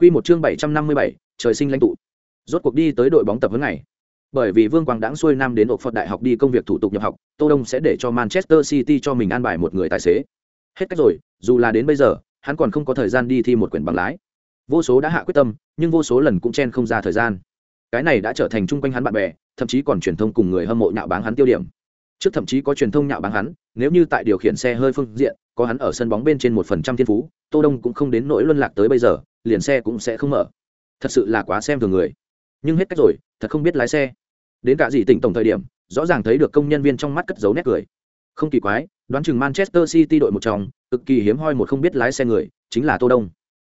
Quy một chương 757, trời sinh lãnh tụ. Rốt cuộc đi tới đội bóng tập huấn ngày. Bởi vì Vương Quang đãng xuôi nam đến Oxford Đại học đi công việc thủ tục nhập học, Tô Đông sẽ để cho Manchester City cho mình an bài một người tài xế. Hết cách rồi, dù là đến bây giờ, hắn còn không có thời gian đi thi một quyển bằng lái. Vô số đã hạ quyết tâm, nhưng vô số lần cũng chen không ra thời gian. Cái này đã trở thành chung quanh hắn bạn bè, thậm chí còn truyền thông cùng người hâm mộ nhạo báng hắn tiêu điểm. Trước thậm chí có truyền thông nhạo báng hắn, nếu như tại điều khiển xe hơi phương diện, có hắn ở sân bóng bên trên một phần trăm thiên phú, Tô Đông cũng không đến nỗi luân lạc tới bây giờ, liền xe cũng sẽ không mở. Thật sự là quá xem thường người. Nhưng hết cách rồi, thật không biết lái xe. Đến cả gì tỉnh tổng thời điểm, rõ ràng thấy được công nhân viên trong mắt cất giấu nét cười. Không kỳ quái, đoán chừng manchester city đội một trong, cực kỳ hiếm hoi một không biết lái xe người, chính là tô đông.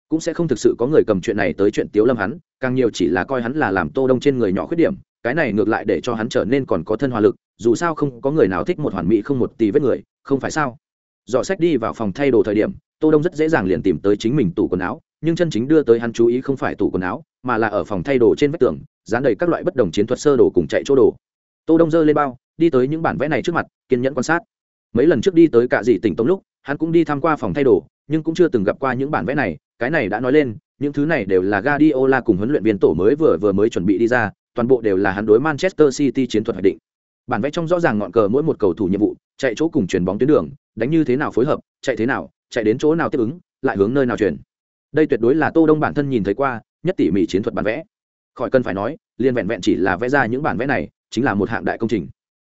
Cũng sẽ không thực sự có người cầm chuyện này tới chuyện tiếu lâm hắn, càng nhiều chỉ là coi hắn là làm tô đông trên người nhỏ khuyết điểm, cái này ngược lại để cho hắn trở nên còn có thân hòa lực, dù sao không có người nào thích một hoàn mỹ không một tì vết người, không phải sao? Dọ sách đi vào phòng thay đồ thời điểm, tô đông rất dễ dàng liền tìm tới chính mình tủ quần áo nhưng chân chính đưa tới hắn chú ý không phải tủ quần áo, mà là ở phòng thay đồ trên vách tường, dán đầy các loại bất đồng chiến thuật sơ đồ cùng chạy chỗ đồ. Tô đông dơ lên bao, đi tới những bản vẽ này trước mặt, kiên nhẫn quan sát. Mấy lần trước đi tới cả dì tỉnh tống lúc, hắn cũng đi tham qua phòng thay đồ, nhưng cũng chưa từng gặp qua những bản vẽ này, cái này đã nói lên, những thứ này đều là Guardiola cùng huấn luyện viên tổ mới vừa vừa mới chuẩn bị đi ra, toàn bộ đều là hắn đối Manchester City chiến thuật hoạch định. Bản vẽ trong rõ ràng ngọn cờ mỗi một cầu thủ nhiệm vụ, chạy chỗ cùng chuyển bóng tuyến đường, đánh như thế nào phối hợp, chạy thế nào, chạy đến chỗ nào tiếp ứng, lại hướng nơi nào chuyển đây tuyệt đối là tô đông bản thân nhìn thấy qua, nhất tỉ mỉ chiến thuật bản vẽ. Khỏi cần phải nói liên vẹn vẹn chỉ là vẽ ra những bản vẽ này, chính là một hạng đại công trình.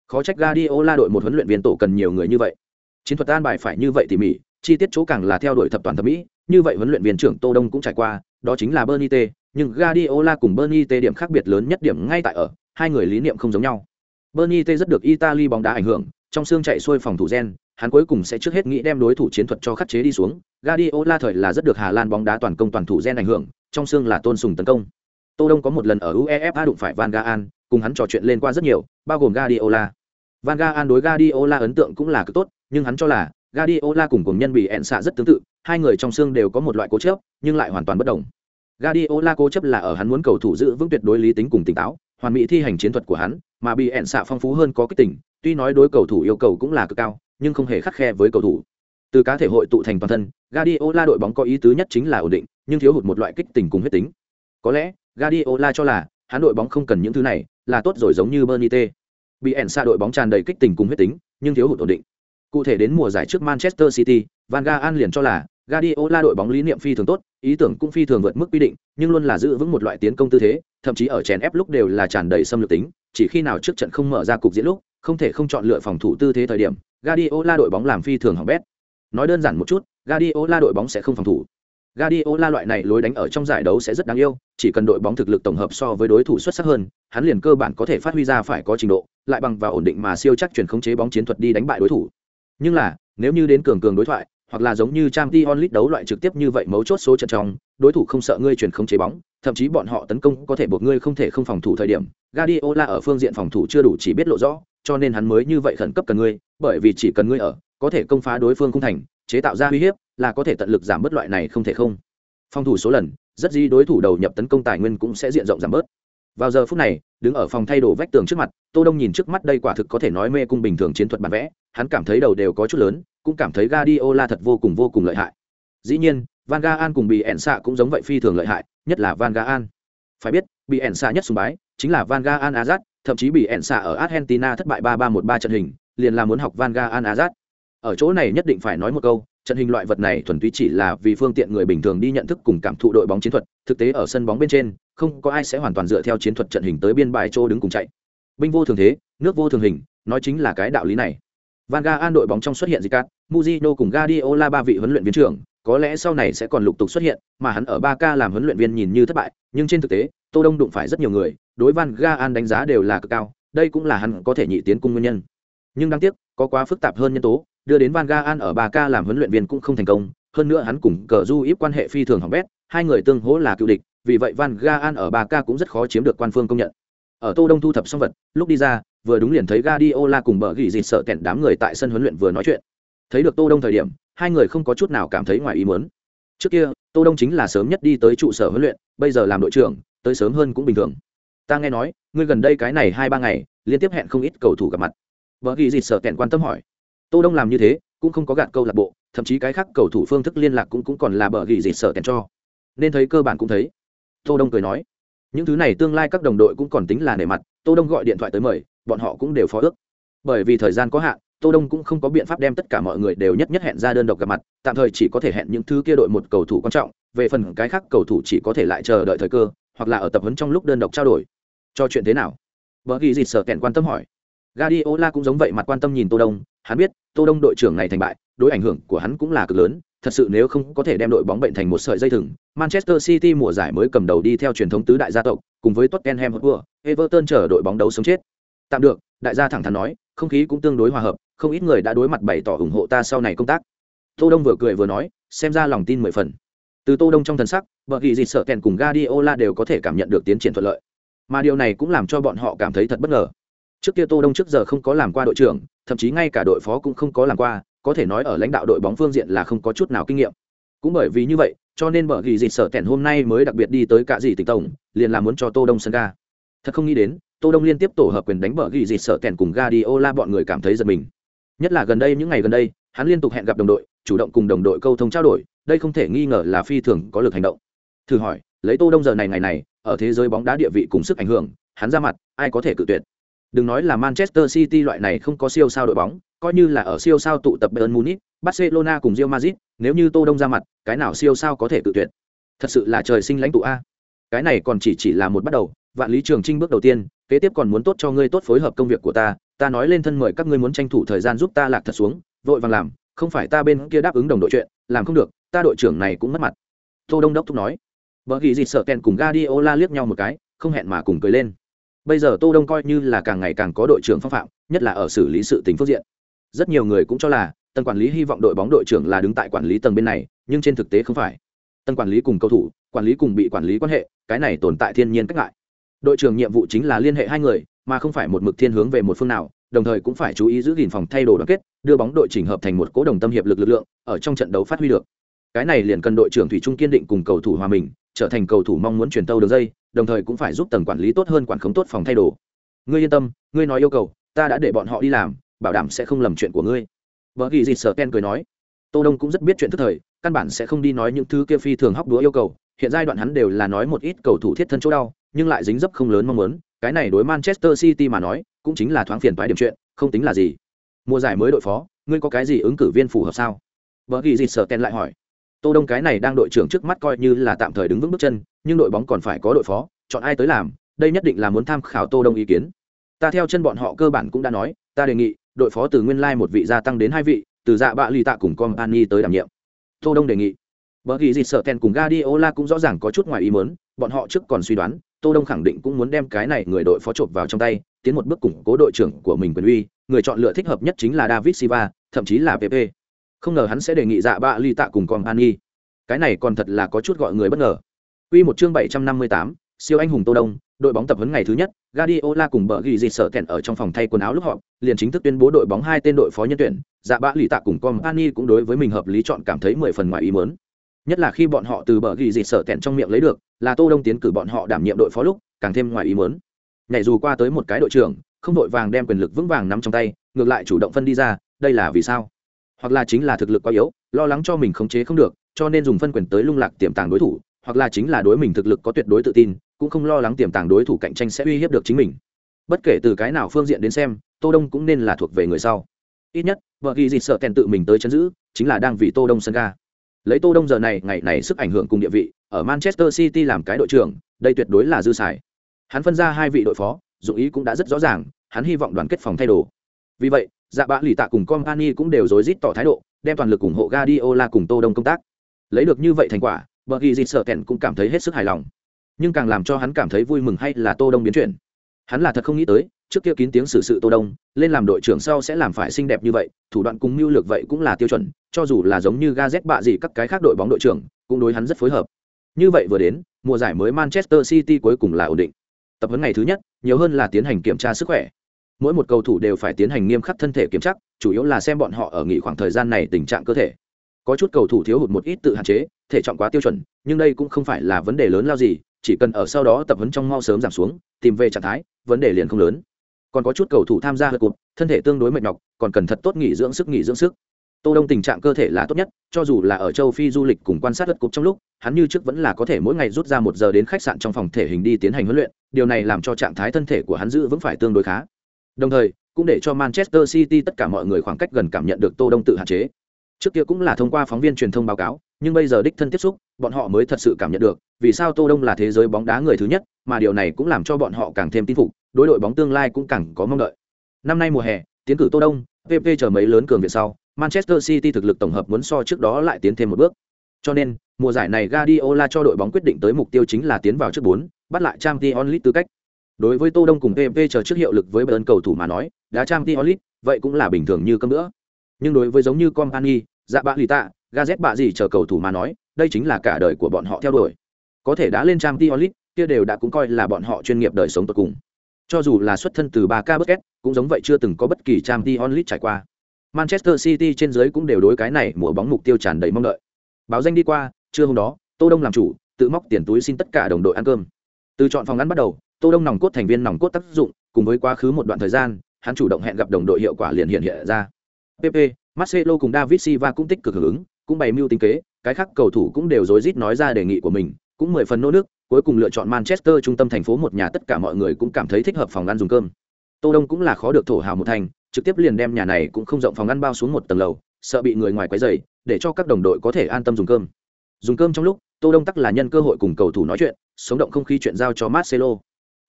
Khó trách Guardiola đội một huấn luyện viên tổ cần nhiều người như vậy. Chiến thuật an bài phải như vậy tỉ mỉ, chi tiết chỗ càng là theo đuổi thập toàn thẩm mỹ, như vậy huấn luyện viên trưởng tô đông cũng trải qua, đó chính là Bernie T nhưng Guardiola cùng Bernie T điểm khác biệt lớn nhất điểm ngay tại ở, hai người lý niệm không giống nhau. Bernie T rất được Italy bóng đá ảnh hưởng, trong xương chạy xuôi phòng thủ gen hắn cuối cùng sẽ trước hết nghĩ đem đối thủ chiến thuật cho khắc chế đi xuống Guardiola thời là rất được Hà Lan bóng đá toàn công toàn thủ gen ảnh hưởng, trong xương là tôn sùng tấn công. Tô Đông có một lần ở UEFA đụng phải Van Gaal, cùng hắn trò chuyện lên qua rất nhiều, bao gồm Guardiola. Van Gaal đối Guardiola ấn tượng cũng là cực tốt, nhưng hắn cho là Guardiola cùng cùng nhân bị ẹn xạ rất tương tự, hai người trong xương đều có một loại cố chấp, nhưng lại hoàn toàn bất đồng. Guardiola cố chấp là ở hắn muốn cầu thủ giữ vững tuyệt đối lý tính cùng tỉnh táo, hoàn mỹ thi hành chiến thuật của hắn, mà bị ẹn xạ phong phú hơn có kích tỉnh, tuy nói đối cầu thủ yêu cầu cũng là cực cao, nhưng không hề khắc khe với cầu thủ. Từ cá thể hội tụ thành toàn thân Guardiola đội bóng có ý tứ nhất chính là ổn định nhưng thiếu hụt một loại kích tình cùng huyết tính. Có lẽ Guardiola cho là hắn đội bóng không cần những thứ này là tốt rồi giống như Bernite. T bị ẻn xa đội bóng tràn đầy kích tình cùng huyết tính nhưng thiếu hụt ổn định. Cụ thể đến mùa giải trước Manchester City Van Gaal liền cho là Guardiola đội bóng lý niệm phi thường tốt, ý tưởng cũng phi thường vượt mức quy định, nhưng luôn là giữ vững một loại tiến công tư thế, thậm chí ở chèn ép lúc đều là tràn đầy xâm lược tính, chỉ khi nào trước trận không mở ra cục diễn lúc, không thể không chọn lựa phòng thủ tư thế thời điểm, Guardiola đội bóng làm phi thường hỏng bét. Nói đơn giản một chút, Guardiola đội bóng sẽ không phòng thủ. Guardiola loại này lối đánh ở trong giải đấu sẽ rất đáng yêu, chỉ cần đội bóng thực lực tổng hợp so với đối thủ xuất sắc hơn, hắn liền cơ bản có thể phát huy ra phải có trình độ, lại bằng vào ổn định mà siêu chắc chuyển khống chế bóng chiến thuật đi đánh bại đối thủ. Nhưng là, nếu như đến cường cường đối thoại, hoặc là giống như Champions League đấu loại trực tiếp như vậy mấu chốt số trận trong, đối thủ không sợ ngươi chuyển không chế bóng, thậm chí bọn họ tấn công có thể buộc ngươi không thể không phòng thủ thời điểm. Guardiola ở phương diện phòng thủ chưa đủ chỉ biết lộ rõ, cho nên hắn mới như vậy khẩn cấp cần ngươi, bởi vì chỉ cần ngươi ở, có thể công phá đối phương không thành, chế tạo ra uy hiếp, là có thể tận lực giảm bớt loại này không thể không. Phòng thủ số lần, rất di đối thủ đầu nhập tấn công tài nguyên cũng sẽ diện rộng giảm bớt. Vào giờ phút này, đứng ở phòng thay đồ vách tường trước mặt, Tô Đông nhìn trước mắt đây quả thực có thể nói mê cung bình thường chiến thuật bản vẽ, hắn cảm thấy đầu đều có chút lớn, cũng cảm thấy Guardiola thật vô cùng vô cùng lợi hại. Dĩ nhiên, Van Gaal cùng bị ẻn xạ cũng giống vậy phi thường lợi hại, nhất là Van Gaal. Phải biết, bị ẻn xạ nhất sùng bái chính là Van Gaal Azat, thậm chí bị ẻn xạ ở Argentina thất bại 3-3-1-3 trận hình, liền là muốn học Van Gaal Azat. Ở chỗ này nhất định phải nói một câu, trận hình loại vật này thuần túy chỉ là vì phương tiện người bình thường đi nhận thức cùng cảm thụ đội bóng chiến thuật, thực tế ở sân bóng bên trên, không có ai sẽ hoàn toàn dựa theo chiến thuật trận hình tới biên bài chỗ đứng cùng chạy. Binh vô thường thế, nước vô thường hình, nói chính là cái đạo lý này. Van Gaal đội bóng trong xuất hiện Zicat, Mujino cùng Guardiola ba vị huấn luyện viên trưởng, có lẽ sau này sẽ còn lục tục xuất hiện, mà hắn ở 3K làm huấn luyện viên nhìn như thất bại, nhưng trên thực tế, Tô Đông đụng phải rất nhiều người, đối Van Gaal đánh giá đều là cực cao, đây cũng là hắn có thể nhị tiến cung nguyên nhân. Nhưng đáng tiếc, có quá phức tạp hơn nhân tố, đưa đến Van Gaal ở 3K làm huấn luyện viên cũng không thành công, hơn nữa hắn cùng cờ du íp quan hệ phi thường hỏng bét, hai người tương hỗ là cựu địch, vì vậy Van Gaal ở 3K cũng rất khó chiếm được quan phương công nhận. Ở Tô Đông thu thập xong vật, lúc đi ra, vừa đúng liền thấy Guardiola cùng bờ gỉ dịt sợ kẹn đám người tại sân huấn luyện vừa nói chuyện. Thấy được Tô Đông thời điểm, hai người không có chút nào cảm thấy ngoài ý muốn. Trước kia, Tô Đông chính là sớm nhất đi tới trụ sở huấn luyện, bây giờ làm đội trưởng, tới sớm hơn cũng bình thường. Ta nghe nói, ngươi gần đây cái này hai ba ngày, liên tiếp hẹn không ít cầu thủ gặp mặt. Bờ gỉ dịt sợ kẹn quan tâm hỏi. Tô Đông làm như thế, cũng không có gạt câu lạc bộ, thậm chí cái khác cầu thủ phương thức liên lạc cũng cũng còn là bờ gỉ dịt sợ kẹn cho. nên thấy cơ bản cũng thấy tô đông cười nói những thứ này tương lai các đồng đội cũng còn tính là nể mặt tô đông gọi điện thoại tới mời bọn họ cũng đều phó ước. Bởi vì thời gian có hạn tô đông cũng không có biện pháp đem tất cả mọi người đều nhất nhất hẹn ra đơn độc gặp mặt tạm thời chỉ có thể hẹn những thứ kia đội một cầu thủ quan trọng về phần cái khác cầu thủ chỉ có thể lại chờ đợi thời cơ hoặc là ở tập huấn trong lúc đơn độc trao đổi. Cho chuyện thế nào? Vợ ghi dịt sợ kẹn quan tâm hỏi. Guardiola cũng giống vậy mặt quan tâm nhìn Tô Đông, hắn biết, Tô Đông đội trưởng này thành bại, đối ảnh hưởng của hắn cũng là cực lớn, thật sự nếu không có thể đem đội bóng bệnh thành một sợi dây thừng, Manchester City mùa giải mới cầm đầu đi theo truyền thống tứ đại gia tộc, cùng với Tottenham Hotspur, Everton chờ đội bóng đấu sống chết. Tạm được, đại gia thẳng thắn nói, không khí cũng tương đối hòa hợp, không ít người đã đối mặt bày tỏ ủng hộ ta sau này công tác. Tô Đông vừa cười vừa nói, xem ra lòng tin mười phần. Từ Tô Đông trong thần sắc, vợ ghi dịt sợ kèn cùng gadiola đều có thể cảm nhận được tiến triển thuận lợi. Mà điều này cũng làm cho bọn họ cảm thấy thật bất ngờ. Trước kia Tô Đông trước giờ không có làm qua đội trưởng, thậm chí ngay cả đội phó cũng không có làm qua, có thể nói ở lãnh đạo đội bóng phương diện là không có chút nào kinh nghiệm cũng bởi vì như vậy cho nên bờ ghi dịt sở kèn hôm nay mới đặc biệt đi tới cả dì tỉnh tổng liền là muốn cho tô đông sân ga thật không nghĩ đến tô đông liên tiếp tổ hợp quyền đánh bở ghi gì sợ tèn cùng Guardiola bọn người cảm thấy giật mình nhất là gần đây những ngày gần đây hắn liên tục hẹn gặp đồng đội chủ động cùng đồng đội câu thông trao đổi đây không thể nghi ngờ là phi thường có lực hành động thử hỏi lấy tô đông giờ này ngày này ở thế giới bóng đá địa vị cùng sức ảnh hưởng hắn ra mặt ai có thể cự tuyệt đừng nói là manchester city loại này không có siêu sao đội bóng coi như là ở siêu sao tụ tập Bayern Munich, Barcelona cùng Real Madrid, nếu như Tô Đông ra mặt, cái nào siêu sao có thể cự tuyệt. Thật sự là trời sinh lãnh tụ a. Cái này còn chỉ chỉ là một bắt đầu, vạn lý trường trinh bước đầu tiên, kế tiếp còn muốn tốt cho ngươi tốt phối hợp công việc của ta, ta nói lên thân mời các ngươi muốn tranh thủ thời gian giúp ta lạc thật xuống, vội vàng làm, không phải ta bên kia đáp ứng đồng đội chuyện, làm không được, ta đội trưởng này cũng mất mặt. Tô Đông đốc thúc nói. vợ ghi gì sợ Ken cùng Guardiola liếc nhau một cái, không hẹn mà cùng cười lên. Bây giờ Tô Đông coi như là càng ngày càng có đội trưởng phong phạm, nhất là ở xử lý sự tình phương diện rất nhiều người cũng cho là tầng quản lý hy vọng đội bóng đội trưởng là đứng tại quản lý tầng bên này nhưng trên thực tế không phải tầng quản lý cùng cầu thủ quản lý cùng bị quản lý quan hệ cái này tồn tại thiên nhiên cách ngại đội trưởng nhiệm vụ chính là liên hệ hai người, mà không phải một mực thiên hướng về một phương nào, đồng thời cũng phải chú ý giữ gìn phòng thay đồ đoàn kết, đưa bóng đội chỉnh hợp thành một cố đồng tâm hiệp lực lực lượng, ở trong trận đấu phát huy được. Cái này liền cần đội trưởng thủy trung kiên định cùng cầu thủ hòa mình, trở thành cầu thủ mong muốn truyền tâu đường dây, đồng thời cũng phải giúp tầng quản lý tốt hơn quản khống tốt phòng thay đồ. Ngươi yên tâm, ngươi nói yêu cầu, ta đã để bọn họ đi làm, bảo đảm sẽ không lầm chuyện của ngươi. Vợ ghi dịt sở ken cười nói. Tô đông cũng rất biết chuyện thức thời, căn bản sẽ không đi nói những thứ kia phi thường hóc đũa yêu cầu, hiện giai đoạn hắn đều là nói một ít cầu thủ thiết thân chỗ đau nhưng lại dính dấp không lớn mong muốn, cái này đối manchester city mà nói, cũng chính là thoáng phiền toái điểm chuyện, không tính là gì. Mùa giải mới đội phó, ngươi có cái gì ứng cử viên phù hợp sao? Vợ ghi gì sở ken lại hỏi. Tô đông cái này đang đội trưởng trước mắt coi như là tạm thời đứng vững bước chân, nhưng đội bóng còn phải có đội phó, chọn ai tới làm, đây nhất định là muốn tham khảo tô đông ý kiến. Ta theo chân bọn họ cơ bản cũng đã nói, ta đề nghị, đội phó từ nguyên lai một vị gia tăng đến hai vị, từ dạ bạ lì tạ cùng company tới đảm nhiệm. Tô đông đề nghị bởi vì gì sợ kèn cùng Guardiola cũng rõ ràng có chút ngoài ý muốn bọn họ trước còn suy đoán tô đông khẳng định cũng muốn đem cái này người đội phó chộp vào trong tay tiến một bước củng cố đội trưởng của mình quyền uy người chọn lựa thích hợp nhất chính là david silva thậm chí là pp không ngờ hắn sẽ đề nghị dạ bạ lì tạ cùng company cái này còn thật là có chút gọi người bất ngờ. Quy một chương 758, siêu anh hùng Tô Đông, đội bóng tập huấn ngày thứ nhất, Guardiola cùng bờ ghi Gì sợ kẹn ở trong phòng thay quần áo lúc họp, liền chính thức tuyên bố đội bóng hai tên đội phó nhân tuyển, dạ Bạ lì tạ cùng Company cũng đối với mình hợp lý chọn cảm thấy mười phần ngoài ý muốn. Nhất là khi bọn họ từ bờ ghi dịt sở kẹn trong miệng lấy được, là Tô Đông tiến cử bọn họ đảm nhiệm đội phó lúc, càng thêm ngoài ý muốn. Nhảy dù qua tới một cái đội trưởng, không đội vàng đem quyền lực vững vàng nắm trong tay, ngược lại chủ động phân đi ra, đây là vì sao? Hoặc là chính là thực lực quá yếu, lo lắng cho mình khống chế không được, cho nên dùng phân quyền tới lung lạc tiềm tàng đối thủ, hoặc là chính là đối mình thực lực có tuyệt đối tự tin cũng không lo lắng tiềm tàng đối thủ cạnh tranh sẽ uy hiếp được chính mình bất kể từ cái nào phương diện đến xem tô đông cũng nên là thuộc về người sau ít nhất vợ ghi dịt sợ kèn tự mình tới chấn giữ chính là đang vì tô đông sân ga lấy tô đông giờ này ngày này sức ảnh hưởng cùng địa vị ở manchester city làm cái đội trưởng đây tuyệt đối là dư xài. Hắn phân ra hai vị đội phó dụng ý cũng đã rất rõ ràng hắn hy vọng đoàn kết phòng thay đồ. Vì vậy dạ bạ lì tạ cùng company cũng đều rối rít tỏ thái độ đem toàn lực ủng hộ Guardiola cùng Tô Đông công tác. Lấy được như vậy thành quả, bởi vì dịt sợ kèn cũng cảm thấy hết sức hài lòng. Nhưng càng làm cho hắn cảm thấy vui mừng hay là tô đông biến chuyển. Hắn là thật không nghĩ tới trước kia kín tiếng xử sự tô đông, lên làm đội trưởng sau sẽ làm phải xinh đẹp như vậy, thủ đoạn cùng mưu lược vậy cũng là tiêu chuẩn, cho dù là giống như gazet bạ gì các cái khác đội bóng đội trưởng, cũng đối hắn rất phối hợp. Như vậy vừa đến, mùa giải mới manchester city cuối cùng là ổn định. Tập huấn ngày thứ nhất, nhiều hơn là tiến hành kiểm tra sức khỏe. Mỗi một cầu thủ đều phải tiến hành nghiêm khắc thân thể kiểm tra, chủ yếu là xem bọn họ ở nghỉ khoảng thời gian này tình trạng cơ thể. Có chút cầu thủ thiếu hụt một ít tự hạn chế, thể trọng quá tiêu chuẩn, nhưng đây cũng không phải là vấn đề lớn lao gì, chỉ cần ở sau đó tập huấn trong mau sớm giảm xuống, tìm về trạng thái, vấn đề liền không lớn còn có chút cầu thủ tham gia hợp cụt, thân thể tương đối mệt nhọc, còn cần thật tốt nghỉ dưỡng sức, nghỉ dưỡng sức. Tô đông tình trạng cơ thể là tốt nhất, cho dù là ở châu phi du lịch cùng quan sát hợp cụt trong lúc, hắn như trước vẫn là có thể mỗi ngày rút ra một giờ đến khách sạn trong phòng thể hình đi tiến hành huấn luyện, điều này làm cho trạng thái thân thể của hắn giữ vững phải tương đối khá. Đồng thời, cũng để cho manchester city tất cả mọi người khoảng cách gần cảm nhận được tô đông tự hạn chế. Trước kia cũng là thông qua phóng viên truyền thông báo cáo, nhưng bây giờ đích thân tiếp xúc, bọn họ mới thật sự cảm nhận được vì sao tô đông là thế giới bóng đá người thứ nhất, mà điều này cũng làm cho bọn họ càng thêm tin phục đối đội bóng tương lai cũng càng có mong đợi năm nay mùa hè tiến cử tô đông pp chờ mấy lớn cường viện sau manchester city thực lực tổng hợp muốn so trước đó lại tiến thêm một bước cho nên mùa giải này Guardiola cho đội bóng quyết định tới mục tiêu chính là tiến vào trước 4, bắt lại Champions League tư cách. Đối với Tô Đông cùng PP chờ trước hiệu lực với Bayern cầu thủ mà nói, đá Champions League, vậy cũng là bình thường như cơm nữa. Nhưng đối với giống như Company, Dạ Bạ Lita, Gazet bạ gì chờ cầu thủ mà nói, đây chính là cả đời của bọn họ theo đuổi. Có thể đã lên Champions League, kia đều đã cũng coi là bọn họ chuyên nghiệp đời sống tuyệt cùng. Cho dù là xuất thân từ 3K Busquets, cũng giống vậy chưa từng có bất kỳ Champions League trải qua. Manchester City trên dưới cũng đều đối cái này mùa bóng mục tiêu tràn đầy mong đợi. Báo danh đi qua, trưa hôm đó, Tô Đông làm chủ, tự móc tiền túi xin tất cả đồng đội ăn cơm. Từ chọn phòng ăn bắt đầu, Tô Đông nòng cốt thành viên nòng cốt tác dụng, cùng với quá khứ một đoạn thời gian, hắn chủ động hẹn gặp đồng đội hiệu quả liền hiện hiện ra. PP, Marcelo cùng David Silva cũng tích cực hưởng ứng, cũng bày mưu tính kế, cái khác cầu thủ cũng đều rối rít nói ra đề nghị của mình, cũng mười phần nỗ nước, cuối cùng lựa chọn Manchester trung tâm thành phố một nhà tất cả mọi người cũng cảm thấy thích hợp phòng ăn dùng cơm. Tô Đông cũng là khó được thổ hào một thành, trực tiếp liền đem nhà này cũng không rộng phòng ăn bao xuống một tầng lầu, sợ bị người ngoài quấy rầy, để cho các đồng đội có thể an tâm dùng cơm. Dùng cơm trong lúc, Tô Đông tắc là nhân cơ hội cùng cầu thủ nói chuyện, sống động không khí chuyện giao cho Marcelo.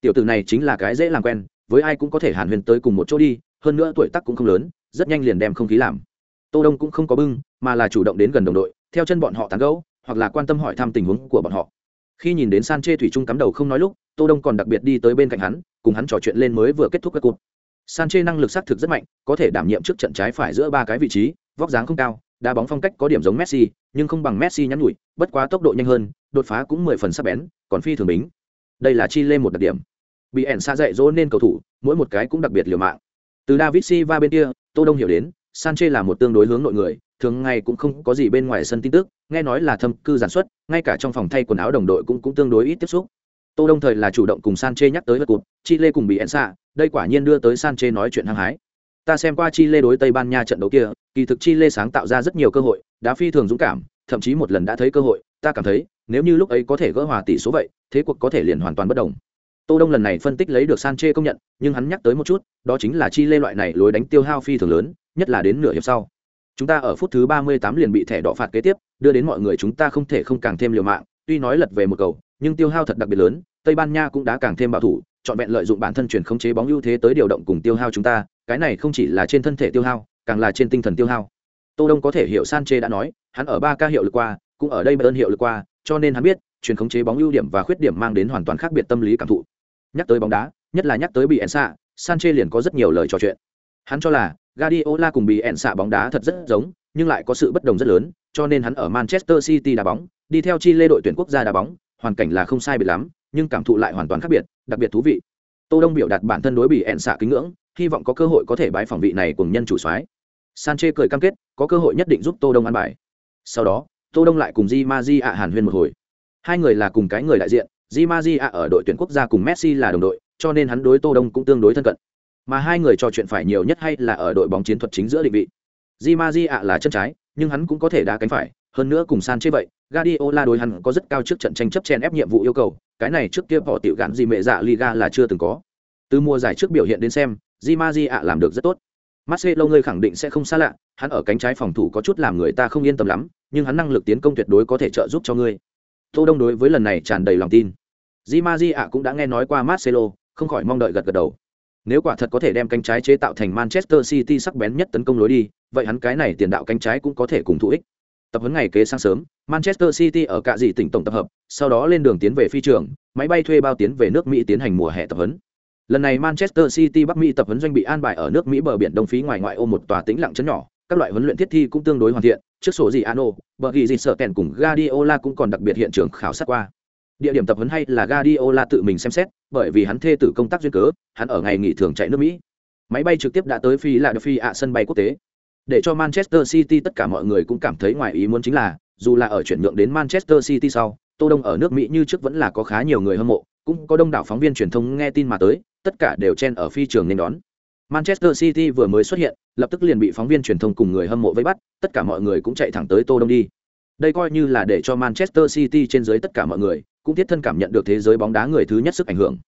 Tiểu tử này chính là cái dễ làm quen, với ai cũng có thể hàn huyền tới cùng một chỗ đi, hơn nữa tuổi tác cũng không lớn, rất nhanh liền đem không khí làm. Tô Đông cũng không có bưng, mà là chủ động đến gần đồng đội, theo chân bọn họ tán gẫu, hoặc là quan tâm hỏi thăm tình huống của bọn họ. Khi nhìn đến Sanche thủy chung cắm đầu không nói lúc, Tô Đông còn đặc biệt đi tới bên cạnh hắn, cùng hắn trò chuyện lên mới vừa kết thúc các cuộc. Sanche năng lực xác thực rất mạnh, có thể đảm nhiệm trước trận trái phải giữa ba cái vị trí, vóc dáng không cao, đá bóng phong cách có điểm giống Messi, nhưng không bằng Messi nhắn nhủi, bất quá tốc độ nhanh hơn, đột phá cũng mười phần sắc bén, còn phi thường bính. Đây là chi lên một đặc điểm. Bị ẻn xa dạy dỗ nên cầu thủ, mỗi một cái cũng đặc biệt liều mạng. Từ David Silva bên kia, Tô Đông hiểu đến, Sanche là một tương đối hướng nội người, thường ngày cũng không có gì bên ngoài sân tin tức, nghe nói là thâm cư giản xuất, ngay cả trong phòng thay quần áo đồng đội cũng cũng tương đối ít tiếp xúc. Tô Đông thời là chủ động cùng Sanche nhắc tới vật cuộc, Chile cùng bị Ensa, đây quả nhiên đưa tới Sanche nói chuyện hăng hái. Ta xem qua Chile đối Tây Ban Nha trận đấu kia, kỳ thực Chile sáng tạo ra rất nhiều cơ hội, đã phi thường dũng cảm, thậm chí một lần đã thấy cơ hội, ta cảm thấy, nếu như lúc ấy có thể gỡ hòa tỷ số vậy, thế cuộc có thể liền hoàn toàn bất đồng. Tô Đông lần này phân tích lấy được Sanche công nhận, nhưng hắn nhắc tới một chút, đó chính là Chile loại này lối đánh tiêu hao phi thường lớn, nhất là đến nửa hiệp sau. Chúng ta ở phút thứ 38 liền bị thẻ đỏ phạt kế tiếp, đưa đến mọi người chúng ta không thể không càng thêm liều mạng, tuy nói lật về một cầu, nhưng tiêu hao thật đặc biệt lớn, Tây Ban Nha cũng đã càng thêm bảo thủ, chọn vẹn lợi dụng bản thân chuyển khống chế bóng ưu thế tới điều động cùng tiêu hao chúng ta, cái này không chỉ là trên thân thể tiêu hao, càng là trên tinh thần tiêu hao. Tô Đông có thể hiểu Sanche đã nói, hắn ở 3 ca hiệu lực qua, cũng ở đây ơn hiệu lực qua, cho nên hắn biết, chuyển khống chế bóng ưu điểm và khuyết điểm mang đến hoàn toàn khác biệt tâm lý cảm thụ. Nhắc tới bóng đá, nhất là nhắc tới bị Ensa, Sanche liền có rất nhiều lời trò chuyện. Hắn cho là Guardiola cùng bị Ensa bóng đá thật rất giống, nhưng lại có sự bất đồng rất lớn, cho nên hắn ở Manchester City đá bóng, đi theo Chile đội tuyển quốc gia đá bóng, hoàn cảnh là không sai biệt lắm, nhưng cảm thụ lại hoàn toàn khác biệt, đặc biệt thú vị. Tô Đông biểu đạt bản thân đối bị ẹn xạ kính ngưỡng, hy vọng có cơ hội có thể bái phòng vị này cùng nhân chủ soái. Sanche cười cam kết, có cơ hội nhất định giúp Tô Đông ăn bài. Sau đó, Tô Đông lại cùng Di Maji ạ hàn huyên một hồi. Hai người là cùng cái người đại diện, Di Maji ạ ở đội tuyển quốc gia cùng Messi là đồng đội, cho nên hắn đối Tô Đông cũng tương đối thân cận. Mà hai người trò chuyện phải nhiều nhất hay là ở đội bóng chiến thuật chính giữa định vị. Di Maji ạ là chân trái, nhưng hắn cũng có thể đá cánh phải, hơn nữa cùng San Sanche vậy, Guardiola đối hắn có rất cao trước trận tranh chấp chen ép nhiệm vụ yêu cầu, cái này trước kia bỏ tiểu gạn gì mẹ dạ Liga là chưa từng có. Từ mùa giải trước biểu hiện đến xem, Di Maji ạ làm được rất tốt. Marcelo ngươi khẳng định sẽ không xa lạ, hắn ở cánh trái phòng thủ có chút làm người ta không yên tâm lắm, nhưng hắn năng lực tiến công tuyệt đối có thể trợ giúp cho ngươi. Tô Đông đối với lần này tràn đầy lòng tin. Di Maji ạ cũng đã nghe nói qua Marcelo, không khỏi mong đợi gật gật đầu. Nếu quả thật có thể đem cánh trái chế tạo thành Manchester City sắc bén nhất tấn công lối đi, vậy hắn cái này tiền đạo cánh trái cũng có thể cùng thú ích. Tập huấn ngày kế sáng sớm, Manchester City ở cả dị tỉnh tổng tập hợp, sau đó lên đường tiến về phi trường, máy bay thuê bao tiến về nước Mỹ tiến hành mùa hè tập huấn. Lần này Manchester City Bắc Mỹ tập huấn doanh bị an bài ở nước Mỹ bờ biển Đông phí ngoài ngoại ô một tòa tĩnh lặng chấn nhỏ, các loại huấn luyện thiết thi cũng tương đối hoàn thiện, trước sổ gì Ano, bờ ghi gì sợ kèn cùng Guardiola cũng còn đặc biệt hiện trường khảo sát qua. Địa điểm tập huấn hay là Guardiola tự mình xem xét, bởi vì hắn thê tử công tác duyên cớ, hắn ở ngày nghỉ thường chạy nước Mỹ. Máy bay trực tiếp đã tới phi là phi ạ sân bay quốc tế. Để cho Manchester City tất cả mọi người cũng cảm thấy ngoài ý muốn chính là, dù là ở chuyển nhượng đến Manchester City sau, Tô Đông ở nước Mỹ như trước vẫn là có khá nhiều người hâm mộ, cũng có đông đảo phóng viên truyền thông nghe tin mà tới, tất cả đều chen ở phi trường nên đón. Manchester City vừa mới xuất hiện, lập tức liền bị phóng viên truyền thông cùng người hâm mộ vây bắt, tất cả mọi người cũng chạy thẳng tới Tô Đông đi. Đây coi như là để cho Manchester City trên dưới tất cả mọi người cũng thiết thân cảm nhận được thế giới bóng đá người thứ nhất sức ảnh hưởng.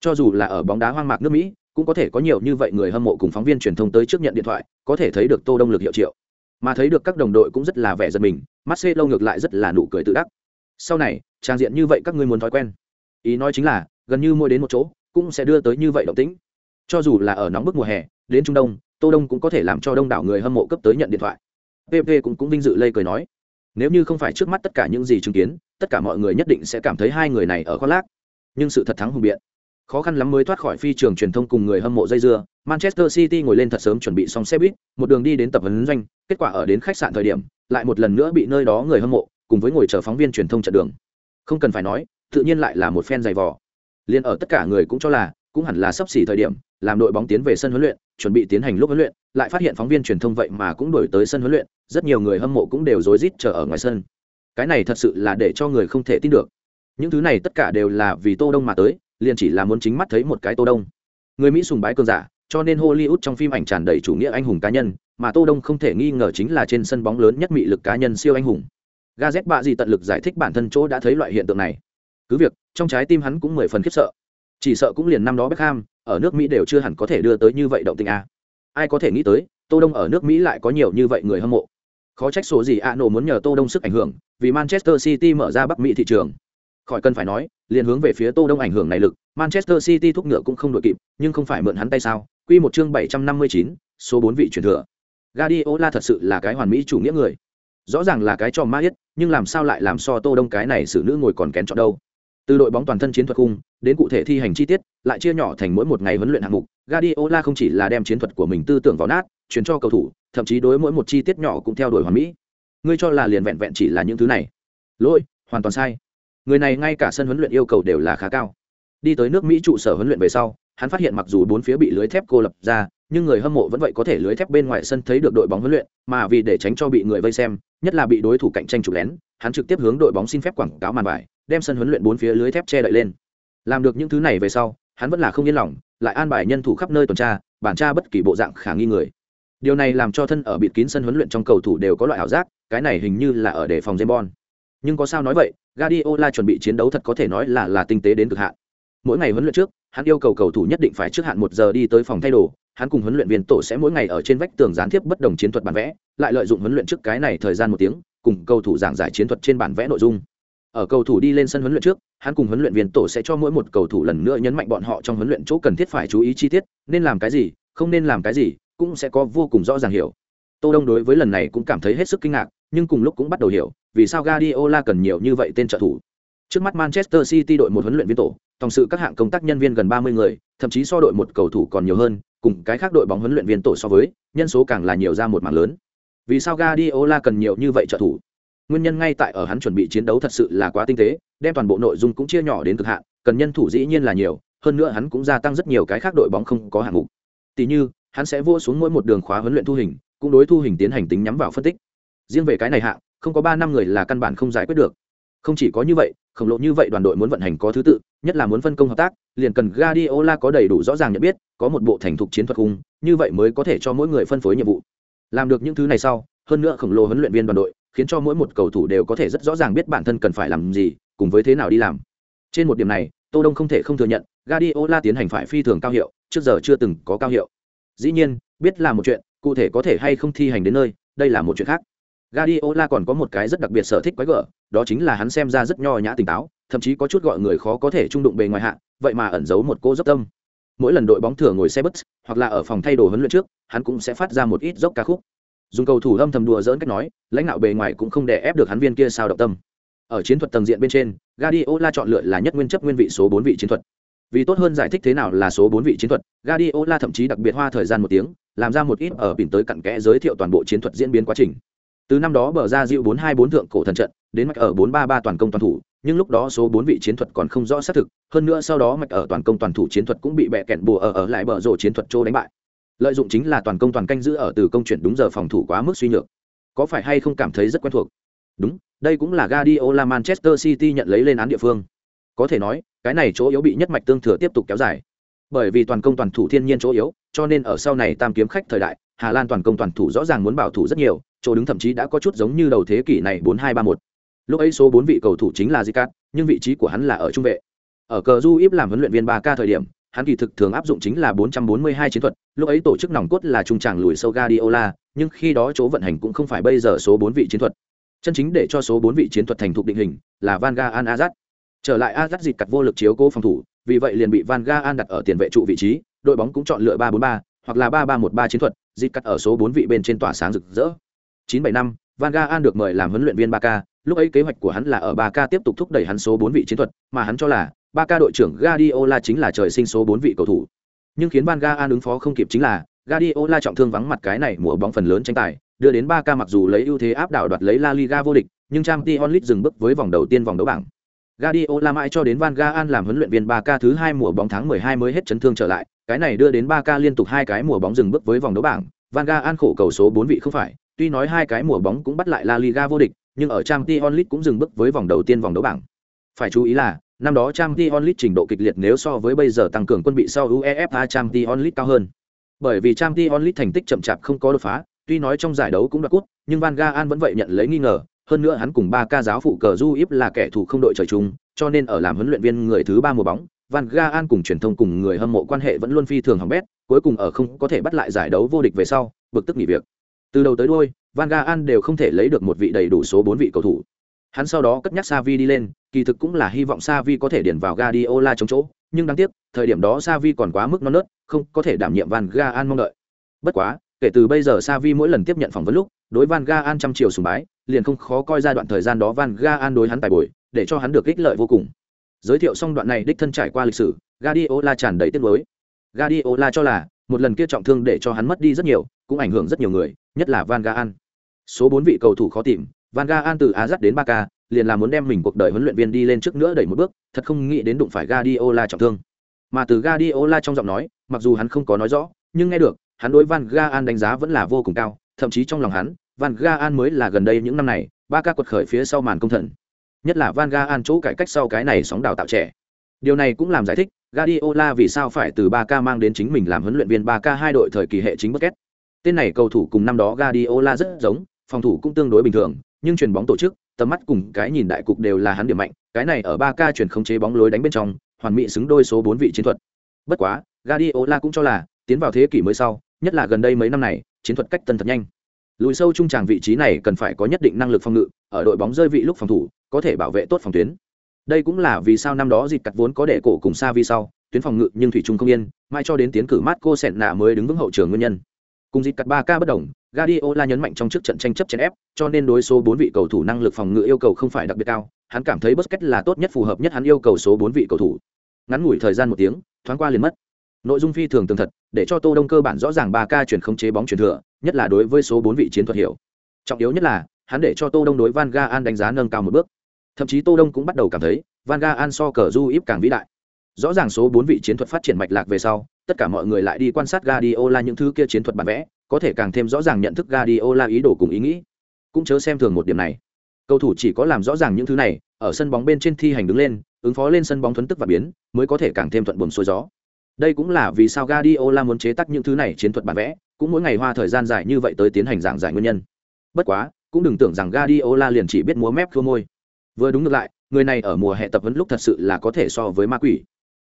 Cho dù là ở bóng đá hoang mạc nước Mỹ, cũng có thể có nhiều như vậy người hâm mộ cùng phóng viên truyền thông tới trước nhận điện thoại, có thể thấy được Tô Đông lực hiệu triệu. Mà thấy được các đồng đội cũng rất là vẻ giật mình, Marcelo ngược lại rất là nụ cười tự đắc. Sau này, trang diện như vậy các ngươi muốn thói quen. Ý nói chính là, gần như mỗi đến một chỗ, cũng sẽ đưa tới như vậy động tĩnh cho dù là ở nóng bức mùa hè đến trung đông tô đông cũng có thể làm cho đông đảo người hâm mộ cấp tới nhận điện thoại pp cũng cũng vinh dự lây cười nói nếu như không phải trước mắt tất cả những gì chứng kiến, tất cả mọi người nhất định sẽ cảm thấy hai người này ở khoác lác. Nhưng sự thật thắng hùng biện. Khó khăn lắm mới thoát khỏi phi trường truyền thông cùng người hâm mộ dây dưa. Manchester city ngồi lên thật sớm chuẩn bị xong xe buýt, một đường đi đến tập huấn doanh, kết quả ở đến khách sạn thời điểm, lại một lần nữa bị nơi đó người hâm mộ, cùng với ngồi chờ phóng viên truyền thông chặn đường. Không cần phải nói, tự nhiên lại là một phen dày vò. Liền ở tất cả người cũng cho là, cũng hẳn là sắp xỉ thời điểm, làm đội bóng tiến về sân huấn luyện, chuẩn bị tiến hành lúc huấn luyện lại phát hiện phóng viên truyền thông vậy mà cũng đổi tới sân huấn luyện, rất nhiều người hâm mộ cũng đều rối rít chờ ở ngoài sân. Cái này thật sự là để cho người không thể tin được. Những thứ này tất cả đều là vì tô đông mà tới, liền chỉ là muốn chính mắt thấy một cái tô đông. Người mỹ sùng bái cường giả, cho nên hollywood trong phim ảnh tràn đầy chủ nghĩa anh hùng cá nhân, mà tô đông không thể nghi ngờ chính là trên sân bóng lớn nhất mị lực cá nhân siêu anh hùng. Gazette bạ gì tận lực giải thích bản thân chỗ đã thấy loại hiện tượng này. Cứ việc, trong trái tim hắn cũng mười phần khiếp sợ. Chỉ sợ cũng liền năm đó Beckham, ở nước Mỹ đều chưa hẳn có thể đưa tới như vậy động tình a. Ai có thể nghĩ tới, Tô Đông ở nước Mỹ lại có nhiều như vậy người hâm mộ. Khó trách số gì A nổ muốn nhờ Tô Đông sức ảnh hưởng, vì Manchester City mở ra Bắc Mỹ thị trường. Khỏi cần phải nói, liền hướng về phía Tô Đông ảnh hưởng này lực, Manchester City thúc ngựa cũng không đội kịp, nhưng không phải mượn hắn tay sao? Quy một chương 759, số 4 vị truyền thừa. Guardiola thật sự là cái hoàn mỹ chủ nghĩa người. Rõ ràng là cái trò ma yết, nhưng làm sao lại làm so Tô Đông cái này xử nữ ngồi còn kén chọn đâu? Từ đội bóng toàn thân chiến thuật khung đến cụ thể thi hành chi tiết, lại chia nhỏ thành mỗi một ngày huấn luyện hạng mục, Guardiola không chỉ là đem chiến thuật của mình tư tưởng vào nát, truyền cho cầu thủ, thậm chí đối mỗi một chi tiết nhỏ cũng theo đuổi hoàn mỹ. Ngươi cho là liền vẹn vẹn chỉ là những thứ này. Lỗi, hoàn toàn sai. Người này ngay cả sân huấn luyện yêu cầu đều là khá cao. Đi tới nước Mỹ trụ sở huấn luyện về sau, hắn phát hiện mặc dù bốn phía bị lưới thép cô lập ra, nhưng người hâm mộ vẫn vậy có thể lưới thép bên ngoài sân thấy được đội bóng huấn luyện, mà vì để tránh cho bị người vây xem, nhất là bị đối thủ cạnh tranh chụp lén, hắn trực tiếp hướng đội bóng xin phép quảng cáo màn bài, đem sân huấn luyện bốn phía lưới thép che đậy lên. Làm được những thứ này về sau, hắn vẫn là không yên lòng, lại an bài nhân thủ khắp nơi tuần tra, bản tra bất kỳ bộ dạng khả nghi người. Điều này làm cho thân ở bịt kín sân huấn luyện trong cầu thủ đều có loại ảo giác, cái này hình như là ở đề phòng James Bond. Nhưng có sao nói vậy, Guardiola chuẩn bị chiến đấu thật có thể nói là là tinh tế đến cực hạn. Mỗi ngày huấn luyện trước, hắn yêu cầu cầu thủ nhất định phải trước hạn một giờ đi tới phòng thay đồ, hắn cùng huấn luyện viên tổ sẽ mỗi ngày ở trên vách tường gián tiếp bất đồng chiến thuật bản vẽ, lại lợi dụng huấn luyện trước cái này thời gian một tiếng, cùng cầu thủ giảng giải chiến thuật trên bản vẽ nội dung ở cầu thủ đi lên sân huấn luyện trước, hắn cùng huấn luyện viên tổ sẽ cho mỗi một cầu thủ lần nữa nhấn mạnh bọn họ trong huấn luyện chỗ cần thiết phải chú ý chi tiết, nên làm cái gì, không nên làm cái gì, cũng sẽ có vô cùng rõ ràng hiểu. Tô đông đối với lần này cũng cảm thấy hết sức kinh ngạc, nhưng cùng lúc cũng bắt đầu hiểu, vì sao Guardiola cần nhiều như vậy tên trợ thủ. Trước mắt Manchester City đội một huấn luyện viên tổ, tổng sự các hạng công tác nhân viên gần 30 người, thậm chí so đội một cầu thủ còn nhiều hơn, cùng cái khác đội bóng huấn luyện viên tổ so với, nhân số càng là nhiều ra một mảng lớn. Vì sao Guardiola cần nhiều như vậy trợ thủ? Nguyên nhân ngay tại ở hắn chuẩn bị chiến đấu thật sự là quá tinh tế, đem toàn bộ nội dung cũng chia nhỏ đến cực hạn, cần nhân thủ dĩ nhiên là nhiều, hơn nữa hắn cũng gia tăng rất nhiều cái khác đội bóng không có hạng mục. Tỷ như, hắn sẽ vô xuống mỗi một đường khóa huấn luyện thu hình, cũng đối thu hình tiến hành tính nhắm vào phân tích. Riêng về cái này hạng, không có ba năm người là căn bản không giải quyết được. Không chỉ có như vậy, khổng lồ như vậy đoàn đội muốn vận hành có thứ tự, nhất là muốn phân công hợp tác, liền cần Guardiola có đầy đủ rõ ràng nhận biết, có một bộ thành thục chiến thuật khung, như vậy mới có thể cho mỗi người phân phối nhiệm vụ. Làm được những thứ này sau, hơn nữa khổng lồ huấn luyện viên đoàn đội khiến cho mỗi một cầu thủ đều có thể rất rõ ràng biết bản thân cần phải làm gì, cùng với thế nào đi làm. Trên một điểm này, tô đông không thể không thừa nhận, Guardiola tiến hành phải phi thường cao hiệu, trước giờ chưa từng có cao hiệu. Dĩ nhiên, biết là một chuyện, cụ thể có thể hay không thi hành đến nơi, đây là một chuyện khác. Guardiola còn có một cái rất đặc biệt sở thích quái gở, đó chính là hắn xem ra rất nho nhã tỉnh táo, thậm chí có chút gọi người khó có thể trung đụng bề ngoài hạ, vậy mà ẩn giấu một cô dốc tâm. Mỗi lần đội bóng thừa ngồi xe bus, hoặc là ở phòng thay đồ huấn luyện trước, hắn cũng sẽ phát ra một ít dốc ca khúc dùng cầu thủ âm thầm đùa dỡn cách nói, lãnh đạo bề ngoài cũng không đè ép được hắn viên kia sao động tâm. Ở chiến thuật tầng diện bên trên, Guardiola chọn lựa là nhất nguyên chấp nguyên vị số bốn vị chiến thuật. Vì tốt hơn giải thích thế nào là số bốn vị chiến thuật, Guardiola thậm chí đặc biệt hoa thời gian một tiếng, làm ra một ít ở bình tới cặn kẽ giới thiệu toàn bộ chiến thuật diễn biến quá trình. Từ năm đó bờ ra dịu bốn hai bốn thượng cổ thần trận, đến mạch ở bốn ba ba toàn công toàn thủ, nhưng lúc đó số bốn vị chiến thuật còn không rõ xác thực, hơn nữa sau đó mạch ở toàn công toàn thủ chiến thuật cũng bị bẹ kẹn bùa ở ở lại bờ rổ chiến thuật châu đánh bại lợi dụng chính là toàn công toàn canh giữ ở từ công chuyển đúng giờ phòng thủ quá mức suy nhược. Có phải hay không cảm thấy rất quen thuộc? Đúng đây cũng là Guardiola Manchester City nhận lấy lên án địa phương. Có thể nói cái này chỗ yếu bị nhất mạch tương thừa tiếp tục kéo dài. Bởi vì toàn công toàn thủ thiên nhiên chỗ yếu cho nên ở sau này tam kiếm khách thời đại hà lan toàn công toàn thủ rõ ràng muốn bảo thủ rất nhiều chỗ đứng thậm chí đã có chút giống như đầu thế kỷ này bốn hai ba một. Lúc ấy số bốn vị cầu thủ chính là Zicat, nhưng vị trí của hắn là ở trung vệ. Ở cờ du íp làm huấn luyện viên ba k thời điểm hắn kỳ thực thường áp dụng chính là 442 chiến thuật, lúc ấy tổ chức nòng cốt là trung tràng lùi sâu Guardiola, nhưng khi đó chỗ vận hành cũng không phải bây giờ số 4 vị chiến thuật. Chân chính để cho số 4 vị chiến thuật thành thục định hình là Van Gaal Azat. Trở lại Azat dịch cặt vô lực chiếu cố phòng thủ, vì vậy liền bị Van Gaal đặt ở tiền vệ trụ vị trí, đội bóng cũng chọn lựa 343 hoặc là 3313 chiến thuật, dịch cắt ở số 4 vị bên trên tỏa sáng rực rỡ. 975, Van Gaal được mời làm huấn luyện viên Barca. lúc ấy kế hoạch của hắn là ở Barca tiếp tục thúc đẩy hắn số 4 vị chiến thuật, mà hắn cho là ba ca đội trưởng Guardiola chính là trời sinh số bốn vị cầu thủ. Nhưng khiến Van Gaal ứng phó không kịp chính là Guardiola trọng thương vắng mặt cái này mùa bóng phần lớn tranh tài, đưa đến ba ca mặc dù lấy ưu thế áp đảo đoạt lấy La Liga vô địch, nhưng Champions League dừng bước với vòng đầu tiên vòng đấu bảng. Guardiola mãi cho đến Van Gaal làm huấn luyện viên ba ca thứ hai mùa bóng tháng 12 mới hết chấn thương trở lại, cái này đưa đến ba ca liên tục hai cái mùa bóng dừng bước với vòng đấu bảng. Van Gaal khổ cầu số 4 vị không phải, tuy nói hai cái mùa bóng cũng bắt lại La Liga vô địch, nhưng ở Champions League cũng dừng bước với vòng đầu tiên vòng đấu bảng. Phải chú ý là, năm đó Champions League trình độ kịch liệt nếu so với bây giờ tăng cường quân bị sau UEFA Champions League cao hơn. Bởi vì Champions League thành tích chậm chạp không có đột phá, tuy nói trong giải đấu cũng đoạt cúp, nhưng Van Gaal vẫn vậy nhận lấy nghi ngờ, hơn nữa hắn cùng ba ca giáo phụ cờ du íp là kẻ thù không đội trời chung, cho nên ở làm huấn luyện viên người thứ ba mùa bóng, Van Gaal cùng truyền thông cùng người hâm mộ quan hệ vẫn luôn phi thường hỏng bét, cuối cùng ở không có thể bắt lại giải đấu vô địch về sau, bực tức nghỉ việc. Từ đầu tới đuôi, Van Gaal đều không thể lấy được một vị đầy đủ số 4 vị cầu thủ. Hắn sau đó cất nhắc Savi đi lên, kỳ thực cũng là hy vọng Savi có thể điền vào Guardiola chống chỗ, nhưng đáng tiếc, thời điểm đó Savi còn quá mức non nớt, không có thể đảm nhiệm Van Gaal mong đợi. Bất quá, kể từ bây giờ Savi mỗi lần tiếp nhận phỏng vấn lúc, đối Van Gaal trăm triệu sùng bái, liền không khó coi giai đoạn thời gian đó Van Gaal đối hắn tài bồi, để cho hắn được ích lợi vô cùng. Giới thiệu xong đoạn này đích thân trải qua lịch sử, Guardiola tràn đầy tiếc nuối. Guardiola cho là, một lần kia trọng thương để cho hắn mất đi rất nhiều, cũng ảnh hưởng rất nhiều người, nhất là Van Gaal. Số 4 vị cầu thủ khó tìm, Van Gaal từ Ajax đến Barca, liền là muốn đem mình cuộc đời huấn luyện viên đi lên trước nữa đẩy một bước, thật không nghĩ đến đụng phải Guardiola trọng thương. Mà từ Guardiola trong giọng nói, mặc dù hắn không có nói rõ, nhưng nghe được, hắn đối Van Gaal đánh giá vẫn là vô cùng cao, thậm chí trong lòng hắn, Van Gaal mới là gần đây những năm này, Barca quật khởi phía sau màn công thần. Nhất là Van Gaal chỗ cải cách sau cái này sóng đào tạo trẻ. Điều này cũng làm giải thích Guardiola vì sao phải từ Barca mang đến chính mình làm huấn luyện viên Barca hai đội thời kỳ hệ chính Busquets. Tên này cầu thủ cùng năm đó Guardiola rất giống, phòng thủ cũng tương đối bình thường, nhưng chuyền bóng tổ chức, tầm mắt cùng cái nhìn đại cục đều là hắn điểm mạnh, cái này ở 3K chuyển khống chế bóng lối đánh bên trong, hoàn mỹ xứng đôi số 4 vị chiến thuật. Bất quá, Guardiola cũng cho là, tiến vào thế kỷ mới sau, nhất là gần đây mấy năm này, chiến thuật cách tân thật nhanh. Lùi sâu trung tràng vị trí này cần phải có nhất định năng lực phòng ngự, ở đội bóng rơi vị lúc phòng thủ, có thể bảo vệ tốt phòng tuyến. Đây cũng là vì sao năm đó dịp cắt vốn có đệ cổ cùng xa vi sau, tuyến phòng ngự nhưng thủy Trung không yên, mai cho đến tiến cử Marco Senna mới đứng vững hậu trường nguyên nhân. Cùng dịp cắt 3K bất đồng, Guardiola nhấn mạnh trong trước trận tranh chấp chèn ép, cho nên đối số 4 vị cầu thủ năng lực phòng ngự yêu cầu không phải đặc biệt cao, hắn cảm thấy Busquets là tốt nhất phù hợp nhất hắn yêu cầu số 4 vị cầu thủ. Ngắn ngủi thời gian một tiếng, thoáng qua liền mất. Nội dung phi thường tường thật, để cho Tô Đông cơ bản rõ ràng 3K chuyển khống chế bóng chuyển thừa, nhất là đối với số 4 vị chiến thuật hiểu. Trọng yếu nhất là, hắn để cho Tô Đông đối Van Gaal đánh giá nâng cao một bước. Thậm chí Tô Đông cũng bắt đầu cảm thấy, Van Gaal so cờ du íp càng vĩ đại. Rõ ràng số 4 vị chiến thuật phát triển mạch lạc về sau, tất cả mọi người lại đi quan sát Guardiola những thứ kia chiến thuật bản vẽ, có thể càng thêm rõ ràng nhận thức Guardiola ý đồ cùng ý nghĩ. Cũng chớ xem thường một điểm này. Cầu thủ chỉ có làm rõ ràng những thứ này, ở sân bóng bên trên thi hành đứng lên, ứng phó lên sân bóng thuần tức và biến, mới có thể càng thêm thuận buồm xuôi gió. Đây cũng là vì sao Guardiola muốn chế tác những thứ này chiến thuật bản vẽ, cũng mỗi ngày hoa thời gian dài như vậy tới tiến hành giảng giải nguyên nhân. Bất quá, cũng đừng tưởng rằng Guardiola liền chỉ biết múa mép khua môi. Vừa đúng ngược lại, người này ở mùa hè tập huấn lúc thật sự là có thể so với ma quỷ.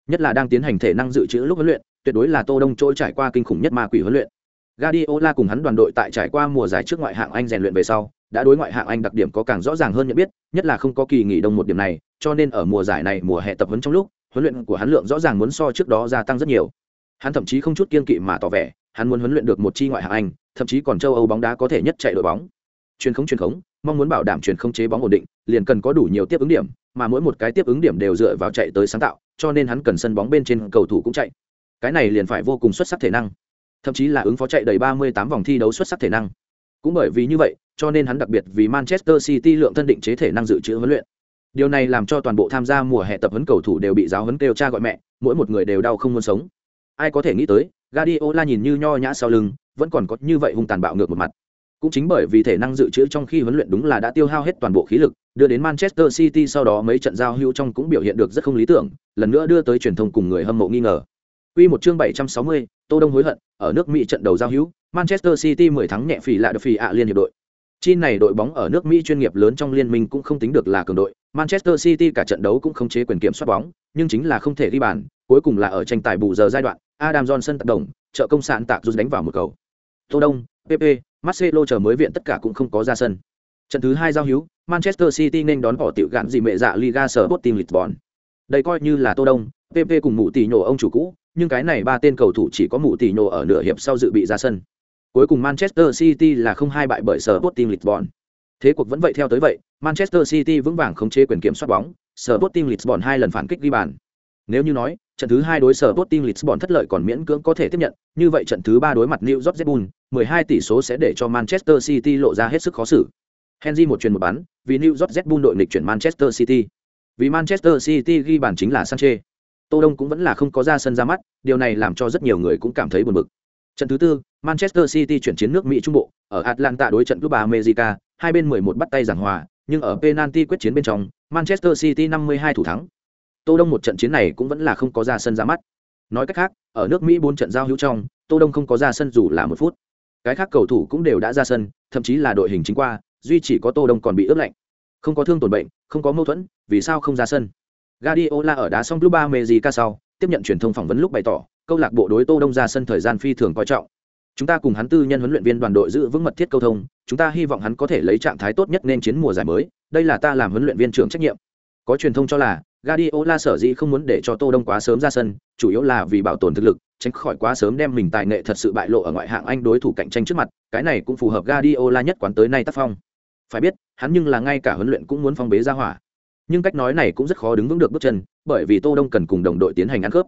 Nhất là đang tiến hành thể năng dự trữ lúc huấn luyện, tuyệt đối là Tô Đông trôi trải qua kinh khủng nhất ma quỷ huấn luyện. Guardiola cùng hắn đoàn đội tại trải qua mùa giải trước ngoại hạng Anh rèn luyện về sau, đã đối ngoại hạng Anh đặc điểm có càng rõ ràng hơn nhận biết, nhất là không có kỳ nghỉ đông một điểm này, cho nên ở mùa giải này mùa hè tập huấn trong lúc, huấn luyện của hắn lượng rõ ràng muốn so trước đó gia tăng rất nhiều. Hắn thậm chí không chút kiên kỵ mà tỏ vẻ, hắn muốn huấn luyện được một chi ngoại hạng Anh, thậm chí còn châu Âu bóng đá có thể nhất chạy đội bóng. Truyền khống truyền khống, mong muốn bảo đảm truyền không chế bóng ổn định, liền cần có đủ nhiều tiếp ứng điểm, mà mỗi một cái tiếp ứng điểm đều dựa vào chạy tới sáng tạo, cho nên hắn cần sân bóng bên trên cầu thủ cũng chạy. Cái này liền phải vô cùng xuất sắc thể năng thậm chí là ứng phó chạy đầy 38 vòng thi đấu xuất sắc thể năng. Cũng bởi vì như vậy, cho nên hắn đặc biệt vì Manchester City lượng thân định chế thể năng dự trữ huấn luyện. Điều này làm cho toàn bộ tham gia mùa hè tập huấn cầu thủ đều bị giáo huấn kêu cha gọi mẹ, mỗi một người đều đau không muốn sống. Ai có thể nghĩ tới, Guardiola nhìn như nho nhã sau lưng, vẫn còn có như vậy hung tàn bạo ngược một mặt. Cũng chính bởi vì thể năng dự trữ trong khi huấn luyện đúng là đã tiêu hao hết toàn bộ khí lực, đưa đến Manchester City sau đó mấy trận giao hữu trong cũng biểu hiện được rất không lý tưởng, lần nữa đưa tới truyền thông cùng người hâm mộ nghi ngờ. Quy một chương 760, Tô Đông hối hận, ở nước Mỹ trận đầu giao hữu, Manchester City 10 thắng nhẹ phỉ lại được phỉ ạ liên hiệp đội. Chi này đội bóng ở nước Mỹ chuyên nghiệp lớn trong liên minh cũng không tính được là cường đội, Manchester City cả trận đấu cũng không chế quyền kiểm soát bóng, nhưng chính là không thể ghi bàn, cuối cùng là ở tranh tài bù giờ giai đoạn, Adam Johnson tác động, trợ công sạn tạc rút đánh vào một cầu. Tô Đông, PP, Marcelo chờ mới viện tất cả cũng không có ra sân. Trận thứ hai giao hữu, Manchester City nên đón bỏ tiểu gạn gì mẹ dạ Liga Sporting Lisbon. Đây coi như là Tô Đông, PP cùng mụ tỷ nhổ ông chủ cũ, nhưng cái này ba tên cầu thủ chỉ có mụ tỷ nhổ ở nửa hiệp sau dự bị ra sân. Cuối cùng Manchester City là không hai bại bởi Sporting Lisbon. Thế cuộc vẫn vậy theo tới vậy, Manchester City vững vàng khống chế quyền kiểm soát bóng, Sporting Lisbon hai lần phản kích ghi bàn. Nếu như nói, trận thứ hai đối sở Sporting Lisbon thất lợi còn miễn cưỡng có thể tiếp nhận, như vậy trận thứ ba đối mặt New York Red Bull, 12 tỷ số sẽ để cho Manchester City lộ ra hết sức khó xử. Henry một chuyền một bắn, vì New York Red Bull đội nghịch chuyển Manchester City. Vì Manchester City ghi bàn chính là Sanchez. Tô Đông cũng vẫn là không có ra sân ra mắt, điều này làm cho rất nhiều người cũng cảm thấy buồn bực. Trận thứ tư, Manchester City chuyển chiến nước Mỹ Trung Bộ, ở Atlanta đối trận Club America, hai bên 11 bắt tay giảng hòa, nhưng ở penalty quyết chiến bên trong, Manchester City 52 thủ thắng. Tô Đông một trận chiến này cũng vẫn là không có ra sân ra mắt. Nói cách khác, ở nước Mỹ bốn trận giao hữu trong, Tô Đông không có ra sân dù là một phút. Cái khác cầu thủ cũng đều đã ra sân, thậm chí là đội hình chính qua, duy chỉ có Tô Đông còn bị ướp lạnh. Không có thương tổn bệnh, không có mâu thuẫn, vì sao không ra sân? Guardiola ở đá xong Club America sau, tiếp nhận truyền thông phỏng vấn lúc bày tỏ, câu lạc bộ đối Tô Đông ra sân thời gian phi thường coi trọng. Chúng ta cùng hắn tư nhân huấn luyện viên đoàn đội giữ vững mật thiết câu thông, chúng ta hy vọng hắn có thể lấy trạng thái tốt nhất nên chiến mùa giải mới, đây là ta làm huấn luyện viên trưởng trách nhiệm. Có truyền thông cho là Guardiola sở dĩ không muốn để cho Tô Đông quá sớm ra sân, chủ yếu là vì bảo tồn thực lực, tránh khỏi quá sớm đem mình tài nghệ thật sự bại lộ ở ngoại hạng Anh đối thủ cạnh tranh trước mặt, cái này cũng phù hợp Guardiola nhất quán tới nay tác phong. Phải biết, hắn nhưng là ngay cả huấn luyện cũng muốn phong bế ra hỏa. Nhưng cách nói này cũng rất khó đứng vững được bước chân, bởi vì Tô Đông cần cùng đồng đội tiến hành ăn cướp.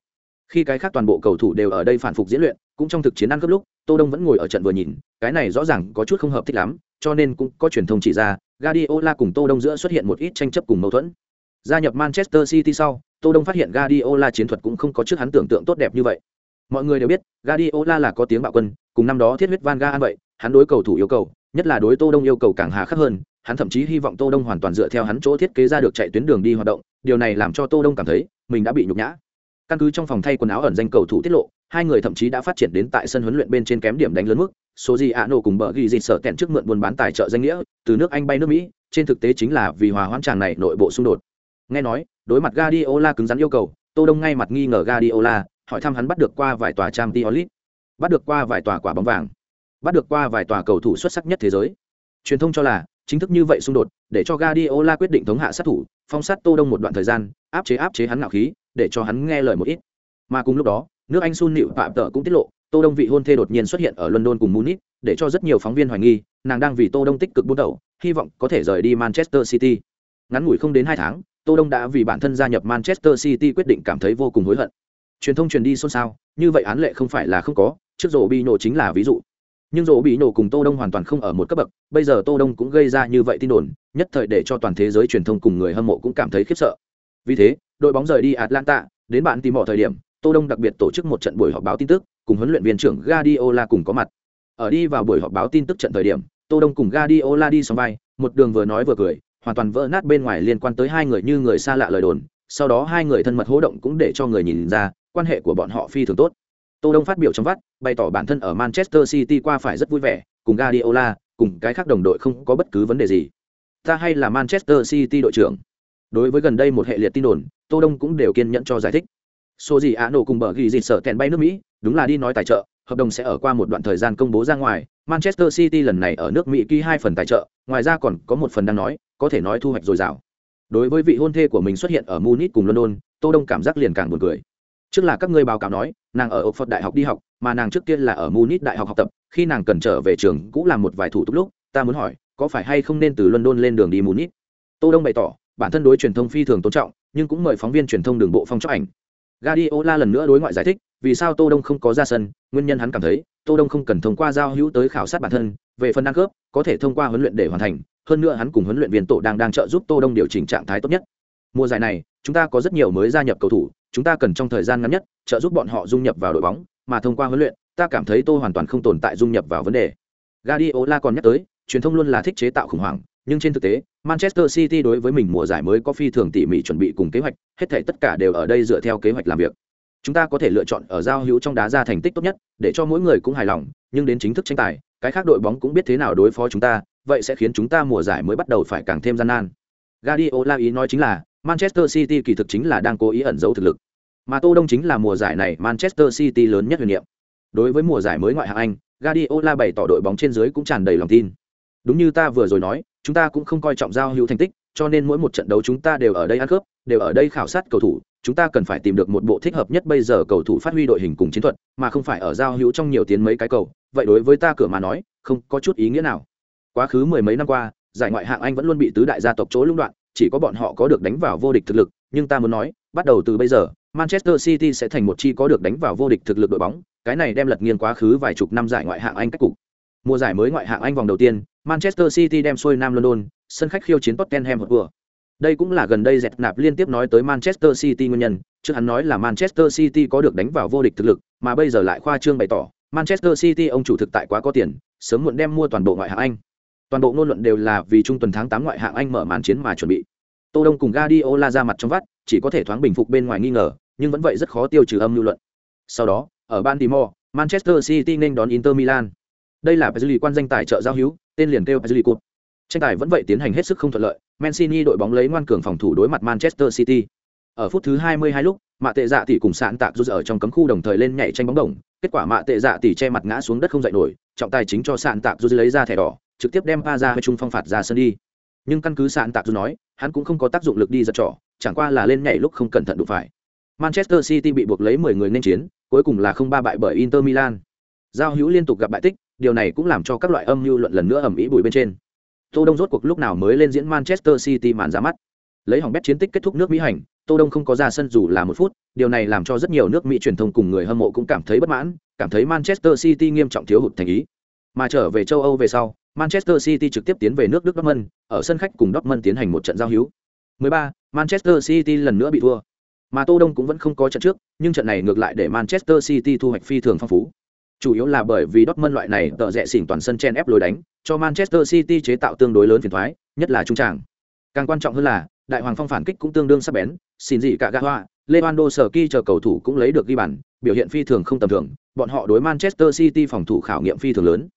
Khi cái khác toàn bộ cầu thủ đều ở đây phản phục diễn luyện, cũng trong thực chiến ăn cướp lúc, Tô Đông vẫn ngồi ở trận vừa nhìn, cái này rõ ràng có chút không hợp thích lắm, cho nên cũng có truyền thông chỉ ra, Guardiola cùng Tô Đông giữa xuất hiện một ít tranh chấp cùng mâu thuẫn. Gia nhập Manchester City sau, Tô Đông phát hiện Guardiola chiến thuật cũng không có trước hắn tưởng tượng tốt đẹp như vậy. Mọi người đều biết, Guardiola là có tiếng bạo quân, cùng năm đó thiết huyết Van Gaal vậy, hắn đối cầu thủ yêu cầu, nhất là đối Tô Đông yêu cầu càng hà khắc hơn, hắn thậm chí hy vọng Tô Đông hoàn toàn dựa theo hắn chỗ thiết kế ra được chạy tuyến đường đi hoạt động, điều này làm cho Tô Đông cảm thấy mình đã bị nhục nhã. Căn cứ trong phòng thay quần áo ẩn danh cầu thủ tiết lộ, hai người thậm chí đã phát triển đến tại sân huấn luyện bên trên kém điểm đánh lớn mức, số gì ạ nổ cùng bờ ghi dịch sở kẹn trước mượn buôn bán tài trợ danh nghĩa, từ nước Anh bay nước Mỹ, trên thực tế chính là vì hòa hoãn chàng này nội bộ xung đột. Nghe nói, đối mặt Guardiola cứng rắn yêu cầu, Tô Đông ngay mặt nghi ngờ Guardiola, hỏi thăm hắn bắt được qua vài tòa trang Tiolit, bắt được qua vài tòa quả bóng vàng, bắt được qua vài tòa cầu thủ xuất sắc nhất thế giới. Truyền thông cho là, chính thức như vậy xung đột, để cho Guardiola quyết định thống hạ sát thủ, phong sát Tô Đông một đoạn thời gian, áp chế áp chế hắn ngạo khí, để cho hắn nghe lời một ít. Mà cùng lúc đó, nước Anh Sun Nịu Phạm Tợ cũng tiết lộ, Tô Đông vị hôn thê đột nhiên xuất hiện ở London cùng Munich, để cho rất nhiều phóng viên hoài nghi, nàng đang vì Tô Đông tích cực buôn đầu, hy vọng có thể rời đi Manchester City. Ngắn ngủi không đến hai tháng, Tô Đông đã vì bản thân gia nhập Manchester City quyết định cảm thấy vô cùng hối hận. Truyền thông truyền đi xôn xao, như vậy án lệ không phải là không có, trước rổ bị nổ chính là ví dụ. Nhưng rổ bị nổ cùng Tô Đông hoàn toàn không ở một cấp bậc, bây giờ Tô Đông cũng gây ra như vậy tin đồn, nhất thời để cho toàn thế giới truyền thông cùng người hâm mộ cũng cảm thấy khiếp sợ. Vì thế, đội bóng rời đi Atlanta, đến bạn tìm mọi thời điểm, Tô Đông đặc biệt tổ chức một trận buổi họp báo tin tức, cùng huấn luyện viên trưởng Guardiola cùng có mặt. Ở đi vào buổi họp báo tin tức trận thời điểm, Tô Đông cùng Guardiola đi song vai, một đường vừa nói vừa cười, hoàn toàn vỡ nát bên ngoài liên quan tới hai người như người xa lạ lời đồn, sau đó hai người thân mật hố động cũng để cho người nhìn ra, quan hệ của bọn họ phi thường tốt. Tô Đông phát biểu trong vắt, bày tỏ bản thân ở Manchester City qua phải rất vui vẻ, cùng Guardiola, cùng cái khác đồng đội không có bất cứ vấn đề gì. Ta hay là Manchester City đội trưởng. Đối với gần đây một hệ liệt tin đồn, Tô Đông cũng đều kiên nhẫn cho giải thích. Số gì Á nổ cùng bở ghi dịch sợ kèn bay nước Mỹ, đúng là đi nói tài trợ, hợp đồng sẽ ở qua một đoạn thời gian công bố ra ngoài. Manchester City lần này ở nước Mỹ ký hai phần tài trợ, ngoài ra còn có một phần đang nói, có thể nói thu hoạch dồi dào. Đối với vị hôn thê của mình xuất hiện ở Munich cùng London, Tô Đông cảm giác liền càng buồn cười. Trước là các ngươi báo cáo nói, nàng ở Oxford Đại học đi học, mà nàng trước kia là ở Munich Đại học học tập, khi nàng cần trở về trường cũng làm một vài thủ tục lúc, ta muốn hỏi, có phải hay không nên từ London lên đường đi Munich? Tô Đông bày tỏ, bản thân đối truyền thông phi thường tôn trọng, nhưng cũng mời phóng viên truyền thông đường bộ phong cho ảnh. Guardiola lần nữa đối ngoại giải thích, vì sao Tô Đông không có ra sân, nguyên nhân hắn cảm thấy, Tô Đông không cần thông qua giao hữu tới khảo sát bản thân, về phần đăng cướp, có thể thông qua huấn luyện để hoàn thành, hơn nữa hắn cùng huấn luyện viên tổ đang đang trợ giúp Tô Đông điều chỉnh trạng thái tốt nhất. Mùa giải này, chúng ta có rất nhiều mới gia nhập cầu thủ, chúng ta cần trong thời gian ngắn nhất trợ giúp bọn họ dung nhập vào đội bóng, mà thông qua huấn luyện, ta cảm thấy tôi hoàn toàn không tồn tại dung nhập vào vấn đề. Guardiola còn nhắc tới, truyền thông luôn là thích chế tạo khủng hoảng, nhưng trên thực tế, Manchester City đối với mình mùa giải mới có phi thường tỉ mỉ chuẩn bị cùng kế hoạch, hết thảy tất cả đều ở đây dựa theo kế hoạch làm việc. chúng ta có thể lựa chọn ở giao hữu trong đá ra thành tích tốt nhất để cho mỗi người cũng hài lòng nhưng đến chính thức tranh tài cái khác đội bóng cũng biết thế nào đối phó chúng ta vậy sẽ khiến chúng ta mùa giải mới bắt đầu phải càng thêm gian nan Guardiola ý nói chính là, Manchester City kỳ thực chính là đang cố ý ẩn giấu thực lực. Mà Tô Đông chính là mùa giải này Manchester City lớn nhất huyền niệm. Đối với mùa giải mới ngoại hạng Anh, Guardiola bày tỏ đội bóng trên dưới cũng tràn đầy lòng tin. Đúng như ta vừa rồi nói, chúng ta cũng không coi trọng giao hữu thành tích, cho nên mỗi một trận đấu chúng ta đều ở đây ăn cướp đều ở đây khảo sát cầu thủ, chúng ta cần phải tìm được một bộ thích hợp nhất bây giờ cầu thủ phát huy đội hình cùng chiến thuật, mà không phải ở giao hữu trong nhiều tiến mấy cái cầu. Vậy đối với ta cửa mà nói, không có chút ý nghĩa nào. Quá khứ mười mấy năm qua giải ngoại hạng anh vẫn luôn bị tứ đại gia tộc chỗ lũng đoạn, chỉ có bọn họ có được đánh vào vô địch thực lực, nhưng ta muốn nói, bắt đầu từ bây giờ, manchester city sẽ thành một chi có được đánh vào vô địch thực lực đội bóng, cái này đem lật nghiêng quá khứ vài chục năm giải ngoại hạng anh cách cục. Mùa giải mới ngoại hạng anh vòng đầu tiên, manchester city đem xuôi nam london, sân khách khiêu chiến tottenham hotspur. Đây cũng là gần đây dẹt nạp liên tiếp nói tới manchester city nguyên nhân, trước hắn nói là manchester city có được đánh vào vô địch thực lực, mà bây giờ lại khoa trương bày tỏ, manchester city ông chủ thực tại quá có tiền, sớm muộn đem mua toàn bộ ngoại hạng anh toàn bộ ngôn luận đều là vì trung tuần tháng tám ngoại hạng anh mở màn chiến mà chuẩn bị. Tô đông cùng Guardiola ra mặt trong vắt, chỉ có thể thoáng bình phục bên ngoài nghi ngờ, nhưng vẫn vậy rất khó tiêu trừ âm lưu luận. Sau đó, ở Baltimore, Manchester City nên đón Inter Milan. Đây là Pezzi quan danh tài trợ giao hữu, tên liền kêu Pezzi Cup. Tranh tài vẫn vậy tiến hành hết sức không thuận lợi Mancini đội bóng lấy ngoan cường phòng thủ đối mặt Manchester City. Ở phút thứ 22 lúc, mạ tệ dạ tỷ cùng sạn tạc rút ở trong cấm khu đồng thời lên nhảy tranh bóng đồng. Kết quả mạ tệ dạ tỷ che mặt ngã xuống đất không dậy nổi, trọng tài chính cho sạn tạc rút lấy ra thẻ đỏ trực tiếp đem pa ra hay trung phong phạt ra sân đi. Nhưng căn cứ sạn tạc dù nói, hắn cũng không có tác dụng lực đi giật trỏ chẳng qua là lên nhảy lúc không cẩn thận đụng phải. Manchester city bị buộc lấy 10 người nên chiến, cuối cùng là không ba bại bởi inter milan. Giao hữu liên tục gặp bại tích, điều này cũng làm cho các loại âm mưu luận lần nữa ầm ĩ bụi bên trên. Tô đông rốt cuộc lúc nào mới lên diễn manchester city màn ra mắt? Lấy hỏng bét chiến tích kết thúc nước mỹ hành, tô đông không có ra sân dù là một phút, điều này làm cho rất nhiều nước mỹ truyền thông cùng người hâm mộ cũng cảm thấy bất mãn, cảm thấy manchester city nghiêm trọng thiếu hụt thành ý mà trở về châu âu về sau manchester city trực tiếp tiến về nước đức dortmund ở sân khách cùng dortmund tiến hành một trận giao hữu 13. manchester city lần nữa bị thua mà tô đông cũng vẫn không có trận trước nhưng trận này ngược lại để manchester city thu hoạch phi thường phong phú chủ yếu là bởi vì Dortmund loại này tợ rẻ xỉn toàn sân chen ép lối đánh, cho Manchester City chế tạo tương đối lớn phiền toái, nhất là trung trảng. Càng quan trọng hơn là, đại hoàng phong phản kích cũng tương đương sắc bén, xin gì cả gã hoa, Lewandowski chờ cầu thủ cũng lấy được ghi bàn, biểu hiện phi thường không tầm thường, bọn họ đối Manchester City phòng thủ khảo nghiệm phi thường lớn.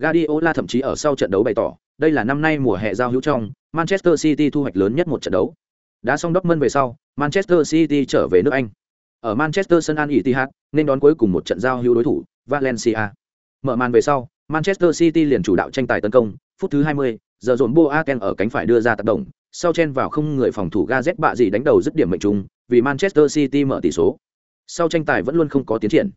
Guardiola thậm chí ở sau trận đấu bày tỏ, đây là năm nay mùa hè giao hữu trong, Manchester City thu hoạch lớn nhất một trận đấu. Đã xong Dortmund về sau, Manchester City trở về nước Anh. Ở Manchester sân Al Ittihad, nên đón cuối cùng một trận giao hữu đối thủ, Valencia. Mở màn về sau, Manchester City liền chủ đạo tranh tài tấn công, phút thứ 20, giờ dồn Boateng ở cánh phải đưa ra tác động, sau chen vào không người phòng thủ Gazet bạ gì đánh đầu dứt điểm mệnh trùng, vì Manchester City mở tỷ số. Sau tranh tài vẫn luôn không có tiến triển.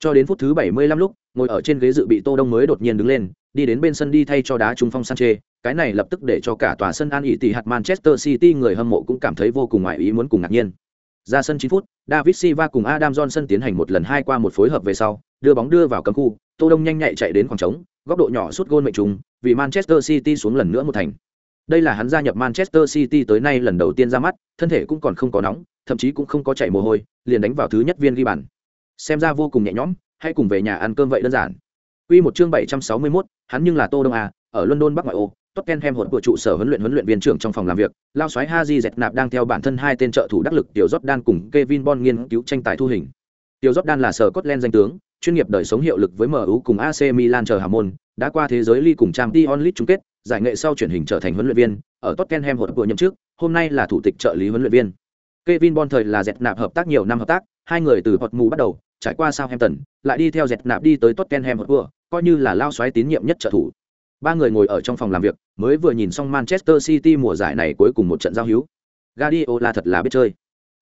Cho đến phút thứ 75 lúc, ngồi ở trên ghế dự bị Tô Đông mới đột nhiên đứng lên, đi đến bên sân đi thay cho đá trung phong Sanche. cái này lập tức để cho cả tòa sân An ỉ tỷ hạt Manchester City người hâm mộ cũng cảm thấy vô cùng ngoại ý muốn cùng ngạc nhiên. Ra sân 9 phút, David Silva cùng Adam Johnson tiến hành một lần hai qua một phối hợp về sau, đưa bóng đưa vào cấm khu, Tô Đông nhanh nhạy chạy đến khoảng trống, góc độ nhỏ sút gôn mệnh trùng, vì Manchester City xuống lần nữa một thành. Đây là hắn gia nhập Manchester City tới nay lần đầu tiên ra mắt, thân thể cũng còn không có nóng, thậm chí cũng không có chảy mồ hôi, liền đánh vào thứ nhất viên ghi bàn. Xem ra vô cùng nhẹ nhõm, hãy cùng về nhà ăn cơm vậy đơn giản. Quy một chương 761, hắn nhưng là Tô Đông à, ở London Bắc ngoại ô, Tottenham hỗn của trụ sở huấn luyện huấn luyện viên trưởng trong phòng làm việc, lao xoáy Haji Dẹt nạp đang theo bản thân hai tên trợ thủ đắc lực Tiểu Jordan cùng Kevin Bon nghiên cứu tranh tài thu hình. Tiểu Jordan là sở Scotland danh tướng, chuyên nghiệp đời sống hiệu lực với MU cùng AC Milan chờ hào môn, đã qua thế giới ly cùng Champions League chung kết, giải nghệ sau chuyển hình trở thành huấn luyện viên, ở Tottenham hỗn của nhậm chức, hôm nay là thủ tịch trợ lý huấn luyện viên. Kevin Bon thời là Dẹt nạp hợp tác nhiều năm hợp tác, hai người từ Hột mù bắt đầu, trải qua Southampton, lại đi theo Dẹt nạp đi tới Tottenham Hotspur, coi như là lao xoáy tín nhiệm nhất trợ thủ. Ba người ngồi ở trong phòng làm việc, mới vừa nhìn xong Manchester City mùa giải này cuối cùng một trận giao hữu. Guardiola thật là biết chơi.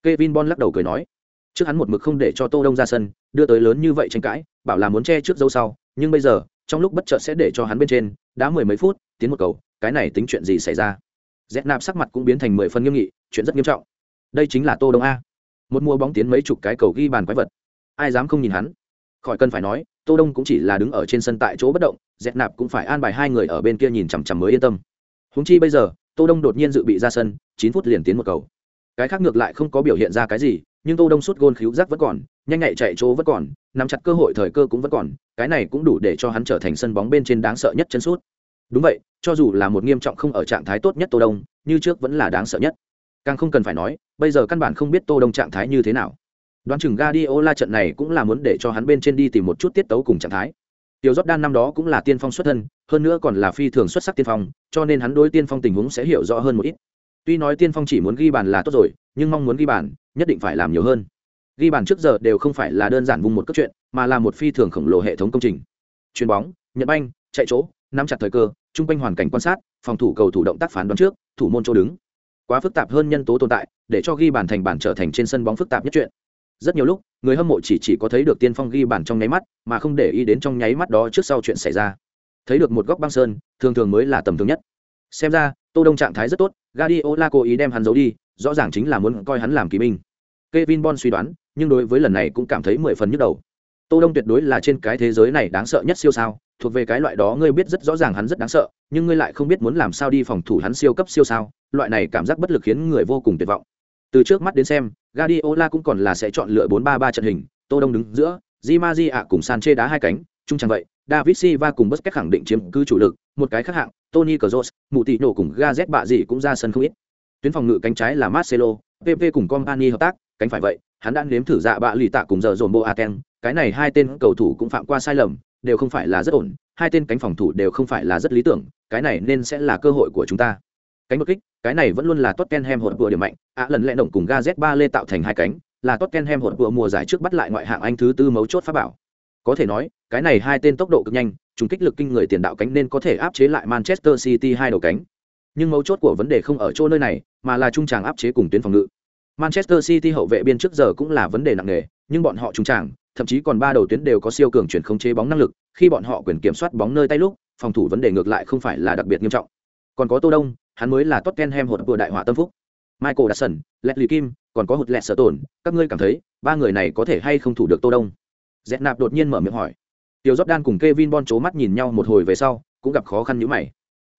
Kevin Bon lắc đầu cười nói, trước hắn một mực không để cho Tô Đông ra sân, đưa tới lớn như vậy tranh cãi, bảo là muốn che trước dâu sau, nhưng bây giờ, trong lúc bất chợt sẽ để cho hắn bên trên, đá mười mấy phút, tiến một cầu, cái này tính chuyện gì xảy ra? Dẹt nạp sắc mặt cũng biến thành mười phần nghiêm nghị, chuyện rất nghiêm trọng. Đây chính là Tô Đông a. Một mùa bóng tiến mấy chục cái cầu ghi bàn quái vật. Ai dám không nhìn hắn? Khỏi cần phải nói, Tô Đông cũng chỉ là đứng ở trên sân tại chỗ bất động, Dẹt nạp cũng phải an bài hai người ở bên kia nhìn chằm chằm mới yên tâm. húng chi bây giờ, Tô Đông đột nhiên dự bị ra sân, chín phút liền tiến một cầu. Cái khác ngược lại không có biểu hiện ra cái gì, nhưng Tô Đông suốt gôn khíu giác vẫn còn, nhanh nhạy chạy chỗ vẫn còn, nắm chặt cơ hội thời cơ cũng vẫn còn, cái này cũng đủ để cho hắn trở thành sân bóng bên trên đáng sợ nhất chân sút. Đúng vậy, cho dù là một nghiêm trọng không ở trạng thái tốt nhất Tô Đông, như trước vẫn là đáng sợ nhất. Càng không cần phải nói, bây giờ căn bản không biết Tô Đông trạng thái như thế nào. Đoán chừng Guardiola trận này cũng là muốn để cho hắn bên trên đi tìm một chút tiết tấu cùng trạng thái. Tiểu Jordan năm đó cũng là tiên phong xuất thân, hơn nữa còn là phi thường xuất sắc tiên phong, cho nên hắn đối tiên phong tình huống sẽ hiểu rõ hơn một ít. Tuy nói tiên phong chỉ muốn ghi bàn là tốt rồi, nhưng mong muốn ghi bàn, nhất định phải làm nhiều hơn. Ghi bàn trước giờ đều không phải là đơn giản vung một cấp chuyện, mà là một phi thường khổng lồ hệ thống công trình. Chuyền bóng, nhận banh, chạy chỗ, nắm chặt thời cơ, trung quanh hoàn cảnh quan sát, phòng thủ cầu thủ động tác phán đoán trước, thủ môn chỗ đứng. Quá phức tạp hơn nhân tố tồn tại, để cho ghi bàn thành bản trở thành trên sân bóng phức tạp nhất chuyện rất nhiều lúc, người hâm mộ chỉ chỉ có thấy được tiên phong ghi bàn trong nháy mắt, mà không để ý đến trong nháy mắt đó trước sau chuyện xảy ra. Thấy được một góc băng sơn, thường thường mới là tầm thường nhất. Xem ra, tô đông trạng thái rất tốt, Guardiola cố ý đem hắn giấu đi, rõ ràng chính là muốn coi hắn làm kỳ binh. Kevin Bond suy đoán, nhưng đối với lần này cũng cảm thấy mười phần nhức đầu. Tô đông tuyệt đối là trên cái thế giới này đáng sợ nhất siêu sao, thuộc về cái loại đó ngươi biết rất rõ ràng hắn rất đáng sợ, nhưng ngươi lại không biết muốn làm sao đi phòng thủ hắn siêu cấp siêu sao, loại này cảm giác bất lực khiến người vô cùng tuyệt vọng từ trước mắt đến xem Guardiola cũng còn là sẽ chọn lựa 4-3-3 trận hình, Tô Đông đứng giữa, Di Maria cùng Sanchez đá hai cánh, chung chẳng vậy, David Silva cùng Busquets khẳng định chiếm cứ chủ lực, một cái khác hạng, Tony Kroos, Moutinho cùng Gazet bạ gì cũng ra sân không ít. Tuyến phòng ngự cánh trái là Marcelo, PP cùng Company hợp tác, cánh phải vậy, hắn đã nếm thử dạ bạ lì tạ cùng giờ dồn Boateng, cái này hai tên cầu thủ cũng phạm qua sai lầm, đều không phải là rất ổn, hai tên cánh phòng thủ đều không phải là rất lý tưởng, cái này nên sẽ là cơ hội của chúng ta. Cánh đột kích, cái này vẫn luôn là Tottenham hỗn vừa điểm mạnh, ạ lần lẽ động cùng Gazet lê tạo thành hai cánh, là Tottenham hỗn vừa mùa giải trước bắt lại ngoại hạng Anh thứ tư mấu chốt pháp bảo. Có thể nói, cái này hai tên tốc độ cực nhanh, trùng kích lực kinh người tiền đạo cánh nên có thể áp chế lại Manchester City hai đầu cánh. Nhưng mấu chốt của vấn đề không ở chỗ nơi này, mà là trung tràng áp chế cùng tuyến phòng ngự. Manchester City hậu vệ biên trước giờ cũng là vấn đề nặng nề, nhưng bọn họ trung tràng, thậm chí còn ba đầu tuyến đều có siêu cường chuyển không chế bóng năng lực, khi bọn họ quyền kiểm soát bóng nơi tay lúc, phòng thủ vấn đề ngược lại không phải là đặc biệt nghiêm trọng. Còn có Tô Đông, hắn mới là Tottenham hột vừa đại hỏa tâm phúc. Michael Dawson, Leslie Kim, còn có hụt lẹt sở tổn, các ngươi cảm thấy ba người này có thể hay không thủ được Tô Đông? Dẹt nạp đột nhiên mở miệng hỏi. Tiểu Jordan cùng Kevin Bon chố mắt nhìn nhau một hồi về sau, cũng gặp khó khăn như mày.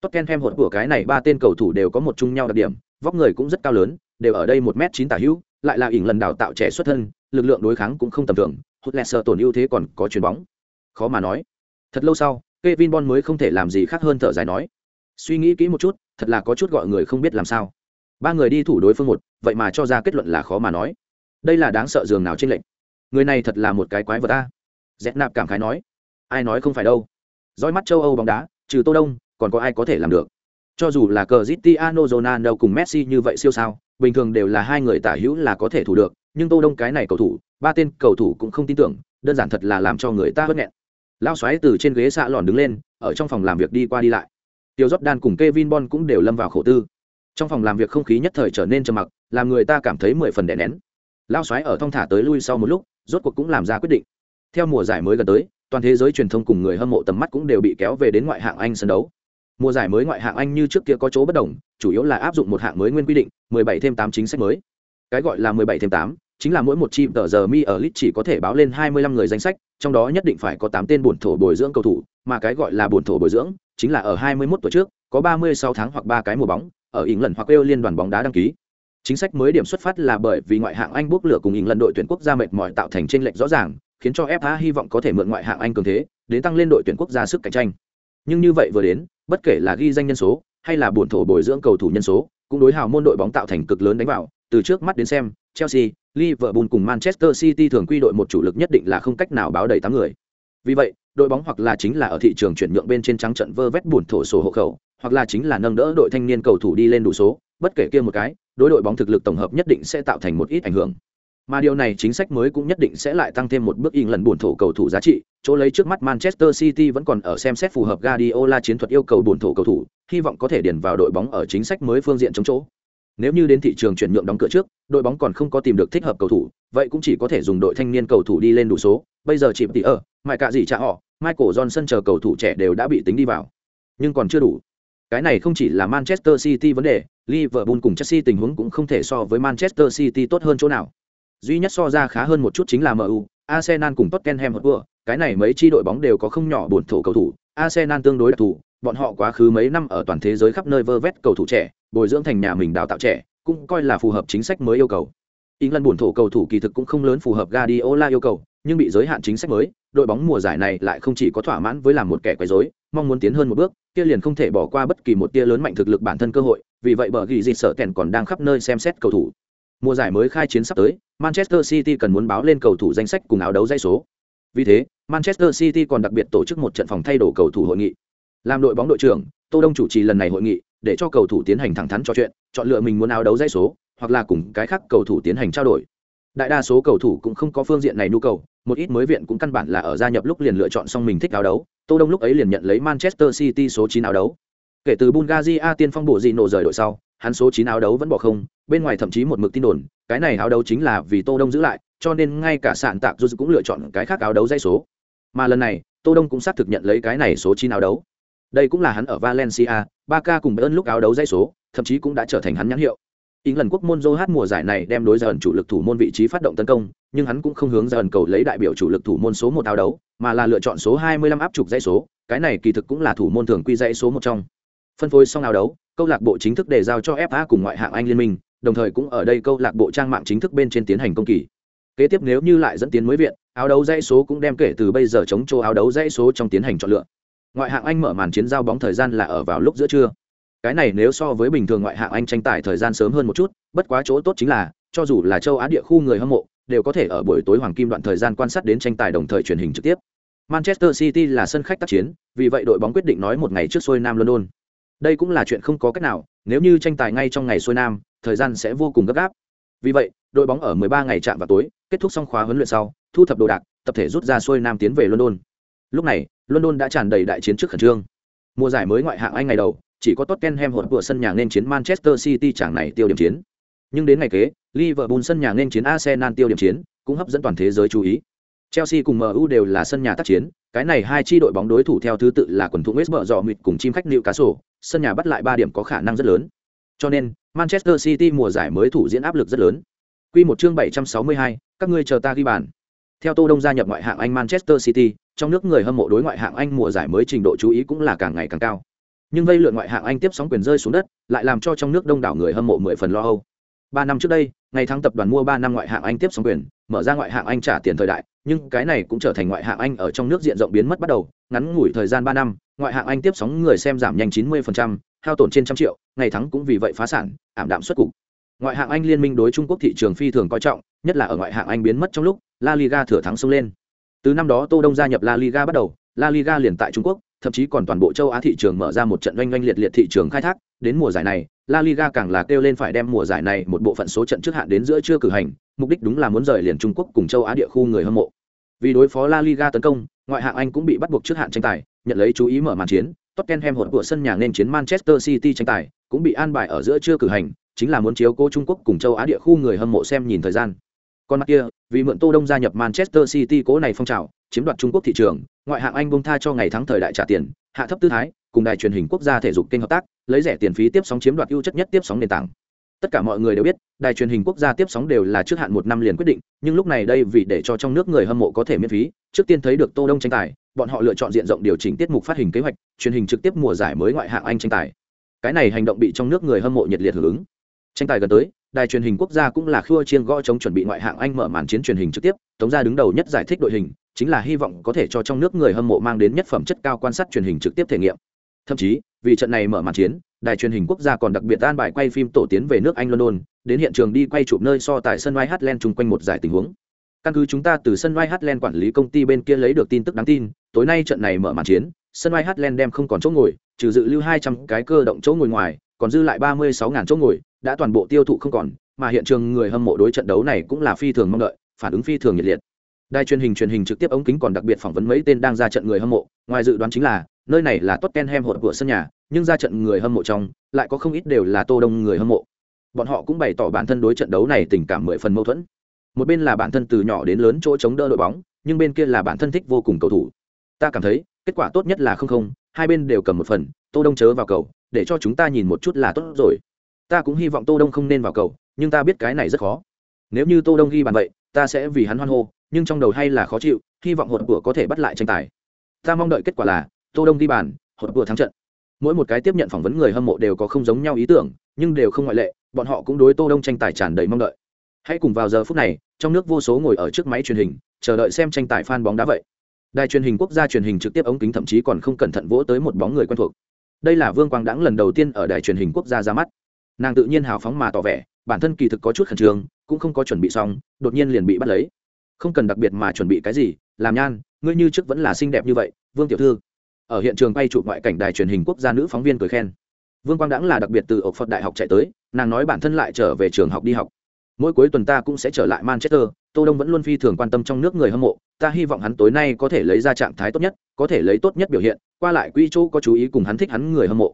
Tottenham hột của cái này ba tên cầu thủ đều có một chung nhau đặc điểm, vóc người cũng rất cao lớn, đều ở đây một m chín tả hữu, lại là ỉn lần đào tạo trẻ xuất thân, lực lượng đối kháng cũng không tầm thường, hụt lẹt sở tổn ưu thế còn có chuyền bóng. Khó mà nói. Thật lâu sau, Kevin Bon mới không thể làm gì khác hơn thở dài nói. Suy nghĩ kỹ một chút, thật là có chút gọi người không biết làm sao. Ba người đi thủ đối phương một vậy mà cho ra kết luận là khó mà nói. Đây là đáng sợ giường nào trên lệnh người này thật là một cái quái vật ta dẹp nạp cảm khái nói. Ai nói không phải đâu. Dõi mắt châu âu bóng đá trừ tô đông còn có ai có thể làm được? Cho dù là cờ Cristiano Ronaldo cùng Messi như vậy siêu sao bình thường đều là hai người tả hữu là có thể thủ được nhưng tô đông cái này cầu thủ ba tên cầu thủ cũng không tin tưởng đơn giản thật là làm cho người ta bất nghẹn. Lao xoáy từ trên ghế xạ lòn đứng lên ở trong phòng làm việc đi qua đi lại. Tiêu Jordan cùng Kevin Bond cũng đều lâm vào khổ tư. Trong phòng làm việc không khí nhất thời trở nên trầm mặc, làm người ta cảm thấy mười phần đè nén. Lao xoáy ở thong thả tới lui sau một lúc, rốt cuộc cũng làm ra quyết định. Theo mùa giải mới gần tới, toàn thế giới truyền thông cùng người hâm mộ tầm mắt cũng đều bị kéo về đến ngoại hạng Anh sân đấu. Mùa giải mới ngoại hạng Anh như trước kia có chỗ bất đồng, chủ yếu là áp dụng một hạng mới nguyên quy định, 17 thêm 8 chính sách mới. Cái gọi là 17 thêm 8, chính là mỗi một chim tờ giờ mi ở lit chỉ có thể báo lên 25 người danh sách, trong đó nhất định phải có 8 tên buồn thổ bồi dưỡng cầu thủ, mà cái gọi là buồn thổ bồi dưỡng, chính là ở 21 tuổi trước, có 36 tháng hoặc ba cái mùa bóng, ở ỉng lần hoặc kêu liên đoàn bóng đá đăng ký. Chính sách mới điểm xuất phát là bởi vì ngoại hạng Anh bốc lửa cùng ỉng lần đội tuyển quốc gia mệt mỏi tạo thành trên lệch rõ ràng, khiến cho FA hy vọng có thể mượn ngoại hạng Anh cường thế, đến tăng lên đội tuyển quốc gia sức cạnh tranh. Nhưng như vậy vừa đến, bất kể là ghi danh nhân số hay là buồn thổ bồi dưỡng cầu thủ nhân số, cũng đối hào môn đội bóng tạo thành cực lớn đánh vào, từ trước mắt đến xem, Chelsea, Liverpool cùng Manchester City thường quy đội một chủ lực nhất định là không cách nào báo đầy tám người. Vì vậy, đội bóng hoặc là chính là ở thị trường chuyển nhượng bên trên trắng trận vơ vét buồn thổ sổ hộ khẩu, hoặc là chính là nâng đỡ đội thanh niên cầu thủ đi lên đủ số, bất kể kia một cái, đối đội bóng thực lực tổng hợp nhất định sẽ tạo thành một ít ảnh hưởng. Mà điều này chính sách mới cũng nhất định sẽ lại tăng thêm một bước in lần buồn thổ cầu thủ giá trị, chỗ lấy trước mắt Manchester City vẫn còn ở xem xét phù hợp Guardiola chiến thuật yêu cầu buồn thổ cầu thủ, hy vọng có thể điền vào đội bóng ở chính sách mới phương diện chống chỗ. Nếu như đến thị trường chuyển nhượng đóng cửa trước, đội bóng còn không có tìm được thích hợp cầu thủ, vậy cũng chỉ có thể dùng đội thanh niên cầu thủ đi lên đủ số. Bây giờ chỉ tỷ ở, mại cả gì trả họ, Michael Johnson chờ cầu thủ trẻ đều đã bị tính đi vào, nhưng còn chưa đủ. Cái này không chỉ là Manchester City vấn đề, Liverpool cùng Chelsea tình huống cũng không thể so với Manchester City tốt hơn chỗ nào. Duy nhất so ra khá hơn một chút chính là MU, Arsenal cùng Tottenham Hotspur, cái này mấy chi đội bóng đều có không nhỏ buồn thổ cầu thủ, Arsenal tương đối đặc thù, bọn họ quá khứ mấy năm ở toàn thế giới khắp nơi vơ vét cầu thủ trẻ, bồi dưỡng thành nhà mình đào tạo trẻ, cũng coi là phù hợp chính sách mới yêu cầu. England buồn thổ cầu thủ kỳ thực cũng không lớn phù hợp Guardiola yêu cầu, nhưng bị giới hạn chính sách mới, đội bóng mùa giải này lại không chỉ có thỏa mãn với làm một kẻ quấy rối, mong muốn tiến hơn một bước, kia liền không thể bỏ qua bất kỳ một tia lớn mạnh thực lực bản thân cơ hội, vì vậy bờ ghi dịch sợ kèn còn đang khắp nơi xem xét cầu thủ. Mùa giải mới khai chiến sắp tới, Manchester City cần muốn báo lên cầu thủ danh sách cùng áo đấu dây số. Vì thế, Manchester City còn đặc biệt tổ chức một trận phòng thay đồ cầu thủ hội nghị. Làm đội bóng đội trưởng, Tô Đông chủ trì lần này hội nghị, để cho cầu thủ tiến hành thẳng thắn trò chuyện, chọn lựa mình muốn áo đấu dây số, hoặc là cùng cái khác cầu thủ tiến hành trao đổi. Đại đa số cầu thủ cũng không có phương diện này nhu cầu, một ít mới viện cũng căn bản là ở gia nhập lúc liền lựa chọn xong mình thích áo đấu. Tô Đông lúc ấy liền nhận lấy Manchester City số 9 áo đấu. Kể từ Bulgaria tiên phong bộ gì nổ rời đội sau, hắn số 9 áo đấu vẫn bỏ không, bên ngoài thậm chí một mực tin đồn, cái này áo đấu chính là vì Tô Đông giữ lại, cho nên ngay cả sạn tạc dù cũng lựa chọn cái khác áo đấu dây số. Mà lần này, Tô Đông cũng xác thực nhận lấy cái này số 9 áo đấu. Đây cũng là hắn ở Valencia, ba ca cùng Bayern lúc áo đấu dây số, thậm chí cũng đã trở thành hắn nhãn hiệu. Ý lần quốc môn hát mùa giải này đem đối ẩn chủ lực thủ môn vị trí phát động tấn công, nhưng hắn cũng không hướng ẩn cầu lấy đại biểu chủ lực thủ môn số một áo đấu, mà là lựa chọn số 25 áp trục dãy số, cái này kỳ thực cũng là thủ môn thường quy dãy số một trong. Phân phối xong áo đấu, câu lạc bộ chính thức đề giao cho FA cùng ngoại hạng Anh liên minh, đồng thời cũng ở đây câu lạc bộ trang mạng chính thức bên trên tiến hành công kỳ. Kế tiếp nếu như lại dẫn tiến mới viện, áo đấu dãy số cũng đem kể từ bây giờ chống chỗ áo đấu dãy số trong tiến hành chọn lựa. Ngoại hạng Anh mở màn chiến giao bóng thời gian là ở vào lúc giữa trưa cái này nếu so với bình thường ngoại hạng anh tranh tài thời gian sớm hơn một chút, bất quá chỗ tốt chính là, cho dù là châu á địa khu người hâm mộ, đều có thể ở buổi tối hoàng kim đoạn thời gian quan sát đến tranh tài đồng thời truyền hình trực tiếp. Manchester city là sân khách tác chiến, vì vậy đội bóng quyết định nói một ngày trước xuôi nam london. Đây cũng là chuyện không có cách nào, nếu như tranh tài ngay trong ngày xuôi nam, thời gian sẽ vô cùng gấp gáp. Vì vậy, đội bóng ở 13 ngày chạm vào tối, kết thúc xong khóa huấn luyện sau, thu thập đồ đạc, tập thể rút ra xuôi nam tiến về london. Lúc này, london đã tràn đầy đại chiến trước khẩn trương. Mùa giải mới ngoại hạng anh ngày đầu chỉ có Tottenham hột vừa sân nhà nên chiến Manchester City chẳng này tiêu điểm chiến. Nhưng đến ngày kế, Liverpool sân nhà nên chiến Arsenal tiêu điểm chiến, cũng hấp dẫn toàn thế giới chú ý. Chelsea cùng MU đều là sân nhà tác chiến, cái này hai chi đội bóng đối thủ theo thứ tự là quần thủ West Brom cùng chim khách Newcastle, sân nhà bắt lại 3 điểm có khả năng rất lớn. Cho nên, Manchester City mùa giải mới thủ diễn áp lực rất lớn. Quy một chương 762, các ngươi chờ ta ghi bàn. Theo Tô Đông gia nhập ngoại hạng Anh Manchester City, trong nước người hâm mộ đối ngoại hạng Anh mùa giải mới trình độ chú ý cũng là càng ngày càng cao nhưng vây lượn ngoại hạng anh tiếp sóng quyền rơi xuống đất, lại làm cho trong nước đông đảo người hâm mộ mười phần lo âu. Ba năm trước đây, ngày tháng tập đoàn mua ba năm ngoại hạng anh tiếp sóng quyền, mở ra ngoại hạng anh trả tiền thời đại, nhưng cái này cũng trở thành ngoại hạng anh ở trong nước diện rộng biến mất bắt đầu, ngắn ngủi thời gian ba năm, ngoại hạng anh tiếp sóng người xem giảm nhanh chín mươi hao tổn trên trăm triệu, ngày thắng cũng vì vậy phá sản, ảm đạm xuất cục. Ngoại hạng anh liên minh đối trung quốc thị trường phi thường coi trọng, nhất là ở ngoại hạng anh biến mất trong lúc la liga thừa thắng xông lên. Từ năm đó tô đông gia nhập la liga bắt đầu, la liga liền tại trung quốc thậm chí còn toàn bộ châu Á thị trường mở ra một trận oanh oanh liệt liệt thị trường khai thác, đến mùa giải này, La Liga càng là kêu lên phải đem mùa giải này một bộ phận số trận trước hạn đến giữa trưa cử hành, mục đích đúng là muốn rời liền Trung Quốc cùng châu Á địa khu người hâm mộ. Vì đối phó La Liga tấn công, ngoại hạng Anh cũng bị bắt buộc trước hạn tranh tài, nhận lấy chú ý mở màn chiến, Tottenham hỗn của sân nhà nên chiến Manchester City tranh tài, cũng bị an bài ở giữa trưa cử hành, chính là muốn chiếu cố Trung Quốc cùng châu Á địa khu người hâm mộ xem nhìn thời gian. Còn mặt kia, vì mượn Tô Đông gia nhập Manchester City cố này phong trào, chiếm đoạt Trung Quốc thị trường, ngoại hạng Anh bung tha cho ngày thắng thời đại trả tiền, hạ thấp tư thái, cùng đài truyền hình quốc gia thể dục kênh hợp tác, lấy rẻ tiền phí tiếp sóng chiếm đoạt ưu chất nhất tiếp sóng nền tảng. Tất cả mọi người đều biết, đài truyền hình quốc gia tiếp sóng đều là trước hạn một năm liền quyết định, nhưng lúc này đây vì để cho trong nước người hâm mộ có thể miễn phí, trước tiên thấy được Tô Đông tranh tài, bọn họ lựa chọn diện rộng điều chỉnh tiết mục phát hình kế hoạch, truyền hình trực tiếp mùa giải mới ngoại hạng Anh tranh tài. Cái này hành động bị trong nước người hâm mộ nhiệt liệt hưởng ứng. Tranh tài gần tới, đài truyền hình quốc gia cũng là khua chiên gõ chống chuẩn bị ngoại hạng Anh mở màn chiến truyền hình trực tiếp, tống gia đứng đầu nhất giải thích đội hình, chính là hy vọng có thể cho trong nước người hâm mộ mang đến nhất phẩm chất cao quan sát truyền hình trực tiếp thể nghiệm. Thậm chí, vì trận này mở màn chiến, đài truyền hình quốc gia còn đặc biệt an bài quay phim tổ tiến về nước Anh London, đến hiện trường đi quay chụp nơi so tại sân White Hart chung quanh một giải tình huống. Căn cứ chúng ta từ sân White Hart quản lý công ty bên kia lấy được tin tức đáng tin, tối nay trận này mở màn chiến, sân White Hart đem không còn chỗ ngồi, trừ dự lưu 200 cái cơ động chỗ ngồi ngoài, còn dư lại 36.000 chỗ ngồi, đã toàn bộ tiêu thụ không còn, mà hiện trường người hâm mộ đối trận đấu này cũng là phi thường mong đợi, phản ứng phi thường nhiệt liệt đài truyền hình truyền hình trực tiếp ống kính còn đặc biệt phỏng vấn mấy tên đang ra trận người hâm mộ. Ngoài dự đoán chính là, nơi này là tottenham hột của sân nhà, nhưng ra trận người hâm mộ trong, lại có không ít đều là tô đông người hâm mộ. Bọn họ cũng bày tỏ bản thân đối trận đấu này tình cảm mười phần mâu thuẫn. Một bên là bản thân từ nhỏ đến lớn chỗ chống đỡ đội bóng, nhưng bên kia là bản thân thích vô cùng cầu thủ. Ta cảm thấy, kết quả tốt nhất là không không, hai bên đều cầm một phần, tô đông chớ vào cầu, để cho chúng ta nhìn một chút là tốt rồi. Ta cũng hy vọng tô đông không nên vào cầu, nhưng ta biết cái này rất khó. Nếu như tô đông ghi bàn vậy ta sẽ vì hắn hoan hô, nhưng trong đầu hay là khó chịu, hy vọng hột của có thể bắt lại tranh tài. Ta mong đợi kết quả là, tô đông ghi bàn, hột của thắng trận. Mỗi một cái tiếp nhận phỏng vấn người hâm mộ đều có không giống nhau ý tưởng, nhưng đều không ngoại lệ, bọn họ cũng đối tô đông tranh tài tràn đầy mong đợi. Hãy cùng vào giờ phút này, trong nước vô số ngồi ở trước máy truyền hình, chờ đợi xem tranh tài fan bóng đá vậy. Đài truyền hình quốc gia truyền hình trực tiếp ống kính thậm chí còn không cẩn thận vỗ tới một bóng người quen thuộc. Đây là vương quang đãng lần đầu tiên ở đài truyền hình quốc gia ra mắt. Nàng tự nhiên hào phóng mà tỏ vẻ, bản thân kỳ thực có chút khẩn trương cũng không có chuẩn bị xong, đột nhiên liền bị bắt lấy. Không cần đặc biệt mà chuẩn bị cái gì, làm nhan, ngươi như trước vẫn là xinh đẹp như vậy, vương tiểu thư. Ở hiện trường quay chụp ngoại cảnh đài truyền hình quốc gia nữ phóng viên cười khen. Vương quang đãng là đặc biệt từ ộc phật đại học chạy tới, nàng nói bản thân lại trở về trường học đi học. Mỗi cuối tuần ta cũng sẽ trở lại manchester, tô đông vẫn luôn phi thường quan tâm trong nước người hâm mộ, ta hy vọng hắn tối nay có thể lấy ra trạng thái tốt nhất, có thể lấy tốt nhất biểu hiện, qua lại quỹ chỗ có chú ý cùng hắn thích hắn người hâm mộ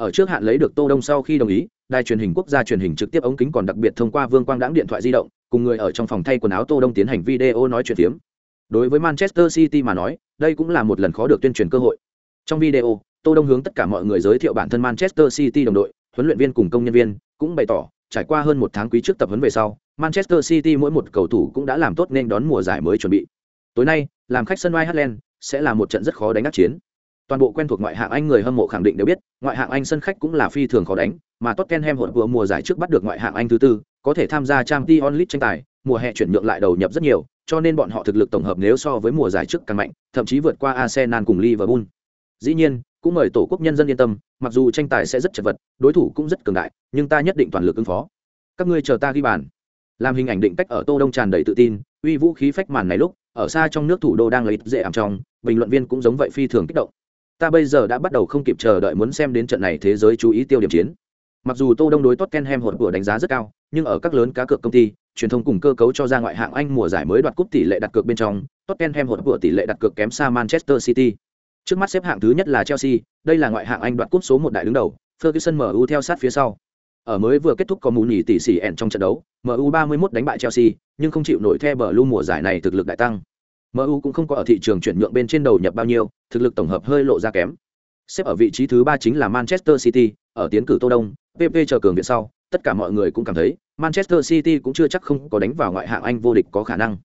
ở trước hạn lấy được tô đông sau khi đồng ý, đài truyền hình quốc gia truyền hình trực tiếp ống kính còn đặc biệt thông qua vương quang đãng điện thoại di động, cùng người ở trong phòng thay quần áo tô đông tiến hành video nói chuyện phiếm. Đối với manchester city mà nói, đây cũng là một lần khó được tuyên truyền cơ hội. Trong video, tô đông hướng tất cả mọi người giới thiệu bản thân manchester city đồng đội, huấn luyện viên cùng công nhân viên, cũng bày tỏ, trải qua hơn một tháng quý trước tập huấn về sau, manchester city mỗi một cầu thủ cũng đã làm tốt nên đón mùa giải mới chuẩn bị. Tối nay, làm khách sân White sẽ là một trận rất khó đánh ác chiến toàn bộ quen thuộc ngoại hạng anh người hâm mộ khẳng định đều biết, ngoại hạng anh sân khách cũng là phi thường khó đánh, mà tottenham hỗn vừa mùa giải trước bắt được ngoại hạng anh thứ tư, có thể tham gia trang t onlit tranh tài, mùa hè chuyển nhượng lại đầu nhập rất nhiều, cho nên bọn họ thực lực tổng hợp nếu so với mùa giải trước càng mạnh, thậm chí vượt qua arsenal cùng liverpool. Dĩ nhiên, cũng mời tổ quốc nhân dân yên tâm, mặc dù tranh tài sẽ rất chật vật, đối thủ cũng rất cường đại, nhưng ta nhất định toàn lực ứng phó. Các ngươi chờ ta ghi bàn. Làm hình ảnh định cách ở tô đông tràn đầy tự tin, uy vũ khí phách màn này lúc, ở xa trong nước thủ đô đang lấy dễ ảm trong, bình luận viên cũng giống vậy phi thường kích động ta bây giờ đã bắt đầu không kịp chờ đợi muốn xem đến trận này thế giới chú ý tiêu điểm chiến. Mặc dù tô đông đối tottenham hột của đánh giá rất cao, nhưng ở các lớn cá cược công ty, truyền thông cùng cơ cấu cho ra ngoại hạng anh mùa giải mới đoạt cúp tỷ lệ đặt cược bên trong, tottenham hột của tỷ lệ đặt cược kém xa manchester city. Trước mắt xếp hạng thứ nhất là chelsea, đây là ngoại hạng anh đoạt cúp số một đại đứng đầu, ferguson mu theo sát phía sau. Ở mới vừa kết thúc có mù nhỉ tỷ xỉ ẻn trong trận đấu mu 31 đánh bại chelsea, nhưng không chịu nổi theo bờ lu mùa giải này thực lực đại tăng mu cũng không có ở thị trường chuyển nhượng bên trên đầu nhập bao nhiêu, thực lực tổng hợp hơi lộ ra kém. Xếp ở vị trí thứ ba chính là manchester city, ở tiến cử tô đông pp chờ cường viện sau, tất cả mọi người cũng cảm thấy manchester city cũng chưa chắc không có đánh vào ngoại hạng anh vô địch có khả năng.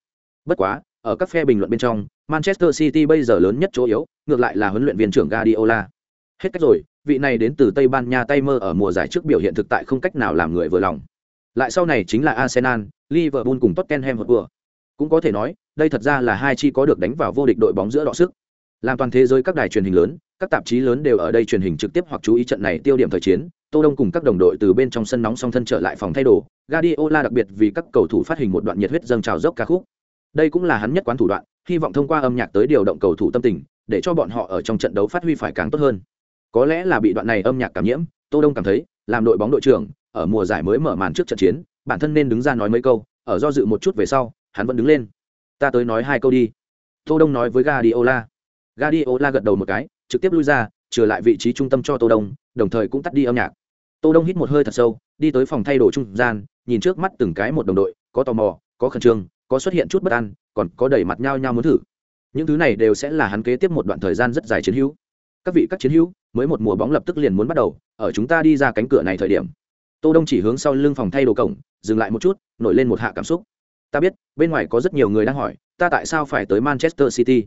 Bất quá, ở các phe bình luận bên trong, manchester city bây giờ lớn nhất chỗ yếu, ngược lại là huấn luyện viên trưởng guardiola. Hết cách rồi, vị này đến từ tây ban nha tay mơ ở mùa giải trước biểu hiện thực tại không cách nào làm người vừa lòng. Lại sau này chính là arsenal, liverpool cùng tottenham hotspur cũng có thể nói, đây thật ra là hai chi có được đánh vào vô địch đội bóng giữa đọ sức. Làm toàn thế giới các đài truyền hình lớn, các tạp chí lớn đều ở đây truyền hình trực tiếp hoặc chú ý trận này tiêu điểm thời chiến. Tô đông cùng các đồng đội từ bên trong sân nóng song thân trở lại phòng thay đồ. Guardiola đặc biệt vì các cầu thủ phát hình một đoạn nhiệt huyết dâng trào dốc ca khúc. Đây cũng là hắn nhất quán thủ đoạn, hy vọng thông qua âm nhạc tới điều động cầu thủ tâm tình, để cho bọn họ ở trong trận đấu phát huy phải càng tốt hơn. Có lẽ là bị đoạn này âm nhạc cảm nhiễm, tô đông cảm thấy, làm đội bóng đội trưởng, ở mùa giải mới mở màn trước trận chiến, bản thân nên đứng ra nói mấy câu, ở do dự một chút về sau hắn vẫn đứng lên. Ta tới nói hai câu đi. Tô đông nói với gadiola gadiola gật đầu một cái, trực tiếp lui ra, trở lại vị trí trung tâm cho tô đông, đồng thời cũng tắt đi âm nhạc. Tô đông hít một hơi thật sâu, đi tới phòng thay đồ trung gian, nhìn trước mắt từng cái một đồng đội, có tò mò, có khẩn trương, có xuất hiện chút bất an, còn có đầy mặt nhau nhau muốn thử. Những thứ này đều sẽ là hắn kế tiếp một đoạn thời gian rất dài chiến hữu. Các vị, các chiến hữu, mới một mùa bóng lập tức liền muốn bắt đầu, ở chúng ta đi ra cánh cửa này thời điểm. Tô đông chỉ hướng sau lưng phòng thay đồ cổng, dừng lại một chút, nổi lên một hạ cảm xúc ta biết bên ngoài có rất nhiều người đang hỏi ta tại sao phải tới manchester city?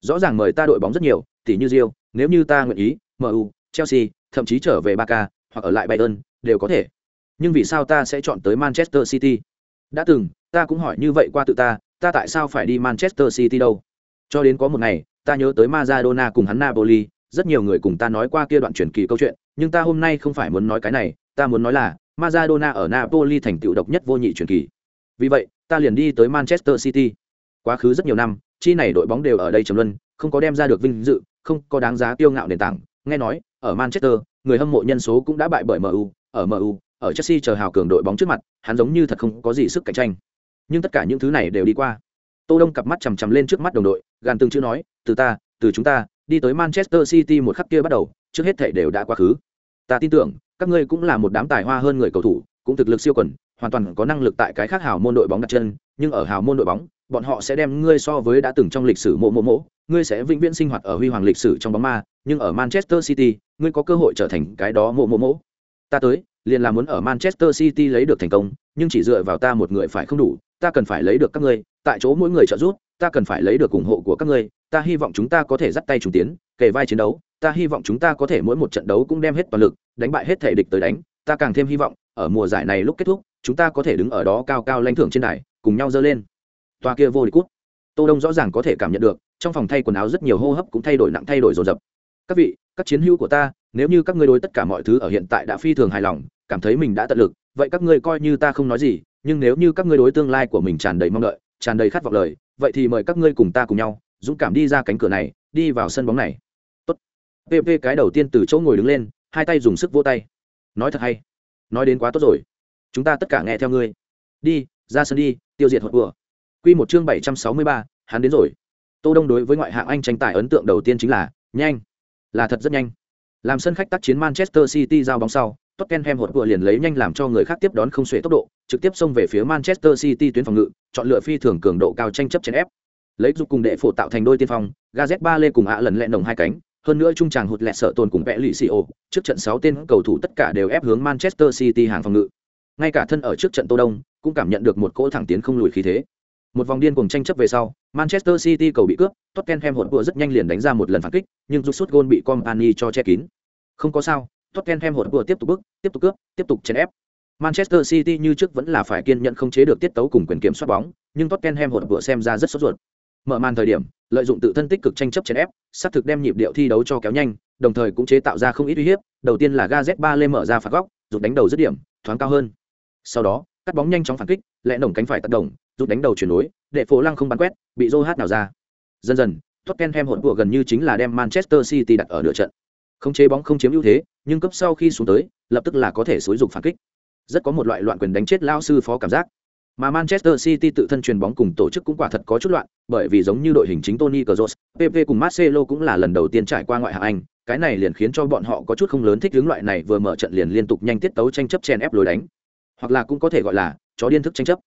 Rõ ràng mời ta đội bóng rất nhiều tỷ như rio nếu như ta nguyện ý mu chelsea thậm chí trở về barca hoặc ở lại bayern đều có thể. Nhưng vì sao ta sẽ chọn tới manchester city? Đã từng ta cũng hỏi như vậy qua tự ta ta tại sao phải đi manchester city đâu? Cho đến có một ngày ta nhớ tới Maradona cùng hắn Napoli, rất nhiều người cùng ta nói qua kia đoạn truyền kỳ câu chuyện, nhưng ta hôm nay không phải muốn nói cái này, ta muốn nói là Maradona ở Napoli thành tựu độc nhất vô nhị truyền kỳ. Vì vậy, ta liền đi tới Manchester City. Quá khứ rất nhiều năm, chi này đội bóng đều ở đây trầm luân, không có đem ra được vinh dự, không có đáng giá tiêu ngạo nền tảng. Nghe nói, ở Manchester, người hâm mộ nhân số cũng đã bại bởi MU, ở MU, ở Chelsea chờ hào cường đội bóng trước mặt, hắn giống như thật không có gì sức cạnh tranh. Nhưng tất cả những thứ này đều đi qua. Tô Đông cặp mắt chằm chằm lên trước mắt đồng đội, gàn từng chữ nói, từ ta, từ chúng ta, đi tới Manchester City một khắc kia bắt đầu, trước hết thảy đều đã quá khứ. Ta tin tưởng, các ngươi cũng là một đám tài hoa hơn người cầu thủ, cũng thực lực siêu quần, hoàn toàn có năng lực tại cái khác hào môn đội bóng đặt chân, nhưng ở hào môn đội bóng, bọn họ sẽ đem ngươi so với đã từng trong lịch sử mộ mộ mộ, ngươi sẽ vĩnh viễn sinh hoạt ở huy hoàng lịch sử trong bóng ma, nhưng ở Manchester City, ngươi có cơ hội trở thành cái đó mộ mộ mộ. Ta tới, liền là muốn ở Manchester City lấy được thành công, nhưng chỉ dựa vào ta một người phải không đủ, ta cần phải lấy được các ngươi, tại chỗ mỗi người trợ giúp, ta cần phải lấy được ủng hộ của các ngươi, ta hy vọng chúng ta có thể dắt tay trùng tiến, kề vai chiến đấu, ta hy vọng chúng ta có thể mỗi một trận đấu cũng đem hết toàn lực, đánh bại hết thể địch tới đánh, ta càng thêm hy vọng, ở mùa giải này lúc kết thúc, chúng ta có thể đứng ở đó cao cao lãnh thưởng trên đài, cùng nhau dơ lên. Toa kia vô địch cút. Tô Đông rõ ràng có thể cảm nhận được, trong phòng thay quần áo rất nhiều hô hấp cũng thay đổi nặng thay đổi dồn dập. Các vị, các chiến hữu của ta, nếu như các ngươi đối tất cả mọi thứ ở hiện tại đã phi thường hài lòng, cảm thấy mình đã tận lực, vậy các ngươi coi như ta không nói gì, nhưng nếu như các ngươi đối tương lai của mình tràn đầy mong đợi tràn đầy khát vọng lời vậy thì mời các ngươi cùng ta cùng nhau dũng cảm đi ra cánh cửa này đi vào sân bóng này tốt pp cái đầu tiên từ chỗ ngồi đứng lên hai tay dùng sức vỗ tay nói thật hay nói đến quá tốt rồi. Chúng ta tất cả nghe theo ngươi. Đi ra sân đi tiêu diệt hột vừa q một chương bảy trăm sáu mươi ba hắn đến rồi. Tô đông đối với ngoại hạng anh tranh tài ấn tượng đầu tiên chính là nhanh. Là thật rất nhanh. Làm sân khách tác chiến manchester city giao bóng sau Tottenham hột vừa liền lấy nhanh làm cho người khác tiếp đón không xuể tốc độ, trực tiếp xông về phía Manchester City tuyến phòng ngự, chọn lựa phi thường cường độ cao tranh chấp chèn ép. Lấy giúp cùng đệ phổ tạo thành đôi tiên phong, gaz ba lê cùng ạ lần lẹ nồng hai cánh, hơn nữa trung tràng hụt lẹ sợ tồn cùng vẽ lì xì ô, trước trận 6 tên cầu thủ tất cả đều ép hướng Manchester City hàng phòng ngự. Ngay cả thân ở trước trận Tô Đông, cũng cảm nhận được một cỗ thẳng tiến không lùi khí thế. Một vòng điên cuồng tranh chấp về sau, Manchester City cầu bị cướp, Tottenham hụt vừa rất nhanh liền đánh ra một lần phản kích, nhưng rút sút gôn bị Company cho che kín. Không có sao, Tottenham hụt vừa tiếp tục bước, tiếp tục cướp, tiếp tục chèn ép. Manchester City như trước vẫn là phải kiên nhẫn không chế được tiết tấu cùng quyền kiểm soát bóng, nhưng Tottenham hụt vừa xem ra rất sốt ruột. Mở màn thời điểm, lợi dụng tự thân tích cực tranh chấp chèn ép, sát thực đem nhịp điệu thi đấu cho kéo nhanh, đồng thời cũng chế tạo ra không ít uy hiếp. Đầu tiên là GZ ba lê mở ra phạt góc, rụt đánh đầu dứt điểm, thoáng cao hơn. Sau đó, cắt bóng nhanh chóng phản kích, lẽ nổng cánh phải tác động, rút đánh đầu chuyển đối để phố lăng không bắn quét, bị Joe nào ra. Dần dần, Tottenham hỗn của gần như chính là đem Manchester City đặt ở nửa trận. Không chế bóng không chiếm ưu thế, nhưng cấp sau khi xuống tới, lập tức là có thể xối dục phản kích. Rất có một loại loạn quyền đánh chết lao sư phó cảm giác. Mà Manchester City tự thân truyền bóng cùng tổ chức cũng quả thật có chút loạn, bởi vì giống như đội hình chính Tony Kroos, PP cùng Marcelo cũng là lần đầu tiên trải qua ngoại hạng Anh, cái này liền khiến cho bọn họ có chút không lớn thích hướng loại này vừa mở trận liền liên tục nhanh tiết tấu tranh chấp chen ép lối đánh. Hoặc là cũng có thể gọi là chó điên thức tranh chấp.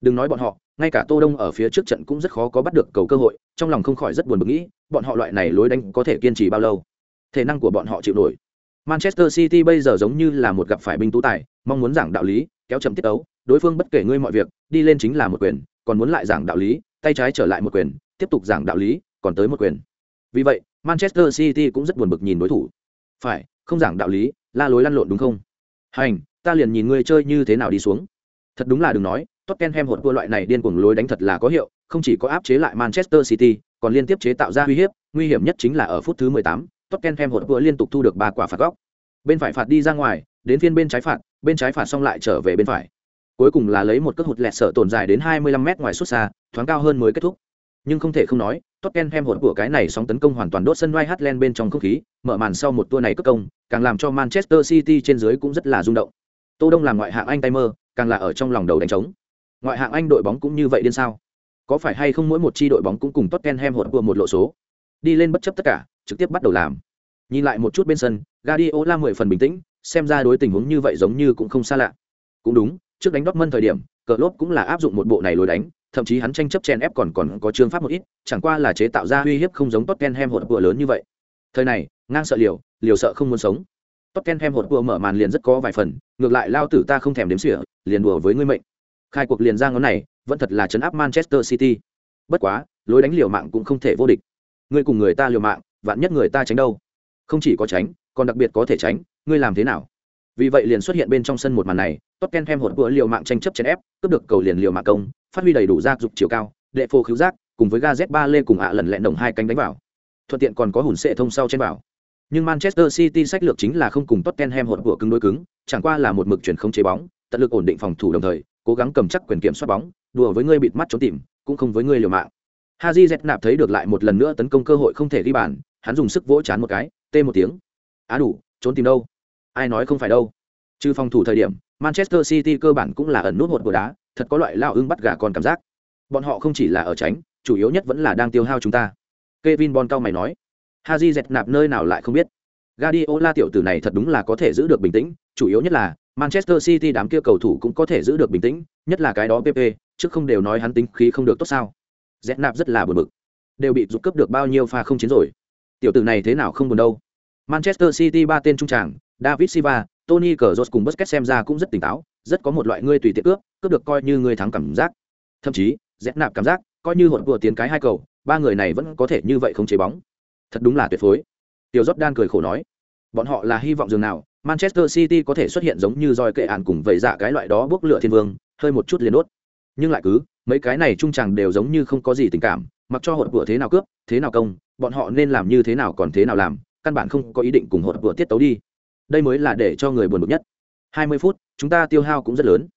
Đừng nói bọn họ, ngay cả Tô Đông ở phía trước trận cũng rất khó có bắt được cầu cơ hội, trong lòng không khỏi rất buồn bực nghĩ, bọn họ loại này lối đánh có thể kiên trì bao lâu? Thể năng của bọn họ chịu nổi. Manchester City bây giờ giống như là một gặp phải binh tú tài, mong muốn giảng đạo lý, kéo chậm tiết tấu, đối phương bất kể ngươi mọi việc, đi lên chính là một quyền, còn muốn lại giảng đạo lý, tay trái trở lại một quyền, tiếp tục giảng đạo lý, còn tới một quyền. Vì vậy, Manchester City cũng rất buồn bực nhìn đối thủ. Phải, không giảng đạo lý, la lối lăn lộn đúng không? Hành, ta liền nhìn ngươi chơi như thế nào đi xuống. Thật đúng là đừng nói, Tottenham hột vua loại này điên cuồng lối đánh thật là có hiệu, không chỉ có áp chế lại Manchester City, còn liên tiếp chế tạo ra uy hiếp, nguy hiểm nhất chính là ở phút thứ 18, Tottenham hột vua liên tục thu được ba quả phạt góc. Bên phải phạt đi ra ngoài, đến phiên bên trái phạt, bên trái phạt xong lại trở về bên phải. Cuối cùng là lấy một cước hụt lẹt sợ tồn dài đến 25 mét ngoài xuất xa, thoáng cao hơn mới kết thúc. Nhưng không thể không nói, Tottenham hột của cái này sóng tấn công hoàn toàn đốt sân White Hart bên trong không khí, mở màn sau một tour này cất công, càng làm cho Manchester City trên dưới cũng rất là rung động. Tô Đông làm ngoại hạng Anh tay mơ, càng là ở trong lòng đầu đánh trống. Ngoại hạng Anh đội bóng cũng như vậy điên sao? Có phải hay không mỗi một chi đội bóng cũng cùng Tottenham hột của một lộ số? Đi lên bất chấp tất cả, trực tiếp bắt đầu làm. Nhìn lại một chút bên sân, Guardiola mười phần bình tĩnh, xem ra đối tình huống như vậy giống như cũng không xa lạ. Cũng đúng, trước đánh Dortmund thời điểm, cờ lốp cũng là áp dụng một bộ này lối đánh, thậm chí hắn tranh chấp chen ép còn còn có chương pháp một ít, chẳng qua là chế tạo ra uy hiếp không giống Tottenham hột vừa lớn như vậy. Thời này, ngang sợ liều, liều sợ không muốn sống. Tottenham hột vừa mở màn liền rất có vài phần, ngược lại lao tử ta không thèm đếm xỉa, liền đùa với ngươi mệnh. Khai cuộc liền ra ngón này, vẫn thật là chấn áp Manchester City. Bất quá, lối đánh liều mạng cũng không thể vô địch. Ngươi cùng người ta liều mạng, vạn nhất người ta tránh đâu? Không chỉ có tránh, còn đặc biệt có thể tránh, ngươi làm thế nào? Vì vậy liền xuất hiện bên trong sân một màn này, Tottenham hột của liều mạng tranh chấp chèn ép, cướp được cầu liền liều mạng công, phát huy đầy đủ giác dục chiều cao, đệ phô khiếu giác, cùng với Gazet ba lê cùng ạ lần lẹn đồng hai cánh đánh vào. Thuận tiện còn có hùn sệ thông sau trên vào. Nhưng Manchester City sách lược chính là không cùng Tottenham hột vừa cứng đối cứng, chẳng qua là một mực chuyển không chế bóng, tận lực ổn định phòng thủ đồng thời, cố gắng cầm chắc quyền kiểm soát bóng, đùa với ngươi bịt mắt trốn tìm, cũng không với ngươi liều mạng. Haji Z nạp thấy được lại một lần nữa tấn công cơ hội không thể ghi bàn, hắn dùng sức vỗ chán một cái, tê một tiếng. Á đủ, trốn tìm đâu? Ai nói không phải đâu? Trừ phòng thủ thời điểm, Manchester City cơ bản cũng là ẩn nút hột của đá, thật có loại lao ưng bắt gà con cảm giác. Bọn họ không chỉ là ở tránh, chủ yếu nhất vẫn là đang tiêu hao chúng ta. Kevin Bon cao mày nói. Haji dẹt nạp nơi nào lại không biết. Guardiola tiểu tử này thật đúng là có thể giữ được bình tĩnh, chủ yếu nhất là Manchester City đám kia cầu thủ cũng có thể giữ được bình tĩnh, nhất là cái đó PP, trước không đều nói hắn tính khí không được tốt sao? Dẹt nạp rất là buồn bực. Đều bị giúp cấp được bao nhiêu pha không chiến rồi. Tiểu tử này thế nào không buồn đâu. Manchester City ba tên trung tràng, David Silva, Tony Cazorla cùng Busquets xem ra cũng rất tỉnh táo, rất có một loại ngươi tùy tiện cướp, cướp được coi như ngươi thắng cảm giác. Thậm chí, dẹp nạp cảm giác, coi như hỗn vừa tiến cái hai cầu, ba người này vẫn có thể như vậy không chế bóng. Thật đúng là tuyệt phối. Tiểu Jordan cười khổ nói, bọn họ là hy vọng dường nào, Manchester City có thể xuất hiện giống như roi kệ ản cùng vậy dạ cái loại đó bước lửa thiên vương, hơi một chút liền đốt. Nhưng lại cứ, mấy cái này trung chẳng đều giống như không có gì tình cảm, mặc cho hỗn vừa thế nào cướp, thế nào công, bọn họ nên làm như thế nào còn thế nào làm, căn bản không có ý định cùng hỗn vừa tiết tấu đi đây mới là để cho người buồn bực nhất. 20 phút, chúng ta tiêu hao cũng rất lớn.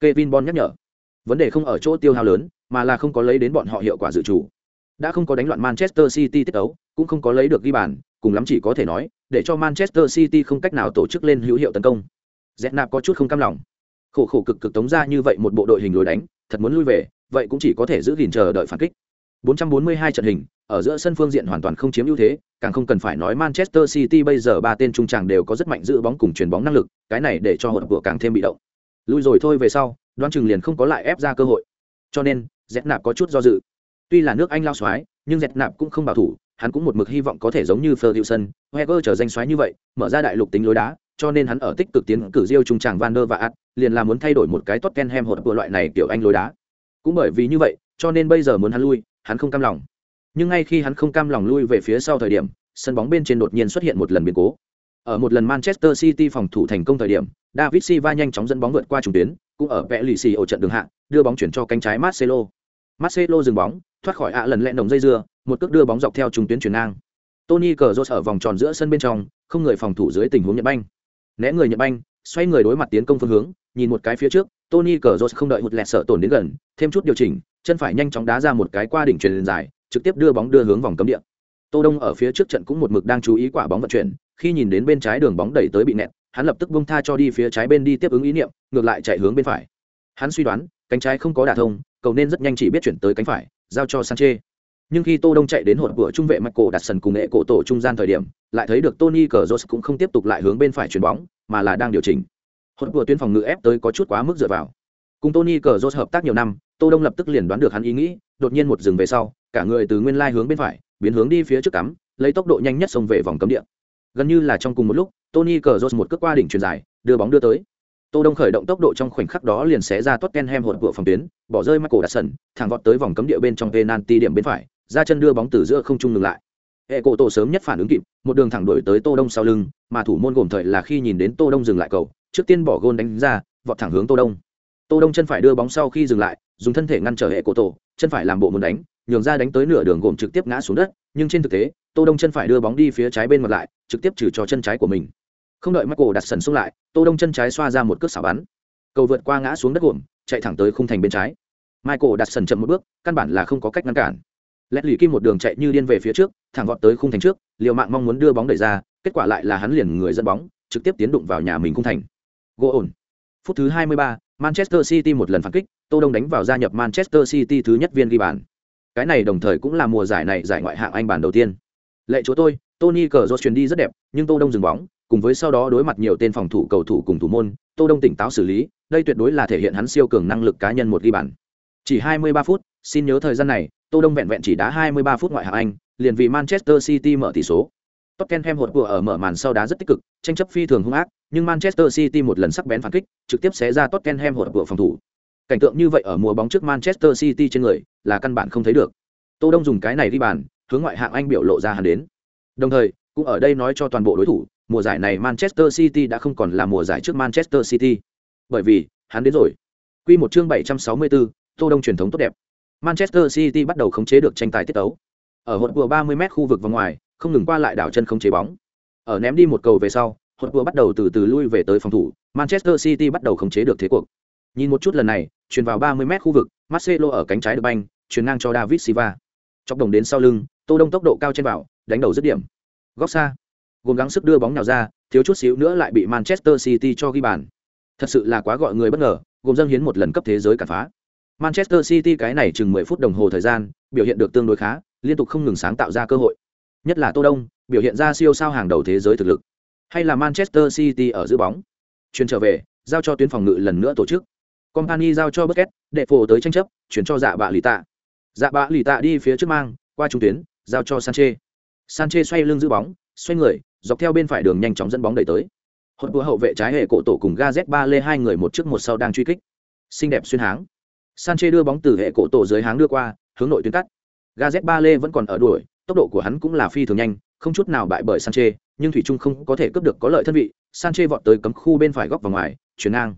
Kevin Bon nhắc nhở. Vấn đề không ở chỗ tiêu hao lớn, mà là không có lấy đến bọn họ hiệu quả dự chủ. đã không có đánh loạn manchester city tiết ấu, cũng không có lấy được ghi bàn, cùng lắm chỉ có thể nói, để cho manchester city không cách nào tổ chức lên hữu hiệu tấn công. Z nạp có chút không cam lòng. Khổ khổ cực cực tống ra như vậy một bộ đội hình lối đánh, thật muốn lui về, vậy cũng chỉ có thể giữ gìn chờ đợi phản kích. 442 trận hình ở giữa sân phương diện hoàn toàn không chiếm ưu thế càng không cần phải nói manchester city bây giờ ba tên trung tràng đều có rất mạnh giữ bóng cùng chuyền bóng năng lực cái này để cho hột của càng thêm bị động. Lui rồi thôi về sau đoán chừng liền không có lại ép ra cơ hội. Cho nên Dẹt nạp có chút do dự. Tuy là nước anh lao xoái nhưng Dẹt nạp cũng không bảo thủ hắn cũng một mực hy vọng có thể giống như Ferguson, Wenger trở danh xoáy như vậy, mở ra đại lục tính lối đá, cho nên hắn ở tích cực tiến cử Rio trung tràng Van der và Ad, liền là muốn thay đổi một cái Tottenham hột của loại này kiểu anh lối đá. Cũng bởi vì như vậy, cho nên bây giờ muốn hắn lui, hắn không cam lòng. Nhưng ngay khi hắn không cam lòng lui về phía sau thời điểm, sân bóng bên trên đột nhiên xuất hiện một lần biến cố. Ở một lần Manchester City phòng thủ thành công thời điểm, David Silva nhanh chóng dẫn bóng vượt qua trung tuyến, cũng ở vẽ lì xì ổ trận đường hạ, đưa bóng chuyển cho cánh trái Marcelo. Marcelo dừng bóng, thoát khỏi ạ lần lẹn đồng dây dưa, một cước đưa bóng dọc theo trung tuyến chuyển ngang. Tony Cazorla ở vòng tròn giữa sân bên trong, không người phòng thủ dưới tình huống nhận banh. Né người nhận banh, xoay người đối mặt tiến công phương hướng, nhìn một cái phía trước, Tony Cazorla không đợi hụt lẹt sợ tổn đến gần, thêm chút điều chỉnh, chân phải nhanh chóng đá ra một cái qua đỉnh truyền dài, trực tiếp đưa bóng đưa hướng vòng cấm địa. Tô Đông ở phía trước trận cũng một mực đang chú ý quả bóng vận chuyển, khi nhìn đến bên trái đường bóng đẩy tới bị nẹt, hắn lập tức buông tha cho đi phía trái bên đi tiếp ứng ý niệm, ngược lại chạy hướng bên phải. Hắn suy đoán, cánh trái không có đả thông, cầu nên rất nhanh chỉ biết chuyển tới cánh phải, giao cho Sanchez. Nhưng khi Tô Đông chạy đến hột cửa trung vệ Michael đặt sần cùng nghệ cổ tổ trung gian thời điểm, lại thấy được Tony Cazorla cũng không tiếp tục lại hướng bên phải chuyển bóng, mà là đang điều chỉnh. Hột của tuyến phòng ngự ép tới có chút quá mức dựa vào. Cùng Tony Cazorla hợp tác nhiều năm, Tô Đông lập tức liền đoán được hắn ý nghĩ, đột nhiên một dừng về sau, cả người từ nguyên lai hướng bên phải, biến hướng đi phía trước cắm, lấy tốc độ nhanh nhất xông về vòng cấm địa. Gần như là trong cùng một lúc, Tony Cazorla một cước qua đỉnh truyền dài, đưa bóng đưa tới. Tô Đông khởi động tốc độ trong khoảnh khắc đó liền xé ra Tottenham hột của phòng tuyến, bỏ rơi Michael sẩn, thẳng vọt tới vòng cấm địa bên trong penalty điểm bên phải, ra chân đưa bóng từ giữa không trung ngừng lại. Hệ cổ tổ sớm nhất phản ứng kịp, một đường thẳng đuổi tới Tô Đông sau lưng, mà thủ môn gồm thời là khi nhìn đến Tô Đông dừng lại cầu, trước tiên bỏ gôn đánh ra, vọt thẳng hướng Tô Đông. Tô Đông chân phải đưa bóng sau khi dừng lại, dùng thân thể ngăn trở hệ cổ tổ, chân phải làm bộ muốn đánh, nhường ra đánh tới nửa đường gồm trực tiếp ngã xuống đất, nhưng trên thực tế, Tô Đông chân phải đưa bóng đi phía trái bên ngược lại, trực tiếp trừ cho chân trái của mình không đợi Michael đặt sần xuống lại, Tô Đông chân trái xoa ra một cước xả bắn. Cầu vượt qua ngã xuống đất gồm, chạy thẳng tới khung thành bên trái. Michael đặt sần chậm một bước, căn bản là không có cách ngăn cản. Lẹt lì kim một đường chạy như điên về phía trước, thẳng vọt tới khung thành trước, liều mạng mong muốn đưa bóng đẩy ra, kết quả lại là hắn liền người dẫn bóng, trực tiếp tiến đụng vào nhà mình khung thành. Gỗ ổn. Phút thứ 23, Manchester City một lần phản kích, Tô Đông đánh vào gia nhập Manchester City thứ nhất viên ghi bàn. Cái này đồng thời cũng là mùa giải này giải ngoại hạng Anh bàn đầu tiên. Lệ chúa tôi, Tony cờ do truyền đi rất đẹp, nhưng Tô Đông dừng bóng, cùng với sau đó đối mặt nhiều tên phòng thủ cầu thủ cùng thủ môn, Tô Đông tỉnh táo xử lý, đây tuyệt đối là thể hiện hắn siêu cường năng lực cá nhân một ghi bàn. Chỉ 23 phút, xin nhớ thời gian này, Tô Đông vẹn vẹn chỉ đá 23 phút ngoại hạng Anh, liền vì Manchester City mở tỷ số. Tottenham hột của ở mở màn sau đá rất tích cực, tranh chấp phi thường hung ác, nhưng Manchester City một lần sắc bén phản kích, trực tiếp xé ra Tottenham hụt vừa phòng thủ. Cảnh tượng như vậy ở mùa bóng trước Manchester City trên người, là căn bản không thấy được. Tô Đông dùng cái này đi bàn, hướng ngoại hạng Anh biểu lộ ra hắn đến. Đồng thời, cũng ở đây nói cho toàn bộ đối thủ, mùa giải này Manchester City đã không còn là mùa giải trước Manchester City. Bởi vì, hắn đến rồi. Quy một chương 764, Tô Đông truyền thống tốt đẹp. Manchester City bắt đầu khống chế được tranh tài tiết tấu. Ở hụt vừa 30m khu vực vòng ngoài, không ngừng qua lại đảo chân khống chế bóng. Ở ném đi một cầu về sau, hột vừa bắt đầu từ từ lui về tới phòng thủ, Manchester City bắt đầu khống chế được thế cuộc. Nhìn một chút lần này, chuyển vào 30m khu vực, Marcelo ở cánh trái được banh, chuyển ngang cho David Silva. Chọc đồng đến sau lưng, Tô Đông tốc độ cao trên vào, đánh đầu dứt điểm. Góc xa gồm gắng sức đưa bóng nào ra thiếu chút xíu nữa lại bị manchester city cho ghi bàn thật sự là quá gọi người bất ngờ gồm dâng hiến một lần cấp thế giới cản phá manchester city cái này chừng mười phút đồng hồ thời gian biểu hiện được tương đối khá liên tục không ngừng sáng tạo ra cơ hội nhất là tô đông biểu hiện ra siêu sao hàng đầu thế giới thực lực hay là manchester city ở giữ bóng? Chuyển trở về, giao cho tuyến phòng ngự lần nữa tổ chức. Company giao cho Bucket để phổ tới tranh chấp, chuyển cho dạ bạ lì tạ. Dạ bạ lì tạ đi phía trước mang, qua trung tuyến, giao cho sanche sanche xoay lưng giữ bóng, xoay người, dọc theo bên phải đường nhanh chóng dẫn bóng đẩy tới. Hốt búa hậu vệ trái hệ cổ tổ cùng ga ba lê hai người một trước một sau đang truy kích. Xinh đẹp xuyên háng. Sanche đưa bóng từ hệ cổ tổ dưới háng đưa qua, hướng nội tuyến cắt. Ga ba lê vẫn còn ở đuổi, tốc độ của hắn cũng là phi thường nhanh không chút nào bại bởi sanche, nhưng thủy trung không có thể cướp được có lợi thân vị, sanche vọt tới cấm khu bên phải góc vào ngoài, chuyển ngang.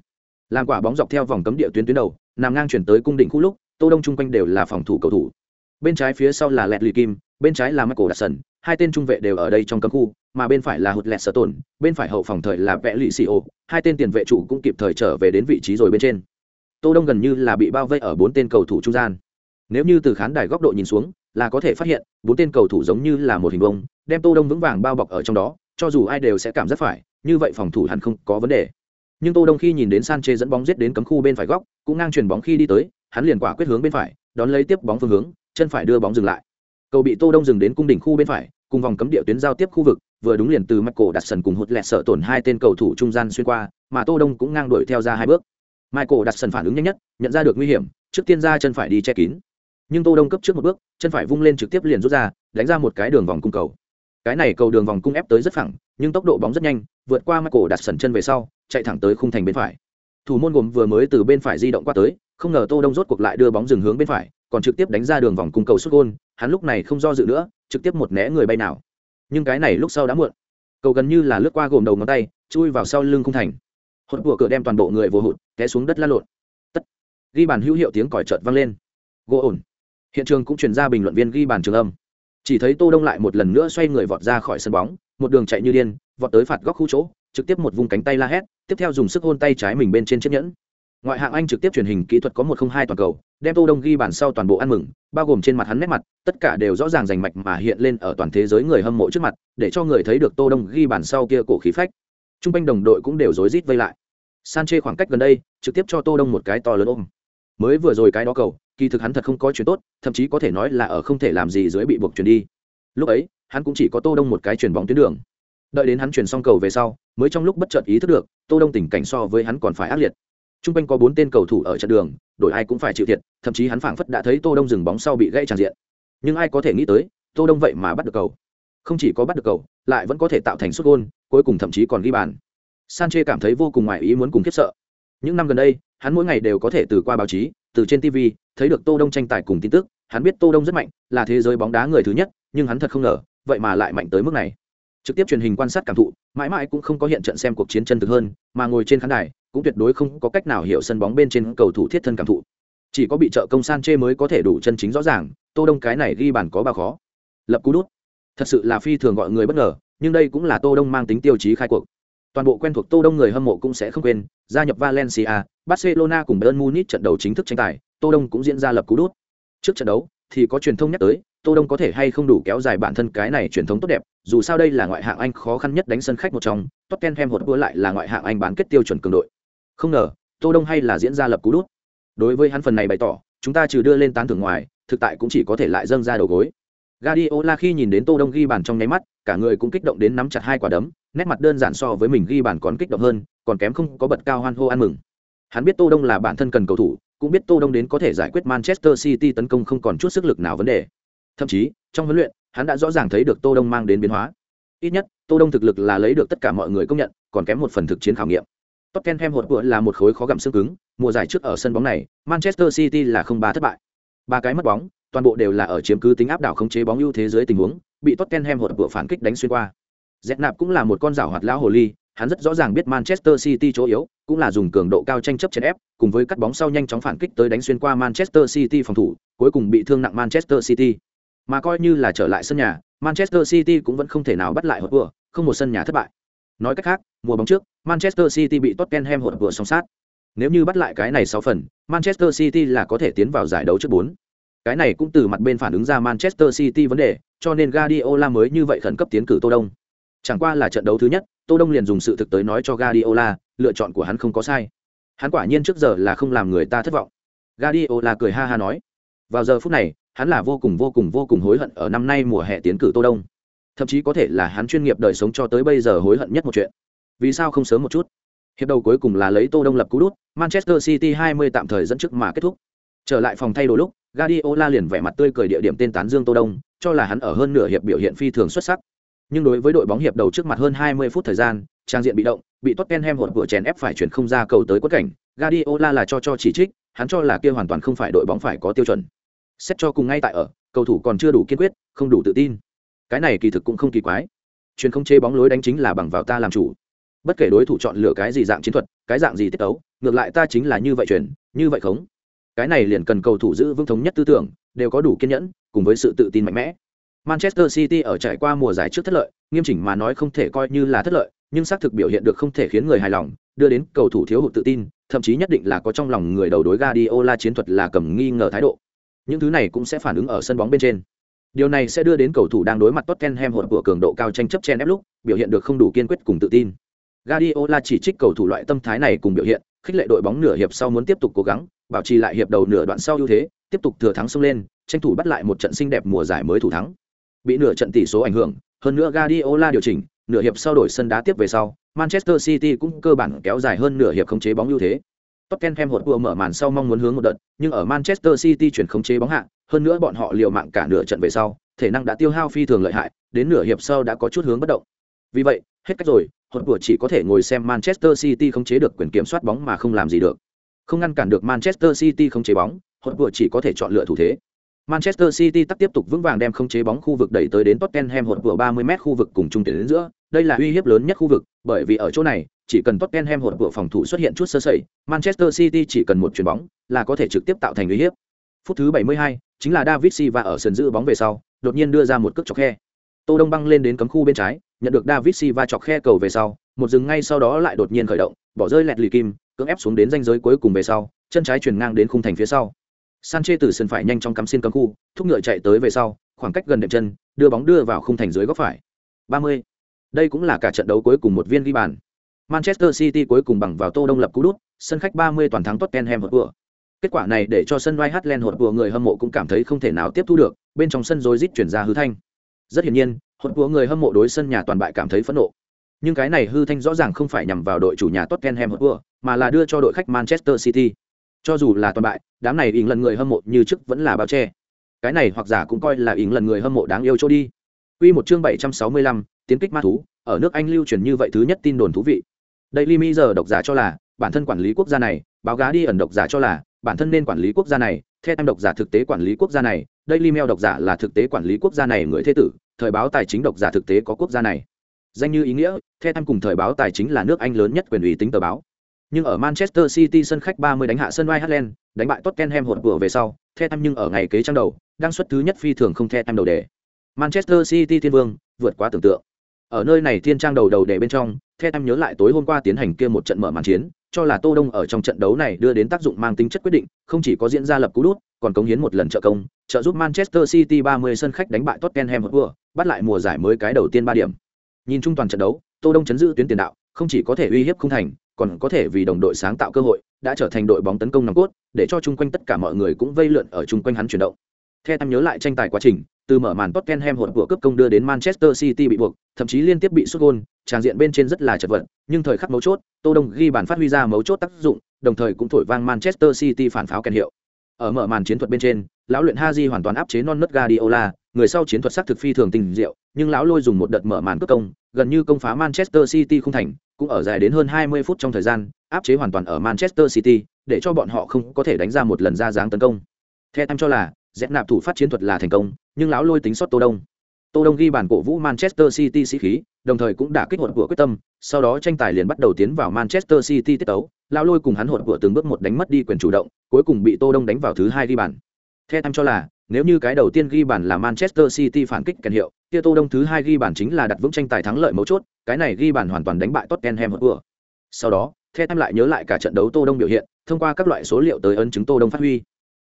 Làm quả bóng dọc theo vòng cấm địa tuyến tuyến đầu, nằm ngang chuyển tới cung định khu lúc, tô đông chung quanh đều là phòng thủ cầu thủ. Bên trái phía sau là lẹt lì kim, bên trái là michael đặt sần hai tên trung vệ đều ở đây trong cấm khu, mà bên phải là hụt lẹt sở tổn bên phải hậu phòng thời là vẽ lì Sĩ ô, hai tên tiền vệ chủ cũng kịp thời trở về đến vị trí rồi bên trên. Tô đông gần như là bị bao vây ở bốn tên cầu thủ trung gian. Nếu như từ khán đài góc độ nhìn xuống, là có thể phát hiện, bốn tên cầu thủ giống như là một hình vuông đem tô đông vững vàng bao bọc ở trong đó, cho dù ai đều sẽ cảm giác phải, như vậy phòng thủ hẳn không có vấn đề. Nhưng tô đông khi nhìn đến sanche dẫn bóng giết đến cấm khu bên phải góc, cũng ngang chuyển bóng khi đi tới, hắn liền quả quyết hướng bên phải, đón lấy tiếp bóng phương hướng, chân phải đưa bóng dừng lại. Cầu bị tô đông dừng đến cung đỉnh khu bên phải, cùng vòng cấm địa tuyến giao tiếp khu vực, vừa đúng liền từ Michael đặt sần cùng hụt lẹt sợ tổn hai tên cầu thủ trung gian xuyên qua, mà tô đông cũng ngang đuổi theo ra hai bước. Michael đặt sân phản ứng nhanh nhất, nhận ra được nguy hiểm, trước tiên ra chân phải đi che kín. Nhưng tô đông cấp trước một bước, chân phải vung lên trực tiếp liền rút ra, đánh ra một cái đường vòng cung cầu cái này cầu đường vòng cung ép tới rất phẳng, nhưng tốc độ bóng rất nhanh, vượt qua Michael đặt sần chân về sau, chạy thẳng tới khung thành bên phải. Thủ môn gồm vừa mới từ bên phải di động qua tới, không ngờ tô đông rốt cuộc lại đưa bóng dừng hướng bên phải, còn trực tiếp đánh ra đường vòng cung cầu xuất gôn, hắn lúc này không do dự nữa, trực tiếp một né người bay nào. Nhưng cái này lúc sau đã muộn. Cầu gần như là lướt qua gồm đầu ngón tay, chui vào sau lưng khung thành. Hột của cửa đem toàn bộ người vô hụt, té xuống đất lăn lộn. Tất. Ghi bàn hữu hiệu tiếng còi trợt vang lên. Gỗ ổn. Hiện trường cũng truyền ra bình luận viên ghi bàn trường âm chỉ thấy tô đông lại một lần nữa xoay người vọt ra khỏi sân bóng, một đường chạy như điên, vọt tới phạt góc khu chỗ, trực tiếp một vùng cánh tay la hét, tiếp theo dùng sức hôn tay trái mình bên trên chiếc nhẫn. Ngoại hạng anh trực tiếp truyền hình kỹ thuật có một không hai toàn cầu, đem tô đông ghi bàn sau toàn bộ ăn mừng, bao gồm trên mặt hắn nét mặt, tất cả đều rõ ràng rành mạch mà hiện lên ở toàn thế giới người hâm mộ trước mặt, để cho người thấy được tô đông ghi bàn sau kia cổ khí phách. Trung quanh đồng đội cũng đều rối rít vây lại. Sanche khoảng cách gần đây, trực tiếp cho tô đông một cái to lớn ôm. Mới vừa rồi cái đó cầu kỳ thực hắn thật không có chuyện tốt thậm chí có thể nói là ở không thể làm gì dưới bị buộc chuyển đi. Lúc ấy hắn cũng chỉ có tô đông một cái chuyền bóng tuyến đường. Đợi đến hắn chuyển xong cầu về sau mới trong lúc bất chợt ý thức được tô đông tình cảnh so với hắn còn phải ác liệt. Trung quanh có bốn tên cầu thủ ở trận đường đổi ai cũng phải chịu thiệt thậm chí hắn phảng phất đã thấy tô đông dừng bóng sau bị gãy tràn diện. Nhưng ai có thể nghĩ tới tô đông vậy mà bắt được cầu. Không chỉ có bắt được cầu lại vẫn có thể tạo thành sút gol, cuối cùng thậm chí còn ghi bàn. Sanchez cảm thấy vô cùng ngoài ý muốn cùng khiếp sợ. Những năm gần đây hắn mỗi ngày đều có thể từ qua báo chí từ trên tv thấy được tô đông tranh tài cùng tin tức, hắn biết tô đông rất mạnh, là thế giới bóng đá người thứ nhất, nhưng hắn thật không ngờ, vậy mà lại mạnh tới mức này. Trực tiếp truyền hình quan sát cảm thụ, mãi mãi cũng không có hiện trận xem cuộc chiến chân thực hơn, mà ngồi trên khán đài, cũng tuyệt đối không có cách nào hiểu sân bóng bên trên cầu thủ thiết thân cảm thụ. Chỉ có bị trợ công san chê mới có thể đủ chân chính rõ ràng, tô đông cái này ghi bàn có bao khó. Lập cú đút. Thật sự là phi thường gọi người bất ngờ, nhưng đây cũng là tô đông mang tính tiêu chí khai cuộc. Toàn bộ quen thuộc tô đông người hâm mộ cũng sẽ không quên, gia nhập valencia, barcelona cùng bayern munich trận đấu chính thức tranh tài tô đông cũng diễn ra lập cú đút. Trước trận đấu thì có truyền thông nhắc tới tô đông có thể hay không đủ kéo dài bản thân cái này truyền thống tốt đẹp dù sao đây là ngoại hạng anh khó khăn nhất đánh sân khách một trong tottenham hột vua lại là ngoại hạng anh bán kết tiêu chuẩn cường đội. Không ngờ tô đông hay là diễn ra lập cú đút. Đối với hắn phần này bày tỏ chúng ta trừ đưa lên tán thưởng ngoài thực tại cũng chỉ có thể lại dâng ra đầu gối. Guardiola khi nhìn đến Tô Đông ghi bàn trong nháy mắt, cả người cũng kích động đến nắm chặt hai quả đấm, nét mặt đơn giản so với mình ghi bàn còn kích động hơn, còn kém không có bật cao hoan hô ăn mừng. Hắn biết Tô Đông là bản thân cần cầu thủ, cũng biết Tô Đông đến có thể giải quyết Manchester City tấn công không còn chút sức lực nào vấn đề. Thậm chí, trong huấn luyện, hắn đã rõ ràng thấy được Tô Đông mang đến biến hóa. Ít nhất, Tô Đông thực lực là lấy được tất cả mọi người công nhận, còn kém một phần thực chiến khảo nghiệm. Tottenham hột của là một khối khó gặm xương cứng, mùa giải trước ở sân bóng này, Manchester City là không ba thất bại. Ba cái mất bóng, toàn bộ đều là ở chiếm cứ tính áp đảo khống chế bóng ưu thế dưới tình huống, bị Tottenham hột của phản kích đánh xuyên qua. Zet nạp cũng là một con rảo hoạt lão hồ ly, hắn rất rõ ràng biết Manchester City chỗ yếu, cũng là dùng cường độ cao tranh chấp chèn ép, cùng với cắt bóng sau nhanh chóng phản kích tới đánh xuyên qua Manchester City phòng thủ, cuối cùng bị thương nặng Manchester City. Mà coi như là trở lại sân nhà, Manchester City cũng vẫn không thể nào bắt lại hột vừa, không một sân nhà thất bại. Nói cách khác, mùa bóng trước, Manchester City bị Tottenham hột vừa song sát. Nếu như bắt lại cái này 6 phần, Manchester City là có thể tiến vào giải đấu trước 4. Cái này cũng từ mặt bên phản ứng ra Manchester City vấn đề, cho nên Guardiola mới như vậy khẩn cấp tiến cử Tô Đông. Chẳng qua là trận đấu thứ nhất, Tô Đông liền dùng sự thực tới nói cho Guardiola, lựa chọn của hắn không có sai. Hắn quả nhiên trước giờ là không làm người ta thất vọng. Guardiola cười ha ha nói. Vào giờ phút này, hắn là vô cùng vô cùng vô cùng hối hận ở năm nay mùa hè tiến cử Tô Đông. Thậm chí có thể là hắn chuyên nghiệp đời sống cho tới bây giờ hối hận nhất một chuyện. Vì sao không sớm một chút? Hiệp đầu cuối cùng là lấy Tô Đông lập cú đút, Manchester City 20 tạm thời dẫn trước mà kết thúc. Trở lại phòng thay đồ lúc, Guardiola liền vẻ mặt tươi cười địa điểm tên tán Dương Tô Đông, cho là hắn ở hơn nửa hiệp biểu hiện phi thường xuất sắc. Nhưng đối với đội bóng hiệp đầu trước mặt hơn 20 phút thời gian, trang diện bị động, bị Tottenham hụt vừa chèn ép phải chuyển không ra cầu tới quất cảnh, Guardiola là cho cho chỉ trích, hắn cho là kia hoàn toàn không phải đội bóng phải có tiêu chuẩn. Xét cho cùng ngay tại ở, cầu thủ còn chưa đủ kiên quyết, không đủ tự tin. Cái này kỳ thực cũng không kỳ quái. chuyển không chế bóng lối đánh chính là bằng vào ta làm chủ. Bất kể đối thủ chọn lựa cái gì dạng chiến thuật, cái dạng gì tiết tấu, ngược lại ta chính là như vậy chuyển, như vậy khống. Cái này liền cần cầu thủ giữ vững thống nhất tư tưởng, đều có đủ kiên nhẫn, cùng với sự tự tin mạnh mẽ. Manchester City ở trải qua mùa giải trước thất lợi, nghiêm chỉnh mà nói không thể coi như là thất lợi, nhưng xác thực biểu hiện được không thể khiến người hài lòng, đưa đến cầu thủ thiếu hụt tự tin, thậm chí nhất định là có trong lòng người đầu đối Guardiola chiến thuật là cầm nghi ngờ thái độ. Những thứ này cũng sẽ phản ứng ở sân bóng bên trên. Điều này sẽ đưa đến cầu thủ đang đối mặt Tottenham hỗn của cường độ cao tranh chấp chen ép lúc, biểu hiện được không đủ kiên quyết cùng tự tin. Guardiola chỉ trích cầu thủ loại tâm thái này cùng biểu hiện, khích lệ đội bóng nửa hiệp sau muốn tiếp tục cố gắng, bảo trì lại hiệp đầu nửa đoạn sau ưu thế, tiếp tục thừa thắng xông lên, tranh thủ bắt lại một trận xinh đẹp mùa giải mới thủ thắng. Bị nửa trận tỷ số ảnh hưởng, hơn nữa Guardiola điều chỉnh, nửa hiệp sau đổi sân đá tiếp về sau, Manchester City cũng cơ bản kéo dài hơn nửa hiệp khống chế bóng ưu thế. Tottenham hột vừa mở màn sau mong muốn hướng một đợt, nhưng ở Manchester City chuyển khống chế bóng hạ, hơn nữa bọn họ liều mạng cả nửa trận về sau, thể năng đã tiêu hao phi thường lợi hại, đến nửa hiệp sau đã có chút hướng bất động. Vì vậy, hết cách rồi, hột vừa chỉ có thể ngồi xem Manchester City khống chế được quyền kiểm soát bóng mà không làm gì được. Không ngăn cản được Manchester City khống chế bóng, hột vừa chỉ có thể chọn lựa thủ thế. Manchester City tắc tiếp tục vững vàng đem không chế bóng khu vực đẩy tới đến Tottenham hột vừa 30m khu vực cùng trung tuyến đến giữa, đây là uy hiếp lớn nhất khu vực, bởi vì ở chỗ này, chỉ cần Tottenham hột vừa phòng thủ xuất hiện chút sơ sẩy, Manchester City chỉ cần một chuyền bóng là có thể trực tiếp tạo thành uy hiếp. Phút thứ 72, chính là David Silva ở sân giữ bóng về sau, đột nhiên đưa ra một cước chọc khe. Tô Đông băng lên đến cấm khu bên trái, nhận được David Silva chọc khe cầu về sau, một dừng ngay sau đó lại đột nhiên khởi động, bỏ rơi lẹt lì kim, cưỡng ép xuống đến ranh giới cuối cùng về sau, chân trái chuyển ngang đến khung thành phía sau. Sanchez từ sân phải nhanh trong cắm xin cấm khu, thúc ngựa chạy tới về sau, khoảng cách gần đệm chân, đưa bóng đưa vào khung thành dưới góc phải. 30. Đây cũng là cả trận đấu cuối cùng một viên ghi bàn. Manchester City cuối cùng bằng vào Tô Đông lập cú đút, sân khách 30 toàn thắng Tottenham Hotspur. Kết quả này để cho sân White Hart Lane Hotspur người hâm mộ cũng cảm thấy không thể nào tiếp thu được, bên trong sân rối rít chuyển ra hư thanh. Rất hiển nhiên, Hotspur người hâm mộ đối sân nhà toàn bại cảm thấy phẫn nộ. Nhưng cái này hư thanh rõ ràng không phải nhằm vào đội chủ nhà Tottenham Hotspur, mà là đưa cho đội khách Manchester City. Cho dù là toàn bại, đám này ỉn lần người hâm mộ như trước vẫn là bao che. Cái này hoặc giả cũng coi là ỉn lần người hâm mộ đáng yêu cho đi. Quy một chương 765, tiến kích ma thú, ở nước Anh lưu truyền như vậy thứ nhất tin đồn thú vị. Daily Mirror độc giả cho là, bản thân quản lý quốc gia này, báo gá đi ẩn độc giả cho là, bản thân nên quản lý quốc gia này, The em độc giả thực tế quản lý quốc gia này, Daily Mail độc giả là thực tế quản lý quốc gia này người thế tử, thời báo tài chính độc giả thực tế có quốc gia này. Danh như ý nghĩa, The em cùng thời báo tài chính là nước Anh lớn nhất quyền ủy tính tờ báo. Nhưng ở Manchester City sân khách 30 đánh hạ sân Ireland, đánh bại Tottenham hụt vừa về sau, theo nhưng ở ngày kế trang đầu, đang xuất thứ nhất phi thường không theo đầu đề. Manchester City thiên vương, vượt quá tưởng tượng. Ở nơi này thiên trang đầu đầu đề bên trong, theo nhớ lại tối hôm qua tiến hành kia một trận mở màn chiến, cho là Tô Đông ở trong trận đấu này đưa đến tác dụng mang tính chất quyết định, không chỉ có diễn ra lập cú đút, còn cống hiến một lần trợ công, trợ giúp Manchester City 30 sân khách đánh bại Tottenham Hotspur, bắt lại mùa giải mới cái đầu tiên 3 điểm. Nhìn chung toàn trận đấu, Tô Đông chấn giữ tuyến tiền đạo, không chỉ có thể uy hiếp không thành, còn có thể vì đồng đội sáng tạo cơ hội, đã trở thành đội bóng tấn công nòng cốt, để cho chung quanh tất cả mọi người cũng vây lượn ở chung quanh hắn chuyển động. Theo em nhớ lại tranh tài quá trình, từ mở màn Tottenham hỗn của cướp công đưa đến Manchester City bị buộc, thậm chí liên tiếp bị sút gôn, tràng diện bên trên rất là chật vật, nhưng thời khắc mấu chốt, Tô Đông ghi bàn phát huy ra mấu chốt tác dụng, đồng thời cũng thổi vang Manchester City phản pháo kèn hiệu. Ở mở màn chiến thuật bên trên, lão luyện Haji hoàn toàn áp chế non nớt Guardiola, người sau chiến thuật sắc thực phi thường tình diệu, nhưng lão lôi dùng một đợt mở màn cướp công, gần như công phá Manchester City không thành, cũng ở dài đến hơn 20 phút trong thời gian, áp chế hoàn toàn ở Manchester City, để cho bọn họ không có thể đánh ra một lần ra dáng tấn công. Theo em cho là, dẹp nạp thủ phát chiến thuật là thành công, nhưng lão lôi tính sót Tô Đông. Tô Đông ghi bàn cổ vũ Manchester City sĩ khí, đồng thời cũng đã kích hoạt của quyết tâm, sau đó tranh tài liền bắt đầu tiến vào Manchester City tiết tấu, lão lôi cùng hắn hột của từng bước một đánh mất đi quyền chủ động, cuối cùng bị Tô Đông đánh vào thứ hai ghi bàn. Theo em cho là, nếu như cái đầu tiên ghi bàn là Manchester City phản kích kèn hiệu, kia Tô Đông thứ hai ghi bàn chính là đặt vững tranh tài thắng lợi mấu chốt, cái này ghi bàn hoàn toàn đánh bại Tottenham Hotspur. Sau đó, theo em lại nhớ lại cả trận đấu Tô Đông biểu hiện, thông qua các loại số liệu tới ấn chứng Tô Đông phát huy.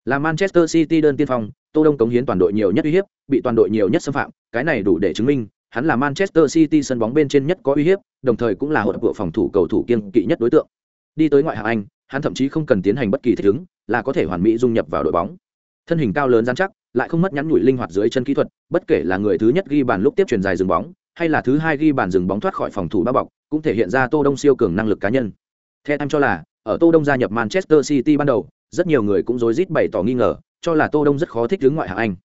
Là Manchester City đơn tiên phong, Tô Đông cống hiến toàn đội nhiều nhất uy hiếp, bị toàn đội nhiều nhất xâm phạm, cái này đủ để chứng minh hắn là Manchester City sân bóng bên trên nhất có uy hiếp, đồng thời cũng là hỗn của phòng thủ cầu thủ kiên kỵ nhất đối tượng. Đi tới ngoại hạng Anh, hắn thậm chí không cần tiến hành bất kỳ thích ứng, là có thể hoàn mỹ dung nhập vào đội bóng. Thân hình cao lớn rắn chắc, lại không mất nhắn nhủi linh hoạt dưới chân kỹ thuật, bất kể là người thứ nhất ghi bàn lúc tiếp truyền dài dừng bóng, hay là thứ hai ghi bàn dừng bóng thoát khỏi phòng thủ bao bọc, cũng thể hiện ra Tô Đông siêu cường năng lực cá nhân. Theo em cho là, ở Tô Đông gia nhập Manchester City ban đầu, rất nhiều người cũng rối rít bày tỏ nghi ngờ, cho là Tô Đông rất khó thích ứng ngoại hạng Anh.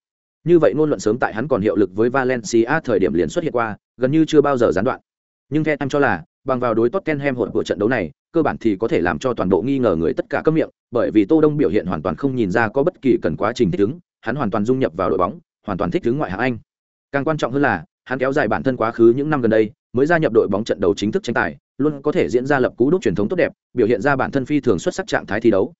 Như vậy ngôn luận sớm tại hắn còn hiệu lực với Valencia thời điểm liền xuất hiện qua, gần như chưa bao giờ gián đoạn. Nhưng theo em cho là, bằng vào đối Tottenham hỗn của trận đấu này, cơ bản thì có thể làm cho toàn bộ nghi ngờ người tất cả câm miệng, bởi vì Tô Đông biểu hiện hoàn toàn không nhìn ra có bất kỳ cần quá trình thích ứng, hắn hoàn toàn dung nhập vào đội bóng, hoàn toàn thích ứng ngoại hạng Anh. Càng quan trọng hơn là, hắn kéo dài bản thân quá khứ những năm gần đây, mới gia nhập đội bóng trận đấu chính thức tranh tài, luôn có thể diễn ra lập cú đúc truyền thống tốt đẹp, biểu hiện ra bản thân phi thường xuất sắc trạng thái thi đấu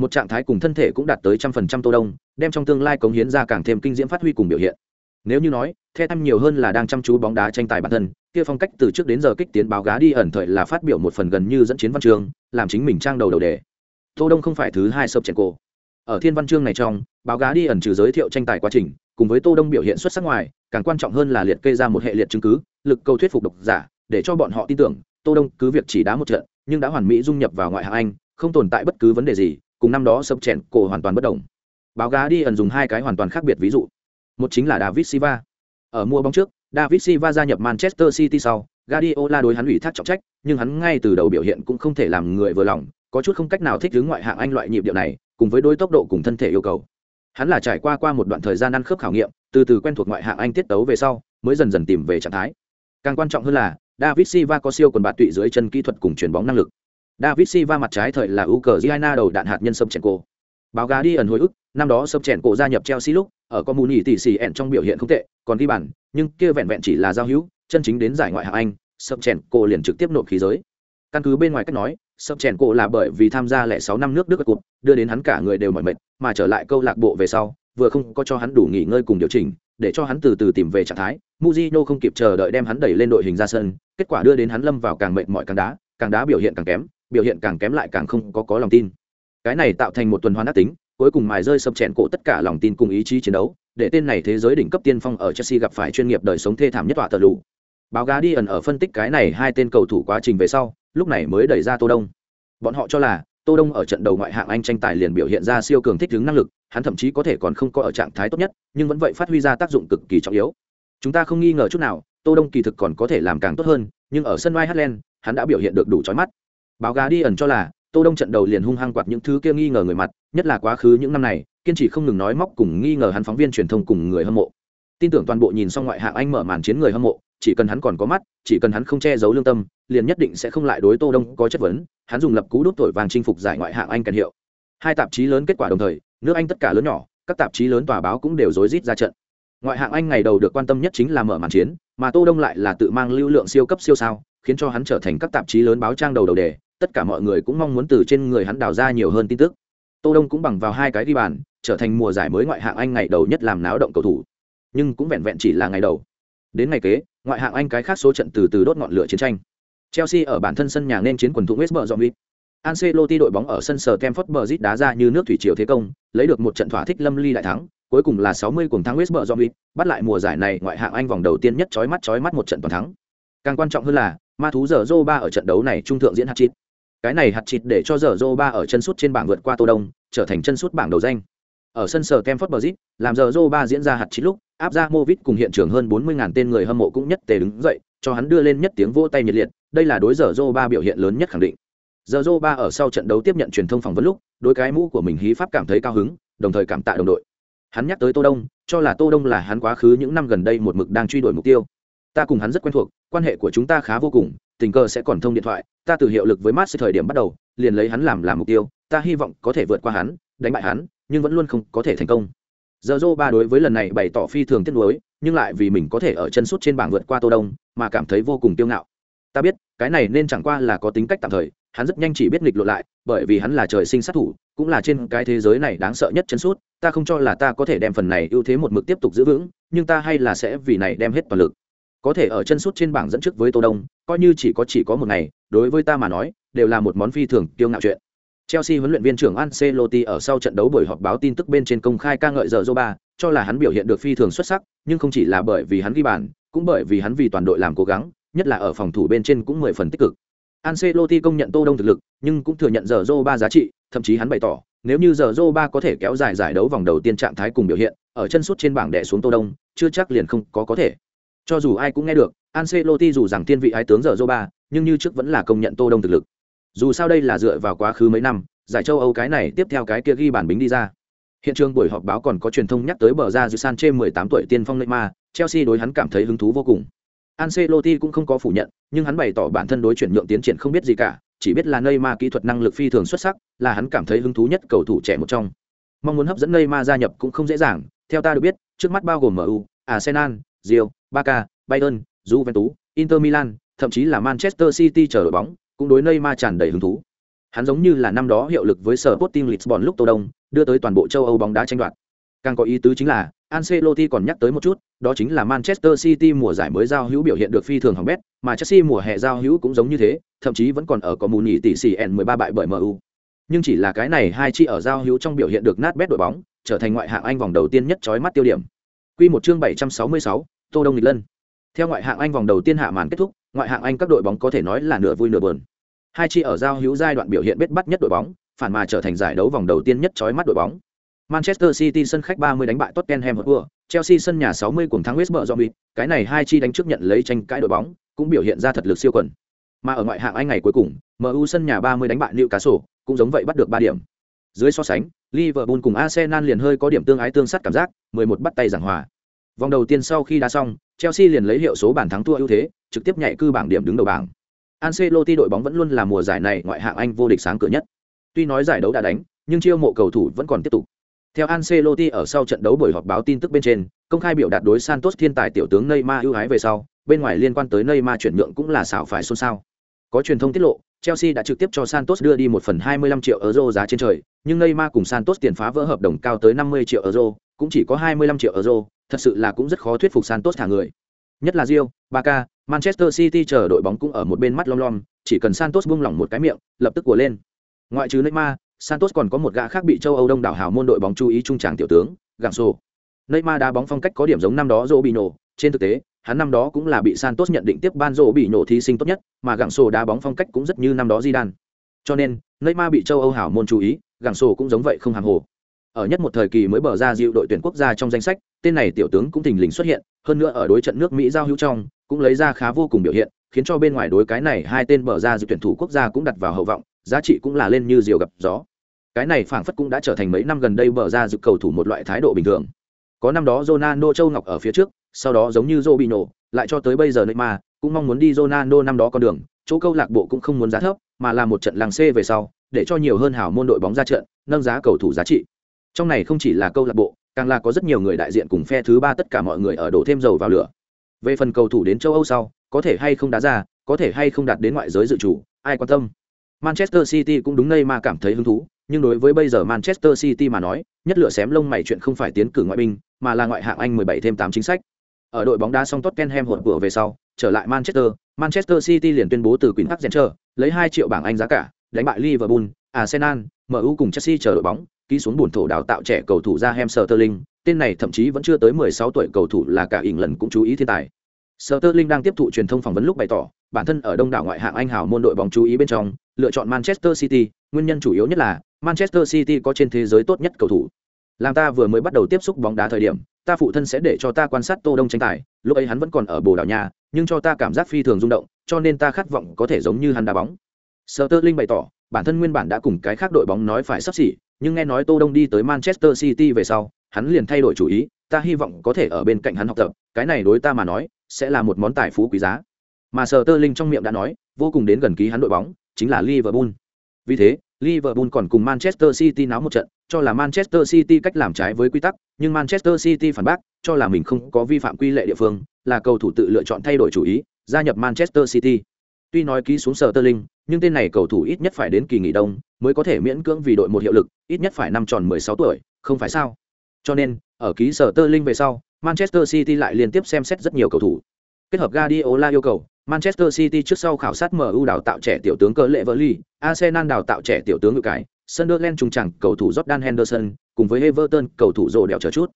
một trạng thái cùng thân thể cũng đạt tới trăm phần trăm tô đông đem trong tương lai cống hiến ra càng thêm kinh diễm phát huy cùng biểu hiện nếu như nói theo em nhiều hơn là đang chăm chú bóng đá tranh tài bản thân kia phong cách từ trước đến giờ kích tiến báo gá đi ẩn thời là phát biểu một phần gần như dẫn chiến văn chương, làm chính mình trang đầu đầu đề. Tô đông không phải thứ hai sập chèn cổ. Ở thiên văn chương này trong, báo gá đi ẩn trừ giới thiệu tranh tài quá trình, cùng với tô đông biểu hiện xuất sắc ngoài, càng quan trọng hơn là liệt kê ra một hệ liệt chứng cứ, lực cầu thuyết phục độc giả, để cho bọn họ tin tưởng, tô đông cứ việc chỉ đá một trận, nhưng đã hoàn mỹ dung nhập vào ngoại hạng anh, không tồn tại bất cứ vấn đề gì, cùng năm đó sập chèn cổ hoàn toàn bất động. báo gá đi ẩn dùng hai cái hoàn toàn khác biệt ví dụ. Một chính là david silva. Ở mùa bóng trước david silva gia nhập manchester city sau Guardiola đối hắn ủy thác trọng trách, nhưng hắn ngay từ đầu biểu hiện cũng không thể làm người vừa lòng, có chút không cách nào thích ứng ngoại hạng Anh loại nhịp điệu này, cùng với đối tốc độ cùng thân thể yêu cầu. Hắn là trải qua qua một đoạn thời gian ăn khớp khảo nghiệm, từ từ quen thuộc ngoại hạng Anh tiết tấu về sau, mới dần dần tìm về trạng thái. Càng quan trọng hơn là, David Silva có siêu quần bạt tụy dưới chân kỹ thuật cùng chuyển bóng năng lực. David Silva mặt trái thời là Ukraine đầu đạn hạt nhân sâm chèn cổ. Báo Guardian ẩn hồi ức, năm đó sâm chèn cổ gia nhập Chelsea lúc, ở có Muni tỷ xì ẹn trong biểu hiện không tệ, còn ghi bàn, nhưng kia vẹn vẹn chỉ là giao hữu, chân chính đến giải ngoại hạng Anh, sập chèn cổ liền trực tiếp nộp khí giới. Căn cứ bên ngoài cách nói, sập chèn cổ là bởi vì tham gia lẻ sáu năm nước Đức cụt đưa đến hắn cả người đều mỏi mệt, mà trở lại câu lạc bộ về sau, vừa không có cho hắn đủ nghỉ ngơi cùng điều chỉnh, để cho hắn từ từ tìm về trạng thái. muzino không kịp chờ đợi đem hắn đẩy lên đội hình ra sân, kết quả đưa đến hắn lâm vào càng mệt mỏi càng đá, càng đá biểu hiện càng kém, biểu hiện càng kém lại càng không có có lòng tin. Cái này tạo thành một tuần hoàn ác tính, cuối cùng mài rơi sập chèn cổ tất cả lòng tin cùng ý chí chiến đấu, để tên này thế giới đỉnh cấp tiên phong ở Chelsea gặp phải chuyên nghiệp đời sống thê thảm nhất tọa tờ lụ. Báo Guardian ở phân tích cái này hai tên cầu thủ quá trình về sau, lúc này mới đẩy ra Tô Đông. Bọn họ cho là Tô Đông ở trận đầu ngoại hạng Anh tranh tài liền biểu hiện ra siêu cường thích ứng năng lực, hắn thậm chí có thể còn không có ở trạng thái tốt nhất, nhưng vẫn vậy phát huy ra tác dụng cực kỳ trọng yếu. Chúng ta không nghi ngờ chút nào, Tô Đông kỳ thực còn có thể làm càng tốt hơn, nhưng ở sân White hắn đã biểu hiện được đủ chói mắt. Báo Guardian cho là Tô Đông trận đầu liền hung hăng quạt những thứ kia nghi ngờ người mặt, nhất là quá khứ những năm này, kiên trì không ngừng nói móc cùng nghi ngờ hắn phóng viên truyền thông cùng người hâm mộ. Tin tưởng toàn bộ nhìn xong ngoại hạng Anh mở màn chiến người hâm mộ, chỉ cần hắn còn có mắt, chỉ cần hắn không che giấu lương tâm, liền nhất định sẽ không lại đối Tô Đông có chất vấn, hắn dùng lập cú đốt tuổi vàng chinh phục giải ngoại hạng Anh cần hiệu. Hai tạp chí lớn kết quả đồng thời, nước Anh tất cả lớn nhỏ, các tạp chí lớn tòa báo cũng đều rối rít ra trận. Ngoại hạng Anh ngày đầu được quan tâm nhất chính là mở màn chiến, mà Tô Đông lại là tự mang lưu lượng siêu cấp siêu sao, khiến cho hắn trở thành các tạp chí lớn báo trang đầu đầu đề, tất cả mọi người cũng mong muốn từ trên người hắn đào ra nhiều hơn tin tức. Tô Đông cũng bằng vào hai cái ghi bàn, trở thành mùa giải mới ngoại hạng Anh ngày đầu nhất làm náo động cầu thủ. Nhưng cũng vẹn vẹn chỉ là ngày đầu. Đến ngày kế, ngoại hạng Anh cái khác số trận từ từ đốt ngọn lửa chiến tranh. Chelsea ở bản thân sân nhà nên chiến quần thủ West Bromwich. Ancelotti đội bóng ở sân sở Stamford Bridge đá ra như nước thủy triều thế công, lấy được một trận thỏa thích lâm ly đại thắng, cuối cùng là 60 cùng thắng West Bromwich, bắt lại mùa giải này ngoại hạng Anh vòng đầu tiên nhất chói mắt chói mắt một trận toàn thắng. Càng quan trọng hơn là, ma thú giờ Zoba ở trận đấu này trung thượng diễn hạt chít. Cái này hạt chít để cho giờ Zoba ở chân sút trên bảng vượt qua Tô Đông, trở thành chân sút bảng đầu danh. Ở sân sở Campfort Bridge, làm giờ Zoba diễn ra hạt chín lúc, áp ra Movit cùng hiện trường hơn 40.000 tên người hâm mộ cũng nhất tề đứng dậy, cho hắn đưa lên nhất tiếng vỗ tay nhiệt liệt, đây là đối giờ Zoba biểu hiện lớn nhất khẳng định. Giờ Zoba ở sau trận đấu tiếp nhận truyền thông phỏng vấn lúc, đối cái mũ của mình hí pháp cảm thấy cao hứng, đồng thời cảm tạ đồng đội. Hắn nhắc tới Tô Đông, cho là Tô Đông là hắn quá khứ những năm gần đây một mực đang truy đuổi mục tiêu. Ta cùng hắn rất quen thuộc, quan hệ của chúng ta khá vô cùng, tình cờ sẽ còn thông điện thoại, ta từ hiệu lực với Mars thời điểm bắt đầu, liền lấy hắn làm làm mục tiêu, ta hy vọng có thể vượt qua hắn, đánh bại hắn, nhưng vẫn luôn không có thể thành công. Giờ ba đối với lần này bày tỏ phi thường tiếc nuối, nhưng lại vì mình có thể ở chân suốt trên bảng vượt qua Tô Đông, mà cảm thấy vô cùng kiêu ngạo. Ta biết, cái này nên chẳng qua là có tính cách tạm thời, hắn rất nhanh chỉ biết nghịch lộ lại, bởi vì hắn là trời sinh sát thủ, cũng là trên cái thế giới này đáng sợ nhất chân suốt, ta không cho là ta có thể đem phần này ưu thế một mực tiếp tục giữ vững, nhưng ta hay là sẽ vì này đem hết toàn lực. Có thể ở chân suốt trên bảng dẫn trước với Tô Đông, coi như chỉ có chỉ có một ngày, đối với ta mà nói, đều là một món phi thường kiêu ngạo chuyện. Chelsea huấn luyện viên trưởng Ancelotti ở sau trận đấu buổi họp báo tin tức bên trên công khai ca ngợi giờ Zoba, cho là hắn biểu hiện được phi thường xuất sắc, nhưng không chỉ là bởi vì hắn ghi bàn, cũng bởi vì hắn vì toàn đội làm cố gắng, nhất là ở phòng thủ bên trên cũng mười phần tích cực. Ancelotti công nhận Tô Đông thực lực, nhưng cũng thừa nhận giờ Zoba giá trị, thậm chí hắn bày tỏ, nếu như giờ Zoba có thể kéo dài giải đấu vòng đầu tiên trạng thái cùng biểu hiện, ở chân suốt trên bảng đè xuống Tô Đông, chưa chắc liền không có có thể. Cho dù ai cũng nghe được, Ancelotti dù rằng tiên vị ái tướng giờ Zoba, nhưng như trước vẫn là công nhận Tô Đông thực lực. Dù sao đây là dựa vào quá khứ mấy năm, giải châu Âu cái này tiếp theo cái kia ghi bản bính đi ra. Hiện trường buổi họp báo còn có truyền thông nhắc tới bờ ra San trên 18 tuổi tiên phong Neymar, Chelsea đối hắn cảm thấy hứng thú vô cùng. Ancelotti cũng không có phủ nhận, nhưng hắn bày tỏ bản thân đối chuyển nhượng tiến triển không biết gì cả, chỉ biết là Neymar kỹ thuật năng lực phi thường xuất sắc, là hắn cảm thấy hứng thú nhất cầu thủ trẻ một trong. Mong muốn hấp dẫn Neymar gia nhập cũng không dễ dàng, theo ta được biết, trước mắt bao gồm MU, Arsenal, Real, Barca, Bayern, Juventus, Inter Milan, thậm chí là Manchester City chờ đội bóng, cũng đối Neymar tràn đầy hứng thú. Hắn giống như là năm đó hiệu lực với Sporting Lisbon lúc Tô Đông, đưa tới toàn bộ châu Âu bóng đá tranh đoạt. Càng có ý tứ chính là, Ancelotti còn nhắc tới một chút, đó chính là Manchester City mùa giải mới giao hữu biểu hiện được phi thường hỏng bét, mà Chelsea mùa hè giao hữu cũng giống như thế, thậm chí vẫn còn ở có mù nhị tỷ xỉ N 13 bại bởi MU. Nhưng chỉ là cái này hai chi ở giao hữu trong biểu hiện được nát bét đội bóng, trở thành ngoại hạng Anh vòng đầu tiên nhất chói mắt tiêu điểm. Quy một chương 766, Tô Đông nghịch lân. Theo ngoại hạng Anh vòng đầu tiên hạ màn kết thúc, ngoại hạng Anh các đội bóng có thể nói là nửa vui nửa buồn. Hai chi ở giao hữu giai đoạn biểu hiện bết bắt nhất đội bóng, phản mà trở thành giải đấu vòng đầu tiên nhất chói mắt đội bóng. Manchester City sân khách 30 đánh bại Tottenham Hotspur, Chelsea sân nhà 60 cùng thắng West Bromwich, cái này hai chi đánh trước nhận lấy tranh cãi đội bóng, cũng biểu hiện ra thật lực siêu quần. Mà ở ngoại hạng Anh ngày cuối cùng, MU sân nhà 30 đánh bại Newcastle, cũng giống vậy bắt được 3 điểm. Dưới so sánh, Liverpool cùng Arsenal liền hơi có điểm tương ái tương sát cảm giác, 11 bắt tay giảng hòa. Vòng đầu tiên sau khi đá xong, Chelsea liền lấy hiệu số bàn thắng thua ưu thế, trực tiếp nhảy cư bảng điểm đứng đầu bảng. Ancelotti đội bóng vẫn luôn là mùa giải này ngoại hạng Anh vô địch sáng cửa nhất. Tuy nói giải đấu đã đánh, nhưng chiêu mộ cầu thủ vẫn còn tiếp tục. Theo Ancelotti ở sau trận đấu buổi họp báo tin tức bên trên, công khai biểu đạt đối Santos thiên tài tiểu tướng Neymar ưu ái về sau, bên ngoài liên quan tới Neymar chuyển nhượng cũng là xảo phải xôn xao. Có truyền thông tiết lộ, Chelsea đã trực tiếp cho Santos đưa đi 1 phần 25 triệu euro giá trên trời, nhưng Neymar cùng Santos tiền phá vỡ hợp đồng cao tới 50 triệu euro, cũng chỉ có 25 triệu euro, thật sự là cũng rất khó thuyết phục Santos thả người. Nhất là Rio, Barca, Manchester City chờ đội bóng cũng ở một bên mắt long long, chỉ cần Santos buông lỏng một cái miệng, lập tức của lên. Ngoại trừ Neymar, Santos còn có một gã khác bị châu Âu đông đảo hào môn đội bóng chú ý trung tràng tiểu tướng, Ganso. Neymar đá bóng phong cách có điểm giống năm đó Robinho, trên thực tế, hắn năm đó cũng là bị Santos nhận định tiếp ban Robinho thí sinh tốt nhất, mà Ganso đá bóng phong cách cũng rất như năm đó Zidane. Cho nên, Neymar bị châu Âu hảo môn chú ý, Ganso cũng giống vậy không hàng hồ. Ở nhất một thời kỳ mới bờ ra dịu đội tuyển quốc gia trong danh sách, tên này tiểu tướng cũng thình lình xuất hiện, hơn nữa ở đối trận nước Mỹ giao hữu trong, cũng lấy ra khá vô cùng biểu hiện, khiến cho bên ngoài đối cái này hai tên bờ ra dự tuyển thủ quốc gia cũng đặt vào hậu vọng, giá trị cũng là lên như diều gặp gió. Cái này phảng phất cũng đã trở thành mấy năm gần đây bờ ra dự cầu thủ một loại thái độ bình thường. Có năm đó Ronaldo Châu Ngọc ở phía trước sau đó giống như Robinho lại cho tới bây giờ Neymar cũng mong muốn đi Ronaldo năm đó con đường chỗ câu lạc bộ cũng không muốn giá thấp mà là một trận làng C về sau để cho nhiều hơn hảo môn đội bóng ra trận nâng giá cầu thủ giá trị. Trong này không chỉ là câu lạc bộ càng là có rất nhiều người đại diện cùng phe thứ ba tất cả mọi người ở đổ thêm dầu vào lửa về phần cầu thủ đến châu Âu sau có thể hay không đá ra có thể hay không đạt đến ngoại giới dự chủ ai quan tâm Manchester City cũng đúng nơi mà cảm thấy hứng thú nhưng đối với bây giờ Manchester City mà nói, nhất lựa xém lông mày chuyện không phải tiến cử ngoại binh, mà là ngoại hạng Anh 17 thêm 8 chính sách. Ở đội bóng đá xong Tottenham hụt vừa về sau, trở lại Manchester, Manchester City liền tuyên bố từ Queen Park Center, lấy 2 triệu bảng Anh giá cả, đánh bại Liverpool, Arsenal, MU cùng Chelsea chờ đội bóng, ký xuống bổn thổ đào tạo trẻ cầu thủ ra Hem Sterling, tên này thậm chí vẫn chưa tới 16 tuổi cầu thủ là cả ỉn lần cũng chú ý thiên tài. Sterling đang tiếp thụ truyền thông phỏng vấn lúc bày tỏ, bản thân ở đông đảo ngoại hạng Anh hào môn đội bóng chú ý bên trong, lựa chọn Manchester City, nguyên nhân chủ yếu nhất là Manchester City có trên thế giới tốt nhất cầu thủ. Làm ta vừa mới bắt đầu tiếp xúc bóng đá thời điểm, ta phụ thân sẽ để cho ta quan sát Tô Đông tranh tài, lúc ấy hắn vẫn còn ở Bồ Đào Nha, nhưng cho ta cảm giác phi thường rung động, cho nên ta khát vọng có thể giống như hắn đá bóng. Sterling bày tỏ, bản thân nguyên bản đã cùng cái khác đội bóng nói phải sắp xỉ, nhưng nghe nói Tô Đông đi tới Manchester City về sau, hắn liền thay đổi chủ ý, ta hy vọng có thể ở bên cạnh hắn học tập, cái này đối ta mà nói, sẽ là một món tài phú quý giá. Mà Sterling trong miệng đã nói, vô cùng đến gần ký hắn đội bóng, chính là Liverpool. Vì thế, Liverpool còn cùng Manchester City náo một trận, cho là Manchester City cách làm trái với quy tắc, nhưng Manchester City phản bác, cho là mình không có vi phạm quy lệ địa phương, là cầu thủ tự lựa chọn thay đổi chủ ý, gia nhập Manchester City. Tuy nói ký xuống Sterling, nhưng tên này cầu thủ ít nhất phải đến kỳ nghỉ đông mới có thể miễn cưỡng vì đội một hiệu lực, ít nhất phải năm tròn 16 tuổi, không phải sao? Cho nên, ở ký sở Sterling về sau, Manchester City lại liên tiếp xem xét rất nhiều cầu thủ. Kết hợp Guardiola yêu cầu, Manchester City trước sau khảo sát MU đào tạo trẻ tiểu tướng cỡ lệ Verly, Arsenal đào tạo trẻ tiểu tướng ngự cái, Sunderland trung chẳng cầu thủ Jordan Henderson, cùng với Everton cầu thủ rồ đèo chờ chút.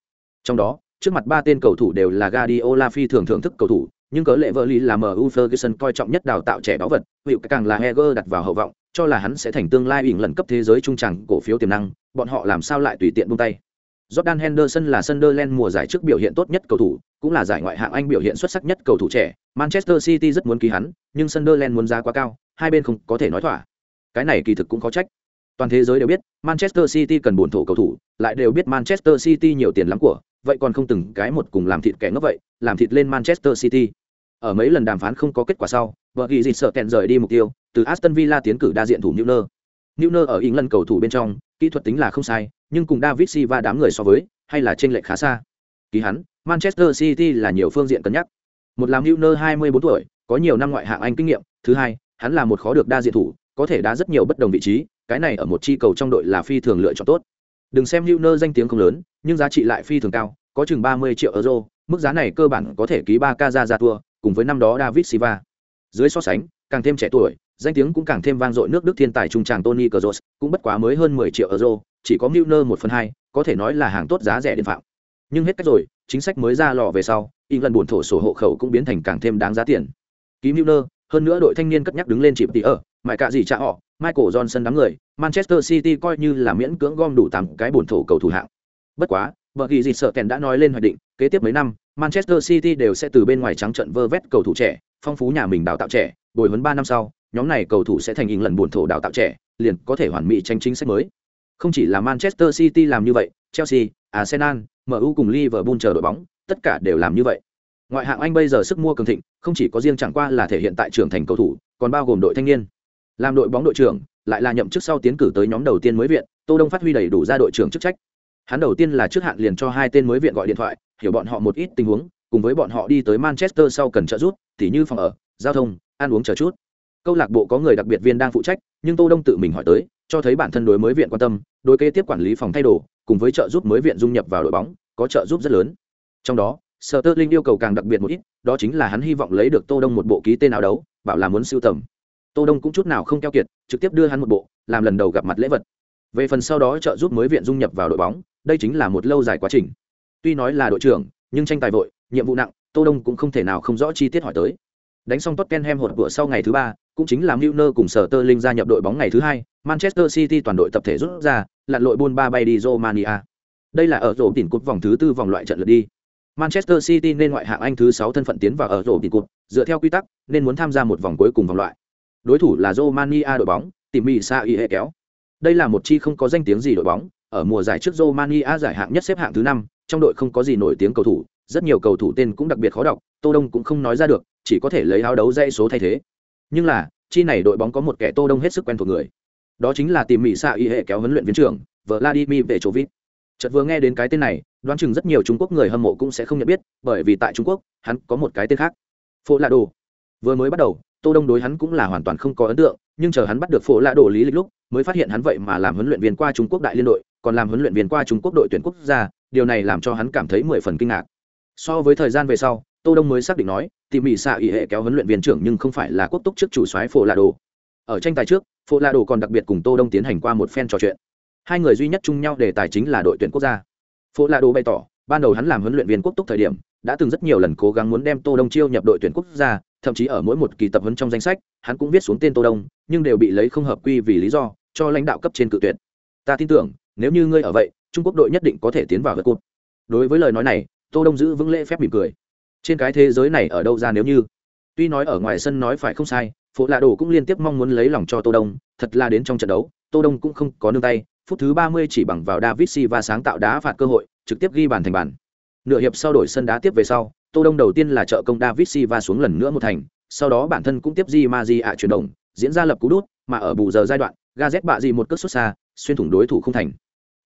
Trong đó, trước mặt ba tên cầu thủ đều là Guardiola phi thường thưởng thức cầu thủ, nhưng cỡ lệ Verly là MU Ferguson coi trọng nhất đào tạo trẻ đó vật, hiệu càng là Heger đặt vào hậu vọng, cho là hắn sẽ thành tương lai ỉn lần cấp thế giới trung chẳng cổ phiếu tiềm năng, bọn họ làm sao lại tùy tiện buông tay. Jordan Henderson là Sunderland mùa giải trước biểu hiện tốt nhất cầu thủ, cũng là giải ngoại hạng Anh biểu hiện xuất sắc nhất cầu thủ trẻ. Manchester City rất muốn ký hắn, nhưng Sunderland muốn giá quá cao, hai bên không có thể nói thỏa. Cái này kỳ thực cũng có trách. Toàn thế giới đều biết, Manchester City cần buồn thổ cầu thủ, lại đều biết Manchester City nhiều tiền lắm của, vậy còn không từng cái một cùng làm thịt kẻ ngốc vậy, làm thịt lên Manchester City. Ở mấy lần đàm phán không có kết quả sau, vợ ghi dịt sợ kẹn rời đi mục tiêu, từ Aston Villa tiến cử đa diện thủ Newner. Newner ở England cầu thủ bên trong, kỹ thuật tính là không sai, nhưng cùng David Silva đám người so với, hay là trên lệch khá xa. Ký hắn, Manchester City là nhiều phương diện cân nhắc. Một là Milner 24 tuổi, có nhiều năm ngoại hạng Anh kinh nghiệm, thứ hai, hắn là một khó được đa diện thủ, có thể đá rất nhiều bất đồng vị trí, cái này ở một chi cầu trong đội là phi thường lựa chọn tốt. Đừng xem newner danh tiếng không lớn, nhưng giá trị lại phi thường cao, có chừng 30 triệu euro, mức giá này cơ bản có thể ký ba ca ra ra tour, cùng với năm đó David Silva. Dưới so sánh, càng thêm trẻ tuổi, danh tiếng cũng càng thêm vang dội nước Đức thiên tài trung tràng Tony Kroos, cũng bất quá mới hơn 10 triệu euro, chỉ có Milner một phần hai, có thể nói là hàng tốt giá rẻ điện phạm. Nhưng hết cách rồi, chính sách mới ra lò về sau, England buồn thổ sổ hộ khẩu cũng biến thành càng thêm đáng giá tiền. Ký Milner, hơn nữa đội thanh niên cất nhắc đứng lên chịp tỷ ở, mại cả gì trả họ, Michael Johnson đám người, Manchester City coi như là miễn cưỡng gom đủ 8 cái buồn thổ cầu thủ hạng. Bất quá, bởi vì gì sợ kèn đã nói lên hoạch định, kế tiếp mấy năm, Manchester City đều sẽ từ bên ngoài trắng trận vơ vét cầu thủ trẻ, phong phú nhà mình đào tạo trẻ, bồi huấn ba năm sau, nhóm này cầu thủ sẽ thành hình lần buồn thổ đào tạo trẻ, liền có thể hoàn mỹ tranh chính sách mới. Không chỉ là Manchester City làm như vậy, Chelsea, Arsenal, MU cùng Liverpool chờ đội bóng, tất cả đều làm như vậy. Ngoại hạng Anh bây giờ sức mua cường thịnh, không chỉ có riêng chẳng qua là thể hiện tại trưởng thành cầu thủ, còn bao gồm đội thanh niên. Làm đội bóng đội trưởng, lại là nhậm chức sau tiến cử tới nhóm đầu tiên mới viện, Tô Đông phát huy đầy đủ ra đội trưởng chức trách. Hắn đầu tiên là trước hạn liền cho hai tên mới viện gọi điện thoại, hiểu bọn họ một ít tình huống, cùng với bọn họ đi tới Manchester sau cần trợ giúp, tỉ như phòng ở, giao thông, ăn uống chờ chút. Câu lạc bộ có người đặc biệt viên đang phụ trách, nhưng Tô Đông tự mình hỏi tới, cho thấy bản thân đối mới viện quan tâm, đối kế tiếp quản lý phòng thay đồ, cùng với trợ giúp mới viện dung nhập vào đội bóng, có trợ giúp rất lớn. Trong đó, Sterling yêu cầu càng đặc biệt một ít, đó chính là hắn hy vọng lấy được Tô Đông một bộ ký tên áo đấu, bảo là muốn siêu tầm. Tô Đông cũng chút nào không keo kiệt, trực tiếp đưa hắn một bộ, làm lần đầu gặp mặt lễ vật. Về phần sau đó trợ giúp mới viện dung nhập vào đội bóng, đây chính là một lâu dài quá trình. Tuy nói là đội trưởng, nhưng tranh tài vội, nhiệm vụ nặng, Tô Đông cũng không thể nào không rõ chi tiết hỏi tới. Đánh xong Tottenham hột cửa sau ngày thứ ba, cũng chính là Milner cùng Sở Sterling gia nhập đội bóng ngày thứ hai, Manchester City toàn đội tập thể rút ra, lặn lội buôn ba bay đi Romania. Đây là ở rổ tỉnh cột vòng thứ tư vòng loại trận lượt đi. Manchester City nên ngoại hạng Anh thứ 6 thân phận tiến vào ở rổ tỉnh cột, dựa theo quy tắc, nên muốn tham gia một vòng cuối cùng vòng loại. Đối thủ là Romania đội bóng, tìm mì xa Y hệ kéo. Đây là một chi không có danh tiếng gì đội bóng, ở mùa giải trước Romania giải hạng nhất xếp hạng thứ 5, trong đội không có gì nổi tiếng cầu thủ, rất nhiều cầu thủ tên cũng đặc biệt khó đọc, Tô Đông cũng không nói ra được, chỉ có thể lấy áo đấu dây số thay thế. Nhưng là, chi này đội bóng có một kẻ Tô Đông hết sức quen thuộc người. Đó chính là tìm mỹ xạ y hệ kéo huấn luyện viên trưởng, Vladimir Petrovic. Chợt vừa nghe đến cái tên này, đoán chừng rất nhiều Trung Quốc người hâm mộ cũng sẽ không nhận biết, bởi vì tại Trung Quốc, hắn có một cái tên khác. Phổ Lạ Đồ. Vừa mới bắt đầu, Tô Đông đối hắn cũng là hoàn toàn không có ấn tượng, nhưng chờ hắn bắt được Phổ Lạ Đồ lý lịch lúc, mới phát hiện hắn vậy mà làm huấn luyện viên qua Trung Quốc đại liên đội, còn làm huấn luyện viên qua Trung Quốc đội tuyển quốc gia, điều này làm cho hắn cảm thấy mười phần kinh ngạc. So với thời gian về sau, Tô Đông mới xác định nói, tỉ mỹ xạ y hệ kéo huấn luyện viên trưởng nhưng không phải là quốc túc trước chủ soái Phổ la Đồ. Ở tranh tài trước, Phổ la Đồ còn đặc biệt cùng Tô Đông tiến hành qua một phen trò chuyện hai người duy nhất chung nhau đề tài chính là đội tuyển quốc gia Phổ La đồ bày tỏ ban đầu hắn làm huấn luyện viên quốc túc thời điểm đã từng rất nhiều lần cố gắng muốn đem tô đông chiêu nhập đội tuyển quốc gia thậm chí ở mỗi một kỳ tập huấn trong danh sách hắn cũng viết xuống tên tô đông nhưng đều bị lấy không hợp quy vì lý do cho lãnh đạo cấp trên cự tuyệt ta tin tưởng nếu như ngươi ở vậy trung quốc đội nhất định có thể tiến vào vượt cúp đối với lời nói này tô đông giữ vững lễ phép mỉm cười trên cái thế giới này ở đâu ra nếu như tuy nói ở ngoài sân nói phải không sai phố lạ đồ cũng liên tiếp mong muốn lấy lòng cho tô đông thật là đến trong trận đấu tô đông cũng không có nương tay phút thứ 30 chỉ bằng vào David Silva sáng tạo đá phạt cơ hội, trực tiếp ghi bàn thành bàn. Nửa hiệp sau đổi sân đá tiếp về sau, Tô Đông đầu tiên là trợ công David Silva xuống lần nữa một thành, sau đó bản thân cũng tiếp Di Maji ạ chuyển động, diễn ra lập cú đút, mà ở bù giờ giai đoạn, Gazet bạ gì một cước xuất xa, xuyên thủng đối thủ không thành.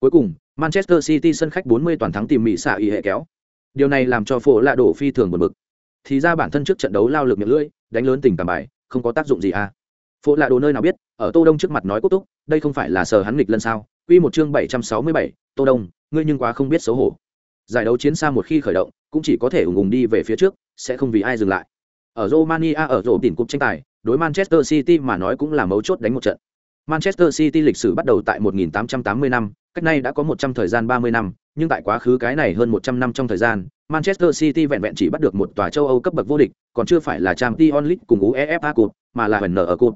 Cuối cùng, Manchester City sân khách 40 toàn thắng tìm mỹ xạ y hệ kéo. Điều này làm cho phổ lạ đổ phi thường buồn bực. Thì ra bản thân trước trận đấu lao lực miệng lưỡi, đánh lớn tình cảm bài, không có tác dụng gì à. Phổ lạ đồ nơi nào biết, ở Tô Đông trước mặt nói cốt túc, đây không phải là sờ hắn nghịch lần sao, Quy một chương 767, Tô Đông, ngươi nhưng quá không biết xấu hổ. Giải đấu chiến xa một khi khởi động, cũng chỉ có thể ủng ủng đi về phía trước, sẽ không vì ai dừng lại. Ở Romania ở rổ tỉnh cúp tranh tài, đối Manchester City mà nói cũng là mấu chốt đánh một trận. Manchester City lịch sử bắt đầu tại 1880 năm, cách nay đã có 100 thời gian 30 năm, nhưng tại quá khứ cái này hơn 100 năm trong thời gian, Manchester City vẹn vẹn chỉ bắt được một tòa châu Âu cấp bậc vô địch, còn chưa phải là Champions League cùng UEFA Cup, mà là ở Cup.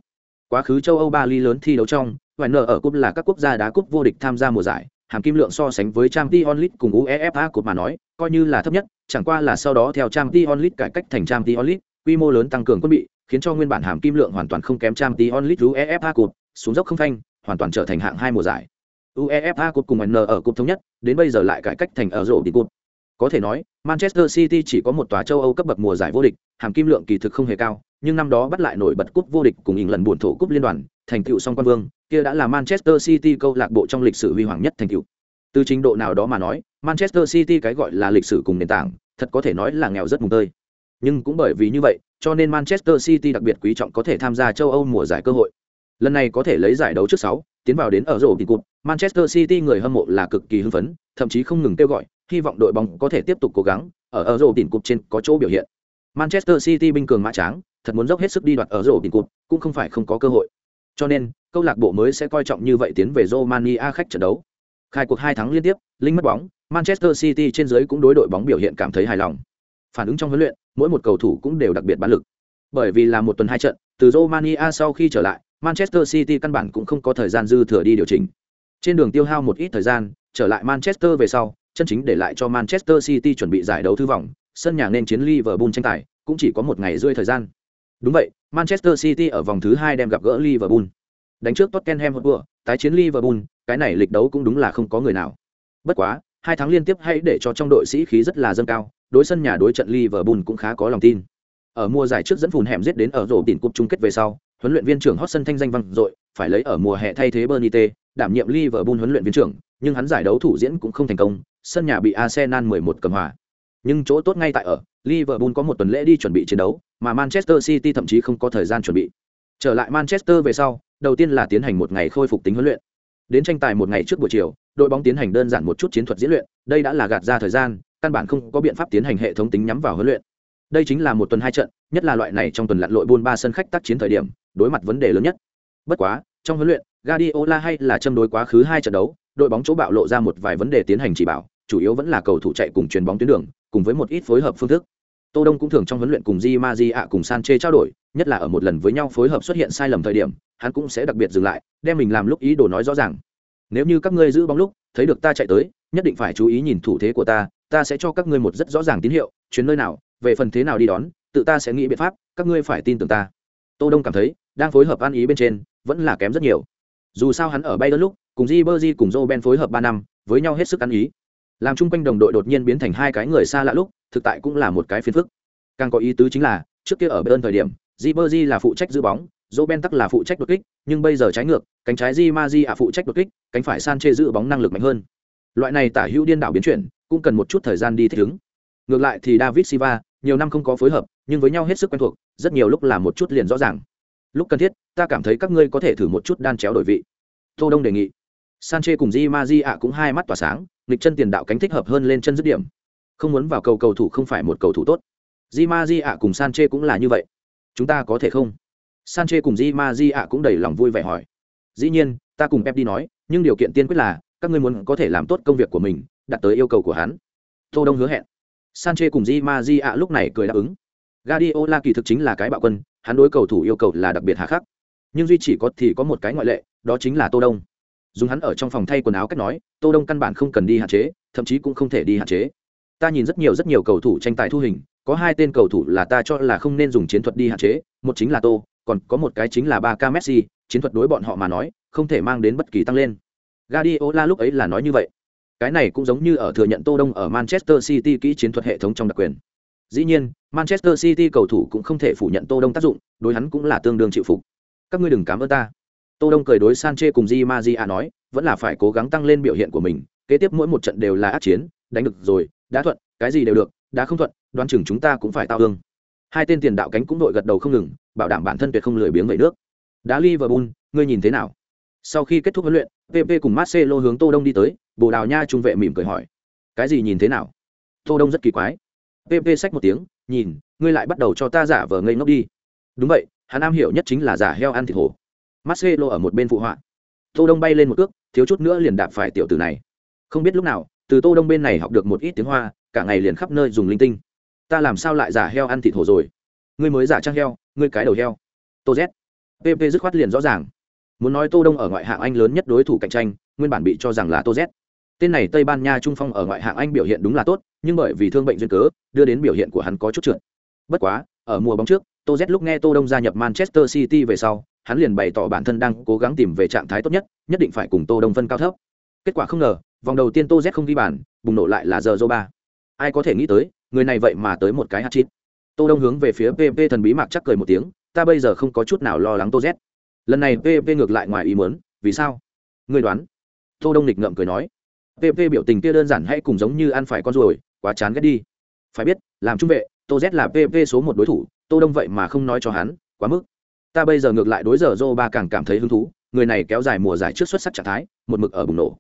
Quá khứ châu Âu ba ly lớn thi đấu trong, Ngoại nở ở Cup là các quốc gia đá cúp vô địch tham gia mùa giải, hàm kim lượng so sánh với Champions League cùng UEFA Cup mà nói, coi như là thấp nhất, chẳng qua là sau đó theo Champions League cải cách thành Champions League, quy mô lớn tăng cường quân bị, khiến cho nguyên bản hàm kim lượng hoàn toàn không kém Champions League UEFA Cup xuống dốc không phanh, hoàn toàn trở thành hạng hai mùa giải. UEFA cúp cùng N ở cúp thống nhất, đến bây giờ lại cải cách thành ở rổ đi cúp. Có thể nói, Manchester City chỉ có một tòa châu Âu cấp bậc mùa giải vô địch, hàm kim lượng kỳ thực không hề cao, nhưng năm đó bắt lại nổi bật cúp vô địch cùng ỉn lần buồn thổ cúp liên đoàn, thành tựu song quan vương, kia đã là Manchester City câu lạc bộ trong lịch sử huy hoàng nhất thành tựu. Từ trình độ nào đó mà nói, Manchester City cái gọi là lịch sử cùng nền tảng, thật có thể nói là nghèo rất mùng tơi. Nhưng cũng bởi vì như vậy, cho nên Manchester City đặc biệt quý trọng có thể tham gia châu Âu mùa giải cơ hội. Lần này có thể lấy giải đấu trước 6, tiến vào đến ở rổ tỷ cột, Manchester City người hâm mộ là cực kỳ hưng phấn, thậm chí không ngừng kêu gọi, hy vọng đội bóng có thể tiếp tục cố gắng ở ở rổ đỉnh cụt trên có chỗ biểu hiện. Manchester city binh cường mã tráng thật muốn dốc hết sức đi đoạt ở rổ đỉnh cụt cũng không phải không có cơ hội. Cho nên câu lạc bộ mới sẽ coi trọng như vậy tiến về romania khách trận đấu. Khai cuộc hai tháng liên tiếp linh mất bóng manchester city trên dưới cũng đối đội bóng biểu hiện cảm thấy hài lòng. Phản ứng trong huấn luyện mỗi một cầu thủ cũng đều đặc biệt bán lực. Bởi vì là một tuần hai trận từ romania sau khi trở lại manchester city căn bản cũng không có thời gian dư thừa đi điều chỉnh. Trên đường tiêu hao một ít thời gian, trở lại manchester về sau, chân chính để lại cho manchester city chuẩn bị giải đấu thư vòng, sân nhà nên chiến liverpool tranh tài, cũng chỉ có một ngày rưỡi thời gian. Đúng vậy, manchester city ở vòng thứ hai đem gặp gỡ liverpool. Đánh trước tottenham hotspur, tái chiến liverpool, cái này lịch đấu cũng đúng là không có người nào. Bất quá, hai tháng liên tiếp hãy để cho trong đội sĩ khí rất là dâng cao, đối sân nhà đối trận liverpool cũng khá có lòng tin. Ở mùa giải trước dẫn phùn hẻm giết đến ở rổ tiền cúp chung kết về sau huấn luyện viên trưởng hot sân thanh danh vang dội, phải lấy ở mùa hè thay thế bernite đảm nhiệm liverpool huấn luyện viên trưởng, nhưng hắn giải đấu thủ diễn cũng không thành công, sân nhà bị arsenal 11 cầm hòa. Nhưng chỗ tốt ngay tại ở, liverpool có một tuần lễ đi chuẩn bị chiến đấu, mà manchester city thậm chí không có thời gian chuẩn bị. Trở lại manchester về sau, đầu tiên là tiến hành một ngày khôi phục tính huấn luyện. Đến tranh tài một ngày trước buổi chiều, đội bóng tiến hành đơn giản một chút chiến thuật diễn luyện, đây đã là gạt ra thời gian, căn bản không có biện pháp tiến hành hệ thống tính nhắm vào huấn luyện. Đây chính là một tuần hai trận nhất là loại này trong tuần lặn lội buôn ba sân khách tác chiến thời điểm đối mặt vấn đề lớn nhất bất quá trong huấn luyện Guardiola hay là châm đối quá khứ hai trận đấu đội bóng chỗ bạo lộ ra một vài vấn đề tiến hành chỉ bảo chủ yếu vẫn là cầu thủ chạy cùng chuyền bóng tuyến đường cùng với một ít phối hợp phương thức Tô Đông cũng thường trong huấn luyện cùng Di Maji ạ cùng Sanche trao đổi, nhất là ở một lần với nhau phối hợp xuất hiện sai lầm thời điểm, hắn cũng sẽ đặc biệt dừng lại, đem mình làm lúc ý đồ nói rõ ràng. Nếu như các ngươi giữ bóng lúc, thấy được ta chạy tới, nhất định phải chú ý nhìn thủ thế của ta, ta sẽ cho các ngươi một rất rõ ràng tín hiệu, chuyến nơi nào, về phần thế nào đi đón, tự ta sẽ nghĩ biện pháp, các ngươi phải tin tưởng ta. Tô Đông cảm thấy, đang phối hợp ăn ý bên trên, vẫn là kém rất nhiều. Dù sao hắn ở bay đơn lúc, cùng Di Ribery cùng Joe Ben phối hợp ba năm, với nhau hết sức ăn ý. Làm chung quanh đồng đội đột nhiên biến thành hai cái người xa lạ lúc, thực tại cũng là một cái phiền phức. Càng có ý tứ chính là, trước kia ở bên thời điểm, Di Berji là phụ trách giữ bóng, Joe Ben tắc là phụ trách đột kích, nhưng bây giờ trái ngược, cánh trái Di Maji à phụ trách đột kích, cánh phải san chê giữ bóng năng lực mạnh hơn. Loại này tả hữu điên đảo biến chuyển, cũng cần một chút thời gian đi thích ứng. Ngược lại thì David Silva, nhiều năm không có phối hợp, nhưng với nhau hết sức quen thuộc, rất nhiều lúc là một chút liền rõ ràng. Lúc cần thiết, ta cảm thấy các ngươi có thể thử một chút đan chéo đổi vị. Tô Đông đề nghị. Sanche cùng Di Magi ạ cũng hai mắt tỏa sáng, nghịch chân tiền đạo cánh thích hợp hơn lên chân dứt điểm. Không muốn vào cầu cầu thủ không phải một cầu thủ tốt. Di Magi ạ cùng Sanche cũng là như vậy. Chúng ta có thể không? Sanche cùng Di Magi ạ cũng đầy lòng vui vẻ hỏi. Dĩ nhiên, ta cùng Pep đi nói, nhưng điều kiện tiên quyết là các ngươi muốn có thể làm tốt công việc của mình, đạt tới yêu cầu của hắn. Tô Đông hứa hẹn. Sanche cùng Di Magi ạ lúc này cười đáp ứng. Guardiola kỳ thực chính là cái bạo quân, hắn đối cầu thủ yêu cầu là đặc biệt hà khắc. Nhưng duy chỉ có thì có một cái ngoại lệ, đó chính là Tô Đông. Dùng hắn ở trong phòng thay quần áo cách nói tô đông căn bản không cần đi hạn chế thậm chí cũng không thể đi hạn chế. Ta nhìn rất nhiều rất nhiều cầu thủ tranh tài thu hình có hai tên cầu thủ là ta cho là không nên dùng chiến thuật đi hạn chế một chính là tô còn có một cái chính là Barca messi chiến thuật đối bọn họ mà nói không thể mang đến bất kỳ tăng lên. Guardiola lúc ấy là nói như vậy. Cái này cũng giống như ở thừa nhận tô đông ở manchester city kỹ chiến thuật hệ thống trong đặc quyền dĩ nhiên manchester city cầu thủ cũng không thể phủ nhận tô đông tác dụng đối hắn cũng là tương đương chịu phục các ngươi đừng cảm ơn ta Tô Đông cười đối Sanche cùng Di Maria nói, vẫn là phải cố gắng tăng lên biểu hiện của mình, kế tiếp mỗi một trận đều là ác chiến, đánh được rồi, đã thuận, cái gì đều được, đã không thuận, đoán chừng chúng ta cũng phải tao hương. Hai tên tiền đạo cánh cũng đội gật đầu không ngừng, bảo đảm bản thân tuyệt không lười biếng vậy nước. Đá Liverpool, ngươi nhìn thế nào? Sau khi kết thúc huấn luyện, PP cùng Marcelo hướng Tô Đông đi tới, Bồ Đào Nha trung vệ mỉm cười hỏi, cái gì nhìn thế nào? Tô Đông rất kỳ quái. PP sách một tiếng, nhìn, ngươi lại bắt đầu cho ta giả vờ ngây ngốc đi. Đúng vậy, hắn am hiểu nhất chính là giả heo ăn thịt hổ Marcelo ở một bên phụ họa. Tô Đông bay lên một cước, thiếu chút nữa liền đạp phải tiểu tử này. Không biết lúc nào, từ Tô Đông bên này học được một ít tiếng Hoa, cả ngày liền khắp nơi dùng linh tinh. Ta làm sao lại giả heo ăn thịt hổ rồi? Ngươi mới giả trang heo, ngươi cái đầu heo. Tô Z. PP dứt khoát liền rõ ràng. Muốn nói Tô Đông ở ngoại hạng Anh lớn nhất đối thủ cạnh tranh, nguyên bản bị cho rằng là Tô Z. Tên này Tây Ban Nha trung phong ở ngoại hạng Anh biểu hiện đúng là tốt, nhưng bởi vì thương bệnh duyên cớ, đưa đến biểu hiện của hắn có chút trượt. Bất quá, ở mùa bóng trước, Tô Z lúc nghe Tô Đông gia nhập Manchester City về sau, hắn liền bày tỏ bản thân đang cố gắng tìm về trạng thái tốt nhất nhất định phải cùng tô đông phân cao thấp. Kết quả không ngờ vòng đầu tiên tô z không ghi bàn bùng nổ lại là giờ dô ba ai có thể nghĩ tới người này vậy mà tới một cái hát chít tô đông hướng về phía pp thần bí mạc chắc cười một tiếng ta bây giờ không có chút nào lo lắng tô z. Lần này pp ngược lại ngoài ý muốn vì sao? Người đoán. Tô đông nghịch ngợm cười nói pp biểu tình kia đơn giản hãy cùng giống như ăn phải con ruồi, quá chán ghét đi. Phải biết, làm trung vệ, tô z là pp số một đối thủ, tô đông vậy mà không nói cho hắn, quá mức. Ta bây giờ ngược lại đối giờ Joe ba càng cảm thấy hứng thú, người này kéo dài mùa giải trước xuất sắc trạng thái, một mực ở bùng nổ.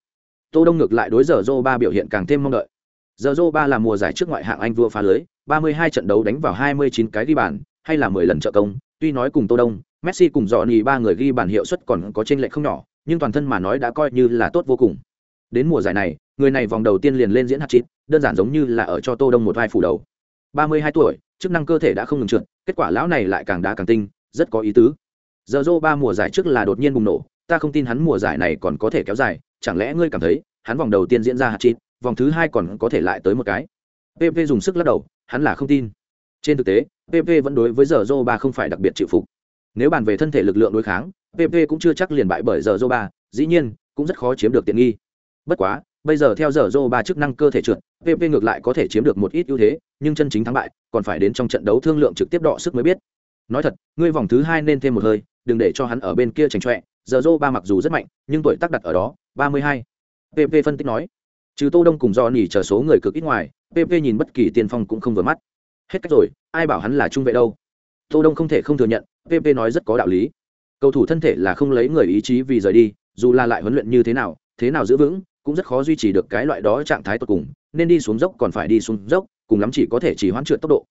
Tô đông ngược lại đối giờ Joe ba biểu hiện càng thêm mong đợi. Giờ dô ba là mùa giải trước ngoại hạng anh vua phá lưới 32 trận đấu đánh vào 29 cái ghi bàn, hay là 10 lần trợ công, tuy nói cùng tô đông, messi cùng dọn nhì ba người ghi bàn hiệu suất còn có trên lệch không nhỏ, nhưng toàn thân mà nói đã coi như là tốt vô cùng đến mùa giải này, người này vòng đầu tiên liền lên diễn hạt chít đơn giản giống như là ở cho tô đông một vai phủ đầu. 32 tuổi, chức năng cơ thể đã không ngừng trượt, kết quả lão này lại càng đá càng tinh, rất có ý tứ. Giờ dô ba mùa giải trước là đột nhiên bùng nổ, ta không tin hắn mùa giải này còn có thể kéo dài, chẳng lẽ ngươi cảm thấy, hắn vòng đầu tiên diễn ra hạt chít vòng thứ hai còn có thể lại tới một cái? PV dùng sức lắc đầu, hắn là không tin. Trên thực tế PV vẫn đối với giờ dô ba không phải đặc biệt chịu phục. Nếu bàn về thân thể lực lượng đối kháng PV cũng chưa chắc liền bại bởi giờ dô ba, dĩ nhiên, cũng rất khó chiếm được tiện nghi bất quá, bây giờ theo giờ dô ba chức năng cơ thể trượt pp ngược lại có thể chiếm được một ít ưu thế, nhưng chân chính thắng bại còn phải đến trong trận đấu thương lượng trực tiếp đọ sức mới biết. Nói thật, ngươi vòng thứ hai nên thêm một hơi, đừng để cho hắn ở bên kia trành trọe giờ dô ba mặc dù rất mạnh, nhưng tuổi tác đặt ở đó, ba mươi hai. Pp phân tích nói, trừ tô đông cùng do nỉ chờ số người cực ít ngoài pp nhìn bất kỳ tiên phong cũng không vừa mắt. Hết cách rồi, ai bảo hắn là trung vệ đâu? Tô đông không thể không thừa nhận pp nói rất có đạo lý. Cầu thủ thân thể là không lấy người ý chí vì rời đi, dù là lại huấn luyện như thế nào thế nào giữ vững cũng rất khó duy trì được cái loại đó trạng thái tột cùng, nên đi xuống dốc còn phải đi xuống dốc, cùng lắm chỉ có thể chỉ hoãn trượt tốc độ.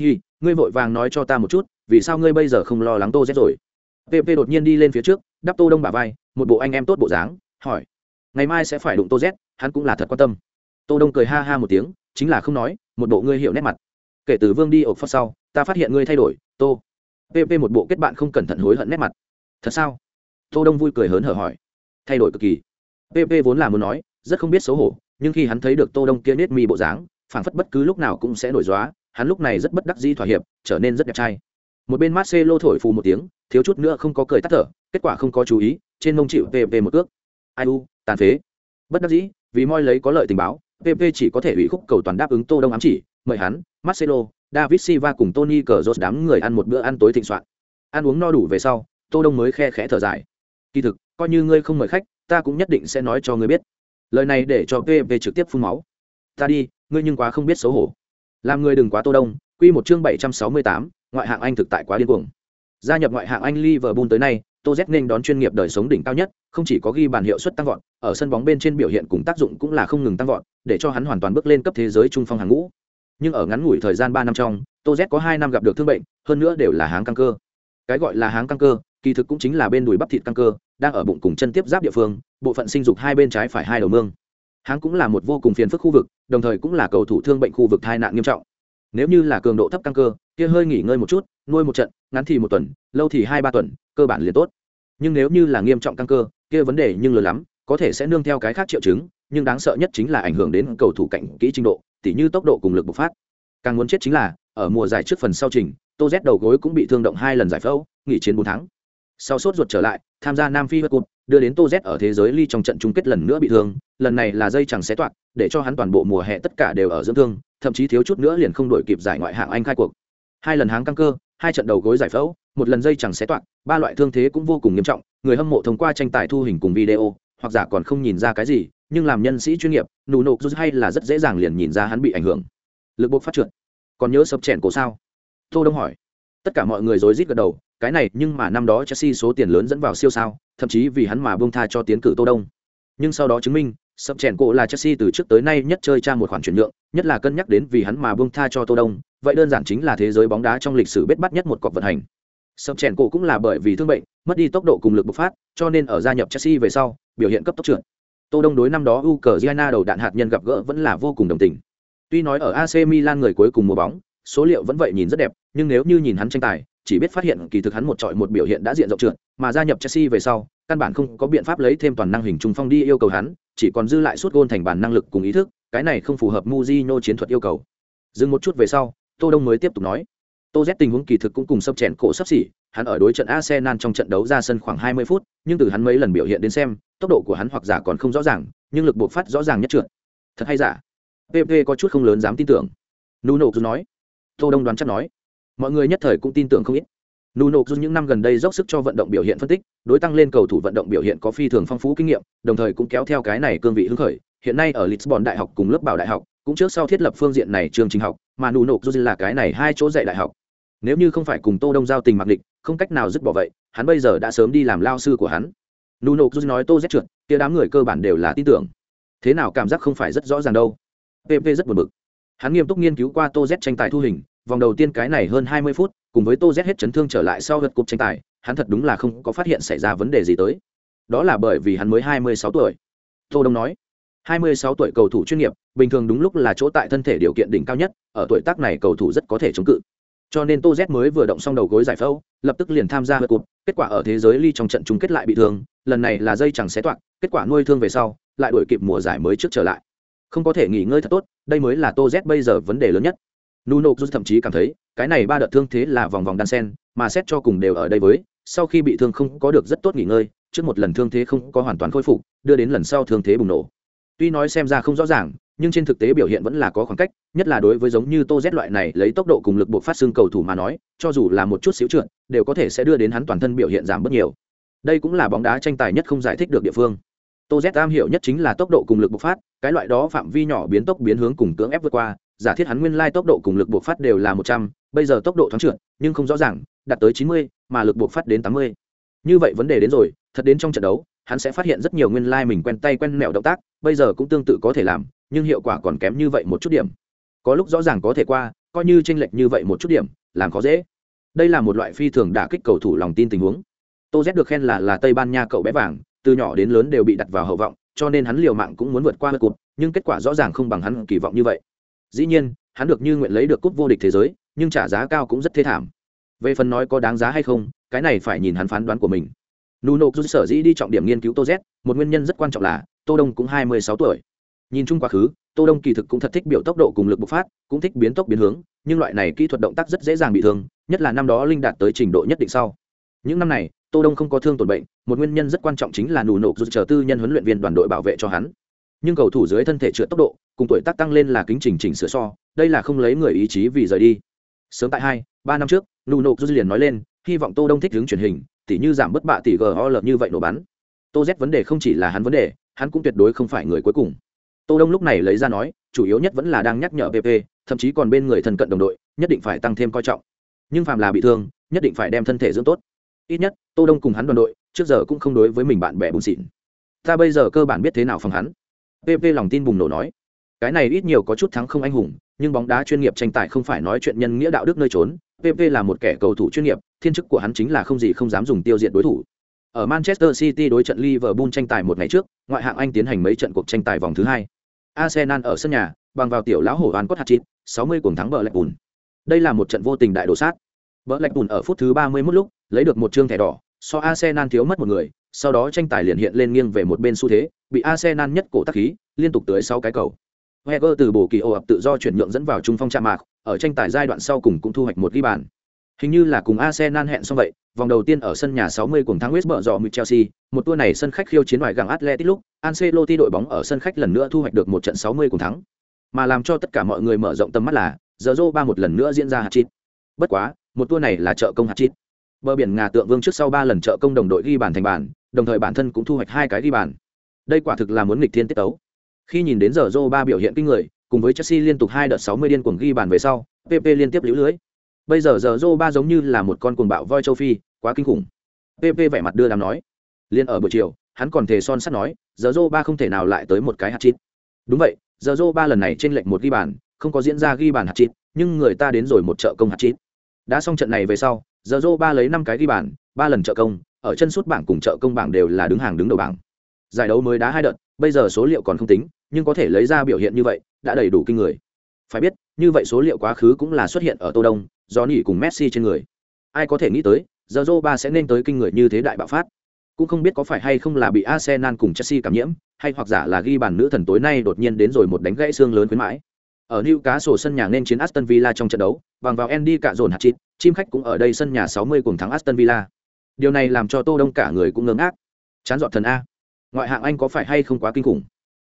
Hi, ngươi vội vàng nói cho ta một chút, vì sao ngươi bây giờ không lo lắng tô z rồi? Pp đột nhiên đi lên phía trước, đắp tô đông bả vai, một bộ anh em tốt bộ dáng, hỏi. Ngày mai sẽ phải đụng tô z, hắn cũng là thật quan tâm. Tô đông cười ha ha một tiếng, chính là không nói, một bộ ngươi hiểu nét mặt. Kể từ vương đi ộc phát sau, ta phát hiện ngươi thay đổi, tô. Pp một bộ kết bạn không cẩn thận hối hận nét mặt. Thật sao? Tô đông vui cười hớn hở hỏi. Thay đổi cực kỳ pp vốn là muốn nói, rất không biết xấu hổ, nhưng khi hắn thấy được tô đông kia nết mi bộ dáng, phảng phất bất cứ lúc nào cũng sẽ nổi dóa hắn lúc này rất bất đắc dĩ thỏa hiệp, trở nên rất đẹp trai. Một bên marcelo thổi phù một tiếng, thiếu chút nữa không có cười tắt thở, kết quả không có chú ý, trên mông chịu pp một cước ai u, tàn phế. Bất đắc dĩ, vì moi lấy có lợi tình báo pp chỉ có thể ủy khúc cầu toàn đáp ứng tô đông ám chỉ, mời hắn, marcelo, david silva cùng tony cờ rốt đám người ăn một bữa ăn tối thịnh soạn. Ăn uống no đủ về sau, tô đông mới khe khẽ thở dài. Kỳ thực, coi như ngươi không mời khách ta cũng nhất định sẽ nói cho ngươi biết. Lời này để cho pv trực tiếp phun máu. Ta đi ngươi nhưng quá không biết xấu hổ. Làm người đừng quá tô đông quy một chương bảy trăm sáu mươi tám, ngoại hạng anh thực tại quá điên cuồng. Gia nhập ngoại hạng anh liverpool tới nay tô z nên đón chuyên nghiệp đời sống đỉnh cao nhất không chỉ có ghi bàn hiệu suất tăng vọt ở sân bóng bên trên biểu hiện cùng tác dụng cũng là không ngừng tăng vọt để cho hắn hoàn toàn bước lên cấp thế giới trung phong hàng ngũ. Nhưng ở ngắn ngủi thời gian ba năm trong tô z có hai năm gặp được thương bệnh hơn nữa đều là háng căng cơ. Cái gọi là háng căng cơ kỳ thực cũng chính là bên đùi bắp thịt căng cơ đang ở bụng cùng chân tiếp giáp địa phương, bộ phận sinh dục hai bên trái phải hai đầu mương. Háng cũng là một vô cùng phiền phức khu vực, đồng thời cũng là cầu thủ thương bệnh khu vực tai nạn nghiêm trọng. Nếu như là cường độ thấp căng cơ, kia hơi nghỉ ngơi một chút, nuôi một trận, ngắn thì một tuần, lâu thì hai ba tuần, cơ bản liền tốt. Nhưng nếu như là nghiêm trọng căng cơ, kia vấn đề nhưng lớn lắm, có thể sẽ nương theo cái khác triệu chứng, nhưng đáng sợ nhất chính là ảnh hưởng đến cầu thủ cạnh kỹ trình độ, tỉ như tốc độ cùng lực bộc phát. Càng muốn chết chính là, ở mùa giải trước phần sau trình, tô z đầu gối cũng bị thương động hai lần giải phẫu, nghỉ chiến bốn tháng sau sốt ruột trở lại, tham gia nam phi world cup đưa đến tô z ở thế giới ly trong trận chung kết lần nữa bị thương, lần này là dây chẳng xé toạc, để cho hắn toàn bộ mùa hè tất cả đều ở dưỡng thương, thậm chí thiếu chút nữa liền không đổi kịp giải ngoại hạng anh khai cuộc. Hai lần háng căng cơ, hai trận đầu gối giải phẫu, một lần dây chẳng xé toạc, ba loại thương thế cũng vô cùng nghiêm trọng, người hâm mộ thông qua tranh tài thu hình cùng video, hoặc giả còn không nhìn ra cái gì, nhưng làm nhân sĩ chuyên nghiệp, nụ nộp rút hay là rất dễ dàng liền nhìn ra hắn bị ảnh hưởng. Lực bộc phát trượt. Còn nhớ sập chèn cổ sao? Tô đông hỏi. Tất cả mọi người rối rít gật đầu cái này, nhưng mà năm đó chelsea số tiền lớn dẫn vào siêu sao, thậm chí vì hắn mà buông tha cho tiến cử tô đông. Nhưng sau đó chứng minh, sập chèn cổ là chelsea từ trước tới nay nhất chơi tra một khoản chuyển nhượng, nhất là cân nhắc đến vì hắn mà buông tha cho tô đông, vậy đơn giản chính là thế giới bóng đá trong lịch sử bết bát nhất một cọc vận hành. Sập chèn cổ cũng là bởi vì thương bệnh, mất đi tốc độ cùng lực bộc phát, cho nên ở gia nhập chelsea về sau, biểu hiện cấp tốc trưởng tô đông đối năm đó u giana đầu đạn hạt nhân gặp gỡ vẫn là vô cùng đồng tình. Tuy nói ở ac milan người cuối cùng mùa bóng, số liệu vẫn vậy nhìn rất đẹp, nhưng nếu như nhìn hắn tranh tài chỉ biết phát hiện kỳ thực hắn một trọi một biểu hiện đã diện rộng trượt, mà gia nhập chelsea về sau, căn bản không có biện pháp lấy thêm toàn năng hình trung phong đi yêu cầu hắn, chỉ còn dư lại suốt gôn thành bản năng lực cùng ý thức, cái này không phù hợp Mujinho chiến thuật yêu cầu. Dừng một chút về sau, tô đông mới tiếp tục nói. Tô z tình huống kỳ thực cũng cùng sấp chèn cổ sắp xỉ, hắn ở đối trận arsenal trong trận đấu ra sân khoảng 20 phút, nhưng từ hắn mấy lần biểu hiện đến xem, tốc độ của hắn hoặc giả còn không rõ ràng, nhưng lực buộc phát rõ ràng nhất trượt. Thật hay giả? Pp có chút không lớn dám tin tưởng. Nuno nói. Tô đông đoán chắc nói mọi người nhất thời cũng tin tưởng không ít. Nuno dù những năm gần đây dốc sức cho vận động biểu hiện phân tích, đối tăng lên cầu thủ vận động biểu hiện có phi thường phong phú kinh nghiệm, đồng thời cũng kéo theo cái này cương vị hứng khởi. Hiện nay ở lisbon đại học cùng lớp bảo đại học, cũng trước sau thiết lập phương diện này trường trình học, mà nuno dù là cái này hai chỗ dạy đại học. Nếu như không phải cùng tô đông giao tình mặc định, không cách nào dứt bỏ vậy, hắn bây giờ đã sớm đi làm lao sư của hắn. Nuno dù nói tô rất trượt, kia đám người cơ bản đều là tin tưởng. Thế nào cảm giác không phải rất rõ ràng đâu. Pp rất buồn bực. Hắn nghiêm túc nghiên cứu qua tô z tranh tài thu hình vòng đầu tiên cái này hơn hai mươi phút, cùng với tô z hết chấn thương trở lại sau lượt cục tranh tài, hắn thật đúng là không có phát hiện xảy ra vấn đề gì tới. Đó là bởi vì hắn mới hai mươi sáu tuổi. Tô đông nói, hai mươi sáu tuổi cầu thủ chuyên nghiệp, bình thường đúng lúc là chỗ tại thân thể điều kiện đỉnh cao nhất, ở tuổi tác này cầu thủ rất có thể chống cự. Cho nên tô z mới vừa động xong đầu gối giải phẫu, lập tức liền tham gia lượt cục kết quả ở thế giới ly trong trận chung kết lại bị thương, lần này là dây chẳng xé toạc, kết quả nuôi thương về sau, lại đuổi kịp mùa giải mới trước trở lại. Không có thể nghỉ ngơi thật tốt, đây mới là tô z bây giờ vấn đề lớn nhất nuno cruz thậm chí cảm thấy, cái này ba đợt thương thế là vòng vòng đan sen, mà xét cho cùng đều ở đây với, sau khi bị thương không có được rất tốt nghỉ ngơi, trước một lần thương thế không có hoàn toàn khôi phục, đưa đến lần sau thương thế bùng nổ. Tuy nói xem ra không rõ ràng, nhưng trên thực tế biểu hiện vẫn là có khoảng cách, nhất là đối với giống như tô z loại này lấy tốc độ cùng lực buộc phát xương cầu thủ mà nói, cho dù là một chút xíu trượt, đều có thể sẽ đưa đến hắn toàn thân biểu hiện giảm bớt nhiều. Đây cũng là bóng đá tranh tài nhất không giải thích được địa phương. Tô z am hiểu nhất chính là tốc độ cùng lực bộc phát, cái loại đó phạm vi nhỏ biến tốc biến hướng cùng cưỡng ép vượt qua giả thiết hắn nguyên lai tốc độ cùng lực bộc phát đều là một trăm, bây giờ tốc độ thoáng trượt, nhưng không rõ ràng, đạt tới chín mươi, mà lực bộc phát đến tám mươi. Như vậy vấn đề đến rồi, thật đến trong trận đấu, hắn sẽ phát hiện rất nhiều nguyên lai mình quen tay quen mẹo động tác, bây giờ cũng tương tự có thể làm, nhưng hiệu quả còn kém như vậy một chút điểm. Có lúc rõ ràng có thể qua, coi như tranh lệch như vậy một chút điểm, làm khó dễ. Đây là một loại phi thường đả kích cầu thủ lòng tin tình huống. Tô z được khen là là tây ban nha cậu bé vàng, từ nhỏ đến lớn đều bị đặt vào hậu vọng, cho nên hắn liều mạng cũng muốn vượt qua lượt cụt nhưng kết quả rõ ràng không bằng hắn kỳ vọng như vậy dĩ nhiên, hắn được như nguyện lấy được cúp vô địch thế giới, nhưng trả giá cao cũng rất thê thảm. Về phần nói có đáng giá hay không, cái này phải nhìn hắn phán đoán của mình. Nuno dù sở dĩ đi trọng điểm nghiên cứu tô z, một nguyên nhân rất quan trọng là, tô đông cũng hai mươi sáu tuổi. Nhìn chung quá khứ, tô đông kỳ thực cũng thật thích biểu tốc độ cùng lực bộc phát, cũng thích biến tốc biến hướng, nhưng loại này kỹ thuật động tác rất dễ dàng bị thương, nhất là năm đó linh đạt tới trình độ nhất định sau. Những năm này, tô đông không có thương tổn bệnh, một nguyên nhân rất quan trọng chính là nụ nộp dù chờ tư nhân huấn luyện viên đoàn đội bảo vệ cho hắn. Nhưng cầu thủ dưới thân thể trượt tốc độ cùng tuổi tác tăng lên là kính trình chỉnh sửa so, đây là không lấy người ý chí vì rời đi. Sớm tại hai, ba năm trước, nụ nộp du liền nói lên, hy vọng tô đông thích hướng truyền hình, tỉ như giảm bất bạ tỷ lợp như vậy nổ bắn. Tô z vấn đề không chỉ là hắn vấn đề, hắn cũng tuyệt đối không phải người cuối cùng. Tô đông lúc này lấy ra nói, chủ yếu nhất vẫn là đang nhắc nhở pp thậm chí còn bên người thân cận đồng đội, nhất định phải tăng thêm coi trọng. Nhưng phàm là bị thương, nhất định phải đem thân thể dưỡng tốt. Ít nhất, tô đông cùng hắn đoàn đội, trước giờ cũng không đối với mình bạn bè bùn xịn. Ta bây giờ cơ bản biết thế nào phòng hắn. Pp lòng tin bùng nổ nói cái này ít nhiều có chút thắng không anh hùng, nhưng bóng đá chuyên nghiệp tranh tài không phải nói chuyện nhân nghĩa đạo đức nơi trốn. Pp là một kẻ cầu thủ chuyên nghiệp, thiên chức của hắn chính là không gì không dám dùng tiêu diệt đối thủ. Ở manchester city đối trận liverpool tranh tài một ngày trước, ngoại hạng anh tiến hành mấy trận cuộc tranh tài vòng thứ hai. Arsenal ở sân nhà, bằng vào tiểu lão hổ hoàn cốt hạt chít 60 cùng thắng bờ lạch bùn đây là một trận vô tình đại đổ sát. Bờ lạch bùn ở phút thứ 31 lúc, lấy được một trương thẻ đỏ, so arsenal thiếu mất một người, sau đó tranh tài liền hiện lên nghiêng về một bên xu thế, bị arsenal nhất cổ tắc khí, liên tục tới sáu cái cầu. Heger từ bổ kỳ ồ ập tự do chuyển nhượng dẫn vào trung phong chạm mạc, ở tranh tài giai đoạn sau cùng cũng thu hoạch một ghi bàn. Hình như là cùng Arsenal hẹn xong vậy, vòng đầu tiên ở sân nhà 60 cùng thắng West Brom dọ Chelsea, một tour này sân khách khiêu chiến ngoài gặng Atletico lúc, Ancelotti đội bóng ở sân khách lần nữa thu hoạch được một trận 60 cùng thắng. Mà làm cho tất cả mọi người mở rộng tầm mắt là, Zorro ba một lần nữa diễn ra hat-trick. Bất quá, một tour này là trợ công hat-trick. Bờ biển Ngà Tượng Vương trước sau 3 lần trợ công đồng đội ghi bàn thành bàn, đồng thời bản thân cũng thu hoạch hai cái ghi bàn. Đây quả thực là muốn nghịch thiên tiết tấu. Khi nhìn đến giờ ba biểu hiện kinh người, cùng với Chelsea liên tục hai đợt 60 điên cuồng ghi bàn về sau, PP liên tiếp liễu lưới. Bây giờ giờ ba giống như là một con cuồng bạo voi châu Phi, quá kinh khủng. PP vẻ mặt đưa đám nói. Liên ở buổi chiều, hắn còn thề son sắt nói, giờ ba không thể nào lại tới một cái hạt chít. Đúng vậy, giờ ba lần này trên lệnh một ghi bàn, không có diễn ra ghi bàn hạt chít, nhưng người ta đến rồi một trợ công hạt chít. Đã xong trận này về sau, giờ ba lấy năm cái ghi bàn, ba lần trợ công, ở chân suốt bảng cùng trợ công bảng đều là đứng hàng đứng đầu bảng. Giải đấu mới đá hai đợt, bây giờ số liệu còn không tính, nhưng có thể lấy ra biểu hiện như vậy, đã đầy đủ kinh người. Phải biết, như vậy số liệu quá khứ cũng là xuất hiện ở Tô Đông, do nỉ cùng Messi trên người. Ai có thể nghĩ tới, giờ ba sẽ nên tới kinh người như thế đại bạo phát. Cũng không biết có phải hay không là bị Arsenal cùng Chelsea cảm nhiễm, hay hoặc giả là ghi bàn nữ thần tối nay đột nhiên đến rồi một đánh gãy xương lớn khuyến mãi. Ở Newcastle sân nhà nên chiến Aston Villa trong trận đấu, bằng vào Andy cả dồn hạt chít, chim khách cũng ở đây sân nhà 60 cùng thắng Aston Villa. Điều này làm cho Tô Đông cả người cũng ngớ ngác. Chán dọn thần a. Ngoại hạng Anh có phải hay không quá kinh khủng?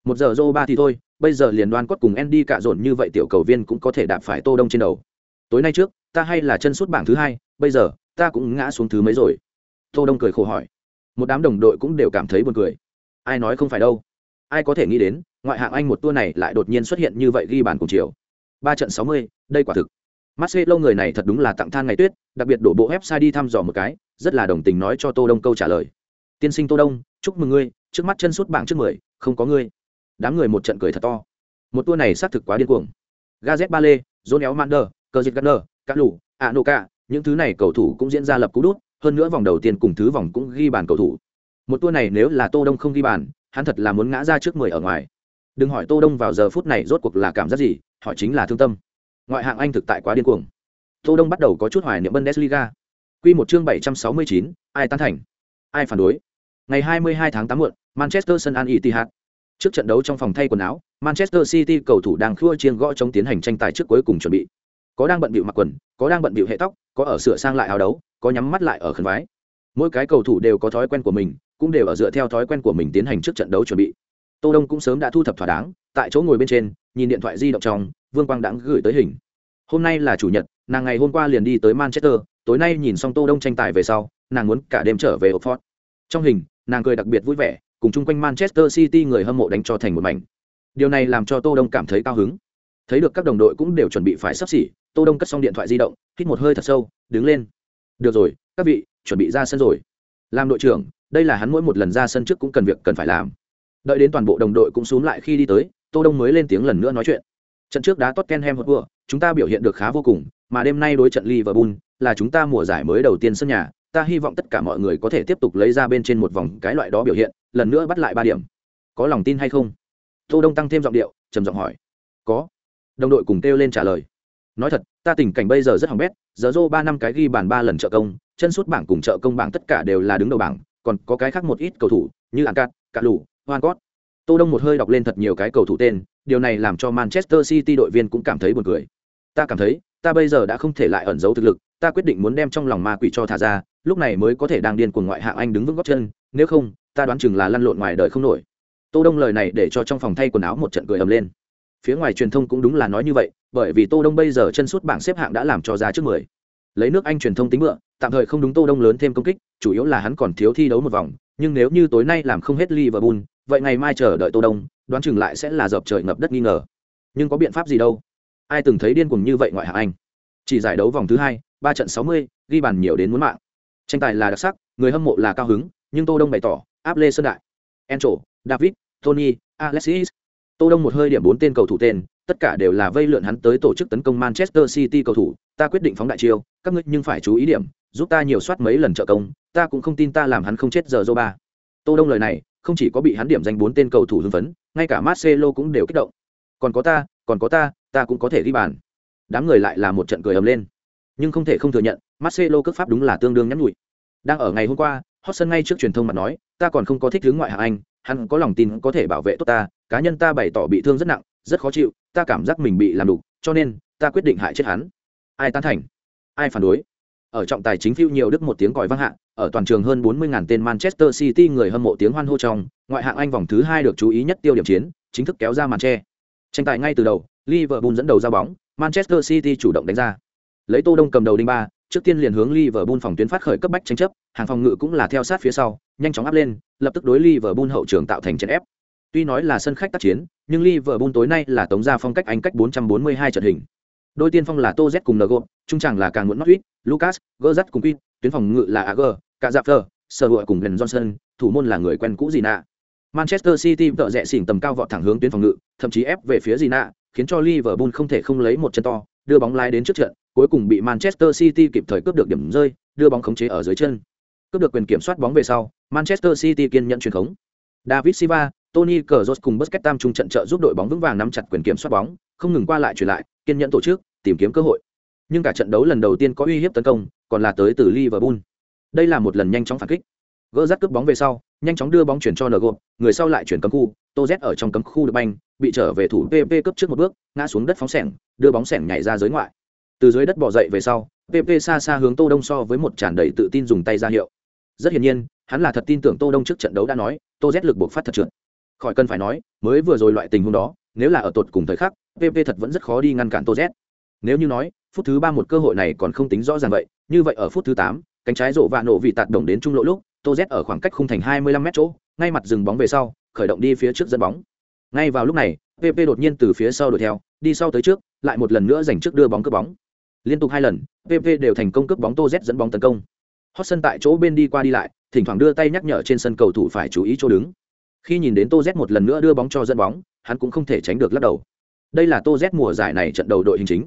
Một giờ dô ba thì thôi, bây giờ liền đoan cốt cùng Andy cả dồn như vậy tiểu cầu viên cũng có thể đạp phải Tô Đông trên đầu. Tối nay trước, ta hay là chân suốt bảng thứ hai, bây giờ, ta cũng ngã xuống thứ mấy rồi. Tô Đông cười khổ hỏi. Một đám đồng đội cũng đều cảm thấy buồn cười. Ai nói không phải đâu? Ai có thể nghĩ đến, ngoại hạng Anh một tour này lại đột nhiên xuất hiện như vậy ghi bàn cùng chiều. Ba trận 60, đây quả thực. Marcelo người này thật đúng là tặng than ngày tuyết, đặc biệt đổ bộ website đi thăm dò một cái, rất là đồng tình nói cho Tô Đông câu trả lời. Tiên sinh Tô Đông, chúc mừng ngươi, trước mắt chân suốt bảng trước 10, không có ngươi. Đám người một trận cười thật to. một tour này xác thực quá điên cuồng. Gazet ba lê john éo mander cờ dịch gardner cá lủ ạ nô ca những thứ này cầu thủ cũng diễn ra lập cú đút hơn nữa vòng đầu tiên cùng thứ vòng cũng ghi bàn cầu thủ. Một tour này nếu là tô đông không ghi bàn hắn thật là muốn ngã ra trước mười ở ngoài. Đừng hỏi tô đông vào giờ phút này rốt cuộc là cảm giác gì hỏi chính là thương tâm. Ngoại hạng anh thực tại quá điên cuồng. Tô đông bắt đầu có chút hoài niệm bundesliga. Quy một chương bảy trăm sáu mươi chín, ai tán thành? Ai phản đối? Ngày 22 tháng 8 muộn, manchester sân an etihad trước trận đấu trong phòng thay quần áo, manchester city cầu thủ đang khua chiên gõ chống tiến hành tranh tài trước cuối cùng chuẩn bị. Có đang bận bịu mặc quần, có đang bận bịu hệ tóc, có ở sửa sang lại áo đấu, có nhắm mắt lại ở khẩn vái. Mỗi cái cầu thủ đều có thói quen của mình, cũng đều ở dựa theo thói quen của mình tiến hành trước trận đấu chuẩn bị. Tô đông cũng sớm đã thu thập thỏa đáng, tại chỗ ngồi bên trên, nhìn điện thoại di động trong, vương quang đãng gửi tới hình. Hôm nay là chủ nhật, nàng ngày hôm qua liền đi tới manchester, tối nay nhìn xong tô đông tranh tài về sau, nàng muốn cả đêm trở về oxford trong hình nàng cười đặc biệt vui vẻ, cùng chung quanh manchester city người hâm mộ đánh cho thành một mảnh. Điều này làm cho tô đông cảm thấy cao hứng. Thấy được các đồng đội cũng đều chuẩn bị phải sắp xỉ, tô đông cất xong điện thoại di động, hít một hơi thật sâu, đứng lên. Được rồi, các vị, chuẩn bị ra sân rồi. Làm đội trưởng, đây là hắn mỗi một lần ra sân trước cũng cần việc cần phải làm. Đợi đến toàn bộ đồng đội cũng xuống lại khi đi tới, tô đông mới lên tiếng lần nữa nói chuyện. Trận trước đá tottenham hotspur, chúng ta biểu hiện được khá vô cùng, mà đêm nay đối trận liverpool, là chúng ta mùa giải mới đầu tiên sân nhà ta hy vọng tất cả mọi người có thể tiếp tục lấy ra bên trên một vòng cái loại đó biểu hiện lần nữa bắt lại ba điểm. Có lòng tin hay không? Tô đông tăng thêm giọng điệu trầm giọng hỏi. Có. Đồng đội cùng kêu lên trả lời. Nói thật ta tình cảnh bây giờ rất hỏng bét giờ dô ba năm cái ghi bàn ba lần trợ công chân suốt bảng cùng trợ công bảng tất cả đều là đứng đầu bảng còn có cái khác một ít cầu thủ như Ancat, Cả Lù, Hoan Cốt. Tô Đông một hơi đọc lên thật nhiều cái cầu thủ tên, điều này làm cho Manchester City đội viên cũng cảm thấy buồn cười. Ta cảm thấy, ta bây giờ đã không thể lại ẩn giấu thực lực, ta quyết định muốn đem trong lòng ma quỷ cho thả ra, lúc này mới có thể đang điên cuồng ngoại hạng Anh đứng vững gót chân, nếu không, ta đoán chừng là lăn lộn ngoài đời không nổi. Tô Đông lời này để cho trong phòng thay quần áo một trận cười ầm lên. Phía ngoài truyền thông cũng đúng là nói như vậy, bởi vì Tô Đông bây giờ chân suốt bảng xếp hạng đã làm cho ra trước 10. Lấy nước Anh truyền thông tính mượn, tạm thời không đúng Tô Đông lớn thêm công kích, chủ yếu là hắn còn thiếu thi đấu một vòng, nhưng nếu như tối nay làm không hết Liverpool, vậy ngày mai chờ đợi Tô Đông, đoán chừng lại sẽ là dập trời ngập đất nghi ngờ. Nhưng có biện pháp gì đâu? Ai từng thấy điên cuồng như vậy ngoại hạng Anh? Chỉ giải đấu vòng thứ hai, ba trận 60, ghi bàn nhiều đến muốn mạng. Tranh tài là đặc sắc, người hâm mộ là cao hứng, nhưng Tô Đông bày tỏ, áp lê sơn đại. Encho, David, Tony, Alexis. Tô Đông một hơi điểm bốn tên cầu thủ tên, tất cả đều là vây lượn hắn tới tổ chức tấn công Manchester City cầu thủ, ta quyết định phóng đại chiêu, các ngươi nhưng phải chú ý điểm, giúp ta nhiều soát mấy lần trợ công, ta cũng không tin ta làm hắn không chết giờ Zoba. Tô Đông lời này, không chỉ có bị hắn điểm danh bốn tên cầu thủ hưng phấn, ngay cả Marcelo cũng đều kích động. Còn có ta, còn có ta, ta cũng có thể ghi bàn. Đám người lại là một trận cười ầm lên. Nhưng không thể không thừa nhận, Marcelo cước pháp đúng là tương đương nhắn nhủi. Đang ở ngày hôm qua, hot sân ngay trước truyền thông mà nói, ta còn không có thích hướng ngoại hạng Anh, hắn có lòng tin có thể bảo vệ tốt ta, cá nhân ta bày tỏ bị thương rất nặng, rất khó chịu, ta cảm giác mình bị làm đủ, cho nên ta quyết định hại chết hắn. Ai tán thành? Ai phản đối? Ở trọng tài chính phiêu nhiều đức một tiếng còi vang hạ, ở toàn trường hơn 40.000 tên Manchester City người hâm mộ tiếng hoan hô trong, ngoại hạng Anh vòng thứ hai được chú ý nhất tiêu điểm chiến, chính thức kéo ra màn che. Tranh tài ngay từ đầu, Liverpool dẫn đầu ra bóng, Manchester City chủ động đánh ra. Lấy Tô Đông cầm đầu đinh ba, trước tiên liền hướng Liverpool phòng tuyến phát khởi cấp bách tranh chấp, hàng phòng ngự cũng là theo sát phía sau, nhanh chóng áp lên, lập tức đối Liverpool hậu trường tạo thành trận ép. Tuy nói là sân khách tác chiến, nhưng Liverpool tối nay là tống ra phong cách Anh cách 442 trận hình. Đôi tiên phong là Tô Z cùng Ngo, trung tràng là càng muốn Norwich, Lucas, Gerrard cùng Quinn, tuyến phòng ngự là AG, cả Sở cùng Glenn Johnson, thủ môn là người quen cũ gì nạ. Manchester City tợ rẽ xỉn tầm cao vọt thẳng hướng tuyến phòng ngự, thậm chí ép về phía gì nạ, khiến cho Liverpool không thể không lấy một chân to, đưa bóng lái đến trước trận, cuối cùng bị Manchester City kịp thời cướp được điểm rơi, đưa bóng khống chế ở dưới chân. Cướp được quyền kiểm soát bóng về sau, Manchester City kiên nhận truyền khống. David Silva, Tony Cazorla cùng Busquets tam trung trận trợ giúp đội bóng vững vàng nắm chặt quyền kiểm soát bóng, không ngừng qua lại chuyển lại, kiên nhẫn tổ chức, tìm kiếm cơ hội. Nhưng cả trận đấu lần đầu tiên có uy hiếp tấn công, còn là tới từ Liverpool. Đây là một lần nhanh chóng phản kích. Gỡ rắc cướp bóng về sau, nhanh chóng đưa bóng chuyển cho Ngo, người sau lại chuyển cấm khu, Toz ở trong cấm khu được banh, bị trở về thủ PP cấp trước một bước, ngã xuống đất phóng sẻng, đưa bóng sẻng nhảy ra giới ngoại. Từ dưới đất bò dậy về sau, PP xa xa hướng Tô Đông so với một tràn đầy tự tin dùng tay ra hiệu. Rất hiển nhiên, hắn là thật tin tưởng Tô Đông trước trận đấu đã nói, Tô Z lực buộc phát thật trượt. Khỏi cần phải nói, mới vừa rồi loại tình huống đó, nếu là ở tột cùng thời khắc, PP thật vẫn rất khó đi ngăn cản Tô Z. Nếu như nói, phút thứ ba một cơ hội này còn không tính rõ ràng vậy, như vậy ở phút thứ tám, cánh trái rộ và nổ vì tạt đồng đến trung lộ lúc, Tô Z ở khoảng cách khung thành 25 mét chỗ, ngay mặt dừng bóng về sau, khởi động đi phía trước dẫn bóng. Ngay vào lúc này, PP đột nhiên từ phía sau đuổi theo, đi sau tới trước, lại một lần nữa giành trước đưa bóng cướp bóng. Liên tục hai lần, pv đều thành công cướp bóng Tô Z dẫn bóng tấn công. Hot sân tại chỗ bên đi qua đi lại, thỉnh thoảng đưa tay nhắc nhở trên sân cầu thủ phải chú ý chỗ đứng. Khi nhìn đến Tô Z một lần nữa đưa bóng cho dẫn bóng, hắn cũng không thể tránh được lắc đầu. Đây là Tô Z mùa giải này trận đầu đội hình chính.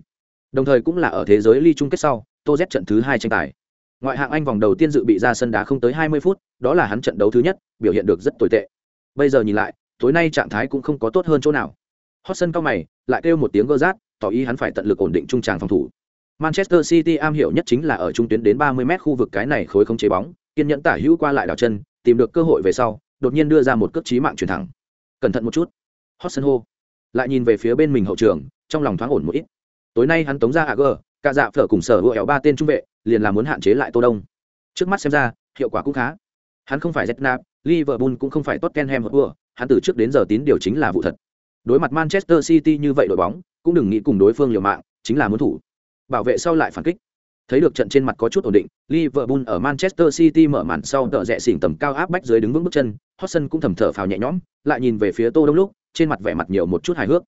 Đồng thời cũng là ở thế giới ly chung kết sau, Tô Z trận thứ hai tranh tài. Ngoại hạng Anh vòng đầu tiên dự bị ra sân đá không tới 20 phút, đó là hắn trận đấu thứ nhất, biểu hiện được rất tồi tệ. Bây giờ nhìn lại, tối nay trạng thái cũng không có tốt hơn chỗ nào. Hot sân cao mày, lại kêu một tiếng gơ rát, tỏ ý hắn phải tận lực ổn định trung tràng phòng thủ. Manchester City am hiểu nhất chính là ở trung tuyến đến 30 mét khu vực cái này khối không chế bóng, kiên nhẫn tả hữu qua lại đảo chân, tìm được cơ hội về sau, đột nhiên đưa ra một cước chí mạng chuyển thẳng. Cẩn thận một chút. Hotson hô. Lại nhìn về phía bên mình hậu trường, trong lòng thoáng ổn một ít. Tối nay hắn tống ra AG, cả dạ phở cùng sở hữu ba tên trung vệ, liền là muốn hạn chế lại Tô Đông. Trước mắt xem ra, hiệu quả cũng khá. Hắn không phải Zetnap, Liverpool cũng không phải Tottenham Hotspur, hắn từ trước đến giờ tín điều chính là vụ thật. Đối mặt Manchester City như vậy đội bóng, cũng đừng nghĩ cùng đối phương liều mạng, chính là muốn thủ. Bảo vệ sau lại phản kích. Thấy được trận trên mặt có chút ổn định, Liverpool ở Manchester City mở màn sau tợ rẽ xỉn tầm cao áp bách dưới đứng vững bước chân, Hotson cũng thầm thở phào nhẹ nhõm, lại nhìn về phía Tô Đông lúc, trên mặt vẻ mặt nhiều một chút hài hước.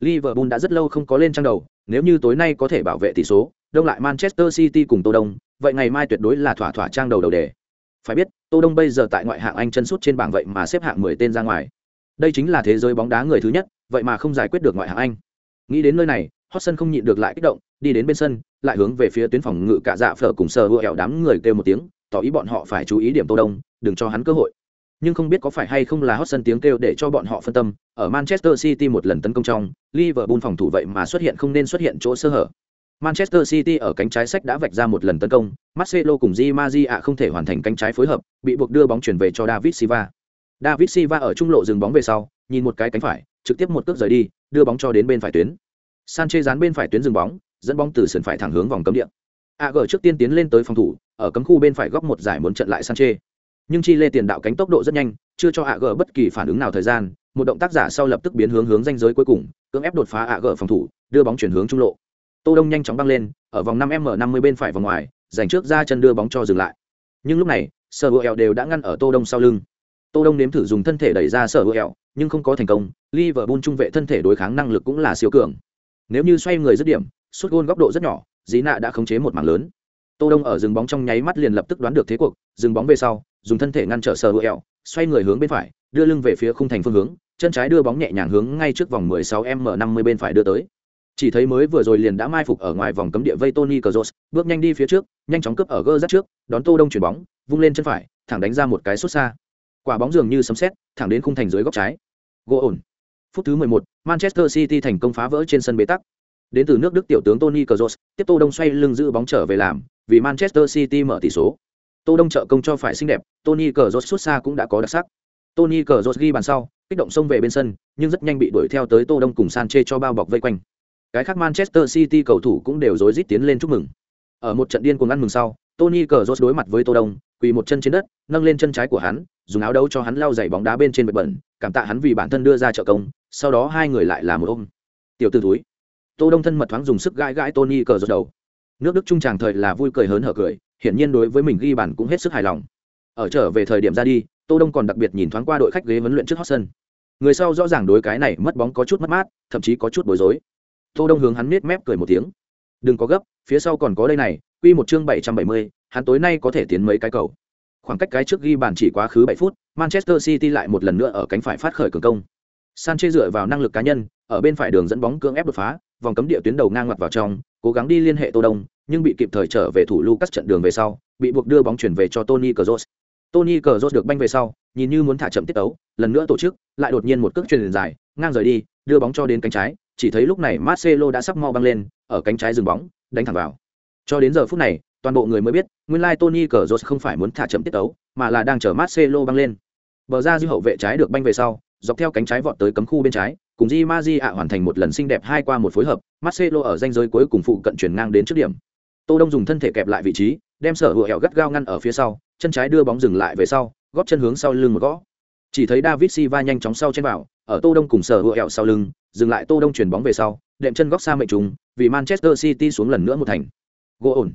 Liverpool đã rất lâu không có lên trang đầu, nếu như tối nay có thể bảo vệ tỷ số, đông lại Manchester City cùng Tô Đông, vậy ngày mai tuyệt đối là thỏa thỏa trang đầu đầu đề. Phải biết, Tô Đông bây giờ tại ngoại hạng Anh chân sút trên bảng vậy mà xếp hạng 10 tên ra ngoài. Đây chính là thế giới bóng đá người thứ nhất, vậy mà không giải quyết được ngoại hạng Anh. Nghĩ đến nơi này, Hodgson không nhịn được lại kích động, đi đến bên sân, lại hướng về phía tuyến phòng ngự cả dạ phở cùng sờ hựa ẻo đám người kêu một tiếng, tỏ ý bọn họ phải chú ý điểm Tô Đông, đừng cho hắn cơ hội. Nhưng không biết có phải hay không là Hodgson tiếng kêu để cho bọn họ phân tâm, ở Manchester City một lần tấn công trong, Liverpool phòng thủ vậy mà xuất hiện không nên xuất hiện chỗ sơ hở. Manchester City ở cánh trái sách đã vạch ra một lần tấn công, Marcelo cùng Di Maria không thể hoàn thành cánh trái phối hợp, bị buộc đưa bóng chuyển về cho David Silva. David Silva ở trung lộ dừng bóng về sau, nhìn một cái cánh phải, trực tiếp một cước rời đi, đưa bóng cho đến bên phải tuyến. Sanchez dán bên phải tuyến dừng bóng, dẫn bóng từ sườn phải thẳng hướng vòng cấm địa. AG trước tiên tiến lên tới phòng thủ, ở cấm khu bên phải góc một giải muốn trận lại Sanchez. Nhưng Chi Lê tiền đạo cánh tốc độ rất nhanh, chưa cho AG bất kỳ phản ứng nào thời gian, một động tác giả sau lập tức biến hướng hướng danh giới cuối cùng, cưỡng ép đột phá AG phòng thủ, đưa bóng chuyển hướng trung lộ. Tô Đông nhanh chóng băng lên, ở vòng 5m50 bên phải vòng ngoài, giành trước ra chân đưa bóng cho dừng lại. Nhưng lúc này, Sở Hữu đều đã ngăn ở Tô Đông sau lưng. Tô Đông nếm thử dùng thân thể đẩy ra Sở Hữu, nhưng không có thành công, Liverpool trung vệ thân thể đối kháng năng lực cũng là siêu cường. Nếu như xoay người dứt điểm, suốt gôn góc độ rất nhỏ, Dĩ Nạ đã khống chế một mảng lớn. Tô Đông ở dừng bóng trong nháy mắt liền lập tức đoán được thế cuộc, dừng bóng về sau, dùng thân thể ngăn trở Sở Hữu, xoay người hướng bên phải, đưa lưng về phía khung thành phương hướng, chân trái đưa bóng nhẹ nhàng hướng ngay trước vòng 16m50 bên phải đưa tới. Chỉ thấy mới vừa rồi liền đã mai phục ở ngoài vòng cấm địa vây Tony Kroos, bước nhanh đi phía trước, nhanh chóng cướp ở gơ rắt trước, đón Tô Đông chuyển bóng, vung lên chân phải, thẳng đánh ra một cái xuất xa. Quả bóng dường như sấm sét, thẳng đến khung thành dưới góc trái. Gỗ ổn. Phút thứ 11, Manchester City thành công phá vỡ trên sân bế tắc. Đến từ nước Đức tiểu tướng Tony Kroos, tiếp Tô Đông xoay lưng giữ bóng trở về làm, vì Manchester City mở tỷ số. Tô Đông trợ công cho phải xinh đẹp, Tony Kroos sút xa cũng đã có đặc sắc. Tony Kroos ghi bàn sau, kích động xông về bên sân, nhưng rất nhanh bị đuổi theo tới Tô Đông cùng Sanchez cho bao bọc vây quanh. Cái khác Manchester City cầu thủ cũng đều rối rít tiến lên chúc mừng. Ở một trận điên cuồng ăn mừng sau, Tony Kroos đối mặt với Tô Đông, quỳ một chân trên đất, nâng lên chân trái của hắn, dùng áo đấu cho hắn lau giày bóng đá bên trên bệt bẩn, cảm tạ hắn vì bản thân đưa ra trợ công, sau đó hai người lại là một ôm. Tiểu tử túi. Tô Đông thân mật thoáng dùng sức gãi gãi Tony Kroos đầu. Nước Đức trung tràng thời là vui cười hớn hở cười, hiển nhiên đối với mình ghi bàn cũng hết sức hài lòng. Ở trở về thời điểm ra đi, Tô Đông còn đặc biệt nhìn thoáng qua đội khách ghế huấn luyện trước hot sân. Người sau rõ ràng đối cái này mất bóng có chút mất mát, thậm chí có chút bối rối. Tô Đông hướng hắn nết mép cười một tiếng. Đừng có gấp, phía sau còn có đây này, quy một chương 770, hắn tối nay có thể tiến mấy cái cầu. Khoảng cách cái trước ghi bàn chỉ quá khứ 7 phút, Manchester City lại một lần nữa ở cánh phải phát khởi cường công. Sanchez dựa vào năng lực cá nhân, ở bên phải đường dẫn bóng cưỡng ép đột phá, vòng cấm địa tuyến đầu ngang ngoặt vào trong, cố gắng đi liên hệ Tô Đông, nhưng bị kịp thời trở về thủ Lucas trận đường về sau, bị buộc đưa bóng chuyển về cho Tony Kroos. Tony Kroos được banh về sau, nhìn như muốn thả chậm tiết tấu, lần nữa tổ chức, lại đột nhiên một cước chuyền dài, ngang rời đi, đưa bóng cho đến cánh trái, chỉ thấy lúc này Marcelo đã sắp mau băng lên, ở cánh trái dừng bóng, đánh thẳng vào. Cho đến giờ phút này, toàn bộ người mới biết, nguyên lai Tony Kroos không phải muốn thả chậm tiết tấu, mà là đang chờ Marcelo băng lên. Bờ ra dư hậu vệ trái được banh về sau, dọc theo cánh trái vọt tới cấm khu bên trái, cùng Di Maji ạ hoàn thành một lần xinh đẹp hai qua một phối hợp, Marcelo ở danh giới cuối cùng phụ cận chuyển ngang đến trước điểm. Tô Đông dùng thân thể kẹp lại vị trí, đem sở hữu hẹo gắt gao ngăn ở phía sau, chân trái đưa bóng dừng lại về sau, góp chân hướng sau lưng một gõ. Chỉ thấy David Silva nhanh chóng sau trên vào, ở Tô Đông cùng sở hữu hẹo sau lưng, dừng lại Tô Đông chuyển bóng về sau, đệm chân góc xa mệnh trùng, vì Manchester City xuống lần nữa một thành. Gỗ ổn.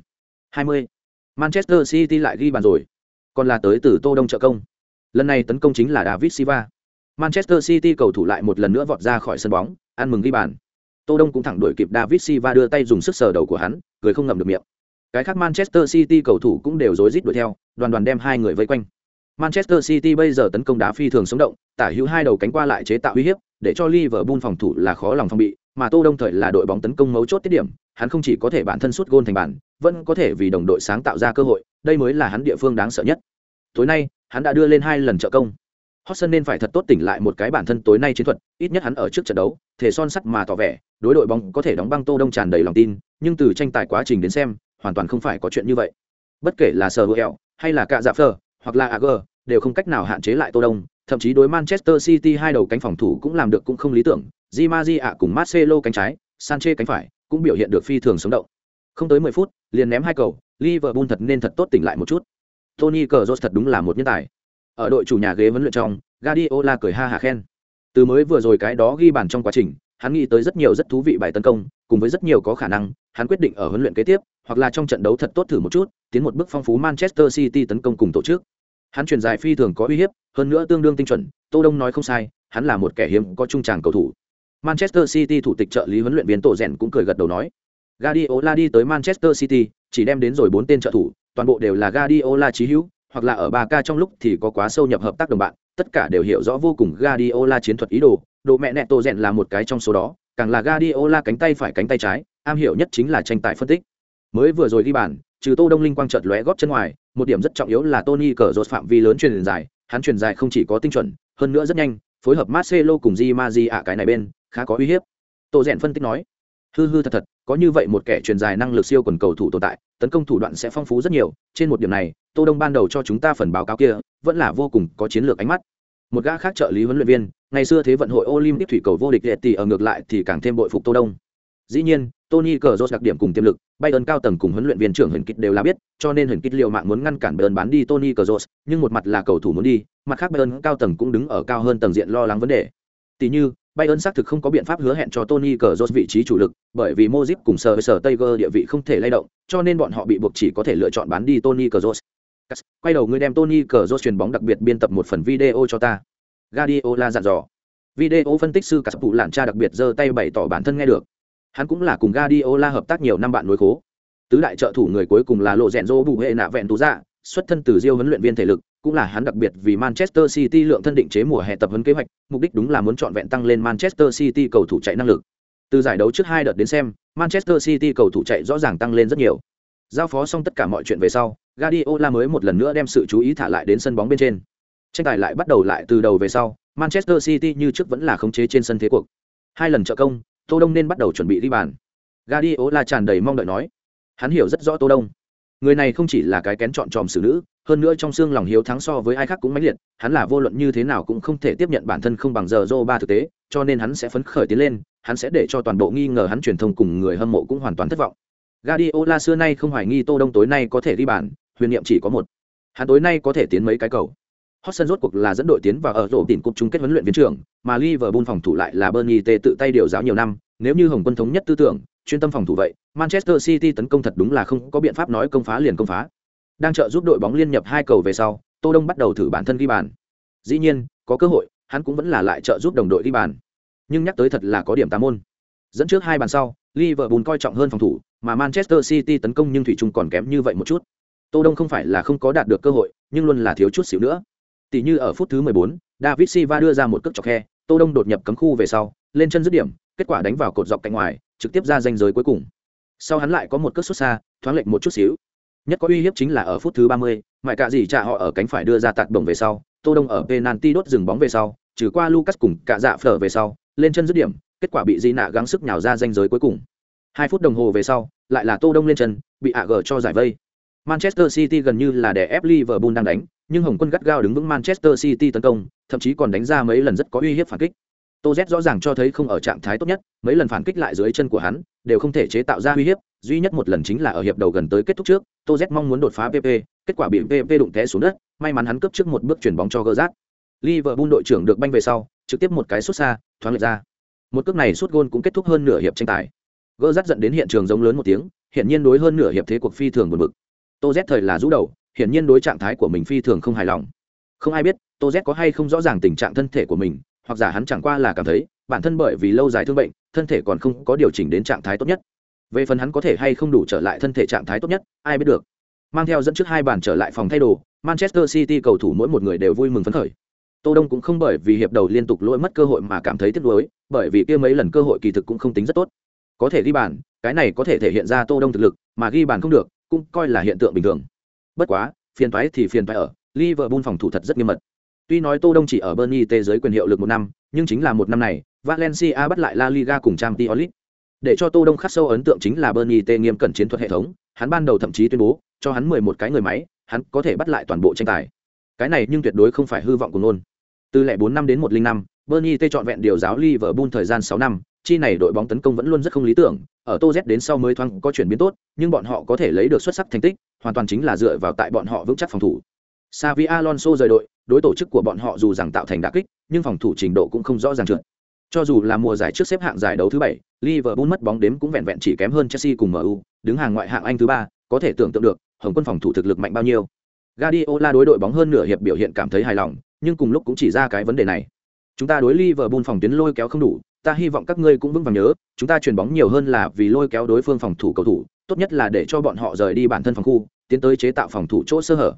20. Manchester City lại ghi bàn rồi. Còn là tới từ Tô Đông trợ công. Lần này tấn công chính là David Silva. Manchester City cầu thủ lại một lần nữa vọt ra khỏi sân bóng, ăn mừng ghi bàn. Tô Đông cũng thẳng đuổi kịp David Silva đưa tay dùng sức sờ đầu của hắn, cười không ngậm được miệng. Cái khác Manchester City cầu thủ cũng đều rối rít đuổi theo, đoàn đoàn đem hai người vây quanh. Manchester City bây giờ tấn công đá phi thường sống động, tả hữu hai đầu cánh qua lại chế tạo uy hiếp, để cho Liverpool phòng thủ là khó lòng phòng bị, mà Tô Đông thời là đội bóng tấn công mấu chốt tiết điểm, hắn không chỉ có thể bản thân sút gôn thành bàn, vẫn có thể vì đồng đội sáng tạo ra cơ hội, đây mới là hắn địa phương đáng sợ nhất. Tối nay, hắn đã đưa lên hai lần trợ công. Hodgson nên phải thật tốt tỉnh lại một cái bản thân tối nay chiến thuật, ít nhất hắn ở trước trận đấu, thể son sắt mà tỏ vẻ, đối đội bóng có thể đóng băng Tô Đông tràn đầy lòng tin, nhưng từ tranh tài quá trình đến xem, hoàn toàn không phải có chuyện như vậy. Bất kể là Sergio hay là cả Dạ Phở, hoặc là Ager, đều không cách nào hạn chế lại Tô Đông, thậm chí đối Manchester City hai đầu cánh phòng thủ cũng làm được cũng không lý tưởng, Di Maria cùng Marcelo cánh trái, Sanchez cánh phải, cũng biểu hiện được phi thường sống động. Không tới 10 phút, liền ném hai cầu, Liverpool thật nên thật tốt tỉnh lại một chút. Tony Cazorla thật đúng là một nhân tài. Ở đội chủ nhà ghế vấn luyện trong, Guardiola cười ha hả khen. Từ mới vừa rồi cái đó ghi bàn trong quá trình, hắn nghĩ tới rất nhiều rất thú vị bài tấn công, cùng với rất nhiều có khả năng, hắn quyết định ở huấn luyện kế tiếp, hoặc là trong trận đấu thật tốt thử một chút, tiến một bước phong phú Manchester City tấn công cùng tổ chức. Hắn truyền dài phi thường có uy hiếp, hơn nữa tương đương tinh chuẩn, Tô Đông nói không sai, hắn là một kẻ hiếm có trung tràng cầu thủ. Manchester City thủ tịch trợ lý huấn luyện viên tổ rèn cũng cười gật đầu nói. Guardiola đi tới Manchester City, chỉ đem đến rồi bốn tên trợ thủ, toàn bộ đều là Guardiola chí hữu, hoặc là ở 3K trong lúc thì có quá sâu nhập hợp tác đồng bạn, tất cả đều hiểu rõ vô cùng Guardiola chiến thuật ý đồ, đồ mẹ nẹ tổ rèn là một cái trong số đó, càng là Guardiola cánh tay phải cánh tay trái, am hiểu nhất chính là tranh tài phân tích. Mới vừa rồi đi bàn, trừ Tô Đông linh quang chợt lóe góp chân ngoài, một điểm rất trọng yếu là Tony cờ rốt phạm vi lớn truyền dài, hắn truyền dài không chỉ có tinh chuẩn, hơn nữa rất nhanh, phối hợp Marcelo cùng Di Maria ạ cái này bên, khá có uy hiếp. Tô Rèn phân tích nói, hư hư thật thật, có như vậy một kẻ truyền dài năng lực siêu quần cầu thủ tồn tại, tấn công thủ đoạn sẽ phong phú rất nhiều, trên một điểm này, Tô Đông ban đầu cho chúng ta phần báo cáo kia, vẫn là vô cùng có chiến lược ánh mắt. Một gã khác trợ lý huấn luyện viên, ngày xưa thế vận hội Olympic thủy cầu vô địch liệt tỷ ở ngược lại thì càng thêm bội phục Tô Đông. Dĩ nhiên, Tony Cazorla đặc điểm cùng tiềm lực, Bayern cao tầng cùng huấn luyện viên trưởng Huyền kích đều là biết, cho nên Huyền kích liều mạng muốn ngăn cản Bayern bán đi Tony Cazorla, nhưng một mặt là cầu thủ muốn đi, mặt khác Bayern cao tầng cũng đứng ở cao hơn tầng diện lo lắng vấn đề. Tỷ như, Bayern xác thực không có biện pháp hứa hẹn cho Tony Cazorla vị trí chủ lực, bởi vì Modric cùng Sir Sir Tiger địa vị không thể lay động, cho nên bọn họ bị buộc chỉ có thể lựa chọn bán đi Tony Cazorla. Quay đầu người đem Tony Cazorla truyền bóng đặc biệt biên tập một phần video cho ta. Guardiola dặn dò. Video phân tích sư cả lạn cha đặc biệt giơ tay bày tỏ bản thân nghe được. Hắn cũng là cùng Guardiola hợp tác nhiều năm bạn nối khố. Tứ đại trợ thủ người cuối cùng là lộ rèn dạ xuất thân từ Diêu huấn luyện viên thể lực, cũng là hắn đặc biệt vì Manchester City lượng thân định chế mùa hè tập huấn kế hoạch, mục đích đúng là muốn chọn vẹn tăng lên Manchester City cầu thủ chạy năng lực. Từ giải đấu trước hai đợt đến xem, Manchester City cầu thủ chạy rõ ràng tăng lên rất nhiều. Giao phó xong tất cả mọi chuyện về sau, Guardiola mới một lần nữa đem sự chú ý thả lại đến sân bóng bên trên. Tranh tài lại bắt đầu lại từ đầu về sau, Manchester City như trước vẫn là khống chế trên sân thế cuộc. Hai lần trợ công, Tô Đông nên bắt đầu chuẩn bị đi bàn. Guardiola tràn đầy mong đợi nói. Hắn hiểu rất rõ Tô Đông. Người này không chỉ là cái kén chọn tròm xử nữ, hơn nữa trong xương lòng hiếu thắng so với ai khác cũng mãnh liệt, hắn là vô luận như thế nào cũng không thể tiếp nhận bản thân không bằng giờ ba thực tế, cho nên hắn sẽ phấn khởi tiến lên, hắn sẽ để cho toàn bộ nghi ngờ hắn truyền thông cùng người hâm mộ cũng hoàn toàn thất vọng. Guardiola xưa nay không hoài nghi Tô Đông tối nay có thể đi bàn, huyền niệm chỉ có một. Hắn tối nay có thể tiến mấy cái cầu. Hotson rốt cuộc là dẫn đội tiến vào ở rổ tỉnh cục chung kết huấn luyện viên trưởng, mà Liverpool phòng thủ lại là Bernie T tự tay điều giáo nhiều năm, nếu như Hồng Quân thống nhất tư tưởng, chuyên tâm phòng thủ vậy, Manchester City tấn công thật đúng là không có biện pháp nói công phá liền công phá. Đang trợ giúp đội bóng liên nhập hai cầu về sau, Tô Đông bắt đầu thử bản thân ghi bàn. Dĩ nhiên, có cơ hội, hắn cũng vẫn là lại trợ giúp đồng đội ghi bàn. Nhưng nhắc tới thật là có điểm tà môn. Dẫn trước hai bàn sau, Liverpool coi trọng hơn phòng thủ, mà Manchester City tấn công nhưng thủy chung còn kém như vậy một chút. Tô Đông không phải là không có đạt được cơ hội, nhưng luôn là thiếu chút xíu nữa. Tỷ như ở phút thứ 14, David Silva đưa ra một cước chọc khe, Tô Đông đột nhập cấm khu về sau, lên chân dứt điểm, kết quả đánh vào cột dọc cạnh ngoài, trực tiếp ra danh giới cuối cùng. Sau hắn lại có một cước xuất xa, thoáng lệch một chút xíu. Nhất có uy hiếp chính là ở phút thứ 30, mại cả gì trả họ ở cánh phải đưa ra tạt bổng về sau, Tô Đông ở penalty đốt dừng bóng về sau, trừ qua Lucas cùng cả dạ phở về sau, lên chân dứt điểm, kết quả bị Di nạ gắng sức nhào ra danh giới cuối cùng. Hai phút đồng hồ về sau, lại là Tô Đông lên chân, bị AG cho giải vây. Manchester City gần như là đè ép Liverpool đang đánh, nhưng Hồng Quân gắt gao đứng vững Manchester City tấn công, thậm chí còn đánh ra mấy lần rất có uy hiếp phản kích. Tô Z rõ ràng cho thấy không ở trạng thái tốt nhất, mấy lần phản kích lại dưới chân của hắn, đều không thể chế tạo ra uy hiếp, duy nhất một lần chính là ở hiệp đầu gần tới kết thúc trước, Tô Z mong muốn đột phá PP, kết quả bị PP đụng té xuống đất, may mắn hắn cướp trước một bước chuyển bóng cho Gerrard. Liverpool đội trưởng được banh về sau, trực tiếp một cái sút xa, thoáng lệch ra. Một cước này sút gôn cũng kết thúc hơn nửa hiệp tranh tài. Gerrard dẫn đến hiện trường giống lớn một tiếng, hiện nhiên đối hơn nửa hiệp thế cuộc phi thường buồn bực. Tô Z thời là rũ đầu, hiện nhiên đối trạng thái của mình phi thường không hài lòng. Không ai biết, Tô Z có hay không rõ ràng tình trạng thân thể của mình, hoặc giả hắn chẳng qua là cảm thấy, bản thân bởi vì lâu dài thương bệnh, thân thể còn không có điều chỉnh đến trạng thái tốt nhất. Về phần hắn có thể hay không đủ trở lại thân thể trạng thái tốt nhất, ai biết được. Mang theo dẫn trước hai bàn trở lại phòng thay đồ, Manchester City cầu thủ mỗi một người đều vui mừng phấn khởi. Tô Đông cũng không bởi vì hiệp đầu liên tục lỗi mất cơ hội mà cảm thấy tiếc nuối, bởi vì kia mấy lần cơ hội kỳ thực cũng không tính rất tốt. Có thể ghi bàn, cái này có thể thể hiện ra Tô Đông thực lực, mà ghi bàn không được, cũng coi là hiện tượng bình thường. Bất quá, phiền toái thì phiền toái ở, Liverpool phòng thủ thật rất nghiêm mật. Tuy nói Tô Đông chỉ ở Burnley tê dưới quyền hiệu lực một năm, nhưng chính là một năm này, Valencia bắt lại La Liga cùng Champions League. Để cho Tô Đông khắc sâu ấn tượng chính là Burnley tê nghiêm cẩn chiến thuật hệ thống, hắn ban đầu thậm chí tuyên bố, cho hắn 11 cái người máy, hắn có thể bắt lại toàn bộ tranh tài. Cái này nhưng tuyệt đối không phải hư vọng của luôn. Từ lẻ 4 năm đến 105, Burnley tê chọn vẹn điều giáo Liverpool thời gian 6 năm, chi này đội bóng tấn công vẫn luôn rất không lý tưởng, ở Tô Z đến sau mới thoáng có chuyển biến tốt, nhưng bọn họ có thể lấy được xuất sắc thành tích, hoàn toàn chính là dựa vào tại bọn họ vững chắc phòng thủ. Xavi Alonso rời đội, đối tổ chức của bọn họ dù rằng tạo thành đả kích, nhưng phòng thủ trình độ cũng không rõ ràng trượt. Cho dù là mùa giải trước xếp hạng giải đấu thứ bảy, Liverpool mất bóng đếm cũng vẹn vẹn chỉ kém hơn Chelsea cùng MU, đứng hàng ngoại hạng Anh thứ ba, có thể tưởng tượng được, Hồng quân phòng thủ thực lực mạnh bao nhiêu. Guardiola đối đội bóng hơn nửa hiệp biểu hiện cảm thấy hài lòng, nhưng cùng lúc cũng chỉ ra cái vấn đề này. Chúng ta đối Liverpool phòng tuyến lôi kéo không đủ, ta hy vọng các ngươi cũng vững vàng nhớ, chúng ta chuyển bóng nhiều hơn là vì lôi kéo đối phương phòng thủ cầu thủ, tốt nhất là để cho bọn họ rời đi bản thân phòng khu, tiến tới chế tạo phòng thủ chỗ sơ hở.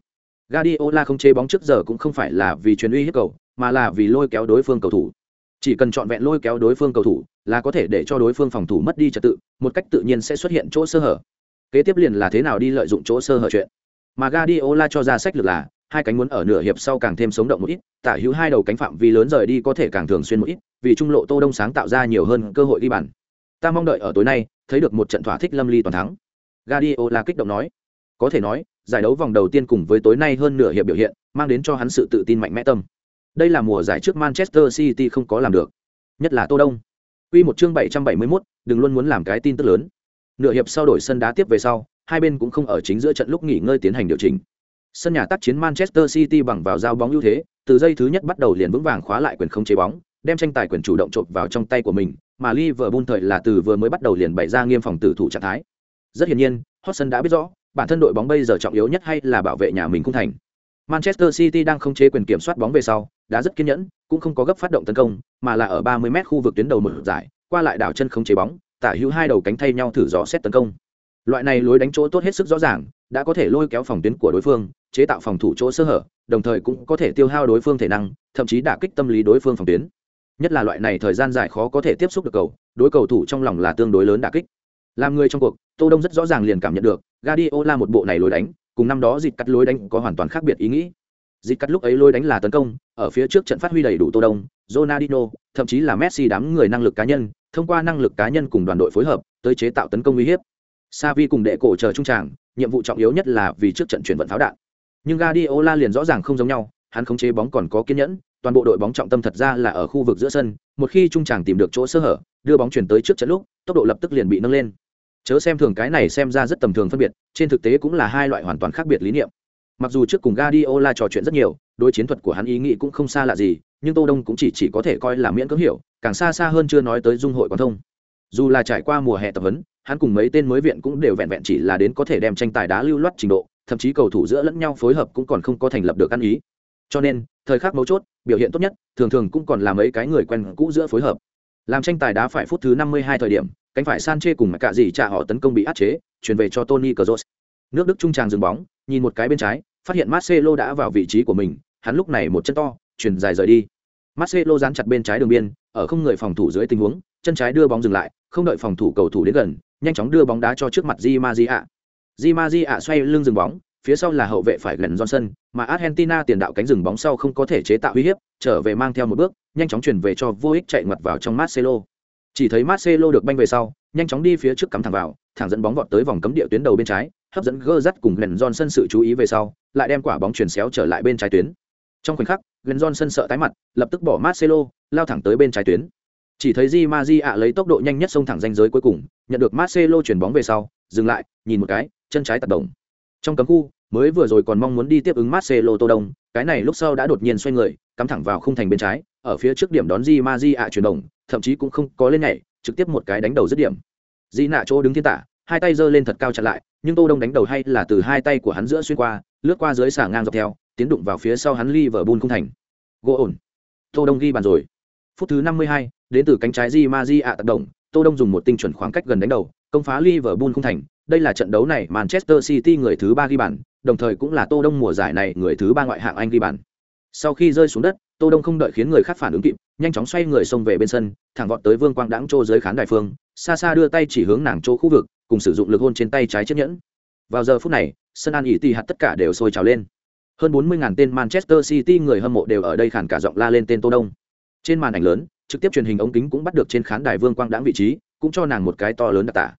Guardiola không chế bóng trước giờ cũng không phải là vì truyền uy hiếp cầu, mà là vì lôi kéo đối phương cầu thủ. Chỉ cần chọn vẹn lôi kéo đối phương cầu thủ, là có thể để cho đối phương phòng thủ mất đi trật tự, một cách tự nhiên sẽ xuất hiện chỗ sơ hở. Kế tiếp liền là thế nào đi lợi dụng chỗ sơ hở chuyện. Mà Guardiola cho ra sách lược là, hai cánh muốn ở nửa hiệp sau càng thêm sống động một ít, tả hữu hai đầu cánh phạm vi lớn rời đi có thể càng thường xuyên một ít, vì trung lộ Tô Đông sáng tạo ra nhiều hơn cơ hội đi bàn. Ta mong đợi ở tối nay, thấy được một trận thỏa thích lâm ly toàn thắng. Guardiola kích động nói, có thể nói, giải đấu vòng đầu tiên cùng với tối nay hơn nửa hiệp biểu hiện, mang đến cho hắn sự tự tin mạnh mẽ tâm. Đây là mùa giải trước Manchester City không có làm được, nhất là Tô Đông. Quy một chương 771, đừng luôn muốn làm cái tin tức lớn. Nửa hiệp sau đổi sân đá tiếp về sau, hai bên cũng không ở chính giữa trận lúc nghỉ ngơi tiến hành điều chỉnh. Sân nhà tác chiến Manchester City bằng vào giao bóng ưu thế, từ giây thứ nhất bắt đầu liền vững vàng khóa lại quyền không chế bóng, đem tranh tài quyền chủ động chộp vào trong tay của mình, mà Liverpool thời là từ vừa mới bắt đầu liền bày ra nghiêm phòng tử thủ trạng thái. Rất hiển nhiên, Hodgson đã biết rõ, bản thân đội bóng bây giờ trọng yếu nhất hay là bảo vệ nhà mình cung thành. Manchester City đang không chế quyền kiểm soát bóng về sau, đã rất kiên nhẫn, cũng không có gấp phát động tấn công, mà là ở 30m khu vực tuyến đầu mở giải, qua lại đảo chân không chế bóng, tả hữu hai đầu cánh thay nhau thử dò xét tấn công. Loại này lối đánh chỗ tốt hết sức rõ ràng, đã có thể lôi kéo phòng tuyến của đối phương, chế tạo phòng thủ chỗ sơ hở, đồng thời cũng có thể tiêu hao đối phương thể năng, thậm chí đả kích tâm lý đối phương phòng tuyến. Nhất là loại này thời gian dài khó có thể tiếp xúc được cầu, đối cầu thủ trong lòng là tương đối lớn đả kích. Làm người trong cuộc, Tô Đông rất rõ ràng liền cảm nhận được, Guardiola một bộ này lối đánh, cùng năm đó dịch cắt lối đánh có hoàn toàn khác biệt ý nghĩ. Dịch cắt lúc ấy lối đánh là tấn công, ở phía trước trận phát huy đầy đủ Tô Đông, Ronaldinho, thậm chí là Messi đám người năng lực cá nhân, thông qua năng lực cá nhân cùng đoàn đội phối hợp, tới chế tạo tấn công uy hiếp. Savi cùng đệ cổ chờ trung tràng, nhiệm vụ trọng yếu nhất là vì trước trận chuyển vận pháo đạn. Nhưng Guardiola liền rõ ràng không giống nhau, hắn khống chế bóng còn có kiên nhẫn, toàn bộ đội bóng trọng tâm thật ra là ở khu vực giữa sân, một khi trung tràng tìm được chỗ sơ hở, đưa bóng chuyển tới trước trận lúc, tốc độ lập tức liền bị nâng lên. Chớ xem thường cái này xem ra rất tầm thường phân biệt, trên thực tế cũng là hai loại hoàn toàn khác biệt lý niệm. Mặc dù trước cùng Guardiola trò chuyện rất nhiều, đối chiến thuật của hắn ý nghĩ cũng không xa lạ gì, nhưng Tô Đông cũng chỉ chỉ có thể coi là miễn cưỡng hiểu, càng xa xa hơn chưa nói tới dung hội quan thông. Dù là trải qua mùa hè tập huấn, hắn cùng mấy tên mới viện cũng đều vẹn vẹn chỉ là đến có thể đem tranh tài đá lưu loát trình độ, thậm chí cầu thủ giữa lẫn nhau phối hợp cũng còn không có thành lập được ăn ý. Cho nên, thời khắc mấu chốt, biểu hiện tốt nhất, thường thường cũng còn là mấy cái người quen cũ giữa phối hợp. Làm tranh tài đá phải phút thứ 52 thời điểm, cánh phải Sanche cùng cả gì trả họ tấn công bị áp chế, chuyển về cho Tony Kroos. Nước Đức trung tràng dừng bóng, nhìn một cái bên trái, phát hiện Marcelo đã vào vị trí của mình, hắn lúc này một chân to, chuyển dài rời đi. Marcelo dán chặt bên trái đường biên, ở không người phòng thủ dưới tình huống, chân trái đưa bóng dừng lại, không đợi phòng thủ cầu thủ đến gần, nhanh chóng đưa bóng đá cho trước mặt Di Maria. Di Maria xoay lưng dừng bóng, phía sau là hậu vệ phải gần Johnson, mà Argentina tiền đạo cánh dừng bóng sau không có thể chế tạo uy hiếp, trở về mang theo một bước, nhanh chóng chuyển về cho vô ích chạy ngoặt vào trong Marcelo. Chỉ thấy Marcelo được banh về sau, nhanh chóng đi phía trước cắm thẳng vào, thẳng dẫn bóng vọt tới vòng cấm địa tuyến đầu bên trái, hấp dẫn Gerrard cùng Glenn Johnson sự chú ý về sau, lại đem quả bóng chuyển xéo trở lại bên trái tuyến. Trong khoảnh khắc, Glenn Johnson sợ tái mặt, lập tức bỏ Marcelo, lao thẳng tới bên trái tuyến. Chỉ thấy Di Maji ạ lấy tốc độ nhanh nhất xông thẳng ranh giới cuối cùng, nhận được Marcelo chuyển bóng về sau, dừng lại, nhìn một cái, chân trái tạt động. Trong cấm khu, mới vừa rồi còn mong muốn đi tiếp ứng Marcelo Tô Đông, cái này lúc sau đã đột nhiên xoay người, cắm thẳng vào khung thành bên trái, ở phía trước điểm đón Di Maji ạ chuyển động, thậm chí cũng không có lên nhảy, trực tiếp một cái đánh đầu dứt điểm. Di nạ chỗ đứng thiên tả, hai tay giơ lên thật cao chặn lại, nhưng Tô Đông đánh đầu hay là từ hai tay của hắn giữa xuyên qua, lướt qua dưới xả ngang dọc theo, tiến đụng vào phía sau hắn Liverpool không thành. Gỗ ổn. Tô Đông ghi bàn rồi. Phút thứ 52, đến từ cánh trái Di Maji ạ tác động, Tô Đông dùng một tinh chuẩn khoảng cách gần đánh đầu, công phá Liverpool không thành. Đây là trận đấu này Manchester City người thứ ba ghi bàn, đồng thời cũng là Tô Đông mùa giải này người thứ ba ngoại hạng Anh ghi bàn. Sau khi rơi xuống đất, tô đông không đợi khiến người khác phản ứng kịp, nhanh chóng xoay người xông về bên sân, thẳng vọt tới vương quang đãng chỗ dưới khán đài phương, xa xa đưa tay chỉ hướng nàng chỗ khu vực, cùng sử dụng lực hôn trên tay trái chiếc nhẫn. Vào giờ phút này, sân an ỉ tì hạt tất cả đều sôi trào lên. Hơn bốn mươi ngàn tên manchester city người hâm mộ đều ở đây khản cả giọng la lên tên tô đông. Trên màn ảnh lớn, trực tiếp truyền hình ống kính cũng bắt được trên khán đài vương quang đãng vị trí, cũng cho nàng một cái to lớn đặc tả.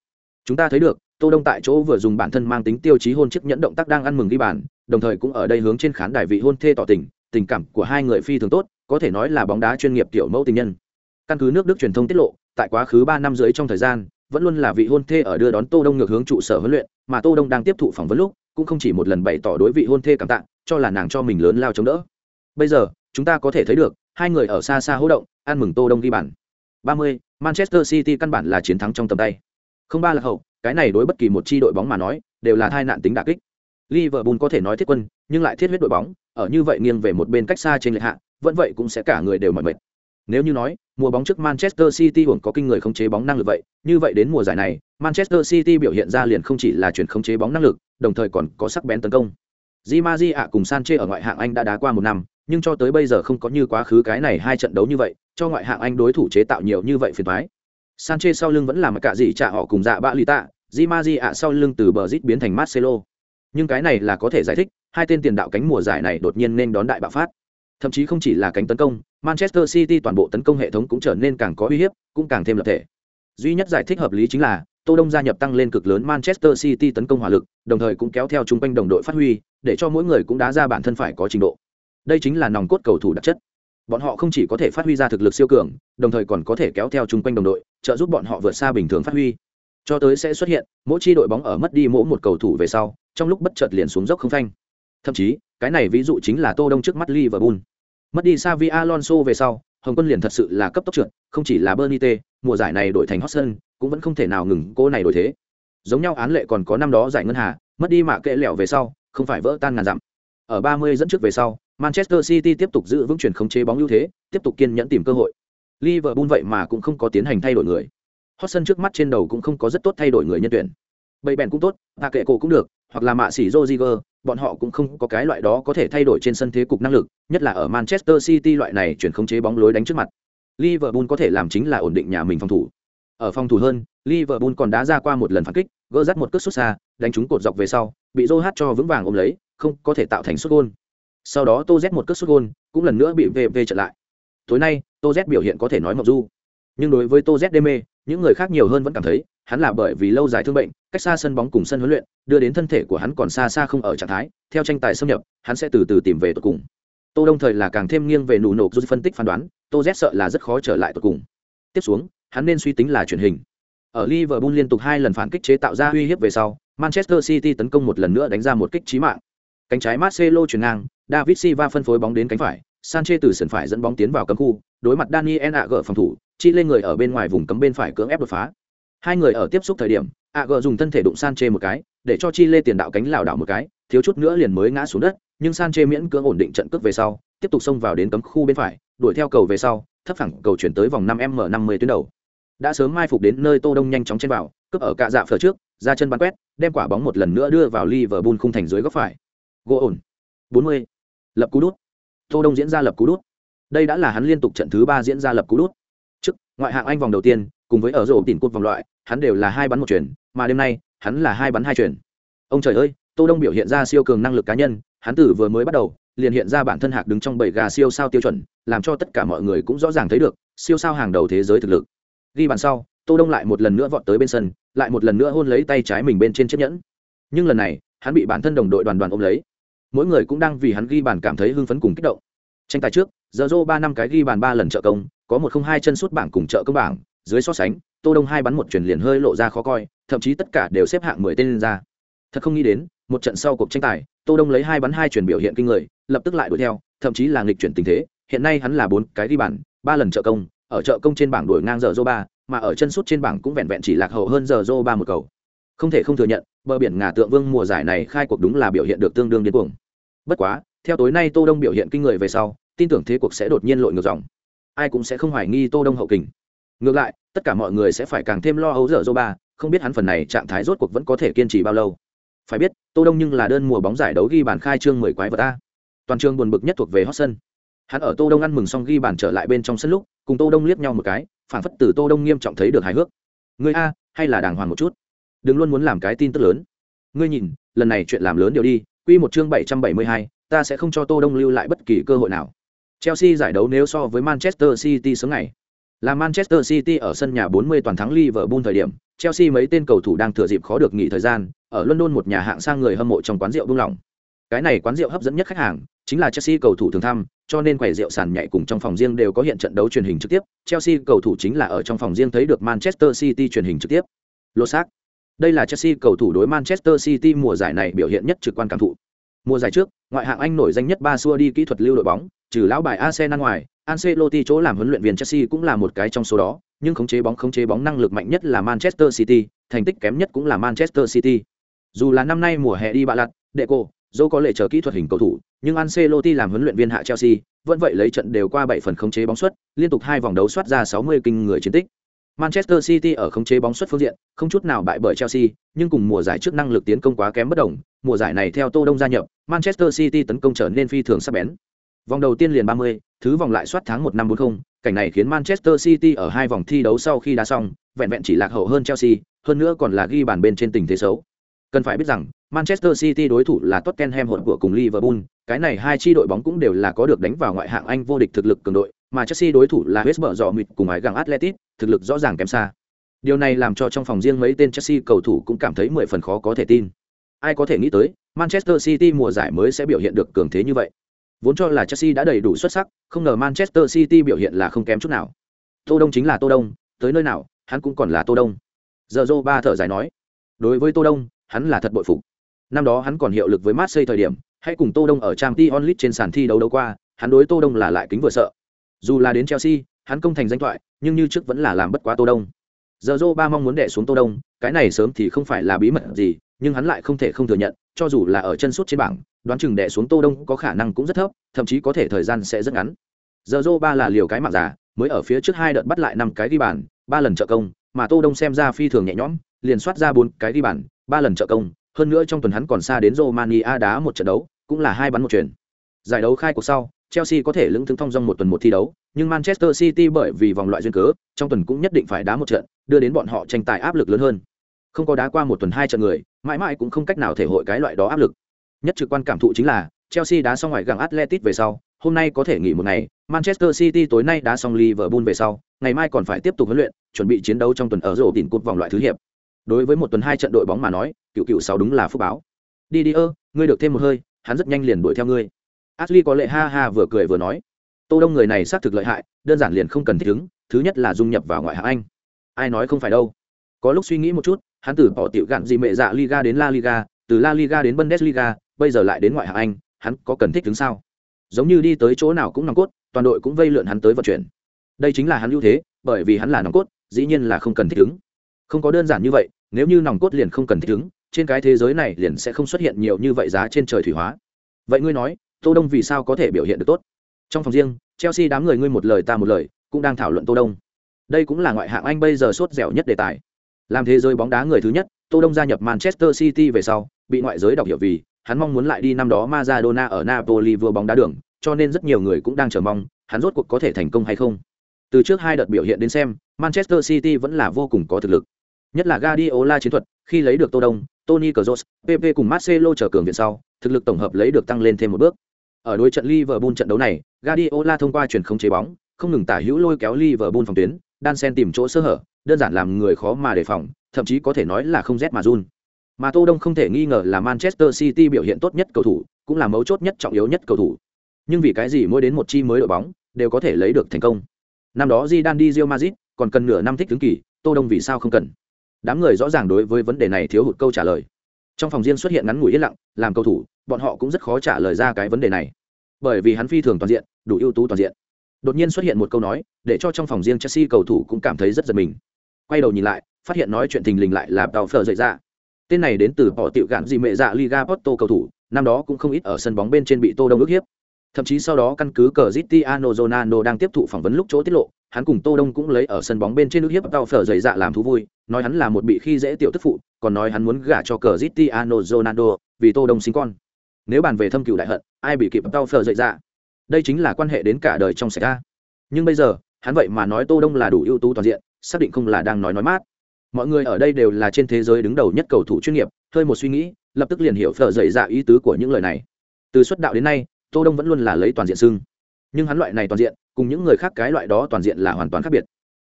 Chúng ta thấy được, tô đông tại chỗ vừa dùng bản thân mang tính tiêu chí hôn chiếc nhẫn động tác đang ăn mừng đi bàn, đồng thời cũng ở đây hướng trên khán đài vị hôn thê tỏ tình tình cảm của hai người phi thường tốt có thể nói là bóng đá chuyên nghiệp tiểu mẫu tình nhân. Căn cứ nước đức truyền thông tiết lộ tại quá khứ ba năm dưới trong thời gian vẫn luôn là vị hôn thê ở đưa đón tô đông ngược hướng trụ sở huấn luyện mà tô đông đang tiếp thụ phỏng vấn lúc cũng không chỉ một lần bày tỏ đối vị hôn thê cảm tạ cho là nàng cho mình lớn lao chống đỡ. Bây giờ chúng ta có thể thấy được hai người ở xa xa hỗ động ăn mừng tô đông ghi bàn. 30, manchester city căn bản là chiến thắng trong tầm tay. Không ba là hậu cái này đối bất kỳ một chi đội bóng mà nói đều là tai nạn tính đả kích liverpool có thể nói thiết quân nhưng lại thiết huyết đội bóng ở như vậy nghiêng về một bên cách xa trên lệch hạ vẫn vậy cũng sẽ cả người đều mỏi mệt nếu như nói mùa bóng trước manchester city hưởng có kinh người khống chế bóng năng lực vậy như vậy đến mùa giải này manchester city biểu hiện ra liền không chỉ là chuyển khống chế bóng năng lực đồng thời còn có sắc bén tấn công Di ạ cùng Sanchez ở ngoại hạng Anh đã đá qua một năm, nhưng cho tới bây giờ không có như quá khứ cái này hai trận đấu như vậy, cho ngoại hạng Anh đối thủ chế tạo nhiều như vậy phiền toái. Sanchez sau lưng vẫn là một cả gì trả họ cùng dạ bạ lì tạ, Di ạ sau lưng từ bờ rít biến thành Marcelo. Nhưng cái này là có thể giải thích, hai tên tiền đạo cánh mùa giải này đột nhiên nên đón đại bạo phát. Thậm chí không chỉ là cánh tấn công, Manchester City toàn bộ tấn công hệ thống cũng trở nên càng có uy hiếp, cũng càng thêm lập thể. Duy nhất giải thích hợp lý chính là Tô Đông gia nhập tăng lên cực lớn Manchester City tấn công hỏa lực, đồng thời cũng kéo theo chung quanh đồng đội phát huy, để cho mỗi người cũng đá ra bản thân phải có trình độ. Đây chính là nòng cốt cầu thủ đặc chất. Bọn họ không chỉ có thể phát huy ra thực lực siêu cường, đồng thời còn có thể kéo theo chung quanh đồng đội, trợ giúp bọn họ vượt xa bình thường phát huy. Cho tới sẽ xuất hiện, mỗi chi đội bóng ở mất đi mỗi một cầu thủ về sau, trong lúc bất chợt liền xuống dốc không phanh. Thậm chí, cái này ví dụ chính là Tô Đông trước mắt Liverpool. Mất đi Xavi Alonso về sau, Hồng Quân liền thật sự là cấp tốc trượt, không chỉ là Bernite, mùa giải này đổi thành Hotson, cũng vẫn không thể nào ngừng cô này đổi thế. Giống nhau án lệ còn có năm đó giải ngân hà, mất đi mạ kệ lẹo về sau, không phải vỡ tan ngàn dặm. Ở 30 dẫn trước về sau, Manchester City tiếp tục giữ vững chuyển khống chế bóng ưu thế, tiếp tục kiên nhẫn tìm cơ hội. Liverpool vậy mà cũng không có tiến hành thay đổi người. Hotson trước mắt trên đầu cũng không có rất tốt thay đổi người nhân tuyển. Bầy bèn cũng tốt, hạ kệ cổ cũng được, hoặc là mạ xỉ joziger bọn họ cũng không có cái loại đó có thể thay đổi trên sân thế cục năng lực, nhất là ở Manchester City loại này chuyển khống chế bóng lối đánh trước mặt. Liverpool có thể làm chính là ổn định nhà mình phòng thủ. Ở phòng thủ hơn, Liverpool còn đã ra qua một lần phản kích, gỡ dắt một cước sút xa, đánh trúng cột dọc về sau, bị Joe cho vững vàng ôm lấy, không có thể tạo thành sút gôn. Sau đó Tô Z một cước sút gôn, cũng lần nữa bị VV trở lại. Tối nay, Tô Z biểu hiện có thể nói mặc du. Nhưng đối với Tô Z đê mê, những người khác nhiều hơn vẫn cảm thấy, hắn là bởi vì lâu dài thương bệnh, cách xa sân bóng cùng sân huấn luyện, đưa đến thân thể của hắn còn xa xa không ở trạng thái, theo tranh tài xâm nhập, hắn sẽ từ từ tìm về tận cùng. Tô Đông thời là càng thêm nghiêng về nụ nổ rút phân tích phán đoán, Tô Z sợ là rất khó trở lại tận cùng. Tiếp xuống, hắn nên suy tính là truyền hình. Ở Liverpool liên tục hai lần phản kích chế tạo ra uy hiếp về sau, Manchester City tấn công một lần nữa đánh ra một kích chí mạng. Cánh trái Marcelo chuyển ngang, David Silva phân phối bóng đến cánh phải, Sanchez từ sườn phải dẫn bóng tiến vào cấm khu, đối mặt Daniel Agger phòng thủ, chi lên người ở bên ngoài vùng cấm bên phải cưỡng ép đột phá. Hai người ở tiếp xúc thời điểm, Agger dùng thân thể đụng san chê một cái, để cho chi lê tiền đạo cánh lảo đảo một cái, thiếu chút nữa liền mới ngã xuống đất, nhưng san chê miễn cưỡng ổn định trận cước về sau, tiếp tục xông vào đến cấm khu bên phải, đuổi theo cầu về sau, thấp phẳng cầu chuyển tới vòng năm m mở năm mươi tuyến đầu. Đã sớm mai phục đến nơi Tô Đông nhanh chóng trên vào, cướp ở cạ dạ phở trước, ra chân bắn quét, đem quả bóng một lần nữa đưa vào Liverpool khung thành dưới góc phải. Gỗ ổn. 40. Lập cú đút. Tô Đông diễn ra lập cú đút. Đây đã là hắn liên tục trận thứ ba diễn ra lập cú đút. Trước, ngoại hạng Anh vòng đầu tiên, cùng với ở rổ tỉnh cột vòng loại, hắn đều là hai bắn một chuyển, mà đêm nay, hắn là hai bắn hai chuyển. Ông trời ơi, Tô Đông biểu hiện ra siêu cường năng lực cá nhân, hắn tử vừa mới bắt đầu, liền hiện ra bản thân hạc đứng trong bảy gà siêu sao tiêu chuẩn, làm cho tất cả mọi người cũng rõ ràng thấy được, siêu sao hàng đầu thế giới thực lực. Ghi bàn sau, Tô Đông lại một lần nữa vọt tới bên sân, lại một lần nữa hôn lấy tay trái mình bên trên chiếc nhẫn. Nhưng lần này, hắn bị bản thân đồng đội đoàn đoàn ôm lấy. Mỗi người cũng đang vì hắn ghi bàn cảm thấy hưng phấn cùng kích động. Tranh tài trước, giờ Zoro ba năm cái ghi bàn ba lần trợ công, có một không hai chân suốt bảng cùng trợ công bảng, dưới so sánh, Tô Đông hai bắn một chuyển liền hơi lộ ra khó coi, thậm chí tất cả đều xếp hạng mười tên lên ra. Thật không nghĩ đến, một trận sau cuộc tranh tài, Tô Đông lấy hai bắn hai chuyển biểu hiện kinh người, lập tức lại đuổi theo, thậm chí là nghịch chuyển tình thế, hiện nay hắn là bốn cái đi bàn, ba lần trợ công, ở trợ công trên bảng đuổi ngang giờ ba, mà ở chân sút trên bảng cũng vẹn vẹn chỉ lạc hậu hơn giờ ba một cầu. Không thể không thừa nhận, bờ biển ngà tượng vương mùa giải này khai cuộc đúng là biểu hiện được tương đương điên cuồng. Bất quá, theo tối nay Tô Đông biểu hiện kinh người về sau, tin tưởng thế cuộc sẽ đột nhiên lội ngược dòng. Ai cũng sẽ không hoài nghi Tô Đông hậu kình. Ngược lại, tất cả mọi người sẽ phải càng thêm lo âu dô ba, không biết hắn phần này trạng thái rốt cuộc vẫn có thể kiên trì bao lâu. Phải biết, Tô Đông nhưng là đơn mùa bóng giải đấu ghi bàn khai trương 10 quái vật a. Toàn trường buồn bực nhất thuộc về hot sân. hắn ở tô đông ăn mừng xong ghi bàn trở lại bên trong sân lúc cùng tô đông liếc nhau một cái phản phất từ tô đông nghiêm trọng thấy được hài hước ngươi a hay là đàng hoàng một chút đừng luôn muốn làm cái tin tức lớn ngươi nhìn lần này chuyện làm lớn điều đi quy một chương bảy trăm bảy mươi hai, ta sẽ không cho tô đông lưu lại bất kỳ cơ hội nào chelsea giải đấu nếu so với manchester city sớm ngày là manchester city ở sân nhà 40 toàn thắng liverpool thời điểm chelsea mấy tên cầu thủ đang thừa dịp khó được nghỉ thời gian ở london một nhà hạng sang người hâm mộ trong quán rượu buông lỏng cái này quán rượu hấp dẫn nhất khách hàng chính là Chelsea cầu thủ thường thăm, cho nên quầy rượu sàn nhảy cùng trong phòng riêng đều có hiện trận đấu truyền hình trực tiếp. Chelsea cầu thủ chính là ở trong phòng riêng thấy được Manchester City truyền hình trực tiếp. Lô xác. Đây là Chelsea cầu thủ đối Manchester City mùa giải này biểu hiện nhất trực quan cảm thụ. Mùa giải trước, ngoại hạng Anh nổi danh nhất ba xua đi kỹ thuật lưu đội bóng, trừ lão bài Arsenal ngoài, Ancelotti chỗ làm huấn luyện viên Chelsea cũng là một cái trong số đó, nhưng khống chế bóng khống chế bóng năng lực mạnh nhất là Manchester City, thành tích kém nhất cũng là Manchester City. Dù là năm nay mùa hè đi bạ lặt, Deco, dẫu có lệ chờ kỹ thuật hình cầu thủ, nhưng Ancelotti làm huấn luyện viên hạ Chelsea, vẫn vậy lấy trận đều qua 7 phần khống chế bóng suất, liên tục hai vòng đấu soát ra 60 kinh người chiến tích. Manchester City ở khống chế bóng suất phương diện, không chút nào bại bởi Chelsea, nhưng cùng mùa giải trước năng lực tiến công quá kém bất đồng, mùa giải này theo Tô Đông gia nhập, Manchester City tấn công trở nên phi thường sắc bén. Vòng đầu tiên liền 30, thứ vòng lại soát tháng 1 năm 40, cảnh này khiến Manchester City ở hai vòng thi đấu sau khi đá xong, vẹn vẹn chỉ lạc hậu hơn Chelsea, hơn nữa còn là ghi bàn bên trên tình thế xấu. Cần phải biết rằng, Manchester City đối thủ là Tottenham hỗn của cùng Liverpool, cái này hai chi đội bóng cũng đều là có được đánh vào ngoại hạng Anh vô địch thực lực cường đội, mà Chelsea đối thủ là West Brom cùng ái gặng Atletico, thực lực rõ ràng kém xa. Điều này làm cho trong phòng riêng mấy tên Chelsea cầu thủ cũng cảm thấy mười phần khó có thể tin. Ai có thể nghĩ tới, Manchester City mùa giải mới sẽ biểu hiện được cường thế như vậy. Vốn cho là Chelsea đã đầy đủ xuất sắc, không ngờ Manchester City biểu hiện là không kém chút nào. Tô Đông chính là Tô Đông, tới nơi nào, hắn cũng còn là Tô Đông. Giờ ba thở dài nói, đối với Tô Đông, hắn là thật bội phục. Năm đó hắn còn hiệu lực với Marseille thời điểm, hay cùng Tô Đông ở Champions League trên sàn thi đấu đấu qua, hắn đối Tô Đông là lại kính vừa sợ. Dù là đến Chelsea, hắn công thành danh thoại, nhưng như trước vẫn là làm bất quá Tô Đông. Giờ ba mong muốn đè xuống Tô Đông, cái này sớm thì không phải là bí mật gì, nhưng hắn lại không thể không thừa nhận, cho dù là ở chân suốt trên bảng, đoán chừng đè xuống Tô Đông có khả năng cũng rất thấp, thậm chí có thể thời gian sẽ rất ngắn. Giờ dô ba là liều cái mạng giả, mới ở phía trước hai đợt bắt lại năm cái đi bàn, ba lần trợ công, mà Tô Đông xem ra phi thường nhẹ nhõm, liền soát ra bốn cái đi bàn, ba lần trợ công, hơn nữa trong tuần hắn còn xa đến Romania đá một trận đấu, cũng là hai bắn một chuyển. Giải đấu khai cuộc sau, Chelsea có thể lững thững thông dong một tuần một thi đấu, nhưng Manchester City bởi vì vòng loại duyên cớ, trong tuần cũng nhất định phải đá một trận, đưa đến bọn họ tranh tài áp lực lớn hơn. Không có đá qua một tuần hai trận người, mãi mãi cũng không cách nào thể hội cái loại đó áp lực. Nhất trực quan cảm thụ chính là, Chelsea đá xong ngoài gặng Atletico về sau, hôm nay có thể nghỉ một ngày, Manchester City tối nay đá xong Liverpool về sau, ngày mai còn phải tiếp tục huấn luyện, chuẩn bị chiến đấu trong tuần ở rổ đỉnh cột vòng loại thứ hiệp. Đối với một tuần hai trận đội bóng mà nói, cựu cựu sáu đúng là phúc báo. Đi đi ơ, ngươi được thêm một hơi, hắn rất nhanh liền đuổi theo ngươi. Ashley có lệ ha ha vừa cười vừa nói, Tô Đông người này xác thực lợi hại, đơn giản liền không cần thích ứng, thứ nhất là dung nhập vào ngoại hạng Anh. Ai nói không phải đâu. Có lúc suy nghĩ một chút, hắn từ bỏ tiểu gạn gì mẹ dạ Liga đến La Liga, từ La Liga đến Bundesliga, bây giờ lại đến ngoại hạng Anh, hắn có cần thích đứng sao? Giống như đi tới chỗ nào cũng nòng cốt, toàn đội cũng vây lượn hắn tới vận chuyển. Đây chính là hắn ưu thế, bởi vì hắn là nòng cốt, dĩ nhiên là không cần thích ứng. Không có đơn giản như vậy, nếu như nòng cốt liền không cần thích ứng, trên cái thế giới này liền sẽ không xuất hiện nhiều như vậy giá trên trời thủy hóa. Vậy ngươi nói, Tô Đông vì sao có thể biểu hiện được tốt? Trong phòng riêng, Chelsea đám người ngươi một lời ta một lời, cũng đang thảo luận Tô Đông. Đây cũng là ngoại hạng Anh bây giờ sốt dẻo nhất đề tài. Làm thế giới bóng đá người thứ nhất, Tô Đông gia nhập Manchester City về sau, bị ngoại giới đọc hiểu vì hắn mong muốn lại đi năm đó Maradona ở Napoli vừa bóng đá đường, cho nên rất nhiều người cũng đang chờ mong, hắn rốt cuộc có thể thành công hay không. Từ trước hai đợt biểu hiện đến xem, Manchester City vẫn là vô cùng có thực lực. Nhất là Guardiola chiến thuật, khi lấy được Tô Đông, Tony Kroos, PP cùng Marcelo trở cường viện sau, thực lực tổng hợp lấy được tăng lên thêm một bước. Ở đối trận Liverpool trận đấu này, Guardiola thông qua chuyển không chế bóng, không ngừng tả hữu lôi kéo Liverpool phòng tuyến, đan sen tìm chỗ sơ hở, đơn giản làm người khó mà đề phòng, thậm chí có thể nói là không rét mà run. Mà Tô Đông không thể nghi ngờ là Manchester City biểu hiện tốt nhất cầu thủ, cũng là mấu chốt nhất trọng yếu nhất cầu thủ. Nhưng vì cái gì mỗi đến một chi mới đội bóng đều có thể lấy được thành công. Năm đó Zidane đi Real Madrid, còn cần nửa năm thích ứng kỳ, Tô Đông vì sao không cần? Đám người rõ ràng đối với vấn đề này thiếu hụt câu trả lời. Trong phòng riêng xuất hiện ngắn ngủi yên lặng, làm cầu thủ, bọn họ cũng rất khó trả lời ra cái vấn đề này. Bởi vì hắn phi thường toàn diện, đủ ưu tú toàn diện. Đột nhiên xuất hiện một câu nói, để cho trong phòng riêng Chelsea cầu thủ cũng cảm thấy rất giật mình. Quay đầu nhìn lại, phát hiện nói chuyện thình lình lại là Đào Phở dậy ra tên này đến từ bỏ tiểu gạn gì mẹ dạ liga porto cầu thủ, năm đó cũng không ít ở sân bóng bên trên bị tô đông ức hiếp. Thậm chí sau đó căn cứ cờ Cristiano Ronaldo đang tiếp thụ phỏng vấn lúc chỗ tiết lộ, hắn cùng tô đông cũng lấy ở sân bóng bên trên ức hiếp tao phở dày dạ làm thú vui, nói hắn là một bị khi dễ tiểu tức phụ, còn nói hắn muốn gả cho cờ Cristiano Ronaldo vì tô đông sinh con. Nếu bàn về thâm cựu đại hận, ai bị kịp tao phở dày dạ? Đây chính là quan hệ đến cả đời trong sạch ra. Nhưng bây giờ, hắn vậy mà nói tô đông là đủ ưu tú toàn diện, xác định không là đang nói nói mát mọi người ở đây đều là trên thế giới đứng đầu nhất cầu thủ chuyên nghiệp, hơi một suy nghĩ, lập tức liền hiểu phở dậy dạ ý tứ của những lời này. Từ xuất đạo đến nay, tô đông vẫn luôn là lấy toàn diện xưng. Nhưng hắn loại này toàn diện, cùng những người khác cái loại đó toàn diện là hoàn toàn khác biệt.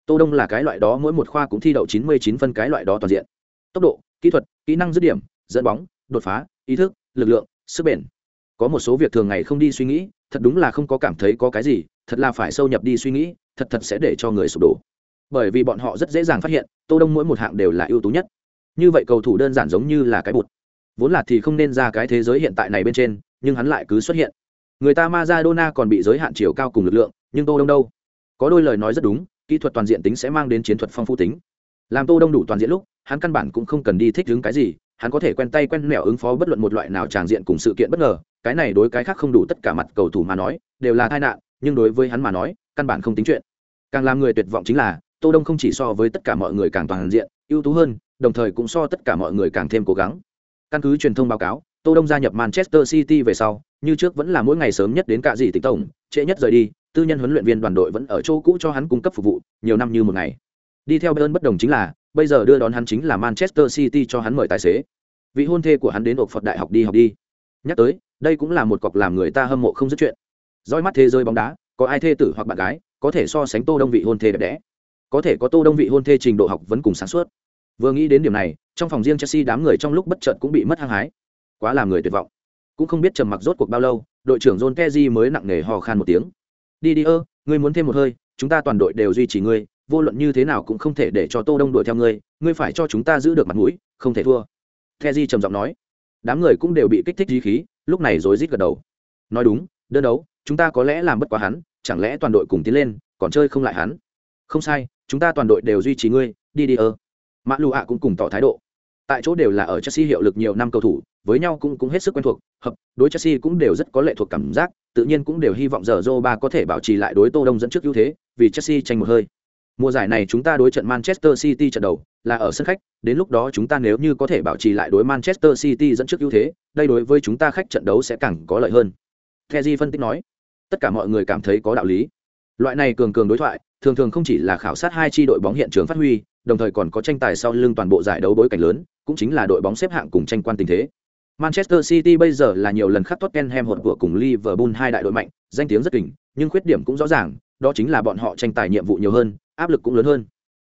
Tô đông là cái loại đó, mỗi một khoa cũng thi đậu 99 phân cái loại đó toàn diện. Tốc độ, kỹ thuật, kỹ năng dứt điểm, dẫn bóng, đột phá, ý thức, lực lượng, sức bền. Có một số việc thường ngày không đi suy nghĩ, thật đúng là không có cảm thấy có cái gì, thật là phải sâu nhập đi suy nghĩ, thật thật sẽ để cho người sụp đổ bởi vì bọn họ rất dễ dàng phát hiện, tô đông mỗi một hạng đều là ưu tú nhất. Như vậy cầu thủ đơn giản giống như là cái bụt. Vốn là thì không nên ra cái thế giới hiện tại này bên trên, nhưng hắn lại cứ xuất hiện. Người ta Maradona còn bị giới hạn chiều cao cùng lực lượng, nhưng tô đông đâu? Có đôi lời nói rất đúng, kỹ thuật toàn diện tính sẽ mang đến chiến thuật phong phú tính. Làm tô đông đủ toàn diện lúc, hắn căn bản cũng không cần đi thích ứng cái gì, hắn có thể quen tay quen mẹo ứng phó bất luận một loại nào tràng diện cùng sự kiện bất ngờ, cái này đối cái khác không đủ tất cả mặt cầu thủ mà nói, đều là tai nạn, nhưng đối với hắn mà nói, căn bản không tính chuyện. Càng làm người tuyệt vọng chính là tô đông không chỉ so với tất cả mọi người càng toàn diện, ưu tú hơn, đồng thời cũng so tất cả mọi người càng thêm cố gắng. Căn cứ truyền thông báo cáo, tô đông gia nhập manchester city về sau, như trước vẫn là mỗi ngày sớm nhất đến cả gì tịch tổng, trễ nhất rời đi, tư nhân huấn luyện viên đoàn đội vẫn ở chỗ cũ cho hắn cung cấp phục vụ, nhiều năm như một ngày. Đi theo bayern bất đồng chính là, bây giờ đưa đón hắn chính là manchester city cho hắn mời tài xế. Vị hôn thê của hắn đến ộp phật đại học đi học đi. Nhắc tới, đây cũng là một cọc làm người ta hâm mộ không dứt chuyện. Roi mắt thế giới bóng đá, có ai thê tử hoặc bạn gái, có thể so sánh tô đông vị hôn thê đẹp đẽ có thể có tô đông vị hôn thê trình độ học vẫn cùng sáng suốt. Vừa nghĩ đến điểm này, trong phòng riêng chelsea đám người trong lúc bất chợt cũng bị mất hăng hái. Quá làm người tuyệt vọng. Cũng không biết trầm mặc rốt cuộc bao lâu, đội trưởng john keji mới nặng nề hò khan một tiếng. Đi đi ơ, ngươi muốn thêm một hơi, chúng ta toàn đội đều duy trì ngươi, vô luận như thế nào cũng không thể để cho tô đông đuổi theo ngươi ngươi phải cho chúng ta giữ được mặt mũi, không thể thua. Keji trầm giọng nói. Đám người cũng đều bị kích thích dí khí, lúc này rối rít gật đầu. Nói đúng, đơn đấu, chúng ta có lẽ làm bất quá hắn, chẳng lẽ toàn đội cùng tiến lên, còn chơi không lại hắn? Không sai chúng ta toàn đội đều duy trì ngươi, đi đi ơ. Mã lụ ạ cũng cùng tỏ thái độ. Tại chỗ đều là ở chelsea hiệu lực nhiều năm cầu thủ, với nhau cũng cũng hết sức quen thuộc, hợp, đối chelsea cũng đều rất có lệ thuộc cảm giác, tự nhiên cũng đều hy vọng giờ Zoba có thể bảo trì lại đối tô đông dẫn trước ưu thế, vì chelsea tranh một hơi. Mùa giải này chúng ta đối trận manchester city trận đầu, là ở sân khách, đến lúc đó chúng ta nếu như có thể bảo trì lại đối manchester city dẫn trước ưu thế, đây đối với chúng ta khách trận đấu sẽ càng có lợi hơn. Kheji phân tích nói, tất cả mọi người cảm thấy có đạo lý loại này cường cường đối thoại thường thường không chỉ là khảo sát hai chi đội bóng hiện trường phát huy đồng thời còn có tranh tài sau lưng toàn bộ giải đấu bối cảnh lớn cũng chính là đội bóng xếp hạng cùng tranh quan tình thế Manchester City bây giờ là nhiều lần khắc Tottenham hột của cùng Liverpool hai đại đội mạnh, danh tiếng rất kỉnh, nhưng khuyết điểm cũng rõ ràng, đó chính là bọn họ tranh tài nhiệm vụ nhiều hơn, áp lực cũng lớn hơn.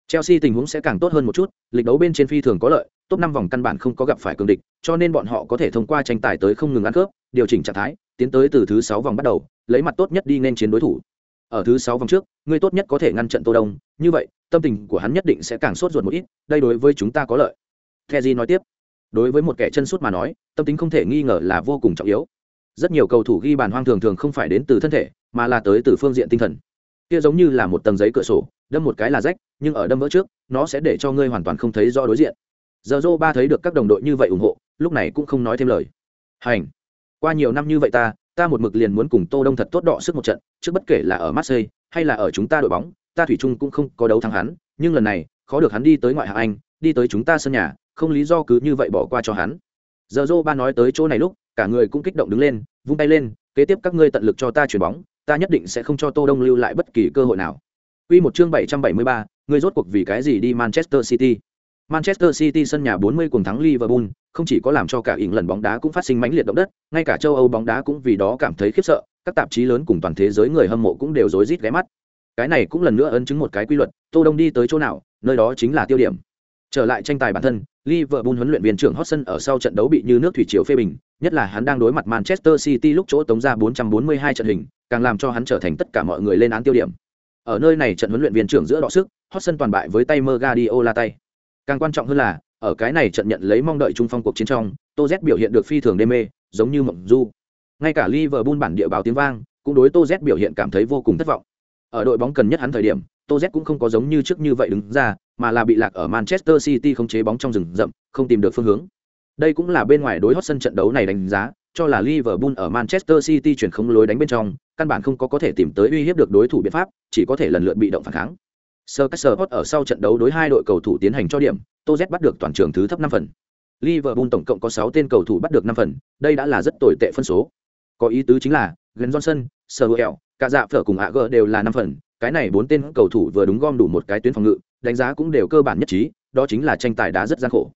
Chelsea tình huống sẽ càng tốt hơn một chút, lịch đấu bên trên phi thường có lợi, top 5 vòng căn bản không có gặp phải cường địch, cho nên bọn họ có thể thông qua tranh tài tới không ngừng ăn cướp, điều chỉnh trạng thái, tiến tới từ thứ 6 vòng bắt đầu, lấy mặt tốt nhất đi nên chiến đối thủ. Ở thứ 6 vòng trước, người tốt nhất có thể ngăn trận Tô Đông, như vậy, tâm tình của hắn nhất định sẽ càng sốt ruột một ít, đây đối với chúng ta có lợi. Kheji nói tiếp, đối với một kẻ chân sút mà nói, tâm tính không thể nghi ngờ là vô cùng trọng yếu. Rất nhiều cầu thủ ghi bàn hoang thường thường không phải đến từ thân thể, mà là tới từ phương diện tinh thần. Kia giống như là một tầng giấy cửa sổ, đâm một cái là rách, nhưng ở đâm vỡ trước, nó sẽ để cho ngươi hoàn toàn không thấy rõ đối diện. Giờ Zoro ba thấy được các đồng đội như vậy ủng hộ, lúc này cũng không nói thêm lời. Hành, qua nhiều năm như vậy ta, ta một mực liền muốn cùng Tô Đông thật tốt đọ sức một trận, trước bất kể là ở Marseille hay là ở chúng ta đội bóng, ta thủy chung cũng không có đấu thắng hắn, nhưng lần này, khó được hắn đi tới ngoại hạng Anh, đi tới chúng ta sân nhà, không lý do cứ như vậy bỏ qua cho hắn. Giờ Zoro ba nói tới chỗ này lúc, cả người cũng kích động đứng lên, vung tay lên, kế tiếp các ngươi tận lực cho ta chuyển bóng, ta nhất định sẽ không cho Tô Đông lưu lại bất kỳ cơ hội nào. Quy một chương 773, ngươi rốt cuộc vì cái gì đi Manchester City? Manchester City sân nhà 40 cùng thắng Liverpool, không chỉ có làm cho cả ỉn lần bóng đá cũng phát sinh mãnh liệt động đất, ngay cả châu Âu bóng đá cũng vì đó cảm thấy khiếp sợ, các tạp chí lớn cùng toàn thế giới người hâm mộ cũng đều rối rít ghé mắt. Cái này cũng lần nữa ấn chứng một cái quy luật, Tô Đông đi tới chỗ nào, nơi đó chính là tiêu điểm. Trở lại tranh tài bản thân, Liverpool huấn luyện viên trưởng Hodgson ở sau trận đấu bị như nước thủy triều phê bình, nhất là hắn đang đối mặt Manchester City lúc chỗ tống ra 442 trận hình, càng làm cho hắn trở thành tất cả mọi người lên án tiêu điểm. Ở nơi này trận huấn luyện viên trưởng giữa đọ sức, Hodgson toàn bại với tay Guardiola tay. Càng quan trọng hơn là, ở cái này trận nhận lấy mong đợi trung phong cuộc chiến trong, Tô Z biểu hiện được phi thường đê mê, giống như mộng du. Ngay cả Liverpool bản địa báo tiếng vang, cũng đối Tô Z biểu hiện cảm thấy vô cùng thất vọng. Ở đội bóng cần nhất hắn thời điểm, Tô Z cũng không có giống như trước như vậy đứng ra, mà là bị lạc ở Manchester City không chế bóng trong rừng rậm, không tìm được phương hướng. Đây cũng là bên ngoài đối hot sân trận đấu này đánh giá, cho là Liverpool ở Manchester City chuyển không lối đánh bên trong, căn bản không có có thể tìm tới uy hiếp được đối thủ biện pháp, chỉ có thể lần lượt bị động phản kháng. Sir hot ở sau trận đấu đối hai đội cầu thủ tiến hành cho điểm, Toz bắt được toàn trường thứ thấp năm phần. Liverpool tổng cộng có sáu tên cầu thủ bắt được năm phần, đây đã là rất tồi tệ phân số. Có ý tứ chính là, gần johnson sơ cả dạ phở cùng Ag đều là năm phần cái này bốn tên cầu thủ vừa đúng gom đủ một cái tuyến phòng ngự đánh giá cũng đều cơ bản nhất trí đó chính là tranh tài đá rất gian khổ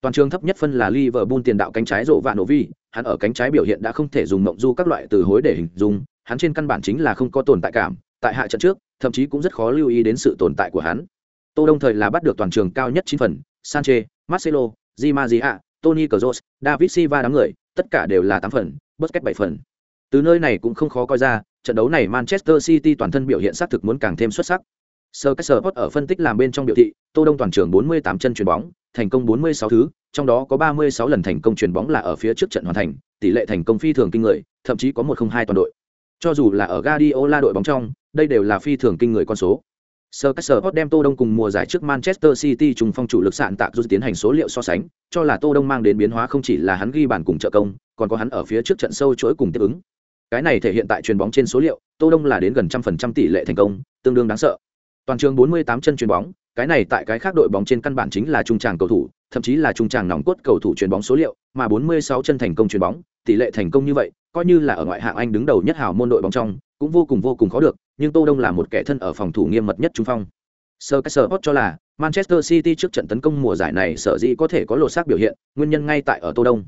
toàn trường thấp nhất phân là Liverpool tiền đạo cánh trái rộ vạn nổ vi hắn ở cánh trái biểu hiện đã không thể dùng mộng du các loại từ hối để hình dung hắn trên căn bản chính là không có tồn tại cảm tại hạ trận trước thậm chí cũng rất khó lưu ý đến sự tồn tại của hắn. Tô đông thời là bắt được toàn trường cao nhất chín phần sanche marcelo di maria tony Kroos, david silva đám người tất cả đều là tám phần busquets bảy phần. Từ nơi này cũng không khó coi ra trận đấu này manchester city toàn thân biểu hiện xác thực muốn càng thêm xuất sắc. Sơ cách sơ ở phân tích làm bên trong biểu thị tô đông toàn trường 48 chân chuyền bóng thành công 46 thứ trong đó có 36 lần thành công chuyền bóng là ở phía trước trận hoàn thành tỷ lệ thành công phi thường kinh người thậm chí có một không hai toàn đội. Cho dù là ở Guardiola đội bóng trong đây đều là phi thường kinh người con số Sir Caesar đem Tô Đông cùng mùa giải trước Manchester City trùng phong chủ lực sạn tạc rút tiến hành số liệu so sánh, cho là Tô Đông mang đến biến hóa không chỉ là hắn ghi bàn cùng trợ công, còn có hắn ở phía trước trận sâu chuỗi cùng tiếp ứng. Cái này thể hiện tại truyền bóng trên số liệu, Tô Đông là đến gần trăm phần trăm tỷ lệ thành công, tương đương đáng sợ. Toàn trường 48 chân chuyền bóng, cái này tại cái khác đội bóng trên căn bản chính là trung tràng cầu thủ, thậm chí là trung tràng nòng cốt cầu thủ chuyền bóng số liệu, mà 46 chân thành công chuyền bóng, tỷ lệ thành công như vậy, coi như là ở ngoại hạng Anh đứng đầu nhất hào môn đội bóng trong, cũng vô cùng vô cùng khó được, nhưng Tô Đông là một kẻ thân ở phòng thủ nghiêm mật nhất trung phong. Sir Caesar cho là Manchester City trước trận tấn công mùa giải này sở dĩ có thể có lột xác biểu hiện, nguyên nhân ngay tại ở Tô Đông.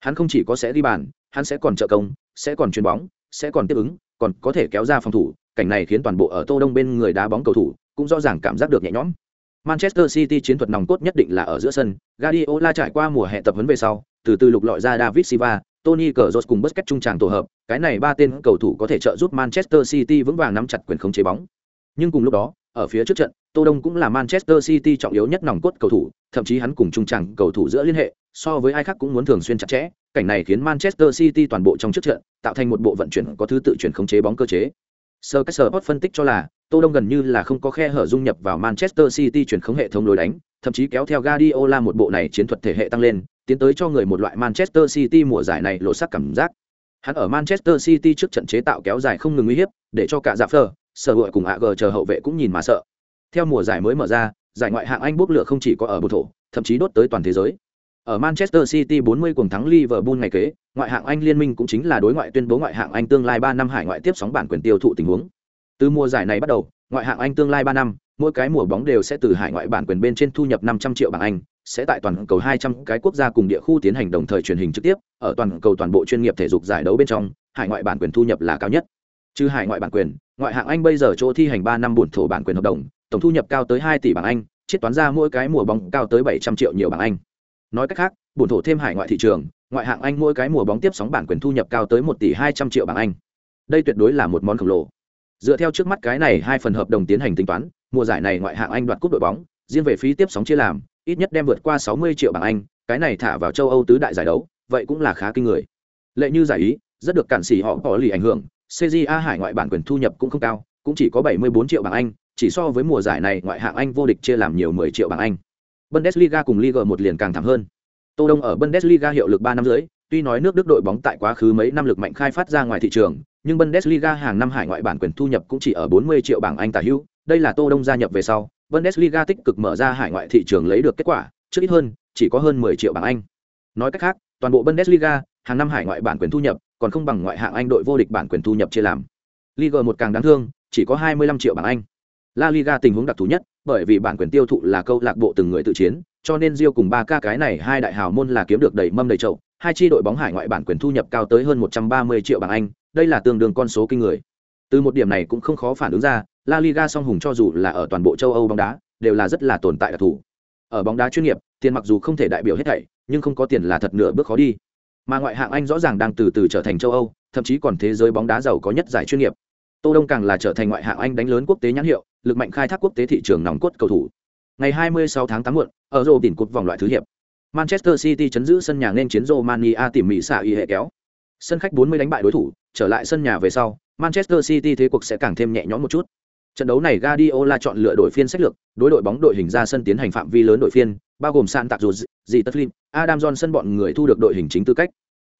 Hắn không chỉ có sẽ đi bàn, hắn sẽ còn trợ công, sẽ còn chuyền bóng, sẽ còn tiếp ứng, còn có thể kéo ra phòng thủ, cảnh này khiến toàn bộ ở Tô Đông bên người đá bóng cầu thủ cũng rõ ràng cảm giác được nhẹ nhõm. Manchester City chiến thuật nòng cốt nhất định là ở giữa sân, Guardiola trải qua mùa hè tập huấn về sau, từ từ lục lọi ra David Silva, Tony Kroos cùng Busquets trung tràng tổ hợp, cái này ba tên cầu thủ có thể trợ giúp Manchester City vững vàng nắm chặt quyền khống chế bóng. Nhưng cùng lúc đó, ở phía trước trận, Tô Đông cũng là Manchester City trọng yếu nhất nòng cốt cầu thủ, thậm chí hắn cùng trung tràng cầu thủ giữa liên hệ, so với ai khác cũng muốn thường xuyên chặt chẽ, cảnh này khiến Manchester City toàn bộ trong trước trận, tạo thành một bộ vận chuyển có thứ tự chuyển khống chế bóng cơ chế. Sir Caesar phân tích cho là, Tô Đông gần như là không có khe hở dung nhập vào Manchester City chuyển khống hệ thống lối đánh, thậm chí kéo theo Guardiola một bộ này chiến thuật thể hệ tăng lên, tiến tới cho người một loại Manchester City mùa giải này lộ sắc cảm giác. Hắn ở Manchester City trước trận chế tạo kéo dài không ngừng uy hiếp, để cho cả Zaffer, sở hữu cùng AG chờ hậu vệ cũng nhìn mà sợ. Theo mùa giải mới mở ra, giải ngoại hạng Anh bốc lửa không chỉ có ở bộ thổ, thậm chí đốt tới toàn thế giới. Ở Manchester City 40 cuồng thắng Liverpool ngày kế, ngoại hạng Anh liên minh cũng chính là đối ngoại tuyên bố ngoại hạng Anh tương lai 3 năm hải ngoại tiếp sóng bản quyền tiêu thụ tình huống. Từ mùa giải này bắt đầu, ngoại hạng Anh tương lai 3 năm, mỗi cái mùa bóng đều sẽ từ hải ngoại bản quyền bên trên thu nhập 500 triệu bảng Anh, sẽ tại toàn cầu 200 cái quốc gia cùng địa khu tiến hành đồng thời truyền hình trực tiếp, ở toàn cầu toàn bộ chuyên nghiệp thể dục giải đấu bên trong, hải ngoại bản quyền thu nhập là cao nhất. Trừ hải ngoại bản quyền, ngoại hạng Anh bây giờ chỗ thi hành 3 năm buồn thổ bản quyền hợp đồng, tổng thu nhập cao tới 2 tỷ bảng Anh, chiết toán ra mỗi cái mùa bóng cao tới 700 triệu nhiều bảng Anh. Nói cách khác, buồn thổ thêm hải ngoại thị trường, ngoại hạng Anh mỗi cái mùa bóng tiếp sóng bản quyền thu nhập cao tới 1 tỷ 200 triệu bảng Anh. Đây tuyệt đối là một món khổng lồ. Dựa theo trước mắt cái này hai phần hợp đồng tiến hành tính toán, mùa giải này ngoại hạng Anh đoạt cúp đội bóng, riêng về phí tiếp sóng chia làm, ít nhất đem vượt qua 60 triệu bảng Anh, cái này thả vào châu Âu tứ đại giải đấu, vậy cũng là khá kinh người. Lệ như giải ý, rất được cản sĩ họ có lì ảnh hưởng, CJA hải ngoại bản quyền thu nhập cũng không cao, cũng chỉ có 74 triệu bảng Anh, chỉ so với mùa giải này ngoại hạng Anh vô địch chia làm nhiều 10 triệu bảng Anh. Bundesliga cùng Liga một liền càng thảm hơn. Tô Đông ở Bundesliga hiệu lực 3 năm rưỡi, tuy nói nước Đức đội bóng tại quá khứ mấy năm lực mạnh khai phát ra ngoài thị trường, nhưng Bundesliga hàng năm hải ngoại bản quyền thu nhập cũng chỉ ở 40 triệu bảng Anh tả hữu, đây là Tô Đông gia nhập về sau, Bundesliga tích cực mở ra hải ngoại thị trường lấy được kết quả, trước ít hơn, chỉ có hơn 10 triệu bảng Anh. Nói cách khác, toàn bộ Bundesliga, hàng năm hải ngoại bản quyền thu nhập, còn không bằng ngoại hạng Anh đội vô địch bản quyền thu nhập chia làm. Liga một càng đáng thương, chỉ có 25 triệu bảng Anh. La Liga tình huống đặc thù nhất, bởi vì bản quyền tiêu thụ là câu lạc bộ từng người tự chiến, cho nên Rio cùng 3K cái này hai đại hào môn là kiếm được đầy mâm đầy chậu, hai chi đội bóng hải ngoại bản quyền thu nhập cao tới hơn 130 triệu bảng Anh, đây là tương đương con số kinh người. Từ một điểm này cũng không khó phản ứng ra, La Liga song hùng cho dù là ở toàn bộ châu Âu bóng đá, đều là rất là tồn tại đặc thù. Ở bóng đá chuyên nghiệp, tiền mặc dù không thể đại biểu hết thảy, nhưng không có tiền là thật nửa bước khó đi. Mà ngoại hạng Anh rõ ràng đang từ từ trở thành châu Âu, thậm chí còn thế giới bóng đá giàu có nhất giải chuyên nghiệp. Tô Đông càng là trở thành ngoại hạng Anh đánh lớn quốc tế nhãn hiệu, lực mạnh khai thác quốc tế thị trường nòng cốt cầu thủ. Ngày 26 tháng 8 muộn, ở rô đỉnh cột vòng loại thứ hiệp. Manchester City chấn giữ sân nhà nên chiến Romania tỉ mỉ xạ y hệ kéo. Sân khách 40 đánh bại đối thủ, trở lại sân nhà về sau, Manchester City thế cuộc sẽ càng thêm nhẹ nhõm một chút. Trận đấu này Guardiola chọn lựa đội phiên sách lược, đối đội bóng đội hình ra sân tiến hành phạm vi lớn đội phiên, bao gồm San Tạc dù gì tất Lim, Adam Johnson bọn người thu được đội hình chính tư cách.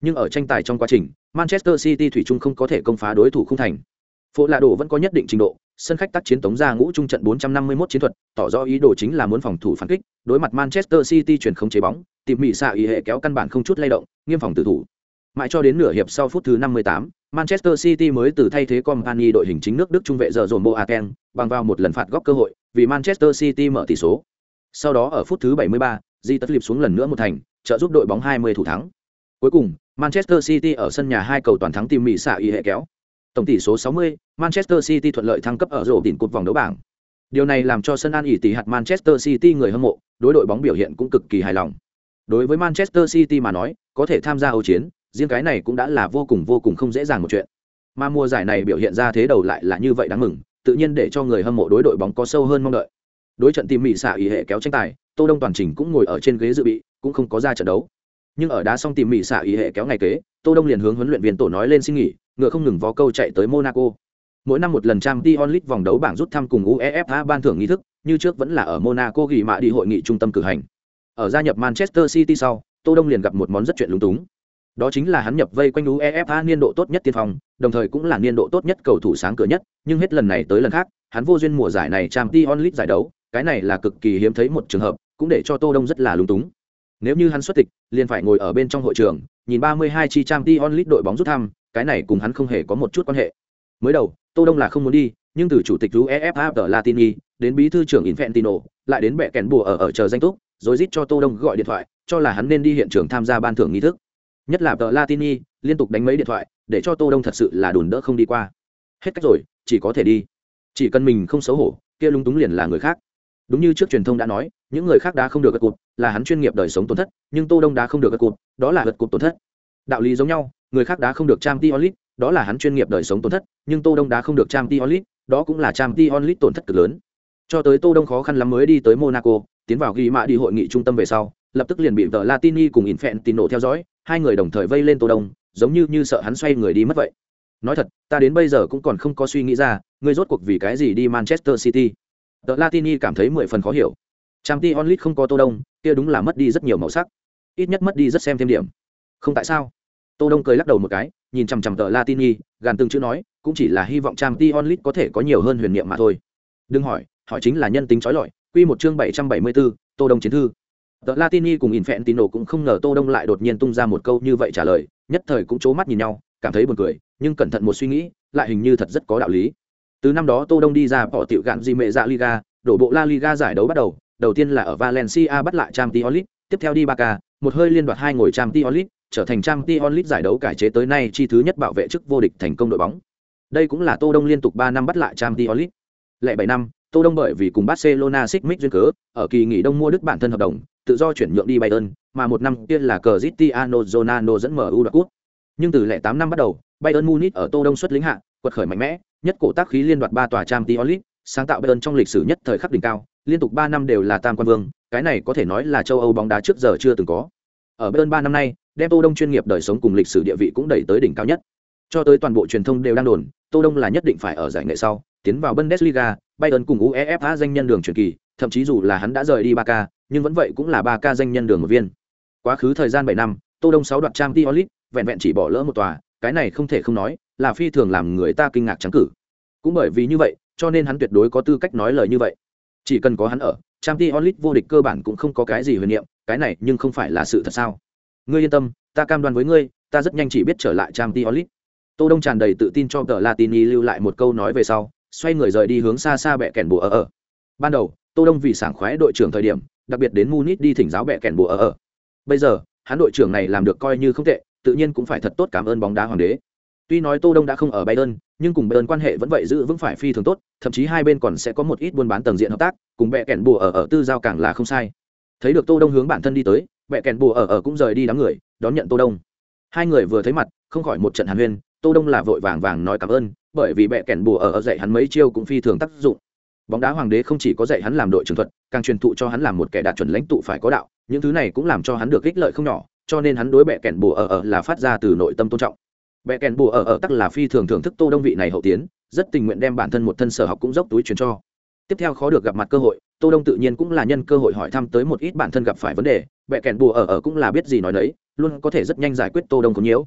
Nhưng ở tranh tài trong quá trình, Manchester City thủy chung không có thể công phá đối thủ không thành. Phố Lạ Đồ vẫn có nhất định trình độ, sân khách tác chiến tống ra ngũ trung trận 451 chiến thuật, tỏ rõ ý đồ chính là muốn phòng thủ phản kích, đối mặt Manchester City chuyển không chế bóng, tìm mỉ xạ ý hệ kéo căn bản không chút lay động, nghiêm phòng tử thủ. Mãi cho đến nửa hiệp sau phút thứ 58, Manchester City mới từ thay thế Company đội hình chính nước Đức trung vệ giờ dồn Boateng, bằng vào một lần phạt góc cơ hội, vì Manchester City mở tỷ số. Sau đó ở phút thứ 73, Di tất liệp xuống lần nữa một thành, trợ giúp đội bóng 20 thủ thắng. Cuối cùng, Manchester City ở sân nhà hai cầu toàn thắng tìm mỹ xạ y hệ kéo. Tổng tỷ số 60, Manchester City thuận lợi thăng cấp ở rổ đỉnh cột vòng đấu bảng. Điều này làm cho sân An ỉ tỷ hạt Manchester City người hâm mộ, đối đội bóng biểu hiện cũng cực kỳ hài lòng. Đối với Manchester City mà nói, có thể tham gia Âu chiến, riêng cái này cũng đã là vô cùng vô cùng không dễ dàng một chuyện. Mà mùa giải này biểu hiện ra thế đầu lại là như vậy đáng mừng, tự nhiên để cho người hâm mộ đối đội bóng có sâu hơn mong đợi. Đối trận tìm mỹ xả ý hệ kéo tranh tài, Tô Đông toàn trình cũng ngồi ở trên ghế dự bị, cũng không có ra trận đấu. Nhưng ở đá xong tìm mỹ xả ý hệ kéo ngày kế, Tô Đông liền hướng huấn luyện viên tổ nói lên xin nghỉ, ngựa không ngừng vó câu chạy tới Monaco. Mỗi năm một lần trang Champions League vòng đấu bảng rút thăm cùng UEFA ban thưởng nghi thức, như trước vẫn là ở Monaco ghi mạ đi hội nghị trung tâm cử hành. Ở gia nhập Manchester City sau, Tô Đông liền gặp một món rất chuyện lúng túng. Đó chính là hắn nhập vây quanh UEFA niên độ tốt nhất tiên phong, đồng thời cũng là niên độ tốt nhất cầu thủ sáng cửa nhất, nhưng hết lần này tới lần khác, hắn vô duyên mùa giải này Champions League giải đấu, cái này là cực kỳ hiếm thấy một trường hợp, cũng để cho Tô Đông rất là lúng túng. Nếu như hắn xuất tịch, liền phải ngồi ở bên trong hội trường, nhìn 32 chi Champions League đội bóng rút thăm, cái này cùng hắn không hề có một chút quan hệ. Mới đầu, Tô Đông là không muốn đi, nhưng từ chủ tịch UEFA ở Latini đến bí thư trưởng Infantino, lại đến bệ kèn bùa ở ở chờ danh túc, rồi rít cho Tô Đông gọi điện thoại, cho là hắn nên đi hiện trường tham gia ban thưởng nghi thức. Nhất là tờ Latini, liên tục đánh mấy điện thoại, để cho Tô Đông thật sự là đùn đỡ không đi qua. Hết cách rồi, chỉ có thể đi. Chỉ cần mình không xấu hổ, kia lung túng liền là người khác. Đúng như trước truyền thông đã nói, những người khác đã không được gật cụt, là hắn chuyên nghiệp đời sống tổn thất, nhưng Tô Đông đã không được gật cụt, đó là gật cụt tổn thất. Đạo lý giống nhau, người khác đã không được trang League, đó là hắn chuyên nghiệp đời sống tổn thất, nhưng Tô Đông đã không được trang League, đó cũng là trang League tổn thất cực lớn. Cho tới Tô Đông khó khăn lắm mới đi tới Monaco, tiến vào ghi mã đi hội nghị trung tâm về sau, lập tức liền bị tờ Latini cùng Infantino theo dõi, hai người đồng thời vây lên Tô Đông, giống như như sợ hắn xoay người đi mất vậy. Nói thật, ta đến bây giờ cũng còn không có suy nghĩ ra, ngươi rốt cuộc vì cái gì đi Manchester City. Tờ Latini cảm thấy mười phần khó hiểu. trang t onlit không có Tô Đông, kia đúng là mất đi rất nhiều màu sắc. Ít nhất mất đi rất xem thêm điểm. Không tại sao? Tô Đông cười lắc đầu một cái, nhìn chằm chằm tờ Latini, gàn từng chữ nói, cũng chỉ là hy vọng trang t onlit có thể có nhiều hơn huyền niệm mà thôi. Đừng hỏi, hỏi chính là nhân tính trói lọi. Quy một chương 774, Tô Đông chiến thư. Tờ Latini cùng Infantino cũng không ngờ Tô Đông lại đột nhiên tung ra một câu như vậy trả lời, nhất thời cũng chố mắt nhìn nhau, cảm thấy buồn cười, nhưng cẩn thận một suy nghĩ, lại hình như thật rất có đạo lý. Từ năm đó Tô Đông đi ra bỏ tiểu gạn gì mẹ dạ Liga, đổ bộ La Liga giải đấu bắt đầu, đầu tiên là ở Valencia bắt lại trang tiolit tiếp theo đi Barca, một hơi liên đoạt hai ngồi trang tiolit trở thành trang tiolit giải đấu cải chế tới nay chi thứ nhất bảo vệ chức vô địch thành công đội bóng. Đây cũng là Tô Đông liên tục ba năm bắt lại trang tiolit Lệ bảy năm, Tô Đông bởi vì cùng Barcelona xích mích duyên cớ, ở kỳ nghỉ đông mua đứt bản thân hợp đồng, tự do chuyển nhượng đi Bayern, mà một năm kia là Cristiano Ronaldo dẫn MU đoạt cúp. Nhưng từ lẻ 8 năm bắt đầu, Bayern Munich ở Tô Đông xuất lĩnh hạ, quật khởi mạnh mẽ, nhất cổ tác khí liên đoạt ba tòa Champions League, sáng tạo Bayern trong lịch sử nhất thời khắc đỉnh cao, liên tục 3 năm đều là tam quan vương, cái này có thể nói là châu Âu bóng đá trước giờ chưa từng có. Ở Bayern 3 năm nay, đem Tô Đông chuyên nghiệp đời sống cùng lịch sử địa vị cũng đẩy tới đỉnh cao nhất. Cho tới toàn bộ truyền thông đều đang đồn, Tô Đông là nhất định phải ở giải nghệ sau, tiến vào Bundesliga, Bayern cùng UEFA danh nhân đường truyền kỳ, thậm chí dù là hắn đã rời đi ba ca, nhưng vẫn vậy cũng là ba ca danh nhân đường một viên. Quá khứ thời gian bảy năm, Tô Đông sáu đoạt t olit vẹn vẹn chỉ bỏ lỡ một tòa, cái này không thể không nói, là phi thường làm người ta kinh ngạc trắng cử. Cũng bởi vì như vậy, cho nên hắn tuyệt đối có tư cách nói lời như vậy. Chỉ cần có hắn ở, trang t League vô địch cơ bản cũng không có cái gì huyền niệm, cái này nhưng không phải là sự thật sao? Ngươi yên tâm, ta cam đoan với ngươi, ta rất nhanh chỉ biết trở lại trang t League. Tô Đông tràn đầy tự tin cho tờ Latini lưu lại một câu nói về sau, xoay người rời đi hướng xa xa bẹ kèn bùa ở ở. Ban đầu, Tô Đông vì sảng khoái đội trưởng thời điểm, đặc biệt đến Munich đi thỉnh giáo bẹ kèn bùa ở ở. Bây giờ, hắn đội trưởng này làm được coi như không tệ, tự nhiên cũng phải thật tốt cảm ơn bóng đá hoàng đế. Tuy nói Tô Đông đã không ở Bayern, nhưng cùng Bayern quan hệ vẫn vậy giữ vững phải phi thường tốt, thậm chí hai bên còn sẽ có một ít buôn bán tầng diện hợp tác, cùng bẹ kèn bùa ở ở tư giao càng là không sai. Thấy được Tô Đông hướng bản thân đi tới, bẹ kèn bùa ở ở cũng rời đi đám người, đón nhận Tô Đông. Hai người vừa thấy mặt, không khỏi một trận hàn huyên, Tô Đông là vội vàng vàng nói cảm ơn, bởi vì bẹ kèn bùa ở ở dạy hắn mấy chiêu cũng phi thường tác dụng. Bóng đá hoàng đế không chỉ có dạy hắn làm đội trưởng thuật, càng truyền thụ cho hắn làm một kẻ đạt chuẩn lãnh tụ phải có đạo, những thứ này cũng làm cho hắn được ích lợi không nhỏ, cho nên hắn đối bẹ kèn bùa ở ở là phát ra từ nội tâm tôn trọng. Bẹ kèn bùa ở ở tắc là phi thường thưởng thức tô đông vị này hậu tiến rất tình nguyện đem bản thân một thân sở học cũng dốc túi truyền cho. Tiếp theo khó được gặp mặt cơ hội tô đông tự nhiên cũng là nhân cơ hội hỏi thăm tới một ít bản thân gặp phải vấn đề bẹ kèn bùa ở ở cũng là biết gì nói đấy luôn có thể rất nhanh giải quyết tô đông có nhiễu.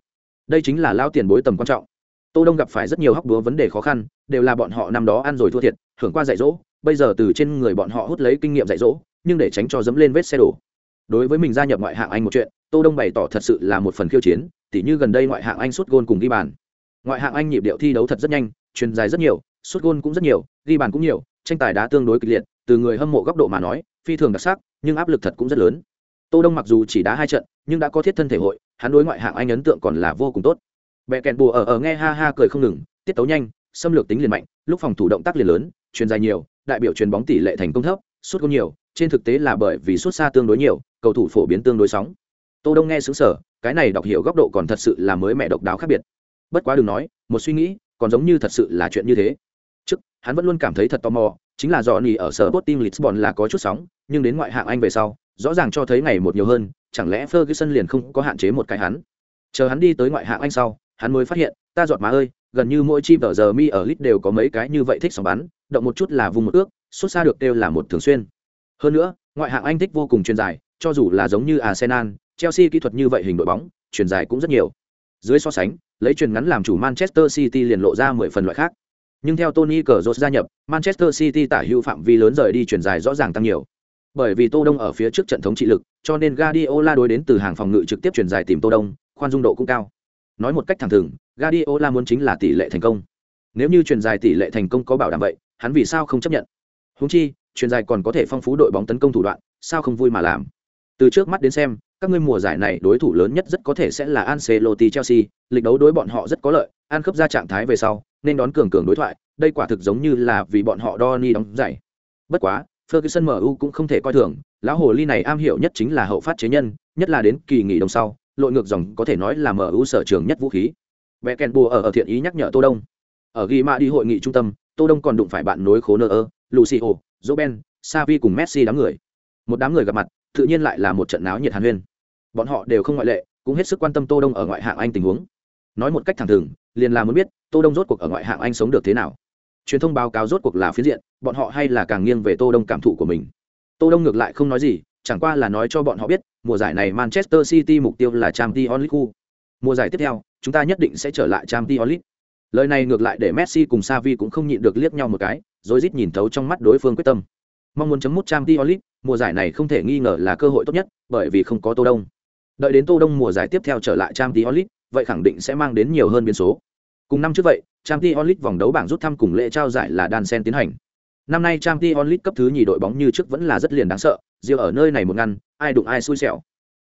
Đây chính là lao tiền bối tầm quan trọng tô đông gặp phải rất nhiều hóc búa vấn đề khó khăn, đều là bọn họ năm đó ăn rồi thua thiệt, hưởng qua dạy dỗ, bây giờ từ trên người bọn họ hút lấy kinh nghiệm dạy dỗ, nhưng để tránh cho dẫm lên vết xe đổ. Đối với mình gia nhập ngoại hạng anh một chuyện, tô đông bày tỏ thật sự là một phần khiêu chiến, tỉ như gần đây ngoại hạng anh sút gôn cùng ghi bàn. Ngoại hạng anh nhịp điệu thi đấu thật rất nhanh, truyền dài rất nhiều, sút gôn cũng rất nhiều, ghi bàn cũng nhiều, tranh tài đá tương đối kịch liệt, từ người hâm mộ góc độ mà nói, phi thường đặc sắc, nhưng áp lực thật cũng rất lớn. Tô đông mặc dù chỉ đá hai trận, nhưng đã có thiết thân thể hội, hắn đối ngoại hạng anh ấn tượng còn là vô cùng tốt bẹ kẹn bùa ở ở nghe ha ha cười không ngừng, tiết tấu nhanh, xâm lược tính liền mạnh, lúc phòng thủ động tác liền lớn, truyền dài nhiều, đại biểu truyền bóng tỷ lệ thành công thấp sút gôn nhiều, trên thực tế là bởi vì sút xa tương đối nhiều, cầu thủ phổ biến tương đối sóng. Tô đông nghe xứng sở cái này đọc hiểu góc độ còn thật sự là mới mẹ độc đáo khác biệt. Bất quá đừng nói, một suy nghĩ, còn giống như thật sự là chuyện như thế. Trước, hắn vẫn luôn cảm thấy thật tò mò, chính là dò nỉ ở sở Sporting Lisbon là có chút sóng, nhưng đến ngoại hạng Anh về sau, rõ ràng cho thấy ngày một nhiều hơn, chẳng lẽ Ferguson liền không có hạn chế một cái hắn? Chờ hắn đi tới ngoại hạng Anh sau, hắn mới phát hiện, ta giọt má ơi, gần như mỗi chi ở giờ mi ở lit đều có mấy cái như vậy thích sóng bắn, động một chút là vùng một ước xuất xa được đều là một thường xuyên. Hơn nữa, ngoại hạng Anh thích vô cùng truyền dài, cho dù là giống như Arsenal, Chelsea kỹ thuật như vậy hình đội bóng, truyền dài cũng rất nhiều. Dưới so sánh, lấy truyền ngắn làm chủ Manchester City liền lộ ra mười phần loại khác. Nhưng theo Tony Cazorla gia nhập, Manchester City tả hữu phạm vi lớn rời đi truyền dài rõ ràng tăng nhiều. Bởi vì Tô Đông ở phía trước trận thống trị lực, cho nên Guardiola đối đến từ hàng phòng ngự trực tiếp truyền dài tìm Tô Đông khoan dung độ cũng cao. Nói một cách thẳng thừng Guardiola muốn chính là tỷ lệ thành công. Nếu như truyền dài tỷ lệ thành công có bảo đảm vậy hắn vì sao không chấp nhận? Huống chi truyền dài còn có thể phong phú đội bóng tấn công thủ đoạn sao không vui mà làm? Từ trước mắt đến xem các ngươi mùa giải này đối thủ lớn nhất rất có thể sẽ là Ancelotti Chelsea, lịch đấu đối bọn họ rất có lợi, an khớp ra trạng thái về sau, nên đón cường cường đối thoại, đây quả thực giống như là vì bọn họ Donny đóng giải. Bất quá, Ferguson MU cũng không thể coi thường, lão hồ ly này am hiểu nhất chính là hậu phát chế nhân, nhất là đến kỳ nghỉ đông sau, lội ngược dòng có thể nói là MU sở trường nhất vũ khí. Beckenbauer ở ở thiện ý nhắc nhở Tô Đông. Ở ghi mã đi hội nghị trung tâm, Tô Đông còn đụng phải bạn nối khố nơ Lucio, Roben, Xavi cùng Messi đám người. Một đám người gặp mặt, tự nhiên lại là một trận náo nhiệt hàn huyên bọn họ đều không ngoại lệ cũng hết sức quan tâm tô đông ở ngoại hạng anh tình huống nói một cách thẳng thừng liền là muốn biết tô đông rốt cuộc ở ngoại hạng anh sống được thế nào truyền thông báo cáo rốt cuộc là phiến diện bọn họ hay là càng nghiêng về tô đông cảm thụ của mình tô đông ngược lại không nói gì chẳng qua là nói cho bọn họ biết mùa giải này manchester city mục tiêu là Champions League mùa giải tiếp theo chúng ta nhất định sẽ trở lại Champions League. Lời này ngược lại để messi cùng Xavi cũng không nhịn được liếc nhau một cái rồi rít nhìn thấu trong mắt đối phương quyết tâm. Mong muốn chấm mút Champions League mùa giải này không thể nghi ngờ là cơ hội tốt nhất bởi vì không có tô đông. Đợi đến tô đông mùa giải tiếp theo trở lại Champions League, vậy khẳng định sẽ mang đến nhiều hơn biến số. Cùng năm trước vậy Champions League vòng đấu bảng rút thăm cùng lễ trao giải là đan sen tiến hành. Năm nay Champions League cấp thứ nhì đội bóng như trước vẫn là rất liền đáng sợ riêng ở nơi này một ngăn, ai đụng ai xui xẻo.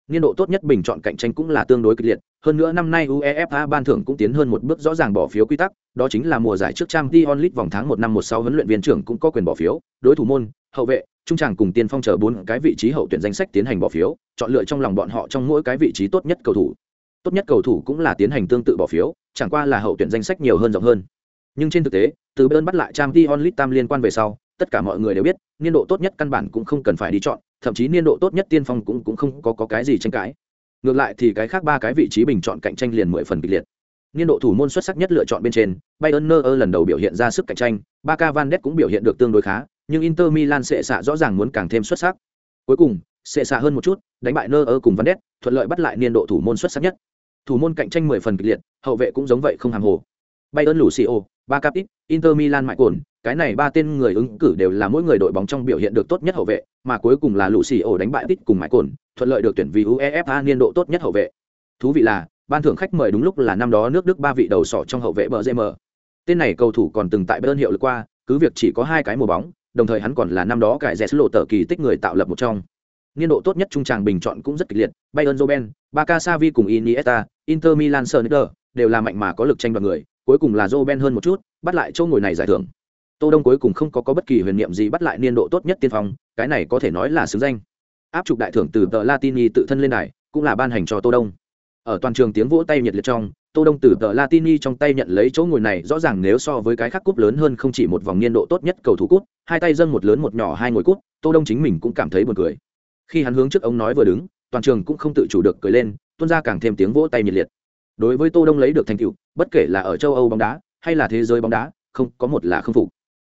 Niên độ tốt nhất bình chọn cạnh tranh cũng là tương đối kịch liệt, hơn nữa năm nay uefa ban thưởng cũng tiến hơn một bước rõ ràng bỏ phiếu quy tắc, đó chính là mùa giải trước trang t onlit vòng tháng một năm một sáu huấn luyện viên trưởng cũng có quyền bỏ phiếu, đối thủ môn, hậu vệ, trung tràng cùng tiên phong chờ bốn cái vị trí hậu tuyển danh sách tiến hành bỏ phiếu, chọn lựa trong lòng bọn họ trong mỗi cái vị trí tốt nhất cầu thủ. Tốt nhất cầu thủ cũng là tiến hành tương tự bỏ phiếu, chẳng qua là hậu tuyển danh sách nhiều hơn rộng hơn. Nhưng trên thực tế, từ bên bắt lại trang t onlit tam liên quan về sau tất cả mọi người đều biết niên độ tốt nhất căn bản cũng không cần phải đi chọn thậm chí niên độ tốt nhất tiên phong cũng cũng không có, có cái gì tranh cãi ngược lại thì cái khác ba cái vị trí bình chọn cạnh tranh liền mười phần kịch liệt niên độ thủ môn xuất sắc nhất lựa chọn bên trên bayern nơ lần đầu biểu hiện ra sức cạnh tranh ba k van cũng biểu hiện được tương đối khá nhưng Inter Milan sẽ xạ rõ ràng muốn càng thêm xuất sắc. Cuối cùng, sẽ xạ hơn một chút, đánh bại Neuer cùng Van thuận lợi bắt lại niên độ thủ môn xuất sắc nhất. Thủ môn cạnh tranh 10 phần kịch liệt, hậu vệ cũng giống vậy không hàng hồ. Bayern Lucio, ba Capit, Inter Milan mãi cồn, cái này ba tên người ứng cử đều là mỗi người đội bóng trong biểu hiện được tốt nhất hậu vệ, mà cuối cùng là lũ xì ổ đánh bại Tít cùng mãi cồn, thuận lợi được tuyển vì UEFA niên độ tốt nhất hậu vệ. Thú vị là, ban thưởng khách mời đúng lúc là năm đó nước Đức ba vị đầu sỏ trong hậu vệ Benzema. Tên này cầu thủ còn từng tại Bayern hiệu lực qua, cứ việc chỉ có hai cái mùa bóng, đồng thời hắn còn là năm đó cải rẽ lộ tờ kỳ tích người tạo lập một trong niên độ tốt nhất trung tràng bình chọn cũng rất kịch liệt bayern roben Barca Xavi cùng Iniesta Inter Milan Sneijder đều là mạnh mà có lực tranh đoạt người cuối cùng là roben hơn một chút bắt lại chỗ ngồi này giải thưởng. Tô đông cuối cùng không có, có bất kỳ huyền niệm gì bắt lại niên độ tốt nhất tiên phong cái này có thể nói là xứng danh. Áp trục đại thưởng từ tờ latini tự thân lên đài cũng là ban hành cho tô đông. Ở toàn trường tiếng vỗ tay nhiệt liệt trong tô đông từ tờ latini trong tay nhận lấy chỗ ngồi này rõ ràng nếu so với cái khác cúp lớn hơn không chỉ một vòng niên độ tốt nhất cầu thủ cúp hai tay dâng một lớn một nhỏ hai ngồi cúp tô đông chính mình cũng cảm thấy buồn cười. Khi hắn hướng trước ông nói vừa đứng toàn trường cũng không tự chủ được cười lên tuôn ra càng thêm tiếng vỗ tay nhiệt liệt đối với tô đông lấy được thành tựu, bất kể là ở châu âu bóng đá hay là thế giới bóng đá, không, có một là không phục.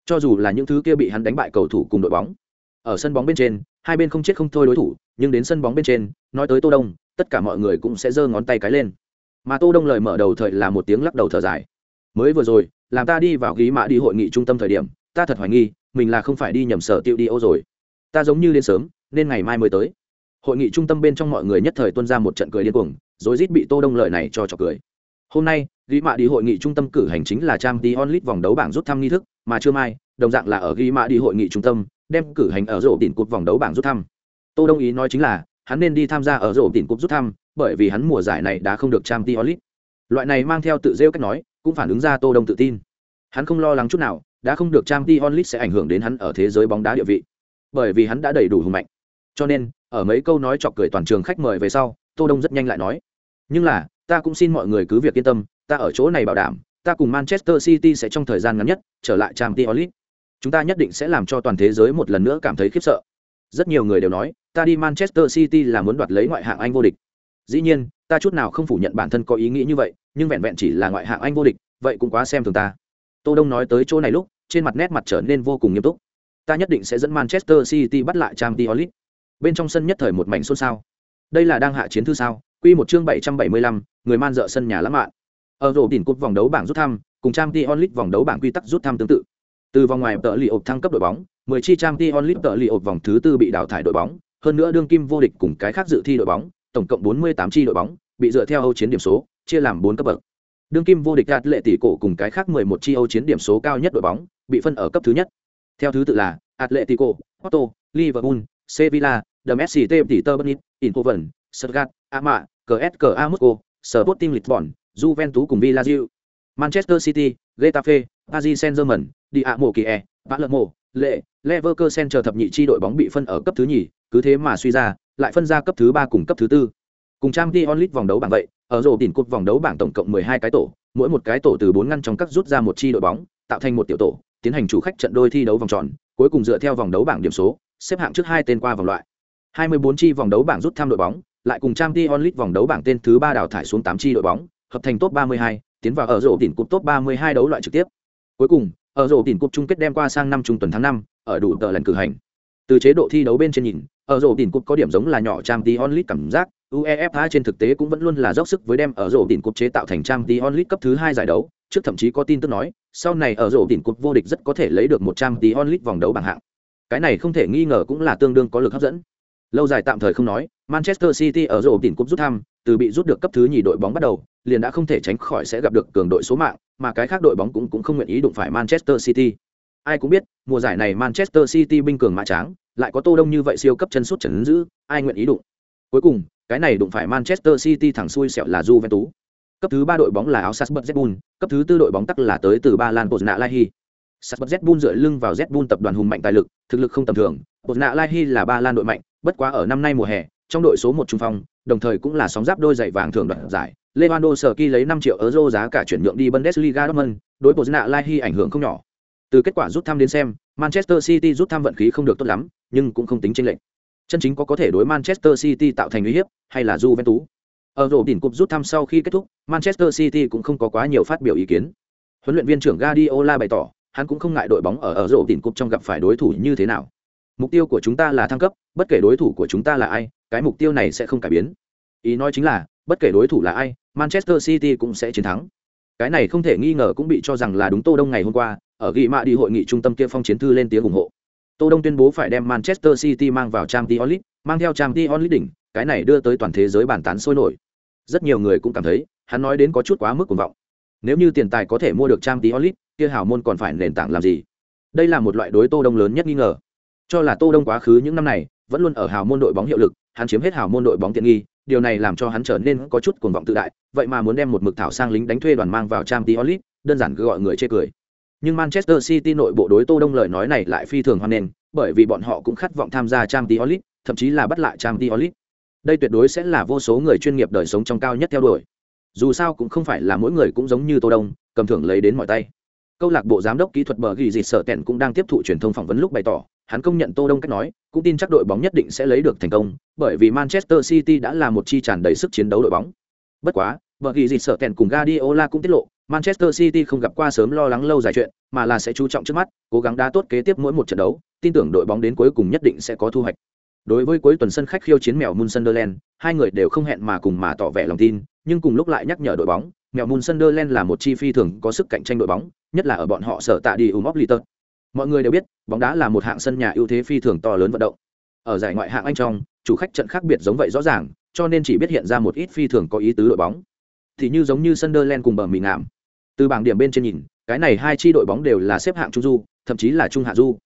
Cho dù là những thứ kia bị hắn đánh bại cầu thủ cùng đội bóng, ở sân bóng bên trên, hai bên không chết không thôi đối thủ, nhưng đến sân bóng bên trên, nói tới tô đông, tất cả mọi người cũng sẽ giơ ngón tay cái lên. Mà tô đông lời mở đầu thời là một tiếng lắc đầu thở dài. Mới vừa rồi, làm ta đi vào ghi mã đi hội nghị trung tâm thời điểm, ta thật hoài nghi, mình là không phải đi nhầm sở tiêu đi ô rồi. Ta giống như đến sớm, nên ngày mai mới tới. Hội nghị trung tâm bên trong mọi người nhất thời tuân ra một trận cười điên cuồng rối rít bị tô đông lời này cho trò cười. Hôm nay, ghi mạ đi hội nghị trung tâm cử hành chính là trang t onlit vòng đấu bảng rút thăm nghi thức, mà chưa mai, đồng dạng là ở ghi mạ đi hội nghị trung tâm, đem cử hành ở rổ tiền cúp vòng đấu bảng rút thăm. Tô đông ý nói chính là, hắn nên đi tham gia ở rổ tiền cúp rút thăm, bởi vì hắn mùa giải này đã không được trang t onlit. Loại này mang theo tự rêu cách nói, cũng phản ứng ra tô đông tự tin. Hắn không lo lắng chút nào, đã không được trang t onlit sẽ ảnh hưởng đến hắn ở thế giới bóng đá địa vị, bởi vì hắn đã đầy đủ hùng mạnh. Cho nên, ở mấy câu nói chọc cười toàn trường khách mời về sau tô đông rất nhanh lại nói, nhưng là, ta cũng xin mọi người cứ việc yên tâm, ta ở chỗ này bảo đảm, ta cùng manchester city sẽ trong thời gian ngắn nhất trở lại trang t onlit chúng ta nhất định sẽ làm cho toàn thế giới một lần nữa cảm thấy khiếp sợ. Rất nhiều người đều nói, ta đi manchester city là muốn đoạt lấy ngoại hạng anh vô địch. Dĩ nhiên, ta chút nào không phủ nhận bản thân có ý nghĩ như vậy, nhưng vẹn vẹn chỉ là ngoại hạng anh vô địch, vậy cũng quá xem thường ta. Tô đông nói tới chỗ này lúc, trên mặt nét mặt trở nên vô cùng nghiêm túc. Ta nhất định sẽ dẫn manchester city bắt lại trang t onlit bên trong sân nhất thời một mảnh xôn xao đây là đang hạ chiến thư sao? Quy một chương 775, người man dợ sân nhà lãng mạn. Ở rổ đỉnh cúp vòng đấu bảng rút thăm cùng trang t onlit vòng đấu bảng quy tắc rút thăm tương tự. Từ vòng ngoài tợ lì ộp thăng cấp đội bóng 10 chi trang t onlit tợ lì ộp vòng thứ tư bị đào thải đội bóng hơn nữa đương kim vô địch cùng cái khác dự thi đội bóng tổng cộng 48 chi đội bóng bị dựa theo âu chiến điểm số chia làm bốn cấp bậc. Đương kim vô địch đạt lệ tỷ cổ cùng cái khác 11 chi âu chiến điểm số cao nhất đội bóng bị phân ở cấp thứ nhất. Theo thứ tự là atletico porto liverpool sevilla the messi tỷ tơ Inhoven, stuttgart ama cska moscow sporting lisbon juventus cùng villarreal. Manchester city getafe paris saint germain diamo kie palermo lệ leverkusen chờ thập nhị chi đội bóng bị phân ở cấp thứ nhì cứ thế mà suy ra lại phân ra cấp thứ ba cùng cấp thứ tư. Cùng trang t onlit vòng đấu bảng vậy ở rổ đỉnh cột vòng đấu bảng tổng cộng 12 cái tổ mỗi một cái tổ từ bốn ngăn trong các rút ra một chi đội bóng tạo thành một tiểu tổ tiến hành chủ khách trận đôi thi đấu vòng tròn cuối cùng dựa theo vòng đấu bảng điểm số xếp hạng trước hai tên qua vòng loại. 24 chi vòng đấu bảng rút tham đội bóng lại cùng trang t vòng đấu bảng tên thứ ba đào thải xuống 8 chi đội bóng hợp thành top 32, tiến vào ở rổ tìm cột top 32 đấu loại trực tiếp. Cuối cùng ở rổ tìm cột chung kết đem qua sang năm trung tuần tháng 5, ở đủ tờ lần cử hành. Từ chế độ thi đấu bên trên nhìn ở rổ tìm cột có điểm giống là nhỏ trang t cảm giác uefa trên thực tế cũng vẫn luôn là dốc sức với đem ở rổ tìm cột chế tạo thành trang t cấp thứ hai giải đấu trước thậm chí có tin tức nói sau này ở rổ tìm cột vô địch rất có thể lấy được một trang vòng đấu bảng hạng. Cái này không thể nghi ngờ cũng là tương đương có lực hấp dẫn lâu dài tạm thời không nói manchester city ở rổ đỉnh cúp rút thăm từ bị rút được cấp thứ nhì đội bóng bắt đầu liền đã không thể tránh khỏi sẽ gặp được cường đội số mạng mà cái khác đội bóng cũng cũng không nguyện ý đụng phải manchester city ai cũng biết mùa giải này manchester city binh cường mã tráng lại có tô đông như vậy siêu cấp chân sút trần giữ ai nguyện ý đụng cuối cùng cái này đụng phải manchester city thẳng xuôi sẹo là juventus cấp thứ ba đội bóng là áo Salzburg Zbun, cấp thứ tư đội bóng tắc là tới từ ba lan Bosna Lahi. Salzburg Zbun dựa lưng vào Zbun tập đoàn hùng mạnh tài lực, thực lực không tầm thường. Bosna Lahi là ba lan đội mạnh, bất quá ở năm nay mùa hè, trong đội số một trung phong, đồng thời cũng là sóng giáp đôi giày vàng thường đoạt giải. Lewandowski lấy 5 triệu euro giá cả chuyển nhượng đi Bundesliga Dortmund, đối Bosna Lahi ảnh hưởng không nhỏ. Từ kết quả rút thăm đến xem, Manchester City rút thăm vận khí không được tốt lắm, nhưng cũng không tính chênh lệch. Chân chính có có thể đối Manchester City tạo thành uy hiếp, hay là Juventus. Ở rổ đỉnh cúp rút thăm sau khi kết thúc, Manchester City cũng không có quá nhiều phát biểu ý kiến. Huấn luyện viên trưởng Guardiola bày tỏ, hắn cũng không ngại đội bóng ở ở rổ đỉnh cúp trong gặp phải đối thủ như thế nào. Mục tiêu của chúng ta là thăng cấp, bất kể đối thủ của chúng ta là ai, cái mục tiêu này sẽ không cải biến. Ý nói chính là, bất kể đối thủ là ai, Manchester City cũng sẽ chiến thắng. Cái này không thể nghi ngờ cũng bị cho rằng là đúng Tô Đông ngày hôm qua, ở ghi mạ đi hội nghị trung tâm kia phong chiến thư lên tiếng ủng hộ. Tô Đông tuyên bố phải đem Manchester City mang vào Trang Champions League, mang theo Trang Champions League đỉnh, cái này đưa tới toàn thế giới bàn tán sôi nổi rất nhiều người cũng cảm thấy hắn nói đến có chút quá mức cuồng vọng nếu như tiền tài có thể mua được trang tí olit kia Hảo môn còn phải nền tảng làm gì đây là một loại đối tô đông lớn nhất nghi ngờ cho là tô đông quá khứ những năm này, vẫn luôn ở hào môn đội bóng hiệu lực, hắn chiếm hết hào môn đội bóng tiện nghi, điều này làm cho hắn trở nên có chút cuồng vọng tự đại, vậy mà muốn đem một mực thảo sang lính đánh thuê đoàn mang vào trang tí olit đơn giản cứ gọi người chê cười. Nhưng manchester city nội bộ đối tô đông lời nói này lại phi thường hoan nghênh, bởi vì bọn họ cũng khát vọng tham gia trang tí olit thậm chí là bắt lại trang tí olit đây tuyệt đối sẽ là vô số người chuyên nghiệp đời sống trong cao nhất theo đuổi. Dù sao cũng không phải là mỗi người cũng giống như tô đông, cầm thưởng lấy đến mọi tay câu lạc bộ giám đốc kỹ thuật bờ ghi dịt sở tèn cũng đang tiếp thụ truyền thông phỏng vấn lúc bày tỏ hắn công nhận tô đông cách nói cũng tin chắc đội bóng nhất định sẽ lấy được thành công bởi vì manchester city đã là một chi tràn đầy sức chiến đấu đội bóng. Bất quá bờ ghi dịt sở tèn cùng guardiola cũng tiết lộ manchester city không gặp qua sớm lo lắng lâu dài chuyện mà là sẽ chú trọng trước mắt cố gắng đá tốt kế tiếp mỗi một trận đấu tin tưởng đội bóng đến cuối cùng nhất định sẽ có thu hoạch. Đối với cuối tuần sân khách khiêu chiến mèo Moon Sunderland, hai người đều không hẹn mà cùng mà tỏ vẻ lòng tin, nhưng cùng lúc lại nhắc nhở đội bóng, mèo Moon Sunderland là một chi phi thường có sức cạnh tranh đội bóng, nhất là ở bọn họ sở tạ đi Umobliton. Mọi người đều biết, bóng đá là một hạng sân nhà ưu thế phi thường to lớn vận động. Ở giải ngoại hạng Anh trong, chủ khách trận khác biệt giống vậy rõ ràng, cho nên chỉ biết hiện ra một ít phi thường có ý tứ đội bóng. thì như giống như Sunderland cùng bờ mì ngảm Từ bảng điểm bên trên nhìn, cái này hai chi đội bóng đều là xếp hạng trung du, thậm chí là trung hạ du.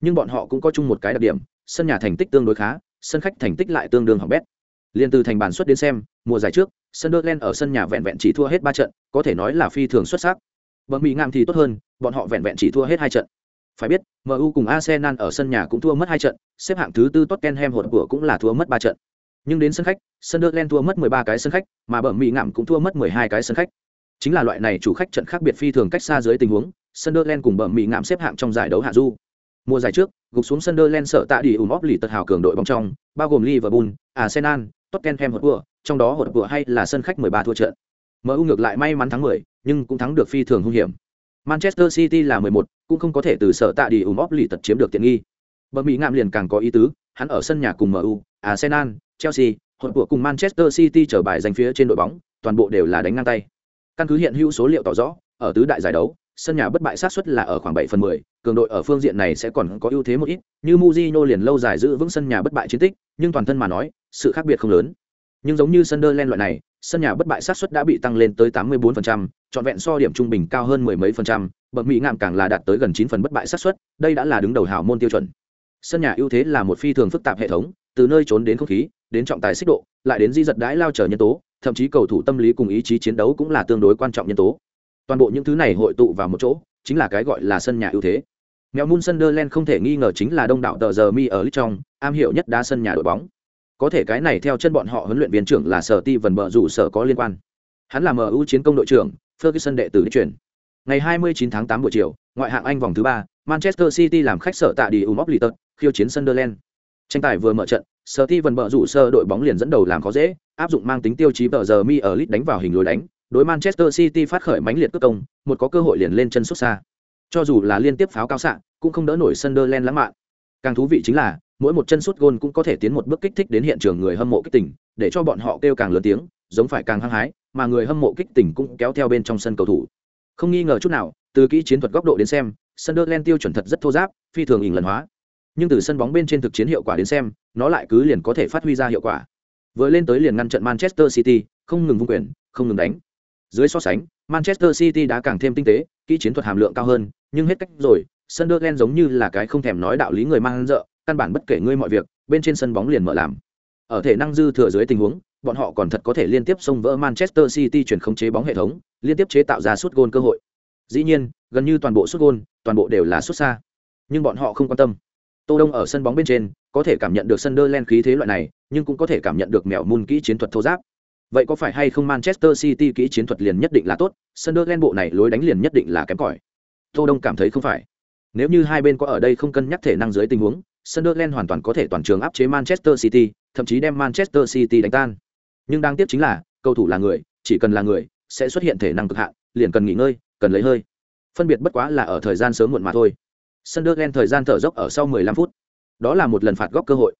Nhưng bọn họ cũng có chung một cái đặc điểm, sân nhà thành tích tương đối khá, sân khách thành tích lại tương đương hỏng bét. Liên từ thành bàn xuất đến xem, mùa giải trước, Sunderland ở sân nhà vẹn vẹn chỉ thua hết ba trận, có thể nói là phi thường xuất sắc. Bờ Mỹ ngạm thì tốt hơn, bọn họ vẹn vẹn chỉ thua hết hai trận. Phải biết, MU cùng Arsenal ở sân nhà cũng thua mất hai trận, xếp hạng thứ tư Tottenham hột của cũng là thua mất ba trận. Nhưng đến sân khách, Sunderland thua mất 13 cái sân khách, mà bờ mỹ ngạm cũng thua mất 12 cái sân khách. Chính là loại này chủ khách trận khác biệt phi thường cách xa dưới tình huống, Sunderland cùng bờ mỹ ngạm xếp hạng trong giải đấu hạ du. Mùa giải trước, gục xuống Sunderland sợ tạ đi ủng óp lì tật hào cường đội bóng trong, bao gồm Liverpool, Arsenal, Tottenham hột của, trong đó hột của hay là sân khách 13 thua trận. MU ngược lại may mắn thắng 10, nhưng cũng thắng được phi thường hung hiểm. Manchester City là 11, cũng không có thể từ sở tạ đi ùm óp lì tật chiếm được tiện nghi. Bờ Mỹ ngạm liền càng có ý tứ, hắn ở sân nhà cùng MU, Arsenal, Chelsea, hội của cùng Manchester City trở bài giành phía trên đội bóng, toàn bộ đều là đánh ngang tay. Căn cứ hiện hữu số liệu tỏ rõ, ở tứ đại giải đấu, sân nhà bất bại xác suất là ở khoảng 7 phần 10, cường đội ở phương diện này sẽ còn có ưu thế một ít, như Mourinho liền lâu dài giữ vững sân nhà bất bại chiến tích, nhưng toàn thân mà nói, sự khác biệt không lớn. Nhưng giống như Sunderland loại này, sân nhà bất bại xác suất đã bị tăng lên tới 84%, trọn vẹn so điểm trung bình cao hơn mười mấy phần trăm, bậc mỹ ngạm càng là đạt tới gần 9 phần bất bại xác suất, đây đã là đứng đầu hào môn tiêu chuẩn. Sân nhà ưu thế là một phi thường phức tạp hệ thống, từ nơi trốn đến không khí, đến trọng tài xích độ, lại đến di giật đãi lao trở nhân tố, thậm chí cầu thủ tâm lý cùng ý chí chiến đấu cũng là tương đối quan trọng nhân tố. Toàn bộ những thứ này hội tụ vào một chỗ, chính là cái gọi là sân nhà ưu thế. Mèo Moon Sunderland không thể nghi ngờ chính là đông đảo tờ giờ mi ở trong, am hiểu nhất đá sân nhà đội bóng. Có thể cái này theo chân bọn họ huấn luyện viên trưởng là Sở Ti vần bờ rủ sở có liên quan. Hắn là MU chiến công đội trưởng, Ferguson đệ tử đi chuyển. Ngày 29 tháng 8 buổi chiều, ngoại hạng Anh vòng thứ ba, Manchester City làm khách sở tạ đi Umop khiêu chiến Sunderland. Tranh tài vừa mở trận, Sở Ti vần bờ rủ sơ đội bóng liền dẫn đầu làm khó dễ, áp dụng mang tính tiêu chí bờ giờ mi ở lit đánh vào hình lối đánh, đối Manchester City phát khởi mãnh liệt cất công, một có cơ hội liền lên chân xuất xa. Cho dù là liên tiếp pháo cao xạ, cũng không đỡ nổi Sunderland lãng mạn. Càng thú vị chính là, mỗi một chân sút gôn cũng có thể tiến một bước kích thích đến hiện trường người hâm mộ kích tỉnh, để cho bọn họ kêu càng lớn tiếng, giống phải càng hăng hái, mà người hâm mộ kích tỉnh cũng kéo theo bên trong sân cầu thủ. Không nghi ngờ chút nào, từ kỹ chiến thuật góc độ đến xem, Sunderland tiêu chuẩn thật rất thô giáp, phi thường ỉn lần hóa. Nhưng từ sân bóng bên trên thực chiến hiệu quả đến xem, nó lại cứ liền có thể phát huy ra hiệu quả. Vừa lên tới liền ngăn trận Manchester City, không ngừng vung quyền, không ngừng đánh. Dưới so sánh, Manchester City đã càng thêm tinh tế, kỹ chiến thuật hàm lượng cao hơn, nhưng hết cách rồi, Sunderland giống như là cái không thèm nói đạo lý người mang dợ, căn bản bất kể ngươi mọi việc, bên trên sân bóng liền mở làm. Ở thể năng dư thừa dưới tình huống, bọn họ còn thật có thể liên tiếp xông vỡ Manchester City chuyển khống chế bóng hệ thống, liên tiếp chế tạo ra suốt gôn cơ hội. Dĩ nhiên, gần như toàn bộ suốt gôn, toàn bộ đều là xuất xa. Nhưng bọn họ không quan tâm. Tô Đông ở sân bóng bên trên, có thể cảm nhận được Sunderland khí thế loại này, nhưng cũng có thể cảm nhận được mèo mun kỹ chiến thuật thô giáp. Vậy có phải hay không Manchester City kỹ chiến thuật liền nhất định là tốt, Sunderland bộ này lối đánh liền nhất định là kém cỏi? Tô Đông cảm thấy không phải. Nếu như hai bên có ở đây không cân nhắc thể năng dưới tình huống, Sunderland hoàn toàn có thể toàn trường áp chế Manchester City, thậm chí đem Manchester City đánh tan. Nhưng đáng tiếc chính là, cầu thủ là người, chỉ cần là người, sẽ xuất hiện thể năng cực hạn, liền cần nghỉ ngơi, cần lấy hơi. Phân biệt bất quá là ở thời gian sớm muộn mà thôi. Sunderland thời gian thở dốc ở sau 15 phút. Đó là một lần phạt góc cơ hội.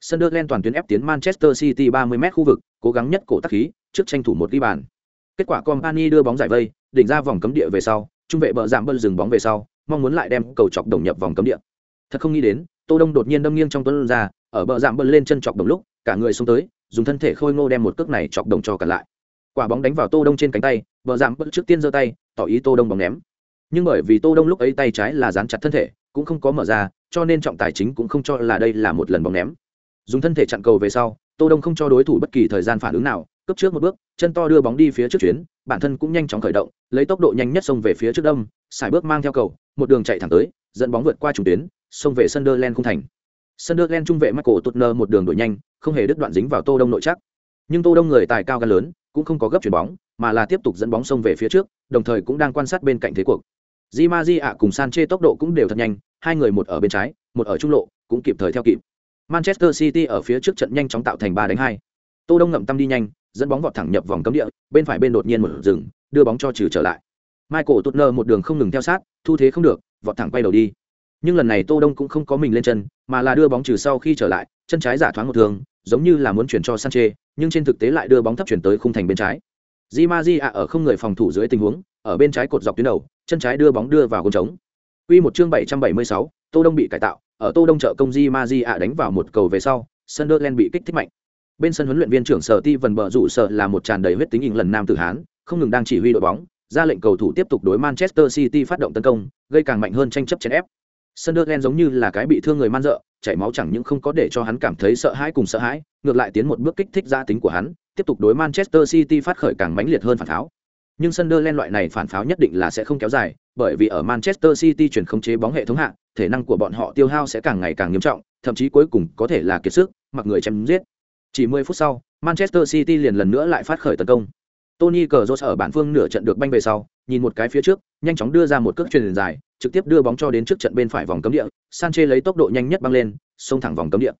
Sunderland toàn tuyến ép tiến Manchester City 30m khu vực, cố gắng nhất cổ tác khí, trước tranh thủ một ghi bàn. Kết quả Company đưa bóng giải vây, đỉnh ra vòng cấm địa về sau, trung vệ bờ giảm bơn dừng bóng về sau, mong muốn lại đem cầu chọc đồng nhập vòng cấm địa. Thật không nghĩ đến, Tô Đông đột nhiên đâm nghiêng trong tuấn ra, ở bờ giảm bơn lên chân chọc đồng lúc, cả người xuống tới, dùng thân thể khôi ngô đem một cước này chọc đồng cho cả lại. Quả bóng đánh vào Tô Đông trên cánh tay, bờ giảm bơn trước tiên giơ tay, tỏ ý Tô Đông bóng ném. Nhưng bởi vì Tô Đông lúc ấy tay trái là dán chặt thân thể, cũng không có mở ra, cho nên trọng tài chính cũng không cho là đây là một lần bóng ném. Dùng thân thể chặn cầu về sau, Tô Đông không cho đối thủ bất kỳ thời gian phản ứng nào, cấp trước một bước, chân to đưa bóng đi phía trước chuyến, bản thân cũng nhanh chóng khởi động, lấy tốc độ nhanh nhất xông về phía trước đâm, xài bước mang theo cầu, một đường chạy thẳng tới, dẫn bóng vượt qua trùng tuyến, xông về Sunderland không thành. Sunderland trung vệ Michael Tutner một đường đuổi nhanh, không hề đứt đoạn dính vào Tô Đông nội chắc. Nhưng Tô Đông người tài cao gan lớn, cũng không có gấp chuyển bóng, mà là tiếp tục dẫn bóng xông về phía trước, đồng thời cũng đang quan sát bên cạnh thế cuộc. Di ạ cùng Sanchez tốc độ cũng đều thật nhanh, hai người một ở bên trái, một ở trung lộ, cũng kịp thời theo kịp. Manchester City ở phía trước trận nhanh chóng tạo thành 3 đánh 2. Tô Đông ngậm tâm đi nhanh, dẫn bóng vọt thẳng nhập vòng cấm địa, bên phải bên đột nhiên một dừng, đưa bóng cho trừ trở lại. Michael Tutner một đường không ngừng theo sát, thu thế không được, vọt thẳng quay đầu đi. Nhưng lần này Tô Đông cũng không có mình lên chân, mà là đưa bóng trừ sau khi trở lại, chân trái giả thoáng một thường, giống như là muốn chuyển cho Sanche, nhưng trên thực tế lại đưa bóng thấp chuyển tới khung thành bên trái. Di Maria ở không người phòng thủ dưới tình huống, ở bên trái cột dọc tuyến đầu, chân trái đưa bóng đưa vào gôn trống. Quy một chương 776, Tô Đông bị cải tạo, ở Tô Đông trợ công Di Maria đánh vào một cầu về sau, Sunderland bị kích thích mạnh. Bên sân huấn luyện viên trưởng Sở Ti Vân bờ rủ sợ là một tràn đầy huyết tính hình lần nam tử Hán, không ngừng đang chỉ huy đội bóng, ra lệnh cầu thủ tiếp tục đối Manchester City phát động tấn công, gây càng mạnh hơn tranh chấp chèn ép. Sunderland giống như là cái bị thương người man dợ, chảy máu chẳng những không có để cho hắn cảm thấy sợ hãi cùng sợ hãi, ngược lại tiến một bước kích thích gia tính của hắn, tiếp tục đối Manchester City phát khởi càng mãnh liệt hơn phản pháo. Nhưng Sunderland loại này phản pháo nhất định là sẽ không kéo dài, bởi vì ở Manchester City chuyển khống chế bóng hệ thống hạ, thể năng của bọn họ tiêu hao sẽ càng ngày càng nghiêm trọng, thậm chí cuối cùng có thể là kiệt sức, mặc người chém giết. Chỉ 10 phút sau, Manchester City liền lần nữa lại phát khởi tấn công. Tony Cazorla ở bản phương nửa trận được banh về sau, nhìn một cái phía trước, nhanh chóng đưa ra một cước truyền dài, trực tiếp đưa bóng cho đến trước trận bên phải vòng cấm địa, Sanchez lấy tốc độ nhanh nhất băng lên, xông thẳng vòng cấm địa.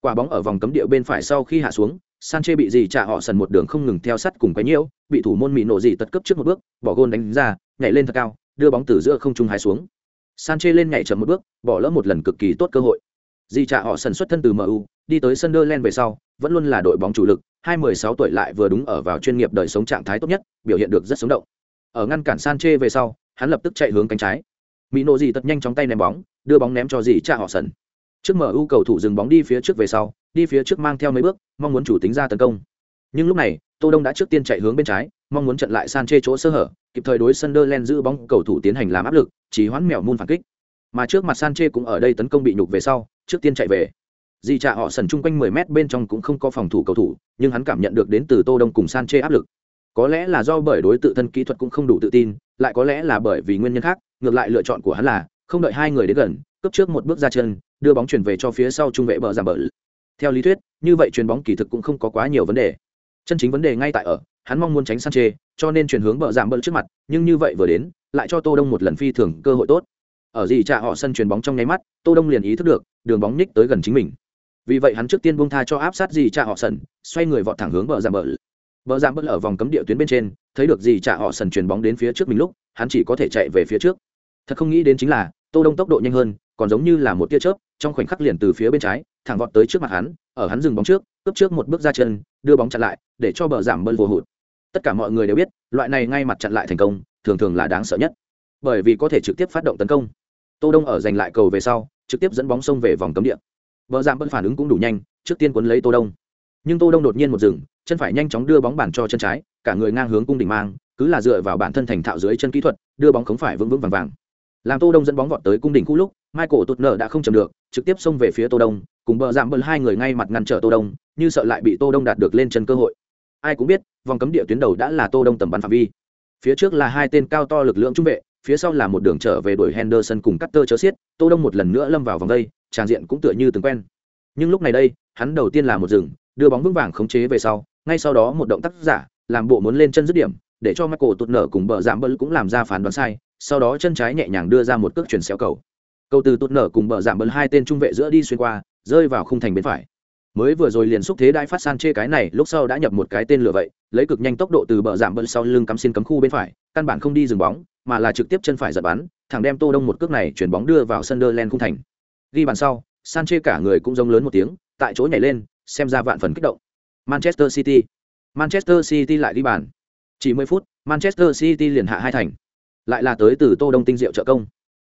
Quả bóng ở vòng cấm địa bên phải sau khi hạ xuống, Sanchez bị gì trả họ sần một đường không ngừng theo sát cùng cái nhiễu, bị thủ môn Mỹ nổ gì tật cấp trước một bước, bỏ gôn đánh ra, nhảy lên thật cao, đưa bóng từ giữa không trung hái xuống. Sanchez lên nhảy chậm một bước, bỏ lỡ một lần cực kỳ tốt cơ hội. Di trả họ sần xuất thân từ MU, đi tới Sunderland về sau, vẫn luôn là đội bóng chủ lực, hai mười sáu tuổi lại vừa đúng ở vào chuyên nghiệp đời sống trạng thái tốt nhất, biểu hiện được rất sống động. Ở ngăn cản san chê về sau, hắn lập tức chạy hướng cánh trái. Mỹ nộ gì tật nhanh chóng tay ném bóng, đưa bóng ném cho dì cha họ sần. Trước mở ưu cầu thủ dừng bóng đi phía trước về sau, đi phía trước mang theo mấy bước, mong muốn chủ tính ra tấn công. Nhưng lúc này, Tô Đông đã trước tiên chạy hướng bên trái, mong muốn chặn lại san chê chỗ sơ hở, kịp thời đối Sunderland giữ bóng cầu thủ tiến hành làm áp lực, chỉ hoãn mèo môn phản kích. Mà trước mặt san chê cũng ở đây tấn công bị nhục về sau, trước tiên chạy về dì trả họ sần chung quanh 10 mét bên trong cũng không có phòng thủ cầu thủ, nhưng hắn cảm nhận được đến từ Tô Đông cùng san chê áp lực. Có lẽ là do bởi đối tự thân kỹ thuật cũng không đủ tự tin, lại có lẽ là bởi vì nguyên nhân khác, ngược lại lựa chọn của hắn là không đợi hai người đến gần, cướp trước một bước ra chân, đưa bóng chuyển về cho phía sau trung vệ bờ giảm bờ. Theo lý thuyết, như vậy chuyền bóng kỳ thực cũng không có quá nhiều vấn đề. Chân chính vấn đề ngay tại ở, hắn mong muốn tránh san chê cho nên chuyển hướng bờ giảm bờ trước mặt, nhưng như vậy vừa đến, lại cho Tô Đông một lần phi thường cơ hội tốt. Ở gì trả họ sân chuyền bóng trong nháy mắt, Tô Đông liền ý thức được, đường bóng nhích tới gần chính mình vì vậy hắn trước tiên buông tha cho áp sát gì cha họ sần, xoay người vọt thẳng hướng bờ giảm bờ. Bờ giảm bờ ở vòng cấm địa tuyến bên trên, thấy được gì cha họ sần chuyền bóng đến phía trước mình lúc, hắn chỉ có thể chạy về phía trước. Thật không nghĩ đến chính là, tô đông tốc độ nhanh hơn, còn giống như là một tia chớp, trong khoảnh khắc liền từ phía bên trái, thẳng vọt tới trước mặt hắn, ở hắn dừng bóng trước, cướp trước một bước ra chân, đưa bóng chặn lại, để cho bờ giảm bờ vô hụt. Tất cả mọi người đều biết, loại này ngay mặt chặn lại thành công, thường thường là đáng sợ nhất. Bởi vì có thể trực tiếp phát động tấn công. Tô đông ở giành lại cầu về sau, trực tiếp dẫn bóng xông về vòng cấm địa vợ giảm vẫn phản ứng cũng đủ nhanh trước tiên quấn lấy tô đông. Nhưng tô đông đột nhiên một dừng chân phải nhanh chóng đưa bóng bàn cho chân trái cả người ngang hướng cung đỉnh mang cứ là dựa vào bản thân thành thạo dưới chân kỹ thuật đưa bóng không phải vững vững vàng vàng. Làm tô đông dẫn bóng vọt tới cung đỉnh khu lúc michael tụt nở đã không chầm được trực tiếp xông về phía tô đông cùng bờ giảm bận hai người ngay mặt ngăn trở tô đông như sợ lại bị tô đông đạt được lên chân cơ hội. Ai cũng biết vòng cấm địa tuyến đầu đã là tô đông tầm bắn phạm vi. Phía trước là hai tên cao to lực lượng trung vệ phía sau là một đường trở về đuổi Henderson cùng Cutter chớ xiết, Tô Đông một lần nữa lâm vào vòng đây, tràng diện cũng tựa như từng quen. Nhưng lúc này đây, hắn đầu tiên là một dừng, đưa bóng vững vàng khống chế về sau, ngay sau đó một động tác giả, làm bộ muốn lên chân dứt điểm, để cho Michael tụt nở cùng bờ giảm bờ cũng làm ra phán đoán sai, sau đó chân trái nhẹ nhàng đưa ra một cước chuyển xéo cầu. Cầu từ tụt nở cùng bờ giảm bờ hai tên trung vệ giữa đi xuyên qua, rơi vào khung thành bên phải. Mới vừa rồi liền xúc thế đại phát san chê cái này, lúc sau đã nhập một cái tên lửa vậy, lấy cực nhanh tốc độ từ bờ giảm bờ sau lưng cắm xin cấm khu bên phải, căn bản không đi dừng bóng, mà là trực tiếp chân phải giật bắn, thẳng đem Tô Đông một cước này chuyển bóng đưa vào Sunderland khung thành. Ghi bàn sau, Sanchez cả người cũng giống lớn một tiếng, tại chỗ nhảy lên, xem ra vạn phần kích động. Manchester City. Manchester City lại ghi bàn. Chỉ 10 phút, Manchester City liền hạ hai thành. Lại là tới từ Tô Đông tinh diệu trợ công.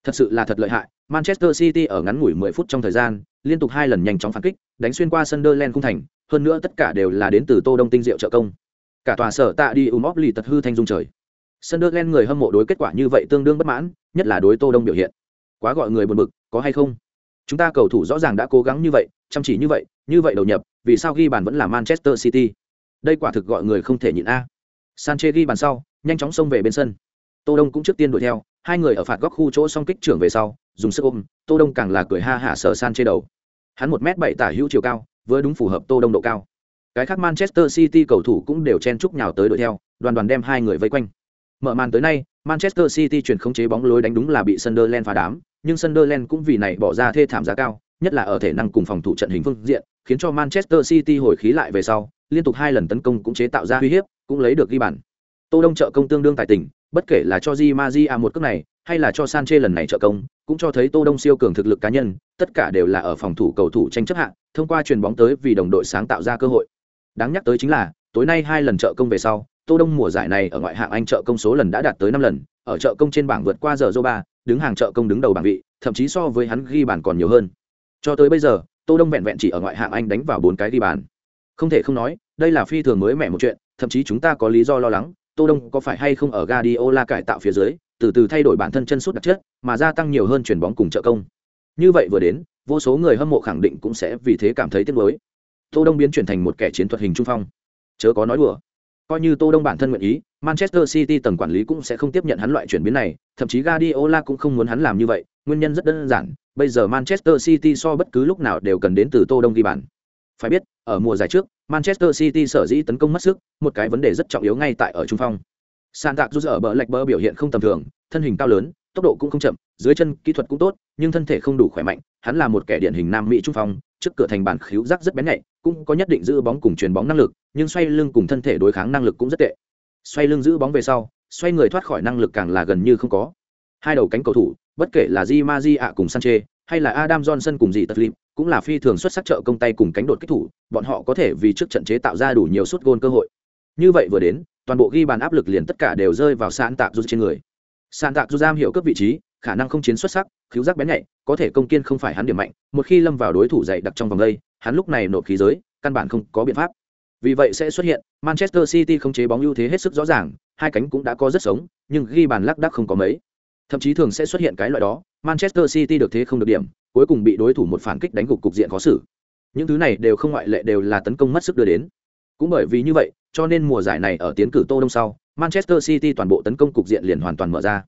Thật sự là thật lợi hại, Manchester City ở ngắn ngủi 10 phút trong thời gian, liên tục hai lần nhanh chóng phản kích, đánh xuyên qua Sunderland khung thành, hơn nữa tất cả đều là đến từ Tô Đông tinh diệu trợ công. Cả tòa sở tạ đi Umopli tật hư thanh dung trời. Sunderland người hâm mộ đối kết quả như vậy tương đương bất mãn, nhất là đối Tô Đông biểu hiện. Quá gọi người buồn bực, có hay không? Chúng ta cầu thủ rõ ràng đã cố gắng như vậy, chăm chỉ như vậy, như vậy đầu nhập, vì sao ghi bàn vẫn là Manchester City? Đây quả thực gọi người không thể nhịn a. Sanchez ghi bàn sau, nhanh chóng xông về bên sân. Tô Đông cũng trước tiên đuổi theo, hai người ở phạt góc khu chỗ song kích trưởng về sau, dùng sức ôm, Tô Đông càng là cười ha hả sờ Sanchez đầu. Hắn một m bảy tả hữu chiều cao, vừa đúng phù hợp Tô Đông độ cao. Cái khác Manchester City cầu thủ cũng đều chen chúc nhào tới đuổi theo, đoàn đoàn đem hai người vây quanh. Mở màn tới nay, Manchester City chuyển khống chế bóng lối đánh đúng là bị Sunderland phá đám, nhưng Sunderland cũng vì này bỏ ra thê thảm giá cao, nhất là ở thể năng cùng phòng thủ trận hình phương diện, khiến cho Manchester City hồi khí lại về sau, liên tục hai lần tấn công cũng chế tạo ra uy hiếp, cũng lấy được ghi bàn. Tô Đông trợ công tương đương tài tình, bất kể là cho Di Maria một cước này, hay là cho Sanchez lần này trợ công, cũng cho thấy Tô Đông siêu cường thực lực cá nhân, tất cả đều là ở phòng thủ cầu thủ tranh chấp hạng, thông qua chuyền bóng tới vì đồng đội sáng tạo ra cơ hội. Đáng nhắc tới chính là, tối nay hai lần trợ công về sau, Tô Đông mùa giải này ở ngoại hạng Anh trợ công số lần đã đạt tới 5 lần, ở trợ công trên bảng vượt qua giờ Zoba, đứng hàng trợ công đứng đầu bảng vị, thậm chí so với hắn ghi bàn còn nhiều hơn. Cho tới bây giờ, Tô Đông vẹn vẹn chỉ ở ngoại hạng Anh đánh vào 4 cái ghi bàn. Không thể không nói, đây là phi thường mới mẻ một chuyện, thậm chí chúng ta có lý do lo lắng, Tô Đông có phải hay không ở Guardiola cải tạo phía dưới, từ từ thay đổi bản thân chân sút đặc chất, mà gia tăng nhiều hơn chuyển bóng cùng trợ công. Như vậy vừa đến, vô số người hâm mộ khẳng định cũng sẽ vì thế cảm thấy tiếc nuối. Tô Đông biến chuyển thành một kẻ chiến thuật hình trung phong. Chớ có nói đùa. Coi như Tô Đông bản thân nguyện ý, Manchester City tầng quản lý cũng sẽ không tiếp nhận hắn loại chuyển biến này, thậm chí Guardiola cũng không muốn hắn làm như vậy, nguyên nhân rất đơn giản, bây giờ Manchester City so bất cứ lúc nào đều cần đến từ Tô Đông ghi bàn. Phải biết, ở mùa giải trước, Manchester City sở dĩ tấn công mất sức, một cái vấn đề rất trọng yếu ngay tại ở trung phong. Sàn tạc rút ở bờ lệch bờ biểu hiện không tầm thường, thân hình cao lớn, tốc độ cũng không chậm, dưới chân kỹ thuật cũng tốt, nhưng thân thể không đủ khỏe mạnh, hắn là một kẻ điển hình nam mỹ trung phong, trước cửa thành bản khíu giác rất bén nhạy, cũng có nhất định giữ bóng cùng truyền bóng năng lực, nhưng xoay lưng cùng thân thể đối kháng năng lực cũng rất tệ. Xoay lưng giữ bóng về sau, xoay người thoát khỏi năng lực càng là gần như không có. Hai đầu cánh cầu thủ, bất kể là Di ma di ạ cùng Sanche, hay là Adam Johnson cùng dì tật lip cũng là phi thường xuất sắc trợ công tay cùng cánh đột kích thủ, bọn họ có thể vì trước trận chế tạo ra đủ nhiều suất gôn cơ hội. Như vậy vừa đến, toàn bộ ghi bàn áp lực liền tất cả đều rơi vào Sạn tạp rút trên người. Sàn Tạc du giam hiểu cấp vị trí, khả năng không chiến xuất sắc, khiếu giác bén nhạy, có thể công kiên không phải hắn điểm mạnh, một khi lâm vào đối thủ dày đặc trong vòng đây, hắn lúc này nộp khí giới, căn bản không có biện pháp. Vì vậy sẽ xuất hiện, Manchester City không chế bóng ưu thế hết sức rõ ràng, hai cánh cũng đã có rất sống, nhưng ghi bàn lắc đắc không có mấy. Thậm chí thường sẽ xuất hiện cái loại đó, Manchester City được thế không được điểm, cuối cùng bị đối thủ một phản kích đánh gục cục diện khó xử. Những thứ này đều không ngoại lệ đều là tấn công mất sức đưa đến. Cũng bởi vì như vậy, cho nên mùa giải này ở tiến cử Tô Đông sau, Manchester City toàn bộ tấn công cục diện liền hoàn toàn mở ra.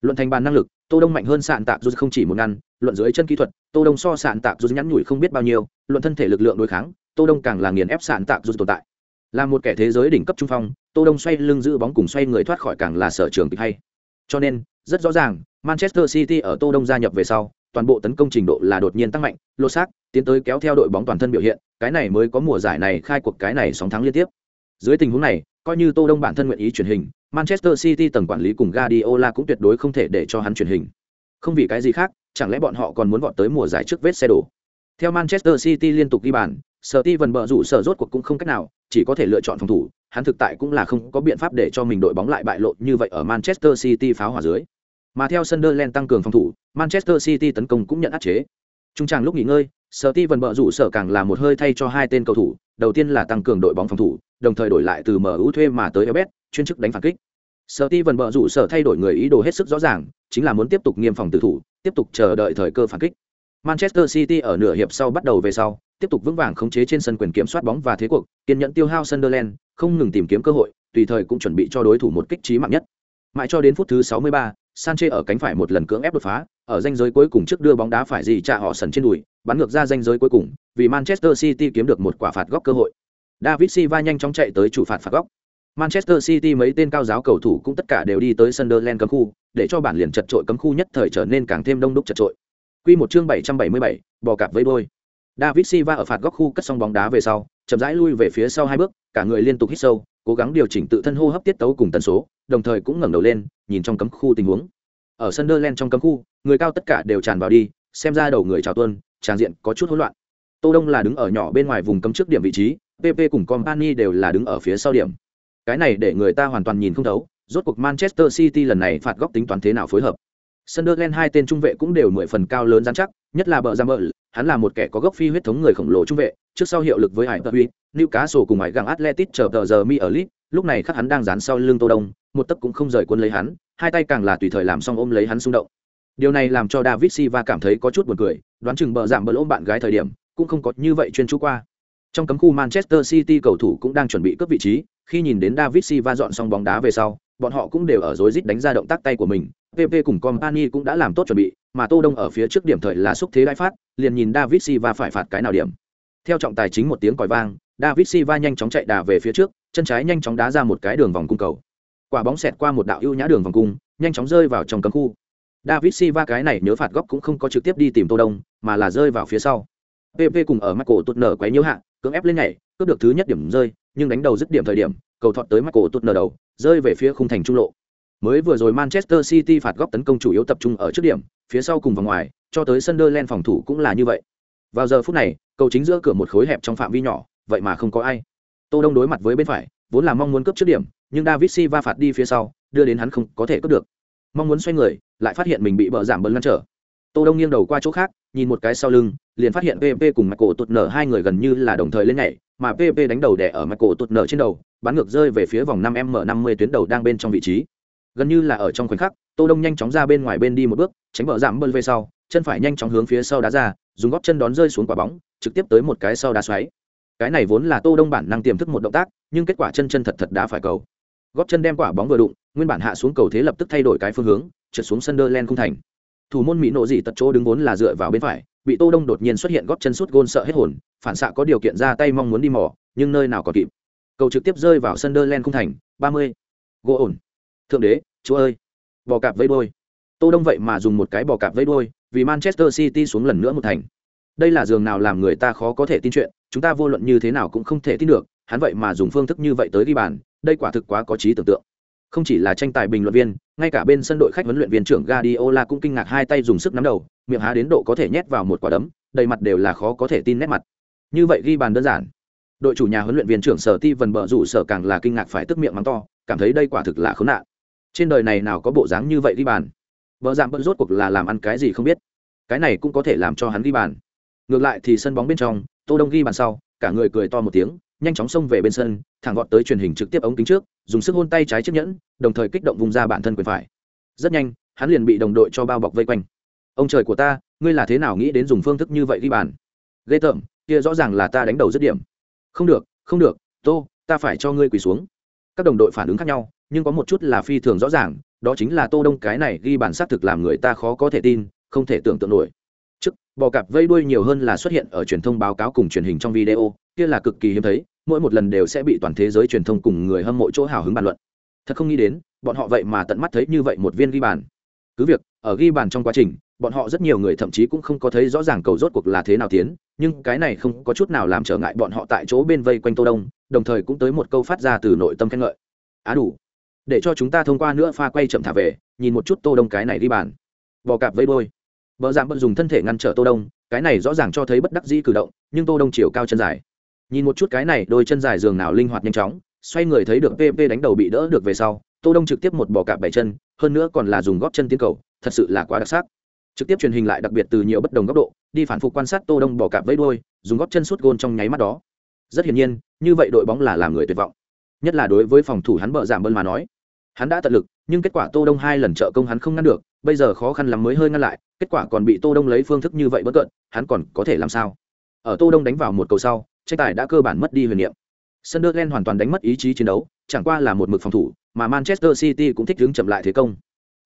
Luận thành bàn năng lực, Tô Đông mạnh hơn sạn tạc dù không chỉ một ngăn, luận dưới chân kỹ thuật, Tô Đông so sạn tạc dù nhắn nhủi không biết bao nhiêu, luận thân thể lực lượng đối kháng, Tô Đông càng là nghiền ép sạn tạc dù tồn tại. Là một kẻ thế giới đỉnh cấp trung phong, Tô Đông xoay lưng giữ bóng cùng xoay người thoát khỏi càng là sở trường kịch hay. Cho nên, rất rõ ràng, Manchester City ở Tô Đông gia nhập về sau, toàn bộ tấn công trình độ là đột nhiên tăng mạnh, lô xác, tiến tới kéo theo đội bóng toàn thân biểu hiện, cái này mới có mùa giải này khai cuộc cái này sóng thắng liên tiếp. Dưới tình huống này, coi như Tô Đông bản thân nguyện ý chuyển hình, Manchester City tầng quản lý cùng Guardiola cũng tuyệt đối không thể để cho hắn chuyển hình. Không vì cái gì khác, chẳng lẽ bọn họ còn muốn vọt tới mùa giải trước vết xe đổ. Theo Manchester City liên tục ghi bàn, Steven bợ rủ sở rốt cuộc cũng không cách nào, chỉ có thể lựa chọn phòng thủ, hắn thực tại cũng là không có biện pháp để cho mình đội bóng lại bại lộ như vậy ở Manchester City pháo hỏa dưới. Mà theo Sunderland tăng cường phòng thủ, Manchester City tấn công cũng nhận áp chế. Trung tràng lúc nghỉ ngơi, Steven bợ rủ sở càng là một hơi thay cho hai tên cầu thủ, đầu tiên là tăng cường đội bóng phòng thủ, đồng thời đổi lại từ MU thuê mà tới Ebet, chuyên chức đánh phản kích. Steven bợ rủ sở thay đổi người ý đồ hết sức rõ ràng, chính là muốn tiếp tục nghiêm phòng tử thủ, tiếp tục chờ đợi thời cơ phản kích. Manchester City ở nửa hiệp sau bắt đầu về sau, tiếp tục vững vàng khống chế trên sân quyền kiểm soát bóng và thế cuộc, kiên nhẫn tiêu hao Sunderland, không ngừng tìm kiếm cơ hội, tùy thời cũng chuẩn bị cho đối thủ một kích trí mạng nhất. Mãi cho đến phút thứ 63, Sanchez ở cánh phải một lần cưỡng ép đột phá, ở danh giới cuối cùng trước đưa bóng đá phải gì trả họ sần trên đùi, bắn ngược ra danh giới cuối cùng, vì Manchester City kiếm được một quả phạt góc cơ hội. David Silva nhanh chóng chạy tới chủ phạt phạt góc. Manchester City mấy tên cao giáo cầu thủ cũng tất cả đều đi tới Sunderland cấm khu, để cho bản liền chật trội cấm khu nhất thời trở nên càng thêm đông đúc chật trội. Quy một chương 777, bò cạp với đôi. David Silva ở phạt góc khu cất xong bóng đá về sau, chậm rãi lui về phía sau hai bước, cả người liên tục hít sâu, cố gắng điều chỉnh tự thân hô hấp tiết tấu cùng tần số, đồng thời cũng ngẩng đầu lên, nhìn trong cấm khu tình huống. Ở Sunderland trong cấm khu, người cao tất cả đều tràn vào đi, xem ra đầu người chào tuân, tràn diện có chút hỗn loạn. Tô Đông là đứng ở nhỏ bên ngoài vùng cấm trước điểm vị trí, PP cùng Company đều là đứng ở phía sau điểm. Cái này để người ta hoàn toàn nhìn không thấu, rốt cuộc Manchester City lần này phạt góc tính toán thế nào phối hợp. Sunderland hai tên trung vệ cũng đều mười phần cao lớn rắn chắc, nhất là bờ hắn là một kẻ có gốc phi huyết thống người khổng lồ trung vệ, trước sau hiệu lực với Hải Tật Huy, Newcastle cùng Hải Gang Athletic chờ tờ giờ mi ở Leeds, lúc này khắc hắn đang dán sau lưng Tô Đông, một tấc cũng không rời quân lấy hắn, hai tay càng là tùy thời làm xong ôm lấy hắn xung động. Điều này làm cho David Silva cảm thấy có chút buồn cười, đoán chừng bờ giảm ôm bạn gái thời điểm, cũng không có như vậy chuyên chú qua. Trong cấm khu Manchester City cầu thủ cũng đang chuẩn bị cướp vị trí, khi nhìn đến David Silva dọn xong bóng đá về sau, bọn họ cũng đều ở rối rít đánh ra động tác tay của mình. PP cùng Company cũng đã làm tốt chuẩn bị, mà Tô Đông ở phía trước điểm thời là xúc thế đại phát, liền nhìn David Silva phải phạt cái nào điểm. Theo trọng tài chính một tiếng còi vang, David Silva nhanh chóng chạy đà về phía trước, chân trái nhanh chóng đá ra một cái đường vòng cung cầu. Quả bóng xẹt qua một đạo ưu nhã đường vòng cung, nhanh chóng rơi vào trong cấm khu. David Silva cái này nhớ phạt góc cũng không có trực tiếp đi tìm Tô Đông, mà là rơi vào phía sau. PP cùng ở Michael tụt nở quấy nhiễu hạ, cưỡng ép lên nhảy, cướp được thứ nhất điểm rơi, nhưng đánh đầu dứt điểm thời điểm, cầu thọt tới mắt cổ tụt nở đầu, rơi về phía khung thành trung lộ. Mới vừa rồi Manchester City phạt góc tấn công chủ yếu tập trung ở trước điểm, phía sau cùng và ngoài, cho tới Sunderland phòng thủ cũng là như vậy. Vào giờ phút này, cầu chính giữa cửa một khối hẹp trong phạm vi nhỏ, vậy mà không có ai. Tô Đông đối mặt với bên phải, vốn là mong muốn cướp trước điểm, nhưng David Silva phạt đi phía sau, đưa đến hắn không có thể cướp được. Mong muốn xoay người, lại phát hiện mình bị bờ giảm bấn ngăn trở. Tô Đông nghiêng đầu qua chỗ khác, nhìn một cái sau lưng, liền phát hiện PP cùng Michael tụt nở hai người gần như là đồng thời lên nhảy, mà pp đánh đầu đẻ ở mặt cổ tụt nở trên đầu bắn ngược rơi về phía vòng năm m năm mươi tuyến đầu đang bên trong vị trí. Gần như là ở trong khoảnh khắc tô đông nhanh chóng ra bên ngoài bên đi một bước tránh bờ giảm bơn về sau chân phải nhanh chóng hướng phía sau đá ra dùng góp chân đón rơi xuống quả bóng trực tiếp tới một cái sau đá xoáy. Cái này vốn là tô đông bản năng tiềm thức một động tác nhưng kết quả chân chân thật thật đá phải cầu. Góp chân đem quả bóng vừa đụng nguyên bản hạ xuống cầu thế lập tức thay đổi cái phương hướng trượt xuống Sunderland không thành thủ môn mỹ nộ gì tật chỗ đứng vốn là dựa vào bên phải, bị tô đông đột nhiên xuất hiện góp chân sút gôn sợ hết hồn, phản xạ có điều kiện ra tay mong muốn đi mò, nhưng nơi nào có kịp. Cầu trực tiếp rơi vào sân Sunderland không thành 30. gỗ ổn. Thượng đế, chúa ơi. Bò cạp vây đôi tô đông vậy mà dùng một cái bò cạp vây đôi vì manchester city xuống lần nữa một thành. Đây là giường nào làm người ta khó có thể tin chuyện, chúng ta vô luận như thế nào cũng không thể tin được, hắn vậy mà dùng phương thức như vậy tới ghi bàn, đây quả thực quá có trí tưởng tượng không chỉ là tranh tài bình luận viên, ngay cả bên sân đội khách huấn luyện viên trưởng Guardiola cũng kinh ngạc hai tay dùng sức nắm đầu, miệng há đến độ có thể nhét vào một quả đấm, đầy mặt đều là khó có thể tin nét mặt. Như vậy ghi bàn đơn giản. Đội chủ nhà huấn luyện viên trưởng sở ti vần bờ rủ sở càng là kinh ngạc phải tức miệng mắng to, cảm thấy đây quả thực là khốn nạn. Trên đời này nào có bộ dáng như vậy ghi bàn? Vợ dạng bận rốt cuộc là làm ăn cái gì không biết. Cái này cũng có thể làm cho hắn ghi bàn. Ngược lại thì sân bóng bên trong, tô đông ghi bàn sau, cả người cười to một tiếng nhanh chóng xông về bên sân, thẳng gọn tới truyền hình trực tiếp ống kính trước, dùng sức hôn tay trái chiếc nhẫn, đồng thời kích động vùng ra bản thân quyền phải. Rất nhanh, hắn liền bị đồng đội cho bao bọc vây quanh. Ông trời của ta, ngươi là thế nào nghĩ đến dùng phương thức như vậy ghi bàn ghê tởm, kia rõ ràng là ta đánh đầu dứt điểm. Không được không được, tô, ta phải cho ngươi quỳ xuống. Các đồng đội phản ứng khác nhau, nhưng có một chút là phi thường rõ ràng, đó chính là tô đông cái này ghi bản xác thực làm người ta khó có thể tin, không thể tưởng tượng nổi. Trước, bò cạp vây đuôi nhiều hơn là xuất hiện ở truyền thông báo cáo cùng truyền hình trong video, kia là cực kỳ hiếm thấy mỗi một lần đều sẽ bị toàn thế giới truyền thông cùng người hâm mộ chỗ hào hứng bàn luận. Thật không nghĩ đến, bọn họ vậy mà tận mắt thấy như vậy một viên ghi bàn. Cứ việc, ở ghi bàn trong quá trình, bọn họ rất nhiều người thậm chí cũng không có thấy rõ ràng cầu rốt cuộc là thế nào tiến, nhưng cái này không có chút nào làm trở ngại bọn họ tại chỗ bên vây quanh tô đông, đồng thời cũng tới một câu phát ra từ nội tâm khen ngợi. Á đủ. Để cho chúng ta thông qua nữa pha quay chậm thả về, nhìn một chút tô đông cái này đi bàn. Bò cạp vây đôi vợ dạng bận dùng thân thể ngăn trở tô đông, cái này rõ ràng cho thấy bất đắc dĩ cử động, nhưng tô đông chiều cao chân dài nhìn một chút cái này, đôi chân dài giường nào linh hoạt nhanh chóng, xoay người thấy được pp đánh đầu bị đỡ được về sau, tô đông trực tiếp một bò cạp bảy chân, hơn nữa còn là dùng góp chân tiến cầu, thật sự là quá đặc sắc. Trực tiếp truyền hình lại đặc biệt từ nhiều bất đồng góc độ, đi phản phục quan sát tô đông bò cạp vẫy đuôi, dùng góp chân sút gôn trong nháy mắt đó. Rất hiển nhiên, như vậy đội bóng là làm người tuyệt vọng. Nhất là đối với phòng thủ hắn bợ giảm bơn mà nói. Hắn đã tận lực, nhưng kết quả tô đông hai lần trợ công hắn không ngăn được, bây giờ khó khăn lắm mới hơi ngăn lại, kết quả còn bị tô đông lấy phương thức như vậy bất cận, hắn còn có thể làm sao? Ở tô đông đánh vào một cầu sau tranh tài đã cơ bản mất đi huyền niệm. Sunderland hoàn toàn đánh mất ý chí chiến đấu, chẳng qua là một mực phòng thủ, mà Manchester City cũng thích đứng chậm lại thế công.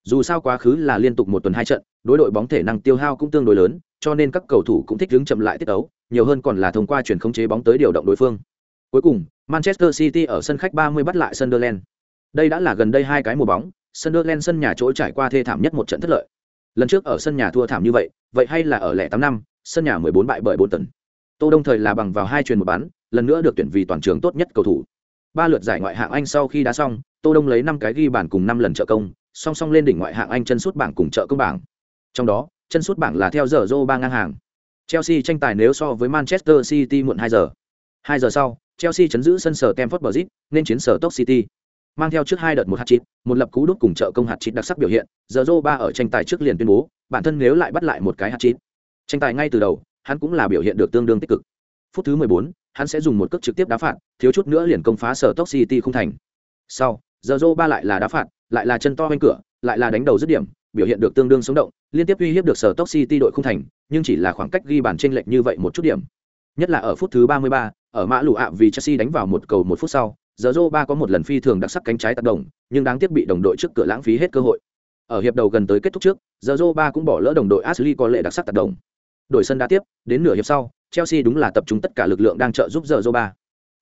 Dù sao quá khứ là liên tục một tuần hai trận, đối đội bóng thể năng tiêu hao cũng tương đối lớn, cho nên các cầu thủ cũng thích đứng chậm lại tiết đấu nhiều hơn còn là thông qua chuyển khống chế bóng tới điều động đối phương. Cuối cùng, manchester city ở sân khách 30 bắt lại sunderland. Đây đã là gần đây hai cái mùa bóng, sunderland sân nhà chỗ trải qua thê thảm nhất một trận thất lợi. Lần trước ở sân nhà thua thảm như vậy vậy hay là ở lẻ tám năm, sân nhà 14 bại bởi bốn tấn tô đông thời là bằng vào hai truyền một bán lần nữa được tuyển vì toàn trường tốt nhất cầu thủ ba lượt giải ngoại hạng anh sau khi đá xong tô đông lấy năm cái ghi bàn cùng năm lần trợ công song song lên đỉnh ngoại hạng anh chân sút bảng cùng trợ công bảng trong đó chân sút bảng là theo giờ Zoro ba ngang hàng Chelsea tranh tài nếu so với Manchester City muộn 2 giờ. 2 giờ sau, Chelsea chấn giữ sân sở Stamford Bridge, nên chiến sở Stoke City. Mang theo trước hai đợt một hạt chít, một lập cú đút cùng trợ công hạt chít đặc sắc biểu hiện, giờ Zoro ba ở tranh tài trước liền tuyên bố, bản thân nếu lại bắt lại một cái hạt chít. Tranh tài ngay từ đầu, hắn cũng là biểu hiện được tương đương tích cực. Phút thứ 14, hắn sẽ dùng một cước trực tiếp đá phạt, thiếu chút nữa liền công phá sở tốc City không thành. Sau, giờ ba lại là đá phạt, lại là chân to bên cửa, lại là đánh đầu dứt điểm, biểu hiện được tương đương sống động, liên tiếp uy hiếp được sở tốc City đội không thành, nhưng chỉ là khoảng cách ghi bàn chênh lệch như vậy một chút điểm. Nhất là ở phút thứ 33, ở mã lũ ạ vì Chelsea đánh vào một cầu một phút sau, giờ ba có một lần phi thường đặc sắc cánh trái tác động, nhưng đáng tiếc bị đồng đội trước cửa lãng phí hết cơ hội. Ở hiệp đầu gần tới kết thúc trước, giờ ba cũng bỏ lỡ đồng đội Ashley có lệ đặc sắc tác động. Đổi sân đá tiếp, đến nửa hiệp sau, Chelsea đúng là tập trung tất cả lực lượng đang trợ giúp giờ ba.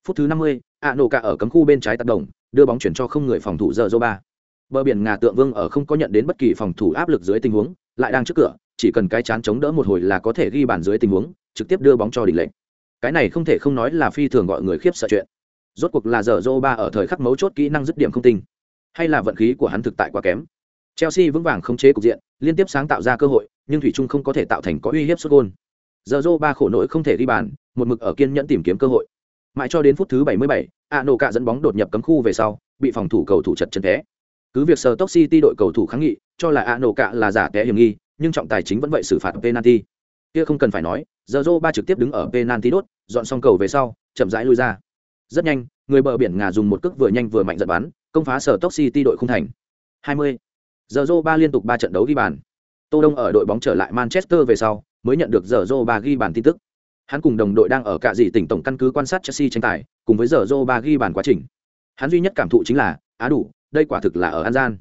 Phút thứ 50, Anoka ở cấm khu bên trái tác động, đưa bóng chuyển cho không người phòng thủ giờ ba bờ biển ngà tượng vương ở không có nhận đến bất kỳ phòng thủ áp lực dưới tình huống lại đang trước cửa chỉ cần cái chán chống đỡ một hồi là có thể ghi bàn dưới tình huống trực tiếp đưa bóng cho đỉnh lệnh cái này không thể không nói là phi thường gọi người khiếp sợ chuyện. Rốt cuộc là giờ dô ở thời khắc mấu chốt kỹ năng dứt điểm không tinh. Hay là vận khí của hắn thực tại quá kém. Chelsea vững vàng không chế cục diện liên tiếp sáng tạo ra cơ hội nhưng thủy trung không có thể tạo thành có uy hiếp xuất gôn. Giờ dô ba khổ nỗi không thể ghi bàn một mực ở kiên nhẫn tìm kiếm cơ hội. Mãi cho đến phút thứ 77, a nổ cạ dẫn bóng đột nhập cấm khu về sau bị phòng thủ cầu thủ chật chân té. Cứ việc sờ tốc city đội cầu thủ kháng nghị cho là a nổ cạ là giả té hiểm nghi nhưng trọng tài chính vẫn vậy xử phạt penalty. Kia không cần phải nói giờ ba trực tiếp đứng ở penalty đốt dọn xong cầu về sau chậm rãi lui ra. Rất nhanh người bờ biển ngà dùng một cước vừa nhanh vừa mạnh giật bắn công phá sở tốc city đội không thành. 20. giờ rô ba liên tục ba trận đấu ghi bàn tô đông ở đội bóng trở lại manchester về sau, mới nhận được giờ Zoro ba ghi bàn tin tức. Hắn cùng đồng đội đang ở cả gì tỉnh tổng căn cứ quan sát chelsea tranh tài, cùng với giờ Zoro ba ghi bàn quá trình. Hắn duy nhất cảm thụ chính là, á đủ, đây quả thực là ở an gian.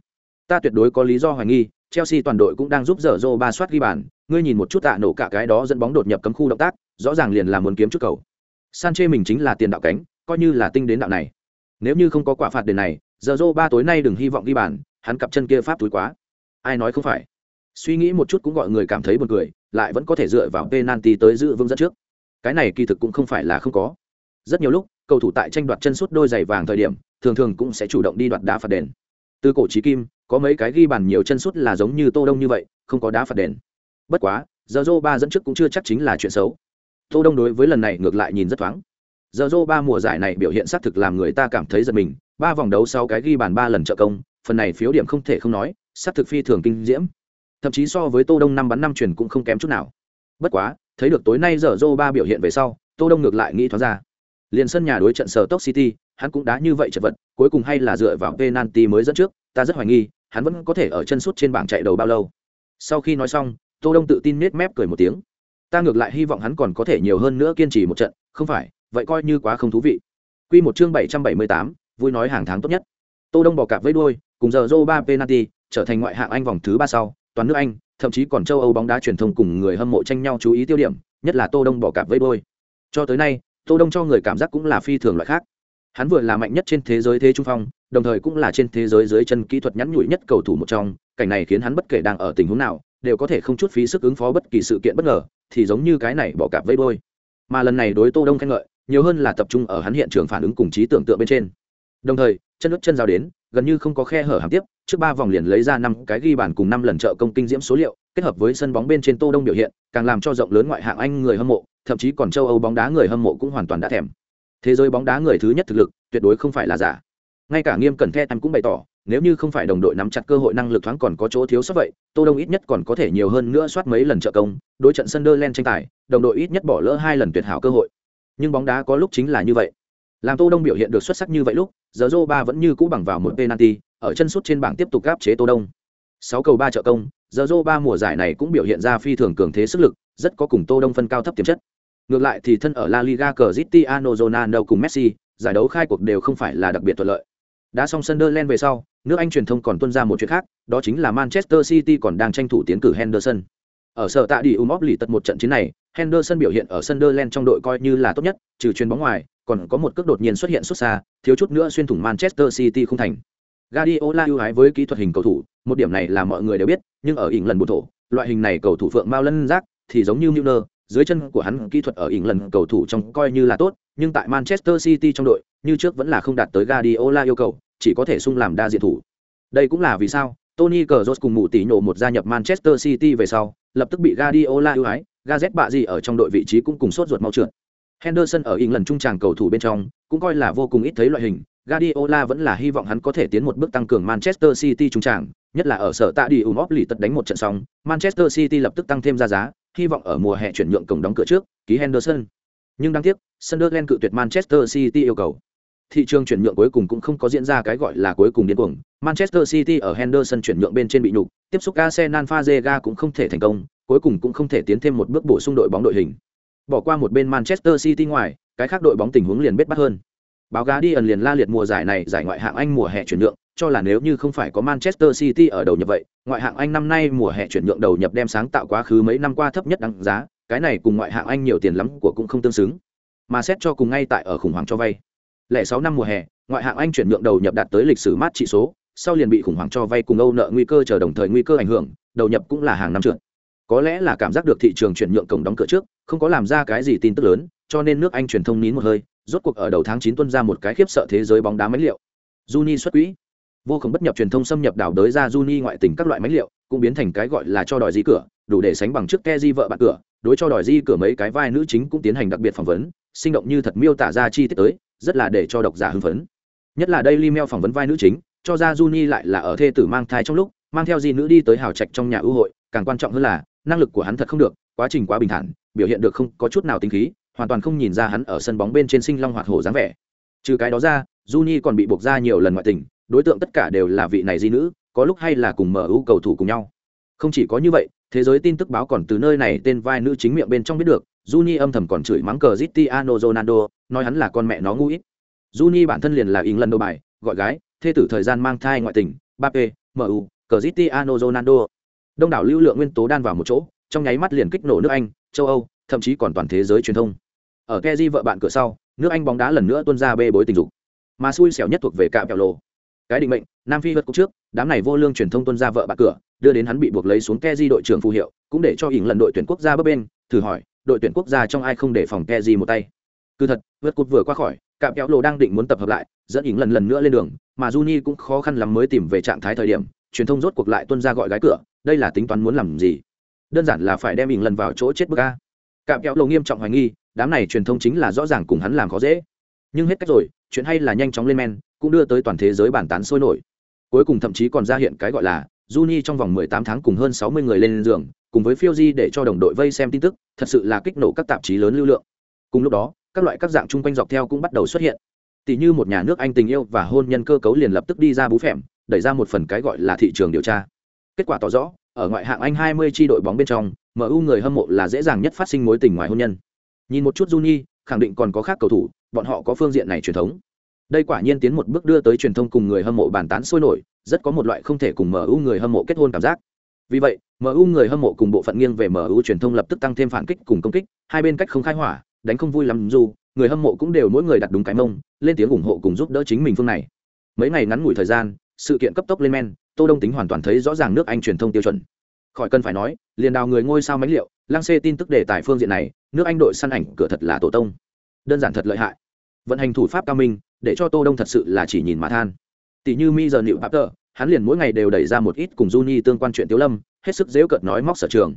Ta tuyệt đối có lý do hoài nghi, chelsea toàn đội cũng đang giúp giờ Zoro ba soát ghi bàn. Ngươi nhìn một chút tạ nổ cả cái đó dẫn bóng đột nhập cấm khu động tác, rõ ràng liền là muốn kiếm chút cầu. Sanchez mình chính là tiền đạo cánh, coi như là tinh đến đạo này. Nếu như không có quả phạt đền này, giờ Zoro ba tối nay đừng hy vọng ghi bàn, hắn cặp chân kia pháp túi quá. Ai nói không phải? Suy nghĩ một chút cũng gọi người cảm thấy buồn cười, lại vẫn có thể dựa vào penalty tới giữ vững dẫn trước. Cái này kỳ thực cũng không phải là không có. Rất nhiều lúc, cầu thủ tại tranh đoạt chân sút đôi giày vàng thời điểm, thường thường cũng sẽ chủ động đi đoạt đá phạt đền. Từ cổ trí kim, có mấy cái ghi bàn nhiều chân sút là giống như tô đông như vậy, không có đá phạt đền. Bất quá, giờ ba dẫn trước cũng chưa chắc chính là chuyện xấu. Tô đông đối với lần này ngược lại nhìn rất thoáng. Giờ ba mùa giải này biểu hiện xác thực làm người ta cảm thấy giật mình, ba vòng đấu sau cái ghi bàn ba lần trợ công, phần này phiếu điểm không thể không nói, xác thực phi thường kinh diễm thậm chí so với tô đông năm bắn năm chuyển cũng không kém chút nào. Bất quá thấy được tối nay giờ dô ba biểu hiện về sau tô đông ngược lại nghĩ thoáng ra. Liền sân nhà đối trận sở tốc city hắn cũng đã như vậy chật vật cuối cùng hay là dựa vào penalty mới dẫn trước ta rất hoài nghi hắn vẫn có thể ở chân suốt trên bảng chạy đầu bao lâu. Sau khi nói xong tô đông tự tin nết mép cười một tiếng. Ta ngược lại hy vọng hắn còn có thể nhiều hơn nữa kiên trì một trận không phải vậy coi như quá không thú vị. Quy một chương bảy trăm bảy mươi tám, vui nói hàng tháng tốt nhất. Tô đông bỏ cạp với đuôi cùng giờ joe ba penalty trở thành ngoại hạng anh vòng thứ ba sau toàn nước anh, thậm chí còn châu âu bóng đá truyền thông cùng người hâm mộ tranh nhau chú ý tiêu điểm, nhất là tô đông bỏ cạp với bôi. cho tới nay, tô đông cho người cảm giác cũng là phi thường loại khác. Hắn vừa là mạnh nhất trên thế giới thế trung phong, đồng thời cũng là trên thế giới dưới chân kỹ thuật nhắn nhủi nhất cầu thủ một trong, cảnh này khiến hắn bất kể đang ở tình huống nào, đều có thể không chút phí sức ứng phó bất kỳ sự kiện bất ngờ, thì giống như cái này bỏ cạp vây đôi mà lần này đối tô đông khen ngợi, nhiều hơn là tập trung ở hắn hiện trường phản ứng cùng trí tưởng tượng bên trên. Đồng thời chân ướt chân giao đến, gần như không có khe hở hàm tiếp, trước ba vòng liền lấy ra năm cái ghi bàn cùng năm lần trợ công kinh diễm số liệu, kết hợp với sân bóng bên trên tô đông biểu hiện, càng làm cho rộng lớn ngoại hạng anh người hâm mộ, thậm chí còn châu âu bóng đá người hâm mộ cũng hoàn toàn đã thèm. Thế giới bóng đá người thứ nhất thực lực, tuyệt đối không phải là giả. Ngay cả nghiêm cẩn the cũng bày tỏ, nếu như không phải đồng đội nắm chặt cơ hội năng lực thoáng còn có chỗ thiếu sót vậy, tô đông ít nhất còn có thể nhiều hơn nữa soát mấy lần trợ công, đối trận sunderland tranh tài, đồng đội ít nhất bỏ lỡ hai lần tuyệt hảo cơ hội. Nhưng bóng đá có lúc chính là như vậy làm tô đông biểu hiện được xuất sắc như vậy lúc, giờ rô ba vẫn như cũ bằng vào một penalty, ở chân sút trên bảng tiếp tục áp chế tô đông. Sáu cầu ba trợ công, giờ rô ba mùa giải này cũng biểu hiện ra phi thường cường thế sức lực, rất có cùng tô đông phân cao thấp tiềm chất. Ngược lại thì thân ở la liga cristiano ronaldo cùng messi, giải đấu khai cuộc đều không phải là đặc biệt thuận lợi. Đã xong sunderland về sau, nước anh truyền thông còn tuân ra một chuyện khác, đó chính là manchester city còn đang tranh thủ tiến cử henderson. Ở sở tạ đi umop lì tật một trận chiến này, henderson biểu hiện ở sunderland trong đội coi như là tốt nhất, trừ chuyền bóng ngoài còn có một cước đột nhiên xuất hiện xuất xa thiếu chút nữa xuyên thủng manchester city không thành Guardiola ưu ái với kỹ thuật hình cầu thủ, một điểm này là mọi người đều biết, nhưng ở ỉng lần bổ thổ, loại hình này cầu thủ phượng mao lân rác thì giống như Müller, dưới chân của hắn kỹ thuật ở ỉng lần cầu thủ trong coi như là tốt, nhưng tại Manchester City trong đội, như trước vẫn là không đạt tới Guardiola yêu cầu, chỉ có thể sung làm đa diện thủ. Đây cũng là vì sao Tony Kroos cùng mụ tỷ nhổ một gia nhập Manchester City về sau, lập tức bị Guardiola ưu ái, Gazet bạ gì ở trong đội vị trí cũng cùng sốt ruột mau trượt. Henderson ở lần trung tràng cầu thủ bên trong, cũng coi là vô cùng ít thấy loại hình. Guardiola vẫn là hy vọng hắn có thể tiến một bước tăng cường Manchester City trung tràng, nhất là ở sở tạ đi ủng óp lì tật đánh một trận xong, Manchester City lập tức tăng thêm ra giá, hy vọng ở mùa hè chuyển nhượng cổng đóng cửa trước, ký Henderson. Nhưng đáng tiếc, Sunderland cự tuyệt Manchester City yêu cầu. Thị trường chuyển nhượng cuối cùng cũng không có diễn ra cái gọi là cuối cùng điên cuồng. Manchester City ở Henderson chuyển nhượng bên trên bị nhục, tiếp xúc Arsenal Fazega cũng không thể thành công, cuối cùng cũng không thể tiến thêm một bước bổ sung đội bóng đội hình. Bỏ qua một bên Manchester City ngoài, cái khác đội bóng tình huống liền biết bắt hơn. Báo giá đi ẩn liền la liệt mùa giải này giải ngoại hạng Anh mùa hè chuyển nhượng, cho là nếu như không phải có Manchester City ở đầu nhập vậy, ngoại hạng Anh năm nay mùa hè chuyển nhượng đầu nhập đem sáng tạo quá khứ mấy năm qua thấp nhất đáng giá, cái này cùng ngoại hạng Anh nhiều tiền lắm của cũng không tương xứng. Mà xét cho cùng ngay tại ở khủng hoảng cho vay. Lẻ sáu năm mùa hè, ngoại hạng Anh chuyển nhượng đầu nhập đạt tới lịch sử mát trị số, sau liền bị khủng hoảng cho vay cùng Âu nợ nguy cơ chờ đồng thời nguy cơ ảnh hưởng, đầu nhập cũng là hàng năm trượt. Có lẽ là cảm giác được thị trường chuyển nhượng cổng đóng cửa trước, không có làm ra cái gì tin tức lớn, cho nên nước Anh truyền thông nín một hơi, rốt cuộc ở đầu tháng chín tuân ra một cái khiếp sợ thế giới bóng đá máy liệu. Juni xuất quỹ. Vô cùng bất nhập truyền thông xâm nhập đảo đới ra Juni ngoại tình các loại máy liệu, cũng biến thành cái gọi là cho đòi di cửa, đủ để sánh bằng trước Keji vợ bạn cửa, đối cho đòi di cửa mấy cái vai nữ chính cũng tiến hành đặc biệt phỏng vấn, sinh động như thật miêu tả ra chi tiết tới, rất là để cho độc giả hưng phấn. Nhất là đây Mail phỏng vấn vai nữ chính, cho ra Juni lại là ở thê tử mang thai trong lúc, mang theo di nữ đi tới hào trạch trong nhà ưu hội, càng quan trọng hơn là, năng lực của hắn thật không được, quá trình quá bình thản, biểu hiện được không có chút nào tính khí, hoàn toàn không nhìn ra hắn ở sân bóng bên trên sinh long hoạt hổ dáng vẻ. Trừ cái đó ra Juni còn bị buộc ra nhiều lần ngoại tình đối tượng tất cả đều là vị này di nữ có lúc hay là cùng mở ưu cầu thủ cùng nhau. Không chỉ có như vậy thế giới tin tức báo còn từ nơi này tên vai nữ chính miệng bên trong biết được Juni âm thầm còn chửi mắng cờ Cristiano Ronaldo nói hắn là con mẹ nó ngu ít. Juni bản thân liền là ỉng lần đầu bài gọi gái thê tử thời gian mang thai ngoại tình Mbappe, MU, Cristiano Ronaldo. Đông đảo lưu lượng nguyên tố đan vào một chỗ, trong nháy mắt liền kích nổ nước Anh, châu Âu, thậm chí còn toàn thế giới truyền thông. Ở Kezi vợ bạn cửa sau, nước Anh bóng đá lần nữa tuôn ra bê bối tình dục. Mà xui xẻo nhất thuộc về cạm kẹo lộ. Cái định mệnh, Nam Phi vượt cục trước, đám này vô lương truyền thông tuôn ra vợ bạn cửa, đưa đến hắn bị buộc lấy xuống Kezi đội trưởng phù hiệu, cũng để cho ỉn lần đội tuyển quốc gia bấp bên, thử hỏi, đội tuyển quốc gia trong ai không để phòng Kezi một tay. Cứ thật, vượt cột vừa qua khỏi, cạm kẹo lộ đang định muốn tập hợp lại, dẫn ỉn lần lần nữa lên đường, mà Juni cũng khó khăn lắm mới tìm về trạng thái thời điểm, truyền thông rốt cuộc lại tuân ra gọi gái cửa, đây là tính toán muốn làm gì? Đơn giản là phải đem mình lần vào chỗ chết bức a. Cạm kéo lộ nghiêm trọng hoài nghi, đám này truyền thông chính là rõ ràng cùng hắn làm khó dễ. Nhưng hết cách rồi, chuyện hay là nhanh chóng lên men, cũng đưa tới toàn thế giới bản tán sôi nổi. Cuối cùng thậm chí còn ra hiện cái gọi là Juni trong vòng 18 tháng cùng hơn 60 người lên giường, cùng với Fuji để cho đồng đội vây xem tin tức, thật sự là kích nổ các tạp chí lớn lưu lượng. Cùng lúc đó, các loại các dạng chung quanh dọc theo cũng bắt đầu xuất hiện tỷ như một nhà nước anh tình yêu và hôn nhân cơ cấu liền lập tức đi ra bú phèm đẩy ra một phần cái gọi là thị trường điều tra kết quả tỏ rõ ở ngoại hạng anh 20 chi đội bóng bên trong mu người hâm mộ là dễ dàng nhất phát sinh mối tình ngoài hôn nhân. Nhìn một chút Juni, khẳng định còn có khác cầu thủ bọn họ có phương diện này truyền thống. Đây quả nhiên tiến một bước đưa tới truyền thông cùng người hâm mộ bàn tán sôi nổi rất có một loại không thể cùng mu người hâm mộ kết hôn cảm giác. Vì vậy mu người hâm mộ cùng bộ phận nghiêng về mu truyền thông lập tức tăng thêm phản kích cùng công kích hai bên cách không khai hỏa đánh không vui lắm dù người hâm mộ cũng đều mỗi người đặt đúng cái mông lên tiếng ủng hộ cùng giúp đỡ chính mình phương này. Mấy ngày ngắn ngủi thời gian sự kiện cấp tốc lên men tô đông tính hoàn toàn thấy rõ ràng nước anh truyền thông tiêu chuẩn. Khỏi cần phải nói liền đào người ngôi sao mánh liệu lang xê tin tức đề tài phương diện này nước anh đội săn ảnh cửa thật là tổ tông. Đơn giản thật lợi hại. Vận hành thủ pháp cao minh để cho tô đông thật sự là chỉ nhìn mà than. Tỷ như mi giờ nịu pháp tờ hắn liền mỗi ngày đều đẩy ra một ít cùng Juni tương quan chuyện Tiếu Lâm, hết sức dễ cợt nói móc sở trường.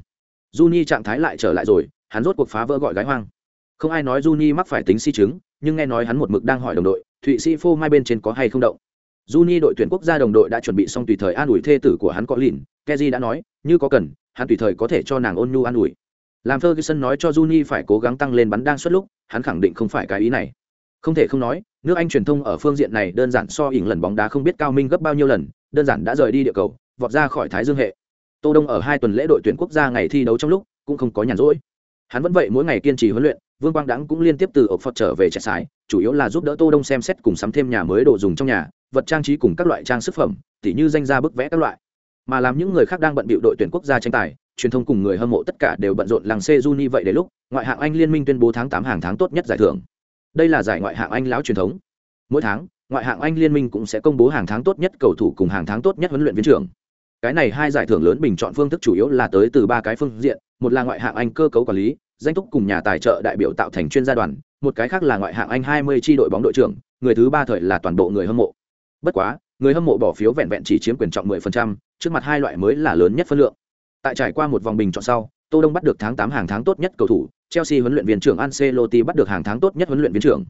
Juni trạng thái lại trở lại rồi, hắn rốt cuộc phá vỡ gọi gái hoang. Không ai nói Juni mắc phải tính si chứng nhưng nghe nói hắn một mực đang hỏi đồng đội thụy sĩ phô mai bên trên có hay không động. Juni đội tuyển quốc gia đồng đội đã chuẩn bị xong tùy thời an ủi thê tử của hắn có lìn keji đã nói, như có cần, hắn tùy thời có thể cho nàng ôn nhu an ủi. Làm ferguson nói cho Juni phải cố gắng tăng lên bắn đang suốt lúc, hắn khẳng định không phải cái ý này. Không thể không nói, nước anh truyền thông ở phương diện này đơn giản so ỉn lần bóng đá không biết cao minh gấp bao nhiêu lần, đơn giản đã rời đi địa cầu, vọt ra khỏi thái dương hệ. Tô đông ở hai tuần lễ đội tuyển quốc gia ngày thi đấu trong lúc, cũng không có nhàn rỗi. Hắn vẫn vậy mỗi ngày kiên trì huấn luyện, vương quang đãng cũng liên tiếp từ ộc phật trở về trẻ sái chủ yếu là giúp đỡ tô đông xem xét cùng sắm thêm nhà mới đồ dùng trong nhà vật trang trí cùng các loại trang sức phẩm, tỉ như danh gia bức vẽ các loại. Mà làm những người khác đang bận bịu đội tuyển quốc gia tranh tài, truyền thông cùng người hâm mộ tất cả đều bận rộn làng xe juni vậy đến lúc, ngoại hạng anh liên minh tuyên bố tháng tám hàng tháng tốt nhất giải thưởng. Đây là giải ngoại hạng anh lão truyền thống. Mỗi tháng, ngoại hạng anh liên minh cũng sẽ công bố hàng tháng tốt nhất cầu thủ cùng hàng tháng tốt nhất huấn luyện viên trưởng. Cái này hai giải thưởng lớn bình chọn phương thức chủ yếu là tới từ ba cái phương diện, một là ngoại hạng anh cơ cấu quản lý, danh túc cùng nhà tài trợ đại biểu tạo thành chuyên gia đoàn, một cái khác là ngoại hạng anh hai mươi tri đội bóng đội trưởng, người thứ ba thời là toàn bộ người hâm mộ bất quá người hâm mộ bỏ phiếu vẹn vẹn chỉ chiếm quyền trọng 10%, trước mặt hai loại mới là lớn nhất phân lượng tại trải qua một vòng bình chọn sau tô đông bắt được tháng 8 hàng tháng tốt nhất cầu thủ chelsea huấn luyện viên trưởng ancelotti bắt được hàng tháng tốt nhất huấn luyện viên trưởng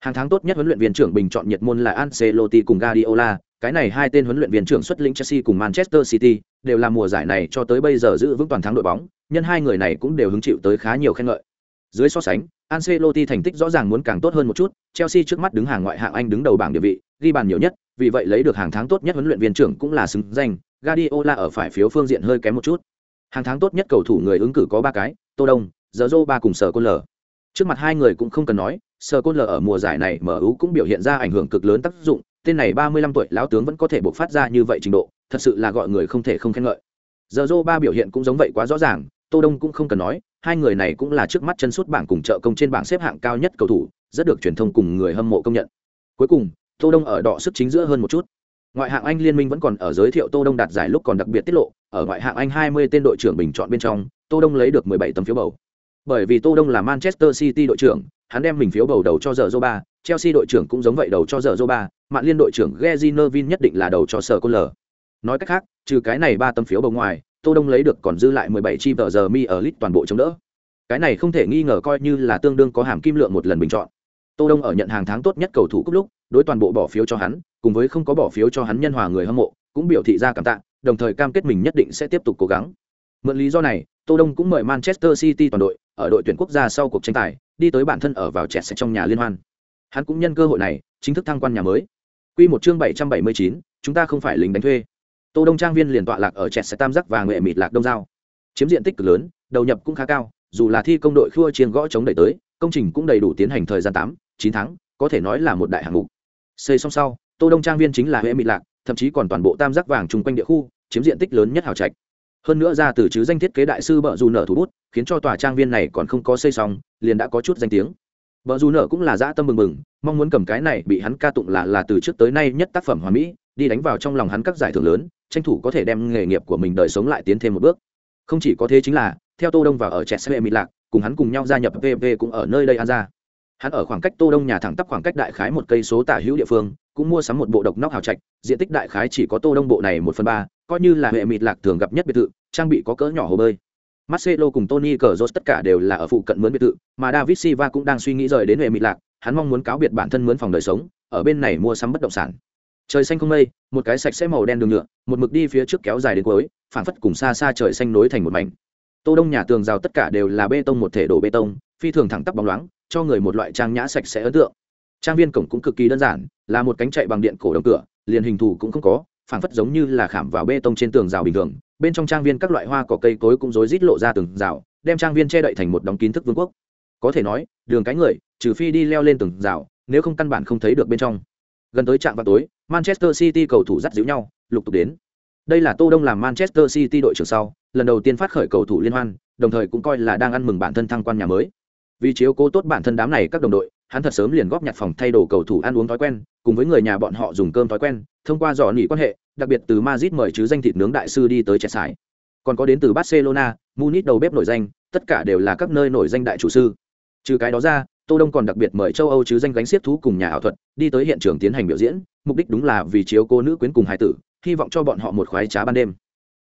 hàng tháng tốt nhất huấn luyện viên trưởng bình chọn nhiệt môn là ancelotti cùng guardiola cái này hai tên huấn luyện viên trưởng xuất lĩnh Chelsea cùng Manchester City đều là mùa giải này cho tới bây giờ giữ vững toàn thắng đội bóng, nhân hai người này cũng đều hứng chịu tới khá nhiều khen ngợi. Dưới so sánh, Ancelotti thành tích rõ ràng muốn càng tốt hơn một chút, Chelsea trước mắt đứng hàng ngoại hạng Anh đứng đầu bảng địa vị, ghi bàn nhiều nhất, vì vậy lấy được hàng tháng tốt nhất huấn luyện viên trưởng cũng là xứng danh, Guardiola ở phải phiếu phương diện hơi kém một chút. Hàng tháng tốt nhất cầu thủ người ứng cử có ba cái, Tô Đông, Zorro ba cùng Sở Côn Lở. Trước mặt hai người cũng không cần nói, Sở Côn Lở ở mùa giải này MU cũng biểu hiện ra ảnh hưởng cực lớn tác dụng, tên này ba mươi lăm tuổi lão tướng vẫn có thể bộc phát ra như vậy trình độ, thật sự là gọi người không thể không khen ngợi. Zorro ba biểu hiện cũng giống vậy quá rõ ràng, Tô Đông cũng không cần nói, hai người này cũng là trước mắt chân suốt bảng cùng trợ công trên bảng xếp hạng cao nhất cầu thủ, rất được truyền thông cùng người hâm mộ công nhận. Cuối cùng, Tô Đông ở đọ sức chính giữa hơn một chút. Ngoại hạng Anh liên minh vẫn còn ở giới thiệu Tô Đông đạt giải lúc còn đặc biệt tiết lộ, ở ngoại hạng Anh 20 tên đội trưởng bình chọn bên trong, Tô Đông lấy được 17 tấm phiếu bầu. Bởi vì Tô Đông là Manchester City đội trưởng, hắn đem mình phiếu bầu đầu cho giờ ba, Chelsea đội trưởng cũng giống vậy đầu cho giờ ba, Mạn Liên đội trưởng gerrinervin nhất định là đầu cho Sở Côn Lở. Nói cách khác, trừ cái này ba tấm phiếu bầu ngoài, Tô Đông lấy được còn dư lại 17 chi tờ giờ mi ở list toàn bộ chống đỡ. Cái này không thể nghi ngờ coi như là tương đương có hàm kim lượng một lần bình chọn. Tô Đông ở nhận hàng tháng tốt nhất cầu thủ cúp lúc, đối toàn bộ bỏ phiếu cho hắn, cùng với không có bỏ phiếu cho hắn nhân hòa người hâm mộ, cũng biểu thị ra cảm tạ, đồng thời cam kết mình nhất định sẽ tiếp tục cố gắng. Mượn lý do này, Tô Đông cũng mời Manchester City toàn đội, ở đội tuyển quốc gia sau cuộc tranh tài đi tới bản thân ở vào trẻ sẽ trong nhà liên hoan. Hắn cũng nhân cơ hội này chính thức thăng quan nhà mới. Quy một chương bảy trăm bảy mươi chín chúng ta không phải lính đánh thuê. Tô đông trang viên liền tọa lạc ở trẻ sẽ tam giác và nghệ mịt lạc đông giao. Chiếm diện tích cực lớn đầu nhập cũng khá cao dù là thi công đội khua chiên gõ chống đẩy tới công trình cũng đầy đủ tiến hành thời gian tám chín tháng có thể nói là một đại hạng mục xây xong sau, tô đông trang viên chính là huệ mị lạc, thậm chí còn toàn bộ tam giác vàng chung quanh địa khu, chiếm diện tích lớn nhất hào trạch. Hơn nữa ra từ chứ danh thiết kế đại sư bợ dù nở thủ bút, khiến cho tòa trang viên này còn không có xây xong, liền đã có chút danh tiếng. Bợ dù nở cũng là dã tâm mừng mừng, mong muốn cầm cái này bị hắn ca tụng là là từ trước tới nay nhất tác phẩm hoàn mỹ, đi đánh vào trong lòng hắn các giải thưởng lớn, tranh thủ có thể đem nghề nghiệp của mình đời sống lại tiến thêm một bước. Không chỉ có thế chính là, theo tô đông và ở trẻ xe mỹ lạc, cùng hắn cùng nhau gia nhập pv cũng ở nơi đây an ra hắn ở khoảng cách tô đông nhà thẳng tắp khoảng cách đại khái một cây số tả hữu địa phương cũng mua sắm một bộ độc nóc hào trạch diện tích đại khái chỉ có tô đông bộ này một phần ba coi như là hệ mịt lạc thường gặp nhất biệt thự trang bị có cỡ nhỏ hồ bơi Marcelo cùng Tony Cazorla tất cả đều là ở phụ cận mướn biệt thự, mà David Silva cũng đang suy nghĩ rời đến hệ mịt lạc, hắn mong muốn cáo biệt bản thân mướn phòng đời sống, ở bên này mua sắm bất động sản. Trời xanh không mây, một cái sạch sẽ màu đen đường nhựa, một mực đi phía trước kéo dài đến cuối, phản phất cùng xa xa trời xanh nối thành một mảnh. Tô Đông nhà tường rào tất cả đều là bê tông một thể đổ bê tông, phi thường thẳng tắp bóng loáng, cho người một loại trang nhã sạch sẽ ấn tượng. Trang viên cổng cũng cực kỳ đơn giản, là một cánh chạy bằng điện cổ đồng cửa liền hình thù cũng không có, phảng phất giống như là khảm vào bê tông trên tường rào bình thường. Bên trong trang viên các loại hoa cỏ cây cối cũng rối rít lộ ra tường rào, đem trang viên che đậy thành một đóng kín thức vương quốc. Có thể nói, đường cái người, trừ phi đi leo lên tường rào, nếu không căn bản không thấy được bên trong. Gần tới trạm vào tối, manchester city cầu thủ dắt díu nhau, lục tục đến. Đây là tô đông làm manchester city đội trưởng sau, lần đầu tiên phát khởi cầu thủ liên hoan, đồng thời cũng coi là đang ăn mừng bản thân thăng quan nhà mới vì chiếu cố tốt bản thân đám này các đồng đội, hắn thật sớm liền góp nhặt phòng thay đồ cầu thủ ăn uống thói quen, cùng với người nhà bọn họ dùng cơm thói quen, thông qua dò nỉ quan hệ, đặc biệt từ Madrid mời chứ danh thịt nướng đại sư đi tới chẹt sải. Còn có đến từ barcelona, munich đầu bếp nổi danh, tất cả đều là các nơi nổi danh đại chủ sư. Trừ cái đó ra, tô đông còn đặc biệt mời châu âu chứ danh gánh xiết thú cùng nhà ảo thuật, đi tới hiện trường tiến hành biểu diễn, mục đích đúng là vì chiếu cô nữ quyến cùng hải tử, hy vọng cho bọn họ một khoái trá ban đêm.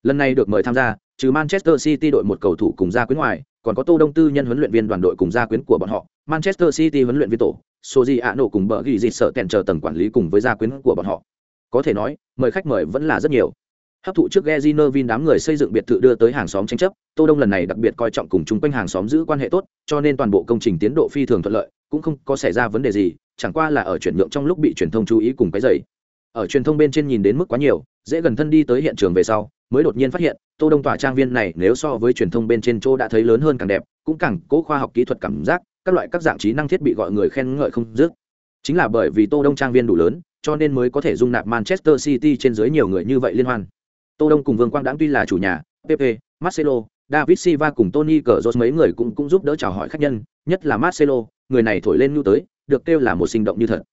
Lần này được mời tham gia, trừ manchester city đội một cầu thủ cùng ra quyến ngoài còn có Tô Đông tư nhân huấn luyện viên đoàn đội cùng gia quyến của bọn họ, Manchester City huấn luyện viên tổ, Soji Ano cùng bờ ghi dịch sợ kèn chờ tầng quản lý cùng với gia quyến của bọn họ. Có thể nói, mời khách mời vẫn là rất nhiều. Hấp thụ trước Geziner Vin đám người xây dựng biệt thự đưa tới hàng xóm tranh chấp, Tô Đông lần này đặc biệt coi trọng cùng chung quanh hàng xóm giữ quan hệ tốt, cho nên toàn bộ công trình tiến độ phi thường thuận lợi, cũng không có xảy ra vấn đề gì, chẳng qua là ở chuyển nhượng trong lúc bị truyền thông chú ý cùng cái dậy. Ở truyền thông bên trên nhìn đến mức quá nhiều, dễ gần thân đi tới hiện trường về sau, mới đột nhiên phát hiện, tô đông tòa trang viên này nếu so với truyền thông bên trên chỗ đã thấy lớn hơn càng đẹp, cũng càng cố khoa học kỹ thuật cảm giác, các loại các dạng trí năng thiết bị gọi người khen ngợi không dứt. Chính là bởi vì tô đông trang viên đủ lớn, cho nên mới có thể dung nạp manchester city trên dưới nhiều người như vậy liên hoan. Tô đông cùng vương quang đãng tuy là chủ nhà, pepe, marcelo, david silva cùng tony cờ mấy người cũng cũng giúp đỡ chào hỏi khách nhân, nhất là marcelo, người này thổi lên nhu tới, được kêu là một sinh động như thật.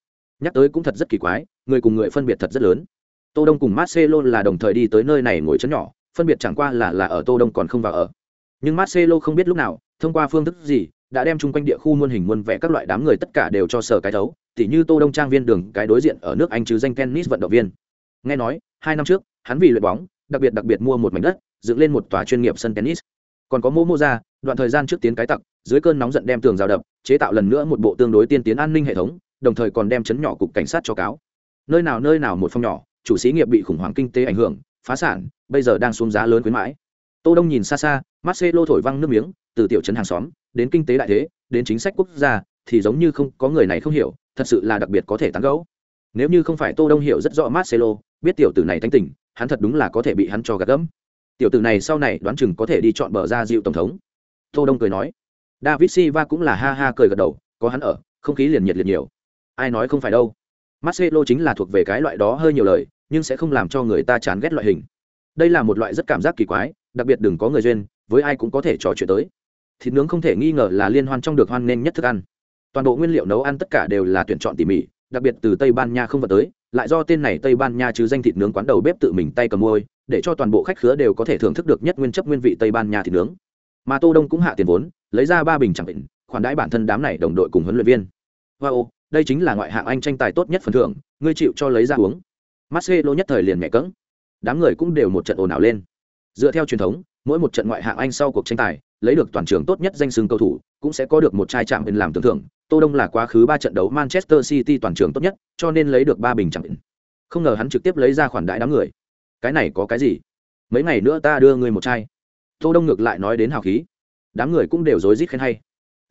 Nhắc tới cũng thật rất kỳ quái, người cùng người phân biệt thật rất lớn. Tô Đông cùng Marcelo là đồng thời đi tới nơi này ngồi chấn nhỏ, phân biệt chẳng qua là là ở Tô Đông còn không vào ở. Nhưng Marcelo không biết lúc nào, thông qua phương thức gì, đã đem chung quanh địa khu muôn hình muôn vẻ các loại đám người tất cả đều cho sở cái thấu, tỉ như Tô Đông trang viên đường cái đối diện ở nước Anh chứ danh tennis vận động viên. Nghe nói, hai năm trước, hắn vì luyện bóng, đặc biệt đặc biệt mua một mảnh đất, dựng lên một tòa chuyên nghiệp sân tennis. Còn có Momoza, đoạn thời gian trước tiến cái tặc, dưới cơn nóng giận đem tường rào đập, chế tạo lần nữa một bộ tương đối tiên tiến an ninh hệ thống, đồng thời còn đem chấn nhỏ cục cảnh sát cho cáo. Nơi nào nơi nào một phòng nhỏ, chủ xí nghiệp bị khủng hoảng kinh tế ảnh hưởng, phá sản, bây giờ đang xuống giá lớn khuyến mãi. Tô đông nhìn xa xa, marcelo thổi văng nước miếng, từ tiểu trấn hàng xóm, đến kinh tế đại thế, đến chính sách quốc gia, thì giống như không có người này không hiểu, thật sự là đặc biệt có thể tán gẫu. Nếu như không phải tô đông hiểu rất rõ marcelo, biết tiểu tử này thanh tỉnh hắn thật đúng là có thể bị hắn cho gạt gẫm. Tiểu tử này sau này đoán chừng có thể đi chọn bờ ra dịu tổng thống. Tô đông cười nói. David silva cũng là ha ha cười gật đầu, có hắn ở, không khí liền nhiệt liệt nhiều. Ai nói không phải đâu. Marcelo chính là thuộc về cái loại đó hơi nhiều lời nhưng sẽ không làm cho người ta chán ghét loại hình. Đây là một loại rất cảm giác kỳ quái, đặc biệt đừng có người duyên, với ai cũng có thể trò chuyện tới. Thịt nướng không thể nghi ngờ là liên hoan trong được hoan nghênh nhất thức ăn. Toàn bộ nguyên liệu nấu ăn tất cả đều là tuyển chọn tỉ mỉ, đặc biệt từ tây ban nha không vào tới, lại do tên này tây ban nha chứ danh thịt nướng quán đầu bếp tự mình tay cầm môi, để cho toàn bộ khách khứa đều có thể thưởng thức được nhất nguyên chấp nguyên vị tây ban nha thịt nướng. Mà tô đông cũng hạ tiền vốn, lấy ra ba bình chẳng định, khoản đãi bản thân đám này đồng đội cùng huấn luyện viên. Wow, đây chính là ngoại hạng anh tranh tài tốt nhất phần thưởng, ngươi chịu cho lấy ra uống. Marcelo nhất thời liền nhẹ cẫng. Đám người cũng đều một trận ồn ào lên. Dựa theo truyền thống, mỗi một trận ngoại hạng Anh sau cuộc tranh tài, lấy được toàn trường tốt nhất danh xưng cầu thủ, cũng sẽ có được một chai chạm bên làm tưởng thưởng. Tô Đông là quá khứ ba trận đấu Manchester City toàn trường tốt nhất, cho nên lấy được ba bình chạm bên. Không ngờ hắn trực tiếp lấy ra khoản đại đám người. Cái này có cái gì? Mấy ngày nữa ta đưa người một chai. Tô Đông ngược lại nói đến hào khí. đám người cũng đều rối rít khen hay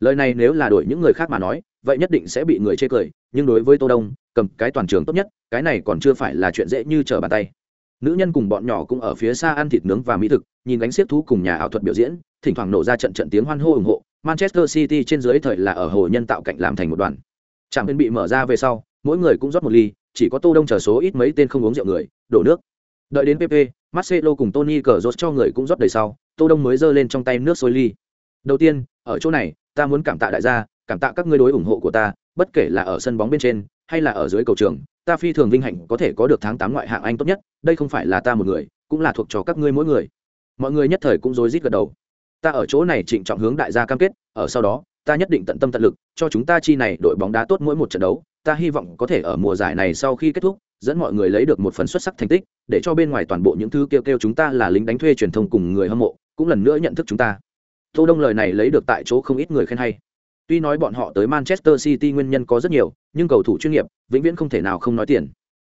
lời này nếu là đổi những người khác mà nói vậy nhất định sẽ bị người chê cười, nhưng đối với tô đông, cầm cái toàn trường tốt nhất, cái này còn chưa phải là chuyện dễ như trở bàn tay. Nữ nhân cùng bọn nhỏ cũng ở phía xa ăn thịt nướng và mỹ thực, nhìn gánh xiếc thú cùng nhà ảo thuật biểu diễn, thỉnh thoảng nổ ra trận trận tiếng hoan hô ủng hộ, manchester city trên dưới thời là ở hồ nhân tạo cạnh làm thành một đoàn. Trạm bên bị mở ra về sau, mỗi người cũng rót một ly, chỉ có tô đông chờ số ít mấy tên không uống rượu người, đổ nước. Đợi đến pp marcelo cùng tony cờ rốt cho người cũng rót đầy sau, tô đông mới giơ lên trong tay nước sôi ly. Đầu tiên, ở chỗ này, ta muốn cảm tạ đại gia cảm tạ các ngươi đối ủng hộ của ta, bất kể là ở sân bóng bên trên, hay là ở dưới cầu trường, ta phi thường vinh hạnh có thể có được tháng tám ngoại hạng anh tốt nhất, đây không phải là ta một người, cũng là thuộc cho các ngươi mỗi người. Mọi người nhất thời cũng rối rít gật đầu. Ta ở chỗ này trịnh trọng hướng đại gia cam kết, ở sau đó, ta nhất định tận tâm tận lực, cho chúng ta chi này đội bóng đá tốt mỗi một trận đấu, ta hy vọng có thể ở mùa giải này sau khi kết thúc, dẫn mọi người lấy được một phần xuất sắc thành tích, để cho bên ngoài toàn bộ những thứ kêu kêu chúng ta là lính đánh thuê truyền thông cùng người hâm mộ, cũng lần nữa nhận thức chúng ta. Tô đông lời này lấy được tại chỗ không ít người khen hay tuy nói bọn họ tới manchester city nguyên nhân có rất nhiều nhưng cầu thủ chuyên nghiệp vĩnh viễn không thể nào không nói tiền.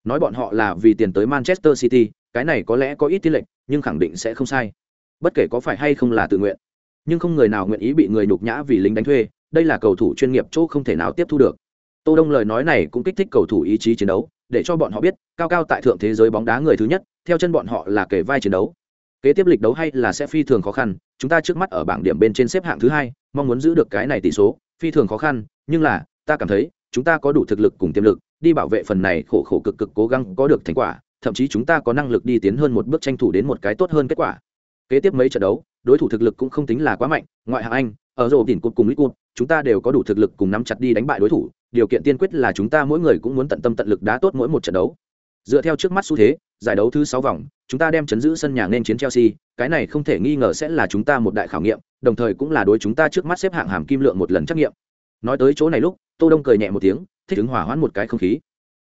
Nói bọn họ là vì tiền tới manchester city cái này có lẽ có ít tí lệch, nhưng khẳng định sẽ không sai. Bất kể có phải hay không là tự nguyện. Nhưng không người nào nguyện ý bị người nhục nhã vì lính đánh thuê đây là cầu thủ chuyên nghiệp chỗ không thể nào tiếp thu được. Tô đông lời nói này cũng kích thích cầu thủ ý chí chiến đấu để cho bọn họ biết cao cao tại thượng thế giới bóng đá người thứ nhất theo chân bọn họ là kẻ vai chiến đấu kế tiếp lịch đấu hay là sẽ phi thường khó khăn, chúng ta trước mắt ở bảng điểm bên trên xếp hạng thứ hai, mong muốn giữ được cái này tỷ số, phi thường khó khăn, nhưng là, ta cảm thấy, chúng ta có đủ thực lực cùng tiềm lực, đi bảo vệ phần này khổ khổ cực cực cố gắng có được thành quả, thậm chí chúng ta có năng lực đi tiến hơn một bước tranh thủ đến một cái tốt hơn kết quả. Kế tiếp mấy trận đấu, đối thủ thực lực cũng không tính là quá mạnh, ngoại hạng anh, ở rộ đỉnh cột cùng lít cột chúng ta đều có đủ thực lực cùng nắm chặt đi đánh bại đối thủ, điều kiện tiên quyết là chúng ta mỗi người cũng muốn tận tâm tận lực đá tốt mỗi một trận đấu dựa theo trước mắt xu thế, giải đấu thứ sáu vòng, chúng ta đem chấn giữ sân nhà nên chiến chelsea, cái này không thể nghi ngờ sẽ là chúng ta một đại khảo nghiệm, đồng thời cũng là đối chúng ta trước mắt xếp hạng hàm kim lượng một lần trắc nghiệm. Nói tới chỗ này lúc, tô đông cười nhẹ một tiếng, thích ứng hỏa hoãn một cái không khí.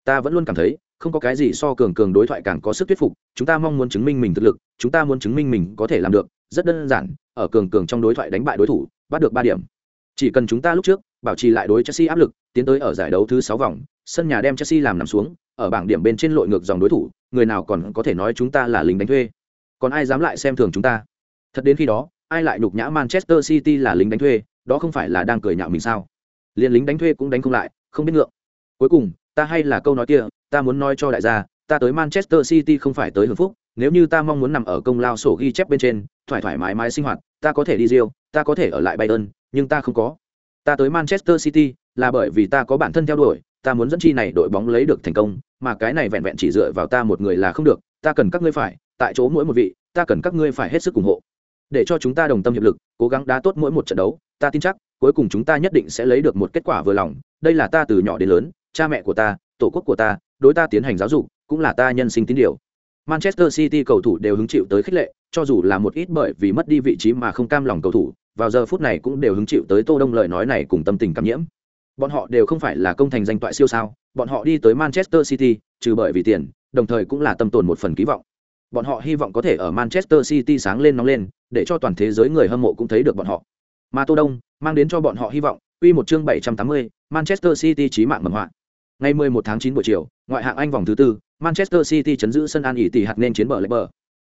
Ta vẫn luôn cảm thấy, không có cái gì so cường cường đối thoại càng có sức thuyết phục, chúng ta mong muốn chứng minh mình thực lực, chúng ta muốn chứng minh mình có thể làm được, rất đơn giản, ở cường cường trong đối thoại đánh bại đối thủ, bắt được ba điểm. Chỉ cần chúng ta lúc trước, bảo trì lại đối chelsea áp lực, tiến tới ở giải đấu thứ sáu vòng, sân nhà đem chelsea làm nằm xuống ở bảng điểm bên trên lội ngược dòng đối thủ, người nào còn có thể nói chúng ta là lính đánh thuê. Còn ai dám lại xem thường chúng ta? Thật đến khi đó, ai lại nhục nhã manchester city là lính đánh thuê, đó không phải là đang cười nhạo mình sao? Liền lính đánh thuê cũng đánh không lại, không biết ngượng. Cuối cùng, ta hay là câu nói kia, ta muốn nói cho đại gia, ta tới manchester city không phải tới hưởng phúc, nếu như ta mong muốn nằm ở công lao sổ ghi chép bên trên, thoải thoải mái mái sinh hoạt, ta có thể đi rio ta có thể ở lại bayern, nhưng ta không có. Ta tới manchester city là bởi vì ta có bản thân theo đuổi ta muốn dẫn chi này đội bóng lấy được thành công, mà cái này vẹn vẹn chỉ dựa vào ta một người là không được, ta cần các ngươi phải, tại chỗ mỗi một vị, ta cần các ngươi phải hết sức ủng hộ. Để cho chúng ta đồng tâm hiệp lực, cố gắng đá tốt mỗi một trận đấu, ta tin chắc, cuối cùng chúng ta nhất định sẽ lấy được một kết quả vừa lòng, đây là ta từ nhỏ đến lớn, cha mẹ của ta, tổ quốc của ta, đối ta tiến hành giáo dục, cũng là ta nhân sinh tín điều. Manchester city cầu thủ đều hứng chịu tới khích lệ, cho dù là một ít bởi vì mất đi vị trí mà không cam lòng cầu thủ, vào giờ phút này cũng đều hứng chịu tới tô đông lời nói này cùng tâm tình cảm nhiễm bọn họ đều không phải là công thành danh toại siêu sao bọn họ đi tới manchester city trừ bởi vì tiền đồng thời cũng là tâm tồn một phần kỳ vọng bọn họ hy vọng có thể ở manchester city sáng lên nóng lên để cho toàn thế giới người hâm mộ cũng thấy được bọn họ mà tô đông mang đến cho bọn họ hy vọng Quy một chương 780, Manchester City chí mạng mầm họa. Ngày 11 tháng 9 buổi chiều, ngoại hạng Anh vòng thứ tư, Manchester City chấn giữ sân An ỉ tỷ hạt nên chiến bờ lệch bờ.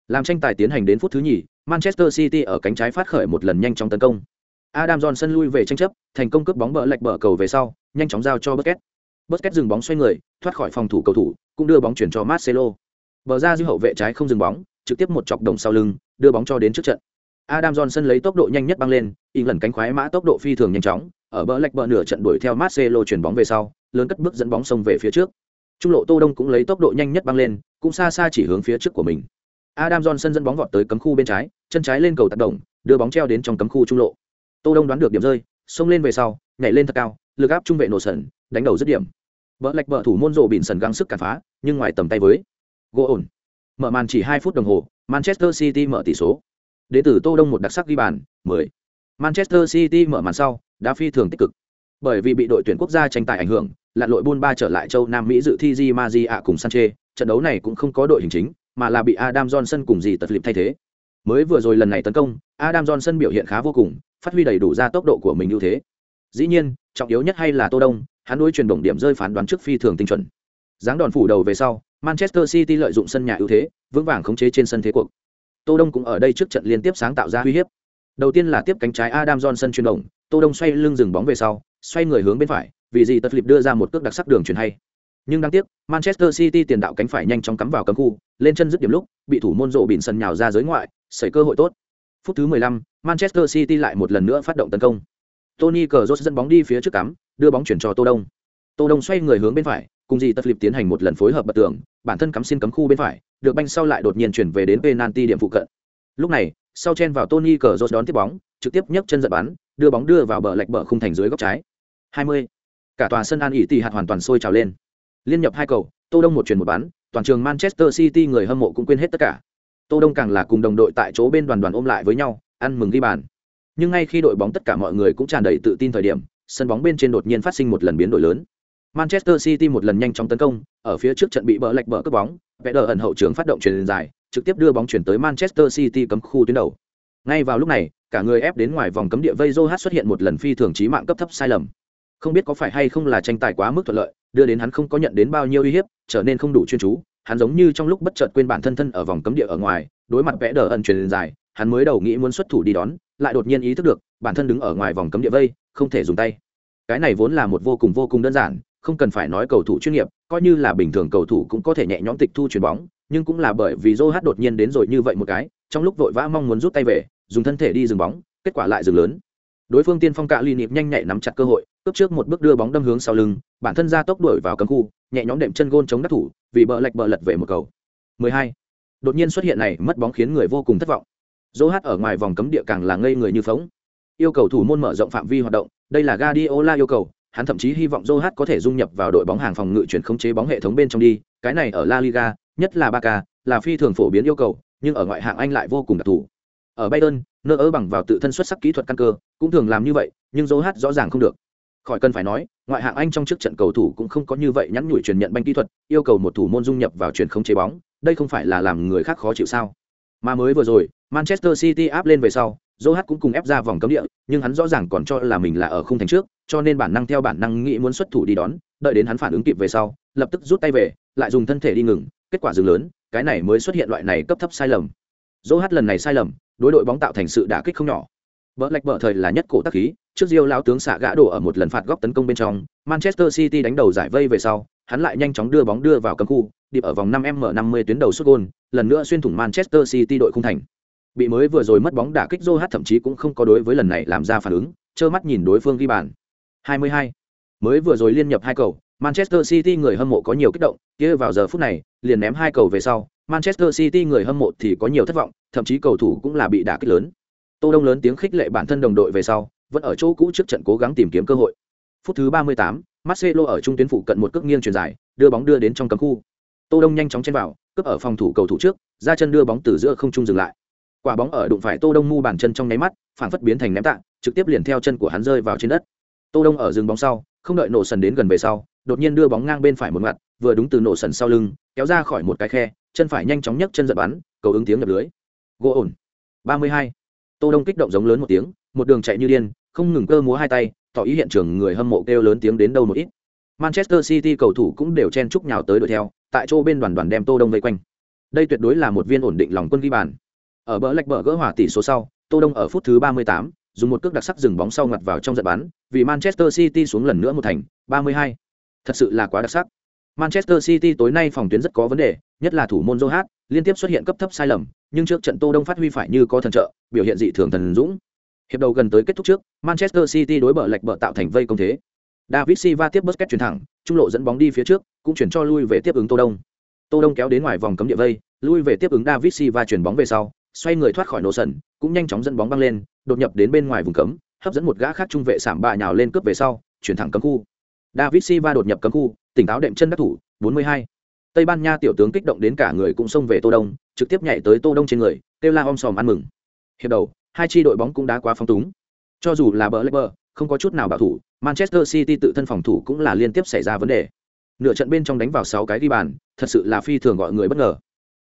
Làm tranh tài tiến hành đến phút thứ nhì, Manchester City ở cánh trái phát khởi một lần nhanh trong tấn công. Adam Johnson lui về tranh chấp, thành công cướp bóng bờ lệch bờ cầu về sau, nhanh chóng giao cho Busquets. Busquets dừng bóng xoay người, thoát khỏi phòng thủ cầu thủ, cũng đưa bóng chuyển cho Marcelo. Bờ ra dư hậu vệ trái không dừng bóng, trực tiếp một chọc đồng sau lưng, đưa bóng cho đến trước trận. Adam Johnson lấy tốc độ nhanh nhất băng lên, in lần cánh khoái mã tốc độ phi thường nhanh chóng, ở bờ lệch bờ nửa trận đuổi theo Marcelo chuyển bóng về sau, lớn cất bước dẫn bóng xông về phía trước. Trung lộ Tô Đông cũng lấy tốc độ nhanh nhất băng lên, cũng xa xa chỉ hướng phía trước của mình. Adam Johnson dẫn bóng vọt tới cấm khu bên trái, chân trái lên cầu tác động, đưa bóng treo đến trong cấm khu trung lộ. Tô Đông đoán được điểm rơi, xông lên về sau, nhảy lên thật cao, lực áp trung vệ nổ sần, đánh đầu dứt điểm. Bờ lệch bờ thủ môn rộ bỉn sần gắng sức cản phá, nhưng ngoài tầm tay với. Gỗ ổn. Mở màn chỉ hai phút đồng hồ, Manchester City mở tỷ số. Đệ tử Tô Đông một đặc sắc ghi bàn, 10. Manchester City mở màn sau, đã phi thường tích cực. Bởi vì bị đội tuyển quốc gia tranh tài ảnh hưởng, lặn lội buôn ba trở lại châu Nam Mỹ dự thi Di Maria cùng Sanche. trận đấu này cũng không có đội hình chính, mà là bị Adam Johnson cùng gì tật lịp thay thế. Mới vừa rồi lần này tấn công, Adam Johnson biểu hiện khá vô cùng, phát huy đầy đủ ra tốc độ của mình ưu thế. Dĩ nhiên, trọng yếu nhất hay là Tô Đông, hắn đối chuyển động điểm rơi phán đoán trước phi thường tinh chuẩn. Giáng đòn phủ đầu về sau, Manchester City lợi dụng sân nhà ưu thế, vững vàng khống chế trên sân thế cuộc. Tô Đông cũng ở đây trước trận liên tiếp sáng tạo ra uy hiếp. Đầu tiên là tiếp cánh trái Adam Johnson chuyển động, Tô Đông xoay lưng dừng bóng về sau, xoay người hướng bên phải, vì gì tật lịp đưa ra một cước đặc sắc đường chuyển hay. Nhưng đáng tiếc, Manchester City tiền đạo cánh phải nhanh chóng cắm vào cấm khu, lên chân dứt điểm lúc, bị thủ môn rộ bỉn sân nhào ra giới ngoại, xảy cơ hội tốt. Phút thứ 15, Manchester City lại một lần nữa phát động tấn công. Tony Cazorla dẫn bóng đi phía trước cắm, đưa bóng chuyển cho Tô Đông. Tô Đông xoay người hướng bên phải, cùng gì tật flip tiến hành một lần phối hợp bật tường, bản thân cắm xin cấm khu bên phải, được banh sau lại đột nhiên chuyển về đến penalty điểm phụ cận. Lúc này, sau chen vào Tony Cazorla đón tiếp bóng, trực tiếp nhấc chân giật bắn, đưa bóng đưa vào bờ lệch bờ khung thành dưới góc trái. 20. Cả tòa sân An ỉ tỷ hạt hoàn toàn sôi trào lên. Liên nhập hai cầu, Tô Đông một chuyền một bắn, toàn trường Manchester City người hâm mộ cũng quên hết tất cả. Tô Đông càng là cùng đồng đội tại chỗ bên đoàn đoàn ôm lại với nhau, ăn mừng ghi bàn. Nhưng ngay khi đội bóng tất cả mọi người cũng tràn đầy tự tin thời điểm, sân bóng bên trên đột nhiên phát sinh một lần biến đổi lớn. Manchester City một lần nhanh chóng tấn công, ở phía trước trận bị bỡ lệch bỡ cướp bóng, vẽ đờ ẩn hậu trường phát động truyền dài, trực tiếp đưa bóng chuyển tới Manchester City cấm khu tuyến đầu. Ngay vào lúc này, cả người ép đến ngoài vòng cấm địa vây Joe xuất hiện một lần phi thường chí mạng cấp thấp sai lầm. Không biết có phải hay không là tranh tài quá mức thuận lợi, đưa đến hắn không có nhận đến bao nhiêu uy hiếp, trở nên không đủ chuyên chú, hắn giống như trong lúc bất chợt quên bản thân thân ở vòng cấm địa ở ngoài, đối mặt vẽ đờ ẩn truyền dài, hắn mới đầu nghĩ muốn xuất thủ đi đón, lại đột nhiên ý thức được, bản thân đứng ở ngoài vòng cấm địa vây, không thể dùng tay. Cái này vốn là một vô cùng vô cùng đơn giản, không cần phải nói cầu thủ chuyên nghiệp, coi như là bình thường cầu thủ cũng có thể nhẹ nhõm tịch thu chuyền bóng, nhưng cũng là bởi vì Joe đột nhiên đến rồi như vậy một cái, trong lúc vội vã mong muốn rút tay về, dùng thân thể đi dừng bóng, kết quả lại dừng lớn. Đối phương tiên phong cạ ly nịp nhanh nhạy nắm chặt cơ hội, cướp trước một bước đưa bóng đâm hướng sau lưng, bản thân ra tốc đuổi vào cấm khu, nhẹ nhõm đệm chân gôn chống đắc thủ, vì bờ lệch bờ lật về một cầu. 12. Đột nhiên xuất hiện này, mất bóng khiến người vô cùng thất vọng. Joe ở ngoài vòng cấm địa càng là ngây người như phóng. Yêu cầu thủ môn mở rộng phạm vi hoạt động, đây là Guardiola yêu cầu, hắn thậm chí hy vọng Joe có thể dung nhập vào đội bóng hàng phòng ngự chuyển khống chế bóng hệ thống bên trong đi, cái này ở La Liga, nhất là Barca, là phi thường phổ biến yêu cầu, nhưng ở ngoại hạng Anh lại vô cùng đặc thù. Ở Bayern, nơ ơ bằng vào tự thân xuất sắc kỹ thuật căn cơ, cũng thường làm như vậy, nhưng Joe rõ ràng không được. Khỏi cần phải nói, ngoại hạng Anh trong trước trận cầu thủ cũng không có như vậy nhắn nhủi truyền nhận banh kỹ thuật, yêu cầu một thủ môn dung nhập vào chuyển không chế bóng, đây không phải là làm người khác khó chịu sao? Mà mới vừa rồi, Manchester City áp lên về sau, Joe cũng cùng ép ra vòng cấm địa, nhưng hắn rõ ràng còn cho là mình là ở khung thành trước, cho nên bản năng theo bản năng nghĩ muốn xuất thủ đi đón, đợi đến hắn phản ứng kịp về sau, lập tức rút tay về, lại dùng thân thể đi ngừng, kết quả dừng lớn, cái này mới xuất hiện loại này cấp thấp sai lầm. Joe lần này sai lầm, đối đội bóng tạo thành sự đả kích không nhỏ. Bỡ lệch bỡ thời là nhất cổ tác khí, trước Diêu lão tướng xạ gã đổ ở một lần phạt góc tấn công bên trong, Manchester City đánh đầu giải vây về sau, hắn lại nhanh chóng đưa bóng đưa vào cấm khu, điệp ở vòng 5m50 tuyến đầu sút gol, lần nữa xuyên thủng Manchester City đội khung thành. Bị mới vừa rồi mất bóng đả kích Joe thậm chí cũng không có đối với lần này làm ra phản ứng, trơ mắt nhìn đối phương ghi bàn. 22. Mới vừa rồi liên nhập hai cầu, Manchester City người hâm mộ có nhiều kích động, kia vào giờ phút này, liền ném hai cầu về sau, Manchester City người hâm mộ thì có nhiều thất vọng, thậm chí cầu thủ cũng là bị đả kích lớn. Tô Đông lớn tiếng khích lệ bản thân đồng đội về sau, vẫn ở chỗ cũ trước trận cố gắng tìm kiếm cơ hội. Phút thứ 38, Marcelo ở trung tuyến phụ cận một cước nghiêng truyền dài, đưa bóng đưa đến trong cấm khu. Tô Đông nhanh chóng chen vào, cướp ở phòng thủ cầu thủ trước, ra chân đưa bóng từ giữa không trung dừng lại. Quả bóng ở đụng phải Tô Đông mu bàn chân trong nháy mắt, phản phất biến thành ném tạ, trực tiếp liền theo chân của hắn rơi vào trên đất. Tô Đông ở dừng bóng sau, không đợi nổ sần đến gần về sau, đột nhiên đưa bóng ngang bên phải một ngặt, vừa đúng từ nổ sần sau lưng, kéo ra khỏi một cái khe, chân phải nhanh chóng nhấc chân giật bắn, cầu ứng tiếng nhập lưới. Gỗ ổn. 32. Tô Đông kích động giống lớn một tiếng, một đường chạy như điên, không ngừng cơ múa hai tay, tỏ ý hiện trường người hâm mộ kêu lớn tiếng đến đâu một ít. Manchester City cầu thủ cũng đều chen chúc nhào tới đuổi theo, tại chỗ bên đoàn đoàn đem Tô Đông vây quanh. Đây tuyệt đối là một viên ổn định lòng quân ghi bàn. Ở bờ lệch bờ gỡ hòa tỷ số sau, Tô Đông ở phút thứ 38, dùng một cước đặc sắc dừng bóng sau ngặt vào trong giật bắn, vì Manchester City xuống lần nữa một thành, 32. Thật sự là quá đặc sắc. Manchester City tối nay phòng tuyến rất có vấn đề, nhất là thủ môn Joe liên tiếp xuất hiện cấp thấp sai lầm, nhưng trước trận Tô Đông phát huy phải như có thần trợ, biểu hiện dị thường thần dũng. Hiệp đầu gần tới kết thúc trước, Manchester City đối bờ lệch bờ tạo thành vây công thế. David Silva tiếp Busquets chuyển thẳng, trung lộ dẫn bóng đi phía trước, cũng chuyển cho lui về tiếp ứng Tô Đông. Tô Đông kéo đến ngoài vòng cấm địa vây, lui về tiếp ứng David Silva chuyển bóng về sau, xoay người thoát khỏi nổ sân, cũng nhanh chóng dẫn bóng băng lên, đột nhập đến bên ngoài vùng cấm, hấp dẫn một gã khác trung vệ sảm bạ nhào lên cướp về sau, chuyển thẳng cấm khu. David Silva đột nhập cấm khu, tỉnh táo đệm chân đắc thủ, 42. Tây Ban Nha tiểu tướng kích động đến cả người cũng xông về Tô Đông, trực tiếp nhảy tới Tô Đông trên người, kêu la om sòm ăn mừng. Hiệp đầu, hai chi đội bóng cũng đã quá phong túng. Cho dù là bờ bờ, không có chút nào bảo thủ, Manchester City tự thân phòng thủ cũng là liên tiếp xảy ra vấn đề. Nửa trận bên trong đánh vào 6 cái ghi bàn, thật sự là phi thường gọi người bất ngờ.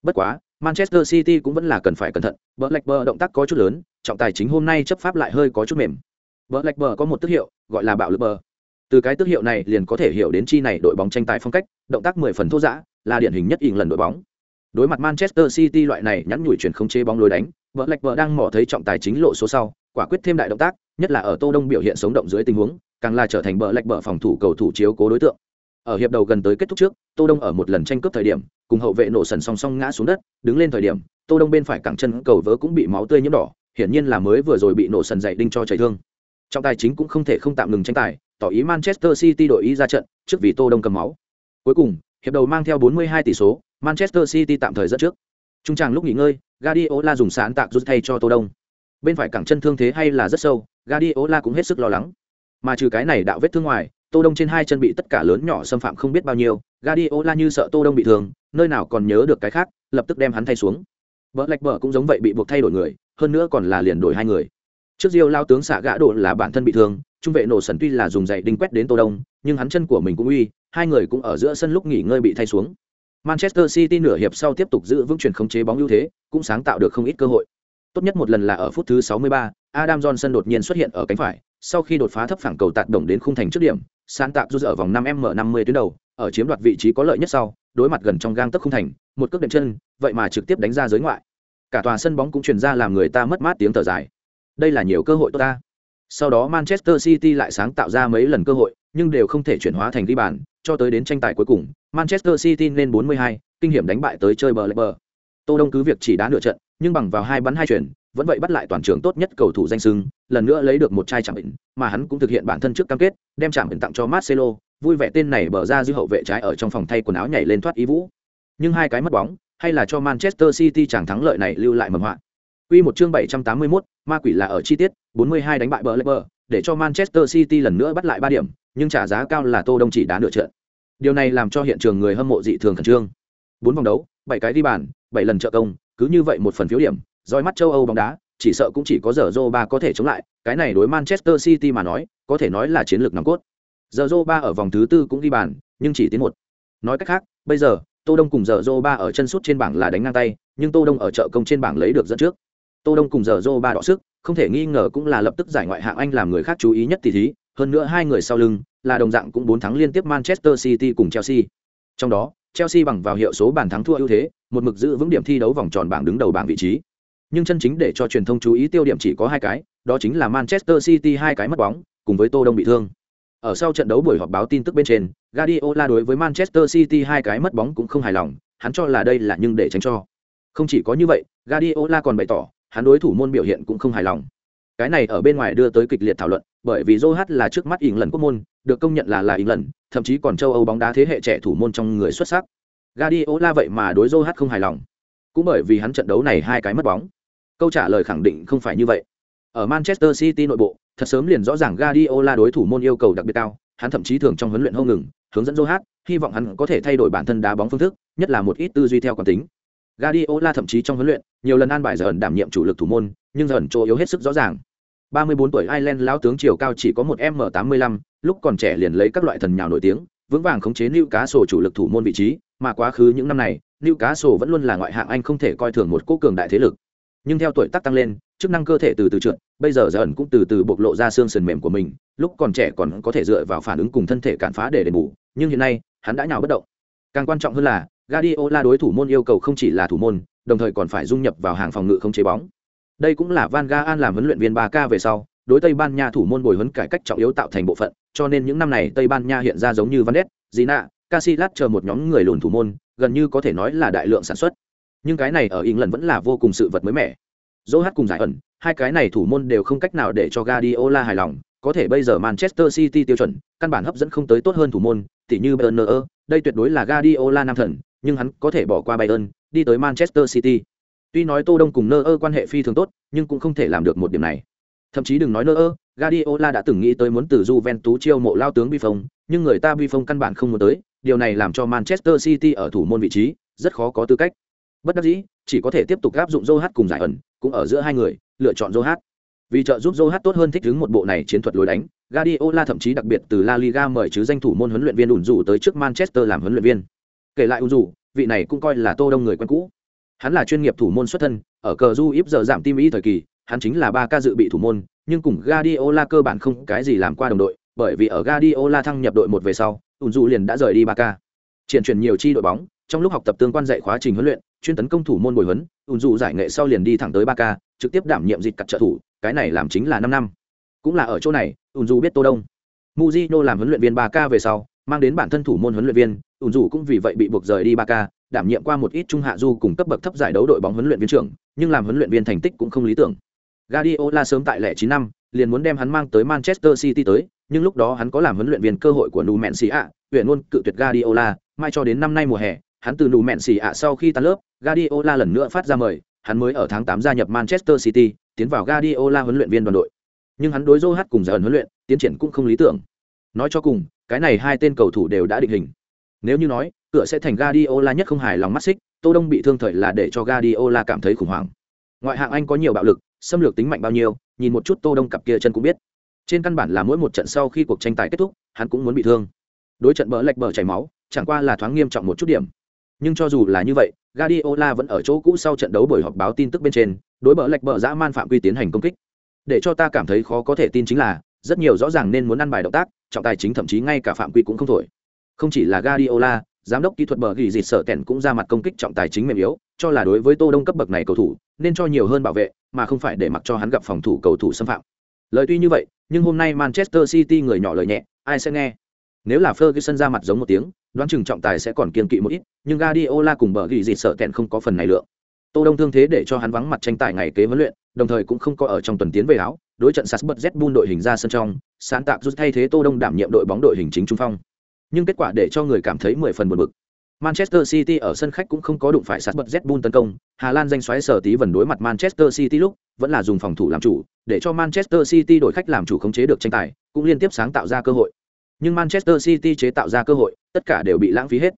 Bất quá, Manchester City cũng vẫn là cần phải cẩn thận, Blackburn động tác có chút lớn, trọng tài chính hôm nay chấp pháp lại hơi có chút mềm. Blackburn có một tước hiệu, gọi là bạo lực bờ. Từ cái tước hiệu này liền có thể hiểu đến chi này đội bóng tranh tài phong cách, động tác 10 phần thô dã, là điển hình nhất ỉn lần đội bóng. Đối mặt Manchester City loại này nhắn nhủi chuyển không chế bóng lối đánh, Blackburn đang mò thấy trọng tài chính lộ số sau, quả quyết thêm đại động tác nhất là ở tô đông biểu hiện sống động dưới tình huống càng là trở thành bờ lạch bờ phòng thủ cầu thủ chiếu cố đối tượng. Ở hiệp đầu gần tới kết thúc trước tô đông ở một lần tranh cướp thời điểm cùng hậu vệ nổ sần song song ngã xuống đất đứng lên thời điểm tô đông bên phải cẳng chân cầu vớ cũng bị máu tươi nhiễm đỏ hiển nhiên là mới vừa rồi bị nổ sần dậy đinh cho chảy thương. Trọng tài chính cũng không thể không tạm ngừng tranh tài tỏ ý manchester city đội ý ra trận trước vì tô đông cầm máu. Cuối cùng hiệp đầu mang theo 42 tỷ số, manchester city tạm thời dẫn trước. Trung tràng lúc nghỉ ngơi, Guardiola dùng sán tạc rút thay cho tô đông. Bên phải cẳng chân thương thế hay là rất sâu, Guardiola cũng hết sức lo lắng. Mà trừ cái này đạo vết thương ngoài, tô đông trên hai chân bị tất cả lớn nhỏ xâm phạm không biết bao nhiêu, Guardiola như sợ tô đông bị thương, nơi nào còn nhớ được cái khác, lập tức đem hắn thay xuống. Bờ lạch bờ cũng giống vậy bị buộc thay đổi người, hơn nữa còn là liền đổi hai người. Trước diêu lao tướng xạ gã độ là bản thân bị thương, trung vệ nổ sần tuy là dùng dậy đinh quét đến tô đông, nhưng hắn chân của mình cũng uy hai người cũng ở giữa sân lúc nghỉ ngơi bị thay xuống. Manchester city nửa hiệp sau tiếp tục giữ vững chuyển khống chế bóng ưu thế cũng sáng tạo được không ít cơ hội. Tốt nhất một lần là ở phút thứ 63, adam johnson đột nhiên xuất hiện ở cánh phải sau khi đột phá thấp phẳng cầu tạt đồng đến khung thành trước điểm sáng tạo rút ở vòng 5 m 50 tuyến đầu ở chiếm đoạt vị trí có lợi nhất sau đối mặt gần trong gang tấc khung thành một cước đệm chân vậy mà trực tiếp đánh ra giới ngoại. Cả tòa sân bóng cũng truyền ra làm người ta mất mát tiếng thở dài. Đây là nhiều cơ hội tốt ta. Sau đó manchester city lại sáng tạo ra mấy lần cơ hội nhưng đều không thể chuyển hóa thành ghi bàn cho tới đến tranh tài cuối cùng manchester city lên 42, kinh nghiệm đánh bại tới chơi bờ lệ bờ. Tô đông cứ việc chỉ đá nửa trận nhưng bằng vào hai bắn hai chuyển vẫn vậy bắt lại toàn trường tốt nhất cầu thủ danh sưng lần nữa lấy được một chai chạm bệnh mà hắn cũng thực hiện bản thân trước cam kết đem chạm bệnh tặng cho marcelo vui vẻ tên này bờ ra dư hậu vệ trái ở trong phòng thay quần áo nhảy lên thoát ý vũ. Nhưng hai cái mất bóng hay là cho manchester city chẳng thắng lợi này lưu lại mầm họa. Quy một chương 781, ma quỷ là ở chi tiết, 42 đánh bại Blackburn, để cho Manchester City lần nữa bắt lại 3 điểm, nhưng trả giá cao là Tô Đông chỉ đá nửa trận. Điều này làm cho hiện trường người hâm mộ dị thường khẩn trương. Bốn vòng đấu, bảy cái đi bàn, bảy lần trợ công, cứ như vậy một phần phiếu điểm, roi mắt châu Âu bóng đá, chỉ sợ cũng chỉ có giờ ba có thể chống lại, cái này đối Manchester City mà nói, có thể nói là chiến lược nòng cốt. Giờ ba ở vòng thứ tư cũng đi bàn, nhưng chỉ tiến một. Nói cách khác, bây giờ, Tô Đông cùng giờ ba ở chân sút trên bảng là đánh ngang tay, nhưng Tô Đông ở trợ công trên bảng lấy được dẫn trước tô đông cùng giờ dô ba đọ sức không thể nghi ngờ cũng là lập tức giải ngoại hạng anh làm người khác chú ý nhất tỷ thí hơn nữa hai người sau lưng là đồng dạng cũng bốn thắng liên tiếp manchester city cùng chelsea. Trong đó chelsea bằng vào hiệu số bàn thắng thua ưu thế một mực giữ vững điểm thi đấu vòng tròn bảng đứng đầu bảng vị trí. Nhưng chân chính để cho truyền thông chú ý tiêu điểm chỉ có hai cái đó chính là manchester city hai cái mất bóng cùng với tô đông bị thương. Ở sau trận đấu buổi họp báo tin tức bên trên Guardiola đối với Manchester City hai cái mất bóng cũng không hài lòng, hắn cho là đây là nhưng để tránh cho. Không chỉ có như vậy, Guardiola còn bày tỏ, hắn đối thủ môn biểu hiện cũng không hài lòng cái này ở bên ngoài đưa tới kịch liệt thảo luận bởi vì joe là trước mắt ỉng lần quốc môn được công nhận là là ỉng lần thậm chí còn châu âu bóng đá thế hệ trẻ thủ môn trong người xuất sắc. Guardiola vậy mà đối joe không hài lòng. Cũng bởi vì hắn trận đấu này hai cái mất bóng. Câu trả lời khẳng định không phải như vậy. Ở manchester city nội bộ thật sớm liền rõ ràng Guardiola đối thủ môn yêu cầu đặc biệt cao hắn thậm chí thường trong huấn luyện hông ngừng hướng dẫn joe hy vọng hắn có thể thay đổi bản thân đá bóng phương thức nhất là một ít tư duy theo quán tính. Guardiola thậm chí trong huấn luyện, nhiều lần an bài giờ ẩn đảm nhiệm chủ lực thủ môn, nhưng dần chỗ yếu hết sức rõ ràng. 34 tuổi Ireland lão tướng chiều cao chỉ có một m85, lúc còn trẻ liền lấy các loại thần nhào nổi tiếng, vững vàng khống chế Newcastle chủ lực thủ môn vị trí, mà quá khứ những năm này, Newcastle vẫn luôn là ngoại hạng Anh không thể coi thường một cố cường đại thế lực. Nhưng theo tuổi tác tăng lên, chức năng cơ thể từ từ trượt, bây giờ dần cũng từ từ bộc lộ ra xương sườn mềm của mình, lúc còn trẻ còn có thể dựa vào phản ứng cùng thân thể cản phá để đền bù, nhưng hiện nay, hắn đã nhào bất động. Càng quan trọng hơn là, Guardiola đối thủ môn yêu cầu không chỉ là thủ môn, đồng thời còn phải dung nhập vào hàng phòng ngự không chế bóng. Đây cũng là Van Gaal làm huấn luyện viên 3K về sau, đối Tây Ban Nha thủ môn bồi huấn cải cách trọng yếu tạo thành bộ phận, cho nên những năm này Tây Ban Nha hiện ra giống như Van Ness, Gina, Casillas chờ một nhóm người lùn thủ môn, gần như có thể nói là đại lượng sản xuất. Nhưng cái này ở England vẫn là vô cùng sự vật mới mẻ. Zohat cùng giải ẩn, hai cái này thủ môn đều không cách nào để cho Guardiola hài lòng, có thể bây giờ Manchester City tiêu chuẩn, căn bản hấp dẫn không tới tốt hơn thủ môn, tỉ như Berner, đây tuyệt đối là Guardiola nam thần, nhưng hắn có thể bỏ qua Bayern, đi tới Manchester City. Tuy nói Tô Đông cùng Neuer quan hệ phi thường tốt, nhưng cũng không thể làm được một điểm này. Thậm chí đừng nói Neuer, Guardiola đã từng nghĩ tới muốn từ Juventus chiêu mộ lao tướng Buffon, nhưng người ta Buffon căn bản không muốn tới, điều này làm cho Manchester City ở thủ môn vị trí rất khó có tư cách. Bất đắc dĩ, chỉ có thể tiếp tục áp dụng Zohat cùng giải ẩn, cũng ở giữa hai người, lựa chọn Zohat. Vì trợ giúp Zohat tốt hơn thích ứng một bộ này chiến thuật lối đánh, Guardiola thậm chí đặc biệt từ La Liga mời chứ danh thủ môn huấn luyện viên ủn rủ tới trước Manchester làm huấn luyện viên kể lại ủ dù vị này cũng coi là tô đông người quen cũ hắn là chuyên nghiệp thủ môn xuất thân, ở cờ du ít giờ giảm tim ý thời kỳ, hắn chính là ba ca dự bị thủ môn, nhưng cùng Guardiola cơ bản không cái gì làm qua đồng đội, bởi vì ở Guardiola thăng nhập đội một về sau ùn du liền đã rời đi ba ca. Triển chuyển nhiều chi đội bóng, trong lúc học tập tương quan dạy khóa trình huấn luyện, chuyên tấn công thủ môn bồi huấn ùn du giải nghệ sau liền đi thẳng tới ba ca, trực tiếp đảm nhiệm dịch cặt trợ thủ, cái này làm chính là năm năm. Cũng là ở chỗ này ùn du biết tô đông. Muzino làm huấn luyện viên ba ca về sau, mang đến bản thân thủ môn huấn luyện viên ùn dù cũng vì vậy bị buộc rời đi ba ca đảm nhiệm qua một ít trung hạ du cùng cấp bậc thấp giải đấu đội bóng huấn luyện viên trưởng nhưng làm huấn luyện viên thành tích cũng không lý tưởng Guardiola sớm tại lẻ chín năm liền muốn đem hắn mang tới Manchester City tới, nhưng lúc đó hắn có làm huấn luyện viên cơ hội của Numancia, huyện luôn cự tuyệt Guardiola, mai cho đến năm nay mùa hè, hắn từ Numancia sau khi tan lớp, Guardiola lần nữa phát ra mời, hắn mới ở tháng 8 gia nhập Manchester City, tiến vào Guardiola huấn luyện viên đoàn đội. Nhưng hắn đối Joe cùng giờ huấn luyện, tiến triển cũng không lý tưởng. Nói cho cùng, cái này hai tên cầu thủ đều đã định hình. Nếu như nói, cửa sẽ thành Guardiola nhất không hài lòng mắt xích, Tô Đông bị thương thời là để cho Guardiola cảm thấy khủng hoảng. Ngoại hạng Anh có nhiều bạo lực, xâm lược tính mạnh bao nhiêu, nhìn một chút Tô Đông cặp kia chân cũng biết. Trên căn bản là mỗi một trận sau khi cuộc tranh tài kết thúc, hắn cũng muốn bị thương. Đối trận bỡ lệch bờ chảy máu, chẳng qua là thoáng nghiêm trọng một chút điểm. Nhưng cho dù là như vậy, Guardiola vẫn ở chỗ cũ sau trận đấu buổi họp báo tin tức bên trên, đối bỡ lệch bờ dã man phạm quy tiến hành công kích. Để cho ta cảm thấy khó có thể tin chính là, rất nhiều rõ ràng nên muốn ăn bài động tác, trọng tài chính thậm chí ngay cả phạm quy cũng không thổi. Không chỉ là Guardiola, giám đốc kỹ thuật bờ gỉ dịt sợ tèn cũng ra mặt công kích trọng tài chính mềm yếu, cho là đối với Tô Đông cấp bậc này cầu thủ, nên cho nhiều hơn bảo vệ, mà không phải để mặc cho hắn gặp phòng thủ cầu thủ xâm phạm. Lời tuy như vậy, nhưng hôm nay Manchester City người nhỏ lời nhẹ, ai sẽ nghe? Nếu là Ferguson ra mặt giống một tiếng, đoán chừng trọng tài sẽ còn kiên kỵ một ít, nhưng Guardiola cùng bờ gỉ dịt sợ tèn không có phần này lượng. Tô Đông thương thế để cho hắn vắng mặt tranh tài ngày kế huấn luyện, đồng thời cũng không có ở trong tuần tiến về áo, đối trận Salzburg z bun đội hình ra sân trong, sáng tạo rút thay thế Tô Đông đảm nhiệm đội bóng đội hình chính trung phong. Nhưng kết quả để cho người cảm thấy mười phần buồn bực. Manchester City ở sân khách cũng không có đụng phải sát bật Zbun tấn công, Hà Lan danh xoáy sở tí vần đối mặt Manchester City lúc, vẫn là dùng phòng thủ làm chủ, để cho Manchester City đổi khách làm chủ khống chế được tranh tài, cũng liên tiếp sáng tạo ra cơ hội. Nhưng Manchester City chế tạo ra cơ hội, tất cả đều bị lãng phí hết.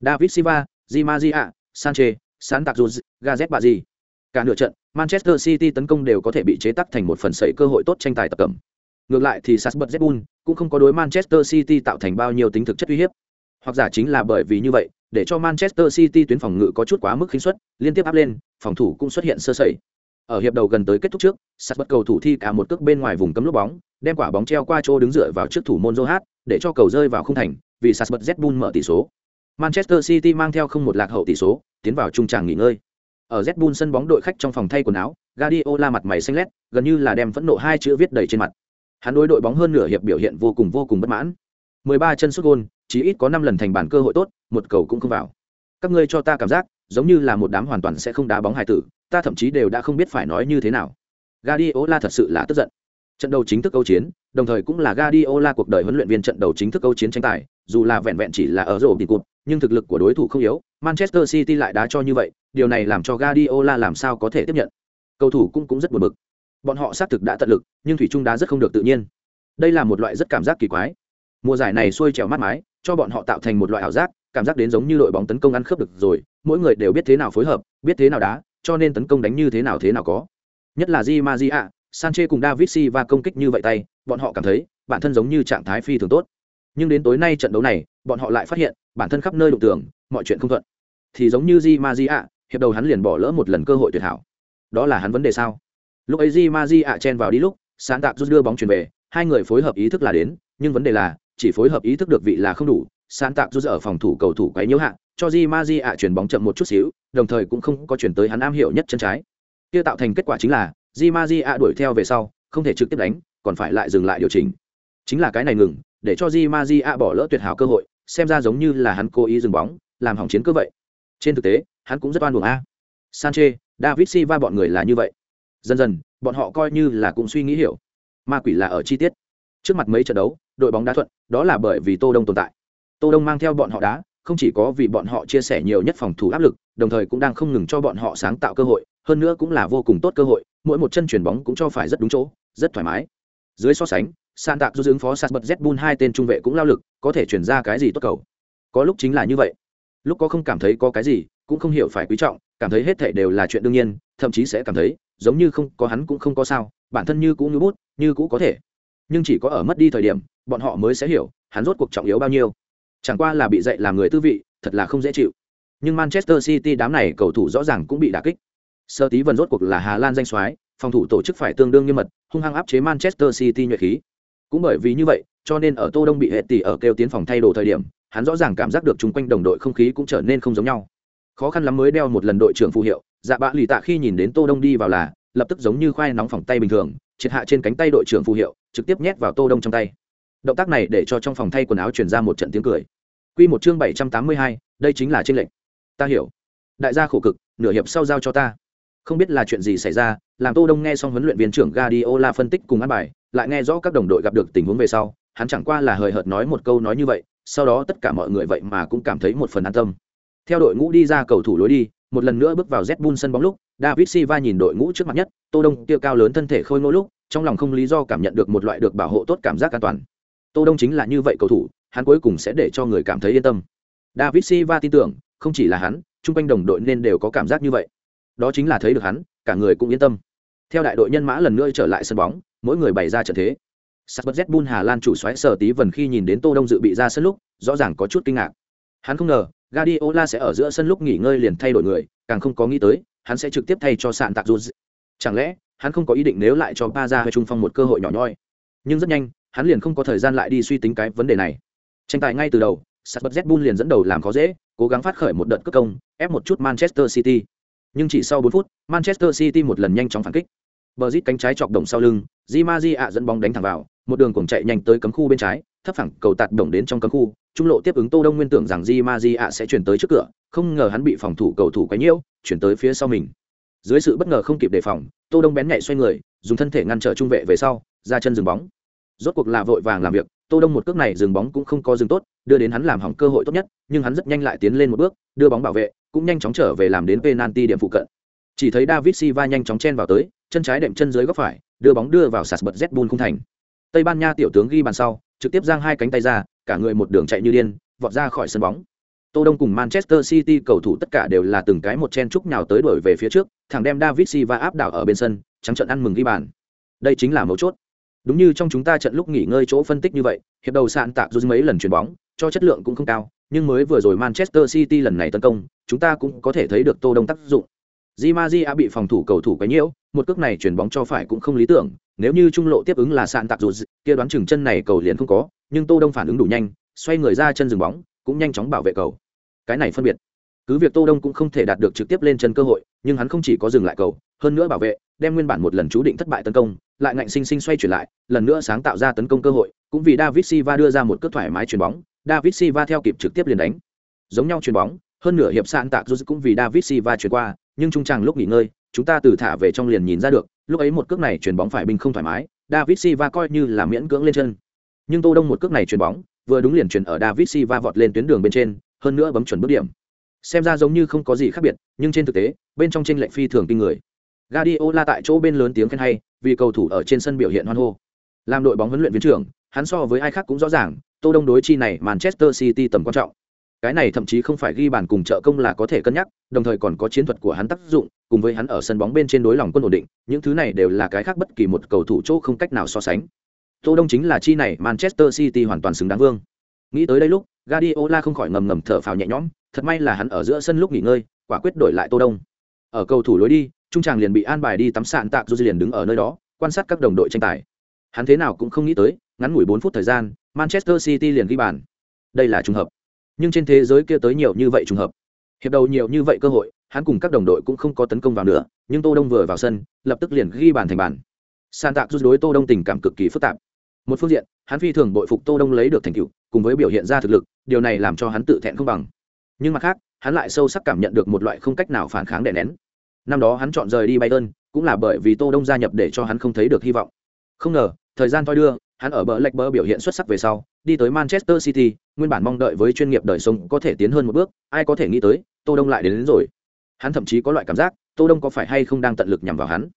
David Silva, Di Maria, Sanchez, Santacruz, Gazet Bazi. Cả nửa trận, Manchester City tấn công đều có thể bị chế tác thành một phần sẩy cơ hội tốt tranh tài tập cầm. Ngược lại thì Sasbert Red cũng không có đối Manchester City tạo thành bao nhiêu tính thực chất uy hiếp. Hoặc giả chính là bởi vì như vậy, để cho Manchester City tuyến phòng ngự có chút quá mức khinh suất, liên tiếp áp lên, phòng thủ cũng xuất hiện sơ sẩy. Ở hiệp đầu gần tới kết thúc trước, Sasbert cầu thủ thi cả một cước bên ngoài vùng cấm lúc bóng, đem quả bóng treo qua chỗ đứng dựa vào trước thủ môn Zohat, để cho cầu rơi vào khung thành, vì Sasbert Red mở tỷ số. Manchester City mang theo không một lạc hậu tỷ số, tiến vào trung tràng nghỉ ngơi. Ở Red sân bóng đội khách trong phòng thay quần áo, Guardiola mặt mày xanh lét, gần như là đem phẫn nộ hai chữ viết đầy trên mặt. Hắn đối đội bóng hơn nửa hiệp biểu hiện vô cùng vô cùng bất mãn. 13 chân sút gôn, chỉ ít có 5 lần thành bản cơ hội tốt, một cầu cũng không vào. Các ngươi cho ta cảm giác, giống như là một đám hoàn toàn sẽ không đá bóng hài tử, ta thậm chí đều đã không biết phải nói như thế nào. Guardiola thật sự là tức giận. Trận đầu chính thức câu chiến, đồng thời cũng là Guardiola cuộc đời huấn luyện viên trận đầu chính thức câu chiến tranh tài, dù là vẹn vẹn chỉ là ở rổ tiền cột, nhưng thực lực của đối thủ không yếu, Manchester City lại đá cho như vậy, điều này làm cho Guardiola làm sao có thể tiếp nhận. Cầu thủ cũng cũng rất buồn bực. Bọn họ xác thực đã tận lực, nhưng thủy Trung đá rất không được tự nhiên. Đây là một loại rất cảm giác kỳ quái. Mùa giải này xuôi trèo mát mái cho bọn họ tạo thành một loại ảo giác cảm giác đến giống như đội bóng tấn công ăn khớp được rồi mỗi người đều biết thế nào phối hợp biết thế nào đá cho nên tấn công đánh như thế nào thế nào có. Nhất là di ma di ạ sanche cùng david si và công kích như vậy tay bọn họ cảm thấy bản thân giống như trạng thái phi thường tốt. Nhưng đến tối nay trận đấu này bọn họ lại phát hiện bản thân khắp nơi đụng tường mọi chuyện không thuận. Thì giống như di ma di ạ hiệp đầu hắn liền bỏ lỡ một lần cơ hội tuyệt hảo. Đó là hắn vấn đề sao? Lúc ấy di ma di ạ chen vào đi lúc sáng tạo rút đưa bóng chuyển về hai người phối hợp ý thức là đến nhưng vấn đề là chỉ phối hợp ý thức được vị là không đủ sáng tạo rút ở phòng thủ cầu thủ quấy nhiễu hạn, cho di ma di ạ chuyển bóng chậm một chút xíu đồng thời cũng không có chuyển tới hắn am hiểu nhất chân trái. Kia tạo thành kết quả chính là di ma di ạ đuổi theo về sau không thể trực tiếp đánh còn phải lại dừng lại điều chỉnh. Chính là cái này ngừng để cho di ma di ạ bỏ lỡ tuyệt hảo cơ hội xem ra giống như là hắn cố ý dừng bóng làm hỏng chiến cơ vậy. Trên thực tế hắn cũng rất oan buồng a. Sanche david silva bọn người là như vậy dần dần, bọn họ coi như là cũng suy nghĩ hiểu. Ma quỷ là ở chi tiết. Trước mặt mấy trận đấu, đội bóng đá thuận, đó là bởi vì tô đông tồn tại. Tô đông mang theo bọn họ đá, không chỉ có vì bọn họ chia sẻ nhiều nhất phòng thủ áp lực, đồng thời cũng đang không ngừng cho bọn họ sáng tạo cơ hội, hơn nữa cũng là vô cùng tốt cơ hội, mỗi một chân chuyển bóng cũng cho phải rất đúng chỗ, rất thoải mái. Dưới so sánh san tạc du ứng phó sát bật z bun hai tên trung vệ cũng lao lực, có thể chuyển ra cái gì tốt cầu? Có lúc chính là như vậy. Lúc có không cảm thấy có cái gì, cũng không hiểu phải quý trọng, cảm thấy hết thảy đều là chuyện đương nhiên, thậm chí sẽ cảm thấy giống như không có hắn cũng không có sao, bản thân như cũ như bút, như cũ có thể. Nhưng chỉ có ở mất đi thời điểm, bọn họ mới sẽ hiểu, hắn rốt cuộc trọng yếu bao nhiêu. Chẳng qua là bị dạy làm người tư vị, thật là không dễ chịu. Nhưng manchester city đám này cầu thủ rõ ràng cũng bị đả kích. Sơ tí vần rốt cuộc là hà lan danh soái, phòng thủ tổ chức phải tương đương nghiêm mật, hung hăng áp chế manchester city nhuệ khí. Cũng bởi vì như vậy, cho nên ở tô đông bị hệ tỷ ở kêu tiến phòng thay đồ thời điểm, hắn rõ ràng cảm giác được chung quanh đồng đội không khí cũng trở nên không giống nhau. Khó khăn lắm mới đeo một lần đội trưởng phù hiệu dạ bạ lì tạ khi nhìn đến tô đông đi vào là lập tức giống như khoai nóng phòng tay bình thường triệt hạ trên cánh tay đội trưởng phù hiệu trực tiếp nhét vào tô đông trong tay. Động tác này để cho trong phòng thay quần áo truyền ra một trận tiếng cười. Quy một chương bảy trăm tám mươi hai, đây chính là trên lệnh ta hiểu. Đại gia khổ cực nửa hiệp sau giao cho ta. Không biết là chuyện gì xảy ra làm tô đông nghe xong huấn luyện viên trưởng Guardiola phân tích cùng ăn bài lại nghe rõ các đồng đội gặp được tình huống về sau hắn chẳng qua là hời hợt nói một câu nói như vậy sau đó tất cả mọi người vậy mà cũng cảm thấy một phần an tâm. Theo đội ngũ đi ra cầu thủ lối đi một lần nữa bước vào Zbun sân bóng lúc, david silva nhìn đội ngũ trước mặt nhất, tô đông kia cao lớn thân thể khôi ngô lúc, trong lòng không lý do cảm nhận được một loại được bảo hộ tốt cảm giác an toàn. Tô đông chính là như vậy cầu thủ, hắn cuối cùng sẽ để cho người cảm thấy yên tâm. David silva tin tưởng, không chỉ là hắn, chung quanh đồng đội nên đều có cảm giác như vậy. Đó chính là thấy được hắn, cả người cũng yên tâm. Theo đại đội nhân mã lần nữa trở lại sân bóng, mỗi người bày ra trận thế. Sắt Zbun hà lan chủ xoáy sở tí vần khi nhìn đến tô đông dự bị ra sân lúc, rõ ràng có chút kinh ngạc. Hắn không ngờ Guardiola sẽ ở giữa sân lúc nghỉ ngơi liền thay đổi người, càng không có nghĩ tới, hắn sẽ trực tiếp thay cho sạn tạc dù chẳng lẽ, hắn không có ý định nếu lại cho Barca hay trung phong một cơ hội nhỏ nhoi? Nhưng rất nhanh, hắn liền không có thời gian lại đi suy tính cái vấn đề này. Tranh tài ngay từ đầu, sắt bất liền dẫn đầu làm khó dễ, cố gắng phát khởi một đợt cướp công, ép một chút manchester city. Nhưng chỉ sau 4 phút, manchester city một lần nhanh chóng phản kích. Bờ rít cánh trái chọc đồng sau lưng, di ma ạ dẫn bóng đánh thẳng vào, một đường cuồng chạy nhanh tới cấm khu bên trái, thấp phẳng cầu tạt đồng đến trong cấm khu trung lộ tiếp ứng tô đông nguyên tưởng rằng di ma di ạ sẽ chuyển tới trước cửa, không ngờ hắn bị phòng thủ cầu thủ quấy nhiễu, chuyển tới phía sau mình. Dưới sự bất ngờ không kịp đề phòng, tô đông bén nhạy xoay người, dùng thân thể ngăn trở trung vệ về sau, ra chân dừng bóng. Rốt cuộc là vội vàng làm việc, tô đông một cước này dừng bóng cũng không có dừng tốt, đưa đến hắn làm hỏng cơ hội tốt nhất, nhưng hắn rất nhanh lại tiến lên một bước, đưa bóng bảo vệ, cũng nhanh chóng trở về làm đến penalty điểm phụ cận. Chỉ thấy david silva nhanh chóng chen vào tới, chân trái đệm chân dưới góc phải, đưa bóng đưa vào sạt bật z không thành. Tây ban nha tiểu tướng ghi bàn sau, trực tiếp giang hai cánh tay ra cả người một đường chạy như điên vọt ra khỏi sân bóng. Tô đông cùng manchester city cầu thủ tất cả đều là từng cái một chen chúc nhào tới đuổi về phía trước thằng đem david silva áp đảo ở bên sân trắng trận ăn mừng ghi bàn. Đây chính là mấu chốt. Đúng như trong chúng ta trận lúc nghỉ ngơi chỗ phân tích như vậy hiệp đầu sạn tạc dù mấy lần chuyền bóng cho chất lượng cũng không cao nhưng mới vừa rồi manchester city lần này tấn công chúng ta cũng có thể thấy được tô đông tác dụng. Di Maria bị phòng thủ cầu thủ quấy nhiễu, một cước này chuyển bóng cho phải cũng không lý tưởng, nếu như trung lộ tiếp ứng là sạn tạc dù kia đoán chừng chân này cầu liền không có, nhưng Tô Đông phản ứng đủ nhanh, xoay người ra chân dừng bóng, cũng nhanh chóng bảo vệ cầu. Cái này phân biệt. Cứ việc Tô Đông cũng không thể đạt được trực tiếp lên chân cơ hội, nhưng hắn không chỉ có dừng lại cầu, hơn nữa bảo vệ, đem nguyên bản một lần chú định thất bại tấn công, lại ngạnh sinh sinh xoay chuyển lại, lần nữa sáng tạo ra tấn công cơ hội, cũng vì David Silva đưa ra một cước thoải mái chuyền bóng, David Silva theo kịp trực tiếp liền đánh. Giống nhau chuyền bóng, hơn nửa hiệp sạn tạc dù cũng vì David Silva chuyển qua, nhưng trung tràng lúc nghỉ ngơi, chúng ta từ thả về trong liền nhìn ra được, lúc ấy một cước này chuyền bóng phải binh không thoải mái, David Silva coi như là miễn cưỡng lên chân. Nhưng Tô Đông một cước này chuyền bóng, vừa đúng liền chuyền ở David Silva vọt lên tuyến đường bên trên, hơn nữa bấm chuẩn bước điểm. Xem ra giống như không có gì khác biệt, nhưng trên thực tế, bên trong chênh lệch phi thường kinh người. Guardiola tại chỗ bên lớn tiếng khen hay, vì cầu thủ ở trên sân biểu hiện hoan hô. Làm đội bóng huấn luyện viên trưởng, hắn so với ai khác cũng rõ ràng, Tô Đông đối chi này Manchester City tầm quan trọng cái này thậm chí không phải ghi bàn cùng trợ công là có thể cân nhắc đồng thời còn có chiến thuật của hắn tác dụng cùng với hắn ở sân bóng bên trên đối lòng quân ổn định những thứ này đều là cái khác bất kỳ một cầu thủ chỗ không cách nào so sánh tô đông chính là chi này, manchester city hoàn toàn xứng đáng vương. Nghĩ tới đây lúc, Guardiola không khỏi ngầm ngầm thở phào nhẹ nhõm, thật may là hắn ở giữa sân lúc nghỉ ngơi, quả quyết đổi lại tô đông. Ở cầu thủ lối đi, trung tràng liền bị an bài đi tắm sạn Tạm dù liền đứng ở nơi đó, quan sát các đồng đội tranh tài. Hắn thế nào cũng không nghĩ tới, ngắn ngủi bốn phút thời gian, manchester city liền ghi bàn. Đây là trùng hợp. Nhưng trên thế giới kia tới nhiều như vậy trùng hợp. Hiệp đầu nhiều như vậy cơ hội, hắn cùng các đồng đội cũng không có tấn công vào nữa, nhưng tô đông vừa vào sân, lập tức liền ghi bàn thành bàn. San tạc đối tô đông tình cảm cực kỳ phức tạp một phương diện hắn phi thường bội phục tô đông lấy được thành tựu cùng với biểu hiện ra thực lực điều này làm cho hắn tự thẹn không bằng. Nhưng mặt khác hắn lại sâu sắc cảm nhận được một loại không cách nào phản kháng đè nén. Năm đó hắn chọn rời đi bayern cũng là bởi vì tô đông gia nhập để cho hắn không thấy được hy vọng. Không ngờ thời gian thoi đưa hắn ở bờ lệch bờ biểu hiện xuất sắc về sau đi tới manchester city nguyên bản mong đợi với chuyên nghiệp đời sống có thể tiến hơn một bước ai có thể nghĩ tới tô đông lại đến, đến rồi. Hắn thậm chí có loại cảm giác tô đông có phải hay không đang tận lực nhằm vào hắn.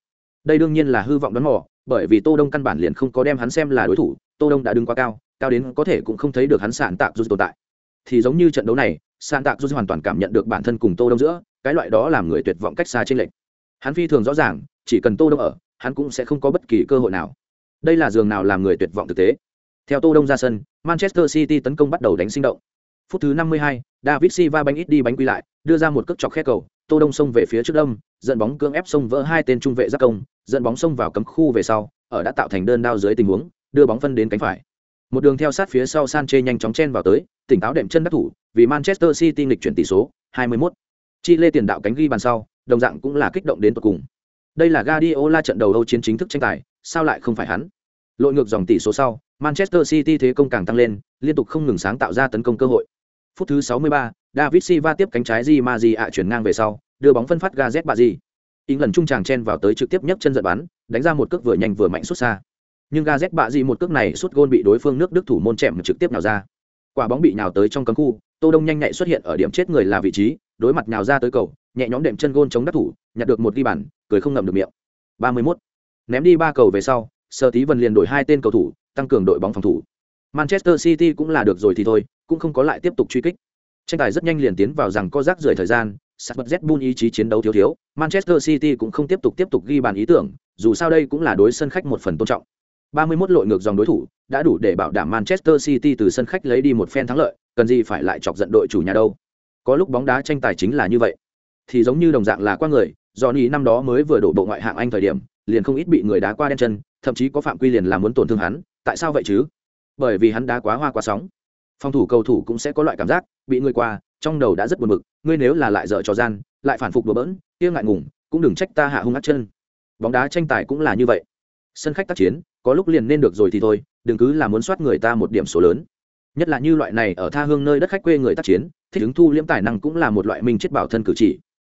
Đây đương nhiên là hư vọng đoán mò bởi vì tô đông căn bản liền không có đem hắn xem là đối thủ tô đông đã đứng quá cao cao đến có thể cũng không thấy được hắn sạn tạc dù tồn tại. Thì giống như trận đấu này sạn tạc dù hoàn toàn cảm nhận được bản thân cùng tô đông giữa cái loại đó làm người tuyệt vọng cách xa trên lệnh hắn phi thường rõ ràng chỉ cần tô đông ở hắn cũng sẽ không có bất kỳ cơ hội nào. Đây là giường nào làm người tuyệt vọng thực tế. Theo tô đông ra sân manchester city tấn công bắt đầu đánh sinh động. Phút thứ 52, david silva bánh ít đi bánh quy lại đưa ra một cước chọc khe cầu tô đông xông về phía trước đông dẫn bóng cưỡng ép xông vỡ hai tên trung vệ giáp công dẫn bóng xông vào cấm khu về sau ở đã tạo thành đơn đao dưới tình huống đưa bóng phân đến cánh phải một đường theo sát phía sau Sanchez nhanh chóng chen vào tới tỉnh táo đệm chân đắc thủ vì manchester city nghịch chuyển tỷ số 21. chi lê tiền đạo cánh ghi bàn sau đồng dạng cũng là kích động đến tận cùng Đây là Guardiola trận đầu Âu chiến chính thức tranh tài, sao lại không phải hắn? Lội ngược dòng tỷ số sau, Manchester City thế công càng tăng lên, liên tục không ngừng sáng tạo ra tấn công cơ hội. Phút thứ 63, David Silva tiếp cánh trái Di Maria ạ chuyển ngang về sau, đưa bóng phân phát Gazet Bazi ý lần trung tràng chen vào tới trực tiếp nhấc chân giật bắn, đánh ra một cước vừa nhanh vừa mạnh xuất xa. Nhưng Gazet Bazi một cước này suốt gôn bị đối phương nước Đức thủ môn chẹm trực tiếp nào ra. Quả bóng bị nào tới trong cấm khu, Tô Đông nhanh nhạy xuất hiện ở điểm chết người là vị trí, đối mặt nào ra tới cầu, nhẹ nhõm đệm chân gôn chống đắc thủ, nhặt được một ghi bàn, cười không ngậm được miệng. 31. Ném đi ba cầu về sau, Sơ Tí Vân liền đổi hai tên cầu thủ, tăng cường đội bóng phòng thủ. Manchester City cũng là được rồi thì thôi, cũng không có lại tiếp tục truy kích. Tranh tài rất nhanh liền tiến vào rằng có rác rưởi thời gian, Sạt bật Zbun ý chí chiến đấu thiếu thiếu, Manchester City cũng không tiếp tục tiếp tục ghi bàn ý tưởng, dù sao đây cũng là đối sân khách một phần tôn trọng. 31 lội ngược dòng đối thủ, đã đủ để bảo đảm Manchester City từ sân khách lấy đi một phen thắng lợi, cần gì phải lại chọc giận đội chủ nhà đâu. Có lúc bóng đá tranh tài chính là như vậy. Thì giống như đồng dạng là qua người, Johnny năm đó mới vừa đổ bộ ngoại hạng Anh thời điểm, liền không ít bị người đá qua đen chân, thậm chí có phạm quy liền làm muốn tổn thương hắn, tại sao vậy chứ? Bởi vì hắn đá quá hoa quá sóng. Phòng thủ cầu thủ cũng sẽ có loại cảm giác bị người qua, trong đầu đã rất buồn bực, ngươi nếu là lại dở trò gian, lại phản phục đùa bỡn, kia ngại ngùng, cũng đừng trách ta hạ hung ác chân. Bóng đá tranh tài cũng là như vậy. Sân khách tác chiến, có lúc liền nên được rồi thì thôi, đừng cứ là muốn soát người ta một điểm số lớn. Nhất là như loại này ở tha hương nơi đất khách quê người tác chiến, thích ứng thu liễm tài năng cũng là một loại minh chết bảo thân cử chỉ.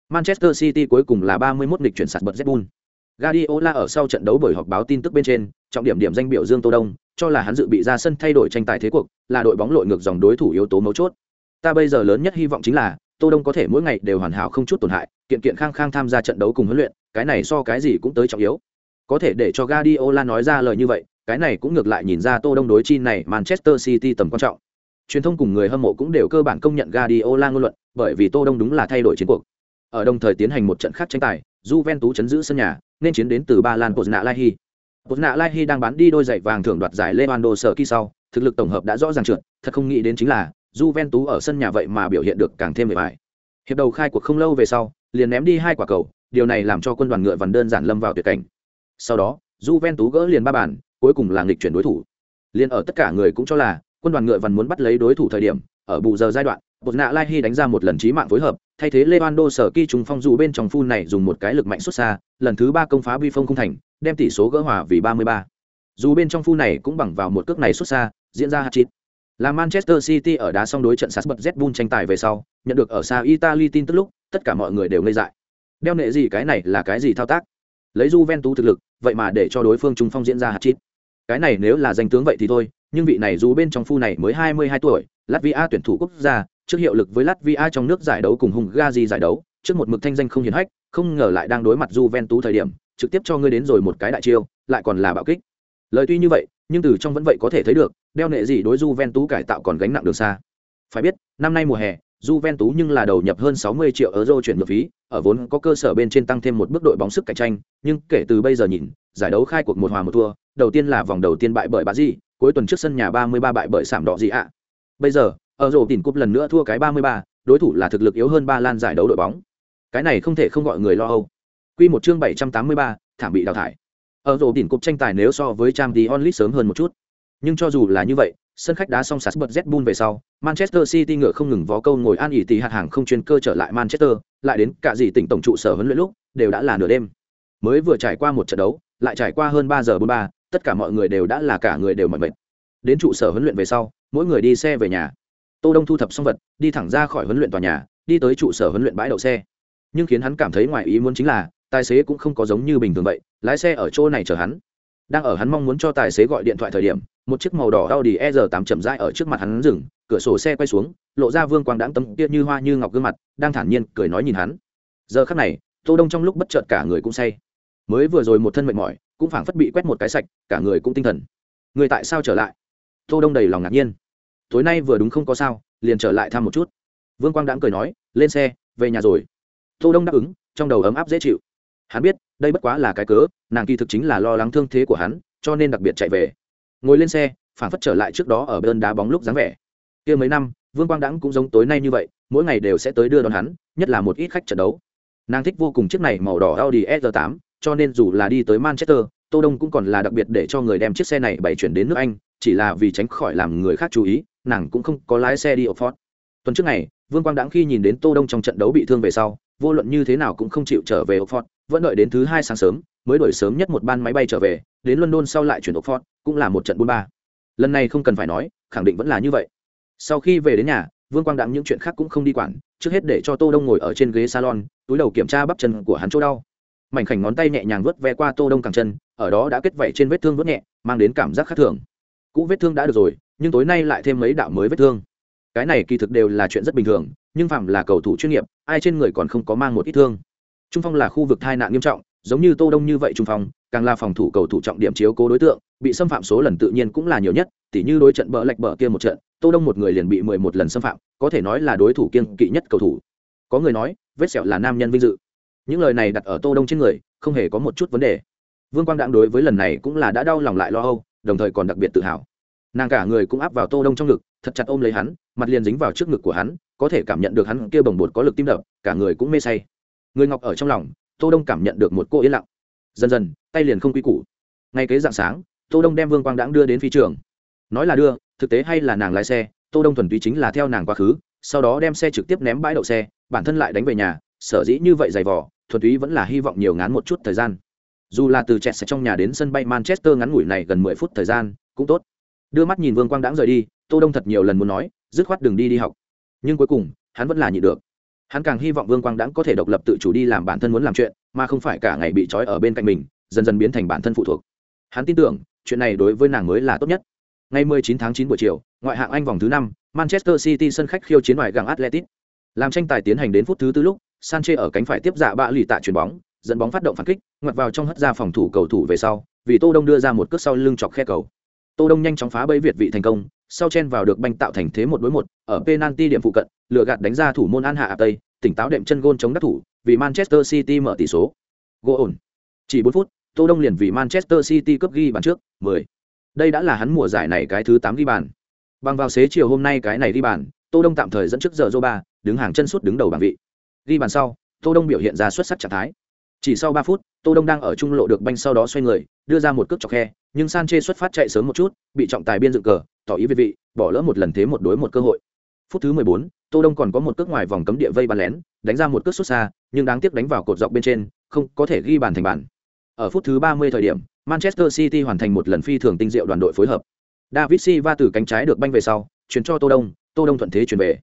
Manchester City cuối cùng là 31 nghịch chuyển sạt bật Zebul. Guardiola ở sau trận đấu buổi họp báo tin tức bên trên, trọng điểm điểm danh biểu Dương Tô Đông, cho là hắn dự bị ra sân thay đổi tranh tài thế cuộc, là đội bóng lội ngược dòng đối thủ yếu tố mấu chốt. Ta bây giờ lớn nhất hy vọng chính là Tô Đông có thể mỗi ngày đều hoàn hảo không chút tổn hại, kiện kiện khang khang tham gia trận đấu cùng huấn luyện, cái này so cái gì cũng tới trọng yếu. Có thể để cho Guardiola nói ra lời như vậy, cái này cũng ngược lại nhìn ra Tô Đông đối chi này Manchester City tầm quan trọng. Truyền thông cùng người hâm mộ cũng đều cơ bản công nhận Guardiola ngôn luận, bởi vì Tô Đông đúng là thay đổi chiến cuộc. Ở đồng thời tiến hành một trận khác tranh tài, Juventus chấn giữ sân nhà, nên chiến đến từ Ba Lan Pozna Lahi. Pozna Lahi đang bán đi đôi giày vàng thưởng đoạt giải Lewandowski sau, thực lực tổng hợp đã rõ ràng trượt, thật không nghĩ đến chính là Juventus ở sân nhà vậy mà biểu hiện được càng thêm vẻ vải. Hiệp đầu khai cuộc không lâu về sau, liền ném đi hai quả cầu, điều này làm cho quân đoàn ngựa vằn đơn giản lâm vào tuyệt cảnh. Sau đó, Juventus gỡ liền ba bàn, cuối cùng là nghịch chuyển đối thủ. Liên ở tất cả người cũng cho là quân đoàn ngựa vằn muốn bắt lấy đối thủ thời điểm, ở bù giờ giai đoạn, Bột nạ Lai Hy đánh ra một lần chí mạng phối hợp, thay thế Lewando sở kỳ trùng phong dù bên trong phun này dùng một cái lực mạnh xuất xa, lần thứ ba công phá vi phong không thành, đem tỷ số gỡ hòa vì 33. Dù bên trong phun này cũng bằng vào một cước này xuất xa, diễn ra hạt chít. Là Manchester City ở đá xong đối trận sát bật Z tranh tài về sau, nhận được ở xa Italy tin tức lúc, tất cả mọi người đều ngây dại. Đeo nệ gì cái này là cái gì thao tác? Lấy Juventus thực lực, vậy mà để cho đối phương trung phong diễn ra hạt chít Cái này nếu là danh tướng vậy thì thôi, nhưng vị này dù bên trong phu này mới 22 tuổi, Latvia tuyển thủ quốc gia, trước hiệu lực với Latvia trong nước giải đấu cùng Hungary giải đấu, trước một mực thanh danh không hiển hách, không ngờ lại đang đối mặt Juventus thời điểm, trực tiếp cho ngươi đến rồi một cái đại chiêu, lại còn là bạo kích. Lời tuy như vậy, nhưng từ trong vẫn vậy có thể thấy được, đeo nệ gì đối Juventus cải tạo còn gánh nặng đường xa. Phải biết, năm nay mùa hè, Juventus nhưng là đầu nhập hơn 60 triệu euro chuyển nhượng phí, ở vốn có cơ sở bên trên tăng thêm một bước đội bóng sức cạnh tranh, nhưng kể từ bây giờ nhìn, giải đấu khai cuộc một hòa một thua, đầu tiên là vòng đầu tiên bại bởi Bari, Di, cuối tuần trước sân nhà 33 bại bởi Sảm Đỏ gì ạ. Bây giờ, ở rổ tỉnh cúp lần nữa thua cái 33, đối thủ là thực lực yếu hơn ba lan giải đấu đội bóng cái này không thể không gọi người lo âu quy một chương 783, thảm bị đào thải ở rổ đỉnh cục tranh tài nếu so với trang đi onlit sớm hơn một chút. Nhưng cho dù là như vậy, sân khách đá xong sạt bật z về sau, manchester city ngựa không ngừng vó câu ngồi an ỉ tì hạt hàng không chuyên cơ trở lại manchester, lại đến cả gì tỉnh tổng trụ sở huấn luyện lúc, đều đã là nửa đêm. Mới vừa trải qua một trận đấu, lại trải qua hơn ba giờ bốn ba, tất cả mọi người đều đã là cả người đều mệt mệt. Đến trụ sở huấn luyện về sau, mỗi người đi xe về nhà. Tô đông thu thập xong vật, đi thẳng ra khỏi huấn luyện tòa nhà, đi tới trụ sở huấn luyện bãi đậu xe. Nhưng khiến hắn cảm thấy ngoài ý muốn chính là tài xế cũng không có giống như bình thường vậy, lái xe ở chỗ này chờ hắn. Đang ở hắn mong muốn cho tài xế gọi điện thoại thời điểm, một chiếc màu đỏ Audi R8 chậm rãi ở trước mặt hắn dừng, cửa sổ xe quay xuống, lộ ra vương quang đãng tấm kia như hoa như ngọc gương mặt, đang thản nhiên cười nói nhìn hắn. Giờ khắc này, tô đông trong lúc bất chợt cả người cũng say. Mới vừa rồi một thân mệt mỏi, cũng phảng phất bị quét một cái sạch, cả người cũng tinh thần. Người tại sao trở lại? Tô đông đầy lòng ngạc nhiên. Tối nay vừa đúng không có sao, liền trở lại thăm một chút. Vương quang đãng cười nói, lên xe, về nhà rồi. Tô đông đáp ứng, trong đầu ấm áp dễ chịu hắn biết đây bất quá là cái cớ nàng kỳ thực chính là lo lắng thương thế của hắn cho nên đặc biệt chạy về. Ngồi lên xe phản phất trở lại trước đó ở bên đá bóng lúc dáng vẻ. Kia mấy năm vương quang đãng cũng giống tối nay như vậy mỗi ngày đều sẽ tới đưa đón hắn nhất là một ít khách trận đấu. Nàng thích vô cùng chiếc này màu đỏ audi s 8 cho nên dù là đi tới manchester tô đông cũng còn là đặc biệt để cho người đem chiếc xe này bày chuyển đến nước anh chỉ là vì tránh khỏi làm người khác chú ý nàng cũng không có lái xe đi ở Ford. Tuần trước ngày, Vương Quang Đãng khi nhìn đến Tô Đông trong trận đấu bị thương về sau, vô luận như thế nào cũng không chịu trở về Oxford, vẫn đợi đến thứ hai sáng sớm mới đổi sớm nhất một ban máy bay trở về, đến London sau lại chuyển Oxford, cũng là một trận buôn ba. Lần này không cần phải nói, khẳng định vẫn là như vậy. Sau khi về đến nhà, Vương Quang Đặng những chuyện khác cũng không đi quản, trước hết để cho Tô Đông ngồi ở trên ghế salon, túi đầu kiểm tra bắp chân của hắn chỗ đau. Mảnh khảnh ngón tay nhẹ nhàng vuốt ve qua Tô Đông cẳng chân, ở đó đã kết vảy trên vết thương vuốt nhẹ, mang đến cảm giác khác thường. Cũ vết thương đã được rồi, nhưng tối nay lại thêm mấy đạo mới vết thương. Cái này kỳ thực đều là chuyện rất bình thường, nhưng phạm là cầu thủ chuyên nghiệp, ai trên người còn không có mang một ít thương. Trung phong là khu vực tai nạn nghiêm trọng, giống như Tô Đông như vậy trung phong, càng là phòng thủ cầu thủ trọng điểm chiếu cố đối tượng, bị xâm phạm số lần tự nhiên cũng là nhiều nhất, tỉ như đối trận bỡ lệch bỡ kia một trận, Tô Đông một người liền bị 11 lần xâm phạm, có thể nói là đối thủ kiên kỵ nhất cầu thủ. Có người nói, vết sẹo là nam nhân vinh dự. Những lời này đặt ở Tô Đông trên người, không hề có một chút vấn đề. Vương Quang Đặng đối với lần này cũng là đã đau lòng lại lo âu, đồng thời còn đặc biệt tự hào. Nàng cả người cũng áp vào Tô Đông trong ngực, thật chặt ôm lấy hắn, mặt liền dính vào trước ngực của hắn, có thể cảm nhận được hắn kia bồng bột có lực tim đập, cả người cũng mê say. Người ngọc ở trong lòng, Tô Đông cảm nhận được một cô yên lặng. Dần dần, tay liền không quy củ. Ngay kế dạng sáng, Tô Đông đem Vương Quang Đãng đưa đến phi trường. Nói là đưa, thực tế hay là nàng lái xe, Tô Đông thuần túy chính là theo nàng quá khứ, sau đó đem xe trực tiếp ném bãi đậu xe, bản thân lại đánh về nhà, sở dĩ như vậy dày vò, thuần túy vẫn là hy vọng nhiều ngắn một chút thời gian. Dù là từ Chelsea trong nhà đến sân bay Manchester ngắn ngủi này gần 10 phút thời gian, cũng tốt. Đưa mắt nhìn Vương Quang Đãng rời đi, Tô Đông thật nhiều lần muốn nói, dứt khoát đừng đi đi học. Nhưng cuối cùng, hắn vẫn là nhịn được. Hắn càng hy vọng Vương Quang Đãng có thể độc lập tự chủ đi làm bản thân muốn làm chuyện, mà không phải cả ngày bị trói ở bên cạnh mình, dần dần biến thành bản thân phụ thuộc. Hắn tin tưởng, chuyện này đối với nàng mới là tốt nhất. Ngày 19 tháng 9 buổi chiều, ngoại hạng Anh vòng thứ 5, Manchester City sân khách khiêu chiến ngoài gàng atletic Làm tranh tài tiến hành đến phút thứ tư lúc, Sanchez ở cánh phải tiếp dạ bạ lì tạ chuyển bóng, dẫn bóng phát động phản kích, ngoặt vào trong hất ra phòng thủ cầu thủ về sau, vì Tô Đông đưa ra một cước sau lưng chọc khe cầu. Tô Đông nhanh chóng phá bẫy Việt vị thành công, sau chen vào được banh tạo thành thế một đối một, ở penalty điểm phụ cận, lựa gạt đánh ra thủ môn An Hạ Áp Tây, tỉnh táo đệm chân gôn chống đắc thủ, vì Manchester City mở tỷ số. Gỗ ổn. Chỉ 4 phút, Tô Đông liền vì Manchester City cướp ghi bàn trước, 10. Đây đã là hắn mùa giải này cái thứ 8 ghi bàn. Bằng vào xế chiều hôm nay cái này ghi bàn, Tô Đông tạm thời dẫn trước giờ ba đứng hàng chân suốt đứng đầu bảng vị. Ghi bàn sau, Tô Đông biểu hiện ra xuất sắc trạng thái. Chỉ sau 3 phút, Tô Đông đang ở trung lộ được banh sau đó xoay người, đưa ra một cước chọc khe, nhưng Sanchez xuất phát chạy sớm một chút, bị trọng tài biên dựng cờ, tỏ ý về vị, bỏ lỡ một lần thế một đối một cơ hội. Phút thứ 14, Tô Đông còn có một cước ngoài vòng cấm địa vây bàn lén, đánh ra một cước xuất xa, nhưng đáng tiếc đánh vào cột dọc bên trên, không có thể ghi bàn thành bàn. Ở phút thứ 30 thời điểm, Manchester City hoàn thành một lần phi thường tinh diệu đoàn đội phối hợp. David Silva từ cánh trái được banh về sau, chuyển cho Tô Đông, Tô Đông thuận thế chuyển về.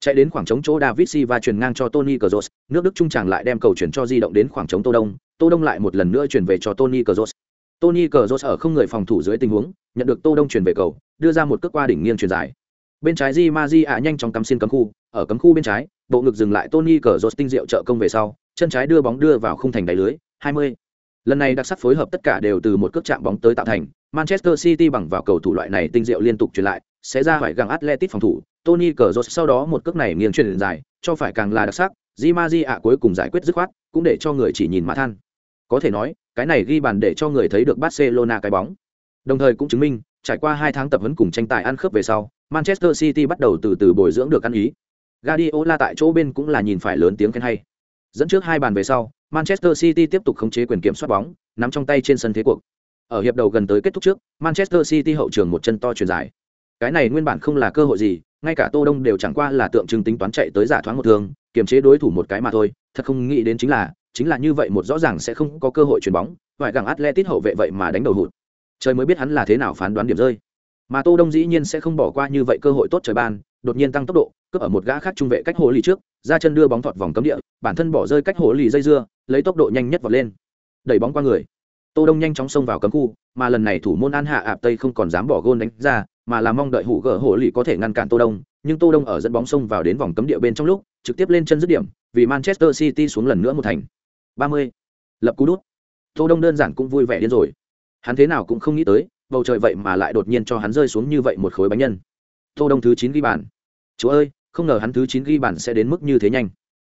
Chạy đến khoảng trống chỗ David Silva chuyển ngang cho Toni Kroos, nước Đức trung tràng lại đem cầu chuyển cho di động đến khoảng trống Tô Đông, Tô Đông lại một lần nữa chuyển về cho Toni Kroos. Tony Kroos ở không người phòng thủ dưới tình huống, nhận được Tô Đông chuyển về cầu, đưa ra một cước qua đỉnh nghiêng chuyển dài. Bên trái Di Maji ạ nhanh chóng cắm xuyên cấm khu, ở cấm khu bên trái, bộ ngực dừng lại Tony Kroos tinh diệu trợ công về sau, chân trái đưa bóng đưa vào khung thành đáy lưới, 20. Lần này đặc sắc phối hợp tất cả đều từ một cước chạm bóng tới tạo thành, Manchester City bằng vào cầu thủ loại này tinh diệu liên tục chuyển lại, sẽ ra phải găng Atletico phòng thủ, Tony Kroos sau đó một cước này nghiêng chuyển dài, cho phải càng là đặc sắc, Di Maji ạ cuối cùng giải quyết dứt khoát, cũng để cho người chỉ nhìn mà than. Có thể nói, cái này ghi bàn để cho người thấy được Barcelona cái bóng. Đồng thời cũng chứng minh, trải qua hai tháng tập huấn cùng tranh tài ăn khớp về sau, Manchester City bắt đầu từ từ bồi dưỡng được ăn ý. Guardiola tại chỗ bên cũng là nhìn phải lớn tiếng khen hay. Dẫn trước hai bàn về sau, Manchester City tiếp tục khống chế quyền kiểm soát bóng, nắm trong tay trên sân thế cuộc. Ở hiệp đầu gần tới kết thúc trước, Manchester City hậu trường một chân to truyền dài. Cái này nguyên bản không là cơ hội gì, ngay cả Tô Đông đều chẳng qua là tượng trưng tính toán chạy tới giả thoáng một thường, kiềm chế đối thủ một cái mà thôi, thật không nghĩ đến chính là, chính là như vậy một rõ ràng sẽ không có cơ hội chuyền bóng, vài gẳng Atletico hậu vệ vậy mà đánh đầu hụt. Trời mới biết hắn là thế nào phán đoán điểm rơi. Mà Tô Đông dĩ nhiên sẽ không bỏ qua như vậy cơ hội tốt trời ban, đột nhiên tăng tốc độ, cướp ở một gã khác trung vệ cách hồ lì trước, ra chân đưa bóng thọt vòng cấm địa, bản thân bỏ rơi cách hồ lì dây dưa, lấy tốc độ nhanh nhất vọt lên, đẩy bóng qua người. Tô Đông nhanh chóng xông vào cấm khu, mà lần này thủ môn An Hạ Ạp Tây không còn dám bỏ gôn đánh ra, mà là mong đợi hủ gỡ hồ lì có thể ngăn cản Tô Đông, nhưng Tô Đông ở dẫn bóng xông vào đến vòng cấm địa bên trong lúc, trực tiếp lên chân dứt điểm, vì Manchester City xuống lần nữa một thành. 30. Lập cú đút. Tô Đông đơn giản cũng vui vẻ điên rồi. Hắn thế nào cũng không nghĩ tới, bầu trời vậy mà lại đột nhiên cho hắn rơi xuống như vậy một khối bánh nhân. Tô Đông thứ 9 ghi bàn. Chúa ơi, không ngờ hắn thứ 9 ghi bàn sẽ đến mức như thế nhanh.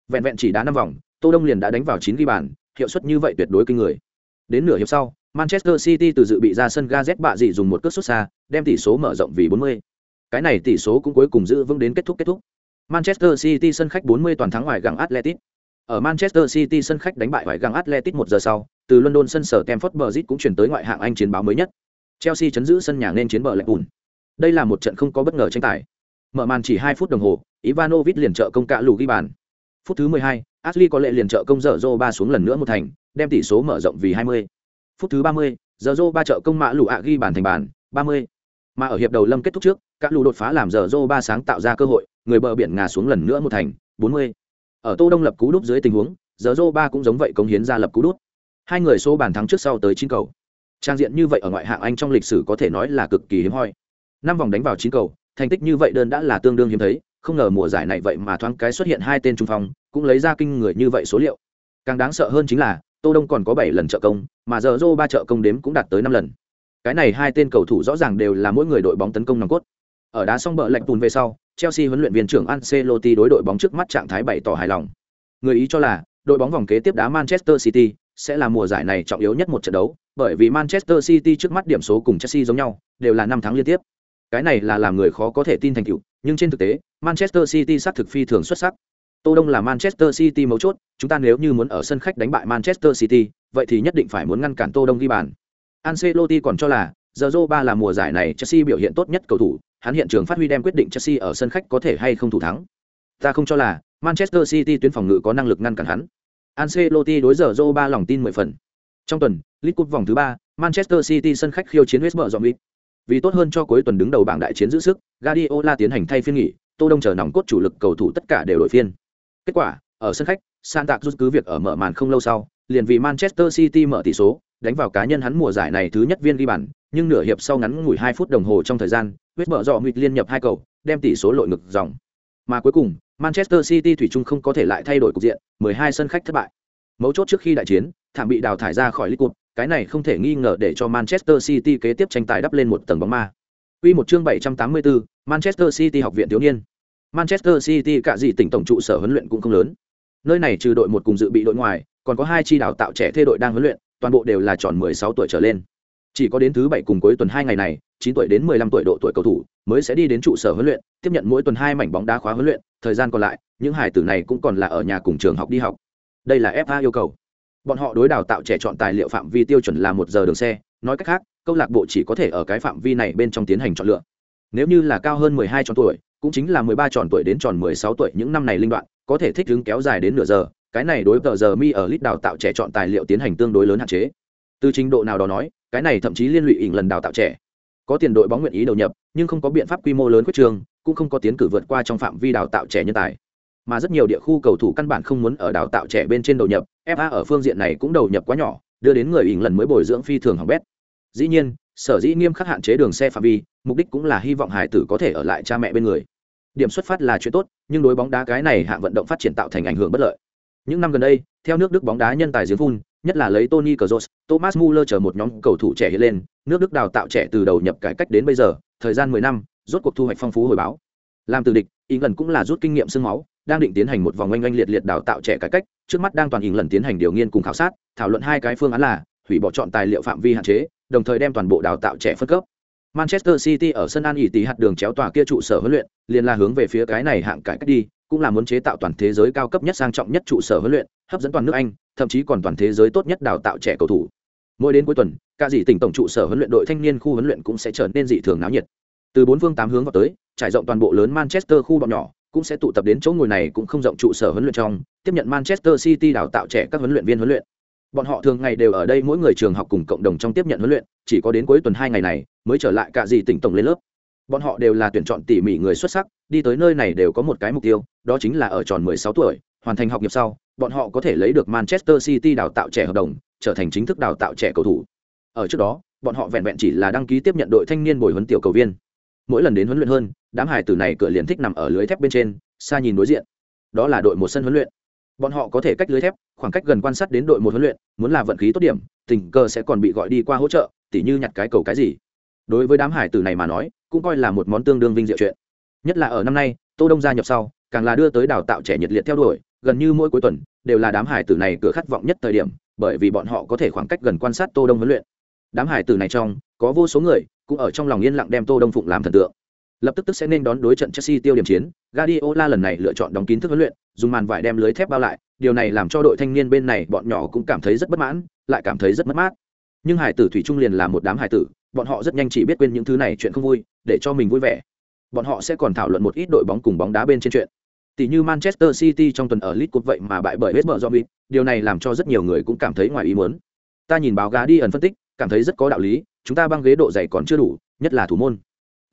Vẹn vẹn chỉ đá năm vòng, Tô Đông liền đã đánh vào 9 ghi bàn, hiệu suất như vậy tuyệt đối kinh người. Đến nửa hiệp sau, Manchester City từ dự bị ra sân Gazet bạ dị dùng một cước sút xa, đem tỷ số mở rộng vì 40. Cái này tỷ số cũng cuối cùng giữ vững đến kết thúc kết thúc. Manchester City sân khách 40 toàn thắng ngoài gặng Atletico. Ở Manchester City sân khách đánh bại vải găng Atletic một giờ sau, từ London sân sở Stamford Bridge cũng chuyển tới ngoại hạng Anh chiến báo mới nhất. Chelsea chấn giữ sân nhà nên chiến bờ lệch bùn. Đây là một trận không có bất ngờ tranh tài. Mở màn chỉ 2 phút đồng hồ, Ivanovic liền trợ công cạ lù ghi bàn. Phút thứ 12, Ashley có lệ liền trợ công dở ba xuống lần nữa một thành, đem tỷ số mở rộng vì 20. Phút thứ 30, giờ Zô ba trợ công mã lù ạ ghi bàn thành bàn, 30. Mà ở hiệp đầu lâm kết thúc trước, cạ lù đột phá làm giờ ba sáng tạo ra cơ hội, người bờ biển ngà xuống lần nữa một thành, 40. Ở Tô Đông lập cú đúp dưới tình huống, giờ Zô ba cũng giống vậy cống hiến ra lập cú đúp. Hai người số bàn thắng trước sau tới chín cầu. Trang diện như vậy ở ngoại hạng Anh trong lịch sử có thể nói là cực kỳ hiếm hoi. Năm vòng đánh vào chín cầu, thành tích như vậy đơn đã là tương đương hiếm thấy, không ngờ mùa giải này vậy mà thoáng cái xuất hiện hai tên trung phong, cũng lấy ra kinh người như vậy số liệu. Càng đáng sợ hơn chính là, Tô Đông còn có bảy lần trợ công, mà giờ Zô ba trợ công đếm cũng đạt tới năm lần. Cái này hai tên cầu thủ rõ ràng đều là mỗi người đội bóng tấn công nòng cốt. Ở đá xong bờ lệch bùn về sau, Chelsea huấn luyện viên trưởng Ancelotti đối đội bóng trước mắt trạng thái bày tỏ hài lòng. Người ý cho là, đội bóng vòng kế tiếp đá Manchester City sẽ là mùa giải này trọng yếu nhất một trận đấu, bởi vì Manchester City trước mắt điểm số cùng Chelsea giống nhau, đều là 5 thắng liên tiếp. Cái này là làm người khó có thể tin thành tựu, nhưng trên thực tế, Manchester City xác thực phi thường xuất sắc. Tô Đông là Manchester City mấu chốt, chúng ta nếu như muốn ở sân khách đánh bại Manchester City, vậy thì nhất định phải muốn ngăn cản Tô Đông ghi bàn. Ancelotti còn cho là, giờ ba là mùa giải này Chelsea biểu hiện tốt nhất cầu thủ, hắn hiện trường phát huy đem quyết định Chelsea ở sân khách có thể hay không thủ thắng. Ta không cho là Manchester City tuyến phòng ngự có năng lực ngăn cản hắn. Ancelotti đối giờ ba lòng tin mười phần. Trong tuần, League Cup vòng thứ ba, Manchester City sân khách khiêu chiến West Brom Vì tốt hơn cho cuối tuần đứng đầu bảng đại chiến giữ sức, Guardiola tiến hành thay phiên nghỉ, Tô Đông chờ nòng cốt chủ lực cầu thủ tất cả đều đổi phiên. Kết quả, ở sân khách, Santa Cruz cứ việc ở mở màn không lâu sau, liền vì Manchester City mở tỷ số, đánh vào cá nhân hắn mùa giải này thứ nhất viên ghi bàn, nhưng nửa hiệp sau ngắn ngủi 2 phút đồng hồ trong thời gian, huyết mở dọ mịt liên nhập hai cầu, đem tỷ số lội ngược dòng. Mà cuối cùng, Manchester City thủy chung không có thể lại thay đổi cục diện, 12 sân khách thất bại. Mấu chốt trước khi đại chiến, thảm bị đào thải ra khỏi League Cup, cái này không thể nghi ngờ để cho Manchester City kế tiếp tranh tài đắp lên một tầng bóng ma. Quy một chương 784, Manchester City học viện thiếu niên. Manchester City cả gì tỉnh tổng trụ sở huấn luyện cũng không lớn. Nơi này trừ đội một cùng dự bị đội ngoài, còn có hai chi đào tạo trẻ thê đội đang huấn luyện, toàn bộ đều là tròn 16 tuổi trở lên. Chỉ có đến thứ bảy cùng cuối tuần hai ngày này, chín tuổi đến 15 tuổi độ tuổi cầu thủ mới sẽ đi đến trụ sở huấn luyện, tiếp nhận mỗi tuần hai mảnh bóng đá khóa huấn luyện, thời gian còn lại, những hải tử này cũng còn là ở nhà cùng trường học đi học. Đây là FA yêu cầu. Bọn họ đối đào tạo trẻ chọn tài liệu phạm vi tiêu chuẩn là một giờ đường xe, nói cách khác, câu lạc bộ chỉ có thể ở cái phạm vi này bên trong tiến hành chọn lựa. Nếu như là cao hơn 12 tròn tuổi, cũng chính là 13 tròn tuổi đến tròn 16 tuổi những năm này linh đoạn, có thể thích ứng kéo dài đến nửa giờ, cái này đối với giờ mi ở lít đào tạo trẻ chọn tài liệu tiến hành tương đối lớn hạn chế. Từ trình độ nào đó nói, cái này thậm chí liên lụy ỉn lần đào tạo trẻ. Có tiền đội bóng nguyện ý đầu nhập, nhưng không có biện pháp quy mô lớn quyết trường, cũng không có tiến cử vượt qua trong phạm vi đào tạo trẻ nhân tài. Mà rất nhiều địa khu cầu thủ căn bản không muốn ở đào tạo trẻ bên trên đầu nhập, FA ở phương diện này cũng đầu nhập quá nhỏ, đưa đến người ỉn lần mới bồi dưỡng phi thường hỏng bét. Dĩ nhiên, sở dĩ nghiêm khắc hạn chế đường xe phạm vi, mục đích cũng là hy vọng hải tử có thể ở lại cha mẹ bên người điểm xuất phát là chuyện tốt nhưng đối bóng đá cái này hạng vận động phát triển tạo thành ảnh hưởng bất lợi những năm gần đây theo nước đức bóng đá nhân tài giếng phun nhất là lấy tony Kroos, thomas muller chờ một nhóm cầu thủ trẻ hiện lên nước đức đào tạo trẻ từ đầu nhập cải cách đến bây giờ thời gian mười năm rốt cuộc thu hoạch phong phú hồi báo. Làm từ địch England cũng là rút kinh nghiệm xương máu đang định tiến hành một vòng oanh oanh liệt liệt đào tạo trẻ cải cách trước mắt đang toàn ý lần tiến hành điều nghiên cùng khảo sát thảo luận hai cái phương án là hủy bỏ chọn tài liệu phạm vi hạn chế đồng thời đem toàn bộ đào tạo trẻ phân cấp. Manchester City ở sân An ỉ tỷ hạt đường chéo tòa kia trụ sở huấn luyện, liền là hướng về phía cái này hạng cải cách đi, cũng là muốn chế tạo toàn thế giới cao cấp nhất sang trọng nhất trụ sở huấn luyện, hấp dẫn toàn nước Anh, thậm chí còn toàn thế giới tốt nhất đào tạo trẻ cầu thủ. Mỗi đến cuối tuần, cả dị tỉnh tổng trụ sở huấn luyện đội thanh niên khu huấn luyện cũng sẽ trở nên dị thường náo nhiệt. Từ bốn phương tám hướng vào tới, trải rộng toàn bộ lớn Manchester khu bọn nhỏ, cũng sẽ tụ tập đến chỗ ngồi này cũng không rộng trụ sở huấn luyện trong, tiếp nhận Manchester City đào tạo trẻ các huấn luyện viên huấn luyện bọn họ thường ngày đều ở đây mỗi người trường học cùng cộng đồng trong tiếp nhận huấn luyện chỉ có đến cuối tuần hai ngày này mới trở lại cả gì tỉnh tổng lên lớp bọn họ đều là tuyển chọn tỉ mỉ người xuất sắc đi tới nơi này đều có một cái mục tiêu đó chính là ở tròn 16 tuổi hoàn thành học nghiệp sau bọn họ có thể lấy được manchester city đào tạo trẻ hợp đồng, trở thành chính thức đào tạo trẻ cầu thủ. Ở trước đó, bọn họ vẹn vẹn chỉ là đăng ký tiếp nhận đội thanh niên bồi huấn tiểu cầu viên. Mỗi lần đến huấn luyện hơn, đám hải tử này cửa liền thích nằm ở lưới thép bên trên, xa nhìn đối diện. Đó là đội một sân huấn luyện. Bọn họ có thể cách lưới thép, khoảng cách gần quan sát đến đội một huấn luyện, muốn là vận khí tốt điểm, tình cờ sẽ còn bị gọi đi qua hỗ trợ, tỉ như nhặt cái cầu cái gì. Đối với đám hải tử này mà nói, cũng coi là một món tương đương vinh diệu chuyện. Nhất là ở năm nay, tô đông gia nhập sau, càng là đưa tới đào tạo trẻ nhiệt liệt theo đuổi, gần như mỗi cuối tuần đều là đám hải tử này cửa khát vọng nhất thời điểm bởi vì bọn họ có thể khoảng cách gần quan sát tô đông huấn luyện đám hải tử này trong có vô số người cũng ở trong lòng yên lặng đem tô đông phụng làm thần tượng lập tức tức sẽ nên đón đối trận Chelsea tiêu điểm chiến. Guardiola lần này lựa chọn đóng kín thức huấn luyện, dùng màn vải đem lưới thép bao lại, điều này làm cho đội thanh niên bên này bọn nhỏ cũng cảm thấy rất bất mãn, lại cảm thấy rất mất mát. Nhưng hải tử thủy trung liền là một đám hải tử, bọn họ rất nhanh chỉ biết quên những thứ này chuyện không vui, để cho mình vui vẻ. Bọn họ sẽ còn thảo luận một ít đội bóng cùng bóng đá bên trên chuyện. Tỷ như Manchester City trong tuần ở League Cup vậy mà bại bởi West Brom, điều này làm cho rất nhiều người cũng cảm thấy ngoài ý muốn. Ta nhìn báo gá đi ẩn phân tích, cảm thấy rất có đạo lý, chúng ta băng ghế độ dày còn chưa đủ, nhất là thủ môn.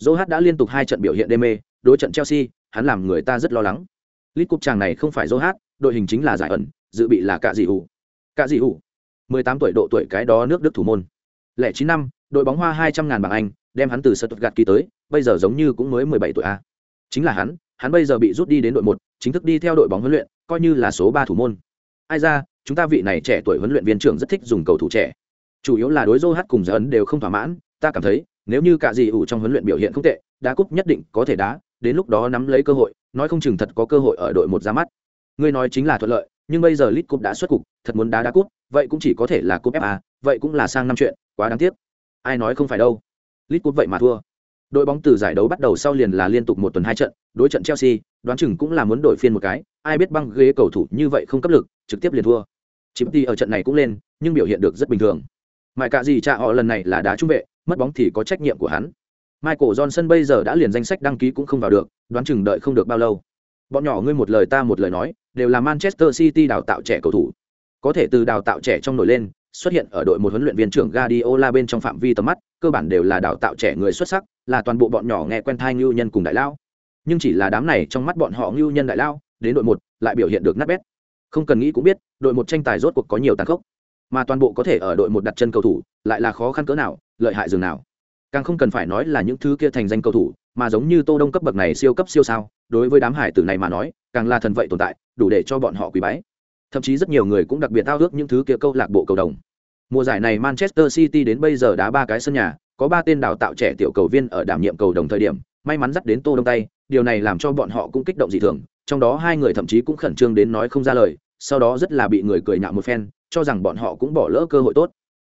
Zohat đã liên tục hai trận biểu hiện đê mê, đối trận Chelsea, hắn làm người ta rất lo lắng. League Cup chàng này không phải Zohat, đội hình chính là giải ẩn, dự bị là cả dị hủ. Cả dị hủ. 18 tuổi độ tuổi cái đó nước Đức thủ môn. Lẻ 9 năm, đội bóng hoa 200 ngàn bảng Anh, đem hắn từ Stuttgart ký tới, bây giờ giống như cũng mới 17 tuổi a. Chính là hắn, hắn bây giờ bị rút đi đến đội 1, chính thức đi theo đội bóng huấn luyện, coi như là số 3 thủ môn. Ai ra, chúng ta vị này trẻ tuổi huấn luyện viên trưởng rất thích dùng cầu thủ trẻ. Chủ yếu là đối Joe cùng Ấn đều không thỏa mãn, ta cảm thấy, nếu như cả gì ủ trong huấn luyện biểu hiện không tệ, đá cúp nhất định có thể đá, đến lúc đó nắm lấy cơ hội, nói không chừng thật có cơ hội ở đội một ra mắt. Ngươi nói chính là thuận lợi, nhưng bây giờ League Cup đã xuất cục, thật muốn đá đá cúp, vậy cũng chỉ có thể là cúp FA, vậy cũng là sang năm chuyện, quá đáng tiếc. Ai nói không phải đâu. League Cup vậy mà thua. Đội bóng từ giải đấu bắt đầu sau liền là liên tục một tuần hai trận, đối trận Chelsea, đoán chừng cũng là muốn đổi phiên một cái, ai biết băng ghế cầu thủ như vậy không cấp lực, trực tiếp liền thua. Chip ở trận này cũng lên, nhưng biểu hiện được rất bình thường. Mại cả gì cha họ lần này là đá trung vệ, mất bóng thì có trách nhiệm của hắn. Michael Johnson bây giờ đã liền danh sách đăng ký cũng không vào được, đoán chừng đợi không được bao lâu. Bọn nhỏ ngươi một lời ta một lời nói, đều là Manchester City đào tạo trẻ cầu thủ. Có thể từ đào tạo trẻ trong nổi lên, xuất hiện ở đội một huấn luyện viên trưởng Guardiola bên trong phạm vi tầm mắt, cơ bản đều là đào tạo trẻ người xuất sắc, là toàn bộ bọn nhỏ nghe quen thai ngưu nhân cùng đại lao. Nhưng chỉ là đám này trong mắt bọn họ ngưu nhân đại lao, đến đội một lại biểu hiện được nát bét. Không cần nghĩ cũng biết, đội một tranh tài rốt cuộc có nhiều tàn khốc, mà toàn bộ có thể ở đội một đặt chân cầu thủ, lại là khó khăn cỡ nào, lợi hại dường nào. Càng không cần phải nói là những thứ kia thành danh cầu thủ, mà giống như Tô Đông cấp bậc này siêu cấp siêu sao, đối với đám hải tử này mà nói, càng là thần vậy tồn tại, đủ để cho bọn họ quý bái. Thậm chí rất nhiều người cũng đặc biệt ao ước những thứ kia câu lạc bộ cầu đồng. Mùa giải này Manchester City đến bây giờ đá ba cái sân nhà, có ba tên đào tạo trẻ tiểu cầu viên ở đảm nhiệm cầu đồng thời điểm, may mắn dắt đến Tô Đông tay, điều này làm cho bọn họ cũng kích động dị thường, trong đó hai người thậm chí cũng khẩn trương đến nói không ra lời, sau đó rất là bị người cười nhạo một phen, cho rằng bọn họ cũng bỏ lỡ cơ hội tốt.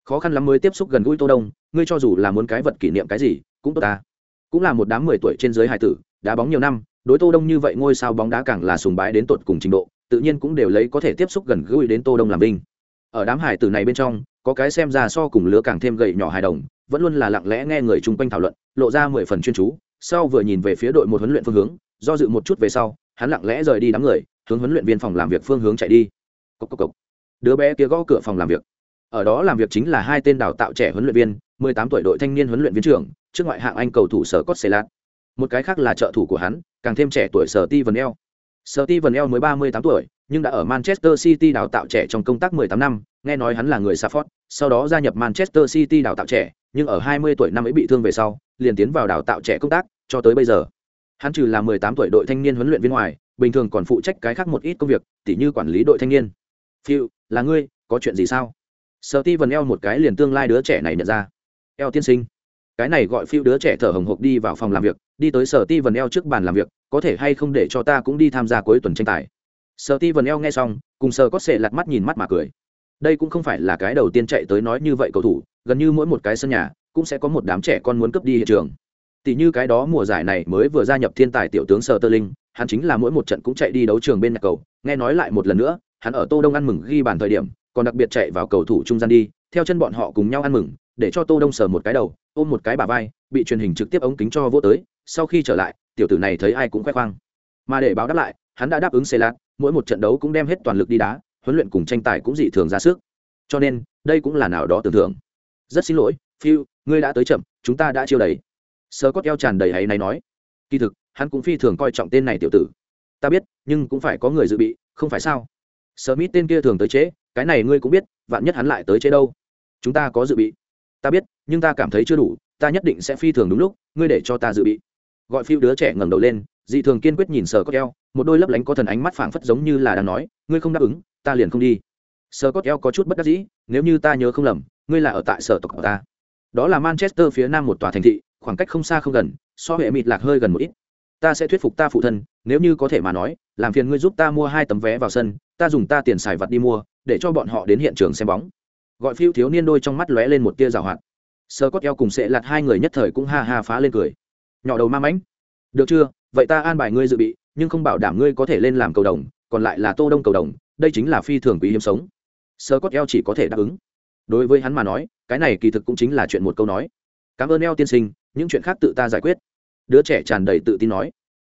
Khó khăn lắm mới tiếp xúc gần gũi Tô Đông, ngươi cho dù là muốn cái vật kỷ niệm cái gì, cũng tốt ta. Cũng là một đám mười tuổi trên dưới hài tử, đá bóng nhiều năm, đối Tô Đông như vậy ngôi sao bóng đá càng là sùng bái đến tột cùng trình độ, tự nhiên cũng đều lấy có thể tiếp xúc gần gũi đến Tô Đông làm binh. Ở đám hải tử này bên trong, có cái xem ra so cùng lứa càng thêm gầy nhỏ hài đồng vẫn luôn là lặng lẽ nghe người chung quanh thảo luận lộ ra mười phần chuyên chú sau vừa nhìn về phía đội một huấn luyện phương hướng do dự một chút về sau hắn lặng lẽ rời đi đám người hướng huấn luyện viên phòng làm việc phương hướng chạy đi cốc cốc cốc. đứa bé kia gõ cửa phòng làm việc ở đó làm việc chính là hai tên đào tạo trẻ huấn luyện viên mười tám tuổi đội thanh niên huấn luyện viên trưởng trước ngoại hạng anh cầu thủ sở cốt xê lạt một cái khác là trợ thủ của hắn càng thêm trẻ tuổi sở ti vần eo sở ti vần El mới ba mươi tám tuổi nhưng đã ở manchester city đào tạo trẻ trong công tác mười tám năm nghe nói hắn là người Safford, sau đó gia nhập Manchester City đào tạo trẻ, nhưng ở 20 tuổi năm ấy bị thương về sau, liền tiến vào đào tạo trẻ công tác, cho tới bây giờ. Hắn trừ là 18 tuổi đội thanh niên huấn luyện viên ngoài, bình thường còn phụ trách cái khác một ít công việc, tỉ như quản lý đội thanh niên. Phiu, là ngươi, có chuyện gì sao? Steven El một cái liền tương lai đứa trẻ này nhận ra. El tiên sinh. Cái này gọi Phiu đứa trẻ thở hồng hộc đi vào phòng làm việc, đi tới Steven El trước bàn làm việc, có thể hay không để cho ta cũng đi tham gia cuối tuần tranh tài. sợ ti vần eo nghe xong, cùng sợ có sệ lặt mắt nhìn mắt mà cười. Đây cũng không phải là cái đầu tiên chạy tới nói như vậy cầu thủ gần như mỗi một cái sân nhà cũng sẽ có một đám trẻ con muốn cướp đi hiện trường. Tỷ như cái đó mùa giải này mới vừa gia nhập thiên tài tiểu tướng sơ tơ linh hắn chính là mỗi một trận cũng chạy đi đấu trường bên nhà cầu. Nghe nói lại một lần nữa hắn ở tô đông ăn mừng ghi bàn thời điểm còn đặc biệt chạy vào cầu thủ trung gian đi theo chân bọn họ cùng nhau ăn mừng để cho tô đông sờ một cái đầu ôm một cái bà vai bị truyền hình trực tiếp ống kính cho vô tới. Sau khi trở lại tiểu tử này thấy ai cũng khoe khoang. Mà để báo đáp lại, hắn đã đáp ứng xê lát mỗi một trận đấu cũng đem hết toàn lực đi đá, huấn luyện cùng tranh tài cũng dị thường ra sức. Cho nên, đây cũng là nào đó tưởng thưởng rất xin lỗi phiêu ngươi đã tới chậm, chúng ta đã chiêu đầy sơ cót eo tràn đầy hay này nói. Kỳ thực, hắn cũng phi thường coi trọng tên này tiểu tử. Ta biết, nhưng cũng phải có người dự bị, không phải sao? Sơ mít tên kia thường tới chế cái này ngươi cũng biết, vạn nhất hắn lại tới chế đâu? Chúng ta có dự bị. Ta biết, nhưng ta cảm thấy chưa đủ, ta nhất định sẽ phi thường đúng lúc, ngươi để cho ta dự bị gọi phiêu đứa trẻ ngẩng đầu lên, dị thường kiên quyết nhìn sờ cốt eo một đôi lấp lánh có thần ánh mắt phảng phất giống như là đang nói, ngươi không đáp ứng, ta liền không đi. Sờ cốt eo có chút bất đắc dĩ, nếu như ta nhớ không lầm, ngươi là ở tại sở tộc của ta. Đó là manchester phía nam một tòa thành thị, khoảng cách không xa không gần, so hệ mịt lạc hơi gần một ít. Ta sẽ thuyết phục ta phụ thân, nếu như có thể mà nói, làm phiền ngươi giúp ta mua hai tấm vé vào sân, ta dùng ta tiền xài vặt đi mua, để cho bọn họ đến hiện trường xem bóng. Gọi phiêu thiếu niên đôi trong mắt lóe lên một tia rào hoạt. Sơ cốt eo cùng sẽ lạt hai người nhất thời cũng ha ha phá lên cười nhỏ đầu ma mãnh. Được chưa? Vậy ta an bài ngươi dự bị, nhưng không bảo đảm ngươi có thể lên làm cầu đồng, còn lại là tô đông cầu đồng, đây chính là phi thường quý hiếm sống. Sơ cốt eo chỉ có thể đáp ứng. Đối với hắn mà nói, cái này kỳ thực cũng chính là chuyện một câu nói. Cảm ơn eo tiên sinh, những chuyện khác tự ta giải quyết. Đứa trẻ tràn đầy tự tin nói.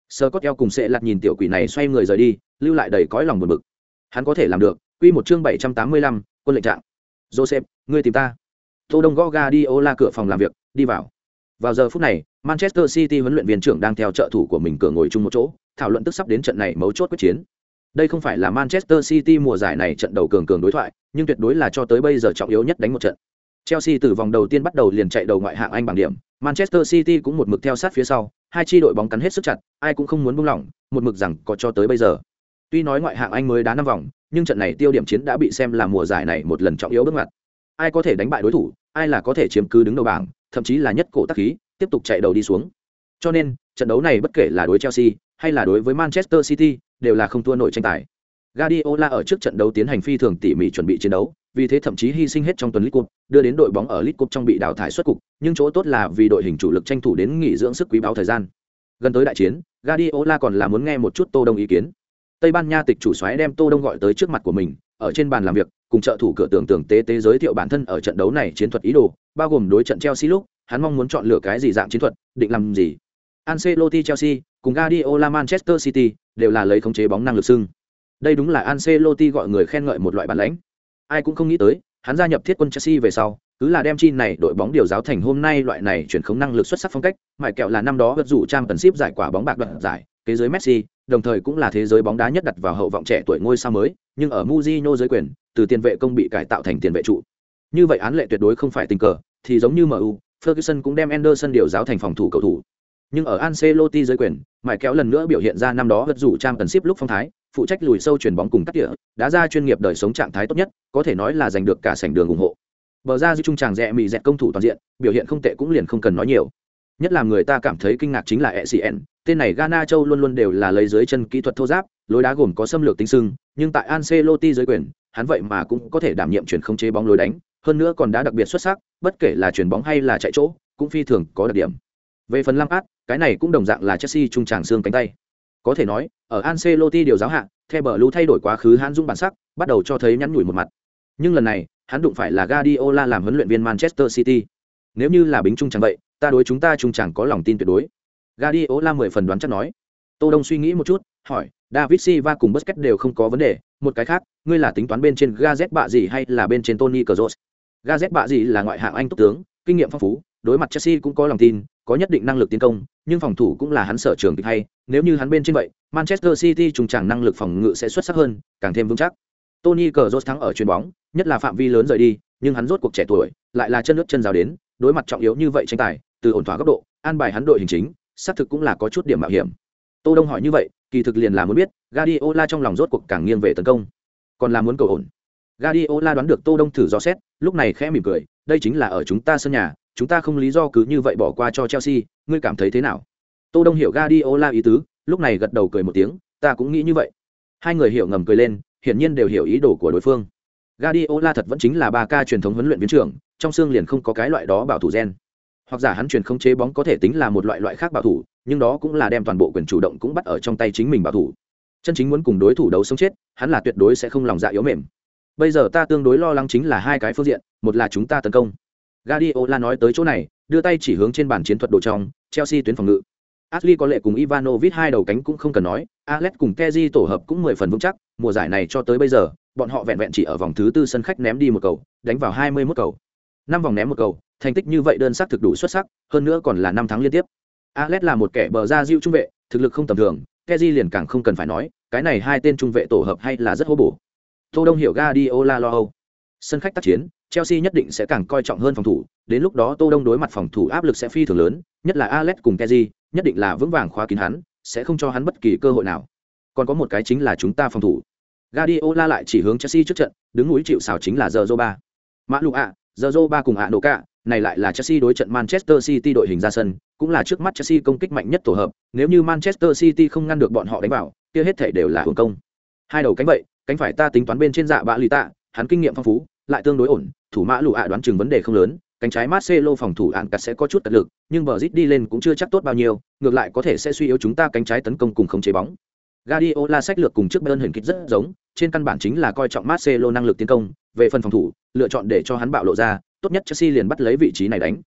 Sơ cốt eo cùng sẽ lặt nhìn tiểu quỷ này xoay người rời đi, lưu lại đầy cõi lòng buồn bực. Hắn có thể làm được, quy một chương bảy trăm tám mươi lăm, quân lệnh trạng. Joseph, ngươi tìm ta. Tô đông gõ ga đi ô la cửa phòng làm việc, đi vào vào giờ phút này, manchester city huấn luyện viên trưởng đang theo trợ thủ của mình cửa ngồi chung một chỗ, thảo luận tức sắp đến trận này mấu chốt quyết chiến. Đây không phải là manchester city mùa giải này trận đầu cường cường đối thoại, nhưng tuyệt đối là cho tới bây giờ trọng yếu nhất đánh một trận. Chelsea từ vòng đầu tiên bắt đầu liền chạy đầu ngoại hạng anh bằng điểm, manchester city cũng một mực theo sát phía sau, hai chi đội bóng cắn hết sức chặt, ai cũng không muốn buông lỏng, một mực rằng có cho tới bây giờ. Tuy nói ngoại hạng anh mới đá năm vòng, nhưng trận này tiêu điểm chiến đã bị xem là mùa giải này một lần trọng yếu bước ngoặt. Ai có thể đánh bại đối thủ, ai là có thể chiếm cứ đứng đầu bảng thậm chí là nhất cổ tác khí tiếp tục chạy đầu đi xuống cho nên trận đấu này bất kể là đối chelsea hay là đối với manchester city đều là không thua nổi tranh tài Guardiola ở trước trận đấu tiến hành phi thường tỉ mỉ chuẩn bị chiến đấu, vì thế thậm chí hy sinh hết trong tuần League Cup, đưa đến đội bóng ở League Cup trong bị đào thải xuất cục, nhưng chỗ tốt là vì đội hình chủ lực tranh thủ đến nghỉ dưỡng sức quý báo thời gian. Gần tới đại chiến, Guardiola còn là muốn nghe một chút Tô Đông ý kiến. Tây Ban Nha tịch chủ soái đem Tô Đông gọi tới trước mặt của mình, ở trên bàn làm việc, cùng trợ thủ cửa tưởng tưởng tế tế giới thiệu bản thân ở trận đấu này chiến thuật ý đồ, bao gồm đối trận Chelsea lúc, hắn mong muốn chọn lựa cái gì dạng chiến thuật, định làm gì. Ancelotti Chelsea, cùng Guardiola Manchester City, đều là lấy khống chế bóng năng lực sưng Đây đúng là Ancelotti gọi người khen ngợi một loại bản lĩnh. Ai cũng không nghĩ tới, hắn gia nhập thiết quân Chelsea về sau, cứ là đem chi này đội bóng điều giáo thành hôm nay loại này chuyển khống năng lực xuất sắc phong cách, mải kẹo là năm đó vật rủ trang tần ship giải quả bóng bạc đoạn giải, thế giới Messi, đồng thời cũng là thế giới bóng đá nhất đặt vào hậu vọng trẻ tuổi ngôi sao mới, nhưng ở Mujinho dưới quyền, từ tiền vệ công bị cải tạo thành tiền vệ trụ. Như vậy án lệ tuyệt đối không phải tình cờ, thì giống như MU, Ferguson cũng đem Anderson điều giáo thành phòng thủ cầu thủ. Nhưng ở Ancelotti giới quyền, mải kéo lần nữa biểu hiện ra năm đó vật rủ trang tần ship lúc phong thái, phụ trách lùi sâu chuyển bóng cùng cắt tỉa, đã ra chuyên nghiệp đời sống trạng thái tốt nhất, có thể nói là giành được cả sảnh đường ủng hộ. Bờ ra dư trung tràng rẽ mì dẹt công thủ toàn diện, biểu hiện không tệ cũng liền không cần nói nhiều. Nhất là người ta cảm thấy kinh ngạc chính là ECN, tên này Ghana Châu luôn luôn đều là lấy dưới chân kỹ thuật thô giáp, lối đá gồm có xâm lược tính sưng, nhưng tại Ancelotti dưới quyền, hắn vậy mà cũng có thể đảm nhiệm chuyển không chế bóng lối đánh, hơn nữa còn đã đặc biệt xuất sắc, bất kể là chuyển bóng hay là chạy chỗ, cũng phi thường có đặc điểm. Về phần Lampard, cái này cũng đồng dạng là Chelsea trung tràng xương cánh tay. Có thể nói, ở Ancelotti điều giáo hạ, theo bờ thay đổi quá khứ hắn dung bản sắc, bắt đầu cho thấy nhăn nhủi một mặt. Nhưng lần này, hắn đụng phải là Guardiola làm huấn luyện viên Manchester City. Nếu như là bính trung chẳng vậy, ta đối chúng ta trung chẳng có lòng tin tuyệt đối. Guardiola mười phần đoán chắc nói. Tô Đông suy nghĩ một chút, hỏi, David Silva cùng Busquets đều không có vấn đề, một cái khác, ngươi là tính toán bên trên Gazet bạ gì hay là bên trên Tony Kroos? Gazet bạ gì là ngoại hạng Anh tốc tướng, kinh nghiệm phong phú, đối mặt Chelsea cũng có lòng tin, có nhất định năng lực tiến công, nhưng phòng thủ cũng là hắn sở trường kịch hay, nếu như hắn bên trên vậy, Manchester City trùng chẳng năng lực phòng ngự sẽ xuất sắc hơn, càng thêm vững chắc. Tony Kroos thắng ở chuyền bóng, nhất là phạm vi lớn rời đi, nhưng hắn rốt cuộc trẻ tuổi, lại là chân nước chân giáo đến, đối mặt trọng yếu như vậy tranh tài, từ ổn thỏa góc độ, an bài hắn đội hình chính, xác thực cũng là có chút điểm mạo hiểm. Tô Đông hỏi như vậy, kỳ thực liền là muốn biết, Guardiola trong lòng rốt cuộc càng nghiêng về tấn công, còn là muốn cầu ổn. Guardiola đoán được Tô Đông thử do xét, lúc này khẽ mỉm cười, đây chính là ở chúng ta sân nhà, chúng ta không lý do cứ như vậy bỏ qua cho Chelsea, ngươi cảm thấy thế nào? Tô Đông hiểu Guardiola ý tứ, lúc này gật đầu cười một tiếng, ta cũng nghĩ như vậy. Hai người hiểu ngầm cười lên, hiển nhiên đều hiểu ý đồ của đối phương. Guardiola thật vẫn chính là ba ca truyền thống huấn luyện viên trưởng, trong xương liền không có cái loại đó bảo thủ gen. Hoặc giả hắn truyền không chế bóng có thể tính là một loại loại khác bảo thủ, nhưng đó cũng là đem toàn bộ quyền chủ động cũng bắt ở trong tay chính mình bảo thủ. Chân chính muốn cùng đối thủ đấu sống chết, hắn là tuyệt đối sẽ không lòng dạ yếu mềm. Bây giờ ta tương đối lo lắng chính là hai cái phương diện, một là chúng ta tấn công. Guardiola nói tới chỗ này, đưa tay chỉ hướng trên bàn chiến thuật đồ trong, Chelsea tuyến phòng ngự. Ashley có lệ cùng Ivanovic hai đầu cánh cũng không cần nói, Alex cùng Kezi tổ hợp cũng mười phần vững chắc, mùa giải này cho tới bây giờ, bọn họ vẹn vẹn chỉ ở vòng thứ tư sân khách ném đi một cầu, đánh vào 21 cầu. Năm vòng ném một cầu, thành tích như vậy đơn sắc thực đủ xuất sắc, hơn nữa còn là năm tháng liên tiếp. Alex là một kẻ bờ ra diêu trung vệ, thực lực không tầm thường, Kezi liền càng không cần phải nói, cái này hai tên trung vệ tổ hợp hay là rất hô bổ. Tô Đông hiểu Guardiola lo âu. Sân khách tác chiến, Chelsea nhất định sẽ càng coi trọng hơn phòng thủ, đến lúc đó Tô Đông đối mặt phòng thủ áp lực sẽ phi thường lớn, nhất là Alex cùng Kezi, nhất định là vững vàng khóa kín hắn, sẽ không cho hắn bất kỳ cơ hội nào. Còn có một cái chính là chúng ta phòng thủ. Guardiola lại chỉ hướng Chelsea trước trận, đứng núi chịu sào chính là Zoba. Mã Lục ạ, Zoba cùng ạ nổ cả, này lại là Chelsea đối trận Manchester City đội hình ra sân, cũng là trước mắt Chelsea công kích mạnh nhất tổ hợp, nếu như Manchester City không ngăn được bọn họ đánh vào, kia hết thể đều là hưởng công. Hai đầu cánh vậy, cánh phải ta tính toán bên trên dạ bạ lì tạ, hắn kinh nghiệm phong phú, lại tương đối ổn, thủ mã lù ạ đoán chừng vấn đề không lớn, cánh trái Marcelo phòng thủ án cắt sẽ có chút tật lực, nhưng bờ đi lên cũng chưa chắc tốt bao nhiêu, ngược lại có thể sẽ suy yếu chúng ta cánh trái tấn công cùng không chế bóng. Guardiola sách lược cùng trước Bayern hình kịch rất giống, trên căn bản chính là coi trọng Marcelo năng lực tiến công, về phần phòng thủ, lựa chọn để cho hắn bạo lộ ra, tốt nhất Chelsea liền bắt lấy vị trí này đánh.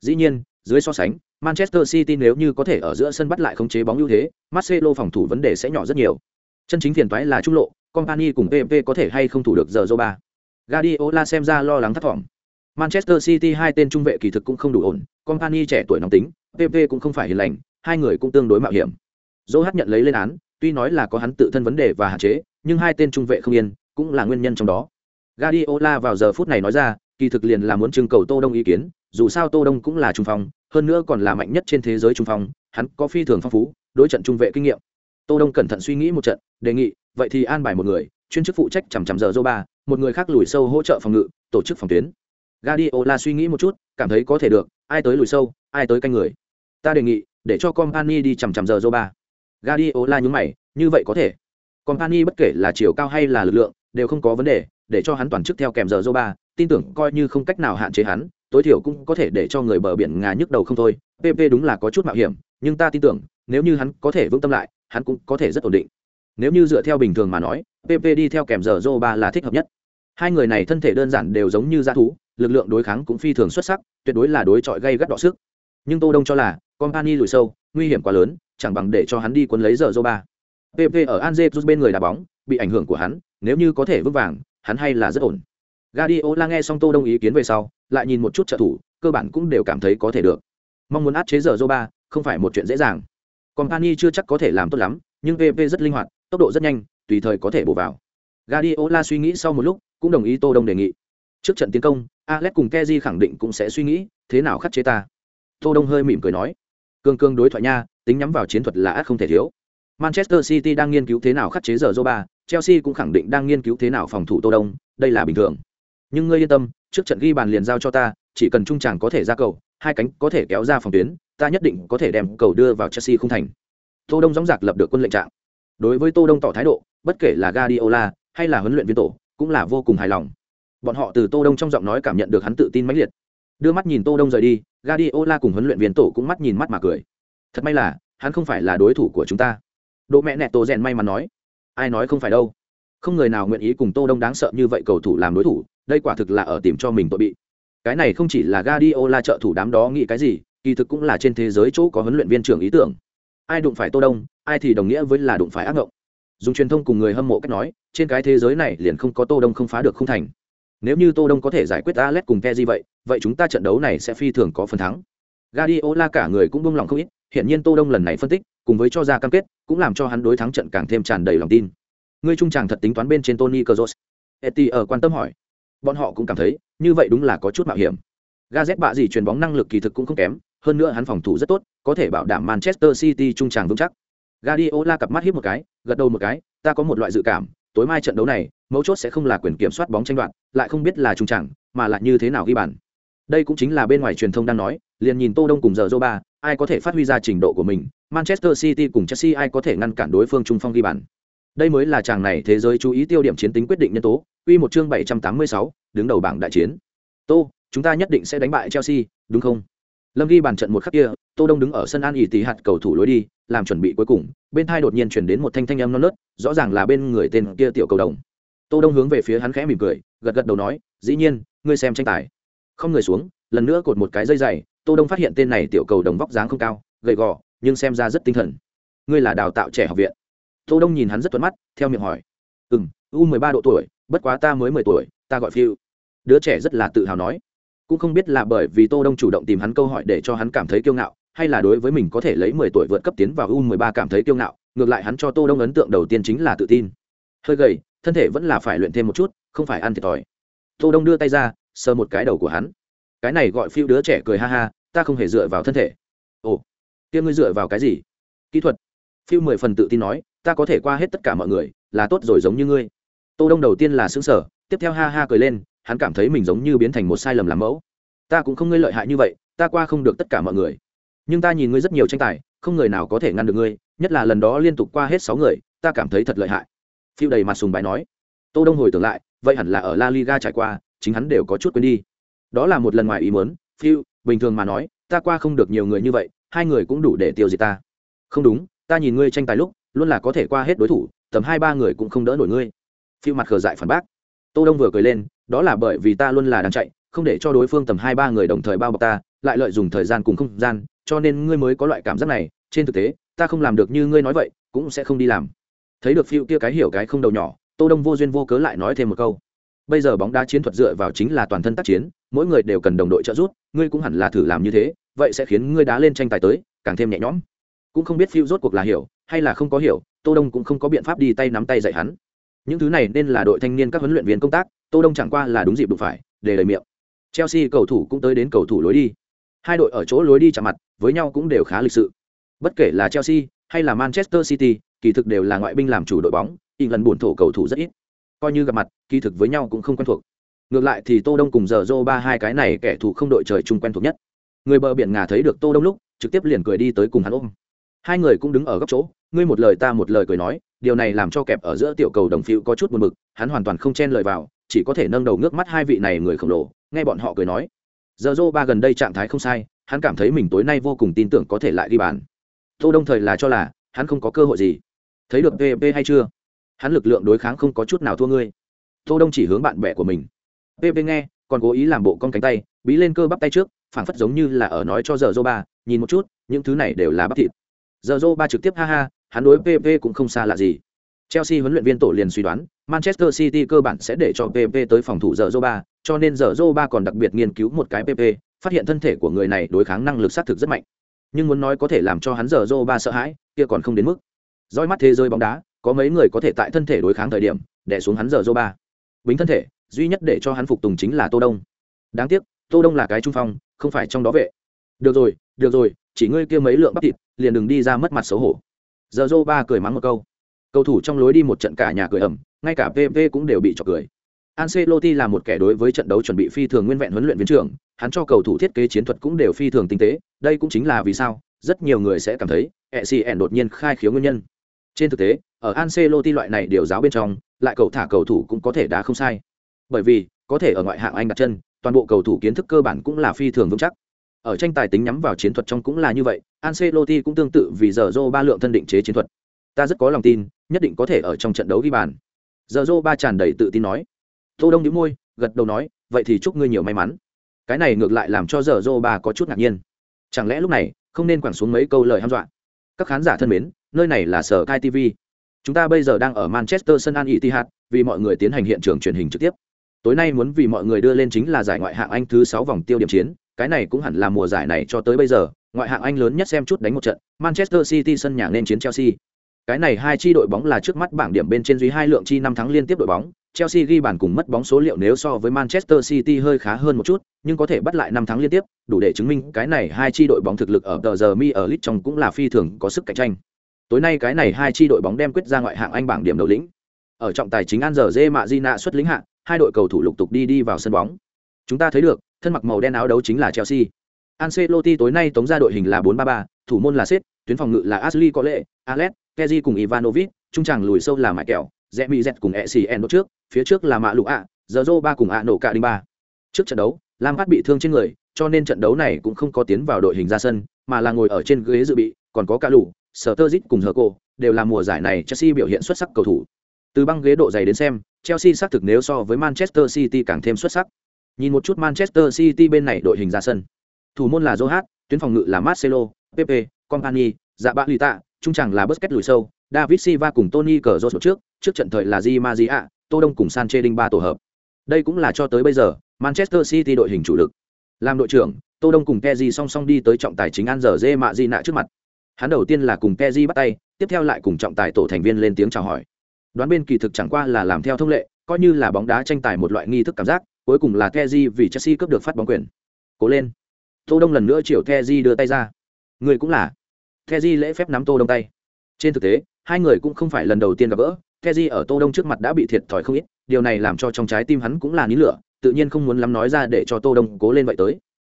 Dĩ nhiên, dưới so sánh, Manchester City nếu như có thể ở giữa sân bắt lại khống chế bóng ưu thế, Marcelo phòng thủ vấn đề sẽ nhỏ rất nhiều. Chân chính phiền toái là trung lộ, Company cùng PP có thể hay không thủ được giờ Zoba. Guardiola xem ra lo lắng thất vọng. Manchester City hai tên trung vệ kỳ thực cũng không đủ ổn, Company trẻ tuổi nóng tính, PP cũng không phải hiền lành, hai người cũng tương đối mạo hiểm. Zohat nhận lấy lên án, tuy nói là có hắn tự thân vấn đề và hạn chế, nhưng hai tên trung vệ không yên, cũng là nguyên nhân trong đó. Guardiola vào giờ phút này nói ra, kỳ thực liền là muốn trưng cầu Tô Đông ý kiến, dù sao Tô Đông cũng là trung phong, hơn nữa còn là mạnh nhất trên thế giới trung phong, hắn có phi thường phong phú, đối trận trung vệ kinh nghiệm. Tô Đông cẩn thận suy nghĩ một trận, đề nghị, vậy thì an bài một người, chuyên chức phụ trách chằm chằm giờ Zoba, một người khác lùi sâu hỗ trợ phòng ngự, tổ chức phòng tuyến. Guardiola suy nghĩ một chút, cảm thấy có thể được, ai tới lùi sâu, ai tới canh người. Ta đề nghị, để cho Company đi chằm chằm giờ Zoba. Guardiola nhún mày, như vậy có thể. Company bất kể là chiều cao hay là lực lượng, đều không có vấn đề, để cho hắn toàn chức theo kèm giờ Ba, tin tưởng coi như không cách nào hạn chế hắn, tối thiểu cũng có thể để cho người bờ biển ngà nhức đầu không thôi. PP đúng là có chút mạo hiểm, nhưng ta tin tưởng, nếu như hắn có thể vững tâm lại, hắn cũng có thể rất ổn định. Nếu như dựa theo bình thường mà nói, PP đi theo kèm giờ Ba là thích hợp nhất. Hai người này thân thể đơn giản đều giống như dã thú, lực lượng đối kháng cũng phi thường xuất sắc, tuyệt đối là đối chọi gây gắt đọ sức. Nhưng Tô Đông cho là, Company lùi sâu, nguy hiểm quá lớn, chẳng bằng để cho hắn đi cuốn lấy giờ Ba. PP ở Anze bên người đá bóng, bị ảnh hưởng của hắn, nếu như có thể vững vàng, hắn hay là rất ổn. Guardiola nghe xong Tô Đông ý kiến về sau, lại nhìn một chút trợ thủ, cơ bản cũng đều cảm thấy có thể được. Mong muốn áp chế giờ Zoba, không phải một chuyện dễ dàng. Company chưa chắc có thể làm tốt lắm, nhưng PP rất linh hoạt, tốc độ rất nhanh, tùy thời có thể bổ vào. Guardiola suy nghĩ sau một lúc, cũng đồng ý Tô Đông đề nghị. Trước trận tiến công, Alex cùng Kezi khẳng định cũng sẽ suy nghĩ, thế nào khắc chế ta. Tô Đông hơi mỉm cười nói, cương cương đối thoại nha, tính nhắm vào chiến thuật là ác không thể thiếu. Manchester City đang nghiên cứu thế nào khắc chế giờ Zoba, Chelsea cũng khẳng định đang nghiên cứu thế nào phòng thủ Tô Đông, đây là bình thường. Nhưng ngươi yên tâm, trước trận ghi bàn liền giao cho ta, chỉ cần trung tràng có thể ra cầu, hai cánh có thể kéo ra phòng tuyến, ta nhất định có thể đem cầu đưa vào Chelsea không thành. Tô Đông dõng dạc lập được quân lệnh trạng. Đối với Tô Đông tỏ thái độ, bất kể là Guardiola hay là huấn luyện viên tổ, cũng là vô cùng hài lòng. Bọn họ từ Tô Đông trong giọng nói cảm nhận được hắn tự tin mãnh liệt. Đưa mắt nhìn Tô Đông rời đi, Guardiola cùng huấn luyện viên tổ cũng mắt nhìn mắt mà cười. Thật may là, hắn không phải là đối thủ của chúng ta. Đỗ mẹ nẹt Tô rèn may mắn nói. Ai nói không phải đâu. Không người nào nguyện ý cùng Tô Đông đáng sợ như vậy cầu thủ làm đối thủ, đây quả thực là ở tìm cho mình tội bị. Cái này không chỉ là Guardiola trợ thủ đám đó nghĩ cái gì, kỳ thực cũng là trên thế giới chỗ có huấn luyện viên trưởng ý tưởng. Ai đụng phải Tô Đông, ai thì đồng nghĩa với là đụng phải ác ngộng. Dùng truyền thông cùng người hâm mộ cách nói, trên cái thế giới này liền không có Tô Đông không phá được không thành. Nếu như Tô Đông có thể giải quyết Alex cùng Kezi vậy, vậy chúng ta trận đấu này sẽ phi thường có phần thắng. Guardiola cả người cũng buông lòng không ít, hiện nhiên Tô Đông lần này phân tích, cùng với cho ra cam kết, cũng làm cho hắn đối thắng trận càng thêm tràn đầy lòng tin. Ngươi trung chàng thật tính toán bên trên Tony Kroos. Eti ở quan tâm hỏi. Bọn họ cũng cảm thấy, như vậy đúng là có chút mạo hiểm. Gazet bạ gì truyền bóng năng lực kỳ thực cũng không kém, hơn nữa hắn phòng thủ rất tốt, có thể bảo đảm Manchester City trung tràng vững chắc. Guardiola cặp mắt híp một cái, gật đầu một cái, ta có một loại dự cảm, tối mai trận đấu này, mấu chốt sẽ không là quyền kiểm soát bóng tranh đoạt, lại không biết là trung chàng, mà là như thế nào ghi bàn. Đây cũng chính là bên ngoài truyền thông đang nói, liền nhìn Tô Đông cùng giờ Zoba, ai có thể phát huy ra trình độ của mình, Manchester City cùng Chelsea ai có thể ngăn cản đối phương trung phong ghi bàn. Đây mới là chàng này thế giới chú ý tiêu điểm chiến tính quyết định nhân tố, Quy một chương 786, đứng đầu bảng đại chiến. Tô, chúng ta nhất định sẽ đánh bại Chelsea, đúng không? Lâm ghi bàn trận một khắc kia, Tô Đông đứng ở sân An ỉ tí hạt cầu thủ lối đi, làm chuẩn bị cuối cùng, bên tai đột nhiên truyền đến một thanh thanh âm non nớt, rõ ràng là bên người tên kia tiểu cầu đồng. Tô Đông hướng về phía hắn khẽ mỉm cười, gật gật đầu nói, "Dĩ nhiên, ngươi xem tranh tài." Không người xuống, lần nữa cột một cái dây dày, Tô Đông phát hiện tên này tiểu cầu đồng vóc dáng không cao, gầy gò, nhưng xem ra rất tinh thần. "Ngươi là đào tạo trẻ học viện?" Tô Đông nhìn hắn rất thuận mắt, theo miệng hỏi, "Ừm, U13 độ tuổi, bất quá ta mới 10 tuổi, ta gọi Phiêu." Đứa trẻ rất là tự hào nói cũng không biết là bởi vì tô đông chủ động tìm hắn câu hỏi để cho hắn cảm thấy kiêu ngạo hay là đối với mình có thể lấy mười tuổi vượt cấp tiến vào u mười ba cảm thấy kiêu ngạo ngược lại hắn cho tô đông ấn tượng đầu tiên chính là tự tin hơi gầy thân thể vẫn là phải luyện thêm một chút không phải ăn thiệt thòi tô đông đưa tay ra sờ một cái đầu của hắn cái này gọi phiêu đứa trẻ cười ha ha ta không hề dựa vào thân thể ồ kia ngươi dựa vào cái gì? Kỹ thuật. Phiêu mười phần tự tin nói, ta có thể qua hết tất cả mọi người, là tốt rồi giống như ngươi. Tô đông đầu tiên là xứng sở tiếp theo ha ha cười lên, hắn cảm thấy mình giống như biến thành một sai lầm làm mẫu. Ta cũng không ngươi lợi hại như vậy, ta qua không được tất cả mọi người. Nhưng ta nhìn ngươi rất nhiều tranh tài, không người nào có thể ngăn được ngươi, nhất là lần đó liên tục qua hết sáu người, ta cảm thấy thật lợi hại. Phiêu đầy mặt sùng bài nói. Tô đông hồi tưởng lại, vậy hẳn là ở la liga trải qua, chính hắn đều có chút quên đi. Đó là một lần ngoài ý muốn, phiêu, bình thường mà nói, ta qua không được nhiều người như vậy hai người cũng đủ để tiêu diệt ta. Không đúng, ta nhìn ngươi tranh tài lúc, luôn là có thể qua hết đối thủ, tầm hai ba người cũng không đỡ nổi ngươi. Phiêu mặt khờ dại phản bác. Tô đông vừa cười lên, đó là bởi vì ta luôn là đang chạy, không để cho đối phương tầm hai ba người đồng thời bao bọc ta, lại lợi dụng thời gian cùng không gian, cho nên ngươi mới có loại cảm giác này. Trên thực tế, ta không làm được như ngươi nói vậy, cũng sẽ không đi làm. Thấy được phiêu kia cái hiểu cái không đầu nhỏ, tô đông vô duyên vô cớ lại nói thêm một câu. Bây giờ bóng đá chiến thuật dựa vào chính là toàn thân tác chiến, mỗi người đều cần đồng đội trợ giúp, ngươi cũng hẳn là thử làm như thế vậy sẽ khiến ngươi đá lên tranh tài tới, càng thêm nhẹ nhõm. Cũng không biết phiêu rốt cuộc là hiểu hay là không có hiểu, tô đông cũng không có biện pháp đi tay nắm tay dạy hắn. Những thứ này nên là đội thanh niên các huấn luyện viên công tác, tô đông chẳng qua là đúng dịp đụng phải, để lời miệng. Chelsea cầu thủ cũng tới đến cầu thủ lối đi. Hai đội ở chỗ lối đi chạm mặt, với nhau cũng đều khá lịch sự. Bất kể là chelsea hay là manchester city, kỳ thực đều là ngoại binh làm chủ đội bóng lần buồn thổ cầu thủ rất ít. Coi như gặp mặt, kỳ thực với nhau cũng không quen thuộc. Ngược lại thì tô đông cùng giờ dô ba hai cái này kẻ thù không đội trời chung quen thuộc nhất người bờ biển ngà thấy được tô đông lúc, trực tiếp liền cười đi tới cùng hắn ôm. Hai người cũng đứng ở góc chỗ, ngươi một lời ta một lời cười nói, điều này làm cho kẹp ở giữa tiểu cầu đồng phiêu có chút buồn bực, hắn hoàn toàn không chen lời vào, chỉ có thể nâng đầu ngước mắt hai vị này người khổng lồ, nghe bọn họ cười nói. Giờ dô ba gần đây trạng thái không sai, hắn cảm thấy mình tối nay vô cùng tin tưởng có thể lại đi bàn. Tô đông thời là cho là, hắn không có cơ hội gì. Thấy được pp hay chưa? Hắn lực lượng đối kháng không có chút nào thua ngươi. Tô đông chỉ hướng bạn bè của mình. Pp nghe, còn cố ý làm bộ con cánh tay, bí lên cơ bắp tay trước phảng phất giống như là ở nói cho giờ dô ba, nhìn một chút, những thứ này đều là bắp thịt. Giờ dô ba trực tiếp ha ha, hắn đối pp cũng không xa lạ gì. Chelsea huấn luyện viên tổ liền suy đoán, manchester city cơ bản sẽ để cho pp tới phòng thủ giờ dô ba, cho nên giờ dô ba còn đặc biệt nghiên cứu một cái pp phát hiện thân thể của người này đối kháng năng lực xác thực rất mạnh. Nhưng muốn nói có thể làm cho hắn giờ dô ba sợ hãi, kia còn không đến mức. Roi mắt thế giới bóng đá, có mấy người có thể tại thân thể đối kháng thời điểm đẻ xuống hắn giờ dô ba. Bính thân thể, duy nhất để cho hắn phục tùng chính là tô đông. Đáng tiếc tô đông là cái trung phong không phải trong đó vệ được rồi được rồi chỉ ngươi kia mấy lượng bắp thịt liền đừng đi ra mất mặt xấu hổ giờ dô ba cười mắng một câu cầu thủ trong lối đi một trận cả nhà cười ẩm ngay cả pv cũng đều bị trọc cười Ancelotti là một kẻ đối với trận đấu chuẩn bị phi thường nguyên vẹn huấn luyện viên trưởng, hắn cho cầu thủ thiết kế chiến thuật cũng đều phi thường tinh tế, đây cũng chính là vì sao rất nhiều người sẽ cảm thấy ECN đột nhiên khai khiếu nguyên nhân. Trên thực tế, ở Ancelotti loại này điều giáo bên trong, lại cầu thả cầu thủ cũng có thể đá không sai. Bởi vì, có thể ở ngoại hạng Anh đặt chân, toàn bộ cầu thủ kiến thức cơ bản cũng là phi thường vững chắc. Ở tranh tài tính nhắm vào chiến thuật trong cũng là như vậy, Ancelotti cũng tương tự vì giờ ba lượng thân định chế chiến thuật. Ta rất có lòng tin, nhất định có thể ở trong trận đấu ghi bàn. Giờ ba tràn đầy tự tin nói tô đông nhíu môi gật đầu nói vậy thì chúc ngươi nhiều may mắn cái này ngược lại làm cho giờ dô ba có chút ngạc nhiên chẳng lẽ lúc này không nên quẳng xuống mấy câu lời hăm dọa các khán giả thân mến nơi này là sở kai tv chúng ta bây giờ đang ở manchester sân an etihad vì mọi người tiến hành hiện trường truyền hình trực tiếp tối nay muốn vì mọi người đưa lên chính là giải ngoại hạng anh thứ sáu vòng tiêu điểm chiến cái này cũng hẳn là mùa giải này cho tới bây giờ ngoại hạng anh lớn nhất xem chút đánh một trận manchester city sân nhà nên chiến chelsea cái này hai chi đội bóng là trước mắt bảng điểm bên trên duy hai lượng chi năm thắng liên tiếp đội bóng Chelsea ghi bàn cùng mất bóng số liệu nếu so với Manchester City hơi khá hơn một chút, nhưng có thể bắt lại 5 thắng liên tiếp, đủ để chứng minh cái này hai chi đội bóng thực lực ở tờ giờ mi ở League trong cũng là phi thường có sức cạnh tranh. Tối nay cái này hai chi đội bóng đem quyết ra ngoại hạng Anh bảng điểm đầu lĩnh. Ở trọng tài chính An giờ Dê Mạ Gina xuất lĩnh hạng, hai đội cầu thủ lục tục đi đi vào sân bóng. Chúng ta thấy được, thân mặc màu đen áo đấu chính là Chelsea. Ancelotti tối nay tống ra đội hình là 4-3-3, thủ môn là Sét, tuyến phòng ngự là Ashley Cole, Alex, Kezi cùng Ivanovic, trung tràng lùi sâu là Mại Kẹo, rẽ mỹ dẹt cùng Essien đốt trước phía trước là mạ Lục ạ giờ ba cùng ạ nổ cả đinh ba trước trận đấu lam phát bị thương trên người cho nên trận đấu này cũng không có tiến vào đội hình ra sân mà là ngồi ở trên ghế dự bị còn có cả lụ sở cùng Herco, cô đều là mùa giải này chelsea biểu hiện xuất sắc cầu thủ từ băng ghế độ dày đến xem chelsea xác thực nếu so với manchester city càng thêm xuất sắc nhìn một chút manchester city bên này đội hình ra sân thủ môn là johat tuyến phòng ngự là marcelo pepe company dạ bạ lita trung tràng là busquets lùi sâu David Silva cùng Tony Cazorla trước, trước trận thời là Di Maria, Tô Đông cùng Sanchez Đinh ba tổ hợp. Đây cũng là cho tới bây giờ, Manchester City đội hình chủ lực. Làm đội trưởng, Tô Đông cùng Kezi song song đi tới trọng tài chính An giờ Dê Mạ Di nạ trước mặt. Hắn đầu tiên là cùng Kezi bắt tay, tiếp theo lại cùng trọng tài tổ thành viên lên tiếng chào hỏi. Đoán bên kỳ thực chẳng qua là làm theo thông lệ, coi như là bóng đá tranh tài một loại nghi thức cảm giác, cuối cùng là Kezi vì Chelsea cướp được phát bóng quyền. Cố lên. Tô Đông lần nữa chiều Kezi đưa tay ra. Người cũng là. Kezi lễ phép nắm Tô Đông tay. Trên thực tế, hai người cũng không phải lần đầu tiên gặp gỡ keji ở tô đông trước mặt đã bị thiệt thòi không ít điều này làm cho trong trái tim hắn cũng là nín lửa tự nhiên không muốn lắm nói ra để cho tô đông cố lên vậy tới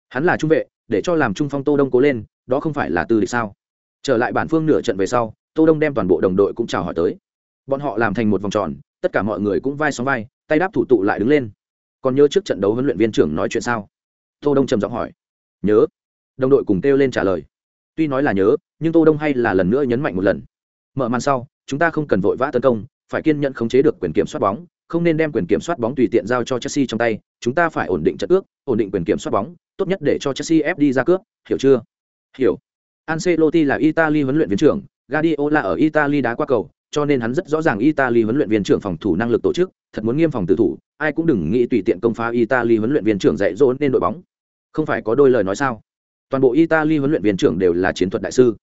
hắn là trung vệ để cho làm trung phong tô đông cố lên đó không phải là từ địch sao trở lại bản phương nửa trận về sau tô đông đem toàn bộ đồng đội cũng chào hỏi tới bọn họ làm thành một vòng tròn tất cả mọi người cũng vai sóng vai tay đáp thủ tụ lại đứng lên. Còn nhớ trước trận đấu huấn luyện viên trưởng nói chuyện sao? Tô đông trầm giọng hỏi. Nhớ. Đồng đội cùng kêu lên trả lời. Tuy nói là nhớ nhưng tô đông hay là lần nữa nhấn mạnh một lần. Mở màn sau chúng ta không cần vội vã tấn công phải kiên nhẫn khống chế được quyền kiểm soát bóng không nên đem quyền kiểm soát bóng tùy tiện giao cho chelsea trong tay chúng ta phải ổn định trận ước ổn định quyền kiểm soát bóng tốt nhất để cho chelsea ép đi ra cướp hiểu chưa? Hiểu. Ancelotti là Italy huấn luyện viên trưởng, Guardiola ở Italy đá qua cầu, cho nên hắn rất rõ ràng Italy huấn luyện viên trưởng phòng thủ năng lực tổ chức, thật muốn nghiêm phòng tử thủ, ai cũng đừng nghĩ tùy tiện công phá Italy huấn luyện viên trưởng dạy dỗ nên đội bóng. Không phải có đôi lời nói sao? Toàn bộ Italy huấn luyện viên trưởng đều là chiến thuật đại sư.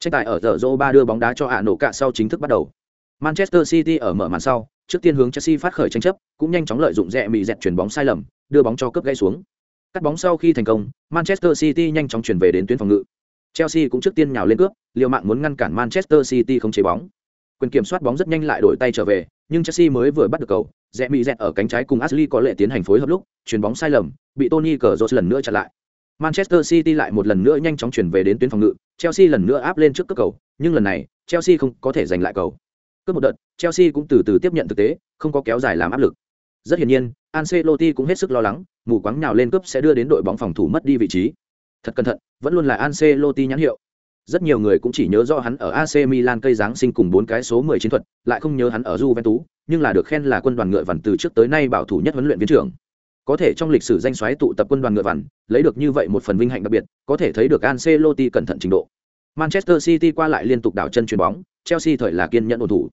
Tranh tài ở giờ Zoro ba đưa bóng đá cho hạ nổ cả sau chính thức bắt đầu. Manchester City ở mở màn sau, trước tiên hướng Chelsea phát khởi tranh chấp, cũng nhanh chóng lợi dụng rẻ mì dẹt chuyển bóng sai lầm, đưa bóng cho cướp gãy xuống. Cắt bóng sau khi thành công, Manchester City nhanh chóng chuyển về đến tuyến phòng ngự. Chelsea cũng trước tiên nhào lên cướp, liều mạng muốn ngăn cản Manchester City không chế bóng. Quyền kiểm soát bóng rất nhanh lại đổi tay trở về, nhưng Chelsea mới vừa bắt được cầu, rẽ mì dẹt ở cánh trái cùng Ashley có lệ tiến hành phối hợp lúc, chuyển bóng sai lầm, bị Tony Cazorla lần nữa chặn lại. Manchester City lại một lần nữa nhanh chóng chuyển về đến tuyến phòng ngự, Chelsea lần nữa áp lên trước cướp cầu, nhưng lần này, Chelsea không có thể giành lại cầu. Cướp một đợt, Chelsea cũng từ từ tiếp nhận thực tế, không có kéo dài làm áp lực. Rất hiển nhiên, Ancelotti cũng hết sức lo lắng, mù quáng nhào lên cướp sẽ đưa đến đội bóng phòng thủ mất đi vị trí. Thật cẩn thận, vẫn luôn là Ancelotti nhãn hiệu. Rất nhiều người cũng chỉ nhớ rõ hắn ở AC Milan cây dáng sinh cùng bốn cái số 10 chiến thuật, lại không nhớ hắn ở Juventus, nhưng là được khen là quân đoàn ngựa vằn từ trước tới nay bảo thủ nhất huấn luyện viên trưởng. Có thể trong lịch sử danh xoáy tụ tập quân đoàn ngựa vằn, lấy được như vậy một phần vinh hạnh đặc biệt, có thể thấy được Ancelotti cẩn thận trình độ. Manchester City qua lại liên tục đảo chân chuyền bóng, Chelsea thời là kiên nhẫn ổn thủ.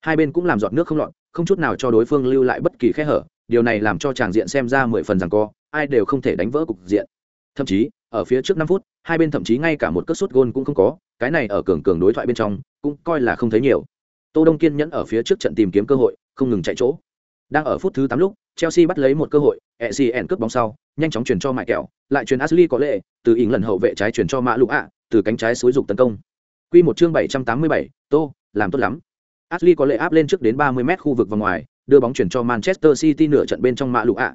Hai bên cũng làm giọt nước không lọt, không chút nào cho đối phương lưu lại bất kỳ khe hở, điều này làm cho tràng diện xem ra mười phần rằng co, ai đều không thể đánh vỡ cục diện. Thậm chí, ở phía trước năm phút, hai bên thậm chí ngay cả một cất sút gôn cũng không có, cái này ở cường cường đối thoại bên trong, cũng coi là không thấy nhiều. Tô Đông kiên nhẫn ở phía trước trận tìm kiếm cơ hội, không ngừng chạy chỗ. Đang ở phút thứ 8 lúc, Chelsea bắt lấy một cơ hội, Essien cướp bóng sau, nhanh chóng chuyển cho Mại Kẹo, lại chuyển Ashley có lệ, từ ỉn lần hậu vệ trái chuyển cho Mã Lũ ạ, từ cánh trái xối dục tấn công. Quy một chương 787, Tô, làm tốt lắm. Ashley có lệ áp lên trước đến 30 mét khu vực vòng ngoài, đưa bóng chuyển cho Manchester City nửa trận bên trong Mã Lũ ạ.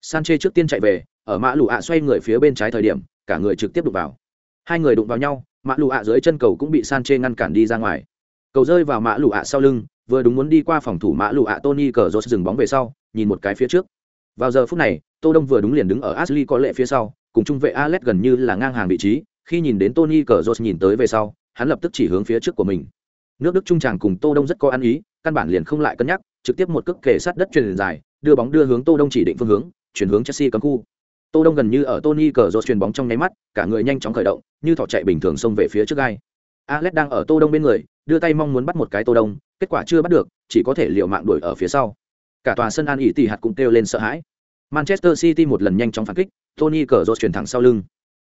Sanche trước tiên chạy về, ở Mã Lũ ạ xoay người phía bên trái thời điểm, cả người trực tiếp đụng vào. Hai người đụng vào nhau, Mã lụ ạ dưới chân cầu cũng bị san chê ngăn cản đi ra ngoài. Cầu rơi vào Mã lụ ạ sau lưng, vừa đúng muốn đi qua phòng thủ Mã lụ ạ Tony cờ rốt dừng bóng về sau, nhìn một cái phía trước. Vào giờ phút này, Tô Đông vừa đúng liền đứng ở Ashley có lệ phía sau, cùng trung vệ Alex gần như là ngang hàng vị trí, khi nhìn đến Tony cờ Cazorla nhìn tới về sau, hắn lập tức chỉ hướng phía trước của mình. Nước Đức trung tràng cùng Tô Đông rất có ăn ý, căn bản liền không lại cân nhắc, trực tiếp một cước kề sát đất truyền dài, đưa bóng đưa hướng Tô Đông chỉ định phương hướng, chuyển hướng Chelsea cấm khu. Tô Đông gần như ở Tony Cazorla truyền bóng trong nháy mắt, cả người nhanh chóng khởi động, như thỏ chạy bình thường xông về phía trước gai. Alex đang ở Tô Đông bên người, đưa tay mong muốn bắt một cái Tô Đông, kết quả chưa bắt được, chỉ có thể liều mạng đuổi ở phía sau. Cả tòa sân An ỉ tỷ hạt cũng kêu lên sợ hãi. Manchester City một lần nhanh chóng phản kích, Tony Cazorla truyền thẳng sau lưng.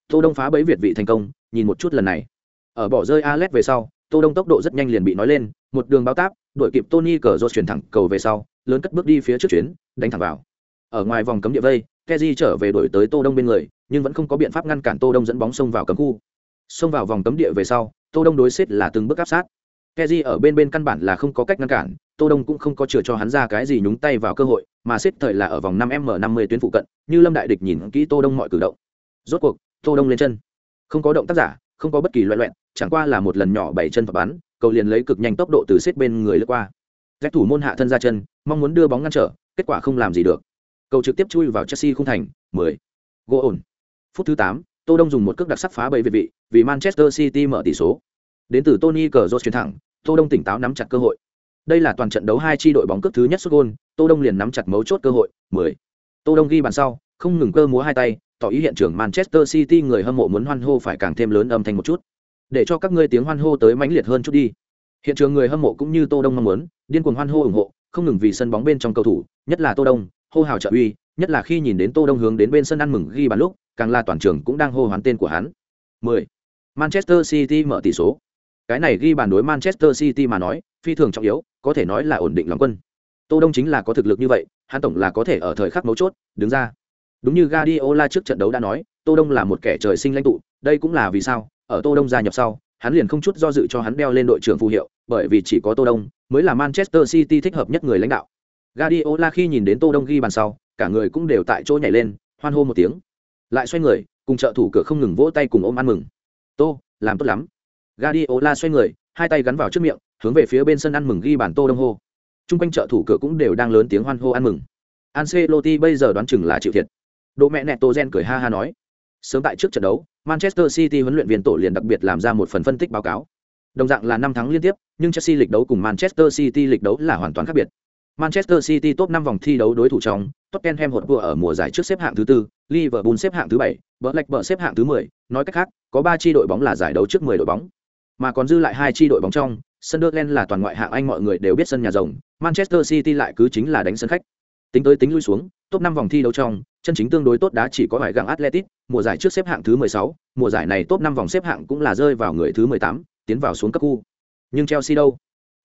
Tô Đông phá bẫy Việt vị thành công, nhìn một chút lần này. Ở bỏ rơi Alex về sau, Tô Đông tốc độ rất nhanh liền bị nói lên, một đường bao táp, đuổi kịp Tony Cazorla truyền thẳng cầu về sau, lớn cất bước đi phía trước chuyến, đánh thẳng vào. Ở ngoài vòng cấm địa vây, Keji trở về đổi tới Tô Đông bên người, nhưng vẫn không có biện pháp ngăn cản Tô Đông dẫn bóng xông vào cấm khu. Xông vào vòng cấm địa về sau, Tô Đông đối xếp là từng bước áp sát. Keji ở bên bên căn bản là không có cách ngăn cản, Tô Đông cũng không có chừa cho hắn ra cái gì nhúng tay vào cơ hội, mà xếp thời là ở vòng 5m50 tuyến phụ cận, như Lâm Đại Địch nhìn kỹ Tô Đông mọi cử động. Rốt cuộc, Tô Đông lên chân. Không có động tác giả, không có bất kỳ loạn loạn, chẳng qua là một lần nhỏ bảy chân và bắn, cầu liền lấy cực nhanh tốc độ từ xếp bên người lướt qua. Các thủ môn hạ thân ra chân, mong muốn đưa bóng ngăn trở, kết quả không làm gì được. Cầu trực tiếp chui vào Chelsea không thành, 10. Gỗ ổn. Phút thứ 8, Tô Đông dùng một cước đặc sắc phá bẫy về vị, vì Manchester City mở tỷ số. Đến từ Tony cờ chuyển thẳng, Tô Đông tỉnh táo nắm chặt cơ hội. Đây là toàn trận đấu hai chi đội bóng cước thứ nhất xuất gol, Tô Đông liền nắm chặt mấu chốt cơ hội, 10. Tô Đông ghi bàn sau, không ngừng cơ múa hai tay, tỏ ý hiện trường Manchester City người hâm mộ muốn hoan hô phải càng thêm lớn âm thanh một chút. Để cho các ngươi tiếng hoan hô tới mãnh liệt hơn chút đi. Hiện trường người hâm mộ cũng như Tô Đông mong muốn, điên cuồng hoan hô ủng hộ, không ngừng vì sân bóng bên trong cầu thủ, nhất là Tô Đông, hô hào trợ uy, nhất là khi nhìn đến Tô Đông hướng đến bên sân ăn mừng ghi bàn lúc, càng là toàn trường cũng đang hô hoán tên của hắn. 10. Manchester City mở tỷ số. Cái này ghi bàn đối Manchester City mà nói, phi thường trọng yếu, có thể nói là ổn định lòng quân. Tô Đông chính là có thực lực như vậy, hắn tổng là có thể ở thời khắc mấu chốt đứng ra. Đúng như Guardiola trước trận đấu đã nói, Tô Đông là một kẻ trời sinh lãnh tụ, đây cũng là vì sao, ở Tô Đông gia nhập sau, hắn liền không chút do dự cho hắn đeo lên đội trưởng phù hiệu, bởi vì chỉ có Tô Đông mới là Manchester City thích hợp nhất người lãnh đạo. Guardiola khi nhìn đến Tô Đông ghi bàn sau, cả người cũng đều tại chỗ nhảy lên, hoan hô một tiếng. Lại xoay người, cùng trợ thủ cửa không ngừng vỗ tay cùng ôm ăn mừng. "Tô, làm tốt lắm." Guardiola xoay người, hai tay gắn vào trước miệng, hướng về phía bên sân ăn mừng ghi bàn Tô Đông hô. Trung quanh trợ thủ cửa cũng đều đang lớn tiếng hoan hô ăn mừng. Ancelotti bây giờ đoán chừng là chịu thiệt. Đỗ mẹ Neto Gen cười ha ha nói. Sớm tại trước trận đấu, Manchester City huấn luyện viên tổ liền đặc biệt làm ra một phần phân tích báo cáo. Đồng dạng là năm thắng liên tiếp, nhưng Chelsea lịch đấu cùng Manchester City lịch đấu là hoàn toàn khác biệt. Manchester City top 5 vòng thi đấu đối thủ trong, Tottenham hột vừa ở mùa giải trước xếp hạng thứ tư, Liverpool xếp hạng thứ 7, Blackburn xếp hạng thứ 10, nói cách khác, có 3 chi đội bóng là giải đấu trước 10 đội bóng, mà còn dư lại hai chi đội bóng trong, Sunderland là toàn ngoại hạng Anh mọi người đều biết sân nhà rồng, Manchester City lại cứ chính là đánh sân khách. Tính tới tính lui xuống, top 5 vòng thi đấu trong, chân chính tương đối tốt đá chỉ có phải gặng Atletico, mùa giải trước xếp hạng thứ 16, mùa giải này top 5 vòng xếp hạng cũng là rơi vào người thứ 18, tiến vào xuống cấp khu. Nhưng Chelsea đâu?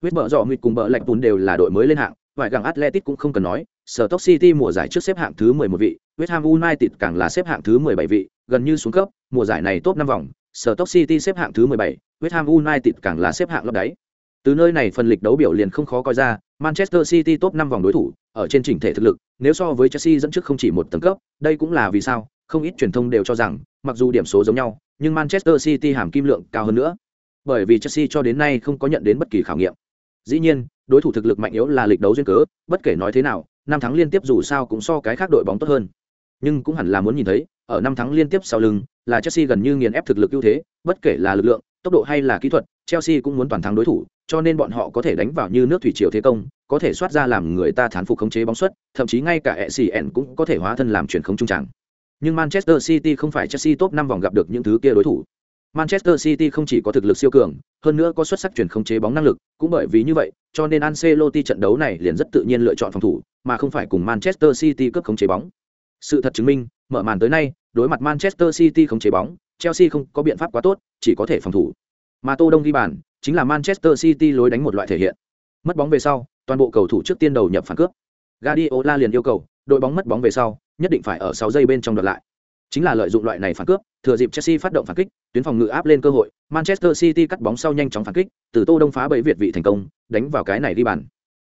Huyết bờ rọ nguyệt cùng bờ lạch bùn đều là đội mới lên hạng, vài gặng Atletic cũng không cần nói, Stoke City mùa giải trước xếp hạng thứ 11 vị, West Ham United càng là xếp hạng thứ 17 vị, gần như xuống cấp, mùa giải này top 5 vòng, Stoke City xếp hạng thứ 17, West Ham United càng là xếp hạng lấp đáy. Từ nơi này phần lịch đấu biểu liền không khó coi ra, Manchester City top 5 vòng đối thủ, ở trên chỉnh thể thực lực, nếu so với Chelsea dẫn trước không chỉ một tầng cấp, đây cũng là vì sao, không ít truyền thông đều cho rằng, mặc dù điểm số giống nhau, nhưng Manchester City hàm kim lượng cao hơn nữa. Bởi vì Chelsea cho đến nay không có nhận đến bất kỳ khảo nghiệm. Dĩ nhiên, đối thủ thực lực mạnh yếu là lịch đấu duyên cớ, bất kể nói thế nào, năm tháng liên tiếp dù sao cũng so cái khác đội bóng tốt hơn. Nhưng cũng hẳn là muốn nhìn thấy, ở năm tháng liên tiếp sau lưng, là Chelsea gần như nghiền ép thực lực ưu thế, bất kể là lực lượng, tốc độ hay là kỹ thuật, Chelsea cũng muốn toàn thắng đối thủ, cho nên bọn họ có thể đánh vào như nước thủy triều thế công, có thể soát ra làm người ta thán phục khống chế bóng xuất, thậm chí ngay cả ECN cũng có thể hóa thân làm chuyển khống trung tràng. Nhưng Manchester City không phải Chelsea top năm vòng gặp được những thứ kia đối thủ. Manchester City không chỉ có thực lực siêu cường, hơn nữa có xuất sắc chuyển không chế bóng năng lực, cũng bởi vì như vậy, cho nên Ancelotti trận đấu này liền rất tự nhiên lựa chọn phòng thủ, mà không phải cùng Manchester City cướp khống chế bóng. Sự thật chứng minh, mở màn tới nay, đối mặt Manchester City khống chế bóng, Chelsea không có biện pháp quá tốt, chỉ có thể phòng thủ. Mà Tô Đông ghi bàn, chính là Manchester City lối đánh một loại thể hiện. Mất bóng về sau, toàn bộ cầu thủ trước tiên đầu nhập phản cướp. Guardiola liền yêu cầu, đội bóng mất bóng về sau, nhất định phải ở 6 giây bên trong đoạt lại. Chính là lợi dụng loại này phản cướp, thừa dịp Chelsea phát động phản kích, tuyến phòng ngự áp lên cơ hội, Manchester City cắt bóng sau nhanh chóng phản kích, từ Tô Đông phá bẫy Việt vị thành công, đánh vào cái này đi bàn.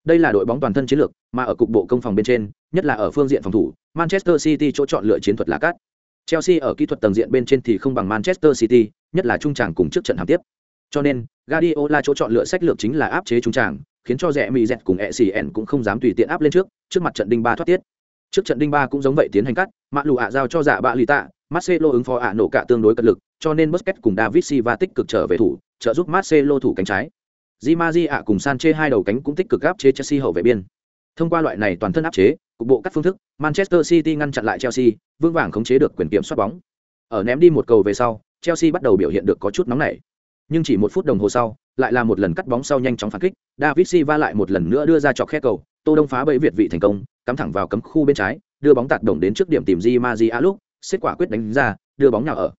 Đây là đội bóng toàn thân chiến lược, mà ở cục bộ công phòng bên trên, nhất là ở phương diện phòng thủ, Manchester City chỗ chọn lựa chiến thuật là cắt. Chelsea ở kỹ thuật tầng diện bên trên thì không bằng Manchester City, nhất là trung trảng cùng trước trận hàm tiếp. Cho nên, Guardiola chỗ chọn lựa sách lược chính là áp chế trung trảng, khiến cho rẻ mì dẹt cùng ECN cũng không dám tùy tiện áp lên trước, trước mặt trận đinh ba thoát tiết. Trước trận đinh ba cũng giống vậy tiến hành cắt, mạ lù ạ giao cho dạ bạ lì tạ, Marcelo ứng phó ạ nổ cả tương đối cật lực, cho nên Busquets cùng David Silva tích cực trở về thủ, trợ giúp Marcelo thủ cánh trái. Di Maria cùng Sanchez hai đầu cánh cũng tích cực áp chế Chelsea hậu vệ biên. Thông qua loại này toàn thân áp chế, cục bộ các phương thức, Manchester City ngăn chặn lại Chelsea, vương vàng khống chế được quyền kiểm soát bóng. Ở ném đi một cầu về sau, Chelsea bắt đầu biểu hiện được có chút nóng nảy. Nhưng chỉ một phút đồng hồ sau, lại là một lần cắt bóng sau nhanh chóng phản kích, David Silva lại một lần nữa đưa ra chọc khe cầu, Tô Đông phá bẫy Việt vị thành công, cắm thẳng vào cấm khu bên trái, đưa bóng tạt đồng đến trước điểm tìm Di Maria lúc, xếp quả quyết đánh ra, đưa bóng nào ở.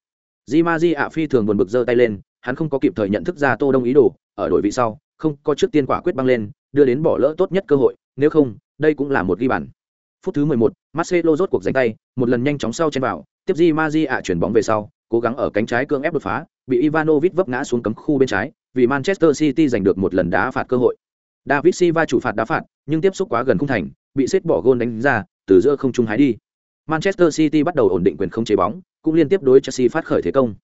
Di Maji phi thường buồn bực giơ tay lên, hắn không có kịp thời nhận thức ra Tô Đông ý đồ, ở đội vị sau, không có trước tiên quả quyết băng lên, đưa đến bỏ lỡ tốt nhất cơ hội, nếu không, đây cũng là một ghi bàn. Phút thứ 11, Marcelo rốt cuộc giành tay, một lần nhanh chóng sau chen vào, tiếp Di Maji chuyển bóng về sau, cố gắng ở cánh trái cương ép đột phá, bị Ivanovic vấp ngã xuống cấm khu bên trái, vì Manchester City giành được một lần đá phạt cơ hội. David Silva chủ phạt đá phạt, nhưng tiếp xúc quá gần khung thành, bị xếp bỏ gôn đánh ra, từ giữa không trung hái đi. Manchester City bắt đầu ổn định quyền không chế bóng, cũng liên tiếp đối Chelsea phát khởi thế công.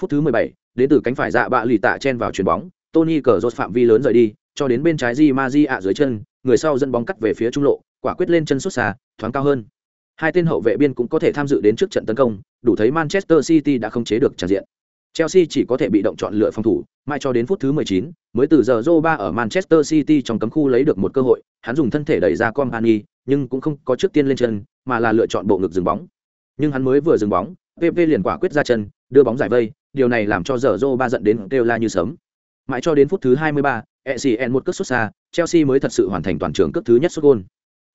Phút thứ 17, đến từ cánh phải dạ bạ lì tạ chen vào chuyền bóng, Tony Cazorla phạm vi lớn rời đi, cho đến bên trái Di ạ dưới chân, người sau dẫn bóng cắt về phía trung lộ, quả quyết lên chân sút xa, thoáng cao hơn. Hai tên hậu vệ biên cũng có thể tham dự đến trước trận tấn công, đủ thấy Manchester City đã không chế được tràn diện. Chelsea chỉ có thể bị động chọn lựa phòng thủ, mai cho đến phút thứ 19, mới từ giờ Zoba ở Manchester City trong cấm khu lấy được một cơ hội, hắn dùng thân thể đẩy ra Company, nhưng cũng không có trước tiên lên chân, mà là lựa chọn bộ ngực dừng bóng. Nhưng hắn mới vừa dừng bóng, PP liền quả quyết ra chân, đưa bóng giải vây, điều này làm cho giờ ba giận đến kêu la như sớm. Mãi cho đến phút thứ 23, ECN một cước sút xa, Chelsea mới thật sự hoàn thành toàn trường cước thứ nhất sút gol.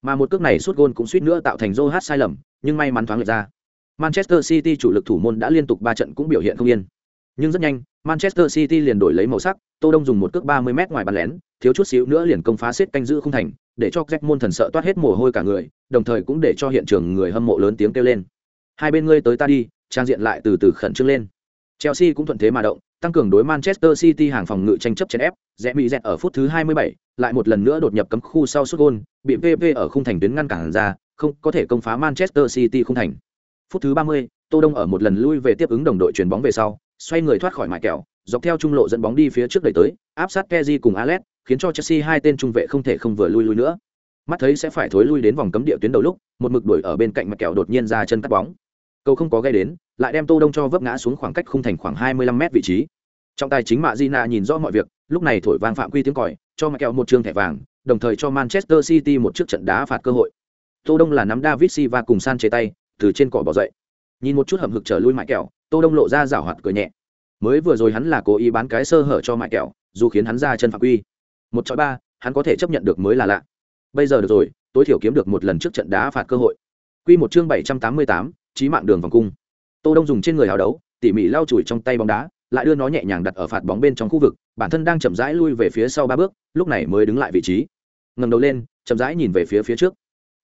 Mà một cước này sút gol cũng suýt nữa tạo thành Joe sai lầm, nhưng may mắn thoáng lệch ra. Manchester City chủ lực thủ môn đã liên tục 3 trận cũng biểu hiện không yên. Nhưng rất nhanh, Manchester City liền đổi lấy màu sắc, Tô Đông dùng một cước 30m ngoài bàn lén, thiếu chút xíu nữa liền công phá xếp canh giữ không thành, để cho Jack môn thần sợ toát hết mồ hôi cả người, đồng thời cũng để cho hiện trường người hâm mộ lớn tiếng kêu lên. Hai bên ngươi tới ta đi, trang diện lại từ từ khẩn trương lên. Chelsea cũng thuận thế mà động, tăng cường đối Manchester City hàng phòng ngự tranh chấp trên ép, rẽ bị dẹt ở phút thứ 27, lại một lần nữa đột nhập cấm khu sau sút gôn, bị PP ở khung thành tuyến ngăn cản ra, không có thể công phá Manchester City khung thành. Phút thứ 30, Tô Đông ở một lần lui về tiếp ứng đồng đội chuyền bóng về sau, xoay người thoát khỏi mại kẹo, dọc theo trung lộ dẫn bóng đi phía trước đẩy tới, áp sát Kessié cùng Alex, khiến cho Chelsea hai tên trung vệ không thể không vừa lui lui nữa. Mắt thấy sẽ phải thối lui đến vòng cấm địa tuyến đầu lúc, một mực đuổi ở bên cạnh mặt kẹo đột nhiên ra chân cắt bóng. Cầu không có gây đến, lại đem Tô Đông cho vấp ngã xuống khoảng cách khung thành khoảng 25 mét vị trí. Trong tài chính Mạ Gina nhìn rõ mọi việc, lúc này thổi vang phạm quy tiếng còi, cho mặt kẹo một trường thẻ vàng, đồng thời cho Manchester City một chiếc trận đá phạt cơ hội. Tô Đông là nắm David Silva cùng San chế tay, từ trên cỏ bỏ dậy. Nhìn một chút hầm hực trở lui mại kẹo, tô đông lộ ra giảo hoạt cười nhẹ mới vừa rồi hắn là cố ý bán cái sơ hở cho mại kẹo dù khiến hắn ra chân phạm quy một chọi ba hắn có thể chấp nhận được mới là lạ. Bây giờ được rồi tối thiểu kiếm được một lần trước trận đá phạt cơ hội. Quy một chương bảy trăm tám mươi tám, trí mạng đường vòng cung. Tô đông dùng trên người hào đấu tỉ mỉ lau chùi trong tay bóng đá lại đưa nó nhẹ nhàng đặt ở phạt bóng bên trong khu vực bản thân đang chậm rãi lui về phía sau ba bước lúc này mới đứng lại vị trí. Ngầm đầu lên chậm rãi nhìn về phía phía trước.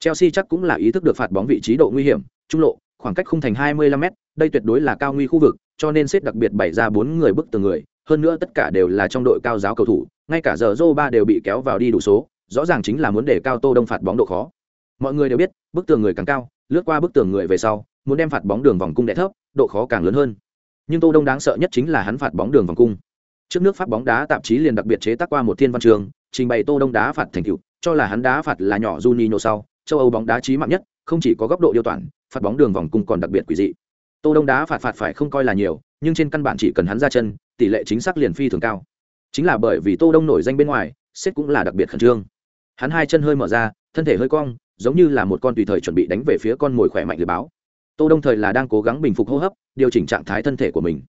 Chelsea chắc cũng là ý thức được phạt bóng vị trí độ nguy hiểm trung lộ khoảng cách khung thành 25 m đây tuyệt đối là cao nguy khu vực cho nên xếp đặc biệt bày ra bốn người bức từng người hơn nữa tất cả đều là trong đội cao giáo cầu thủ ngay cả giờ Zô ba đều bị kéo vào đi đủ số, rõ ràng chính là muốn để cao tô đông phạt bóng độ khó. Mọi người đều biết, bức tường người càng cao, lướt qua bức tường người về sau, muốn đem phạt bóng đường vòng cung đè thấp, độ khó càng lớn hơn. Nhưng tô đông đáng sợ nhất chính là hắn phạt bóng đường vòng cung. Trước nước pháp bóng đá tạp chí liền đặc biệt chế tác qua một thiên văn trường, trình bày tô đông đá phạt thành tựu, cho là hắn đá phạt là nhỏ Juninho sau, châu âu bóng đá trí mạng nhất, không chỉ có góc độ điều toàn, phạt bóng đường vòng cung còn đặc biệt quỷ dị. Tô đông đá phạt phạt phải không coi là nhiều, nhưng trên căn bản chỉ cần hắn ra chân, tỷ lệ chính xác liền phi thường cao chính là bởi vì tô đông nổi danh bên ngoài xét cũng là đặc biệt khẩn trương. Hắn hai chân hơi mở ra, thân thể hơi cong, giống như là một con tùy thời chuẩn bị đánh về phía con mồi khỏe mạnh lừa báo. Tô đông thời là đang cố gắng bình phục hô hấp, điều chỉnh trạng thái thân thể của mình.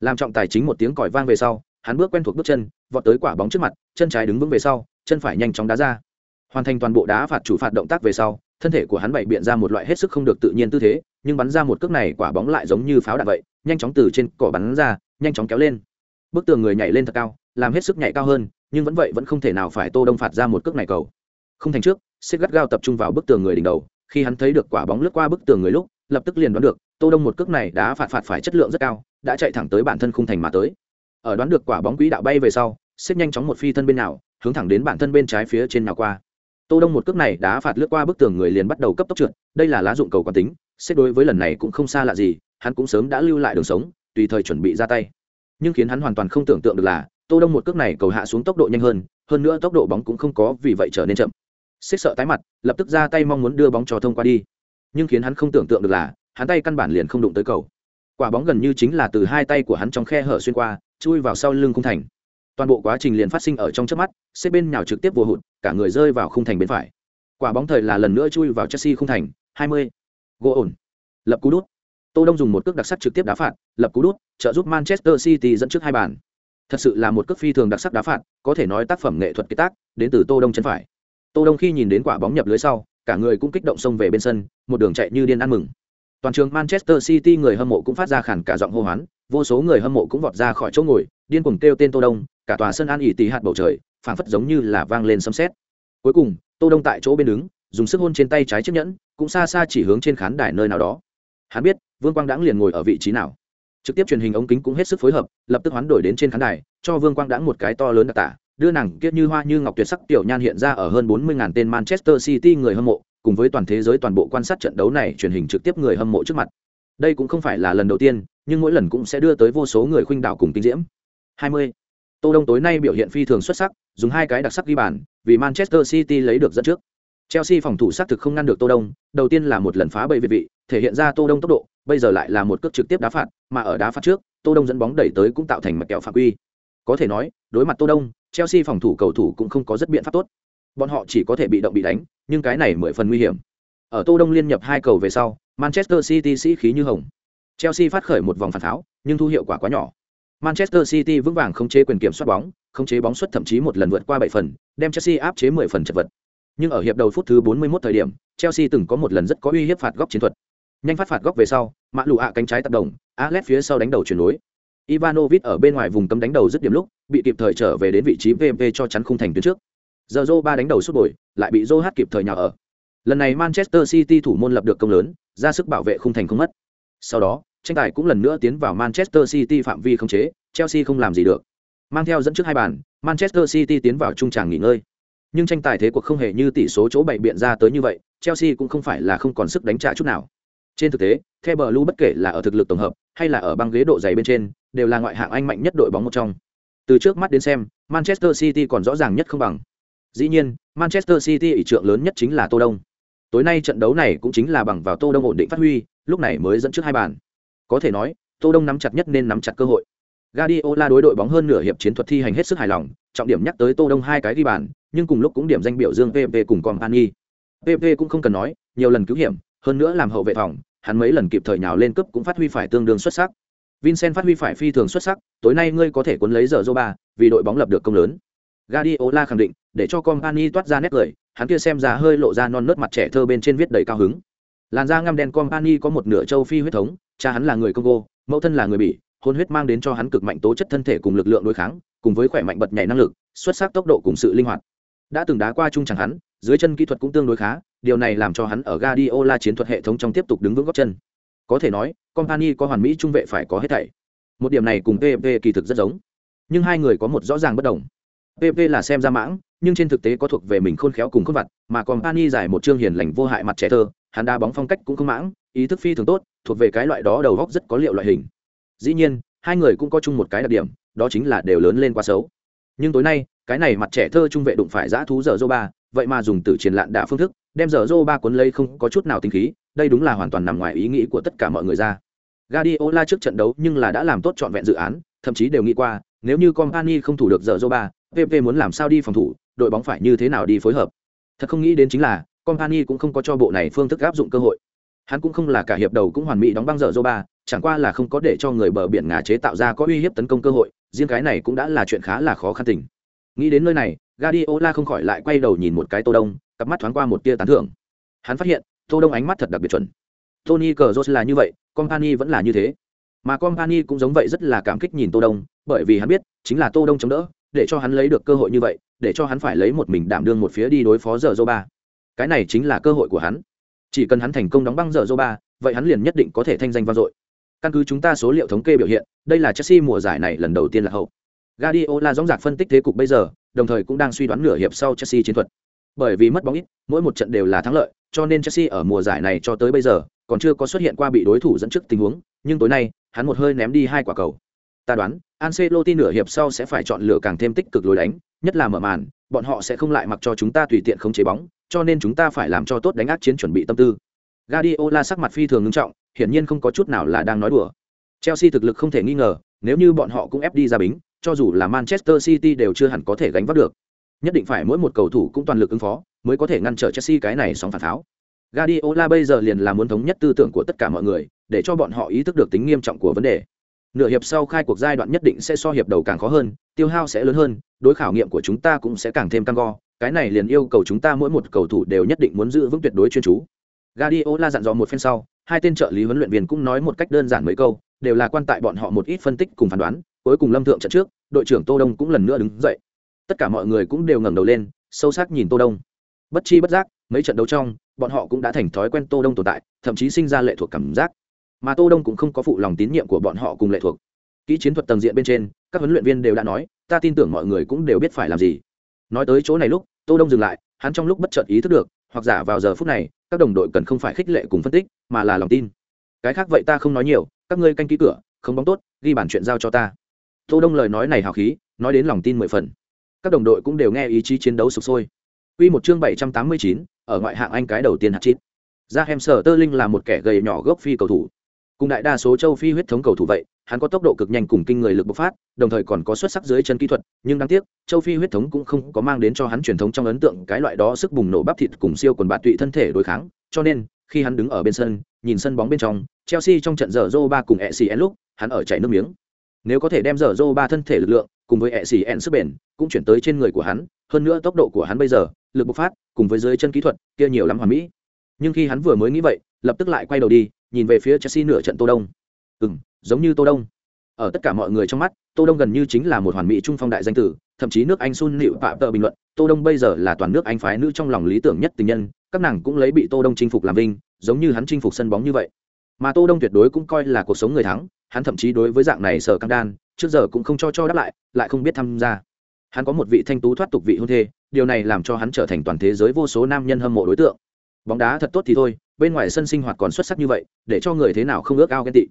Làm trọng tài chính một tiếng còi vang về sau, hắn bước quen thuộc bước chân, vọt tới quả bóng trước mặt, chân trái đứng vững về sau, chân phải nhanh chóng đá ra. Hoàn thành toàn bộ đá phạt chủ phạt động tác về sau, thân thể của hắn bày biện ra một loại hết sức không được tự nhiên tư thế, nhưng bắn ra một cước này quả bóng lại giống như pháo đạn vậy, nhanh chóng từ trên cỏ bắn ra, nhanh chóng kéo lên. Bức tường người nhảy lên thật cao làm hết sức nhảy cao hơn, nhưng vẫn vậy vẫn không thể nào phải tô đông phạt ra một cước này cầu. Không thành trước xếp gắt gao tập trung vào bức tường người đỉnh đầu, khi hắn thấy được quả bóng lướt qua bức tường người lúc, lập tức liền đoán được, tô đông một cước này đã phạt phạt phải chất lượng rất cao, đã chạy thẳng tới bản thân khung thành mà tới. Ở đoán được quả bóng quỹ đạo bay về sau xếp nhanh chóng một phi thân bên nào, hướng thẳng đến bản thân bên trái phía trên nào qua. Tô đông một cước này đã phạt lướt qua bức tường người liền bắt đầu cấp tốc trượt, đây là lá dụng cầu quán tính xếp đối với lần này cũng không xa lạ gì, hắn cũng sớm đã lưu lại đường sống, tùy thời chuẩn bị ra tay. Nhưng khiến hắn hoàn toàn không tưởng tượng được là tô đông một cước này cầu hạ xuống tốc độ nhanh hơn hơn nữa tốc độ bóng cũng không có vì vậy trở nên chậm. Xích sợ tái mặt, lập tức ra tay mong muốn đưa bóng cho thông qua đi. Nhưng khiến hắn không tưởng tượng được là, hắn tay căn bản liền không đụng tới cầu. Quả bóng gần như chính là từ hai tay của hắn trong khe hở xuyên qua, chui vào sau lưng khung thành. Toàn bộ quá trình liền phát sinh ở trong trước mắt, xếp bên nhào trực tiếp vô hụt, cả người rơi vào khung thành bên phải. Quả bóng thời là lần nữa chui vào chelsea khung thành 20. gỗ ổn. Lập cú đút. Tô đông dùng một cước đặc sắc trực tiếp đá phạt, lập cú đút, trợ giúp manchester city dẫn trước hai bàn thật sự là một cước phi thường đặc sắc đá phạt, có thể nói tác phẩm nghệ thuật kế tác, đến từ tô đông chân phải. Tô đông khi nhìn đến quả bóng nhập lưới sau, cả người cũng kích động xông về bên sân, một đường chạy như điên ăn mừng. Toàn trường manchester city người hâm mộ cũng phát ra khản cả giọng hô hoán, vô số người hâm mộ cũng vọt ra khỏi chỗ ngồi, điên cuồng kêu tên tô đông, cả tòa sân an ỉ tì hạt bầu trời, phảng phất giống như là vang lên sấm sét. Cuối cùng, tô đông tại chỗ bên đứng, dùng sức hôn trên tay trái chiếc nhẫn, cũng xa xa chỉ hướng trên khán đài nơi nào đó. Hắn biết, vương quang đãng liền ngồi ở vị trí nào trực tiếp truyền hình ống kính cũng hết sức phối hợp lập tức hoán đổi đến trên khán đài cho vương quang đãng một cái to lớn đặc tả đưa nàng kiết như hoa như ngọc tuyệt sắc tiểu nhan hiện ra ở hơn 40.000 tên Manchester City người hâm mộ, cùng với toàn thế giới toàn bộ quan sát trận đấu này truyền hình trực tiếp người hâm mộ trước mặt. Đây cũng không phải là lần đầu tiên, nhưng mỗi lần cũng sẽ đưa tới vô số người khuynh đảo cùng kinh diễm. 20. Tô Đông tối nay biểu hiện phi thường xuất sắc, dùng hai cái đặc sắc ghi bàn, vì Manchester City lấy được dẫn trước. Chelsea phòng thủ sát thực không ngăn được Tô Đông, đầu tiên là một lần phá bẫy việt vị, thể hiện ra Tô Đông tốc độ, bây giờ lại là một cước trực tiếp đá phạt, mà ở đá phạt trước, Tô Đông dẫn bóng đẩy tới cũng tạo thành mặt kẹo phạm quy. Có thể nói, đối mặt Tô Đông, Chelsea phòng thủ cầu thủ cũng không có rất biện pháp tốt. Bọn họ chỉ có thể bị động bị đánh, nhưng cái này mười phần nguy hiểm. Ở Tô Đông liên nhập hai cầu về sau, Manchester City sĩ khí như hồng. Chelsea phát khởi một vòng phản tháo, nhưng thu hiệu quả quá nhỏ. Manchester City vững vàng không chế quyền kiểm soát bóng, không chế bóng suất thậm chí một lần vượt qua 7 phần, đem Chelsea áp chế 10 phần chật vật. Nhưng ở hiệp đầu phút thứ 41 thời điểm, Chelsea từng có một lần rất có uy hiếp phạt góc chiến thuật. Nhanh phát phạt góc về sau, Mã lụ ạ cánh trái tác động, Alex phía sau đánh đầu chuyển núi. Ivanovic ở bên ngoài vùng cấm đánh đầu dứt điểm lúc, bị kịp thời trở về đến vị trí VV cho chắn khung thành tuyến trước. Giờ Zô ba đánh đầu suốt bồi, lại bị Zô hát kịp thời nhào ở. Lần này Manchester City thủ môn lập được công lớn, ra sức bảo vệ khung thành không mất. Sau đó, tranh tài cũng lần nữa tiến vào Manchester City phạm vi không chế, Chelsea không làm gì được. Mang theo dẫn trước hai bàn, Manchester City tiến vào trung tràng nghỉ ngơi. Nhưng tranh tài thế cuộc không hề như tỷ số chỗ bảy biện ra tới như vậy, Chelsea cũng không phải là không còn sức đánh trả chút nào. Trên thực tế, The Blue bất kể là ở thực lực tổng hợp hay là ở băng ghế độ dày bên trên, đều là ngoại hạng Anh mạnh nhất đội bóng một trong. Từ trước mắt đến xem, Manchester City còn rõ ràng nhất không bằng. Dĩ nhiên, Manchester City ỷ trượng lớn nhất chính là Tô Đông. Tối nay trận đấu này cũng chính là bằng vào Tô Đông ổn định phát huy, lúc này mới dẫn trước hai bàn. Có thể nói, Tô Đông nắm chặt nhất nên nắm chặt cơ hội. Guardiola đối đội bóng hơn nửa hiệp chiến thuật thi hành hết sức hài lòng, trọng điểm nhắc tới Tô Đông hai cái ghi bàn, nhưng cùng lúc cũng điểm danh biểu dương PP cùng Company. PP cũng không cần nói, nhiều lần cứu hiểm, hơn nữa làm hậu vệ phòng, hắn mấy lần kịp thời nhào lên cấp cũng phát huy phải tương đương xuất sắc. Vincent phát huy phải phi thường xuất sắc, tối nay ngươi có thể cuốn lấy giờ ba, vì đội bóng lập được công lớn. Guardiola khẳng định, để cho Company toát ra nét cười, hắn kia xem ra hơi lộ ra non nớt mặt trẻ thơ bên trên viết đầy cao hứng. Làn da ngăm đen Company có một nửa châu Phi huyết thống, cha hắn là người Congo, mẫu thân là người Bỉ, hôn huyết mang đến cho hắn cực mạnh tố chất thân thể cùng lực lượng đối kháng, cùng với khỏe mạnh bật nhảy năng lực, xuất sắc tốc độ cùng sự linh hoạt. Đã từng đá qua chung chẳng hắn, dưới chân kỹ thuật cũng tương đối khá, điều này làm cho hắn ở Guardiola chiến thuật hệ thống trong tiếp tục đứng vững gót chân. Có thể nói, Company có hoàn mỹ trung vệ phải có hết thảy. Một điểm này cùng PP kỳ thực rất giống, nhưng hai người có một rõ ràng bất đồng. PP là xem ra mãng, nhưng trên thực tế có thuộc về mình khôn khéo cùng khôn vặt, mà Company giải một chương hiền lành vô hại mặt trẻ thơ, hắn đá bóng phong cách cũng không mãng, ý thức phi thường tốt, thuộc về cái loại đó đầu góc rất có liệu loại hình. Dĩ nhiên, hai người cũng có chung một cái đặc điểm, đó chính là đều lớn lên quá xấu. Nhưng tối nay, cái này mặt trẻ thơ trung vệ đụng phải dã thú giờ ba, vậy mà dùng từ truyền lạn đả phương thức, đem giờ ba cuốn lấy không có chút nào tinh khí, đây đúng là hoàn toàn nằm ngoài ý nghĩ của tất cả mọi người ra. Guardiola trước trận đấu nhưng là đã làm tốt trọn vẹn dự án, thậm chí đều nghĩ qua, nếu như Company không thủ được giờ ba, PP muốn làm sao đi phòng thủ, đội bóng phải như thế nào đi phối hợp. Thật không nghĩ đến chính là, Company cũng không có cho bộ này phương thức áp dụng cơ hội. Hắn cũng không là cả hiệp đầu cũng hoàn mỹ đóng băng dở dô ba, chẳng qua là không có để cho người bờ biển ngả chế tạo ra có uy hiếp tấn công cơ hội, riêng cái này cũng đã là chuyện khá là khó khăn tình. Nghĩ đến nơi này, Guardiola không khỏi lại quay đầu nhìn một cái Tô Đông, cặp mắt thoáng qua một tia tán thưởng. Hắn phát hiện, Tô Đông ánh mắt thật đặc biệt chuẩn. Tony Cazorla là như vậy, Company vẫn là như thế. Mà Company cũng giống vậy rất là cảm kích nhìn Tô Đông, bởi vì hắn biết, chính là Tô Đông chống đỡ, để cho hắn lấy được cơ hội như vậy, để cho hắn phải lấy một mình đảm đương một phía đi đối phó giờ ba. Cái này chính là cơ hội của hắn. Chỉ cần hắn thành công đóng băng giờ ba, vậy hắn liền nhất định có thể thanh danh vang dội. Căn cứ chúng ta số liệu thống kê biểu hiện, đây là Chelsea mùa giải này lần đầu tiên là hậu. Guardiola rõ dạc phân tích thế cục bây giờ, đồng thời cũng đang suy đoán nửa hiệp sau Chelsea chiến thuật. Bởi vì mất bóng ít, mỗi một trận đều là thắng lợi, cho nên Chelsea ở mùa giải này cho tới bây giờ còn chưa có xuất hiện qua bị đối thủ dẫn trước tình huống, nhưng tối nay, hắn một hơi ném đi hai quả cầu. Ta đoán, Ancelotti nửa hiệp sau sẽ phải chọn lựa càng thêm tích cực lối đánh, nhất là mở màn, bọn họ sẽ không lại mặc cho chúng ta tùy tiện khống chế bóng, cho nên chúng ta phải làm cho tốt đánh áp chiến chuẩn bị tâm tư. Guardiola sắc mặt phi thường nghiêm trọng, hiển nhiên không có chút nào là đang nói đùa. Chelsea thực lực không thể nghi ngờ, nếu như bọn họ cũng ép đi ra bính, cho dù là Manchester City đều chưa hẳn có thể gánh vác được. Nhất định phải mỗi một cầu thủ cũng toàn lực ứng phó, mới có thể ngăn trở Chelsea cái này sóng phản tháo. Guardiola bây giờ liền là muốn thống nhất tư tưởng của tất cả mọi người, để cho bọn họ ý thức được tính nghiêm trọng của vấn đề. Nửa hiệp sau khai cuộc giai đoạn nhất định sẽ so hiệp đầu càng khó hơn, tiêu hao sẽ lớn hơn, đối khảo nghiệm của chúng ta cũng sẽ càng thêm căng go, cái này liền yêu cầu chúng ta mỗi một cầu thủ đều nhất định muốn giữ vững tuyệt đối chuyên chú. Guardiola dặn dò một phen sau, hai tên trợ lý huấn luyện viên cũng nói một cách đơn giản mấy câu, đều là quan tại bọn họ một ít phân tích cùng phán đoán, cuối cùng Lâm Thượng trận trước, đội trưởng Tô Đông cũng lần nữa đứng dậy. Tất cả mọi người cũng đều ngẩng đầu lên, sâu sắc nhìn Tô Đông. Bất chi bất giác, mấy trận đấu trong, bọn họ cũng đã thành thói quen Tô Đông tồn tại, thậm chí sinh ra lệ thuộc cảm giác. Mà Tô Đông cũng không có phụ lòng tín nhiệm của bọn họ cùng lệ thuộc. Kỹ chiến thuật tầng diện bên trên, các huấn luyện viên đều đã nói, ta tin tưởng mọi người cũng đều biết phải làm gì. Nói tới chỗ này lúc, Tô Đông dừng lại, hắn trong lúc bất chợt ý thức được, hoặc giả vào giờ phút này, các đồng đội cần không phải khích lệ cùng phân tích, mà là lòng tin. Cái khác vậy ta không nói nhiều, các ngươi canh kỹ cửa, không bóng tốt, ghi bản chuyện giao cho ta. Tô Đông lời nói này hào khí, nói đến lòng tin mười phần. Các đồng đội cũng đều nghe ý chí chiến đấu sục sôi. Quy một chương 789, ở ngoại hạng Anh cái đầu tiên hạt chít. Ra em sở tơ linh là một kẻ gầy nhỏ gốc phi cầu thủ. Cùng đại đa số châu phi huyết thống cầu thủ vậy, hắn có tốc độ cực nhanh cùng kinh người lực bộc phát, đồng thời còn có xuất sắc dưới chân kỹ thuật, nhưng đáng tiếc, châu phi huyết thống cũng không có mang đến cho hắn truyền thống trong ấn tượng cái loại đó sức bùng nổ bắp thịt cùng siêu quần bạt tụy thân thể đối kháng, cho nên, khi hắn đứng ở bên sân, nhìn sân bóng bên trong, Chelsea trong trận giờ Zoba cùng ECN lúc, hắn ở chảy nước miếng. Nếu có thể đem dở dô ba thân thể lực lượng cùng với hệ xì ẹn sức bền cũng chuyển tới trên người của hắn, hơn nữa tốc độ của hắn bây giờ, lực bộc phát cùng với dưới chân kỹ thuật, kia nhiều lắm hoàn mỹ. Nhưng khi hắn vừa mới nghĩ vậy, lập tức lại quay đầu đi, nhìn về phía Chelsea nửa trận Tô Đông. Ừm, giống như Tô Đông. Ở tất cả mọi người trong mắt, Tô Đông gần như chính là một hoàn mỹ trung phong đại danh tử, thậm chí nước Anh Sun nịu Phạm tờ bình luận, Tô Đông bây giờ là toàn nước Anh phái nữ trong lòng lý tưởng nhất tình nhân, các nàng cũng lấy bị Tô Đông chinh phục làm vinh, giống như hắn chinh phục sân bóng như vậy. Mà Tô Đông tuyệt đối cũng coi là cuộc sống người thắng, hắn thậm chí đối với dạng này sở căng đan, trước giờ cũng không cho cho đáp lại, lại không biết tham gia. Hắn có một vị thanh tú thoát tục vị hôn thê, điều này làm cho hắn trở thành toàn thế giới vô số nam nhân hâm mộ đối tượng. Bóng đá thật tốt thì thôi, bên ngoài sân sinh hoạt còn xuất sắc như vậy, để cho người thế nào không ước ao ghen tị.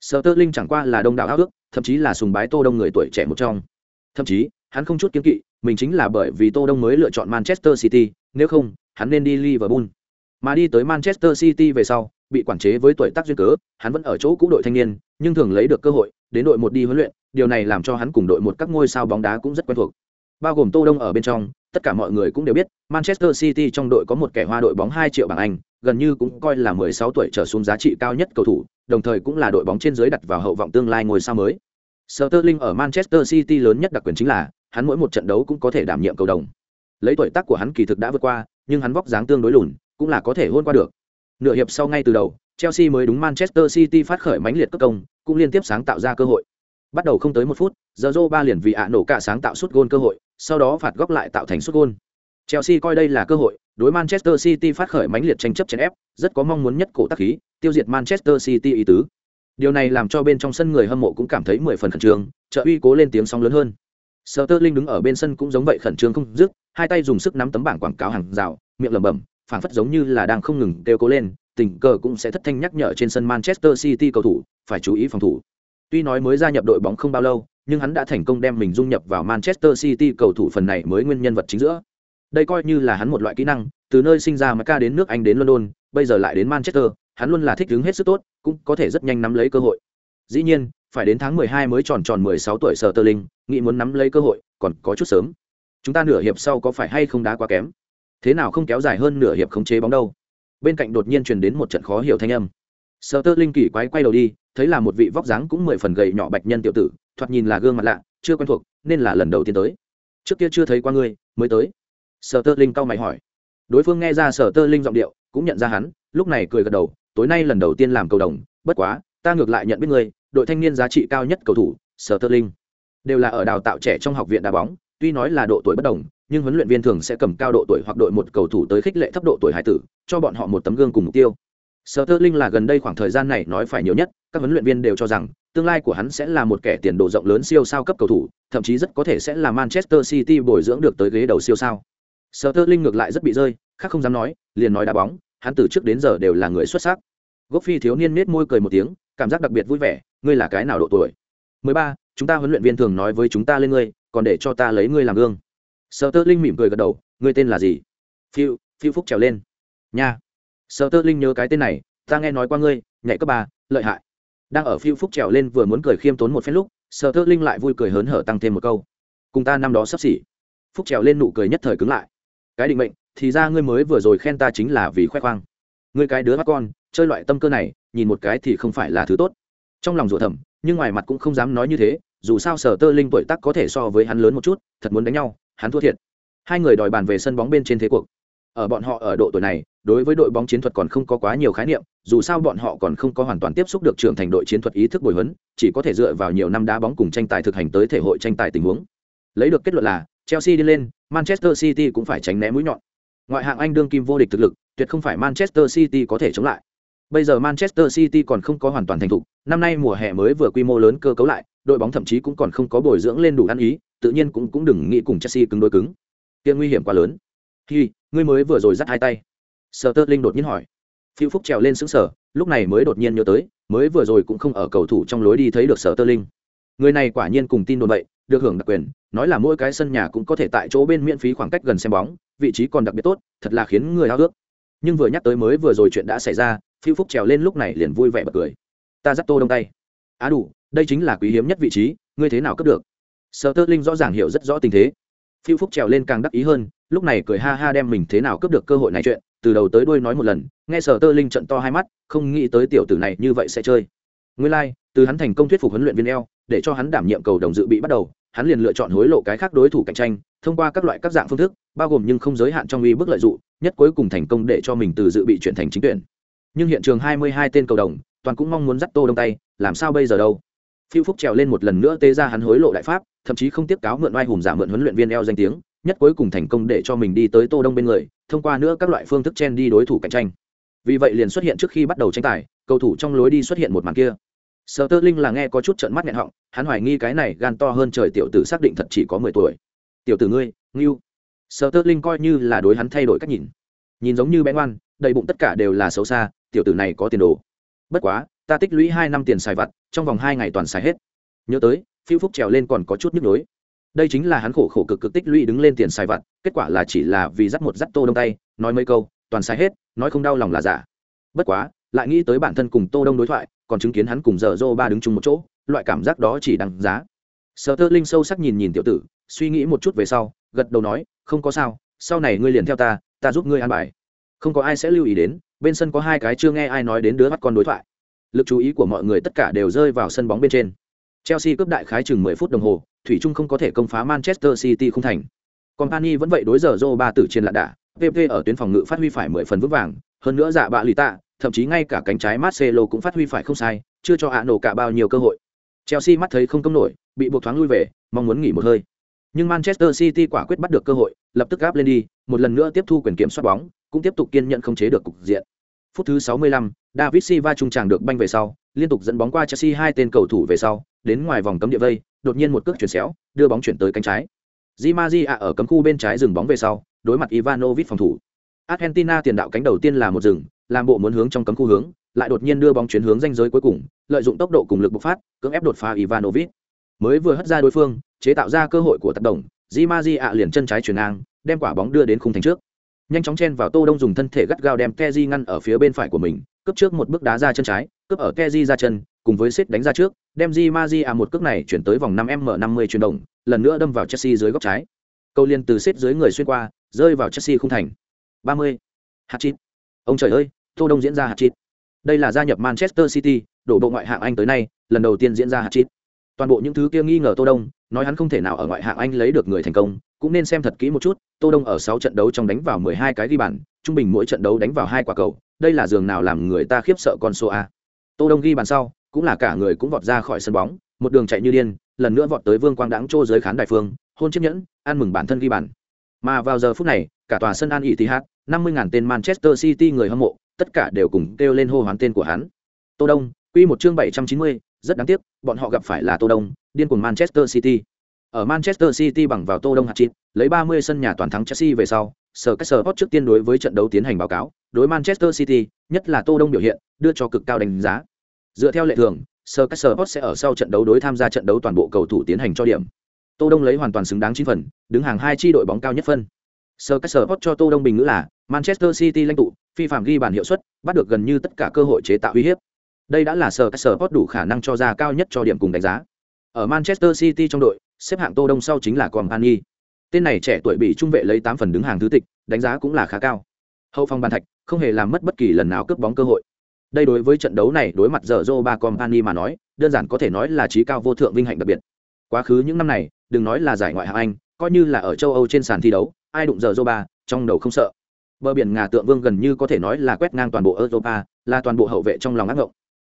Sở Tơ Linh chẳng qua là đông đảo ao ước, thậm chí là sùng bái Tô Đông người tuổi trẻ một trong. Thậm chí, hắn không chút kiêng kỵ, mình chính là bởi vì Tô Đông mới lựa chọn Manchester City, nếu không, hắn nên đi Liverpool. Mà đi tới Manchester City về sau, bị quản chế với tuổi tác duyên cớ, hắn vẫn ở chỗ cũ đội thanh niên, nhưng thường lấy được cơ hội, đến đội một đi huấn luyện, điều này làm cho hắn cùng đội một các ngôi sao bóng đá cũng rất quen thuộc. Bao gồm Tô Đông ở bên trong, tất cả mọi người cũng đều biết, Manchester City trong đội có một kẻ hoa đội bóng 2 triệu bảng Anh, gần như cũng coi là 16 tuổi trở xuống giá trị cao nhất cầu thủ, đồng thời cũng là đội bóng trên dưới đặt vào hậu vọng tương lai ngôi sao mới. Sterling ở Manchester City lớn nhất đặc quyền chính là, hắn mỗi một trận đấu cũng có thể đảm nhiệm cầu đồng. Lấy tuổi tác của hắn kỳ thực đã vượt qua, nhưng hắn vóc dáng tương đối lùn, cũng là có thể hôn qua được. Nửa hiệp sau ngay từ đầu, Chelsea mới đúng Manchester City phát khởi mãnh liệt tấn công, cũng liên tiếp sáng tạo ra cơ hội. Bắt đầu không tới một phút, Zorro ba liền vì ạ nổ cả sáng tạo suốt gôn cơ hội, sau đó phạt góc lại tạo thành suốt gôn. Chelsea coi đây là cơ hội, đối Manchester City phát khởi mãnh liệt tranh chấp chèn ép, rất có mong muốn nhất cổ tác khí, tiêu diệt Manchester City ý tứ. Điều này làm cho bên trong sân người hâm mộ cũng cảm thấy mười phần khẩn trương, trợ uy cố lên tiếng sóng lớn hơn. Sterling đứng ở bên sân cũng giống vậy khẩn trương không dứt, hai tay dùng sức nắm tấm bảng quảng cáo hàng rào, miệng lẩm bẩm, phản phất giống như là đang không ngừng kêu cố lên, tình cờ cũng sẽ thất thanh nhắc nhở trên sân Manchester City cầu thủ phải chú ý phòng thủ. Tuy nói mới gia nhập đội bóng không bao lâu, nhưng hắn đã thành công đem mình dung nhập vào Manchester City cầu thủ phần này mới nguyên nhân vật chính giữa. Đây coi như là hắn một loại kỹ năng, từ nơi sinh ra mà ca đến nước Anh đến London, bây giờ lại đến Manchester, hắn luôn là thích ứng hết sức tốt, cũng có thể rất nhanh nắm lấy cơ hội. Dĩ nhiên, phải đến tháng 12 mới tròn tròn 16 tuổi sở tơ linh, nghĩ muốn nắm lấy cơ hội, còn có chút sớm. Chúng ta nửa hiệp sau có phải hay không đá quá kém? Thế nào không kéo dài hơn nửa hiệp khống chế bóng đâu? Bên cạnh đột nhiên truyền đến một trận khó hiểu thanh âm. Sở tơ linh kỳ quái quay đầu đi, thấy là một vị vóc dáng cũng mười phần gầy nhỏ bạch nhân tiểu tử, thoạt nhìn là gương mặt lạ, chưa quen thuộc, nên là lần đầu tiên tới. Trước kia chưa thấy qua ngươi, mới tới. Sở tơ linh cau mày hỏi. Đối phương nghe ra sở tơ linh giọng điệu, cũng nhận ra hắn, lúc này cười gật đầu, tối nay lần đầu tiên làm cầu đồng, bất quá, ta ngược lại nhận biết ngươi, đội thanh niên giá trị cao nhất cầu thủ, Sở Tơ Linh. Đều là ở đào tạo trẻ trong học viện đá bóng, tuy nói là độ tuổi bất đồng, nhưng huấn luyện viên thường sẽ cầm cao độ tuổi hoặc đội một cầu thủ tới khích lệ thấp độ tuổi hải tử, cho bọn họ một tấm gương cùng mục tiêu. Sở Tơ Linh là gần đây khoảng thời gian này nói phải nhiều nhất, các huấn luyện viên đều cho rằng tương lai của hắn sẽ là một kẻ tiền đồ rộng lớn siêu sao cấp cầu thủ, thậm chí rất có thể sẽ là Manchester City bồi dưỡng được tới ghế đầu siêu sao. Sở Tơ Linh ngược lại rất bị rơi, khác không dám nói, liền nói đá bóng, hắn từ trước đến giờ đều là người xuất sắc. Gốc Phi thiếu niên nết môi cười một tiếng, cảm giác đặc biệt vui vẻ, ngươi là cái nào độ tuổi? 13, chúng ta huấn luyện viên thường nói với chúng ta lên ngươi, còn để cho ta lấy ngươi làm gương sợ Tơ Linh mỉm cười gật đầu, ngươi tên là gì? Phiêu, Phiêu Phúc trèo lên. Nha. sợ Tơ Linh nhớ cái tên này, ta nghe nói qua ngươi, nhảy cấp ba, lợi hại. Đang ở Phiêu Phúc trèo lên vừa muốn cười khiêm tốn một phen lúc, sợ Tơ Linh lại vui cười hớn hở tăng thêm một câu. Cùng ta năm đó sắp xỉ. Phúc trèo lên nụ cười nhất thời cứng lại. Cái định mệnh, thì ra ngươi mới vừa rồi khen ta chính là vì khoe khoang. Ngươi cái đứa bắt con, chơi loại tâm cơ này, nhìn một cái thì không phải là thứ tốt. Trong lòng rủa thầm, nhưng ngoài mặt cũng không dám nói như thế, dù sao Sở Tơ Linh tuổi tác có thể so với hắn lớn một chút, thật muốn đánh nhau, hắn thua thiệt. Hai người đòi bàn về sân bóng bên trên thế cuộc. Ở bọn họ ở độ tuổi này, đối với đội bóng chiến thuật còn không có quá nhiều khái niệm, dù sao bọn họ còn không có hoàn toàn tiếp xúc được trưởng thành đội chiến thuật ý thức bồi huấn, chỉ có thể dựa vào nhiều năm đá bóng cùng tranh tài thực hành tới thể hội tranh tài tình huống. Lấy được kết luận là, Chelsea đi lên, Manchester City cũng phải tránh né mũi nhọn. Ngoại hạng Anh đương kim vô địch thực lực, tuyệt không phải Manchester City có thể chống lại. Bây giờ Manchester City còn không có hoàn toàn thành thục, năm nay mùa hè mới vừa quy mô lớn cơ cấu lại, đội bóng thậm chí cũng còn không có bồi dưỡng lên đủ ăn ý, tự nhiên cũng cũng đừng nghĩ cùng Chelsea cứng đối cứng. Kia nguy hiểm quá lớn. Hi, ngươi mới vừa rồi dắt hai tay. Sterling đột nhiên hỏi. Phiêu Phúc trèo lên sững sờ, lúc này mới đột nhiên nhớ tới, mới vừa rồi cũng không ở cầu thủ trong lối đi thấy được Sterling. Người này quả nhiên cùng tin đồn vậy, được hưởng đặc quyền, nói là mỗi cái sân nhà cũng có thể tại chỗ bên miễn phí khoảng cách gần xem bóng, vị trí còn đặc biệt tốt, thật là khiến người háo ước. Nhưng vừa nhắc tới mới vừa rồi chuyện đã xảy ra, phiêu phúc trèo lên lúc này liền vui vẻ bật cười ta dắt tô đông tay á à đủ đây chính là quý hiếm nhất vị trí ngươi thế nào cấp được? Sợ tơ linh rõ ràng hiểu rất rõ tình thế. Phiêu phúc trèo lên càng đắc ý hơn lúc này cười ha ha đem mình thế nào cướp được cơ hội này chuyện từ đầu tới đuôi nói một lần nghe sở tơ linh trận to hai mắt không nghĩ tới tiểu tử này như vậy sẽ chơi. Nguyên lai、like, từ hắn thành công thuyết phục huấn luyện viên eo để cho hắn đảm nhiệm cầu đồng dự bị bắt đầu hắn liền lựa chọn hối lộ cái khác đối thủ cạnh tranh thông qua các loại các dạng phương thức bao gồm nhưng không giới hạn trong uy bức lợi dụng nhất cuối cùng thành công để cho mình từ dự bị chuyển thành chính tuyển. Nhưng hiện trường hai mươi hai tên cầu đồng toàn cũng mong muốn dắt tô đông tay làm sao bây giờ đâu? Phiêu phúc trèo lên một lần nữa tê ra hắn hối lộ đại pháp thậm chí không tiếp cáo mượn oai hùng giả mượn huấn luyện viên eo danh tiếng nhất cuối cùng thành công để cho mình đi tới tô đông bên người thông qua nữa các loại phương thức chen đi đối thủ cạnh tranh vì vậy liền xuất hiện trước khi bắt đầu tranh tài cầu thủ trong lối đi xuất hiện một màn kia Sở Tơ Linh là nghe có chút trợn mắt nghẹn họng, hắn hoài nghi cái này gan to hơn trời tiểu tử xác định thật chỉ có mười tuổi. Tiểu tử ngươi, Ngưu. Sở Tơ Linh coi như là đối hắn thay đổi cách nhìn. Nhìn giống như bé ngoan, đầy bụng tất cả đều là xấu xa, tiểu tử này có tiền đồ bất quá ta tích lũy hai năm tiền xài vặt, trong vòng hai ngày toàn xài hết. Nhớ tới, phiêu phúc trèo lên còn có chút nhức nhối. Đây chính là hắn khổ khổ cực cực tích lũy đứng lên tiền xài vặt, kết quả là chỉ là vì dắt một dắt tô đông tay, nói mấy câu, toàn xài hết, nói không đau lòng là giả. Bất quá, lại nghĩ tới bản thân cùng tô đông đối thoại, còn chứng kiến hắn cùng dở dô ba đứng chung một chỗ, loại cảm giác đó chỉ đằng giá. Sở tơ linh sâu sắc nhìn nhìn tiểu tử, suy nghĩ một chút về sau, gật đầu nói, không có sao, sau này ngươi liền theo ta ta giúp ngươi an bài. Không có ai sẽ lưu ý đến, bên sân có hai cái chưa nghe ai nói đến đứa bắt con đối thoại lực chú ý của mọi người tất cả đều rơi vào sân bóng bên trên. Chelsea cướp đại khái chừng 10 phút đồng hồ thủy chung không có thể công phá manchester city không thành. Company vẫn vậy đối giờ Joe ba tử trên lạ đả pp ở tuyến phòng ngự phát huy phải 10 phần vững vàng hơn nữa dạ bạ lì tạ thậm chí ngay cả cánh trái marcelo cũng phát huy phải không sai chưa cho hạ nổ cả bao nhiêu cơ hội. Chelsea mắt thấy không công nổi bị buộc thoáng lui về mong muốn nghỉ một hơi. Nhưng manchester city quả quyết bắt được cơ hội lập tức gáp lên đi một lần nữa tiếp thu quyền kiểm soát bóng cũng tiếp tục kiên nhận không chế được cục diện. Phút thứ 65, david silva trung tràng được banh về sau liên tục dẫn bóng qua chelsea hai tên cầu thủ về sau đến ngoài vòng cấm địa vây đột nhiên một cước chuyển xéo đưa bóng chuyển tới cánh trái. Di Maria ở cấm khu bên trái dừng bóng về sau đối mặt ivanovic phòng thủ. Argentina tiền đạo cánh đầu tiên là một dừng, làm bộ muốn hướng trong cấm khu hướng lại đột nhiên đưa bóng chuyển hướng ranh giới cuối cùng lợi dụng tốc độ cùng lực bộc phát cưỡng ép đột phá ivanovic. Mới vừa hất ra đối phương chế tạo ra cơ hội của tác động di Maria liền chân trái chuyển ngang đem quả bóng đưa đến khung thành trước nhanh chóng chen vào tô đông dùng thân thể gắt gao đem keji ngăn ở phía bên phải của mình, cướp trước một bước đá ra chân trái, cướp ở keji ra chân, cùng với xếp đánh ra trước, đem di à một cước này chuyển tới vòng 5 m 50 chuyển động, lần nữa đâm vào chelsea dưới góc trái. Câu liên từ xếp dưới người xuyên qua, rơi vào chelsea không thành. 30. hạt chít ông trời ơi, tô đông diễn ra hạt chít đây là gia nhập manchester city, đổ bộ ngoại hạng anh tới nay, lần đầu tiên diễn ra hạt chít toàn bộ những thứ kia nghi ngờ tô đông, nói hắn không thể nào ở ngoại hạng anh lấy được người thành công cũng nên xem thật kỹ một chút, tô đông ở 6 trận đấu trong đánh vào 12 cái ghi bàn, trung bình mỗi trận đấu đánh vào hai quả cầu, đây là giường nào làm người ta khiếp sợ con số a. Tô đông ghi bàn sau, cũng là cả người cũng vọt ra khỏi sân bóng, một đường chạy như điên, lần nữa vọt tới vương quang đãng trô dưới khán đài phương, hôn chiếc nhẫn, ăn mừng bản thân ghi bàn. Mà vào giờ phút này, cả tòa sân an ỉ thì hát năm mươi ngàn tên manchester city người hâm mộ, tất cả đều cùng kêu lên hô hoán tên của hắn. Tô đông, quy một chương bảy trăm chín mươi, rất đáng tiếc, bọn họ gặp phải là tô đông, điên cuồng manchester city ở manchester city bằng vào tô đông hạt chít lấy ba mươi sân nhà toàn thắng chelsea về sau sở cách sở trước tiên đối với trận đấu tiến hành báo cáo, đối manchester city, nhất là tô đông biểu hiện, đưa cho cực cao đánh giá. Dựa theo lệ thường, Sir cách sơ sẽ ở sau trận đấu đối tham gia trận đấu toàn bộ cầu thủ tiến hành cho điểm. Tô đông lấy hoàn toàn xứng đáng 9 phần, đứng hàng hai chi đội bóng cao nhất phân. Sir cách sơ cho tô đông bình ngữ là, manchester city lãnh tụ, phi phạm ghi bàn hiệu suất, bắt được gần như tất cả cơ hội chế tạo uy hiếp. Đây đã là Sir cách sơ đủ khả năng cho ra cao nhất cho điểm cùng đánh giá. Ở manchester city trong đội xếp hạng tô đông sau chính là company. Tên này trẻ tuổi bị trung vệ lấy tám phần đứng hàng thứ tịch, đánh giá cũng là khá cao. Hậu phòng bàn thạch, không hề làm mất bất kỳ lần nào cướp bóng cơ hội. Đây đối với trận đấu này, đối mặt giờ Zoro ba company mà nói, đơn giản có thể nói là trí cao vô thượng vinh hạnh đặc biệt. Quá khứ những năm này, đừng nói là giải ngoại hạng anh, coi như là ở châu âu trên sàn thi đấu, ai đụng giờ Zoro ba, trong đầu không sợ. Bờ biển ngà tượng vương gần như có thể nói là quét ngang toàn bộ europa, là toàn bộ hậu vệ trong lòng ác ngộng.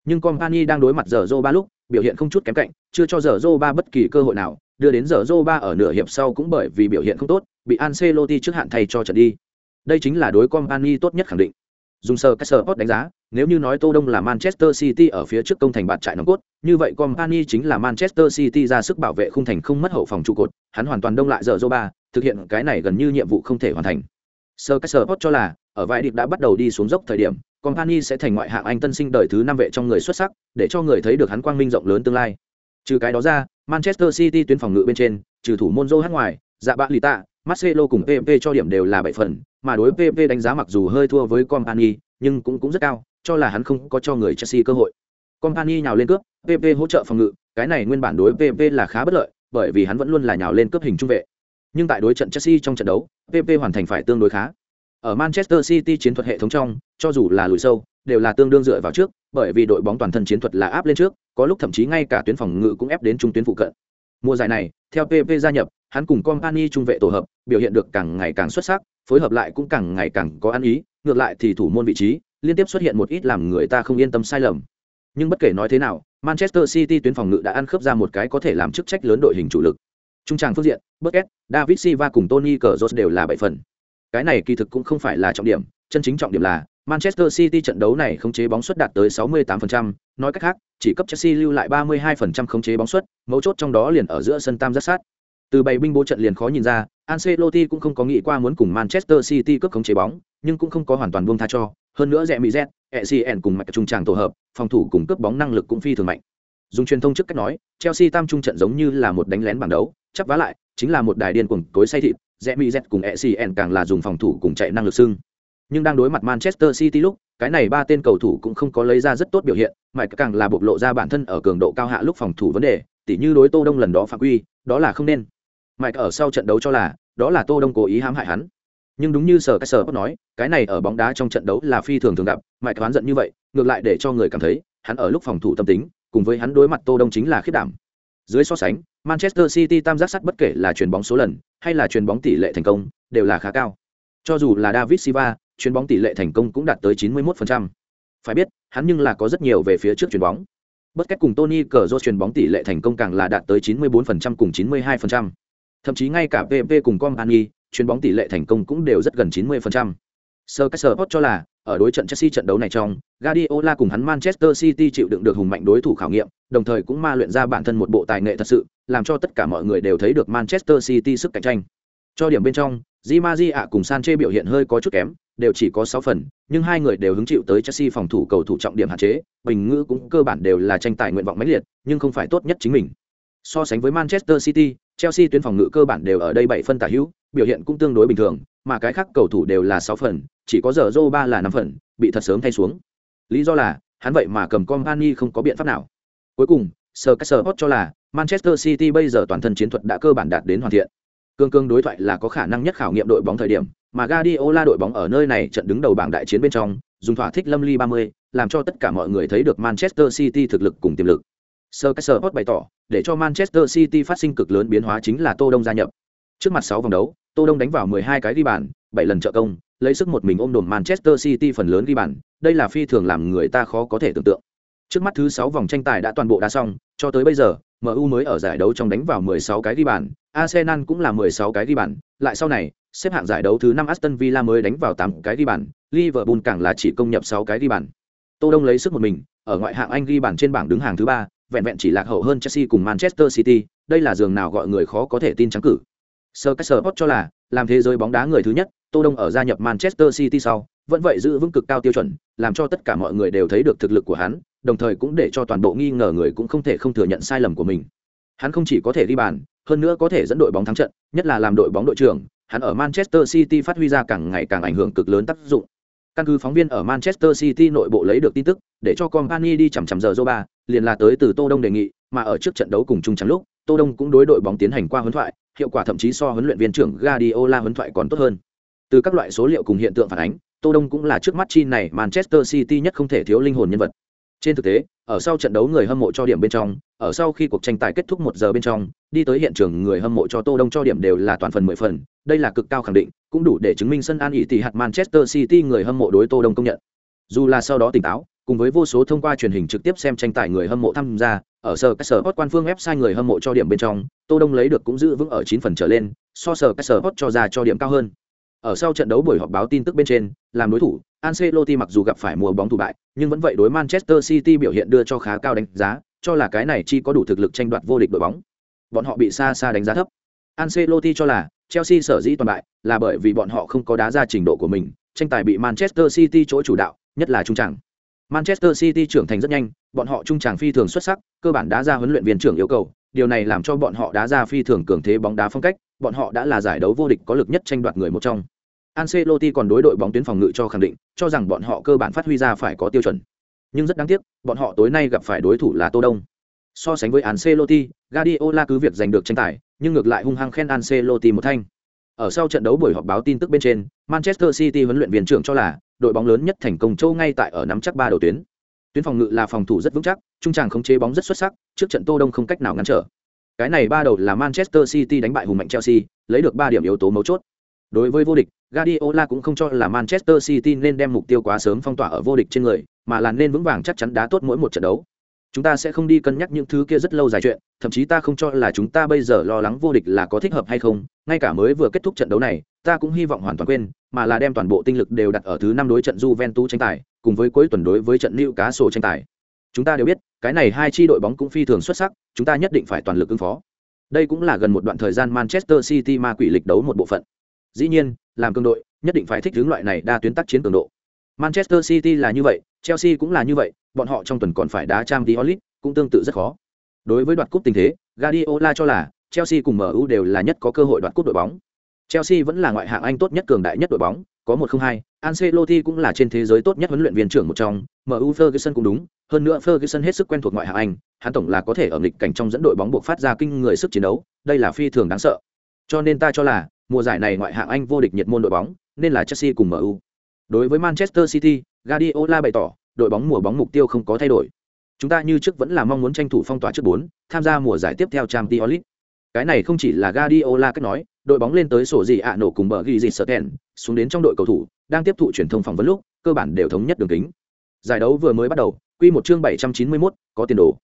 Nhưng company đang đối mặt giờ Zoro ba lúc, biểu hiện không chút kém cạnh, chưa cho giờ Zoro ba bất kỳ cơ hội nào đưa đến giờ Zoro ba ở nửa hiệp sau cũng bởi vì biểu hiện không tốt, bị Ancelotti trước hạn thay cho trận đi. Đây chính là đối company tốt nhất khẳng định. Dùng sơ cách sơ đánh giá, nếu như nói tô đông là manchester city ở phía trước công thành bạt trại nòng cốt, như vậy company chính là manchester city ra sức bảo vệ khung thành không mất hậu phòng trụ cột, hắn hoàn toàn đông lại giờ ba, thực hiện cái này gần như nhiệm vụ không thể hoàn thành. Sơ cách sơ cho là, ở vài điệp đã bắt đầu đi xuống dốc thời điểm company sẽ thành ngoại hạng anh tân sinh đời thứ năm vệ trong người xuất sắc, để cho người thấy được hắn quang minh rộng lớn tương lai. Trừ cái đó ra manchester city tuyến phòng ngự bên trên trừ thủ môn joe hát ngoài dạ bạ lì tạ marcelo cùng pp cho điểm đều là bảy phần mà đối PP đánh giá mặc dù hơi thua với Company, nhưng cũng cũng rất cao, cho là hắn không có cho người Chelsea cơ hội. Company nhào lên cướp, PP hỗ trợ phòng ngự, cái này nguyên bản đối PP là khá bất lợi, bởi vì hắn vẫn luôn là nhào lên cướp hình trung vệ. Nhưng tại đối trận Chelsea trong trận đấu, PP hoàn thành phải tương đối khá. Ở Manchester City chiến thuật hệ thống trong, cho dù là lùi sâu, đều là tương đương dựa vào trước, bởi vì đội bóng toàn thân chiến thuật là áp lên trước, có lúc thậm chí ngay cả tuyến phòng ngự cũng ép đến trung tuyến phụ cận. Mùa giải này, theo PP gia nhập, hắn cùng Company trung vệ tổ hợp, biểu hiện được càng ngày càng xuất sắc, phối hợp lại cũng càng ngày càng có ăn ý ngược lại thì thủ môn vị trí liên tiếp xuất hiện một ít làm người ta không yên tâm sai lầm nhưng bất kể nói thế nào manchester city tuyến phòng ngự đã ăn khớp ra một cái có thể làm chức trách lớn đội hình chủ lực trung tràng phương diện Bucket, David Silva cùng Tony Cazorla đều là bảy phần. Cái này kỳ thực cũng không phải là trọng điểm, chân chính trọng điểm là Manchester City trận đấu này khống chế bóng suất đạt tới 68%, nói cách khác, chỉ cấp Chelsea lưu lại 32% khống chế bóng suất, mấu chốt trong đó liền ở giữa sân tam giác sát. Từ bày binh bố trận liền khó nhìn ra, Ancelotti cũng không có nghĩ qua muốn cùng Manchester City cướp khống chế bóng, nhưng cũng không có hoàn toàn buông tha cho. Hơn nữa rẻ mì Z, ECN cùng mạch trung tràng tổ hợp, phòng thủ cùng cướp bóng năng lực cũng phi thường mạnh. Dùng truyền thông trước cách nói, Chelsea tam trung trận giống như là một đánh lén bảng đấu, chắc vá lại, chính là một đài điên cuồng cối say thịt, rẻ mỹ Z cùng ECN càng là dùng phòng thủ cùng chạy năng lực xưng. Nhưng đang đối mặt Manchester City lúc, cái này ba tên cầu thủ cũng không có lấy ra rất tốt biểu hiện, mạch càng là bộc lộ ra bản thân ở cường độ cao hạ lúc phòng thủ vấn đề, tỉ như đối Tô Đông lần đó phạm quy, đó là không nên mike ở sau trận đấu cho là đó là tô đông cố ý hãm hại hắn nhưng đúng như sở cái sở nói cái này ở bóng đá trong trận đấu là phi thường thường gặp mike đoán giận như vậy ngược lại để cho người cảm thấy hắn ở lúc phòng thủ tâm tính, cùng với hắn đối mặt Tô Đông chính là khiếp đảm. Dưới so sánh, Manchester City tam giác sắt bất kể là chuyền bóng số lần hay là chuyền bóng tỷ lệ thành công, đều là khá cao. Cho dù là David Silva, chuyền bóng tỷ lệ thành công cũng đạt tới 91%. Phải biết, hắn nhưng là có rất nhiều về phía trước chuyền bóng. Bất cách cùng Tony Cazorla chuyền bóng tỷ lệ thành công càng là đạt tới 94% cùng 92%. Thậm chí ngay cả PP cùng Company, chuyền bóng tỷ lệ thành công cũng đều rất gần 90%. Sir Caesar cho là, ở đối trận Chelsea trận đấu này trong, Guardiola cùng hắn Manchester City chịu đựng được hùng mạnh đối thủ khảo nghiệm, đồng thời cũng ma luyện ra bản thân một bộ tài nghệ thật sự, làm cho tất cả mọi người đều thấy được Manchester City sức cạnh tranh. Cho điểm bên trong, Di Maria cùng Sanchez biểu hiện hơi có chút kém, đều chỉ có 6 phần, nhưng hai người đều hứng chịu tới Chelsea phòng thủ cầu thủ trọng điểm hạn chế, bình ngữ cũng cơ bản đều là tranh tài nguyện vọng mãnh liệt, nhưng không phải tốt nhất chính mình. So sánh với Manchester City, Chelsea tuyến phòng ngự cơ bản đều ở đây 7 phân tả hữu, biểu hiện cũng tương đối bình thường, mà cái khác cầu thủ đều là 6 phần, chỉ có giờ Zoro 3 là 5 phần, bị thật sớm thay xuống. Lý do là, hắn vậy mà cầm Company không có biện pháp nào. Cuối cùng, Sir Caesar cho là Manchester City bây giờ toàn thân chiến thuật đã cơ bản đạt đến hoàn thiện. Cương cương đối thoại là có khả năng nhất khảo nghiệm đội bóng thời điểm, mà Guardiola đội bóng ở nơi này trận đứng đầu bảng đại chiến bên trong, dùng thỏa thích lâm ly 30, làm cho tất cả mọi người thấy được Manchester City thực lực cùng tiềm lực. Sir Caesar bày tỏ, để cho Manchester City phát sinh cực lớn biến hóa chính là Tô Đông gia nhập. Trước mặt 6 vòng đấu, Tô Đông đánh vào 12 cái ghi bàn, 7 lần trợ công, lấy sức một mình ôm đồn Manchester City phần lớn ghi bàn, đây là phi thường làm người ta khó có thể tưởng tượng. Trước mắt thứ 6 vòng tranh tài đã toàn bộ đã xong, cho tới bây giờ, MU mới ở giải đấu trong đánh vào 16 cái ghi bàn, Arsenal cũng là 16 cái ghi bàn, lại sau này, xếp hạng giải đấu thứ 5 Aston Villa mới đánh vào 8 cái ghi bàn, Liverpool càng là chỉ công nhập 6 cái ghi bàn. Tô Đông lấy sức một mình, ở ngoại hạng Anh ghi bàn trên bảng đứng hàng thứ 3, vẹn vẹn chỉ lạc hậu hơn Chelsea cùng Manchester City, đây là giường nào gọi người khó có thể tin trắng cử. Sir Caesar cho là, làm thế giới bóng đá người thứ nhất, Tô Đông ở gia nhập Manchester City sau, vẫn vậy giữ vững cực cao tiêu chuẩn, làm cho tất cả mọi người đều thấy được thực lực của hắn, đồng thời cũng để cho toàn bộ nghi ngờ người cũng không thể không thừa nhận sai lầm của mình. Hắn không chỉ có thể ghi bàn, hơn nữa có thể dẫn đội bóng thắng trận, nhất là làm đội bóng đội trưởng, hắn ở Manchester City phát huy ra càng ngày càng ảnh hưởng cực lớn tác dụng. Căn cứ phóng viên ở Manchester City nội bộ lấy được tin tức, để cho Company đi chằm chằm giờ Zoba, liền là tới từ Tô Đông đề nghị, mà ở trước trận đấu cùng chung chẳng lúc, Tô Đông cũng đối đội bóng tiến hành qua huấn thoại, hiệu quả thậm chí so huấn luyện viên trưởng Guardiola huấn thoại còn tốt hơn. Từ các loại số liệu cùng hiện tượng phản ánh, Tô Đông cũng là trước mắt chi này Manchester City nhất không thể thiếu linh hồn nhân vật. Trên thực tế, ở sau trận đấu người hâm mộ cho điểm bên trong, ở sau khi cuộc tranh tài kết thúc một giờ bên trong, đi tới hiện trường người hâm mộ cho Tô Đông cho điểm đều là toàn phần mười phần, đây là cực cao khẳng định, cũng đủ để chứng minh sân An Ý tỷ hạt Manchester City người hâm mộ đối Tô Đông công nhận. Dù là sau đó tỉnh táo, cùng với vô số thông qua truyền hình trực tiếp xem tranh tài người hâm mộ tham gia, ở sở các sở hot quan phương website người hâm mộ cho điểm bên trong, Tô Đông lấy được cũng giữ vững ở chín phần trở lên, so sở các sở hot cho ra cho điểm cao hơn. Ở sau trận đấu buổi họp báo tin tức bên trên, làm đối thủ, Ancelotti mặc dù gặp phải mùa bóng thủ bại, nhưng vẫn vậy đối Manchester City biểu hiện đưa cho khá cao đánh giá, cho là cái này chi có đủ thực lực tranh đoạt vô địch đội bóng. Bọn họ bị xa xa đánh giá thấp. Ancelotti cho là Chelsea sở dĩ toàn bại là bởi vì bọn họ không có đá ra trình độ của mình, tranh tài bị Manchester City chỗ chủ đạo, nhất là trung trảng. Manchester City trưởng thành rất nhanh, bọn họ trung tràng phi thường xuất sắc, cơ bản đá ra huấn luyện viên trưởng yêu cầu, điều này làm cho bọn họ đá ra phi thường cường thế bóng đá phong cách, bọn họ đã là giải đấu vô địch có lực nhất tranh đoạt người một trong. Ancelotti còn đối đội bóng tuyến phòng ngự cho khẳng định, cho rằng bọn họ cơ bản phát huy ra phải có tiêu chuẩn. Nhưng rất đáng tiếc, bọn họ tối nay gặp phải đối thủ là Tô Đông. So sánh với Ancelotti, Guardiola cứ việc giành được tranh tài, nhưng ngược lại hung hăng khen Ancelotti một thanh. Ở sau trận đấu buổi họp báo tin tức bên trên, Manchester City huấn luyện viên trưởng cho là đội bóng lớn nhất thành công châu ngay tại ở nắm chắc ba đầu tuyến. Tuyến phòng ngự là phòng thủ rất vững chắc, trung tràng khống chế bóng rất xuất sắc, trước trận Tô Đông không cách nào ngăn trở. Cái này ba đầu là Manchester City đánh bại hùng mạnh Chelsea, lấy được ba điểm yếu tố mấu chốt. Đối với vô địch, Guardiola cũng không cho là Manchester City nên đem mục tiêu quá sớm phong tỏa ở vô địch trên người, mà là nên vững vàng chắc chắn đá tốt mỗi một trận đấu. Chúng ta sẽ không đi cân nhắc những thứ kia rất lâu dài chuyện, thậm chí ta không cho là chúng ta bây giờ lo lắng vô địch là có thích hợp hay không, ngay cả mới vừa kết thúc trận đấu này, ta cũng hy vọng hoàn toàn quên, mà là đem toàn bộ tinh lực đều đặt ở thứ năm đối trận Juventus tranh tài, cùng với cuối tuần đối với trận Newcastle tranh tài. Chúng ta đều biết, cái này hai chi đội bóng cũng phi thường xuất sắc, chúng ta nhất định phải toàn lực ứng phó. Đây cũng là gần một đoạn thời gian Manchester City ma quỷ lịch đấu một bộ phận. Dĩ nhiên, làm cường đội, nhất định phải thích hướng loại này đa tuyến tác chiến cường độ. Manchester City là như vậy, Chelsea cũng là như vậy, bọn họ trong tuần còn phải đá Champions League, cũng tương tự rất khó. Đối với đoạt cúp tình thế, Guardiola cho là Chelsea cùng MU đều là nhất có cơ hội đoạt cúp đội bóng. Chelsea vẫn là ngoại hạng Anh tốt nhất cường đại nhất đội bóng, có một không hai. Ancelotti cũng là trên thế giới tốt nhất huấn luyện viên trưởng một trong, MU Ferguson cũng đúng, hơn nữa Ferguson hết sức quen thuộc ngoại hạng Anh, hắn tổng là có thể ở nghịch cảnh trong dẫn đội bóng buộc phát ra kinh người sức chiến đấu, đây là phi thường đáng sợ. Cho nên ta cho là, mùa giải này ngoại hạng Anh vô địch nhiệt môn đội bóng, nên là Chelsea cùng MU. Đối với Manchester City, Guardiola bày tỏ, đội bóng mùa bóng mục tiêu không có thay đổi. chúng ta như trước vẫn là mong muốn tranh thủ phong tỏa trước bốn tham gia mùa giải tiếp theo Champions League. cái này không chỉ là Guardiola cách nói đội bóng lên tới sổ gì ạ nổ cùng bờ ghi gì sợ kèn xuống đến trong đội cầu thủ đang tiếp thụ truyền thông phỏng vấn lúc cơ bản đều thống nhất đường kính giải đấu vừa mới bắt đầu quy một chương 791, có tiền đồ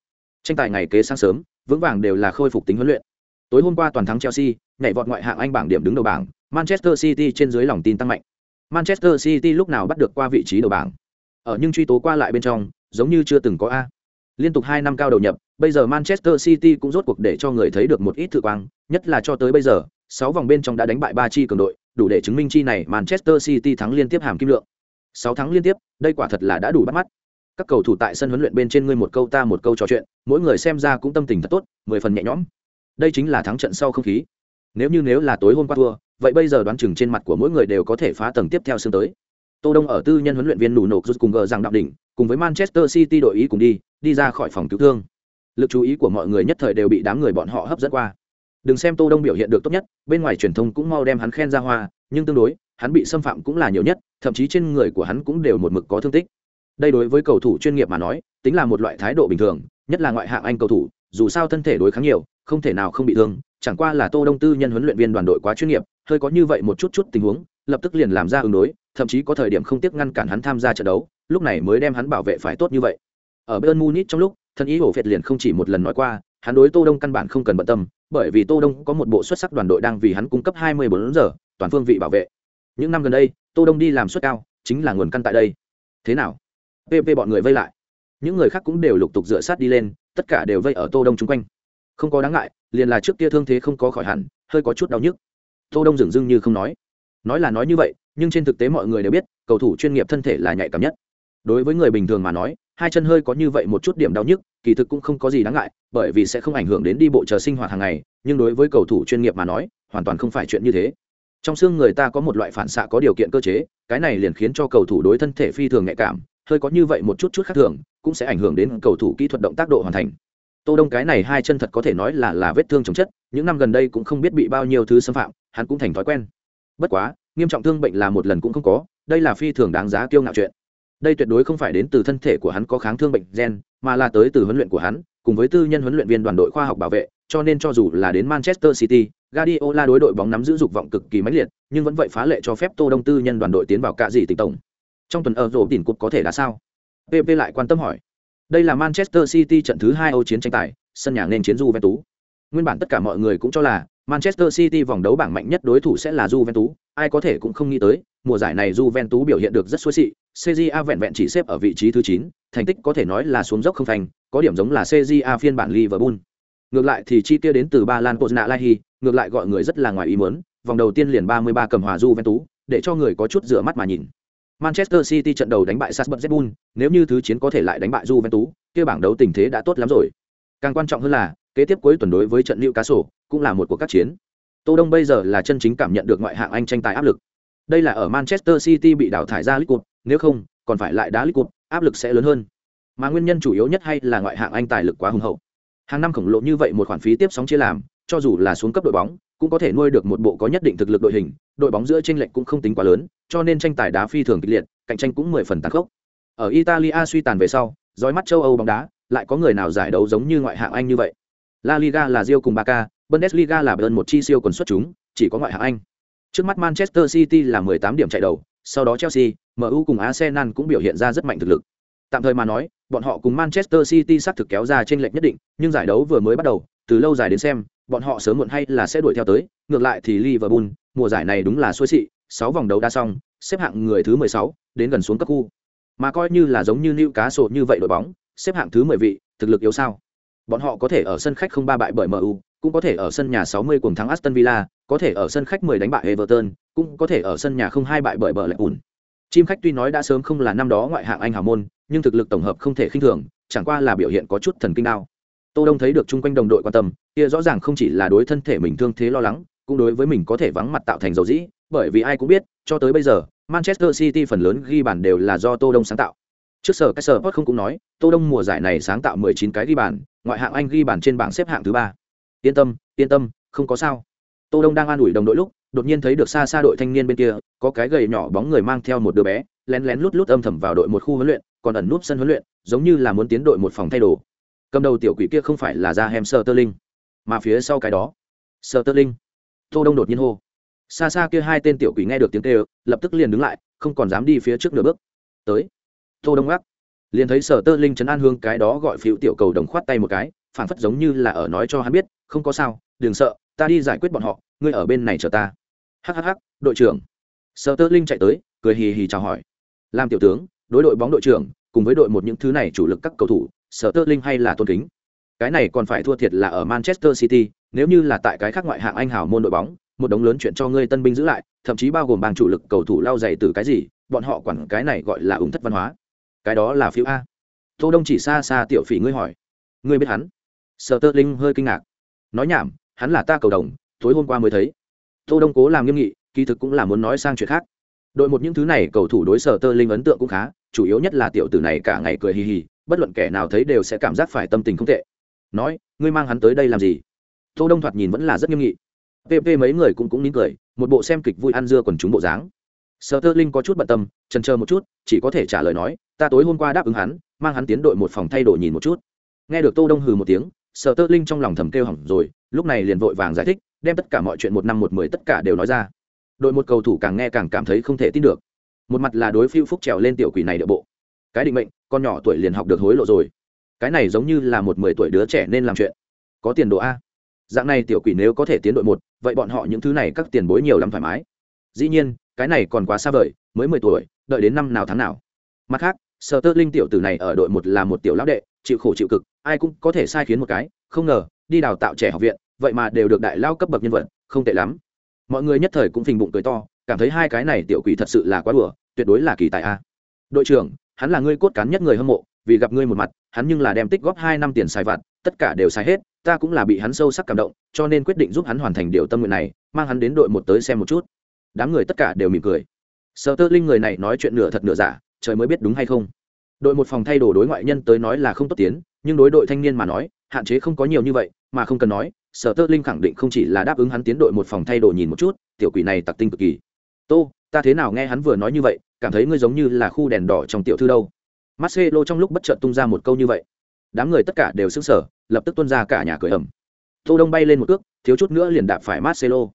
tranh tài ngày kế sáng sớm vững vàng đều là khôi phục tính huấn luyện tối hôm qua toàn thắng chelsea nhảy vọt ngoại hạng anh bảng điểm đứng đầu bảng, manchester city trên dưới lòng tin tăng mạnh. Manchester city lúc nào bắt được qua vị trí đầu bảng? Ở nhưng truy tố qua lại bên trong, giống như chưa từng có a. Liên tục hai năm cao đầu nhập, bây giờ manchester city cũng rốt cuộc để cho người thấy được một ít thử quang, nhất là cho tới bây giờ, sáu vòng bên trong đã đánh bại ba chi cường đội, đủ để chứng minh chi này manchester city thắng liên tiếp hàm kim lượng. Sáu thắng liên tiếp, đây quả thật là đã đủ bắt mắt. Các cầu thủ tại sân huấn luyện bên trên ngươi một câu ta một câu trò chuyện, mỗi người xem ra cũng tâm tình thật tốt, mười phần nhẹ nhõm. Đây chính là thắng trận sau không khí nếu như nếu là tối hôm qua thua, vậy bây giờ đoán chừng trên mặt của mỗi người đều có thể phá tầng tiếp theo xương tới. Tô đông ở tư nhân huấn luyện viên nụ nộp rút cùng gờ rằng đạo đỉnh, cùng với manchester city đội ý cùng đi đi ra khỏi phòng cứu thương. Lực chú ý của mọi người nhất thời đều bị đám người bọn họ hấp dẫn qua. Đừng xem tô đông biểu hiện được tốt nhất, bên ngoài truyền thông cũng mau đem hắn khen ra hoa, nhưng tương đối, hắn bị xâm phạm cũng là nhiều nhất, thậm chí trên người của hắn cũng đều một mực có thương tích. Đây đối với cầu thủ chuyên nghiệp mà nói, tính là một loại thái độ bình thường, nhất là ngoại hạng anh cầu thủ, dù sao thân thể đối kháng nhiều, không thể nào không bị thương chẳng qua là tô đông tư nhân huấn luyện viên đoàn đội quá chuyên nghiệp, hơi có như vậy một chút chút tình huống, lập tức liền làm ra ứng đối, thậm chí có thời điểm không tiếc ngăn cản hắn tham gia trận đấu, lúc này mới đem hắn bảo vệ phải tốt như vậy. Ở bayern munich trong lúc, thân ý hổ phệt liền không chỉ một lần nói qua, hắn đối tô đông căn bản không cần bận tâm, bởi vì tô đông có một bộ xuất sắc đoàn đội đang vì hắn cung cấp 24 giờ, toàn phương vị bảo vệ. Những năm gần đây, tô đông đi làm suất cao, chính là nguồn căn tại đây. Thế nào? Pp bọn người vây lại. Những người khác cũng đều lục tục dựa sát đi lên, tất cả đều vây ở tô đông chung quanh. Không có đáng ngại liền là trước kia thương thế không có khỏi hẳn, hơi có chút đau nhức. Tô đông dừng dưng như không nói. Nói là nói như vậy, nhưng trên thực tế mọi người đều biết, cầu thủ chuyên nghiệp thân thể là nhạy cảm nhất. Đối với người bình thường mà nói, hai chân hơi có như vậy một chút điểm đau nhức, kỳ thực cũng không có gì đáng ngại, bởi vì sẽ không ảnh hưởng đến đi bộ chờ sinh hoạt hàng ngày, nhưng đối với cầu thủ chuyên nghiệp mà nói, hoàn toàn không phải chuyện như thế. Trong xương người ta có một loại phản xạ có điều kiện cơ chế, cái này liền khiến cho cầu thủ đối thân thể phi thường nhạy cảm, hơi có như vậy một chút chút khác thường, cũng sẽ ảnh hưởng đến cầu thủ kỹ thuật động tác độ hoàn thành tô đông cái này hai chân thật có thể nói là là vết thương chống chất những năm gần đây cũng không biết bị bao nhiêu thứ xâm phạm hắn cũng thành thói quen bất quá nghiêm trọng thương bệnh là một lần cũng không có đây là phi thường đáng giá kiêu ngạo chuyện đây tuyệt đối không phải đến từ thân thể của hắn có kháng thương bệnh gen mà là tới từ huấn luyện của hắn cùng với tư nhân huấn luyện viên đoàn đội khoa học bảo vệ cho nên cho dù là đến manchester city Guardiola đối đội bóng nắm giữ dục vọng cực kỳ mãnh liệt, nhưng vẫn vậy phá lệ cho phép Tô Đông Tư nhân đoàn đội tiến vào cả gì tỉnh tổng. Trong tuần ở rổ tỉnh cục có thể là sao? PP lại quan tâm hỏi. Đây là Manchester City trận thứ hai Âu chiến tranh tài, sân nhà nên chiến Juventus. Nguyên bản tất cả mọi người cũng cho là Manchester City vòng đấu bảng mạnh nhất đối thủ sẽ là Juventus, ai có thể cũng không nghĩ tới, mùa giải này Juventus biểu hiện được rất xuôi xị, CJA vẹn vẹn chỉ xếp ở vị trí thứ 9, thành tích có thể nói là xuống dốc không thành, có điểm giống là CJA phiên bản Liverpool. Ngược lại thì chi tiêu đến từ Ba Lan Poznalahi, ngược lại gọi người rất là ngoài ý muốn, vòng đầu tiên liền 33 cầm hòa Juventus, để cho người có chút rửa mắt mà nhìn. Manchester City trận đầu đánh bại Salzburg nếu như thứ chiến có thể lại đánh bại Juventus, kia bảng đấu tình thế đã tốt lắm rồi. Càng quan trọng hơn là, kế tiếp cuối tuần đối với trận Newcastle, cũng là một cuộc các chiến. Tô Đông bây giờ là chân chính cảm nhận được ngoại hạng Anh tranh tài áp lực. Đây là ở Manchester City bị đào thải ra League Cup, nếu không, còn phải lại đá League Cup, áp lực sẽ lớn hơn. Mà nguyên nhân chủ yếu nhất hay là ngoại hạng Anh tài lực quá hùng hậu. Hàng năm khổng lồ như vậy một khoản phí tiếp sóng chia làm, cho dù là xuống cấp đội bóng, cũng có thể nuôi được một bộ có nhất định thực lực đội hình, đội bóng giữa chênh lệch cũng không tính quá lớn, cho nên tranh tài đá phi thường kịch liệt, cạnh tranh cũng mười phần tàn khốc. Ở Italia suy tàn về sau, dõi mắt châu Âu bóng đá, lại có người nào giải đấu giống như ngoại hạng Anh như vậy. La Liga là Real cùng Barca, Bundesliga là Bayern một chi siêu quần xuất chúng, chỉ có ngoại hạng Anh. Trước mắt Manchester City là 18 điểm chạy đầu, sau đó Chelsea, MU cùng Arsenal cũng biểu hiện ra rất mạnh thực lực. Tạm thời mà nói, bọn họ cùng Manchester City xác thực kéo ra trên lệch nhất định, nhưng giải đấu vừa mới bắt đầu, từ lâu dài đến xem, bọn họ sớm muộn hay là sẽ đuổi theo tới, ngược lại thì Liverpool, mùa giải này đúng là xuôi xị, 6 vòng đấu đã xong, xếp hạng người thứ 16, đến gần xuống cấp khu. Mà coi như là giống như Newcastle như vậy đội bóng, xếp hạng thứ 10 vị, thực lực yếu sao? Bọn họ có thể ở sân khách không ba bại bởi MU, cũng có thể ở sân nhà 60 cùng thắng Aston Villa, có thể ở sân khách 10 đánh bại Everton, cũng có thể ở sân nhà không hai bại bởi bờ ủn. Chim khách tuy nói đã sớm không là năm đó ngoại hạng Anh hào môn, nhưng thực lực tổng hợp không thể khinh thường, chẳng qua là biểu hiện có chút thần kinh đao. Tô Đông thấy được chung quanh đồng đội quan tâm, kia rõ ràng không chỉ là đối thân thể mình thương thế lo lắng, cũng đối với mình có thể vắng mặt tạo thành dầu dĩ, bởi vì ai cũng biết, cho tới bây giờ, Manchester City phần lớn ghi bàn đều là do Tô Đông sáng tạo. Trước sở các sở không cũng nói, Tô Đông mùa giải này sáng tạo 19 cái ghi bàn, ngoại hạng Anh ghi bàn trên bảng xếp hạng thứ ba. Yên tâm, yên tâm, không có sao. Tô Đông đang an ủi đồng đội lúc, đột nhiên thấy được xa xa đội thanh niên bên kia, có cái gầy nhỏ bóng người mang theo một đứa bé, lén lén lút lút âm thầm vào đội một khu huấn luyện, còn ẩn núp sân huấn luyện, giống như là muốn tiến đội một phòng thay đồ cầm đầu tiểu quỷ kia không phải là ra hem sơ tơ linh, mà phía sau cái đó, sơ tơ linh. Tô đông đột nhiên hô. Xa xa kia hai tên tiểu quỷ nghe được tiếng kêu, lập tức liền đứng lại, không còn dám đi phía trước nửa bước. Tới. Tô đông gác liền thấy sở tơ linh chấn an hương cái đó gọi phiếu tiểu cầu đồng khoát tay một cái phản phất giống như là ở nói cho hắn biết, không có sao, đừng sợ, ta đi giải quyết bọn họ, ngươi ở bên này chờ ta. Hhh đội trưởng. Sở tơ linh chạy tới, cười hì hì chào hỏi. Làm tiểu tướng, đối đội bóng đội trưởng, cùng với đội một những thứ này chủ lực các cầu thủ sở tơ linh hay là tôn kính? Cái này còn phải thua thiệt là ở manchester city, nếu như là tại cái khác ngoại hạng anh hào môn đội bóng, một đống lớn chuyện cho ngươi tân binh giữ lại, thậm chí bao gồm bang chủ lực cầu thủ lao dày từ cái gì, bọn họ quản cái này gọi là ủng thất văn hóa. Cái đó là phiếu a. Tô đông chỉ xa xa tiểu phỉ ngươi hỏi. Ngươi biết hắn? Sở tơ linh hơi kinh ngạc. Nói nhảm, hắn là ta cầu đồng, tối hôm qua mới thấy. Tô đông cố làm nghiêm nghị, kỳ thực cũng là muốn nói sang chuyện khác. Đội một những thứ này cầu thủ đối sở tơ linh ấn tượng cũng khá, chủ yếu nhất là tiểu tử này cả ngày cười hì hì bất luận kẻ nào thấy đều sẽ cảm giác phải tâm tình không tệ. Nói, ngươi mang hắn tới đây làm gì? Tô đông thoạt nhìn vẫn là rất nghiêm nghị. Pp mấy người cũng cũng nín cười, một bộ xem kịch vui ăn dưa còn chúng bộ dáng. Sở tơ linh có chút bận tâm, chần chờ một chút, chỉ có thể trả lời nói, ta tối hôm qua đáp ứng hắn, mang hắn tiến đội một phòng thay đổi nhìn một chút. Nghe được tô đông hừ một tiếng, sở tơ linh trong lòng thầm kêu hỏng rồi, lúc này liền vội vàng giải thích, đem tất cả mọi chuyện một năm một mười tất cả đều nói ra. Đội một cầu thủ càng nghe càng cảm thấy không thể tin được. Một mặt là đối phiêu phúc trèo lên tiểu quỷ này địa bộ cái định mệnh, con nhỏ tuổi liền học được hối lộ rồi. Cái này giống như là một mười tuổi đứa trẻ nên làm chuyện. Có tiền đồ a. Dạng này tiểu quỷ nếu có thể tiến đội một, vậy bọn họ những thứ này các tiền bối nhiều lắm thoải mái. Dĩ nhiên, cái này còn quá xa vời, mới mười tuổi, đợi đến năm nào tháng nào. Mặt khác sở tơ linh tiểu tử này ở đội một là một tiểu lão đệ, chịu khổ chịu cực, ai cũng có thể sai khiến một cái, không ngờ, đi đào tạo trẻ học viện, vậy mà đều được đại lao cấp bậc nhân vật, không tệ lắm. Mọi người nhất thời cũng phình bụng cười to, cảm thấy hai cái này tiểu quỷ thật sự là quá đùa, tuyệt đối là kỳ tài a. Đội trưởng hắn là ngươi cốt cán nhất người hâm mộ, vì gặp ngươi một mặt, hắn nhưng là đem tích góp hai năm tiền xài vặt, tất cả đều xài hết, ta cũng là bị hắn sâu sắc cảm động, cho nên quyết định giúp hắn hoàn thành điều tâm nguyện này, mang hắn đến đội một tới xem một chút. Đám người tất cả đều mỉm cười. Sợ tơ linh người này nói chuyện nửa thật nửa giả, trời mới biết đúng hay không. Đội một phòng thay đồ đối ngoại nhân tới nói là không tốt tiến, nhưng đối đội thanh niên mà nói, hạn chế không có nhiều như vậy, mà không cần nói, sở tơ linh khẳng định không chỉ là đáp ứng hắn tiến đội một phòng thay đồ nhìn một chút, tiểu quỷ này tặc tinh cực kỳ. Tô, ta thế nào nghe hắn vừa nói như vậy cảm thấy ngươi giống như là khu đèn đỏ trong tiểu thư đâu. Marcelo trong lúc bất chợt tung ra một câu như vậy, đám người tất cả đều sững sờ, lập tức tuôn ra cả nhà cười ẩm tô đông bay lên một cước, thiếu chút nữa liền đạp phải marcelo.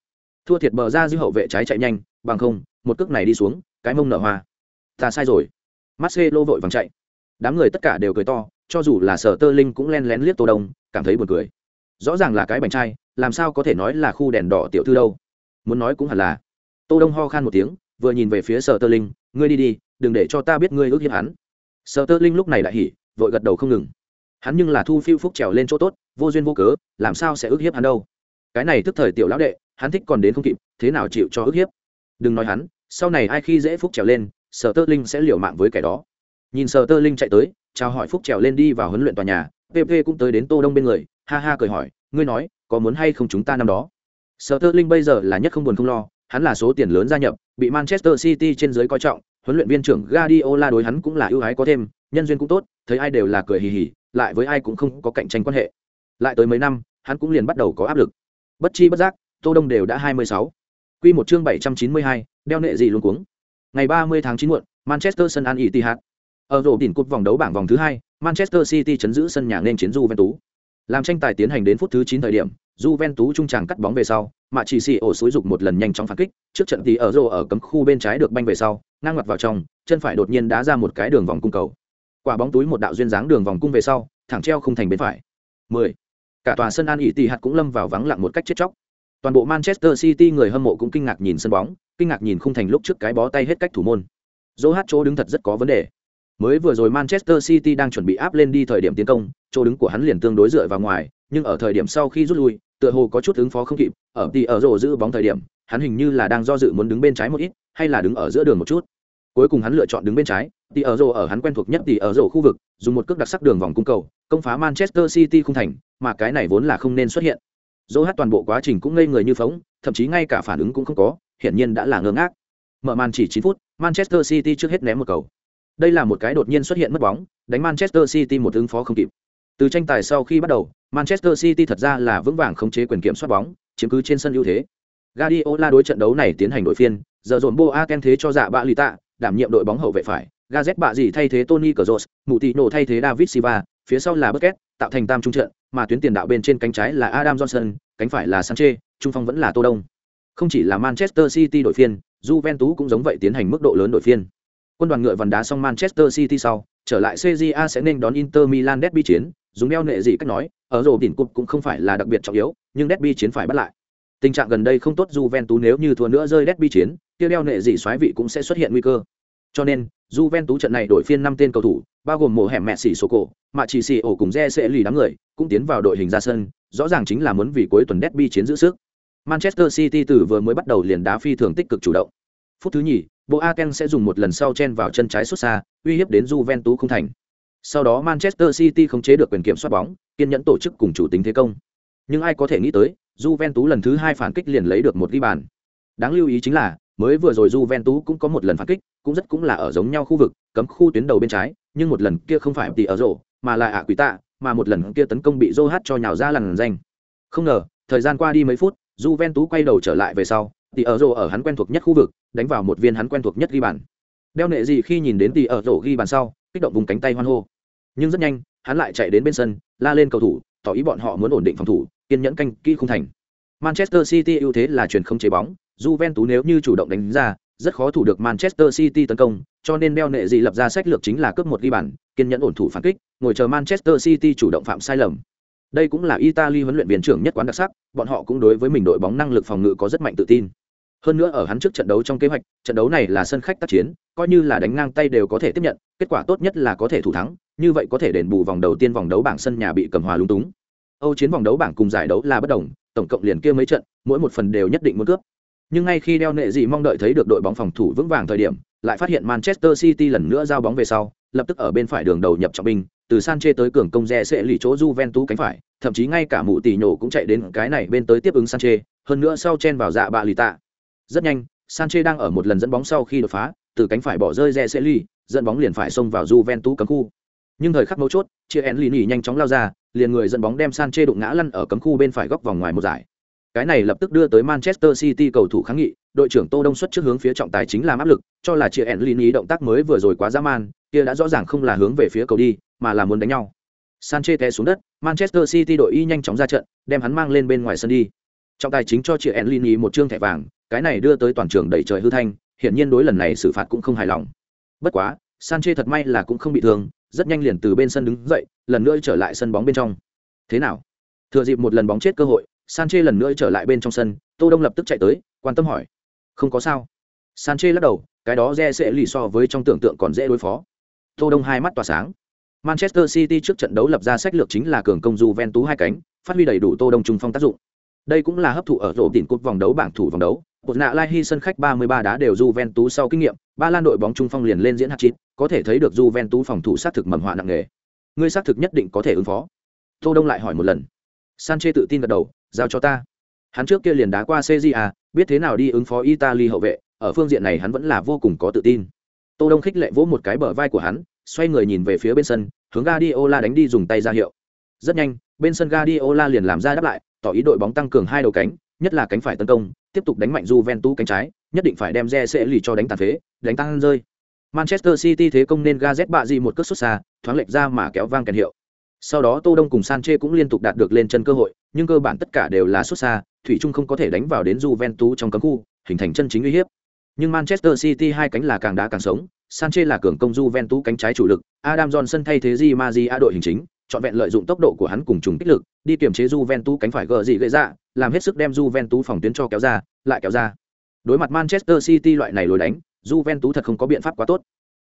Thua thiệt bờ ra dư hậu vệ trái chạy nhanh, bằng không, một cước này đi xuống, cái mông nở hoa. Ta sai rồi. Marcelo vội vàng chạy. Đám người tất cả đều cười to, cho dù là sở tơ linh cũng len lén liếc tô đông, cảm thấy buồn cười. Rõ ràng là cái bánh trai, làm sao có thể nói là khu đèn đỏ tiểu thư đâu. Muốn nói cũng hẳn là. Tô đông ho khan một tiếng, vừa nhìn về phía sở tơ linh ngươi đi đi, đừng để cho ta biết ngươi ước hiếp hắn. Sợ tơ linh lúc này đại hỉ, vội gật đầu không ngừng. Hắn nhưng là thu phiêu phúc trèo lên chỗ tốt, vô duyên vô cớ, làm sao sẽ ước hiếp hắn đâu? Cái này tức thời tiểu lão đệ, hắn thích còn đến không kịp, thế nào chịu cho ước hiếp? Đừng nói hắn, sau này ai khi dễ phúc trèo lên, sở tơ linh sẽ liều mạng với kẻ đó. Nhìn sở tơ linh chạy tới, chào hỏi phúc trèo lên đi vào huấn luyện tòa nhà pp cũng tới đến tô đông bên người, ha ha cười hỏi, ngươi nói, có muốn hay không chúng ta năm đó? Sở tơ linh bây giờ là nhất không buồn không lo, hắn là số tiền lớn gia nhập bị manchester city trên dưới coi trọng huấn luyện viên trưởng Guardiola đối hắn cũng là ưu ái có thêm, nhân duyên cũng tốt, thấy ai đều là cười hì hì, lại với ai cũng không có cạnh tranh quan hệ. Lại tới mấy năm, hắn cũng liền bắt đầu có áp lực. Bất chi bất giác, Tô Đông đều đã 26. Quy một chương 792, đeo nệ gì luôn cuống. Ngày 30 tháng 9 muộn, Manchester sân An Etihad. Ở rổ đỉnh cột vòng đấu bảng vòng thứ hai, Manchester City chấn giữ sân nhà nên chiến du Juventus. Làm tranh tài tiến hành đến phút thứ 9 thời điểm, Juventus trung tràng cắt bóng về sau, mà chỉ xì ổ xúi dục một lần nhanh chóng phản kích, trước trận thì ở rổ ở cấm khu bên trái được banh về sau, ngang mặt vào trong, chân phải đột nhiên đá ra một cái đường vòng cung cầu. Quả bóng túi một đạo duyên dáng đường vòng cung về sau, thẳng treo không thành bên phải. 10. Cả tòa sân An tỷ hạt cũng lâm vào vắng lặng một cách chết chóc. Toàn bộ Manchester City người hâm mộ cũng kinh ngạc nhìn sân bóng, kinh ngạc nhìn không thành lúc trước cái bó tay hết cách thủ môn. Dỗ hát chỗ đứng thật rất có vấn đề. Mới vừa rồi Manchester City đang chuẩn bị áp lên đi thời điểm tiến công, chỗ đứng của hắn liền tương đối dựa vào ngoài, nhưng ở thời điểm sau khi rút lui, tựa hồ có chút ứng phó không kịp, ở thì ở rổ giữ bóng thời điểm, hắn hình như là đang do dự muốn đứng bên trái một ít, hay là đứng ở giữa đường một chút. Cuối cùng hắn lựa chọn đứng bên trái, thì ở rổ ở hắn quen thuộc nhất thì ở rổ khu vực, dùng một cước đặc sắc đường vòng cung cầu, công phá Manchester City không thành, mà cái này vốn là không nên xuất hiện. Dỗ hát toàn bộ quá trình cũng ngây người như phóng, thậm chí ngay cả phản ứng cũng không có, hiển nhiên đã là ngơ ngác. Mở màn chỉ 9 phút, Manchester City trước hết ném một cầu. Đây là một cái đột nhiên xuất hiện mất bóng, đánh Manchester City một ứng phó không kịp. Từ tranh tài sau khi bắt đầu, Manchester City thật ra là vững vàng khống chế quyền kiểm soát bóng, chiếm cứ trên sân ưu thế. Guardiola đối trận đấu này tiến hành đội phiên, giờ dồn Boateng thế cho dạ bạ lì tạ, đảm nhiệm đội bóng hậu vệ phải, Gazet bạ gì thay thế Tony Kroos, Moutinho thay thế David Silva, phía sau là Busquets, tạo thành tam trung trận, mà tuyến tiền đạo bên trên cánh trái là Adam Johnson, cánh phải là Sanchez, trung phong vẫn là Tô Đông. Không chỉ là Manchester City đội phiên, Juventus cũng giống vậy tiến hành mức độ lớn đội phiên. Quân đoàn ngựa vằn đá xong Manchester City sau, trở lại CJA sẽ nên đón Inter Milan derby chiến, dùng đeo nệ gì cách nói, ở rổ đỉnh cục cũng không phải là đặc biệt trọng yếu, nhưng derby chiến phải bắt lại. Tình trạng gần đây không tốt Juventus nếu như thua nữa rơi derby chiến, kia đeo nệ gì xoáy vị cũng sẽ xuất hiện nguy cơ. Cho nên, Juventus trận này đổi phiên năm tên cầu thủ, bao gồm mồ hẻm mẹ xỉ số cổ, mà chỉ xỉ ổ cùng re sẽ lì đám người, cũng tiến vào đội hình ra sân, rõ ràng chính là muốn vì cuối tuần derby chiến giữ sức. Manchester City từ vừa mới bắt đầu liền đá phi thường tích cực chủ động. Phút thứ nhì, Boateng sẽ dùng một lần sau chen vào chân trái xuất xa, uy hiếp đến Juventus không thành. Sau đó Manchester City không chế được quyền kiểm soát bóng, kiên nhẫn tổ chức cùng chủ tính thế công. Nhưng ai có thể nghĩ tới, Juventus lần thứ hai phản kích liền lấy được một ghi bàn. Đáng lưu ý chính là, mới vừa rồi Juventus cũng có một lần phản kích, cũng rất cũng là ở giống nhau khu vực, cấm khu tuyến đầu bên trái, nhưng một lần kia không phải tỷ ở rổ, mà là ạ quỷ tạ, mà một lần kia tấn công bị Zohat cho nhào ra lằn danh. Không ngờ, thời gian qua đi mấy phút, Juventus quay đầu trở lại về sau, tỷ ở rổ ở hắn quen thuộc nhất khu vực, đánh vào một viên hắn quen thuộc nhất ghi bàn. Đeo nệ gì khi nhìn đến tỷ ở rổ ghi bàn sau, kích động vùng cánh tay hoan hô. Nhưng rất nhanh, hắn lại chạy đến bên sân, la lên cầu thủ, tỏ ý bọn họ muốn ổn định phòng thủ, kiên nhẫn canh kỹ không thành. Manchester City ưu thế là chuyển không chế bóng, Juventus nếu như chủ động đánh ra, rất khó thủ được Manchester City tấn công, cho nên Bell nệ gì lập ra sách lược chính là cướp một ghi bàn, kiên nhẫn ổn thủ phản kích, ngồi chờ Manchester City chủ động phạm sai lầm. Đây cũng là Italy huấn luyện viên trưởng nhất quán đặc sắc, bọn họ cũng đối với mình đội bóng năng lực phòng ngự có rất mạnh tự tin. Hơn nữa ở hắn trước trận đấu trong kế hoạch, trận đấu này là sân khách tác chiến, coi như là đánh ngang tay đều có thể tiếp nhận, kết quả tốt nhất là có thể thủ thắng, như vậy có thể đền bù vòng đầu tiên vòng đấu bảng sân nhà bị cầm hòa lung túng. Âu chiến vòng đấu bảng cùng giải đấu là bất đồng, tổng cộng liền kia mấy trận, mỗi một phần đều nhất định muốn cướp. Nhưng ngay khi đeo nệ gì mong đợi thấy được đội bóng phòng thủ vững vàng thời điểm, lại phát hiện Manchester City lần nữa giao bóng về sau, lập tức ở bên phải đường đầu nhập trọng binh, từ Sanchez tới cường công rẽ sẽ lì chỗ Juventus cánh phải, thậm chí ngay cả mụ tỷ nhổ cũng chạy đến cái này bên tới tiếp ứng Sanchez, hơn nữa sau chen vào dạ bạ lì tạ. Rất nhanh, Sanchez đang ở một lần dẫn bóng sau khi đột phá, từ cánh phải bỏ rơi rẽ sẽ lì, dẫn bóng liền phải xông vào Juventus cấm khu. Nhưng thời khắc mấu chốt, chia en lì nhanh chóng lao ra, liền người dẫn bóng đem Sanchez đụng ngã lăn ở cấm khu bên phải góc vòng ngoài một giải. Cái này lập tức đưa tới Manchester City cầu thủ kháng nghị, đội trưởng Tô Đông xuất trước hướng phía trọng tài chính làm áp lực, cho là chia en lì động tác mới vừa rồi quá dã man, kia đã rõ ràng không là hướng về phía cầu đi, mà là muốn đánh nhau. Sanchez té xuống đất, Manchester City đội y nhanh chóng ra trận, đem hắn mang lên bên ngoài sân đi. Trọng tài chính cho chia én lì một trương thẻ vàng, cái này đưa tới toàn trường đầy trời hư thanh, hiển nhiên đối lần này xử phạt cũng không hài lòng. Bất quá, Sanchez thật may là cũng không bị thương, rất nhanh liền từ bên sân đứng dậy, lần nữa trở lại sân bóng bên trong. Thế nào? Thừa dịp một lần bóng chết cơ hội, Sanchez lần nữa trở lại bên trong sân, Tô Đông lập tức chạy tới, quan tâm hỏi: "Không có sao?" Sanchez lắc đầu, cái đó dễ sẽ lì so với trong tưởng tượng còn dễ đối phó. Tô Đông hai mắt tỏa sáng. Manchester City trước trận đấu lập ra sách lược chính là cường công Juventus hai cánh, phát huy đầy đủ Tô Đông trung phong tác dụng. Đây cũng là hấp thụ ở rổ đỉnh cột vòng đấu bảng thủ vòng đấu. Một nạ Lai Hy sân khách 33 đá đều Juventus sau kinh nghiệm, ba lan đội bóng trung phong liền lên diễn hạt chín, có thể thấy được Juventus phòng thủ sát thực mầm họa nặng nề. Ngươi sát thực nhất định có thể ứng phó. Tô Đông lại hỏi một lần. Sanchez tự tin gật đầu, giao cho ta. Hắn trước kia liền đá qua Serie biết thế nào đi ứng phó Italy hậu vệ, ở phương diện này hắn vẫn là vô cùng có tự tin. Tô Đông khích lệ vỗ một cái bờ vai của hắn, xoay người nhìn về phía bên sân, hướng Guardiola đánh đi dùng tay ra hiệu. Rất nhanh, bên sân Guardiola liền làm ra đáp lại, tỏ ý đội bóng tăng cường hai đầu cánh, nhất là cánh phải tấn công, tiếp tục đánh mạnh Juventus cánh trái, nhất định phải đem Re sẽ lì cho đánh tàn phế, đánh tăng rơi. Manchester City thế công nên Gazet bạ gì một cước xuất xa, thoáng lệch ra mà kéo vang kèn hiệu. Sau đó Tô Đông cùng Sanchez cũng liên tục đạt được lên chân cơ hội, nhưng cơ bản tất cả đều là xuất xa, thủy chung không có thể đánh vào đến Juventus trong cấm khu, hình thành chân chính uy hiếp. Nhưng Manchester City hai cánh là càng đá càng sống, Sanchez là cường công Juventus cánh trái chủ lực, Adam Johnson thay thế Di Maria đội hình chính, chọn vẹn lợi dụng tốc độ của hắn cùng trùng kích lực, đi kiểm chế Juventus cánh phải gờ gì gây ra, làm hết sức đem Juventus phòng tuyến cho kéo ra, lại kéo ra. Đối mặt Manchester City loại này lối đánh, Juventus thật không có biện pháp quá tốt.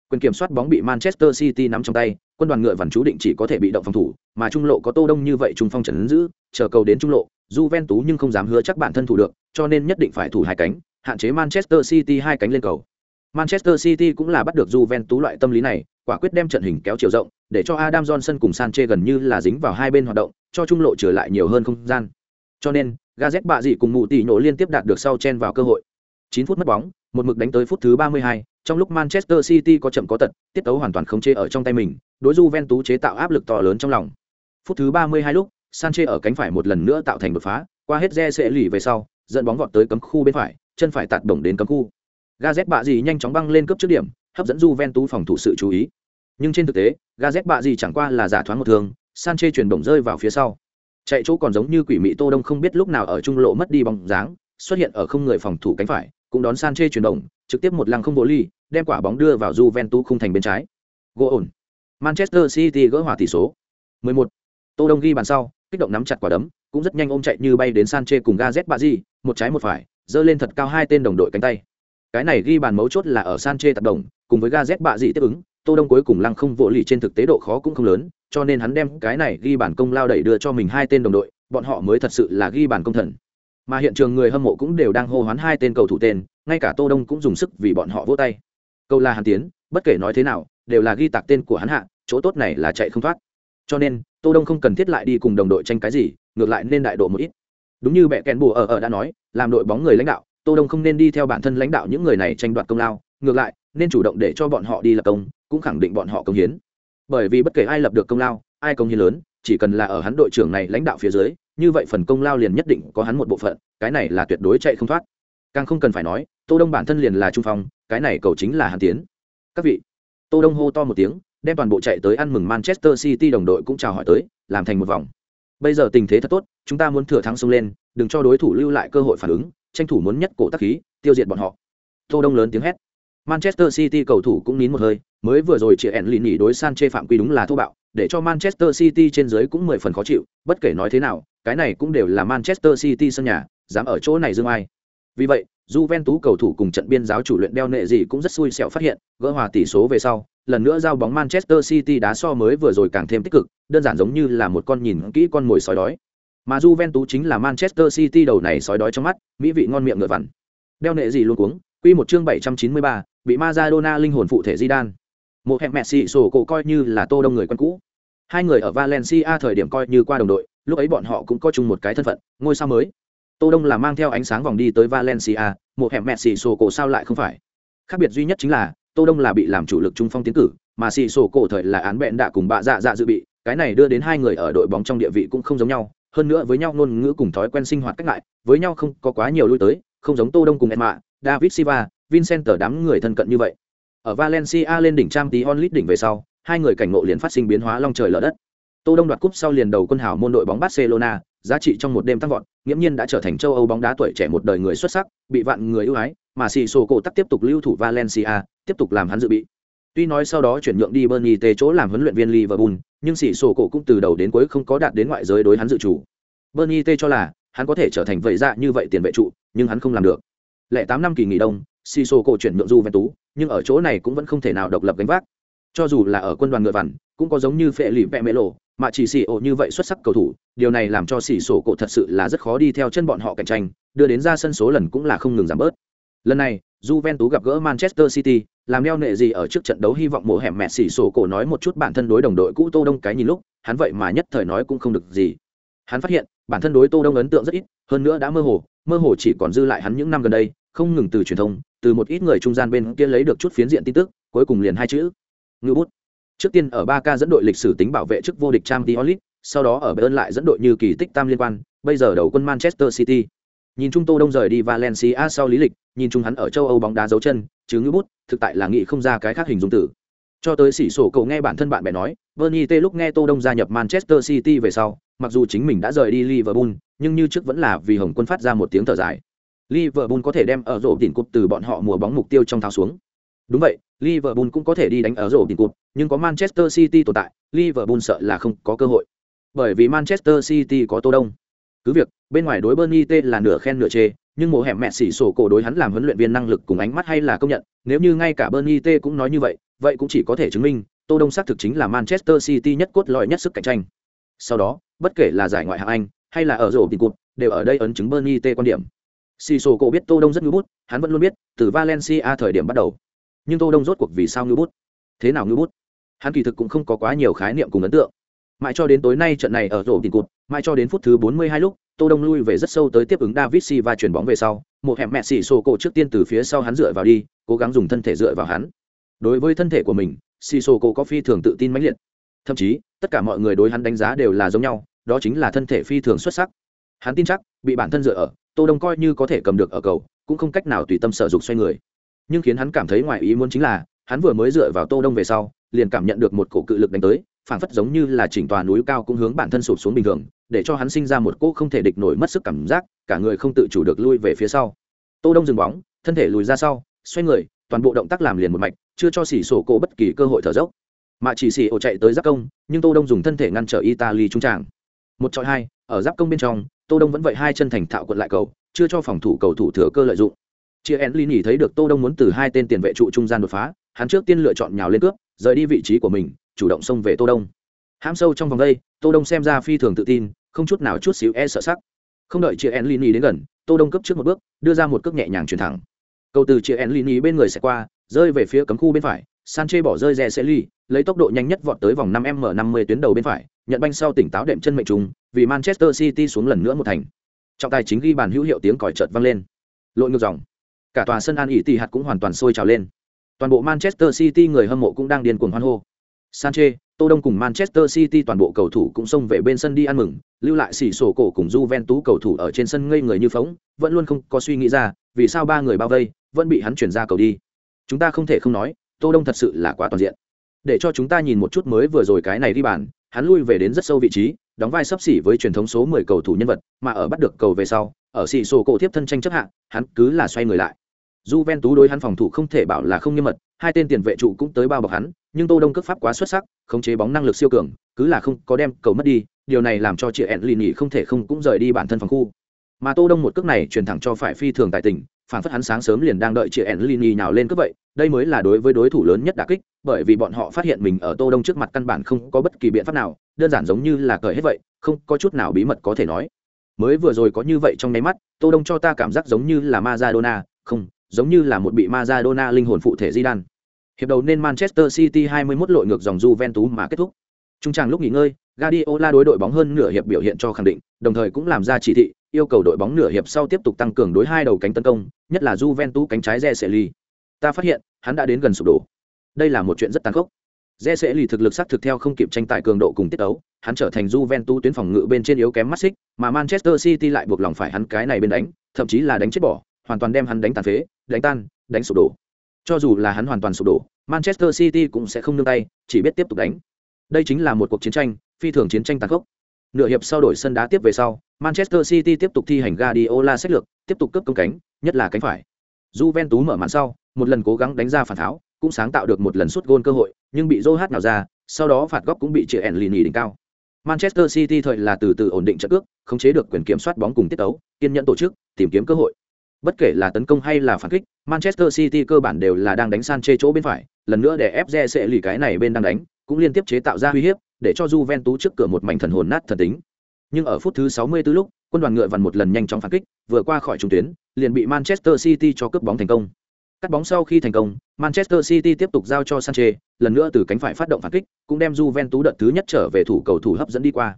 Quyền kiểm soát bóng bị Manchester City nắm trong tay, quân đoàn ngựa vằn chú định chỉ có thể bị động phòng thủ, mà trung lộ có Tô Đông như vậy trung phong trấn giữ, chờ cầu đến trung lộ, Juventus nhưng không dám hứa chắc bản thân thủ được, cho nên nhất định phải thủ hai cánh, hạn chế Manchester City hai cánh lên cầu. Manchester City cũng là bắt được Juventus loại tâm lý này, quả quyết đem trận hình kéo chiều rộng, để cho Adam Johnson cùng Sanchez gần như là dính vào hai bên hoạt động, cho trung lộ trở lại nhiều hơn không gian. Cho nên, Gazet bạ dị cùng mụ tỷ nổ liên tiếp đạt được sau chen vào cơ hội. 9 phút mất bóng, một mực đánh tới phút thứ 32, trong lúc Manchester City có chậm có tật, tiết tấu hoàn toàn không chế ở trong tay mình, đối Juventus chế tạo áp lực to lớn trong lòng. Phút thứ 32 lúc, Sanchez ở cánh phải một lần nữa tạo thành đột phá, qua hết re sẽ lì về sau, dẫn bóng vọt tới cấm khu bên phải, chân phải tạt đồng đến cấm khu. Gazet bạ gì nhanh chóng băng lên cấp trước điểm, hấp dẫn Juventus phòng thủ sự chú ý. Nhưng trên thực tế, Gazet bạ gì chẳng qua là giả thoáng một thường, Sanchez chuyển động rơi vào phía sau. Chạy chỗ còn giống như quỷ mị Tô Đông không biết lúc nào ở trung lộ mất đi bóng dáng, xuất hiện ở không người phòng thủ cánh phải, cũng đón Sanchez chuyển động, trực tiếp một lăng không bộ ly, đem quả bóng đưa vào Juventus khung thành bên trái. Gỗ ổn. Manchester City gỡ hòa tỷ số. 11. Tô Đông ghi bàn sau, kích động nắm chặt quả đấm, cũng rất nhanh ôm chạy như bay đến Sanchez cùng Gazet Bazi, một trái một phải, giơ lên thật cao hai tên đồng đội cánh tay. Cái này ghi bàn mấu chốt là ở Sanchez tập đồng, cùng với Gazet Bazi tiếp ứng, Tô Đông cuối cùng lăng không vỗ lì trên thực tế độ khó cũng không lớn, cho nên hắn đem cái này ghi bàn công lao đẩy đưa cho mình hai tên đồng đội, bọn họ mới thật sự là ghi bàn công thần. Mà hiện trường người hâm mộ cũng đều đang hô hoán hai tên cầu thủ tên, ngay cả Tô Đông cũng dùng sức vì bọn họ vỗ tay. Câu là Hàn Tiến, bất kể nói thế nào, đều là ghi tạc tên của hắn hạ, chỗ tốt này là chạy không thoát. Cho nên, Tô Đông không cần thiết lại đi cùng đồng đội tranh cái gì, ngược lại nên đại độ một ít. Đúng như mẹ kèn bùa ở ở đã nói, làm đội bóng người lãnh đạo, Tô Đông không nên đi theo bản thân lãnh đạo những người này tranh đoạt công lao, ngược lại, nên chủ động để cho bọn họ đi lập công, cũng khẳng định bọn họ công hiến. Bởi vì bất kể ai lập được công lao, ai công hiến lớn, chỉ cần là ở hắn đội trưởng này lãnh đạo phía dưới, như vậy phần công lao liền nhất định có hắn một bộ phận, cái này là tuyệt đối chạy không thoát. Càng không cần phải nói, Tô Đông bản thân liền là trung phong, cái này cầu chính là hắn tiến. Các vị, Tô Đông hô to một tiếng, đem toàn bộ chạy tới ăn mừng Manchester City đồng đội cũng chào hỏi tới, làm thành một vòng. Bây giờ tình thế thật tốt, chúng ta muốn thừa thắng xông lên, đừng cho đối thủ lưu lại cơ hội phản ứng, tranh thủ muốn nhất cổ tắc khí, tiêu diệt bọn họ. Tô Đông lớn tiếng hét. Manchester City cầu thủ cũng nín một hơi, mới vừa rồi chị ẻn lì nỉ đối Sanchez phạm quy đúng là thô bạo, để cho Manchester City trên dưới cũng mười phần khó chịu, bất kể nói thế nào, cái này cũng đều là Manchester City sân nhà, dám ở chỗ này dương ai. Vì vậy, Juventus cầu thủ cùng trận biên giáo chủ luyện đeo nệ gì cũng rất xui xẻo phát hiện, gỡ hòa tỷ số về sau, lần nữa giao bóng Manchester City đá so mới vừa rồi càng thêm tích cực, đơn giản giống như là một con nhìn kỹ con mồi sói đói. Mà Juventus chính là Manchester City đầu này sói đói trong mắt, mỹ vị ngon miệng ngựa vằn. Đeo nệ gì luôn cuống, quy một chương 793, bị Maradona linh hồn phụ thể Zidane. Một hẹn Messi sổ cổ coi như là tô đông người quân cũ. Hai người ở Valencia thời điểm coi như qua đồng đội, lúc ấy bọn họ cũng có chung một cái thân phận, ngôi sao mới. Tô Đông là mang theo ánh sáng vòng đi tới Valencia, một hẻm Messi sổ cổ sao lại không phải. Khác biệt duy nhất chính là, Tô Đông là bị làm chủ lực trung phong tiến cử, mà xì sổ cổ thời là án bẹn đã cùng bạ dạ dạ dự bị, cái này đưa đến hai người ở đội bóng trong địa vị cũng không giống nhau, hơn nữa với nhau ngôn ngữ cùng thói quen sinh hoạt cách lại, với nhau không có quá nhiều lui tới, không giống Tô Đông cùng Emma, David Silva, Vincent đám người thân cận như vậy. Ở Valencia lên đỉnh trang tí onlit đỉnh về sau, hai người cảnh ngộ liền phát sinh biến hóa long trời lở đất. Tô Đông đoạt cúp sau liền đầu quân hào môn đội bóng Barcelona, giá trị trong một đêm tăng vọt, nghiễm nhiên đã trở thành châu Âu bóng đá tuổi trẻ một đời người xuất sắc, bị vạn người ưu ái, mà Sissoko tắc tiếp tục lưu thủ Valencia, tiếp tục làm hắn dự bị. Tuy nói sau đó chuyển nhượng đi Burnley tê chỗ làm huấn luyện viên Liverpool, nhưng Sissoko cũng từ đầu đến cuối không có đạt đến ngoại giới đối hắn dự chủ. Burnley tê cho là hắn có thể trở thành vậy dạ như vậy tiền vệ trụ, nhưng hắn không làm được. Lệ tám năm kỳ nghỉ đông, Sissoko chuyển nhượng Juventus, nhưng ở chỗ này cũng vẫn không thể nào độc lập gánh vác. Cho dù là ở quân đoàn ngựa vằn, cũng có giống như phệ lì vẹ mễ lộ, mà chỉ xì ổ như vậy xuất sắc cầu thủ điều này làm cho xì sổ cổ thật sự là rất khó đi theo chân bọn họ cạnh tranh đưa đến ra sân số lần cũng là không ngừng giảm bớt lần này Juventus gặp gỡ Manchester City làm neo nệ gì ở trước trận đấu hy vọng mổ hẻm mẹ xì sổ cổ nói một chút bản thân đối đồng đội cũ tô đông cái nhìn lúc hắn vậy mà nhất thời nói cũng không được gì hắn phát hiện bản thân đối tô đông ấn tượng rất ít hơn nữa đã mơ hồ mơ hồ chỉ còn dư lại hắn những năm gần đây không ngừng từ truyền thông từ một ít người trung gian bên kia lấy được chút phiến diện tin tức cuối cùng liền hai chữ ngư bút Trước tiên ở 3K dẫn đội lịch sử tính bảo vệ chức vô địch Champions League, sau đó ở Bayern lại dẫn đội như kỳ tích tam liên quan, bây giờ đầu quân Manchester City. Nhìn chung Tô Đông rời đi Valencia sau lý lịch, nhìn chung hắn ở châu Âu bóng đá dấu chân, chứ ngư bút, thực tại là nghĩ không ra cái khác hình dung tử. Cho tới sỉ sổ cầu nghe bản thân bạn bè nói, Bernie T lúc nghe Tô Đông gia nhập Manchester City về sau, mặc dù chính mình đã rời đi Liverpool, nhưng như trước vẫn là vì Hồng Quân phát ra một tiếng thở dài. Liverpool có thể đem ở rổ tiền cúp từ bọn họ mùa bóng mục tiêu trong tháo xuống. Đúng vậy, Liverpool cũng có thể đi đánh ở rổ tiền cúp, nhưng có Manchester City tồn tại, Liverpool sợ là không có cơ hội. Bởi vì Manchester City có Tô Đông. Cứ việc, bên ngoài đối Burnley T là nửa khen nửa chê, nhưng mùa hẻm mẹ xỉ sổ cổ đối hắn làm huấn luyện viên năng lực cùng ánh mắt hay là công nhận, nếu như ngay cả Burnley T cũng nói như vậy, vậy cũng chỉ có thể chứng minh, Tô Đông xác thực chính là Manchester City nhất cốt lõi nhất sức cạnh tranh. Sau đó, bất kể là giải ngoại hạng Anh hay là ở rổ tiền cột, đều ở đây ấn chứng Burnley T quan điểm. Sissoko biết Tô Đông rất nhu bút, hắn vẫn luôn biết, từ Valencia thời điểm bắt đầu. Nhưng Tô Đông rốt cuộc vì sao nhu bút? Thế nào nhu bút? hắn kỳ thực cũng không có quá nhiều khái niệm cùng ấn tượng mãi cho đến tối nay trận này ở rổ tiền cụt mãi cho đến phút thứ 42 lúc tô đông lui về rất sâu tới tiếp ứng david silva chuyển bóng về sau một hẻm mẹ xì sổ cổ trước tiên từ phía sau hắn dựa vào đi cố gắng dùng thân thể dựa vào hắn đối với thân thể của mình xì sổ cổ có phi thường tự tin mãnh liệt thậm chí tất cả mọi người đối hắn đánh giá đều là giống nhau đó chính là thân thể phi thường xuất sắc hắn tin chắc bị bản thân dựa ở tô đông coi như có thể cầm được ở cầu, cũng không cách nào tùy tâm sở dục xoay người. Nhưng khiến hắn cảm thấy ngoài ý muốn chính là, hắn vừa mới dựa vào tô đông về sau, liền cảm nhận được một cổ cự lực đánh tới, phảng phất giống như là chỉnh tòa núi cao cũng hướng bản thân sụp xuống bình thường, để cho hắn sinh ra một cỗ không thể địch nổi mất sức cảm giác, cả người không tự chủ được lui về phía sau. Tô đông dừng bóng, thân thể lùi ra sau, xoay người, toàn bộ động tác làm liền một mạch, chưa cho xỉ sổ cổ bất kỳ cơ hội thở dốc. Mà chỉ xỉ ổ chạy tới giáp công, nhưng tô đông dùng thân thể ngăn trở italy trung tràng một trọi hai, ở giáp công bên trong, tô đông vẫn vậy hai chân thành thạo quật lại cầu, chưa cho phòng thủ cầu thủ thừa cơ lợi dụng. Chia en lini thấy được tô đông muốn từ hai tên tiền vệ trụ trung gian đột phá, hắn trước tiên lựa chọn nhào lên cướp, rời đi vị trí của mình, chủ động xông về tô đông. Hãm sâu trong vòng đây, tô đông xem ra phi thường tự tin, không chút nào chút xíu e sợ sắc. Không đợi chia en lini đến gần, tô đông cấp trước một bước, đưa ra một cước nhẹ nhàng chuyển thẳng. Cầu từ chia en lini bên người sẽ qua, rơi về phía cấm khu bên phải Sanche bỏ rơi rẻ sẽ ly, lấy tốc độ nhanh nhất vọt tới vòng 5m50 tuyến đầu bên phải, nhận banh sau tỉnh táo đệm chân mệnh trùng, vì Manchester City xuống lần nữa một thành. Trọng tài chính ghi bàn hữu hiệu tiếng còi chợt vang lên. Lội ngược dòng. Cả tòa sân An ỉ tỷ hạt cũng hoàn toàn sôi trào lên. Toàn bộ Manchester City người hâm mộ cũng đang điên cuồng hoan hô. Sanche, Tô Đông cùng Manchester City toàn bộ cầu thủ cũng xông về bên sân đi ăn mừng, lưu lại xỉ sổ cổ cùng Juventus cầu thủ ở trên sân ngây người như phóng, vẫn luôn không có suy nghĩ ra, vì sao ba người bao vây, vẫn bị hắn chuyển ra cầu đi. Chúng ta không thể không nói, Tô Đông thật sự là quá toàn diện. Để cho chúng ta nhìn một chút mới vừa rồi cái này đi bàn, hắn lui về đến rất sâu vị trí, đóng vai sấp xỉ với truyền thống số 10 cầu thủ nhân vật, mà ở bắt được cầu về sau, ở xì sổ cổ tiếp thân tranh chấp hạ, hắn cứ là xoay người lại. Juventus đối hắn phòng thủ không thể bảo là không nghiêm mật, hai tên tiền vệ trụ cũng tới bao bọc hắn, nhưng Tô Đông cước pháp quá xuất sắc, khống chế bóng năng lực siêu cường, cứ là không có đem cầu mất đi, điều này làm cho chị Enlini không thể không cũng rời đi bản thân phòng khu. Mà Tô Đông một cước này truyền thẳng cho phải phi thường tài tình, phản phất hắn sáng sớm liền đang đợi chị Enlini nào lên cước vậy, đây mới là đối với đối thủ lớn nhất đả kích, bởi vì bọn họ phát hiện mình ở Tô Đông trước mặt căn bản không có bất kỳ biện pháp nào, đơn giản giống như là cởi hết vậy, không có chút nào bí mật có thể nói. Mới vừa rồi có như vậy trong nháy mắt, Tô Đông cho ta cảm giác giống như là Maradona, không, giống như là một bị Maradona linh hồn phụ thể Zidane. Hiệp đầu nên Manchester City 21 lội ngược dòng Juventus mà kết thúc. Trung tràng lúc nghỉ ngơi, Guardiola đối đội bóng hơn nửa hiệp biểu hiện cho khẳng định, đồng thời cũng làm ra chỉ thị, yêu cầu đội bóng nửa hiệp sau tiếp tục tăng cường đối hai đầu cánh tấn công, nhất là Juventus cánh trái Zeseli. Ta phát hiện, hắn đã đến gần sụp đổ. Đây là một chuyện rất tàn khốc. Zeseli thực lực sắc thực theo không kịp tranh tài cường độ cùng tiết đấu, hắn trở thành Juventus tuyến phòng ngự bên trên yếu kém mắt xích, mà Manchester City lại buộc lòng phải hắn cái này bên đánh, thậm chí là đánh chết bỏ, hoàn toàn đem hắn đánh tàn phế, đánh tan, đánh sụp đổ. Cho dù là hắn hoàn toàn sụp đổ, Manchester City cũng sẽ không nương tay, chỉ biết tiếp tục đánh. Đây chính là một cuộc chiến tranh, phi thường chiến tranh tàn khốc. Nửa hiệp sau đổi sân đá tiếp về sau, Manchester City tiếp tục thi hành Guardiola sách lược, tiếp tục cướp công cánh, nhất là cánh phải. Juventus mở màn sau, một lần cố gắng đánh ra phản tháo, cũng sáng tạo được một lần suốt gôn cơ hội, nhưng bị Joe nào ra, sau đó phạt góc cũng bị Triệu Enlini đỉnh cao. Manchester City thời là từ từ ổn định trận cước, khống chế được quyền kiểm soát bóng cùng tiết tấu, kiên nhẫn tổ chức, tìm kiếm cơ hội. Bất kể là tấn công hay là phản kích, Manchester City cơ bản đều là đang đánh san chê chỗ bên phải, lần nữa để FZ sẽ lì cái này bên đang đánh, cũng liên tiếp chế tạo ra uy hiếp, để cho Juventus trước cửa một mảnh thần hồn nát thần tính. Nhưng ở phút thứ 64 lúc, quân đoàn ngựa vằn một lần nhanh chóng phản kích, vừa qua khỏi trung tuyến, liền bị Manchester City cho cướp bóng thành công. Cắt bóng sau khi thành công, Manchester City tiếp tục giao cho Sanchez, lần nữa từ cánh phải phát động phản kích, cũng đem Juventus đợt thứ nhất trở về thủ cầu thủ hấp dẫn đi qua.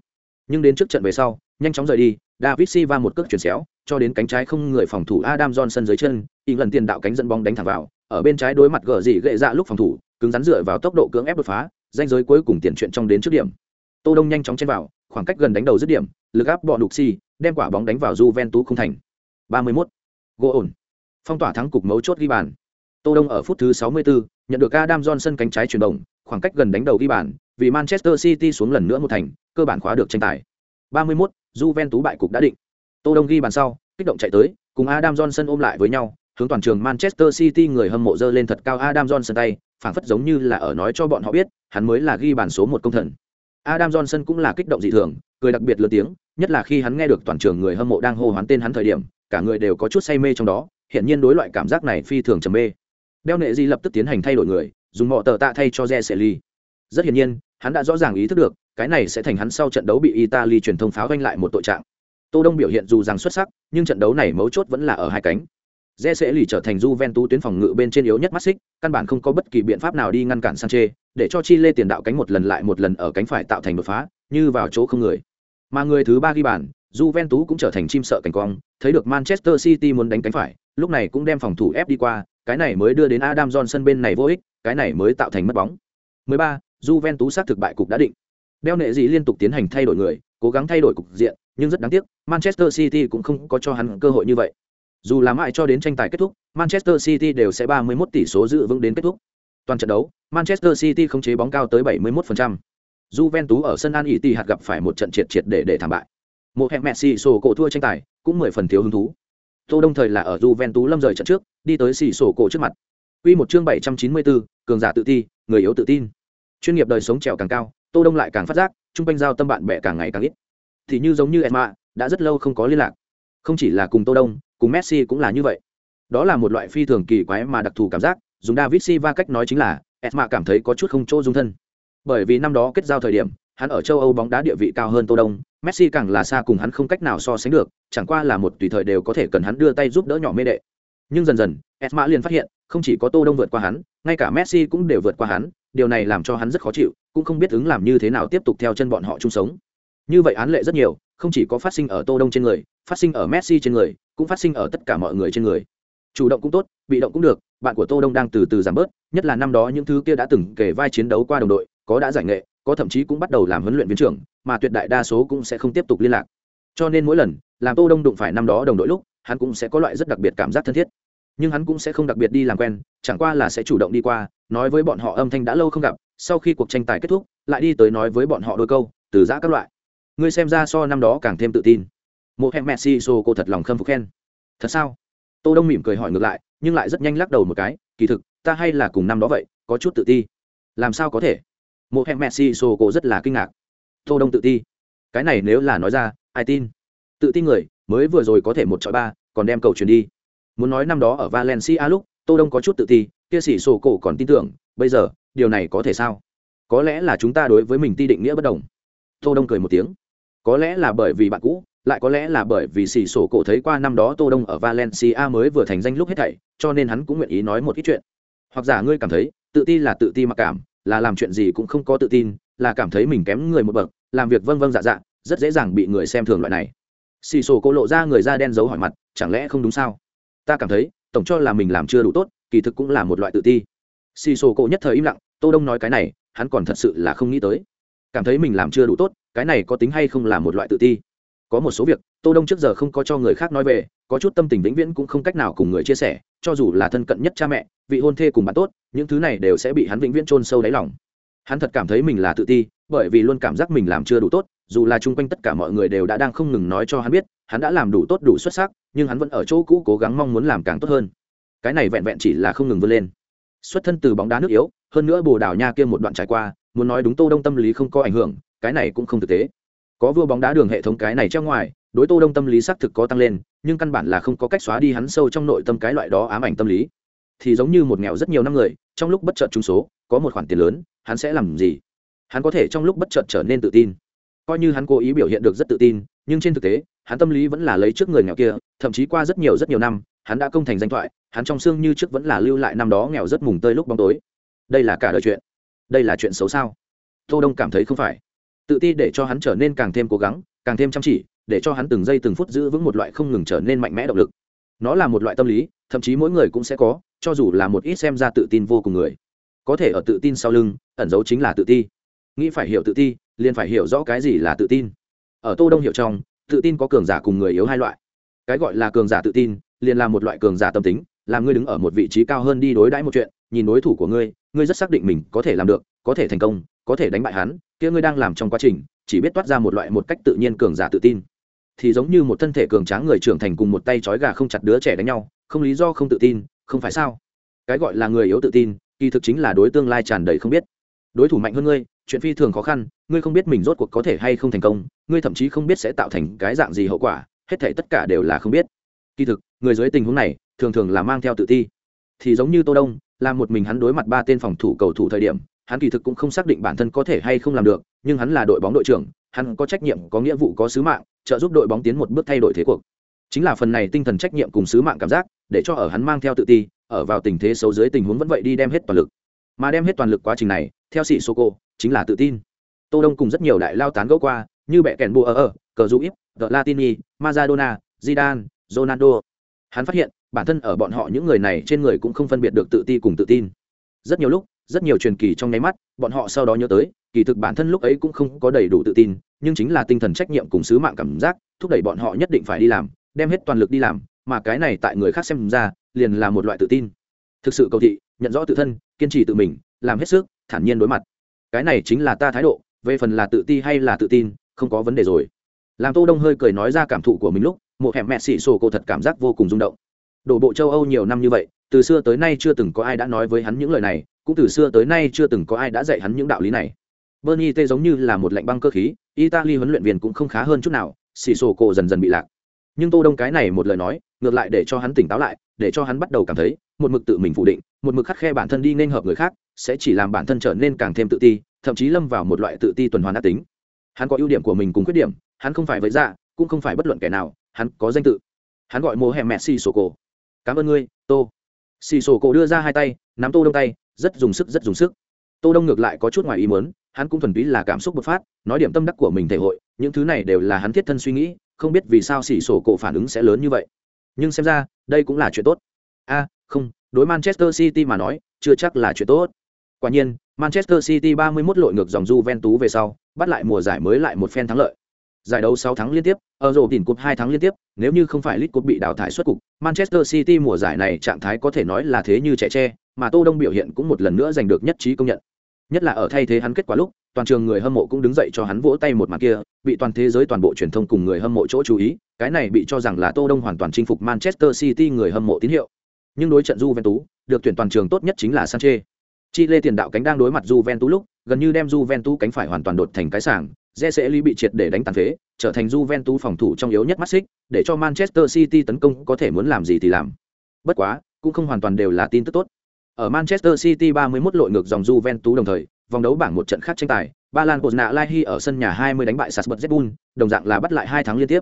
Nhưng đến trước trận về sau, nhanh chóng rời đi, David Silva một cước chuyển xéo, cho đến cánh trái không người phòng thủ Adam Johnson dưới chân, ít lần tiền đạo cánh dẫn bóng đánh thẳng vào, ở bên trái đối mặt gở gì gậy dạ lúc phòng thủ, cứng rắn dựa vào tốc độ cưỡng ép đột phá, danh giới cuối cùng tiền chuyện trong đến trước điểm. Tô Đông nhanh chóng chen vào, khoảng cách gần đánh đầu dứt điểm, lực áp bọn Duxi, xi, đem quả bóng đánh vào Juventus không thành. 31. Gỗ ổn. Phong tỏa thắng cục mấu chốt ghi bàn. Tô Đông ở phút thứ 64, nhận được Adam Johnson cánh trái chuyển động, khoảng cách gần đánh đầu ghi bàn, vì Manchester City xuống lần nữa một thành, cơ bản khóa được tranh tài. 31, Juventus bại cục đã định. Tô Đông ghi bàn sau, kích động chạy tới, cùng Adam Johnson ôm lại với nhau, hướng toàn trường Manchester City người hâm mộ dơ lên thật cao Adam Johnson tay, phảng phất giống như là ở nói cho bọn họ biết, hắn mới là ghi bàn số một công thần. Adam Johnson cũng là kích động dị thường, cười đặc biệt lớn tiếng, nhất là khi hắn nghe được toàn trường người hâm mộ đang hô hoán tên hắn thời điểm, cả người đều có chút say mê trong đó, hiện nhiên đối loại cảm giác này phi thường trầm mê. Đeo nệ di lập tức tiến hành thay đổi người, dùng mọi tờ tạ thay cho Jeseli. Rất hiển nhiên, hắn đã rõ ràng ý thức được, cái này sẽ thành hắn sau trận đấu bị Italy truyền thông pháo vanh lại một tội trạng. Tô Đông biểu hiện dù rằng xuất sắc, nhưng trận đấu này mấu chốt vẫn là ở hai cánh. Rẽ sẽ lì trở thành Juventus tuyến phòng ngự bên trên yếu nhất mắt xích, căn bản không có bất kỳ biện pháp nào đi ngăn cản Sanchez, để cho Chile tiền đạo cánh một lần lại một lần ở cánh phải tạo thành đột phá, như vào chỗ không người. Mà người thứ ba ghi bàn, Juventus cũng trở thành chim sợ cảnh quang, thấy được Manchester City muốn đánh cánh phải, lúc này cũng đem phòng thủ ép đi qua, cái này mới đưa đến Adam Johnson bên này vô ích, cái này mới tạo thành mất bóng. 13. Juventus sát thực bại cục đã định. Đeo nệ gì liên tục tiến hành thay đổi người, cố gắng thay đổi cục diện, nhưng rất đáng tiếc, Manchester City cũng không có cho hắn cơ hội như vậy. Dù là mãi cho đến tranh tài kết thúc, Manchester City đều sẽ 31 tỷ số dự vững đến kết thúc. Toàn trận đấu, Manchester City không chế bóng cao tới 71%. Juventus ở sân An hạt gặp phải một trận triệt triệt để để thảm bại. Một hẹn Messi sổ cổ thua tranh tài, cũng mười phần thiếu hứng thú. Tô Đông thời là ở Juventus lâm rời trận trước, đi tới xì sổ cổ trước mặt. Quy một chương 794, cường giả tự ti, người yếu tự tin. Chuyên nghiệp đời sống trèo càng cao, Tô Đông lại càng phát giác, trung quanh giao tâm bạn bè càng ngày càng ít. Thì như giống như Emma, đã rất lâu không có liên lạc. Không chỉ là cùng Tô Đông, cùng Messi cũng là như vậy. Đó là một loại phi thường kỳ quái mà đặc thù cảm giác, dùng David Silva cách nói chính là, Emma cảm thấy có chút không chỗ dung thân. Bởi vì năm đó kết giao thời điểm, hắn ở châu Âu bóng đá địa vị cao hơn Tô Đông, Messi càng là xa cùng hắn không cách nào so sánh được, chẳng qua là một tùy thời đều có thể cần hắn đưa tay giúp đỡ nhỏ mê đệ. Nhưng dần dần, Esma liền phát hiện, không chỉ có Tô Đông vượt qua hắn, ngay cả Messi cũng đều vượt qua hắn, điều này làm cho hắn rất khó chịu, cũng không biết ứng làm như thế nào tiếp tục theo chân bọn họ chung sống. Như vậy án lệ rất nhiều, không chỉ có phát sinh ở Tô Đông trên người, phát sinh ở Messi trên người, cũng phát sinh ở tất cả mọi người trên người. Chủ động cũng tốt, bị động cũng được, bạn của Tô Đông đang từ từ giảm bớt, nhất là năm đó những thứ kia đã từng kể vai chiến đấu qua đồng đội, có đã giải nghệ, có thậm chí cũng bắt đầu làm huấn luyện viên trưởng mà tuyệt đại đa số cũng sẽ không tiếp tục liên lạc. Cho nên mỗi lần, làm tô đông đụng phải năm đó đồng đội lúc, hắn cũng sẽ có loại rất đặc biệt cảm giác thân thiết. Nhưng hắn cũng sẽ không đặc biệt đi làm quen, chẳng qua là sẽ chủ động đi qua, nói với bọn họ âm thanh đã lâu không gặp, sau khi cuộc tranh tài kết thúc, lại đi tới nói với bọn họ đôi câu, từ giã các loại. Ngươi xem ra so năm đó càng thêm tự tin. Một hẹn messi so cô thật lòng khâm phục khen. Thật sao? Tô đông mỉm cười hỏi ngược lại, nhưng lại rất nhanh lắc đầu một cái, kỳ thực, ta hay là cùng năm đó vậy, có chút tự ti. Làm sao có thể? Một hẹn messi so cô rất là kinh ngạc tô đông tự ti. Cái này nếu là nói ra, ai tin? Tự tin người, mới vừa rồi có thể một chọi ba, còn đem cầu chuyển đi. Muốn nói năm đó ở valencia lúc, tô đông có chút tự ti, kia sĩ sổ cổ còn tin tưởng, bây giờ, điều này có thể sao? Có lẽ là chúng ta đối với mình ti định nghĩa bất đồng. Tô đông cười một tiếng. Có lẽ là bởi vì bạn cũ, lại có lẽ là bởi vì xỉ sổ cổ thấy qua năm đó tô đông ở valencia mới vừa thành danh lúc hết thảy, cho nên hắn cũng nguyện ý nói một ít chuyện. Hoặc giả ngươi cảm thấy, tự ti là tự ti mặc cảm là làm chuyện gì cũng không có tự tin, là cảm thấy mình kém người một bậc, làm việc vâng vâng dạ dạ rất dễ dàng bị người xem thường loại này. Xì sổ cô lộ ra người da đen giấu hỏi mặt, chẳng lẽ không đúng sao? Ta cảm thấy, tổng cho là mình làm chưa đủ tốt, kỳ thực cũng là một loại tự ti. Xì sổ cô nhất thời im lặng, tô đông nói cái này, hắn còn thật sự là không nghĩ tới. Cảm thấy mình làm chưa đủ tốt, cái này có tính hay không là một loại tự ti? Có một số việc, tô đông trước giờ không có cho người khác nói về có chút tâm tình vĩnh viễn cũng không cách nào cùng người chia sẻ, cho dù là thân cận nhất cha mẹ, vị hôn thê cùng bạn tốt, những thứ này đều sẽ bị hắn vĩnh viễn chôn sâu đáy lòng. Hắn thật cảm thấy mình là tự ti, bởi vì luôn cảm giác mình làm chưa đủ tốt, dù là chung quanh tất cả mọi người đều đã đang không ngừng nói cho hắn biết, hắn đã làm đủ tốt đủ xuất sắc, nhưng hắn vẫn ở chỗ cũ cố gắng mong muốn làm càng tốt hơn. Cái này vẹn vẹn chỉ là không ngừng vươn lên. Xuất thân từ bóng đá nước yếu, hơn nữa bồ đào nha kia một đoạn trải qua, muốn nói đúng tô đông tâm lý không có ảnh hưởng, cái này cũng không thực tế. Có vua bóng đá đường hệ thống cái này treo ngoài, đối tô đông tâm lý xác thực có tăng lên nhưng căn bản là không có cách xóa đi hắn sâu trong nội tâm cái loại đó ám ảnh tâm lý. Thì giống như một nghèo rất nhiều năm người, trong lúc bất chợt trúng số, có một khoản tiền lớn, hắn sẽ làm gì? Hắn có thể trong lúc bất chợt trở nên tự tin. Coi như hắn cố ý biểu hiện được rất tự tin, nhưng trên thực tế, hắn tâm lý vẫn là lấy trước người nghèo kia, thậm chí qua rất nhiều rất nhiều năm, hắn đã công thành danh thoại, hắn trong xương như trước vẫn là lưu lại năm đó nghèo rất mùng tơi lúc bóng tối. Đây là cả đời chuyện. Đây là chuyện xấu sao? Tô đông cảm thấy không phải. Tự ti để cho hắn trở nên càng thêm cố gắng, càng thêm chăm chỉ để cho hắn từng giây từng phút giữ vững một loại không ngừng trở nên mạnh mẽ động lực. Nó là một loại tâm lý, thậm chí mỗi người cũng sẽ có, cho dù là một ít xem ra tự tin vô cùng người. Có thể ở tự tin sau lưng, ẩn dấu chính là tự ti. Nghĩ phải hiểu tự ti, liền phải hiểu rõ cái gì là tự tin. Ở tô đông hiểu trong, tự tin có cường giả cùng người yếu hai loại. Cái gọi là cường giả tự tin, liền là một loại cường giả tâm tính, làm ngươi đứng ở một vị trí cao hơn đi đối đãi một chuyện, nhìn đối thủ của ngươi ngươi rất xác định mình có thể làm được, có thể thành công, có thể đánh bại hắn, kia ngươi đang làm trong quá trình, chỉ biết toát ra một loại, một cách tự nhiên cường giả tự tin thì giống như một thân thể cường tráng người trưởng thành cùng một tay trói gà không chặt đứa trẻ đánh nhau, không lý do không tự tin, không phải sao? Cái gọi là người yếu tự tin, kỳ thực chính là đối tương lai tràn đầy không biết. Đối thủ mạnh hơn ngươi, chuyện phi thường khó khăn, ngươi không biết mình rốt cuộc có thể hay không thành công, ngươi thậm chí không biết sẽ tạo thành cái dạng gì hậu quả, hết thể tất cả đều là không biết. Kỳ thực, người dưới tình huống này, thường thường là mang theo tự ti. Thì giống như tô đông, là một mình hắn đối mặt ba tên phòng thủ cầu thủ thời điểm, hắn kỳ thực cũng không xác định bản thân có thể hay không làm được, nhưng hắn là đội bóng đội trưởng hắn có trách nhiệm, có nghĩa vụ, có sứ mạng, trợ giúp đội bóng tiến một bước thay đổi thế cuộc. Chính là phần này tinh thần trách nhiệm cùng sứ mạng cảm giác, để cho ở hắn mang theo tự ti, ở vào tình thế xấu dưới tình huống vẫn vậy đi đem hết toàn lực. Mà đem hết toàn lực quá trình này, theo sĩ sô cô, chính là tự tin. Tô đông cùng rất nhiều đại lao tán gẫu qua, như bẹ kèn bùa ở ở cờ du íp the latini, maradona, zidane, ronaldo. Hắn phát hiện, bản thân ở bọn họ những người này trên người cũng không phân biệt được tự ti cùng tự tin. Rất nhiều lúc, rất nhiều truyền kỳ trong nháy mắt, bọn họ sau đó nhớ tới, kỳ thực bản thân lúc ấy cũng không có đầy đủ tự tin nhưng chính là tinh thần trách nhiệm cùng sứ mạng cảm giác, thúc đẩy bọn họ nhất định phải đi làm, đem hết toàn lực đi làm, mà cái này tại người khác xem ra, liền là một loại tự tin. Thực sự cầu thị, nhận rõ tự thân, kiên trì tự mình, làm hết sức, thản nhiên đối mặt. Cái này chính là ta thái độ, về phần là tự ti hay là tự tin, không có vấn đề rồi. Làm tô đông hơi cười nói ra cảm thụ của mình lúc, một hẻm mẹ xì sổ cô thật cảm giác vô cùng rung động. Đổ bộ châu âu nhiều năm như vậy, từ xưa tới nay chưa từng có ai đã nói với hắn những lời này, cũng từ xưa tới nay chưa từng có ai đã dạy hắn những đạo lý này bernie t giống như là một lệnh băng cơ khí, italy huấn luyện viên cũng không khá hơn chút nào, xì sổ cổ dần dần bị lạc. Nhưng tô đông cái này một lời nói, ngược lại để cho hắn tỉnh táo lại, để cho hắn bắt đầu cảm thấy, một mực tự mình phủ định, một mực khắt khe bản thân đi nên hợp người khác, sẽ chỉ làm bản thân trở nên càng thêm tự ti, thậm chí lâm vào một loại tự ti tuần hoàn ác tính. Hắn có ưu điểm của mình cùng khuyết điểm, hắn không phải với dạ cũng không phải bất luận kẻ nào, hắn có danh tự. Hắn gọi mô hèm mẹ xì sổ cổ. Cảm ơn ngươi, tô. Xì sổ cổ đưa ra hai tay, nắm tô đông tay, rất dùng sức, rất dùng sức. Tô đông ngược lại có chút ngoài ý muốn hắn cũng thuần túy là cảm xúc bộc phát, nói điểm tâm đắc của mình thể hội, những thứ này đều là hắn thiết thân suy nghĩ, không biết vì sao xỉ sổ cổ phản ứng sẽ lớn như vậy. Nhưng xem ra, đây cũng là chuyện tốt. A, không, đối manchester city mà nói, chưa chắc là chuyện tốt. Quả nhiên, manchester city 31 lội ngược dòng juventus về sau, bắt lại mùa giải mới lại một phen thắng lợi. Giải đấu 6 tháng liên tiếp, ở rổ tỉnh cúp 2 tháng liên tiếp, nếu như không phải League Cup bị đào thải xuất cục, manchester city mùa giải này trạng thái có thể nói là thế như trẻ tre, mà tô đông biểu hiện cũng một lần nữa giành được nhất trí công nhận nhất là ở thay thế hắn kết quả lúc toàn trường người hâm mộ cũng đứng dậy cho hắn vỗ tay một mặt kia bị toàn thế giới toàn bộ truyền thông cùng người hâm mộ chỗ chú ý cái này bị cho rằng là tô đông hoàn toàn chinh phục manchester city người hâm mộ tín hiệu nhưng đối trận Juventus, được tuyển toàn trường tốt nhất chính là Sanchez. Chile tiền đạo cánh đang đối mặt Juventus lúc, gần như đem Juventus cánh phải hoàn toàn đột thành cái sảng, Jesse bị triệt để đánh tàn phế, trở thành Juventus phòng thủ trong yếu nhất mắt xích, để cho Manchester City tấn công có thể muốn làm gì thì làm. Bất quá, cũng không hoàn toàn đều là tin tức tốt. Ở Manchester City 31 lội ngược dòng Juventus đồng thời, vòng đấu bảng một trận khác tranh tài, Ba Lan Pozna Lai ở sân nhà 20 đánh bại Salzburg Zbun, đồng dạng là bắt lại hai tháng liên tiếp.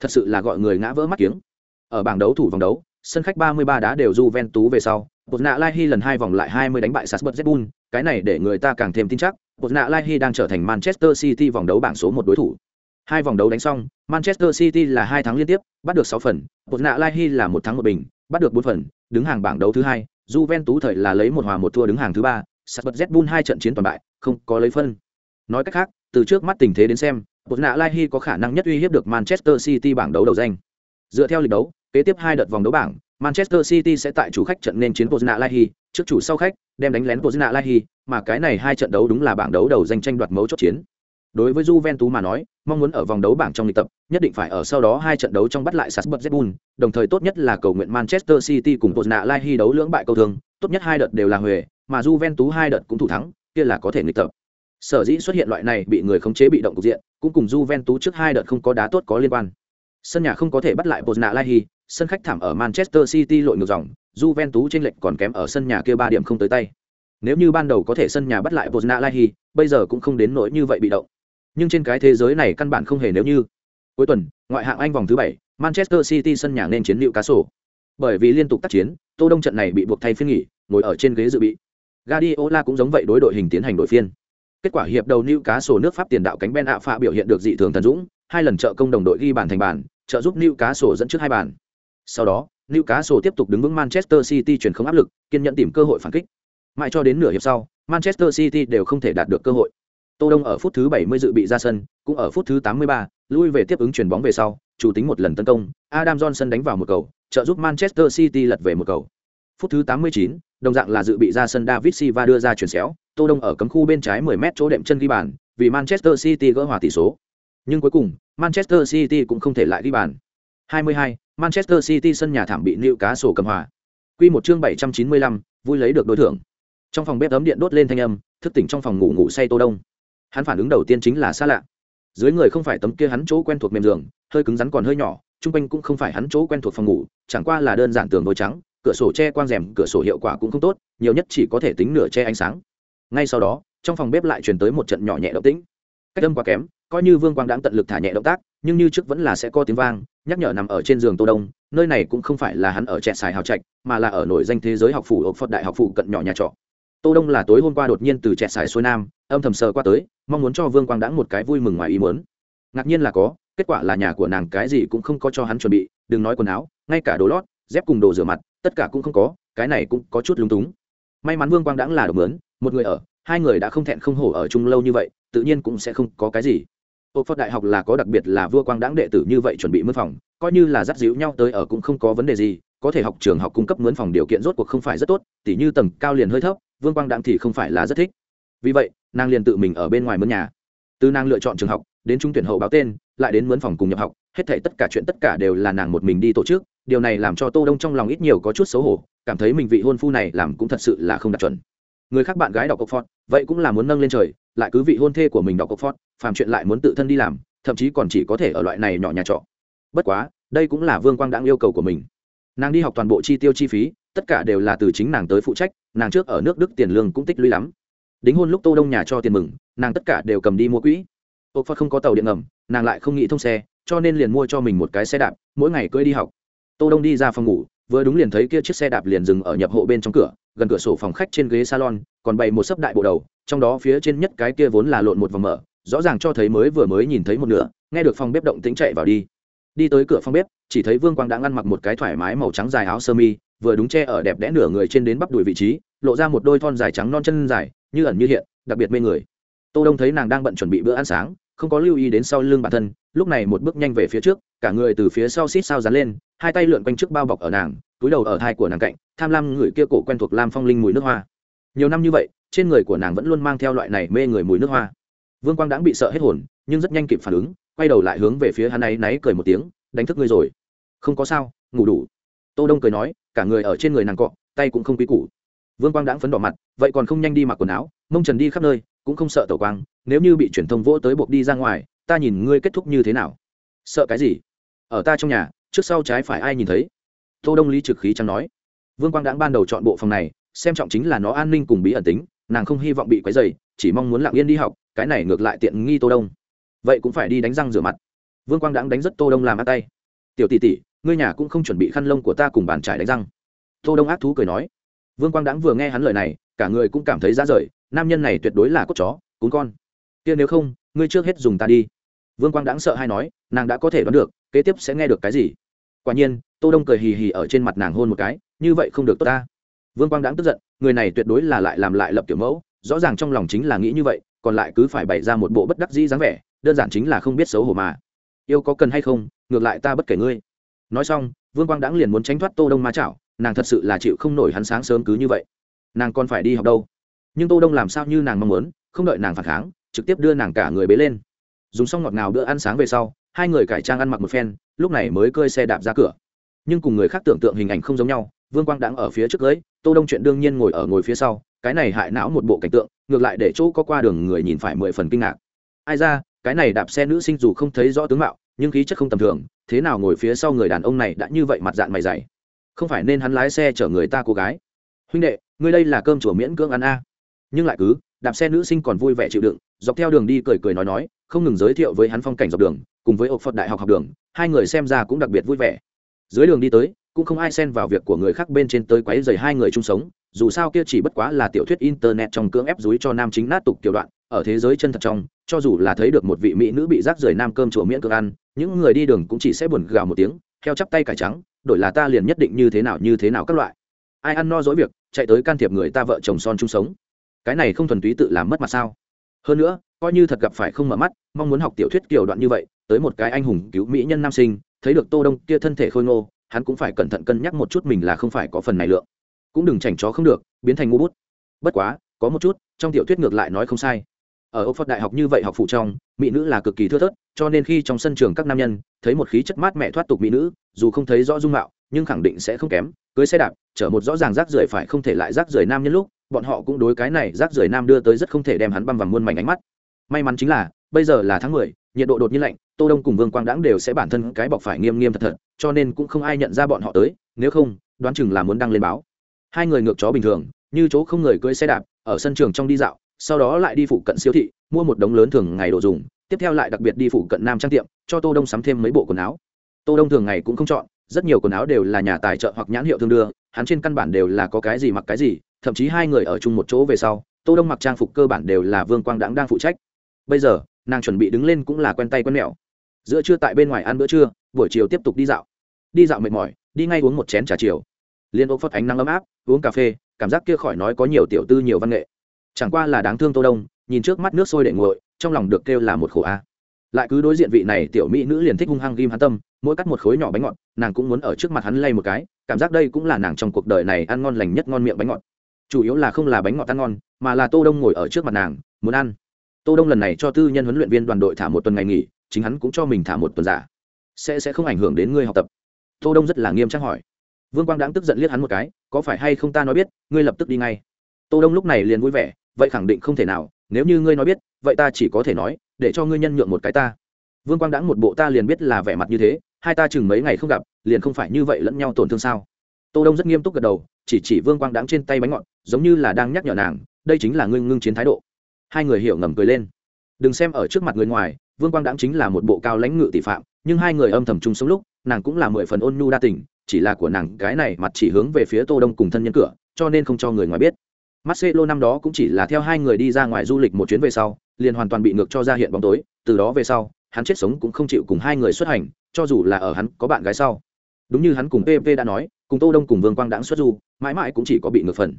Thật sự là gọi người ngã vỡ mắt kiếng. Ở bảng đấu thủ vòng đấu, sân khách 33 đá đều Juventus về sau, Pozna Lai lần hai vòng lại 20 đánh bại Salzburg Zbun, cái này để người ta càng thêm tin chắc, Pozna Lai đang trở thành Manchester City vòng đấu bảng số một đối thủ. Hai vòng đấu đánh xong, Manchester City là hai tháng liên tiếp, bắt được 6 phần, Pozna Lai là một thắng một bình, bắt được 4 phần, đứng hàng bảng đấu thứ hai, Juventus thời là lấy một hòa một thua đứng hàng thứ ba, Salzburg Red Bull hai trận chiến toàn bại, không có lấy phân. Nói cách khác, từ trước mắt tình thế đến xem, Pozna Lai có khả năng nhất uy hiếp được Manchester City bảng đấu đầu danh. Dựa theo lịch đấu, kế tiếp hai đợt vòng đấu bảng, Manchester City sẽ tại chủ khách trận nên chiến Pozna Lai trước chủ sau khách, đem đánh lén Pozna Lai mà cái này hai trận đấu đúng là bảng đấu đầu danh tranh đoạt mấu chốt chiến. Đối với Juventus mà nói, mong muốn ở vòng đấu bảng trong lịch tập, nhất định phải ở sau đó hai trận đấu trong bắt lại Salzburg đồng thời tốt nhất là cầu nguyện Manchester City cùng Pozna Lai đấu lưỡng bại câu thương, tốt nhất hai đợt đều là huề, mà Juventus hai đợt cũng thủ thắng, kia là có thể nghịch tập. Sở dĩ xuất hiện loại này bị người khống chế bị động cục diện, cũng cùng Juventus trước hai đợt không có đá tốt có liên quan. Sân nhà không có thể bắt lại Pozna Lai sân khách thảm ở Manchester City lội ngược dòng, Juventus trên lệch còn kém ở sân nhà kia ba điểm không tới tay. Nếu như ban đầu có thể sân nhà bắt lại Pozna Lai bây giờ cũng không đến nỗi như vậy bị động. Nhưng trên cái thế giới này căn bản không hề nếu như. Cuối tuần, ngoại hạng Anh vòng thứ bảy, Manchester City sân nhà nên chiến liệu cá sổ. Bởi vì liên tục tác chiến, Tô Đông trận này bị buộc thay phiên nghỉ, ngồi ở trên ghế dự bị. Guardiola cũng giống vậy đối đội hình tiến hành đội phiên. Kết quả hiệp đầu cá sổ nước Pháp tiền đạo cánh Ben Arfa biểu hiện được dị thường thần dũng, hai lần trợ công đồng đội ghi bàn thành bàn, trợ giúp cá sổ dẫn trước hai bàn. Sau đó, cá sổ tiếp tục đứng vững Manchester City truyền không áp lực, kiên nhẫn tìm cơ hội phản kích. Mãi cho đến nửa hiệp sau, Manchester City đều không thể đạt được cơ hội. Tô Đông ở phút thứ 70 dự bị ra sân, cũng ở phút thứ 83, lui về tiếp ứng chuyển bóng về sau, chủ tính một lần tấn công, Adam Johnson đánh vào một cầu, trợ giúp Manchester City lật về một cầu. Phút thứ 89, đồng dạng là dự bị ra sân David Silva đưa ra chuyển xéo, Tô Đông ở cấm khu bên trái 10 mét chỗ đệm chân ghi bàn, vì Manchester City gỡ hòa tỷ số. Nhưng cuối cùng, Manchester City cũng không thể lại ghi bàn. 22, Manchester City sân nhà thảm bị Newcastle cầm hòa. Quy một chương 795, vui lấy được đối thưởng. Trong phòng bếp ấm điện đốt lên thanh âm, thức tỉnh trong phòng ngủ ngủ say Tô Đông. Hắn phản ứng đầu tiên chính là xa lạ. Dưới người không phải tấm kia hắn chỗ quen thuộc mềm giường, hơi cứng rắn còn hơi nhỏ, trung quanh cũng không phải hắn chỗ quen thuộc phòng ngủ, chẳng qua là đơn giản tường đôi trắng, cửa sổ che quang rèm, cửa sổ hiệu quả cũng không tốt, nhiều nhất chỉ có thể tính nửa che ánh sáng. Ngay sau đó, trong phòng bếp lại truyền tới một trận nhỏ nhẹ động tĩnh. Cách âm quá kém, coi như Vương Quang đáng tận lực thả nhẹ động tác, nhưng như trước vẫn là sẽ có tiếng vang, nhắc nhở nằm ở trên giường Tô Đông, nơi này cũng không phải là hắn ở trẻ xài hào trạch, mà là ở nổi danh thế giới học phủ Phật đại học phủ cận nhỏ nhà trọ. Tô Đông là tối hôm qua đột nhiên từ trẻ xài xuôi nam, âm thầm sờ qua tới, mong muốn cho Vương Quang đãng một cái vui mừng ngoài ý muốn. Ngạc nhiên là có, kết quả là nhà của nàng cái gì cũng không có cho hắn chuẩn bị, đừng nói quần áo, ngay cả đồ lót, dép cùng đồ rửa mặt, tất cả cũng không có, cái này cũng có chút lúng túng. May mắn Vương Quang đãng là đồ mướn, một người ở, hai người đã không thẹn không hổ ở chung lâu như vậy, tự nhiên cũng sẽ không có cái gì ô phật đại học là có đặc biệt là vua quang Đãng đệ tử như vậy chuẩn bị mướn phòng coi như là dắt dịu nhau tới ở cũng không có vấn đề gì có thể học trường học cung cấp mướn phòng điều kiện rốt cuộc không phải rất tốt tỉ như tầng cao liền hơi thấp vương quang Đặng thì không phải là rất thích. Vì vậy nàng liền tự mình ở bên ngoài mướn nhà. Từ nàng lựa chọn trường học đến trung tuyển hậu báo tên lại đến mướn phòng cùng nhập học hết thảy tất cả chuyện tất cả đều là nàng một mình đi tổ chức điều này làm cho tô đông trong lòng ít nhiều có chút xấu hổ cảm thấy mình vị hôn phu này làm cũng thật sự là không đạt chuẩn. Người khác bạn gái đọc Oxford, vậy cũng là muốn nâng lên trời lại cứ vị hôn thê của mình đọc Oxford, phàm chuyện lại muốn tự thân đi làm thậm chí còn chỉ có thể ở loại này nhỏ nhà trọ. Bất quá đây cũng là vương quang đãng yêu cầu của mình. Nàng đi học toàn bộ chi tiêu chi phí tất cả đều là từ chính nàng tới phụ trách, nàng trước ở nước đức tiền lương cũng tích lũy lắm. Đính hôn lúc tô đông nhà cho tiền mừng, nàng tất cả đều cầm đi mua quỹ. Ốc phật không có tàu điện ngầm, nàng lại không nghĩ thông xe, cho nên liền mua cho mình một cái xe đạp, mỗi ngày cưỡi đi học. Tô đông đi ra phòng ngủ, vừa đúng liền thấy kia chiếc xe đạp liền dừng ở nhập hộ bên trong cửa, gần cửa sổ phòng khách trên ghế salon, còn bày một sấp đại bộ đầu, trong đó phía trên nhất cái kia vốn là lộn một vòng mở, rõ ràng cho thấy mới vừa mới nhìn thấy một nửa, nghe được phòng bếp động tính chạy vào đi. Đi tới cửa phòng bếp, chỉ thấy vương quang đã ngăn mặc một cái thoải mái màu trắng dài áo sơ mi vừa đúng che ở đẹp đẽ nửa người trên đến bắp đùi vị trí, lộ ra một đôi thon dài trắng non chân dài, như ẩn như hiện, đặc biệt mê người. Tô đông thấy nàng đang bận chuẩn bị bữa ăn sáng, không có lưu ý đến sau lưng bản thân, lúc này một bước nhanh về phía trước, cả người từ phía sau xít sao dán lên, hai tay lượn quanh trước bao bọc ở nàng, túi đầu ở thai của nàng cạnh, tham lam người kia cổ quen thuộc lam phong linh mùi nước hoa. Nhiều năm như vậy, trên người của nàng vẫn luôn mang theo loại này mê người mùi nước hoa. Vương quang đãng bị sợ hết hồn, nhưng rất nhanh kịp phản ứng, quay đầu lại hướng về phía hắn ấy, náy cười một tiếng, đánh thức ngươi rồi. Không có sao, ngủ đủ tô đông cười nói, cả người ở trên người nàng cọ, tay cũng không quý củ. Vương quang đãng phấn đỏ mặt, vậy còn không nhanh đi mặc quần áo, mông trần đi khắp nơi, cũng không sợ tẩu quang, nếu như bị truyền thông vỗ tới buộc đi ra ngoài, ta nhìn ngươi kết thúc như thế nào? Sợ cái gì? Ở ta trong nhà, trước sau trái phải ai nhìn thấy? Tô đông lý trực khí chẳng nói. Vương quang đãng ban đầu chọn bộ phòng này, xem trọng chính là nó an ninh cùng bí ẩn tính, nàng không hy vọng bị quấy dày chỉ mong muốn lặng yên đi học, cái này ngược lại tiện nghi tô đông. Vậy cũng phải đi đánh răng rửa mặt. Vương quang đãng đánh rất tô đông làm ăn tay. Tiểu tỷ tỷ ngươi nhà cũng không chuẩn bị khăn lông của ta cùng bàn trải đánh răng. Tô đông ác thú cười nói. Vương quang đãng vừa nghe hắn lời này, cả người cũng cảm thấy ra rời, nam nhân này tuyệt đối là cốt chó, cún con. Kia nếu không, ngươi trước hết dùng ta đi. Vương quang đãng sợ hay nói, nàng đã có thể đoán được, kế tiếp sẽ nghe được cái gì. Quả nhiên, tô đông cười hì hì ở trên mặt nàng hôn một cái, như vậy không được tốt ta. Vương quang đãng tức giận, người này tuyệt đối là lại làm lại lập kiểu mẫu, rõ ràng trong lòng chính là nghĩ như vậy, còn lại cứ phải bày ra một bộ bất đắc dĩ dáng vẻ, đơn giản chính là không biết xấu hổ mà. Yêu có cần hay không, ngược lại ta bất kể ngươi nói xong, vương quang đãng liền muốn tránh thoát tô đông ma chảo, nàng thật sự là chịu không nổi hắn sáng sớm cứ như vậy. Nàng còn phải đi học đâu? Nhưng tô đông làm sao như nàng mong muốn, không đợi nàng phản kháng, trực tiếp đưa nàng cả người bế lên. Dùng xong ngọt ngào bữa ăn sáng về sau, hai người cải trang ăn mặc một phen, lúc này mới cơi xe đạp ra cửa. Nhưng cùng người khác tưởng tượng hình ảnh không giống nhau, vương quang Đãng ở phía trước lưới, tô đông chuyện đương nhiên ngồi ở ngồi phía sau, cái này hại não một bộ cảnh tượng, ngược lại để chỗ có qua đường người nhìn phải mười phần kinh ngạc. Ai ra, cái này đạp xe nữ sinh dù không thấy rõ tướng mạo nhưng khí chất không tầm thường, thế nào ngồi phía sau người đàn ông này đã như vậy mặt dạng mày dày? Không phải nên hắn lái xe chở người ta cô gái? Huynh đệ, ngươi đây là cơm chùa miễn cưỡng ăn a. Nhưng lại cứ, đạp xe nữ sinh còn vui vẻ chịu đựng, dọc theo đường đi cười cười nói nói, không ngừng giới thiệu với hắn phong cảnh dọc đường, cùng với ộc phật đại học học đường, hai người xem ra cũng đặc biệt vui vẻ. Dưới đường đi tới, cũng không ai xen vào việc của người khác bên trên tới quấy rầy hai người chung sống dù sao kia chỉ bất quá là tiểu thuyết internet trong cưỡng ép dúi cho nam chính nát tục kiểu đoạn, ở thế giới chân thật trong, cho dù là thấy được một vị mỹ nữ bị rác rưởi nam cơm chùa miễn cưỡng ăn, những người đi đường cũng chỉ sẽ buồn gào một tiếng theo chắp tay cải trắng, đổi là ta liền nhất định như thế nào như thế nào các loại. Ai ăn no dỗi việc, chạy tới can thiệp người ta vợ chồng son chung sống. Cái này không thuần túy tự làm mất mặt sao? Hơn nữa, coi như thật gặp phải không mở mắt, mong muốn học tiểu thuyết kiểu đoạn như vậy, tới một cái anh hùng cứu mỹ nhân nam sinh, thấy được tô đông kia thân thể khôi ngô, hắn cũng phải cẩn thận cân nhắc một chút mình là không phải có phần này lượng cũng đừng chảnh chó không được, biến thành ngu bút. Bất quá, có một chút, trong tiểu thuyết ngược lại nói không sai. Ở oxford phật đại học như vậy học phụ trong, mỹ nữ là cực kỳ thưa thớt, cho nên khi trong sân trường các nam nhân thấy một khí chất mát mẹ thoát tục mỹ nữ, dù không thấy rõ dung mạo, nhưng khẳng định sẽ không kém. Cưới xe đạp, chở một rõ ràng rác rưởi phải không thể lại rác rưởi nam nhân lúc, bọn họ cũng đối cái này rác rưởi nam đưa tới rất không thể đem hắn băm vằm muôn mảnh ánh mắt. May mắn chính là, bây giờ là tháng mười, nhiệt độ đột nhiên lạnh, tô đông cùng vương quang đãng đều sẽ bản thân cái bọc phải nghiêm nghiêm thật thật, cho nên cũng không ai nhận ra bọn họ tới, nếu không, đoán chừng là muốn đăng lên báo hai người ngược chó bình thường, như chỗ không người cưỡi xe đạp, ở sân trường trong đi dạo, sau đó lại đi phụ cận siêu thị, mua một đống lớn thường ngày đồ dùng, tiếp theo lại đặc biệt đi phụ cận nam trang tiệm, cho tô đông sắm thêm mấy bộ quần áo. Tô đông thường ngày cũng không chọn, rất nhiều quần áo đều là nhà tài trợ hoặc nhãn hiệu thương đưa, hắn trên căn bản đều là có cái gì mặc cái gì, thậm chí hai người ở chung một chỗ về sau, tô đông mặc trang phục cơ bản đều là vương quang đãng đang phụ trách. Bây giờ, nàng chuẩn bị đứng lên cũng là quen tay quen mẹo. Giữa trưa tại bên ngoài ăn bữa trưa, buổi chiều tiếp tục đi dạo. Đi dạo mệt mỏi, đi ngay uống một chén trà chiều liên ô phất ánh nắng ấm áp, uống cà phê, cảm giác kia khỏi nói có nhiều tiểu tư nhiều văn nghệ. Chẳng qua là đáng thương tô đông, nhìn trước mắt nước sôi để nguội, trong lòng được kêu là một khổ a. Lại cứ đối diện vị này tiểu mỹ nữ liền thích hung hăng ghim hắn tâm, mỗi cắt một khối nhỏ bánh ngọt, nàng cũng muốn ở trước mặt hắn lay một cái, cảm giác đây cũng là nàng trong cuộc đời này ăn ngon lành nhất ngon miệng bánh ngọt. Chủ yếu là không là bánh ngọt ăn ngon, mà là tô đông ngồi ở trước mặt nàng, muốn ăn. Tô đông lần này cho tư nhân huấn luyện viên đoàn đội thả một tuần ngày nghỉ, chính hắn cũng cho mình thả một tuần giả. Sẽ sẽ không ảnh hưởng đến ngươi học tập. Tô đông rất là nghiêm trang hỏi vương quang đáng tức giận liếc hắn một cái, có phải hay không ta nói biết, ngươi lập tức đi ngay. Tô đông lúc này liền vui vẻ, vậy khẳng định không thể nào, nếu như ngươi nói biết, vậy ta chỉ có thể nói, để cho ngươi nhân nhượng một cái ta. Vương quang đãng một bộ ta liền biết là vẻ mặt như thế, hai ta chừng mấy ngày không gặp, liền không phải như vậy lẫn nhau tổn thương sao. Tô đông rất nghiêm túc gật đầu, chỉ chỉ vương quang đãng trên tay bánh ngọt, giống như là đang nhắc nhở nàng, đây chính là ngưng ngưng chiến thái độ. Hai người hiểu ngầm cười lên. Đừng xem ở trước mặt người ngoài, vương quang đãng chính là một bộ cao lãnh ngự tỷ phạm nhưng hai người âm thầm chung sống lúc nàng cũng là mười phần ôn nhu đa tình chỉ là của nàng cái này mặt chỉ hướng về phía tô đông cùng thân nhân cửa cho nên không cho người ngoài biết Marcelo năm đó cũng chỉ là theo hai người đi ra ngoài du lịch một chuyến về sau, liền hoàn toàn bị ngược cho ra hiện bóng tối, từ đó về sau, hắn chết sống cũng không chịu cùng hai người xuất hành, cho dù là ở hắn có bạn gái sau. Đúng như hắn cùng PP đã nói, cùng Tô Đông cùng Vương Quang đãng xuất du, mãi mãi cũng chỉ có bị ngược phần.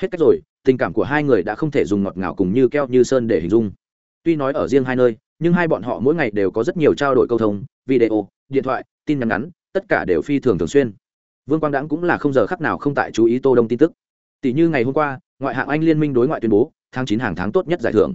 Hết cách rồi, tình cảm của hai người đã không thể dùng ngọt ngào cùng như keo như sơn để hình dung. Tuy nói ở riêng hai nơi, nhưng hai bọn họ mỗi ngày đều có rất nhiều trao đổi câu thông, video, điện thoại, tin nhắn ngắn, tất cả đều phi thường thường xuyên. Vương Quang đãng cũng là không giờ khắc nào không tại chú ý Tô Đông tin tức. Tỷ như ngày hôm qua, ngoại hạng Anh liên minh đối ngoại tuyên bố, tháng chín hàng tháng tốt nhất giải thưởng.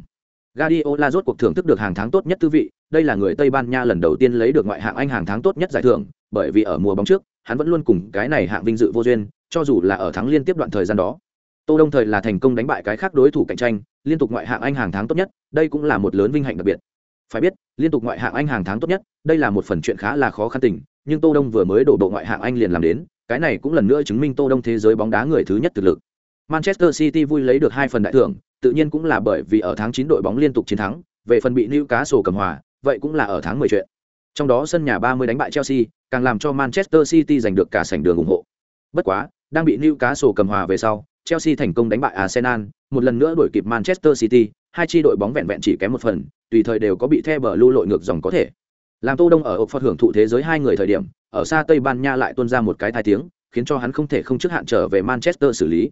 Guardiola rốt cuộc thưởng thức được hàng tháng tốt nhất tư vị, đây là người Tây Ban Nha lần đầu tiên lấy được ngoại hạng Anh hàng tháng tốt nhất giải thưởng, bởi vì ở mùa bóng trước, hắn vẫn luôn cùng cái này hạng vinh dự vô duyên, cho dù là ở thắng liên tiếp đoạn thời gian đó. Tô Đông thời là thành công đánh bại cái khác đối thủ cạnh tranh, liên tục ngoại hạng Anh hàng tháng tốt nhất, đây cũng là một lớn vinh hạnh đặc biệt. Phải biết, liên tục ngoại hạng Anh hàng tháng tốt nhất, đây là một phần chuyện khá là khó khăn tình, nhưng Tô Đông vừa mới đổ bộ ngoại hạng Anh liền làm đến, cái này cũng lần nữa chứng minh Tô Đông thế giới bóng đá người thứ nhất thực lực. Manchester City vui lấy được hai phần đại thưởng, tự nhiên cũng là bởi vì ở tháng 9 đội bóng liên tục chiến thắng, về phần bị Newcastle cầm hòa, vậy cũng là ở tháng 10 chuyện. Trong đó sân nhà 30 đánh bại Chelsea, càng làm cho Manchester City giành được cả sảnh đường ủng hộ. Bất quá, đang bị Newcastle cầm hòa về sau, Chelsea thành công đánh bại Arsenal, một lần nữa đuổi kịp Manchester City, hai chi đội bóng vẹn vẹn chỉ kém một phần, tùy thời đều có bị The Blue lội ngược dòng có thể. Làm Tô Đông ở Oxford hưởng thụ thế giới hai người thời điểm, ở xa Tây Ban Nha lại tuôn ra một cái tai tiếng, khiến cho hắn không thể không trước hạn trở về Manchester xử lý.